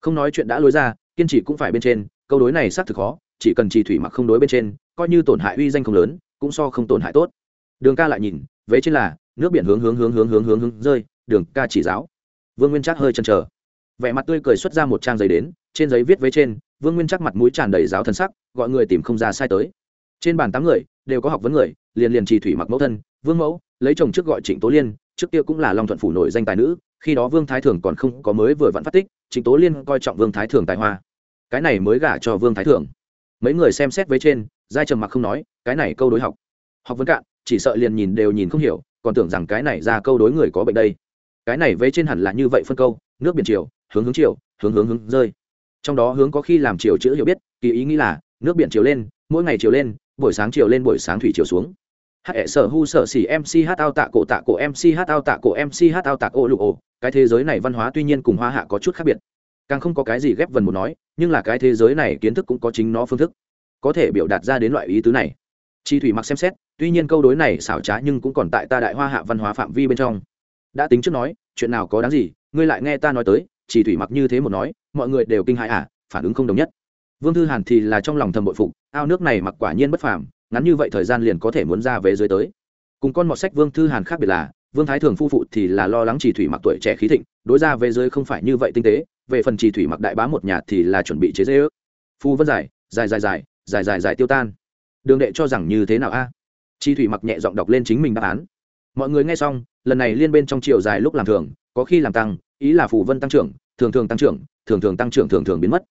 Không nói chuyện đã lối ra, kiên trì cũng phải bên trên câu đối này xác thực khó, chỉ cần trì thủy mặc không đối bên trên, coi như tổn hại uy danh không lớn, cũng so không tổn hại tốt. Đường ca lại nhìn, vế trên là, nước biển hướng hướng hướng hướng hướng hướng hướng rơi, đường ca chỉ giáo. Vương nguyên chắc hơi chần chờ. Vẻ mặt tươi cười xuất ra một trang giấy đến, trên giấy viết vế trên, vương nguyên chắc mặt mũi tràn đầy giáo thần sắc, gọi người tìm không ra sai tới. Trên bàn tám người, đều có học vấn người, liền liền trì thủy mặc mẫu thân, vương mẫu, lấy chồng trước gọi trịnh tố liên, trước kia cũng là long thuận phủ nổi danh tài nữ, khi đó vương thái thường còn không có mới vừa vặn phát tích, trịnh tố liên coi trọng vương thái thường tài hoa cái này mới gả cho vương thái thượng, mấy người xem xét với trên giai trầm mặc không nói cái này câu đối học. Học vấn cạn chỉ sợ liền nhìn đều nhìn không hiểu còn tưởng rằng cái này ra câu đối người có bệnh đây. Cái này với trên hẳn là như vậy phân câu nước biển chiều hướng hướng chiều hướng hướng hướng rơi. Trong đó hướng có khi làm chiều chữ hiểu biết kỳ ý nghĩ là nước biển chiều lên mỗi ngày chiều lên buổi sáng chiều lên buổi sáng thủy chiều xuống. Hệ sở hu sở xỉ mc hát ao tạ cổ tạ cổ mc hát ao tạ cổ mc hát ao tạ cổ lụ ổ cái thế giới này văn hóa tuy nhiên cùng hoa hạ có chút khác biệt càng không có cái gì ghép vần một nói, nhưng là cái thế giới này kiến thức cũng có chính nó phương thức. Có thể biểu đạt ra đến loại ý tứ này. Chi thủy mặc xem xét, tuy nhiên câu đối này xảo trá nhưng cũng còn tại ta đại hoa hạ văn hóa phạm vi bên trong. Đã tính trước nói, chuyện nào có đáng gì, ngươi lại nghe ta nói tới chỉ thủy mặc như thế một nói, mọi người đều kinh hãi à phản ứng không đồng nhất. Vương thư hàn thì là trong lòng thầm bội phục, ao nước này mặc quả nhiên bất phàm, ngắn như vậy thời gian liền có thể muốn ra về dưới tới. Cùng con mọt sách vương thư hàn khác biệt là, vương thái thường phu phụ thì là lo lắng chỉ thủy mặc tuổi trẻ khí thịnh, đối ra về dưới không phải như vậy tinh tế về phần trì thủy mặc đại bá một nhà thì là chuẩn bị chế dễ ước. Phu vân dài dài dài dài dài dài dài tiêu tan. Đường đệ cho rằng như thế nào a? Chi thủy mặc nhẹ giọng đọc lên chính mình đáp án. Mọi người nghe xong, lần này liên bên trong chiều dài lúc làm thường, có khi làm tăng, ý là phù vân tăng trưởng, thường thường tăng trưởng, thường thường tăng trưởng, thường thường biến mất.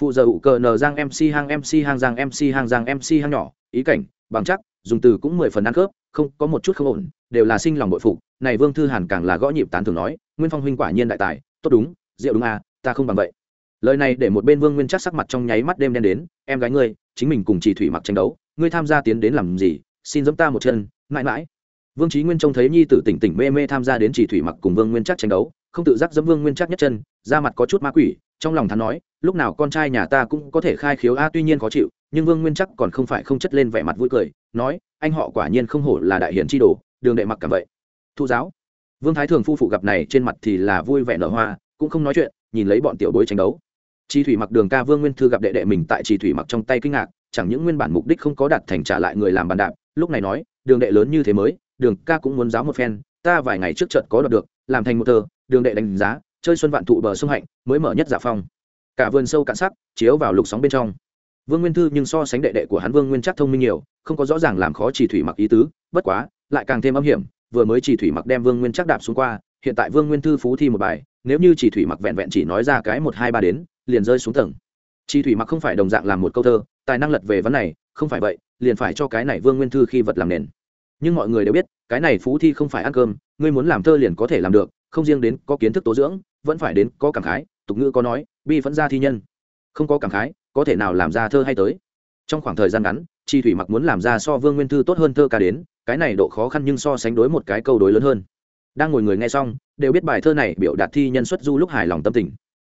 Phụ giờ ụ cờ n giang mc hang mc hang giang mc hang giang mc hang nhỏ, ý cảnh, bằng chắc, dùng từ cũng mười phần ăn khớp, không, có một chút không ổn, đều là sinh lòng bội phục, này vương thư hàn càng là gõ nhịp tán thường nói, nguyên phong huynh quả nhiên đại tài, tốt đúng, rượu đúng à ta không bằng vậy. Lời này để một bên vương nguyên chắc sắc mặt trong nháy mắt đêm đen đến, em gái ngươi, chính mình cùng chỉ thủy mặc tranh đấu, ngươi tham gia tiến đến làm gì? Xin dẫm ta một chân, mãi mãi. Vương trí nguyên trông thấy nhi tử tỉnh tỉnh mê mê tham gia đến chỉ thủy mặc cùng vương nguyên chắc tranh đấu, không tự giác dẫm vương nguyên chắc nhất chân ra mặt có chút ma quỷ, trong lòng thắn nói, lúc nào con trai nhà ta cũng có thể khai khiếu a, tuy nhiên khó chịu, nhưng vương nguyên chắc còn không phải không chất lên vẻ mặt vui cười, nói, anh họ quả nhiên không hổ là đại hiền tri đồ, đường đệ mặc cảm vậy. Thu giáo. Vương thái thường phu phụ gặp này trên mặt thì là vui vẻ nở hoa, cũng không nói chuyện nhìn lấy bọn tiểu bối tranh đấu chi thủy mặc đường ca vương nguyên thư gặp đệ đệ mình tại chi thủy mặc trong tay kinh ngạc, chẳng những nguyên bản mục đích không có đạt thành trả lại người làm bàn đạp, lúc này nói, đường đệ lớn như thế mới, đường ca cũng muốn giáo một phen, ta vài ngày trước trận có đoạt được, làm thành một tờ. đường đệ đánh giá, chơi xuân vạn thụ bờ sông hạnh, mới mở nhất giả phong cả vườn sâu cạn sắc, chiếu vào lục sóng bên trong vương nguyên thư nhưng so sánh đệ đệ của hắn vương nguyên chắc thông minh nhiều, không có rõ ràng làm khó chỉ thủy mặc ý tứ, bất quá, lại càng thêm âm hiểm, vừa mới chỉ thủy mặc đem vương nguyên chắc đạp xuống qua, hiện tại vương nguyên thư phú thi một bài nếu như chỉ thủy mặc vẹn vẹn chỉ nói ra cái một hai ba đến, liền rơi xuống tầng. Chỉ thủy mặc không phải đồng dạng làm một câu thơ, tài năng lật về vấn này, không phải vậy, liền phải cho cái này vương nguyên thư khi vật làm nền. Nhưng mọi người đều biết, cái này phú thi không phải ăn cơm, ngươi muốn làm thơ liền có thể làm được, không riêng đến có kiến thức tố dưỡng, vẫn phải đến có cảm khái, tục ngữ có nói, bi vẫn ra thi nhân. Không có cảm khái, có thể nào làm ra thơ hay tới. Trong khoảng thời gian ngắn chi thủy mặc muốn làm ra so vương nguyên thư tốt hơn thơ ca đến, cái này độ khó khăn nhưng so sánh đối một cái câu đối lớn hơn. Đang ngồi người nghe xong đều biết bài thơ này biểu đạt thi nhân xuất du lúc hài lòng tâm tình.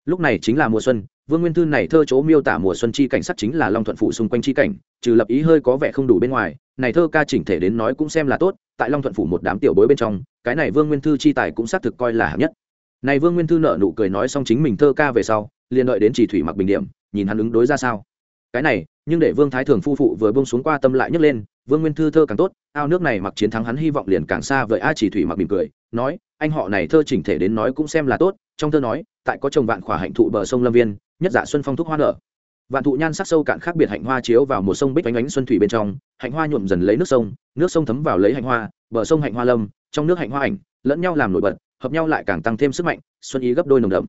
Lúc này chính là mùa xuân, vương nguyên thư này thơ chỗ miêu tả mùa xuân chi cảnh sắc chính là long thuận phủ xung quanh chi cảnh, trừ lập ý hơi có vẻ không đủ bên ngoài, này thơ ca chỉnh thể đến nói cũng xem là tốt, tại long thuận phủ một đám tiểu bối bên trong, cái này vương nguyên thư chi tài cũng xác thực coi là hạng nhất. Này vương nguyên thư nợ nụ cười nói xong chính mình thơ ca về sau, liền đợi đến chỉ thủy mặc bình điểm, nhìn hắn ứng đối ra sao. Cái này, nhưng để vương thái thường phu phụ vừa bông xuống qua tâm lại nhấc lên, vương nguyên thư thơ càng tốt, ao nước này mặc chiến thắng hắn hy vọng liền càng xa vời a chỉ thủy mặc mỉm cười nói, anh họ này thơ chỉnh thể đến nói cũng xem là tốt, trong thơ nói, tại có trồng vạn khỏa hạnh thụ bờ sông lâm viên, nhất dạ xuân phong thúc hoa nở. Vạn thụ nhan sắc sâu cạn khác biệt hạnh hoa chiếu vào một sông bích ánh ánh xuân thủy bên trong, hạnh hoa nhuộm dần lấy nước sông nước sông thấm vào lấy hạnh hoa, bờ sông hạnh hoa lâm, trong nước hạnh hoa ảnh, lẫn nhau làm nổi bật, hợp nhau lại càng tăng thêm sức mạnh, xuân ý gấp đôi nồng đậm.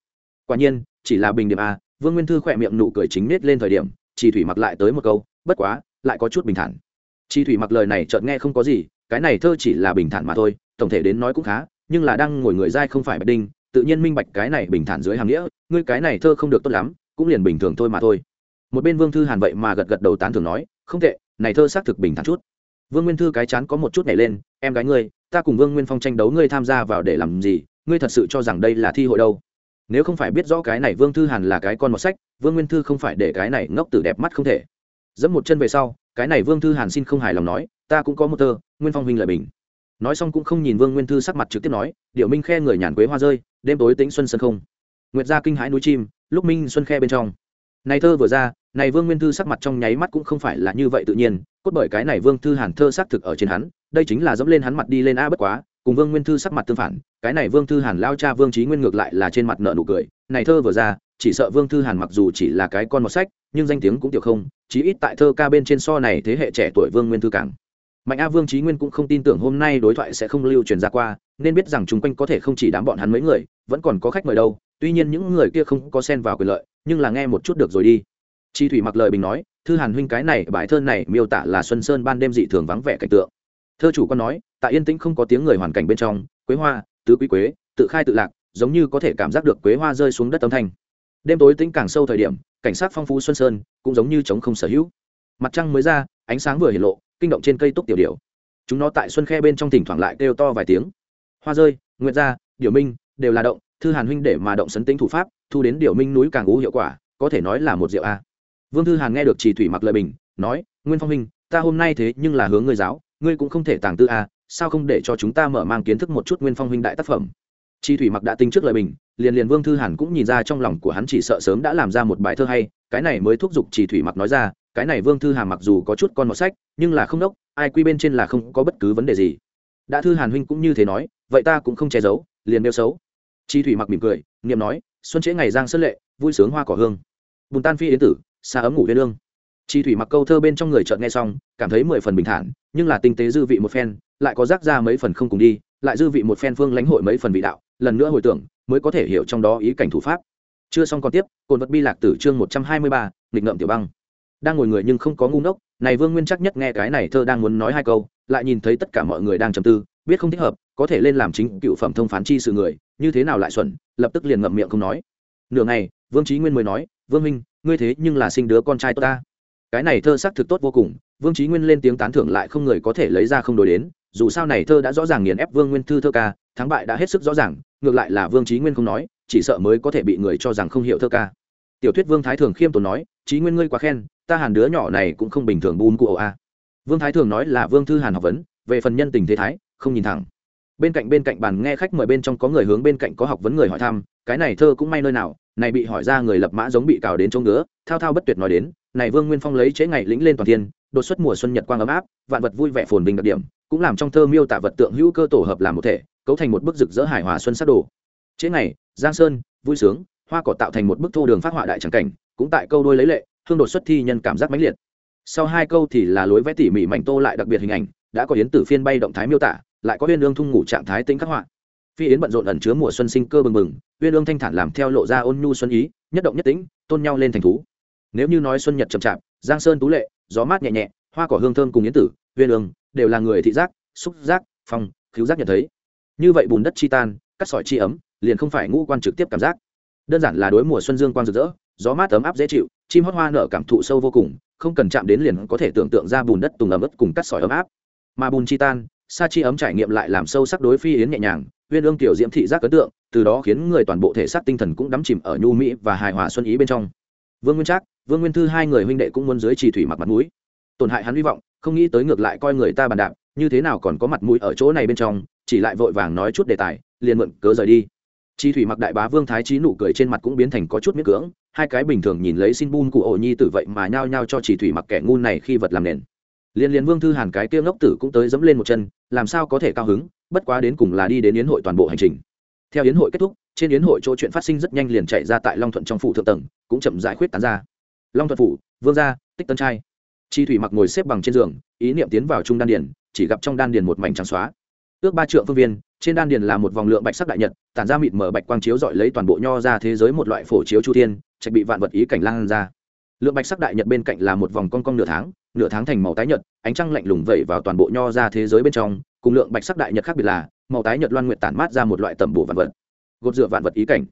Quả nhiên, chỉ là bình điểm a, vương nguyên thư khỏe miệng nụ cười chính nết lên thời điểm chỉ thủy mặc lại tới một câu, bất quá, lại có chút bình thản. Chi thủy mặc lời này chợt nghe không có gì, cái này thơ chỉ là bình thản mà thôi tổng thể đến nói cũng khá, nhưng là đang ngồi người dai không phải bạch đinh, tự nhiên minh bạch cái này bình thản dưới hàm nghĩa, ngươi cái này thơ không được tốt lắm, cũng liền bình thường thôi mà thôi. Một bên vương thư hàn vậy mà gật gật đầu tán thường nói, không tệ, này thơ xác thực bình thản chút. Vương nguyên thư cái chán có một chút nhảy lên, em gái ngươi, ta cùng vương nguyên phong tranh đấu ngươi tham gia vào để làm gì, ngươi thật sự cho rằng đây là thi hội đâu? Nếu không phải biết rõ cái này vương thư hàn là cái con một sách, vương nguyên thư không phải để cái này ngốc tử đẹp mắt không thể. Dẫm một chân về sau, cái này vương thư hàn xin không hài lòng nói, ta cũng có một thơ, nguyên phong huynh lời bình nói xong cũng không nhìn vương nguyên thư sắc mặt trực tiếp nói điệu minh khe người nhàn quế hoa rơi, đêm tối tĩnh xuân sân không. Nguyệt gia kinh hãi núi chim, lúc minh xuân khe bên trong. Này thơ vừa ra, này vương nguyên thư sắc mặt trong nháy mắt cũng không phải là như vậy tự nhiên, cốt bởi cái này vương thư hàn thơ xác thực ở trên hắn, đây chính là dẫm lên hắn mặt đi lên a bất quá, cùng vương nguyên thư sắc mặt tương phản, cái này vương thư hàn lao cha vương trí nguyên ngược lại là trên mặt nợ nụ cười, này thơ vừa ra, chỉ sợ vương thư hàn mặc dù chỉ là cái con một sách, nhưng danh tiếng cũng tiểu không, chí ít tại thơ ca bên trên so này thế hệ trẻ tuổi vương nguyên thư càng mạnh a vương trí nguyên cũng không tin tưởng hôm nay đối thoại sẽ không lưu truyền ra qua, nên biết rằng chung quanh có thể không chỉ đám bọn hắn mấy người, vẫn còn có khách mời đâu. Tuy nhiên những người kia không có xen vào quyền lợi, nhưng là nghe một chút được rồi đi. Chi thủy mặc lời bình nói, thư hàn huynh cái này, bài thơ này miêu tả là xuân sơn ban đêm dị thường vắng vẻ cảnh tượng. Thơ chủ con nói, tại yên tĩnh không có tiếng người hoàn cảnh bên trong, quế hoa, tứ quý quế, tự khai tự lạc, giống như có thể cảm giác được quế hoa rơi xuống đất âm thanh. Đêm tối tĩnh càng sâu thời điểm, cảnh sát phong phú xuân sơn cũng giống như trống không sở hữu. Mặt trăng mới ra, ánh sáng vừa hiện lộ kinh động trên cây túc tiểu điểu. Chúng nó tại xuân khe bên trong thỉnh thoảng lại kêu to vài tiếng. Hoa rơi, nguyệt gia điểu minh, đều là động, thư hàn huynh để mà động sấn tính thủ pháp, thu đến điểu minh núi càng ú hiệu quả, có thể nói là một diệu a. Vương thư hàn nghe được chỉ thủy mặc lời bình, nói, nguyên phong huynh, ta hôm nay thế nhưng là hướng ngươi giáo, ngươi cũng không thể tàng tư a, sao không để cho chúng ta mở mang kiến thức một chút nguyên phong huynh đại tác phẩm? Chi thủy mặc đã tính trước lời bình, liền liền vương thư hàn cũng nhìn ra trong lòng của hắn chỉ sợ sớm đã làm ra một bài thơ hay, cái này mới thúc giục chỉ thủy mặc nói ra cái này vương thư hàn mặc dù có chút con một sách, nhưng là không đốc, ai quy bên trên là không có bất cứ vấn đề gì. Đã thư hàn huynh cũng như thế nói, vậy ta cũng không che giấu, liền nêu xấu. Chi thủy mặc mỉm cười, niệm nói, xuân trễ ngày giang sơn lệ, vui sướng hoa cỏ hương. Bùn tan phi yến tử, xa ấm ngủ huyên lương. Chi thủy mặc câu thơ bên trong người chợt nghe xong, cảm thấy mười phần bình thản, nhưng là tinh tế dư vị một phen, lại có rác ra mấy phần không cùng đi, lại dư vị một phen phương lãnh hội mấy phần vị đạo, lần nữa hồi tưởng, mới có thể hiểu trong đó ý cảnh thủ pháp. Chưa xong còn tiếp cồn vật bi lạc tử chương một trăm hai mươi ba, nghịch ngợm tiểu băng đang ngồi người nhưng không có ngu ngốc. Này vương nguyên chắc nhất nghe cái này thơ đang muốn nói hai câu, lại nhìn thấy tất cả mọi người đang trầm tư, biết không thích hợp, có thể lên làm chính cựu phẩm thông phán chi sự người, như thế nào lại xuẩn, lập tức liền ngậm miệng không nói. Nửa ngày, vương trí nguyên mới nói, vương minh ngươi thế nhưng là sinh đứa con trai tốt ta. Cái này thơ xác thực tốt vô cùng, vương trí nguyên lên tiếng tán thưởng lại không người có thể lấy ra không đổi đến, dù sao này thơ đã rõ ràng nghiền ép vương nguyên thư thơ ca, thắng bại đã hết sức rõ ràng, ngược lại là vương trí nguyên không nói, chỉ sợ mới có thể bị người cho rằng không hiểu thơ ca. Tiểu thuyết vương thái thường khiêm tốn nói trí nguyên ngươi quá khen ta hàn đứa nhỏ này cũng không bình thường bùn cụ ổ a vương thái thường nói là vương thư hàn học vấn, về phần nhân tình thế thái, không nhìn thẳng. Bên cạnh bên cạnh bàn nghe khách mời bên trong có người hướng bên cạnh có học vấn người hỏi thăm, cái này thơ cũng may nơi nào, này bị hỏi ra người lập mã giống bị cào đến chỗ ngứa, thao thao bất tuyệt nói đến, này vương nguyên phong lấy chế ngày lĩnh lên toàn thiên, đột xuất mùa xuân nhật quang ấm áp, vạn vật vui vẻ phồn bình đặc điểm, cũng làm trong thơ miêu tả vật tượng hữu cơ tổ hợp làm một thể, cấu thành một bức rực rỡ hải hòa xuân sát đồ. Chế ngày, giang sơn, vui sướng, hoa cỏ tạo thành một bức thô đường phát họa đại tràng cảnh, cũng tại câu đôi lấy lệ hương đột xuất thi nhân cảm giác mãnh liệt. Sau hai câu thì là lối vẽ tỉ mỉ mảnh tô lại đặc biệt hình ảnh, đã có yến tử phiên bay động thái miêu tả, lại có uyên ương thung ngủ trạng thái tính khắc họa. Phi yến bận rộn ẩn chứa mùa xuân sinh cơ bừng bừng uyên ương thanh thản làm theo lộ ra ôn nhu xuân ý, nhất động nhất tĩnh, tôn nhau lên thành thú. Nếu như nói xuân nhật chậm chạp, giang sơn tú lệ, gió mát nhẹ nhẹ, hoa cỏ hương thơm cùng yến tử uyên ương đều là người thị giác, xúc giác, phong cứu giác nhận thấy. Như vậy bùn đất chi tan, cắt sỏi chi ấm, liền không phải ngũ quan trực tiếp cảm giác. Đơn giản là đối mùa xuân dương quang rực rỡ gió mát ấm áp dễ chịu, chim hót hoa nở cảm thụ sâu vô cùng, không cần chạm đến liền có thể tưởng tượng ra bùn đất tùng ấm ức cùng cắt sỏi ấm áp. Mà bùn chi tan, sa chi ấm trải nghiệm lại làm sâu sắc đối phi yến nhẹ nhàng, uyên ương tiểu diễm thị giác ấn tượng, từ đó khiến người toàn bộ thể xác tinh thần cũng đắm chìm ở nhu mỹ và hài hòa xuân ý bên trong. Vương nguyên trác, vương nguyên thư hai người huynh đệ cũng muốn dưới trì thủy mặc mặt mũi. Tổn hại hắn hy vọng, không nghĩ tới ngược lại coi người ta bàn đạp, như thế nào còn có mặt mũi ở chỗ này bên trong, chỉ lại vội vàng nói chút đề tài, liền mượn cớ rời đi. Chi thủy mặc đại bá vương thái trí nụ cười trên mặt cũng biến thành có chút miết cưỡng hai cái bình thường nhìn lấy xin bun cụ ổ nhi tử vậy mà nhao nhao cho chỉ thủy mặc kẻ ngu này khi vật làm nền. Liên liên vương thư hàn cái kia ngốc tử cũng tới dẫm lên một chân, làm sao có thể cao hứng, bất quá đến cùng là đi đến yến hội toàn bộ hành trình. Theo yến hội kết thúc, trên yến hội chỗ chuyện phát sinh rất nhanh liền chạy ra tại long thuận trong phủ thượng tầng, cũng chậm giải khuyết tán ra. Long thuận phủ, vương gia, tích tân trai. Chi thủy mặc ngồi xếp bằng trên giường, ý niệm tiến vào trung đan điền, chỉ gặp trong đan điền một mảnh trắng xóa. Ước ba trượng phương viên, trên đan điền là một vòng lượng bạch sắc đại nhật, tản ra mịt mở bạch quang chiếu dọi lấy toàn bộ nho ra thế giới một loại phổ chiếu chu thiên trạch bị vạn vật ý cảnh lan ra. Lượng bạch sắc đại nhật bên cạnh là một vòng con cong nửa tháng nửa tháng thành màu tái nhật, ánh trăng lạnh lùng vẩy vào toàn bộ nho ra thế giới bên trong, cùng lượng bạch sắc đại nhật khác biệt là, màu tái nhật loan nguyện tản mát ra một loại tẩm bổ vạn vật, gột dựa vạn vật ý cảnh.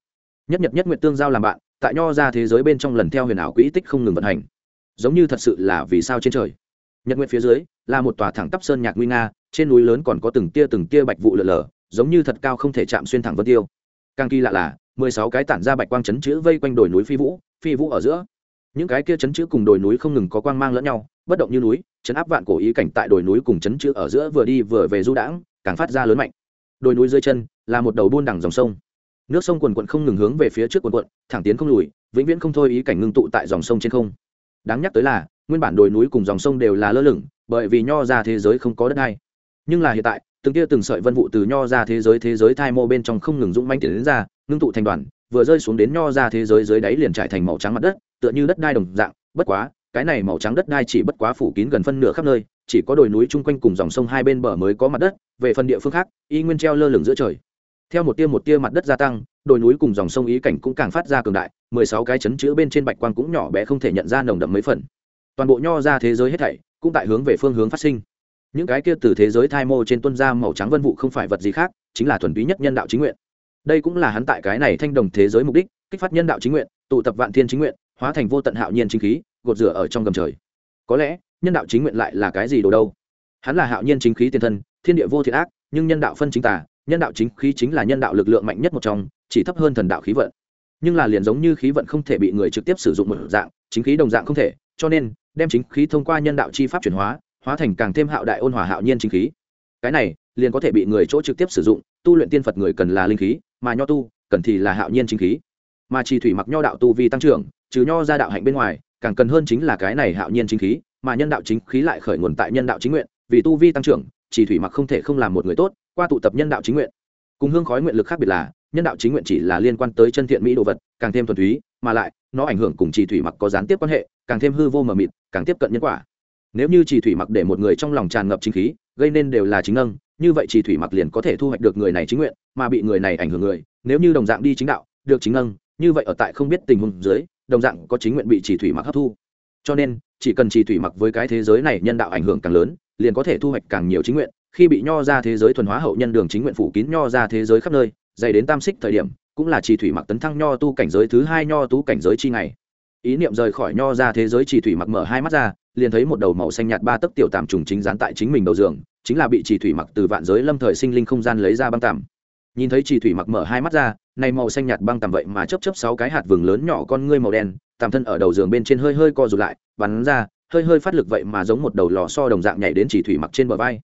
Nhất nhật nhất nguyện tương giao làm bạn, tại nho ra thế giới bên trong lần theo huyền ảo quỹ tích không ngừng vận hành. Giống như thật sự là vì sao trên trời. Nhật nguyện phía dưới, là một tòa thẳng tắp sơn nhạc nguy nga, trên núi lớn còn có từng tia từng tia bạch vụ lở lở, giống như thật cao không thể chạm xuyên thẳng vân tiêu. Càng kỳ lạ là mười sáu cái tản ra bạch quang chấn chữ vây quanh đồi núi phi vũ phi vũ ở giữa. Những cái kia chấn chữ cùng đồi núi không ngừng có quang mang lẫn nhau, bất động như núi, chấn áp vạn cổ ý cảnh tại đồi núi cùng chấn chữ ở giữa vừa đi vừa về du đãng, càng phát ra lớn mạnh. Đồi núi dưới chân là một đầu buôn đằng dòng sông. Nước sông quần quận không ngừng hướng về phía trước quần quận, thẳng tiến không lùi, vĩnh viễn không thôi ý cảnh ngưng tụ tại dòng sông trên không. Đáng nhắc tới là, nguyên bản đồi núi cùng dòng sông đều là lơ lửng, bởi vì nho ra thế giới không có đất hay nhưng là hiện tại, từng tia từng sợi vân vụ từ nho ra thế giới thế giới thai mô bên trong không ngừng dũng manh tiến đến ra ngưng tụ thành đoàn, vừa rơi xuống đến nho ra thế giới dưới đáy liền trải thành màu trắng mặt đất, tựa như đất đai đồng dạng, bất quá, cái này màu trắng đất đai chỉ bất quá phủ kín gần phân nửa khắp nơi, chỉ có đồi núi chung quanh cùng dòng sông hai bên bờ mới có mặt đất, về phần địa phương khác, y nguyên treo lơ lửng giữa trời. Theo một tia một tia mặt đất gia tăng, đồi núi cùng dòng sông ý cảnh cũng càng phát ra cường đại, mười sáu cái chấn chữ bên trên bạch quang cũng nhỏ bé không thể nhận ra nồng đậm mấy phần. Toàn bộ nho ra thế giới hết thảy cũng tại hướng về phương hướng phát sinh. Những cái kia từ thế giới thai mô trên tuân ra màu trắng vân vụ không phải vật gì khác, chính là thuần túy nhất nhân đạo chính nguyện đây cũng là hắn tại cái này thanh đồng thế giới mục đích, kích phát nhân đạo chính nguyện, tụ tập vạn thiên chính nguyện, hóa thành vô tận hạo nhiên chính khí, gột rửa ở trong gầm trời. Có lẽ, nhân đạo chính nguyện lại là cái gì đồ đâu? Hắn là hạo nhiên chính khí tiền thân, thiên địa vô thiện ác, nhưng nhân đạo phân chính tà, nhân đạo chính khí chính là nhân đạo lực lượng mạnh nhất một trong, chỉ thấp hơn thần đạo khí vận. Nhưng là liền giống như khí vận không thể bị người trực tiếp sử dụng một dạng, chính khí đồng dạng không thể, cho nên, đem chính khí thông qua nhân đạo chi pháp chuyển hóa hóa thành càng thêm hạo đại ôn hòa hạo nhiên chính khí. Cái này, liền có thể bị người chỗ trực tiếp sử dụng, tu luyện tiên phật người cần là linh khí mà nho tu, cần thì là hạo nhiên chính khí. Mà chỉ thủy mặc nho đạo tu vi tăng trưởng, trừ nho ra đạo hạnh bên ngoài, càng cần hơn chính là cái này hạo nhiên chính khí, mà nhân đạo chính khí lại khởi nguồn tại nhân đạo chính nguyện, vì tu vi tăng trưởng chỉ thủy mặc không thể không làm một người tốt, qua tụ tập nhân đạo chính nguyện. Cùng hương khói nguyện lực khác biệt là, nhân đạo chính nguyện chỉ là liên quan tới chân thiện mỹ đồ vật, càng thêm thuần túy, mà lại, nó ảnh hưởng cùng chỉ thủy mặc có gián tiếp quan hệ, càng thêm hư vô mờ mịt, càng tiếp cận nhân quả. Nếu như chỉ thủy mặc để một người trong lòng tràn ngập chính khí, gây nên đều là chính ngân như vậy chỉ thủy mặc liền có thể thu hoạch được người này chính nguyện, mà bị người này ảnh hưởng người, nếu như đồng dạng đi chính đạo, được chính ngân như vậy ở tại không biết tình huống dưới, đồng dạng có chính nguyện bị chỉ thủy mặc hấp thu. Cho nên, chỉ cần chỉ thủy mặc với cái thế giới này nhân đạo ảnh hưởng càng lớn, liền có thể thu hoạch càng nhiều chính nguyện. Khi bị nho ra thế giới thuần hóa hậu nhân đường chính nguyện phủ kín nho ra thế giới khắp nơi, dày đến tam xích thời điểm, cũng là chỉ thủy mặc tấn thăng nho tu cảnh giới thứ hai nho tu cảnh giới chi ngày ý niệm rời khỏi nho ra thế giới chỉ thủy mặc mở hai mắt ra, liền thấy một đầu màu xanh nhạt ba tấc tiểu tàm trùng chính dán tại chính mình đầu giường, chính là bị chỉ thủy mặc từ vạn giới lâm thời sinh linh không gian lấy ra băng tạm. Nhìn thấy chỉ thủy mặc mở hai mắt ra, này màu xanh nhạt băng tạm vậy mà chấp chấp sáu cái hạt vừng lớn nhỏ con ngươi màu đen, tạm thân ở đầu giường bên trên hơi hơi co rụt lại, bắn ra, hơi hơi phát lực vậy mà giống một đầu lò so đồng dạng nhảy đến chỉ thủy mặc trên bờ vai.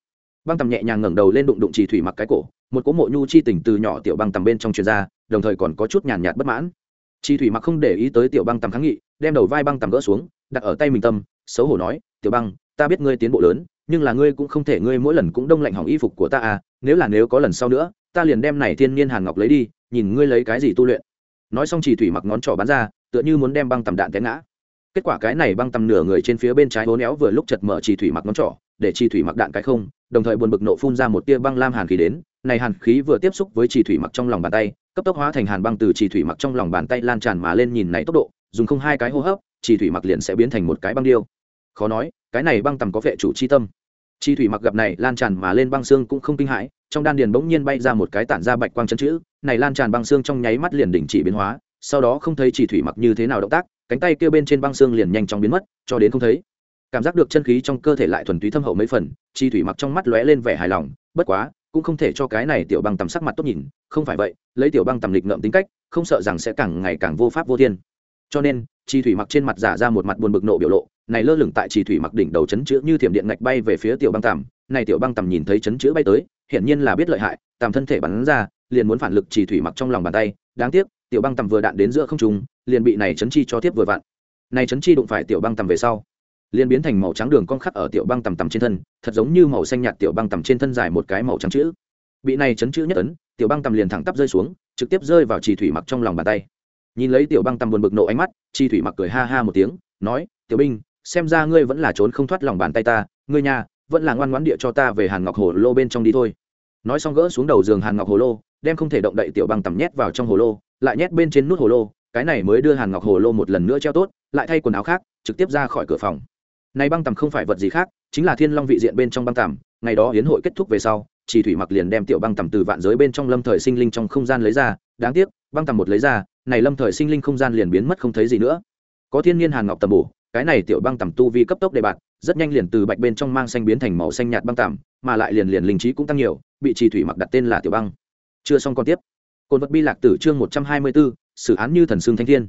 Băng tầm nhẹ nhàng ngẩng đầu lên đụng đụng chỉ thủy mặc cái cổ, một cỗ mộ nhu chi tình từ nhỏ tiểu băng tầm bên trong truyền ra, đồng thời còn có chút nhàn nhạt bất mãn. Chỉ thủy mặc không để ý tới tiểu băng tầm kháng nghị đem đầu vai băng tầm gỡ xuống, đặt ở tay mình tâm, xấu hổ nói, tiểu băng, ta biết ngươi tiến bộ lớn, nhưng là ngươi cũng không thể, ngươi mỗi lần cũng đông lạnh hỏng y phục của ta à nếu là nếu có lần sau nữa, ta liền đem này thiên niên hàn ngọc lấy đi, nhìn ngươi lấy cái gì tu luyện. Nói xong chỉ thủy mặc ngón trỏ bắn ra, tựa như muốn đem băng tầm đạn té ngã. Kết quả cái này băng tầm nửa người trên phía bên trái hố néo vừa lúc chật mở chỉ thủy mặc ngón trỏ, để chỉ thủy mặc đạn cái không, đồng thời buồn bực nộ phun ra một tia băng lam hàn khí đến, này hàn khí vừa tiếp xúc với chỉ thủy mặc trong lòng bàn tay, cấp tốc hóa thành hàn băng từ chỉ thủy mặc trong lòng bàn tay lan tràn mà lên nhìn này tốc độ dùng không hai cái hô hấp chỉ thủy mặc liền sẽ biến thành một cái băng điêu. Khó nói, cái này băng tầm có vệ chủ chi tâm. Chi thủy mặc gặp này, lan tràn mà lên băng xương cũng không kinh hãi, trong đan điền bỗng nhiên bay ra một cái tản ra bạch quang chân chữ, này lan tràn băng xương trong nháy mắt liền đình chỉ biến hóa, sau đó không thấy chỉ thủy mặc như thế nào động tác, cánh tay kia bên trên băng xương liền nhanh chóng biến mất, cho đến không thấy. Cảm giác được chân khí trong cơ thể lại thuần túy thâm hậu mấy phần chi thủy mặc trong mắt lóe lên vẻ hài lòng, bất quá, cũng không thể cho cái này tiểu băng tầm sắc mặt tốt nhìn, không phải vậy, lấy tiểu băng tầm lịch ngợm tính cách, không sợ rằng sẽ càng ngày càng vô pháp vô thiên cho nên chi thủy mặc trên mặt giả ra một mặt buồn bực nộ biểu lộ, này lơ lửng tại chi thủy mặc đỉnh đầu chấn chữa như thiểm điện ngạch bay về phía tiểu băng tầm này tiểu băng tầm nhìn thấy chấn chữa bay tới, hiển nhiên là biết lợi hại tầm thân thể bắn ra, liền muốn phản lực chi thủy mặc trong lòng bàn tay. Đáng tiếc, tiểu băng tầm vừa đạn đến giữa không trung, liền bị này chấn chi cho tiếp vừa vặn. Này chấn chi đụng phải tiểu băng tầm về sau, liền biến thành màu trắng đường con khắc ở tiểu băng tầm tầm trên thân, thật giống như màu xanh nhạt tiểu băng tầm trên thân dài một cái màu trắng chữ. Bị này chấn chữ nhất ấn, tiểu băng tầm liền thẳng tắp rơi xuống, trực tiếp rơi vào trì thủy mặc trong lòng bàn tay nhìn lấy tiểu băng tầm buồn bực nộ ánh mắt, chi thủy mặc cười ha ha một tiếng, nói, tiểu binh xem ra ngươi vẫn là trốn không thoát lòng bàn tay ta, ngươi nhà, vẫn là ngoan ngoãn địa cho ta về hàn ngọc hồ lô bên trong đi thôi. Nói xong gỡ xuống đầu giường hàn ngọc hồ lô, đem không thể động đậy tiểu băng tầm nhét vào trong hồ lô, lại nhét bên trên nút hồ lô, cái này mới đưa hàn ngọc hồ lô một lần nữa treo tốt, lại thay quần áo khác, trực tiếp ra khỏi cửa phòng. Này băng tầm không phải vật gì khác, chính là thiên long vị diện bên trong băng tầm ngày đó hiến hội kết thúc về sau chỉ thủy mặc liền đem tiểu băng tầm từ vạn giới bên trong lâm thời sinh linh trong không gian lấy ra, đáng tiếc, băng tầm một lấy ra, này lâm thời sinh linh không gian liền biến mất không thấy gì nữa. Có thiên nhiên hàn ngọc tầm bổ, cái này tiểu băng tầm tu vi cấp tốc đề bạt, rất nhanh liền từ bạch bên trong mang xanh biến thành màu xanh nhạt băng tầm, mà lại liền liền linh trí cũng tăng nhiều, bị chỉ thủy mặc đặt tên là tiểu băng. Chưa xong còn tiếp. Cồn vật bi lạc tử chương một trăm hai mươi bốn, xử án như thần xương thanh thiên.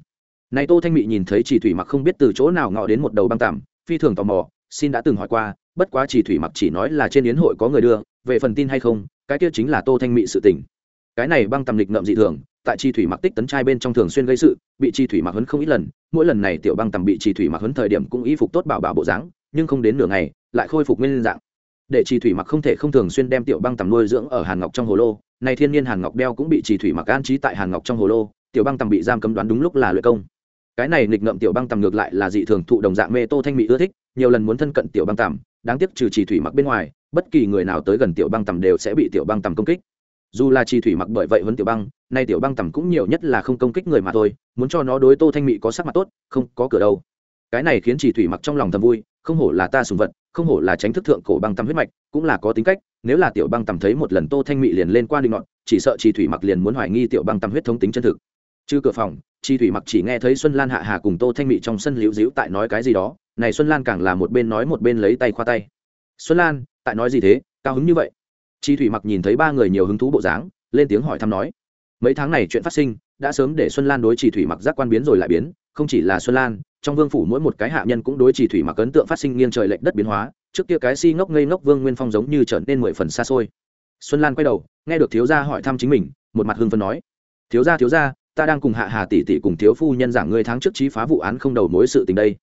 Này tô thanh mị nhìn thấy chỉ thủy mặc không biết từ chỗ nào ngọ đến một đầu băng tầm, phi thường tò mò, xin đã từng hỏi qua, bất quá chỉ thủy mặc chỉ nói là trên yến hội có người đưa về phần tin hay không, cái kia chính là tô thanh mị sự tình. Cái này băng tầm lịch ngậm dị thường, tại chi thủy mặc tích tấn trai bên trong thường xuyên gây sự, bị chi thủy mặc huấn không ít lần, mỗi lần này tiểu băng tầm bị chi thủy mặc huấn thời điểm cũng y phục tốt bảo bảo bộ dáng, nhưng không đến nửa ngày, lại khôi phục nguyên dạng. Để chi thủy mặc không thể không thường xuyên đem tiểu băng tầm nuôi dưỡng ở hàn ngọc trong hồ lô này thiên nhiên hàn ngọc đeo cũng bị chi thủy mặc an trí tại hàn ngọc trong hồ lô, tiểu băng tầm bị giam cấm đoán đúng lúc là luyện công. Cái này nghịch ngợm tiểu băng tầm ngược lại là dị thường thụ đồng dạng mê tô thanh mỹ ưa thích, nhiều lần muốn thân cận tiểu băng tầm đáng tiếc trừ chi thủy mặc bên ngoài, bất kỳ người nào tới gần tiểu băng tầm đều sẽ bị tiểu băng tầm công kích. Dù là chi thủy mặc bởi vậy huấn tiểu băng, nay tiểu băng tầm cũng nhiều nhất là không công kích người mà thôi, muốn cho nó đối tô thanh mỹ có sắc mặt tốt, không có cửa đâu. Cái này khiến chỉ thủy mặc trong lòng thầm vui, không hổ là ta sùng vật, không hổ là tránh thức thượng cổ băng tầm huyết mạch, cũng là có tính cách, nếu là tiểu băng tầm thấy một lần tô thanh mỹ liền lên qua định ngọn, chỉ sợ chỉ thủy mặc liền muốn hoài nghi tiểu băng tầm huyết thống tính chân thực. Chứ cửa phòng chi thủy mặc chỉ nghe thấy xuân lan hạ hà cùng tô thanh mỹ trong sân liễu diễu tại nói cái gì đó này xuân lan càng là một bên nói một bên lấy tay khoa tay. Xuân lan, tại nói gì thế? Cao hứng như vậy. Chi thủy mặc nhìn thấy ba người nhiều hứng thú bộ dáng, lên tiếng hỏi thăm nói, mấy tháng này chuyện phát sinh, đã sớm để xuân lan đối chỉ thủy mặc giác quan biến rồi lại biến, không chỉ là xuân lan, trong vương phủ mỗi một cái hạ nhân cũng đối chỉ thủy mặc ấn tượng phát sinh nghiêng trời lệch đất biến hóa, trước kia cái si ngốc ngây ngốc vương nguyên phong giống như trở nên mười phần xa xôi. Xuân lan quay đầu, nghe được thiếu gia hỏi thăm chính mình, một mặt hưng phấn nói, thiếu gia thiếu gia, ta đang cùng hạ hà tỷ tỷ cùng thiếu phu nhân giảng ngươi tháng trước trí phá vụ án không đầu mối sự tình đây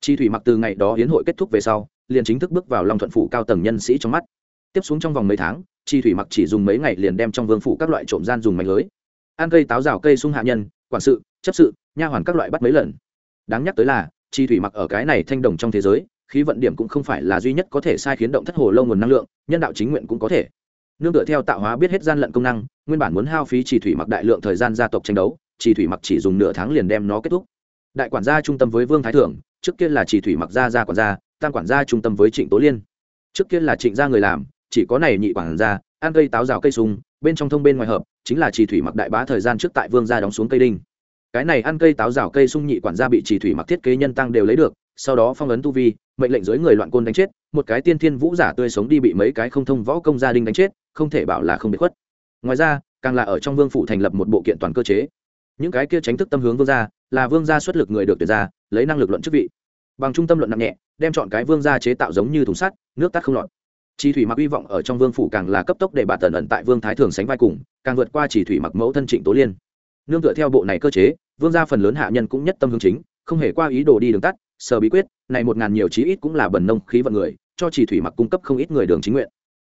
chi thủy mặc từ ngày đó hiến hội kết thúc về sau, liền chính thức bước vào long thuận phủ cao tầng nhân sĩ trong mắt. Tiếp xuống trong vòng mấy tháng, chi thủy mặc chỉ dùng mấy ngày liền đem trong vương phủ các loại trộm gian dùng mạnh lưới. Ăn cây táo rào cây sung hạ nhân, quản sự, chấp sự, nha hoàn các loại bắt mấy lần. Đáng nhắc tới là, chi thủy mặc ở cái này thanh đồng trong thế giới, khí vận điểm cũng không phải là duy nhất có thể sai khiến động thất hồ lâu nguồn năng lượng, nhân đạo chính nguyện cũng có thể. Nương tựa theo tạo hóa biết hết gian lận công năng, nguyên bản muốn hao phí chỉ thủy mặc đại lượng thời gian gia tộc tranh đấu chỉ thủy mặc chỉ dùng nửa tháng liền đem nó kết thúc. Đại quản gia trung tâm với vương thái thưởng trước kia là chỉ thủy mặc gia gia quản gia, tam quản gia trung tâm với trịnh tố liên. Trước kia là trịnh gia người làm, chỉ có này nhị quản gia, ăn cây táo rào cây sung, bên trong thông bên ngoài hợp, chính là chỉ thủy mặc đại bá thời gian trước tại vương gia đóng xuống cây đinh. Cái này ăn cây táo rào cây sung nhị quản gia bị chỉ thủy mặc thiết kế nhân tăng đều lấy được, sau đó phong ấn tu vi, mệnh lệnh dưới người loạn côn đánh chết, một cái tiên thiên vũ giả tươi sống đi bị mấy cái không thông võ công gia đình đánh chết, không thể bảo là không bị khuất. Ngoài ra, càng là ở trong vương phủ thành lập một bộ kiện toàn cơ chế. Những cái kia tránh thức tâm hướng vương gia, là vương gia xuất lực người được tuyển ra lấy năng lực luận chức vị. Bằng trung tâm luận nặng nhẹ, đem chọn cái vương gia chế tạo giống như thùng sắt, nước tắt không lọt. Chỉ thủy mặc hy vọng ở trong vương phủ càng là cấp tốc để bà tần ẩn tại vương thái thường sánh vai cùng, càng vượt qua chỉ thủy mặc mẫu thân trịnh tố liên. Nương tựa theo bộ này cơ chế, vương gia phần lớn hạ nhân cũng nhất tâm hướng chính, không hề qua ý đồ đi đường tắt, sở bí quyết, này một ngàn nhiều chí ít cũng là bẩn nông khí vận người, cho chỉ thủy mặc cung cấp không ít người đường chính nguyện.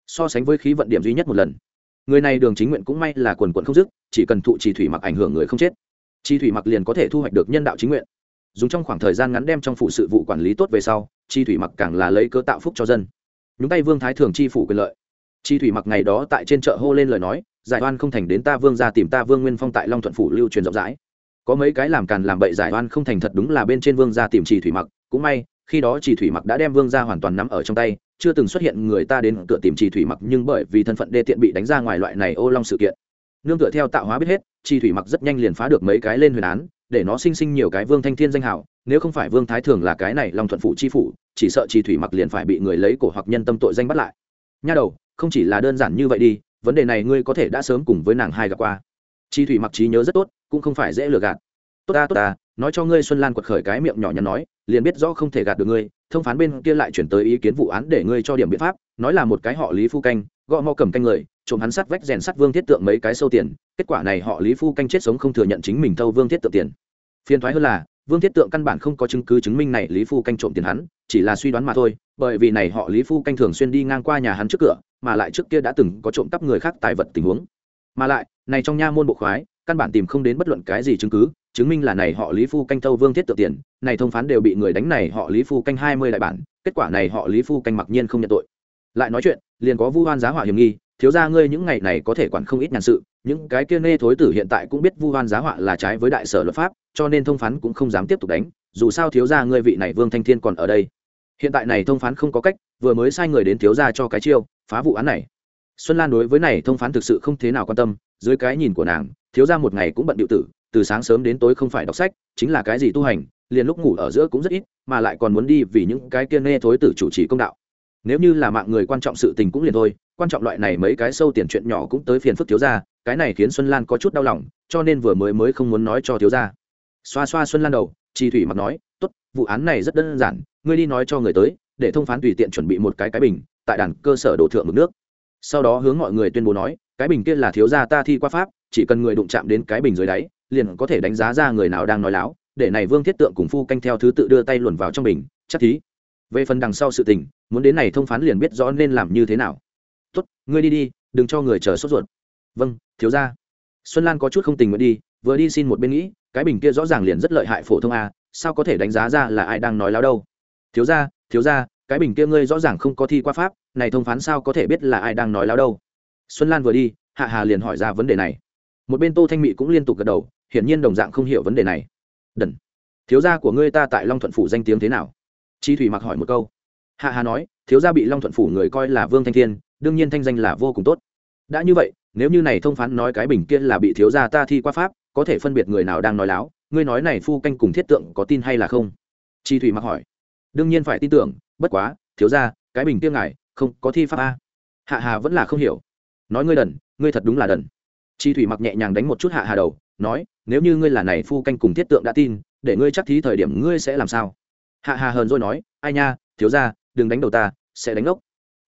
So sánh với khí vận điểm duy nhất một lần. Người này đường chính nguyện cũng may là quần quận không dứt, chỉ cần thụ chỉ thủy mặc ảnh hưởng người không chết. Chỉ thủy mặc liền có thể thu hoạch được nhân đạo chính nguyện dùng trong khoảng thời gian ngắn đem trong phụ sự vụ quản lý tốt về sau, chi thủy mặc càng là lấy cơ tạo phúc cho dân. Nhúng tay vương thái thường chi phủ quyền lợi. Chi thủy mặc ngày đó tại trên chợ hô lên lời nói, giải oan không thành đến ta vương ra tìm ta vương nguyên phong tại long thuận phủ lưu truyền rộng rãi. Có mấy cái làm càn làm bậy giải oan không thành thật đúng là bên trên vương ra tìm chi thủy mặc, cũng may, khi đó chi thủy mặc đã đem vương ra hoàn toàn nắm ở trong tay, chưa từng xuất hiện người ta đến cửa tìm chi thủy mặc, nhưng bởi vì thân phận đê tiện bị đánh ra ngoài loại này ô long sự kiện. Nương tựa theo tạo hóa biết hết, chi thủy mặc rất nhanh liền phá được mấy cái lên huyền án để nó sinh sinh nhiều cái vương thanh thiên danh hảo nếu không phải vương thái thường là cái này long thuận phụ chi phủ, chỉ sợ chi thủy mặc liền phải bị người lấy cổ hoặc nhân tâm tội danh bắt lại. Nha đầu, không chỉ là đơn giản như vậy đi, vấn đề này ngươi có thể đã sớm cùng với nàng hai gặp qua. Chi thủy mặc trí nhớ rất tốt, cũng không phải dễ lừa gạt. Tốt ta tốt ta, nói cho ngươi xuân lan quật khởi cái miệng nhỏ nhắn nói liền biết rõ không thể gạt được ngươi, thông phán bên kia lại chuyển tới ý kiến vụ án để ngươi cho điểm biện pháp, nói là một cái họ lý phu canh, gõ mò cầm canh người, trộm hắn sắt vách rèn sắt vương thiết tượng mấy cái sâu tiền, kết quả này họ lý phu canh chết sống không thừa nhận chính mình thâu vương thiết tượng tiền. Phiền thoái hơn là, vương thiết tượng căn bản không có chứng cứ chứng minh này lý phu canh trộm tiền hắn, chỉ là suy đoán mà thôi, bởi vì này họ lý phu canh thường xuyên đi ngang qua nhà hắn trước cửa, mà lại trước kia đã từng có trộm cắp người khác tài vật tình huống. Mà lại, này trong nha môn bộ khoái căn bản tìm không đến bất luận cái gì chứng cứ, chứng minh là này họ lý phu canh thâu vương thiết tự tiền này thông phán đều bị người đánh này họ lý phu canh hai mươi đại bản, kết quả này họ lý phu canh mặc nhiên không nhận tội. Lại nói chuyện, liền có vu hoan giá họa hiểm nghi, thiếu ra ngươi những ngày này có thể quản không ít nhàn sự, những cái kia nê thối tử hiện tại cũng biết vu hoan giá họa là trái với đại sở luật pháp, cho nên thông phán cũng không dám tiếp tục đánh, dù sao thiếu ra ngươi vị này vương thanh thiên còn ở đây. Hiện tại này thông phán không có cách, vừa mới sai người đến thiếu ra cho cái chiêu, phá vụ án này. Xuân lan đối với này thông phán thực sự không thế nào quan tâm, dưới cái nhìn của nàng thiếu ra một ngày cũng bận điệu tử, từ sáng sớm đến tối không phải đọc sách, chính là cái gì tu hành, liền lúc ngủ ở giữa cũng rất ít, mà lại còn muốn đi vì những cái kia nghe thối tử chủ trì công đạo. Nếu như là mạng người quan trọng sự tình cũng liền thôi, quan trọng loại này mấy cái sâu tiền chuyện nhỏ cũng tới phiền phức thiếu ra, cái này khiến xuân lan có chút đau lòng, cho nên vừa mới mới không muốn nói cho thiếu ra. Xoa xoa xuân lan đầu chi thủy mặc nói, tốt, vụ án này rất đơn giản, ngươi đi nói cho người tới, để thông phán tùy tiện chuẩn bị một cái cái bình, tại đàn cơ sở đổ thượng mực nước. Sau đó hướng mọi người tuyên bố nói, cái bình kia là thiếu gia ta thi qua pháp chỉ cần người đụng chạm đến cái bình dưới đáy, liền có thể đánh giá ra người nào đang nói láo, để này vương thiết tượng cùng phu canh theo thứ tự đưa tay luồn vào trong bình, chắc thí. Về phần đằng sau sự tình, muốn đến này thông phán liền biết rõ nên làm như thế nào. Tốt, ngươi đi đi, đừng cho người chờ sốt ruột. Vâng thiếu gia. Xuân lan có chút không tình nguyện đi, vừa đi xin một bên nghĩ, cái bình kia rõ ràng liền rất lợi hại phổ thông a, sao có thể đánh giá ra là ai đang nói láo đâu? Thiếu gia thiếu gia, cái bình kia ngươi rõ ràng không có thi qua pháp, này thông phán sao có thể biết là ai đang nói láo đâu? Xuân lan vừa đi, hạ hà liền hỏi ra vấn đề này một bên tô thanh mỹ cũng liên tục gật đầu, hiển nhiên đồng dạng không hiểu vấn đề này. Đần, thiếu gia của ngươi ta tại long thuận phủ danh tiếng thế nào? Chi thủy mặc hỏi một câu. Hạ hà nói, thiếu gia bị long thuận phủ người coi là vương thanh thiên, đương nhiên thanh danh là vô cùng tốt. Đã như vậy, nếu như này thông phán nói cái bình kia là bị thiếu gia ta thi qua pháp, có thể phân biệt người nào đang nói láo, ngươi nói này phu canh cùng thiết tượng có tin hay là không? Chi thủy mặc hỏi. Đương nhiên phải tin tưởng, bất quá, thiếu gia, cái bình kia ngài, không có thi pháp a. Hạ hà vẫn là không hiểu. Nói ngươi đần, ngươi thật đúng là đần chi thủy mặc nhẹ nhàng đánh một chút hạ hà đầu, nói, nếu như ngươi là này phu canh cùng thiết tượng đã tin, để ngươi chắc thí thời điểm ngươi sẽ làm sao? Hạ hà hờn rồi nói, ai nha, thiếu ra đừng đánh đầu ta, sẽ đánh ốc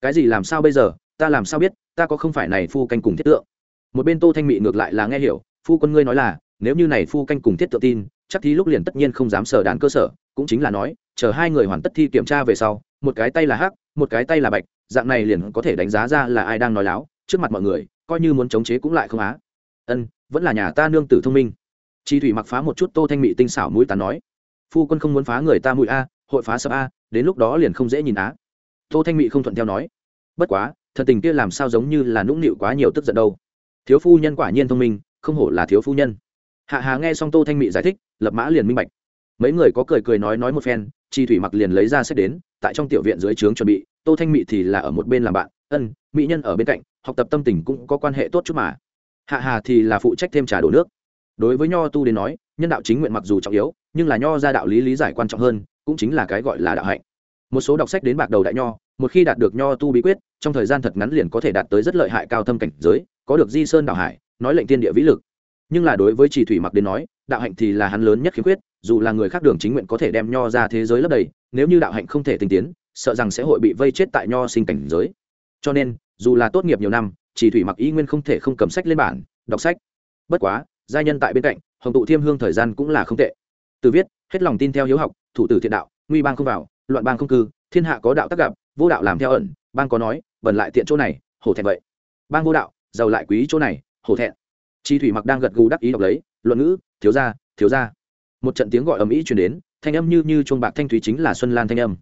cái gì làm sao bây giờ? Ta làm sao biết, ta có không phải này phu canh cùng thiết tượng? Một bên tô thanh mị ngược lại là nghe hiểu, phu quân ngươi nói là, nếu như này phu canh cùng thiết tượng tin, chắc thí lúc liền tất nhiên không dám sở đàn cơ sở, cũng chính là nói, chờ hai người hoàn tất thi kiểm tra về sau, một cái tay là hắc, một cái tay là bạch, dạng này liền có thể đánh giá ra là ai đang nói láo, trước mặt mọi người coi như muốn chống chế cũng lại không á. Ân, vẫn là nhà ta nương tử thông minh. Chi thủy mặc phá một chút tô thanh mị tinh xảo mũi tán nói. Phu quân không muốn phá người ta mũi a, hội phá sập a, đến lúc đó liền không dễ nhìn á. Tô thanh mị không thuận theo nói. Bất quá, thật tình kia làm sao giống như là nũng nịu quá nhiều tức giận đâu. Thiếu phu nhân quả nhiên thông minh, không hổ là thiếu phu nhân. Hạ hà nghe xong tô thanh mị giải thích, lập mã liền minh bạch. Mấy người có cười cười nói nói một phen, chi thủy mặc liền lấy ra sách đến, tại trong tiểu viện dưới trướng chuẩn bị, tô thanh mị thì là ở một bên làm bạn. Ân, mỹ nhân ở bên cạnh học tập tâm tình cũng có quan hệ tốt chút mà. Hạ hà thì là phụ trách thêm trà đổ nước. Đối với nho tu đến nói, nhân đạo chính nguyện mặc dù trọng yếu, nhưng là nho ra đạo lý lý giải quan trọng hơn, cũng chính là cái gọi là đạo hạnh. Một số đọc sách đến bạc đầu đại nho, một khi đạt được nho tu bí quyết, trong thời gian thật ngắn liền có thể đạt tới rất lợi hại cao thâm cảnh giới, có được di sơn đạo hải, nói lệnh tiên địa vĩ lực. Nhưng là đối với chỉ thủy mặc đến nói, đạo hạnh thì là hắn lớn nhất khiếm khuyết, dù là người khác đường chính nguyện có thể đem nho ra thế giới lấp đầy, nếu như đạo hạnh không thể tinh tiến, sợ rằng sẽ hội bị vây chết tại nho sinh cảnh giới. Cho nên dù là tốt nghiệp nhiều năm, chỉ thủy mặc y nguyên không thể không cầm sách lên bản, đọc sách. Bất quá, gia nhân tại bên cạnh, hồng tụ thiêm hương thời gian cũng là không tệ. Từ viết, hết lòng tin theo hiếu học, thủ tử thiện đạo, nguy bang không vào, loạn bang không cư, thiên hạ có đạo tác gặp, vô đạo làm theo ẩn, bang có nói, bẩn lại tiện chỗ này, hổ thẹn vậy. Bang vô đạo, giàu lại quý chỗ này, hổ thẹn. Chi thủy mặc đang gật gù đắc ý đọc lấy, luận ngữ, thiếu gia thiếu gia. Một trận tiếng gọi ầm ĩ truyền đến, thanh âm như như chuông bạc thanh thúy chính là xuân lan thanh âm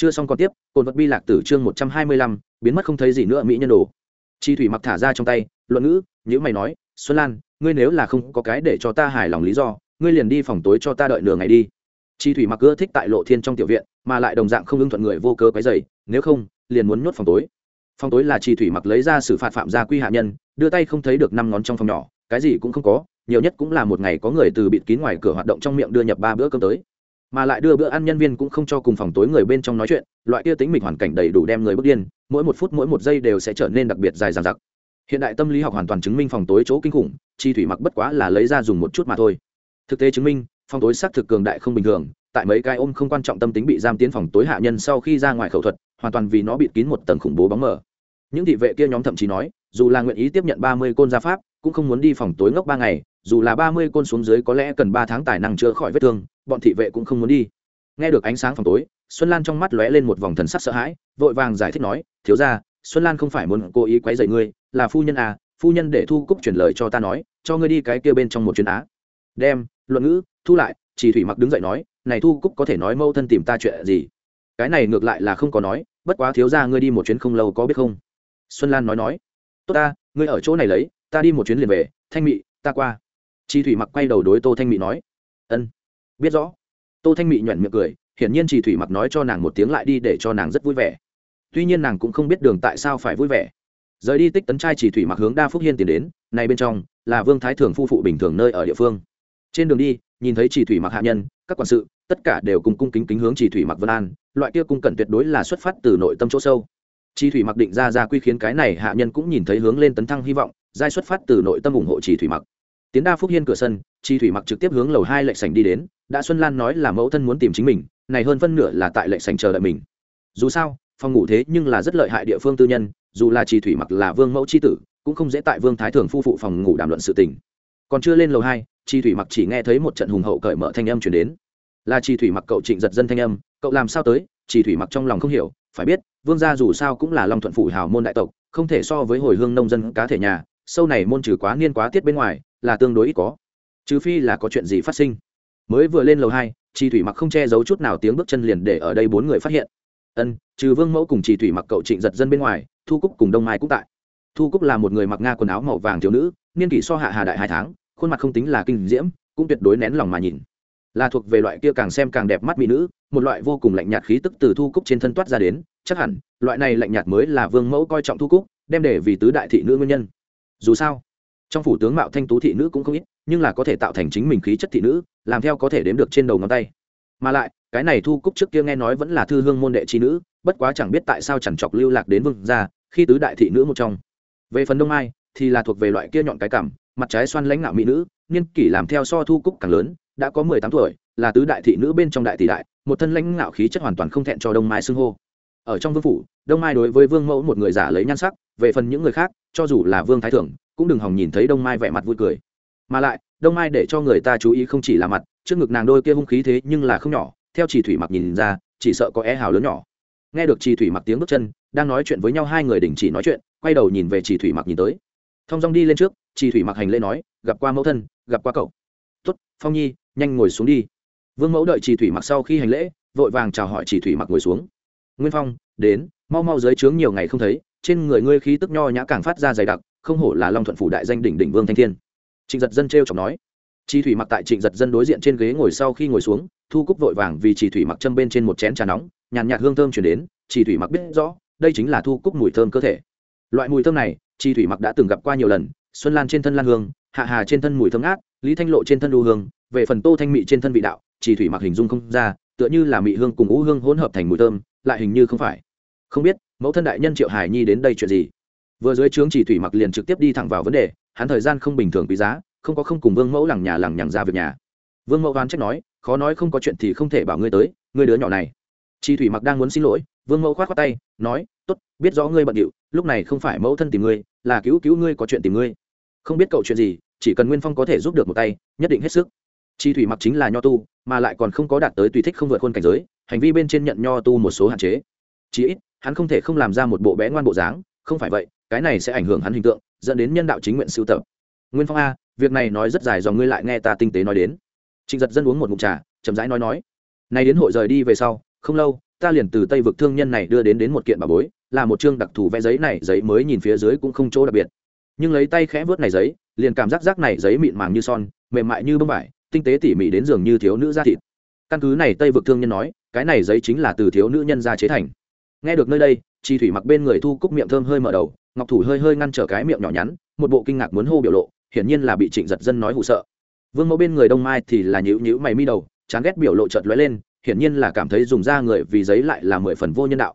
chưa xong còn tiếp cồn vật bi lạc tử chương một trăm hai mươi lăm, biến mất không thấy gì nữa mỹ nhân đồ. Chi thủy mặc thả ra trong tay, luận ngữ nhữ mày nói, xuân lan, ngươi nếu là không có cái để cho ta hài lòng lý do, ngươi liền đi phòng tối cho ta đợi nửa ngày đi. Chi thủy mặc ưa thích tại lộ thiên trong tiểu viện, mà lại đồng dạng không ưng thuận người vô cớ cái dày nếu không, liền muốn nhốt phòng tối. Phòng tối là chi thủy mặc lấy ra xử phạt phạm gia quy hạ nhân, đưa tay không thấy được năm ngón trong phòng nhỏ, cái gì cũng không có, nhiều nhất cũng là một ngày có người từ bịt kín ngoài cửa hoạt động trong miệng đưa nhập ba bữa cơm tới mà lại đưa bữa ăn nhân viên cũng không cho cùng phòng tối người bên trong nói chuyện, loại kia tính mình hoàn cảnh đầy đủ đem người bước điên, mỗi một phút mỗi một giây đều sẽ trở nên đặc biệt dài dằng dặc. Hiện đại tâm lý học hoàn toàn chứng minh phòng tối chỗ kinh khủng, chi thủy mặc bất quá là lấy ra dùng một chút mà thôi. Thực tế chứng minh, phòng tối xác thực cường đại không bình thường, tại mấy cái ôm không quan trọng tâm tính bị giam tiến phòng tối hạ nhân sau khi ra ngoài khẩu thuật, hoàn toàn vì nó bịt kín một tầng khủng bố bóng mờ. Những thị vệ kia nhóm thậm chí nói, dù là nguyện ý tiếp nhận ba mươi côn gia pháp cũng không muốn đi phòng tối ngốc ba ngày, dù là ba mươi côn xuống dưới có lẽ cần ba tháng tài năng chữa khỏi vết thương, bọn thị vệ cũng không muốn đi. Nghe được ánh sáng phòng tối, xuân lan trong mắt lóe lên một vòng thần sắc sợ hãi, vội vàng giải thích nói, thiếu ra xuân lan không phải muốn cố ý quấy dậy ngươi, là phu nhân à phu nhân để thu cúc chuyển lời cho ta nói, cho ngươi đi cái kia bên trong một chuyến á. Đem, luận ngữ, thu lại, chỉ thủy mặc đứng dậy nói, này thu cúc có thể nói mâu thân tìm ta chuyện gì? Cái này ngược lại là không có nói, bất quá thiếu ra ngươi đi một chuyến không lâu có biết không? Xuân lan nói nói, tốt ta, ngươi ở chỗ này lấy ta đi một chuyến liền về, thanh mị, ta qua. Chi thủy mặc quay đầu đối tô thanh mị nói. Ân, biết rõ. Tô thanh mị nhoẻn miệng cười, hiển nhiên Chi thủy mặc nói cho nàng một tiếng lại đi để cho nàng rất vui vẻ. Tuy nhiên nàng cũng không biết đường tại sao phải vui vẻ. Rời đi tích tấn trai chỉ thủy mặc hướng đa phúc hiên tiến đến, này bên trong là vương thái thường phu phụ bình thường nơi ở địa phương. Trên đường đi, nhìn thấy chỉ thủy mặc hạ nhân, các quản sự, tất cả đều cùng cung kính kính hướng chỉ thủy mặc vân an, loại kia cung cẩn tuyệt đối là xuất phát từ nội tâm chỗ sâu. Chi thủy mặc định ra ra quy khiến cái này hạ nhân cũng nhìn thấy hướng lên tấn thăng hy vọng giai xuất phát từ nội tâm ủng hộ chỉ thủy mặc. Tiến đa phúc hiên cửa sân chi thủy mặc trực tiếp hướng lầu hai lệnh sảnh đi đến, đã xuân lan nói là mẫu thân muốn tìm chính mình, này hơn phân nửa là tại lệnh sảnh chờ đợi mình. Dù sao, phòng ngủ thế nhưng là rất lợi hại địa phương tư nhân, dù là chi thủy mặc là vương mẫu c h i tử, cũng không dễ tại vương thái thường phu phụ phòng ngủ đàm luận sự tình. Còn chưa lên lầu hai chi thủy mặc chỉ nghe thấy một trận hùng hậu cởi mở thanh âm chuyển đến. Là chi thủy mặc cậu trịnh giật dân thanh âm, cậu làm sao tới? Chi thủy mặc trong lòng không hiểu, phải biết, vương gia dù sao cũng là long thuận phủ hào môn đại tộc, không thể so với hồi hương nông dân cá thể nhà sâu này môn trừ quá niên quá tiết bên ngoài, là tương đối ít có. Trừ phi là có chuyện gì phát sinh. Mới vừa lên lầu hai chi thủy mặc không che giấu chút nào tiếng bước chân liền để ở đây bốn người phát hiện. Ân, trừ vương mẫu cùng chị thủy mặc cậu trịnh giật dân bên ngoài, thu cúc cùng đông mai cũng tại. Thu cúc là một người mặc nga quần áo màu vàng thiếu nữ, niên kỷ so hạ hà đại hai tháng, khuôn mặt không tính là kinh diễm, cũng tuyệt đối nén lòng mà nhìn. Là thuộc về loại kia càng xem càng đẹp mắt mỹ nữ, một loại vô cùng lạnh nhạt khí tức từ thu cúc trên thân toát ra đến, chắc hẳn, loại này lạnh nhạt mới là vương mẫu coi trọng thu cúc, đem để vì tứ đại thị nữ nguyên nhân dù sao, trong phủ tướng mạo thanh tú thị nữ cũng không ít, nhưng là có thể tạo thành chính mình khí chất thị nữ, làm theo có thể đếm được trên đầu ngón tay. Mà lại, cái này thu cúc trước kia nghe nói vẫn là thư hương môn đệ trí nữ, bất quá chẳng biết tại sao chẳng chọc lưu lạc đến vương gia, khi tứ đại thị nữ một trong. Về phần đông mai, thì là thuộc về loại kia nhọn cái cảm, mặt trái xoan lãnh nạo mỹ nữ, niên kỷ làm theo so thu cúc càng lớn, đã có mười tám tuổi, là tứ đại thị nữ bên trong đại tỷ đại, một thân lãnh nạo khí chất hoàn toàn không thẹn cho đông mai xưng hô. Ở trong vương phủ, đông mai đối với vương mẫu một người giả lấy nhan sắc về phần những người khác, cho dù là vương thái thượng, cũng đừng hòng nhìn thấy đông mai vẻ mặt vui cười. Mà lại, đông mai để cho người ta chú ý không chỉ là mặt, trước ngực nàng đôi kia hung khí thế nhưng là không nhỏ, theo chỉ thủy mặc nhìn ra, chỉ sợ có é hào lớn nhỏ. Nghe được chỉ thủy mặc tiếng bước chân, đang nói chuyện với nhau hai người đình chỉ nói chuyện, quay đầu nhìn về chỉ thủy mặc nhìn tới. Thông dong đi lên trước chỉ thủy mặc hành lễ nói, gặp qua mẫu thân, gặp qua cậu. Tuất phong nhi, nhanh ngồi xuống đi. Vương mẫu đợi chỉ thủy mặc sau khi hành lễ, vội vàng chào hỏi chỉ thủy mặc ngồi xuống. Nguyên phong, đến, mau mau dưới trướng nhiều ngày không thấy trên người ngươi khí tức nho nhã càng phát ra dày đặc, không hổ là long thuận phủ đại danh đỉnh đỉnh vương thanh thiên. Trịnh giật dân t r chọc nói. Chi thủy mặc tại trịnh giật dân đối diện trên ghế ngồi sau khi ngồi xuống, thu cúc vội vàng vì chỉ thủy mặc châm bên trên một chén trà nóng, nhàn nhạt hương thơm chuyển đến chỉ thủy mặc biết rõ, đây chính là thu cúc mùi thơm cơ thể. Loại mùi thơm này, chi thủy mặc đã từng gặp qua nhiều lần, xuân lan trên thân lan hương, hạ hà trên thân mùi thơm ngát, lý thanh lộ trên thân đu hương, về phần tô thanh mị trên thân vị đạo chỉ thủy mặc hình dung không ra, tựa như là mị hương cùng ngũ hương hỗn hợp thành mùi thơm, lại hình như không phải. Không biết mẫu thân đại nhân triệu hải nhi đến đây chuyện gì? Vừa dưới trướng chỉ thủy mặc liền trực tiếp đi thẳng vào vấn đề, hắn thời gian không bình thường quý giá, không có không cùng vương mẫu lằng nhà lằng nhằng ra việc nhà. Vương mẫu oán trách nói, khó nói không có chuyện thì không thể bảo ngươi tới, ngươi đứa nhỏ này. Chi thủy mặc đang muốn xin lỗi, vương mẫu khoát khoát tay, nói, tốt, biết rõ ngươi bận điệu, lúc này không phải mẫu thân tìm ngươi, là cứu cứu ngươi có chuyện tìm ngươi. Không biết cậu chuyện gì, chỉ cần nguyên phong có thể giúp được một tay, nhất định hết sức. Chi thủy mặc chính là nho tu, mà lại còn không có đạt tới tùy thích không vượt khuôn cảnh giới, hành vi bên trên nhận nho tu một số hạn chế. Chí ít hắn không thể không làm ra một bộ bé ngoan bộ dáng, không phải vậy, cái này sẽ ảnh hưởng hắn hình tượng, dẫn đến nhân đạo chính nguyện sưu tập. Nguyên phong a, việc này nói rất dài do ngươi lại nghe ta tinh tế nói đến. Trịnh giật dân uống một mục trà, chậm rãi nói nói. Nay đến hội rời đi về sau, không lâu, ta liền từ tây vực thương nhân này đưa đến đến một kiện bà bối, là một chương đặc thù vẽ giấy này, giấy mới nhìn phía dưới cũng không chỗ đặc biệt. Nhưng lấy tay khẽ vớt này giấy, liền cảm giác rác này giấy mịn màng như son, mềm mại như bông vải, tinh tế tỉ mỉ đến giường như thiếu nữ da thịt. Căn cứ này tây vực thương nhân nói, cái này giấy chính là từ thiếu nữ nhân ra chế thành nghe được nơi đây chi thủy mặc bên người thu cúc miệng thơm hơi mở đầu, ngọc thủ hơi hơi ngăn trở cái miệng nhỏ nhắn, một bộ kinh ngạc muốn hô biểu lộ, hiển nhiên là bị trịnh giật dân nói hụ sợ. Vương mẫu bên người đông mai thì là nhữ nhữ mày mi đầu, chán ghét biểu lộ chợt lóe lên, hiển nhiên là cảm thấy dùng da người vì giấy lại là mười phần vô nhân đạo.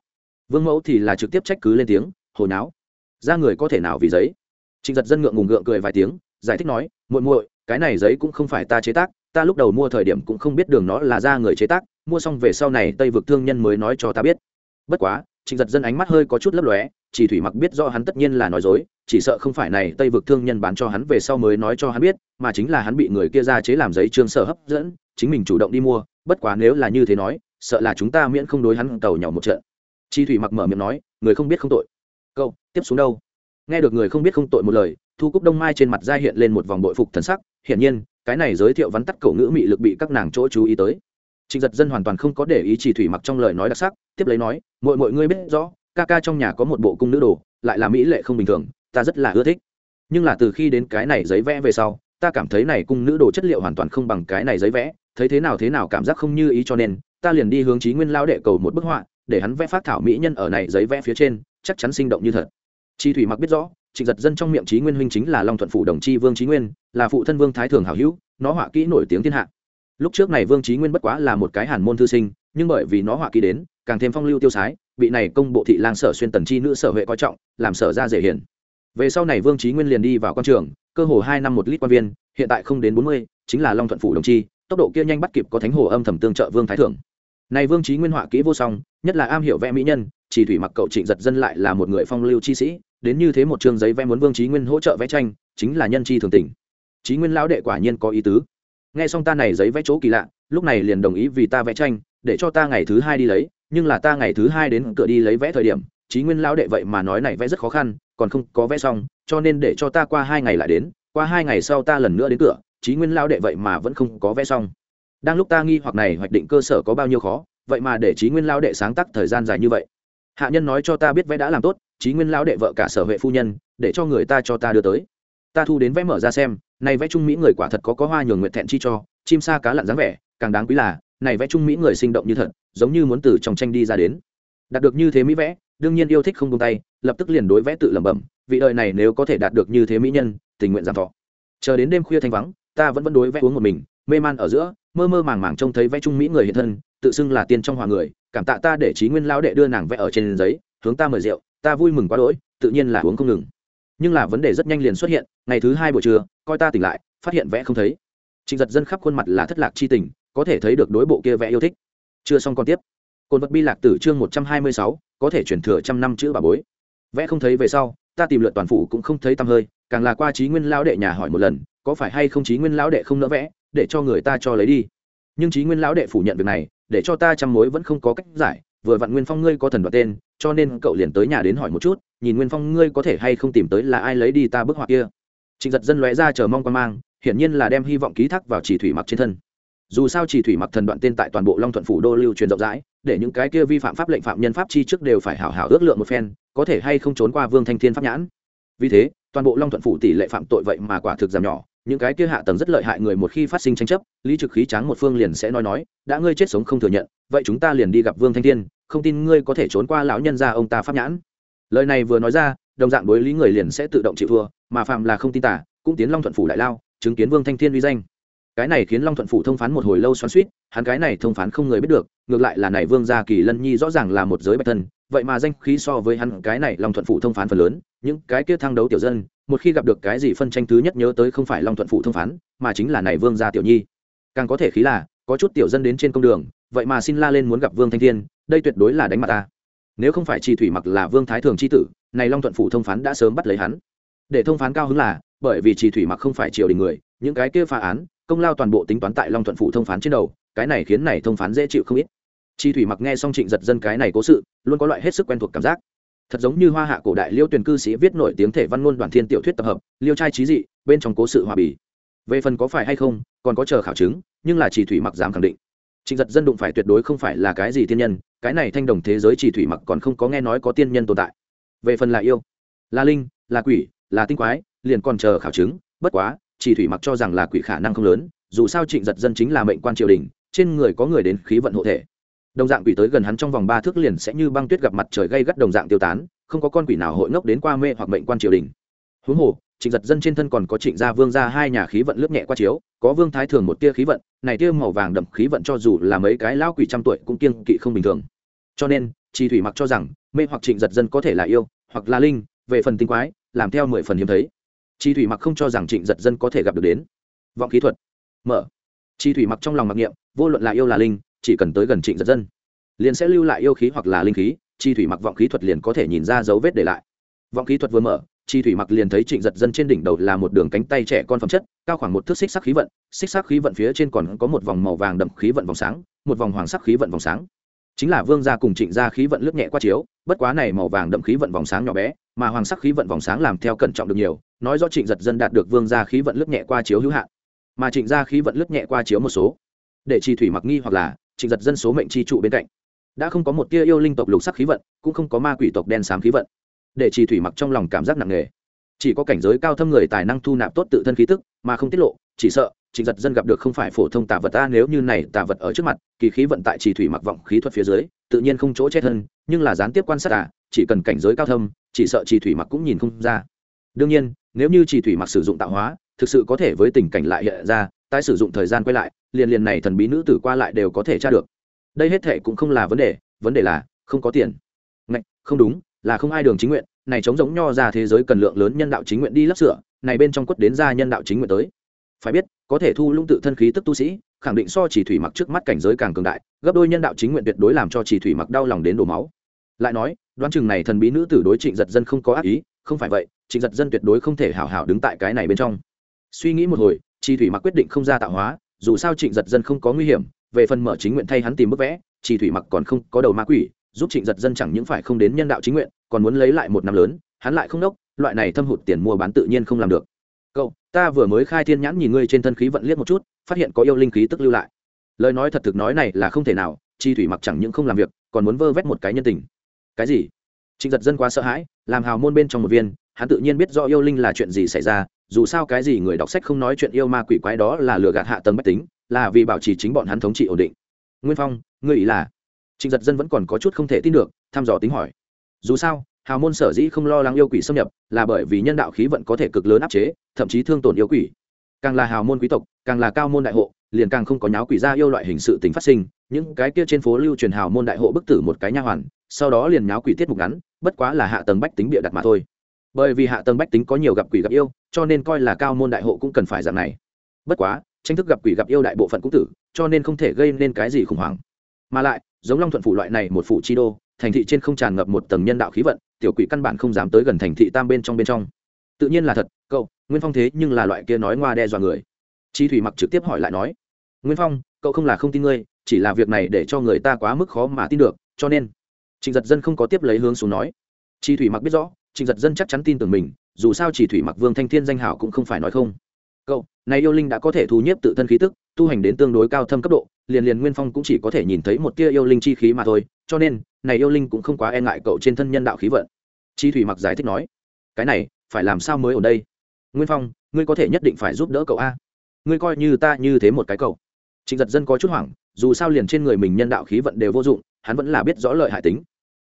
Vương mẫu thì là trực tiếp trách cứ lên tiếng hồi náo da người có thể nào vì giấy? Trịnh giật dân ngượng ngùng ngượng cười vài tiếng, giải thích nói, muội muội, cái này giấy cũng không phải ta chế tác, ta lúc đầu mua thời điểm cũng không biết đường nó là da người chế tác, mua xong về sau này tây vực thương nhân mới nói cho ta biết bất quá, trịnh giật dân ánh mắt hơi có chút lấp lóe, chỉ thủy mặc biết do hắn tất nhiên là nói dối, chỉ sợ không phải này tây vực thương nhân bán cho hắn về sau mới nói cho hắn biết, mà chính là hắn bị người kia ra chế làm giấy trương sở hấp dẫn, chính mình chủ động đi mua, bất quá nếu là như thế nói, sợ là chúng ta miễn không đối hắn tàu nhỏ một trận. Chi thủy mặc mở miệng nói, người không biết không tội. Câu, tiếp xuống đâu? Nghe được người không biết không tội một lời, thu cúc đông mai trên mặt ra hiện lên một vòng bội phục thần sắc, hiển nhiên, cái này giới thiệu vắn tắt cổ ngữ mị lực bị các nàng chỗ chú ý tới trịnh giật dân hoàn toàn không có để ý chỉ thủy mặc trong lời nói đặc sắc, tiếp lấy nói mọi mọi ngươi biết rõ, ca ca trong nhà có một bộ cung nữ đồ, lại là mỹ lệ không bình thường, ta rất là ưa thích. Nhưng là từ khi đến cái này giấy vẽ về sau, ta cảm thấy này cung nữ đồ chất liệu hoàn toàn không bằng cái này giấy vẽ, thấy thế nào thế nào cảm giác không như ý cho nên, ta liền đi hướng chí nguyên lao đệ cầu một bức họa, để hắn vẽ phát thảo mỹ nhân ở này giấy vẽ phía trên, chắc chắn sinh động như thật. Chi thủy mặc biết rõ, trịnh giật dân trong miệng Chí nguyên huynh chính là long thuận phủ đồng chi vương Chí nguyên, là phụ thân vương thái thường hảo hữu, nó họa kỹ nổi tiếng thiên hạ lúc trước này vương trí nguyên bất quá là một cái hàn môn thư sinh, nhưng bởi vì nó họa ký đến, càng thêm phong lưu tiêu sái, bị này công bộ thị lang sở xuyên tần chi nữ sở huệ coi trọng, làm sở ra dễ hiển về sau này vương trí nguyên liền đi vào quan trường, cơ hồ hai năm một lít quan viên, hiện tại không đến bốn mươi, chính là long thuận phủ đồng chi, tốc độ kia nhanh bắt kịp có thánh hồ âm thầm tương trợ vương thái thượng. Này vương trí nguyên họa kỹ vô song, nhất là am hiểu vẽ mỹ nhân, chỉ thủy mặc cậu trịnh giật dân lại là một người phong lưu chi sĩ, đến như thế một chương giấy vẽ muốn vương trí nguyên hỗ trợ vẽ tranh, chính là nhân chi thường tình. Trí nguyên lão đệ quả nhiên có ý tứ nghe xong ta này giấy vẽ chỗ kỳ lạ, lúc này liền đồng ý vì ta vẽ tranh, để cho ta ngày thứ hai đi lấy, nhưng là ta ngày thứ hai đến cửa đi lấy vẽ thời điểm, chí nguyên lão đệ vậy mà nói này vẽ rất khó khăn, còn không có vẽ xong, cho nên để cho ta qua hai ngày lại đến, qua hai ngày sau ta lần nữa đến cửa, chí nguyên lão đệ vậy mà vẫn không có vẽ xong. Đang lúc ta nghi hoặc này hoạch định cơ sở có bao nhiêu khó, vậy mà để chí nguyên lão đệ sáng tác thời gian dài như vậy. Hạ nhân nói cho ta biết vẽ đã làm tốt, chí nguyên lão đệ vợ cả sở huệ phu nhân, để cho người ta cho ta đưa tới ta thu đến vẽ mở ra xem, này vẽ trung mỹ người quả thật có có hoa nhường nguyện thẹn chi cho, chim sa cá lặn dáng vẻ, càng đáng quý là, này vẽ trung mỹ người sinh động như thật, giống như muốn từ trong tranh đi ra đến. Đạt được như thế mỹ vẽ, đương nhiên yêu thích không tung tay, lập tức liền đối vẽ tự lẩm bẩm, vị đời này nếu có thể đạt được như thế mỹ nhân, tình nguyện giảm thọ. Chờ đến đêm khuya thanh vắng, ta vẫn vẫn đối vẽ uống một mình, mê man ở giữa, mơ mơ màng màng trông thấy vẽ trung mỹ người hiện thân, tự xưng là tiên trong hòa người, cảm tạ ta để trí nguyên lão đệ đưa nàng vẽ ở trên giấy, hướng ta mời rượu, ta vui mừng quá đỗi, tự nhiên là uống không ngừng nhưng là vấn đề rất nhanh liền xuất hiện, ngày thứ hai buổi trưa, coi ta tỉnh lại, phát hiện vẽ không thấy. Trịnh giật dân khắp khuôn mặt là thất lạc chi tình, có thể thấy được đối bộ kia vẽ yêu thích. Chưa xong còn tiếp. Cồn vật bi lạc tử chương một trăm hai mươi sáu, có thể chuyển thừa trăm năm chữ bà bối. Vẽ không thấy về sau, ta tìm luận toàn phủ cũng không thấy tăm hơi, càng là qua trí nguyên lão đệ nhà hỏi một lần, có phải hay không trí nguyên lão đệ không nỡ vẽ, để cho người ta cho lấy đi. Nhưng trí nguyên lão đệ phủ nhận việc này, để cho ta chăm mối vẫn không có cách giải vừa vặn nguyên phong ngươi có thần đoạt tên, cho nên cậu liền tới nhà đến hỏi một chút, nhìn nguyên phong ngươi có thể hay không tìm tới là ai lấy đi ta bức họa kia. Trịnh giật dân lóe ra chờ mong quan mang, hiển nhiên là đem hy vọng ký thác vào chỉ thủy mặc trên thân. Dù sao chỉ thủy mặc thần đoạn tên tại toàn bộ long thuận phủ đô lưu truyền rộng rãi, để những cái kia vi phạm pháp lệnh phạm nhân pháp chi trước đều phải hảo hảo ước lượng một phen, có thể hay không trốn qua vương thanh thiên pháp nhãn. Vì thế, toàn bộ long thuận phủ tỷ lệ phạm tội vậy mà quả thực giảm nhỏ những cái kia hạ tầng rất lợi hại người một khi phát sinh tranh chấp, lý trực khí tráng một phương liền sẽ nói nói, đã ngươi chết sống không thừa nhận, vậy chúng ta liền đi gặp vương thanh thiên, không tin ngươi có thể trốn qua lão nhân ra ông ta pháp nhãn. Lời này vừa nói ra, đồng dạng đối lý người liền sẽ tự động chịu thua, mà phạm là không tin tả, cũng tiến long thuận phủ đại lao, chứng kiến vương thanh thiên uy danh. Cái này khiến long thuận phủ thông phán một hồi lâu xoắn suýt hắn cái này thông phán không người biết được, ngược lại là này vương gia kỳ lân nhi rõ ràng là một giới bạch thân vậy mà danh khí so với hắn cái này long thuận phủ thông phán phần lớn, những cái kia thăng đấu tiểu dân một khi gặp được cái gì phân tranh thứ nhất nhớ tới không phải long thuận Phụ thông phán, mà chính là này vương gia tiểu nhi. Càng có thể khí là, có chút tiểu dân đến trên công đường, vậy mà xin la lên muốn gặp vương thanh thiên, đây tuyệt đối là đánh mặt ta. Nếu không phải chi thủy mặc là vương thái thường c h i tử, này long thuận phủ thông phán đã sớm bắt lấy hắn. Để thông phán cao hứng là, bởi vì chi thủy mặc không phải triều đình người, những cái kia phá án, công lao toàn bộ tính toán tại long thuận phủ thông phán trên đầu, cái này khiến này thông phán dễ chịu không ít. Chi thủy mặc nghe xong trịnh giật dân cái này cố sự, luôn có loại hết sức quen thuộc cảm giác thật giống như hoa hạ cổ đại liêu tuyển cư sĩ viết nổi tiếng thể văn ngôn đoàn thiên tiểu thuyết tập hợp, liêu trai trí dị, bên trong cố sự hòa bì. Về phần có phải hay không, còn có chờ khảo chứng, nhưng là chỉ thủy mặc dám khẳng định. Trịnh giật dân đụng phải tuyệt đối không phải là cái gì tiên nhân, cái này thanh đồng thế giới chỉ thủy mặc còn không có nghe nói có tiên nhân tồn tại. Về phần là yêu, là linh, là quỷ, là tinh quái, liền còn chờ khảo chứng, bất quá, chỉ thủy mặc cho rằng là quỷ khả năng không lớn, dù sao trịnh giật dân chính là mệnh quan triều đình, trên người có người đến khí vận hộ thể đồng dạng quỷ tới gần hắn trong vòng ba thước liền sẽ như băng tuyết gặp mặt trời gây gắt đồng dạng tiêu tán, không có con quỷ nào hội ngốc đến qua mê hoặc mệnh quan triều đình. Huống hồ, trịnh giật dân trên thân còn có trịnh gia vương gia hai nhà khí vận lướt nhẹ qua chiếu, có vương thái thường một tia khí vận, này tia màu vàng đậm khí vận cho dù là mấy cái lão quỷ trăm tuổi cũng kiêng kỵ không bình thường. Cho nên chi thủy mặc cho rằng, mê hoặc trịnh giật dân có thể là yêu, hoặc là linh, về phần tinh quái, làm theo mười phần hiếm thấy. Chi thủy mặc không cho rằng trịnh giật dân có thể gặp được đến. Vọng khí thuật. Mở. Chi thủy mặc trong lòng mặc niệm, vô luận là yêu là linh chỉ cần tới gần trịnh giật dân, liền sẽ lưu lại yêu khí hoặc là linh khí, chi thủy mặc vọng khí thuật liền có thể nhìn ra dấu vết để lại. Vọng khí thuật vừa mở, chi thủy mặc liền thấy trịnh giật dân trên đỉnh đầu là một đường cánh tay trẻ con phẩm chất, cao khoảng một thước xích sắc khí vận, xích sắc khí vận phía trên còn có một vòng màu vàng đậm khí vận vòng sáng, một vòng hoàng sắc khí vận vòng sáng. Chính là vương gia cùng trịnh gia khí vận lướt nhẹ qua chiếu, bất quá này màu vàng đậm khí vận vòng sáng nhỏ bé, mà hoàng sắc khí vận vòng sáng làm theo cẩn trọng được nhiều, nói do trịnh giật dân đạt được vương gia khí vận lướt nhẹ qua chiếu hữu hạn. Mà trịnh gia khí vận lướt nhẹ qua chiếu một số, để chi thủy mặc nghi hoặc là trịnh giật dân số mệnh chi trụ bên cạnh. Đã không có một tia yêu linh tộc lục sắc khí vận, cũng không có ma quỷ tộc đen xám khí vận. Để trì thủy mặc trong lòng cảm giác nặng nề. Chỉ có cảnh giới cao thâm người tài năng thu nạp tốt tự thân khí tức, mà không tiết lộ, chỉ sợ, trịnh giật dân gặp được không phải phổ thông tà vật ta, nếu như này tà vật ở trước mặt, kỳ khí vận tại trì thủy mặc vọng khí thuật phía dưới, tự nhiên không chỗ chết hơn, nhưng là gián tiếp quan sát à chỉ cần cảnh giới cao thâm, chỉ sợ trì thủy mặc cũng nhìn không ra. Đương nhiên, nếu như trì thủy mặc sử dụng tạo hóa, thực sự có thể với tình cảnh lại hiện ra tái sử dụng thời gian quay lại liền liền này thần bí nữ tử qua lại đều có thể tra được. Đây hết thệ cũng không là vấn đề vấn đề là không có tiền. Ngạch, không đúng là không ai đường chính nguyện này chống giống nho ra thế giới cần lượng lớn nhân đạo chính nguyện đi lắp sửa này bên trong quất đến ra nhân đạo chính nguyện tới. Phải biết có thể thu lung tự thân khí tức tu sĩ khẳng định so chỉ thủy mặc trước mắt cảnh giới càng cường đại gấp đôi nhân đạo chính nguyện tuyệt đối làm cho chỉ thủy mặc đau lòng đến đổ máu. Lại nói đoán chừng này thần bí nữ tử đối trịnh giật dân không có ác ý không phải vậy trịnh giật dân tuyệt đối không thể hảo hảo đứng tại cái này bên trong. Suy nghĩ một hồi chi thủy mặc quyết định không ra tạo hóa, dù sao trịnh giật dân không có nguy hiểm, về phần mở chính nguyện thay hắn tìm bức vẽ, chi thủy mặc còn không có đầu ma quỷ, giúp trịnh giật dân chẳng những phải không đến nhân đạo chính nguyện, còn muốn lấy lại một năm lớn, hắn lại không đốc, loại này thâm hụt tiền mua bán tự nhiên không làm được. Cậu, ta vừa mới khai thiên nhãn nhìn ngươi trên thân khí vận liếc một chút, phát hiện có yêu linh khí tức lưu lại. Lời nói thật thực nói này là không thể nào, chi thủy mặc chẳng những không làm việc, còn muốn vơ vét một cái nhân tình. Cái gì? Trịnh giật dân quá sợ hãi, làm hào môn bên trong một viên, hắn tự nhiên biết rõ yêu linh là chuyện gì xảy ra dù sao cái gì người đọc sách không nói chuyện yêu ma quỷ quái đó là lừa gạt hạ tầng bách tính, là vì bảo trì chính bọn hắn thống trị ổn định. Nguyên phong, ngươi ý là? Trịnh giật dân vẫn còn có chút không thể tin được, thăm dò tính hỏi. Dù sao, hào môn sở dĩ không lo lắng yêu quỷ xâm nhập, là bởi vì nhân đạo khí vận có thể cực lớn áp chế, thậm chí thương tổn yêu quỷ. Càng là hào môn quý tộc, càng là cao môn đại hộ, liền càng không có nháo quỷ ra yêu loại hình sự tính phát sinh, những cái kia trên phố lưu truyền hào môn đại hộ bức tử một cái nha hoàn, sau đó liền nháo quỷ tiết mục ngắn, bất quá là hạ tầng bách tính bịa đặt mà thôi bởi vì hạ tầng bách tính có nhiều gặp quỷ gặp yêu, cho nên coi là cao môn đại hộ cũng cần phải dạng này. Bất quá, tranh thức gặp quỷ gặp yêu đại bộ phận cũng tử, cho nên không thể gây nên cái gì khủng hoảng. Mà lại, giống long thuận phủ loại này một phủ chi đô, thành thị trên không tràn ngập một tầng nhân đạo khí vận, tiểu quỷ căn bản không dám tới gần thành thị tam bên trong bên trong. Tự nhiên là thật, cậu, nguyên phong thế nhưng là loại kia nói ngoa đe dọa người. Chi thủy mặc trực tiếp hỏi lại nói, nguyên phong, cậu không là không tin ngươi, chỉ là việc này để cho người ta quá mức khó mà tin được, cho nên trịnh giật dân không có tiếp lấy hướng xuống nói. Chi thủy mặc biết rõ trịnh giật dân chắc chắn tin tưởng mình, dù sao chỉ thủy mặc vương thanh thiên danh hảo cũng không phải nói không. Cậu, này yêu linh đã có thể thu nhiếp tự thân khí tức, tu hành đến tương đối cao thâm cấp độ, liền liền nguyên phong cũng chỉ có thể nhìn thấy một tia yêu linh chi khí mà thôi, cho nên, này yêu linh cũng không quá e ngại cậu trên thân nhân đạo khí vận. Chi thủy mặc giải thích nói, cái này, phải làm sao mới ở đây? Nguyên phong, ngươi có thể nhất định phải giúp đỡ cậu a. Ngươi coi như ta như thế một cái cậu. Trịnh giật dân có chút hoảng, dù sao liền trên người mình nhân đạo khí vận đều vô dụng, hắn vẫn là biết rõ lợi hại tính.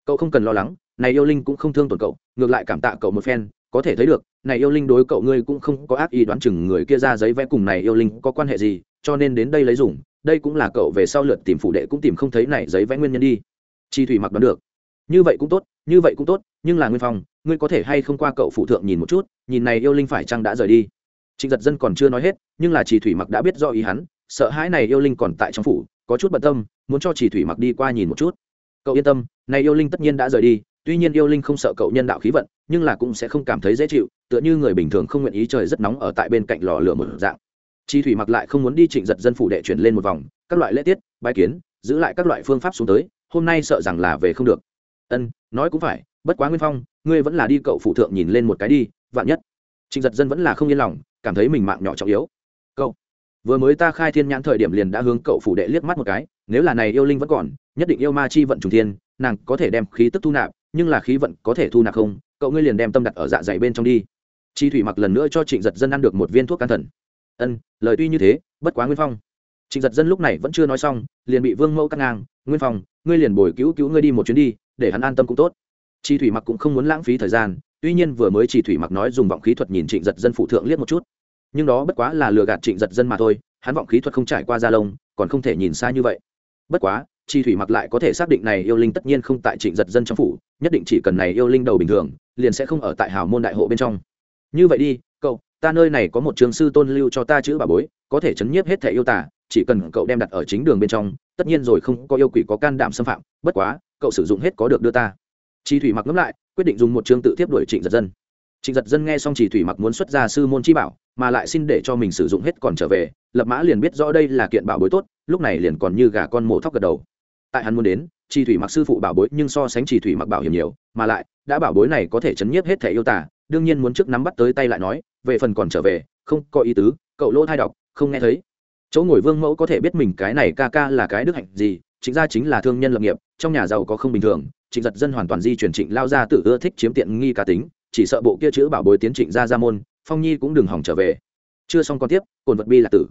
Cậu không cần lo lắng này yêu linh cũng không thương tổn cậu, ngược lại cảm tạ cậu một phen, có thể thấy được, này yêu linh đối cậu ngươi cũng không có ác ý đoán chừng người kia ra giấy vẽ cùng này yêu linh có quan hệ gì, cho nên đến đây lấy dùng, đây cũng là cậu về sau lượt tìm phụ đệ cũng tìm không thấy này giấy vẽ nguyên nhân đi. Chi thủy mặc đoán được. Như vậy cũng tốt, như vậy cũng tốt, nhưng là nguyên phong, ngươi có thể hay không qua cậu phụ thượng nhìn một chút, nhìn này yêu linh phải chăng đã rời đi. Trịnh giật dân còn chưa nói hết, nhưng là chỉ thủy mặc đã biết do ý hắn, sợ hãi này yêu linh còn tại trong phủ, có chút bận tâm, muốn cho chỉ thủy mặc đi qua nhìn một chút. Cậu yên tâm, này yêu linh tất nhiên đã rời đi tuy nhiên yêu linh không sợ cậu nhân đạo khí vận, nhưng là cũng sẽ không cảm thấy dễ chịu, tựa như người bình thường không nguyện ý trời rất nóng ở tại bên cạnh lò lửa một dạng. Chi thủy mặc lại không muốn đi trịnh giật dân phủ đệ chuyển lên một vòng, các loại lễ tiết bài kiến, giữ lại các loại phương pháp xuống tới, hôm nay sợ rằng là về không được. Ân, nói cũng phải, bất quá nguyên phong, ngươi vẫn là đi cậu phụ thượng nhìn lên một cái đi, vạn nhất. Trịnh giật dân vẫn là không yên lòng, cảm thấy mình mạng nhỏ trọng yếu. Cậu, vừa mới ta khai thiên nhãn thời điểm liền đã hướng cậu phủ đệ liếc mắt một cái, nếu là này yêu linh vẫn còn, nhất định yêu ma chi vận trùng thiên, nàng có thể đem khí tức thu nạp nhưng là khí vận có thể thu nạp không? Cậu ngươi liền đem tâm đặt ở dạ dày bên trong đi. Chi thủy mặc lần nữa cho trịnh giật dân ăn được một viên thuốc can thần. Ân, lời tuy như thế, bất quá nguyên phong. Trịnh giật dân lúc này vẫn chưa nói xong, liền bị vương mẫu cắt ngang. Nguyên phong, ngươi liền bồi cứu cứu ngươi đi một chuyến đi, để hắn an tâm cũng tốt. Chi thủy mặc cũng không muốn lãng phí thời gian, tuy nhiên vừa mới chỉ thủy mặc nói dùng vọng khí thuật nhìn trịnh giật dân phụ thượng liếc một chút. Nhưng đó bất quá là lừa gạt trịnh giật dân mà thôi, hắn vọng khí thuật không trải qua da lông, còn không thể nhìn xa như vậy. Bất quá chi thủy mặc lại có thể xác định này yêu linh tất nhiên không tại trịnh giật dân trong phủ, nhất định chỉ cần này yêu linh đầu bình thường, liền sẽ không ở tại hào môn đại hộ bên trong. Như vậy đi, cậu, ta nơi này có một trường sư tôn lưu cho ta chữ bà bối, có thể chấn nhiếp hết thẻ yêu tả chỉ cần cậu đem đặt ở chính đường bên trong, tất nhiên rồi không có yêu quỷ có can đảm xâm phạm, bất quá, cậu sử dụng hết có được đưa ta. Chi thủy mặc ngẫm lại, quyết định dùng một chương tự tiếp đuổi trịnh giật dân. Trịnh giật dân nghe xong chỉ thủy mặc muốn xuất ra sư môn chi bảo, mà lại xin để cho mình sử dụng hết còn trở về, lập mã liền biết rõ đây là kiện bảo bối tốt, lúc này liền còn như gà con mổ thóc gật đầu tại hắn muốn đến chi thủy mặc sư phụ bảo bối nhưng so sánh chỉ thủy mặc bảo hiểm nhiều, mà lại, đã bảo bối này có thể chấn nhiếp hết thể yêu tả đương nhiên muốn trước nắm bắt tới tay lại nói, về phần còn trở về, không, có ý tứ, cậu lỗ thai đọc, không nghe thấy. Chỗ ngồi vương mẫu có thể biết mình cái này ca ca là cái đức hạnh gì, chính ra chính là thương nhân lập nghiệp, trong nhà giàu có không bình thường, trịnh giật dân hoàn toàn di chuyển trịnh lao ra tự ưa thích chiếm tiện nghi cá tính, chỉ sợ bộ kia chữ bảo bối tiến trịnh ra ra môn, phong nhi cũng đừng hỏng trở về. Chưa xong còn tiếp cồn vật bi là tử.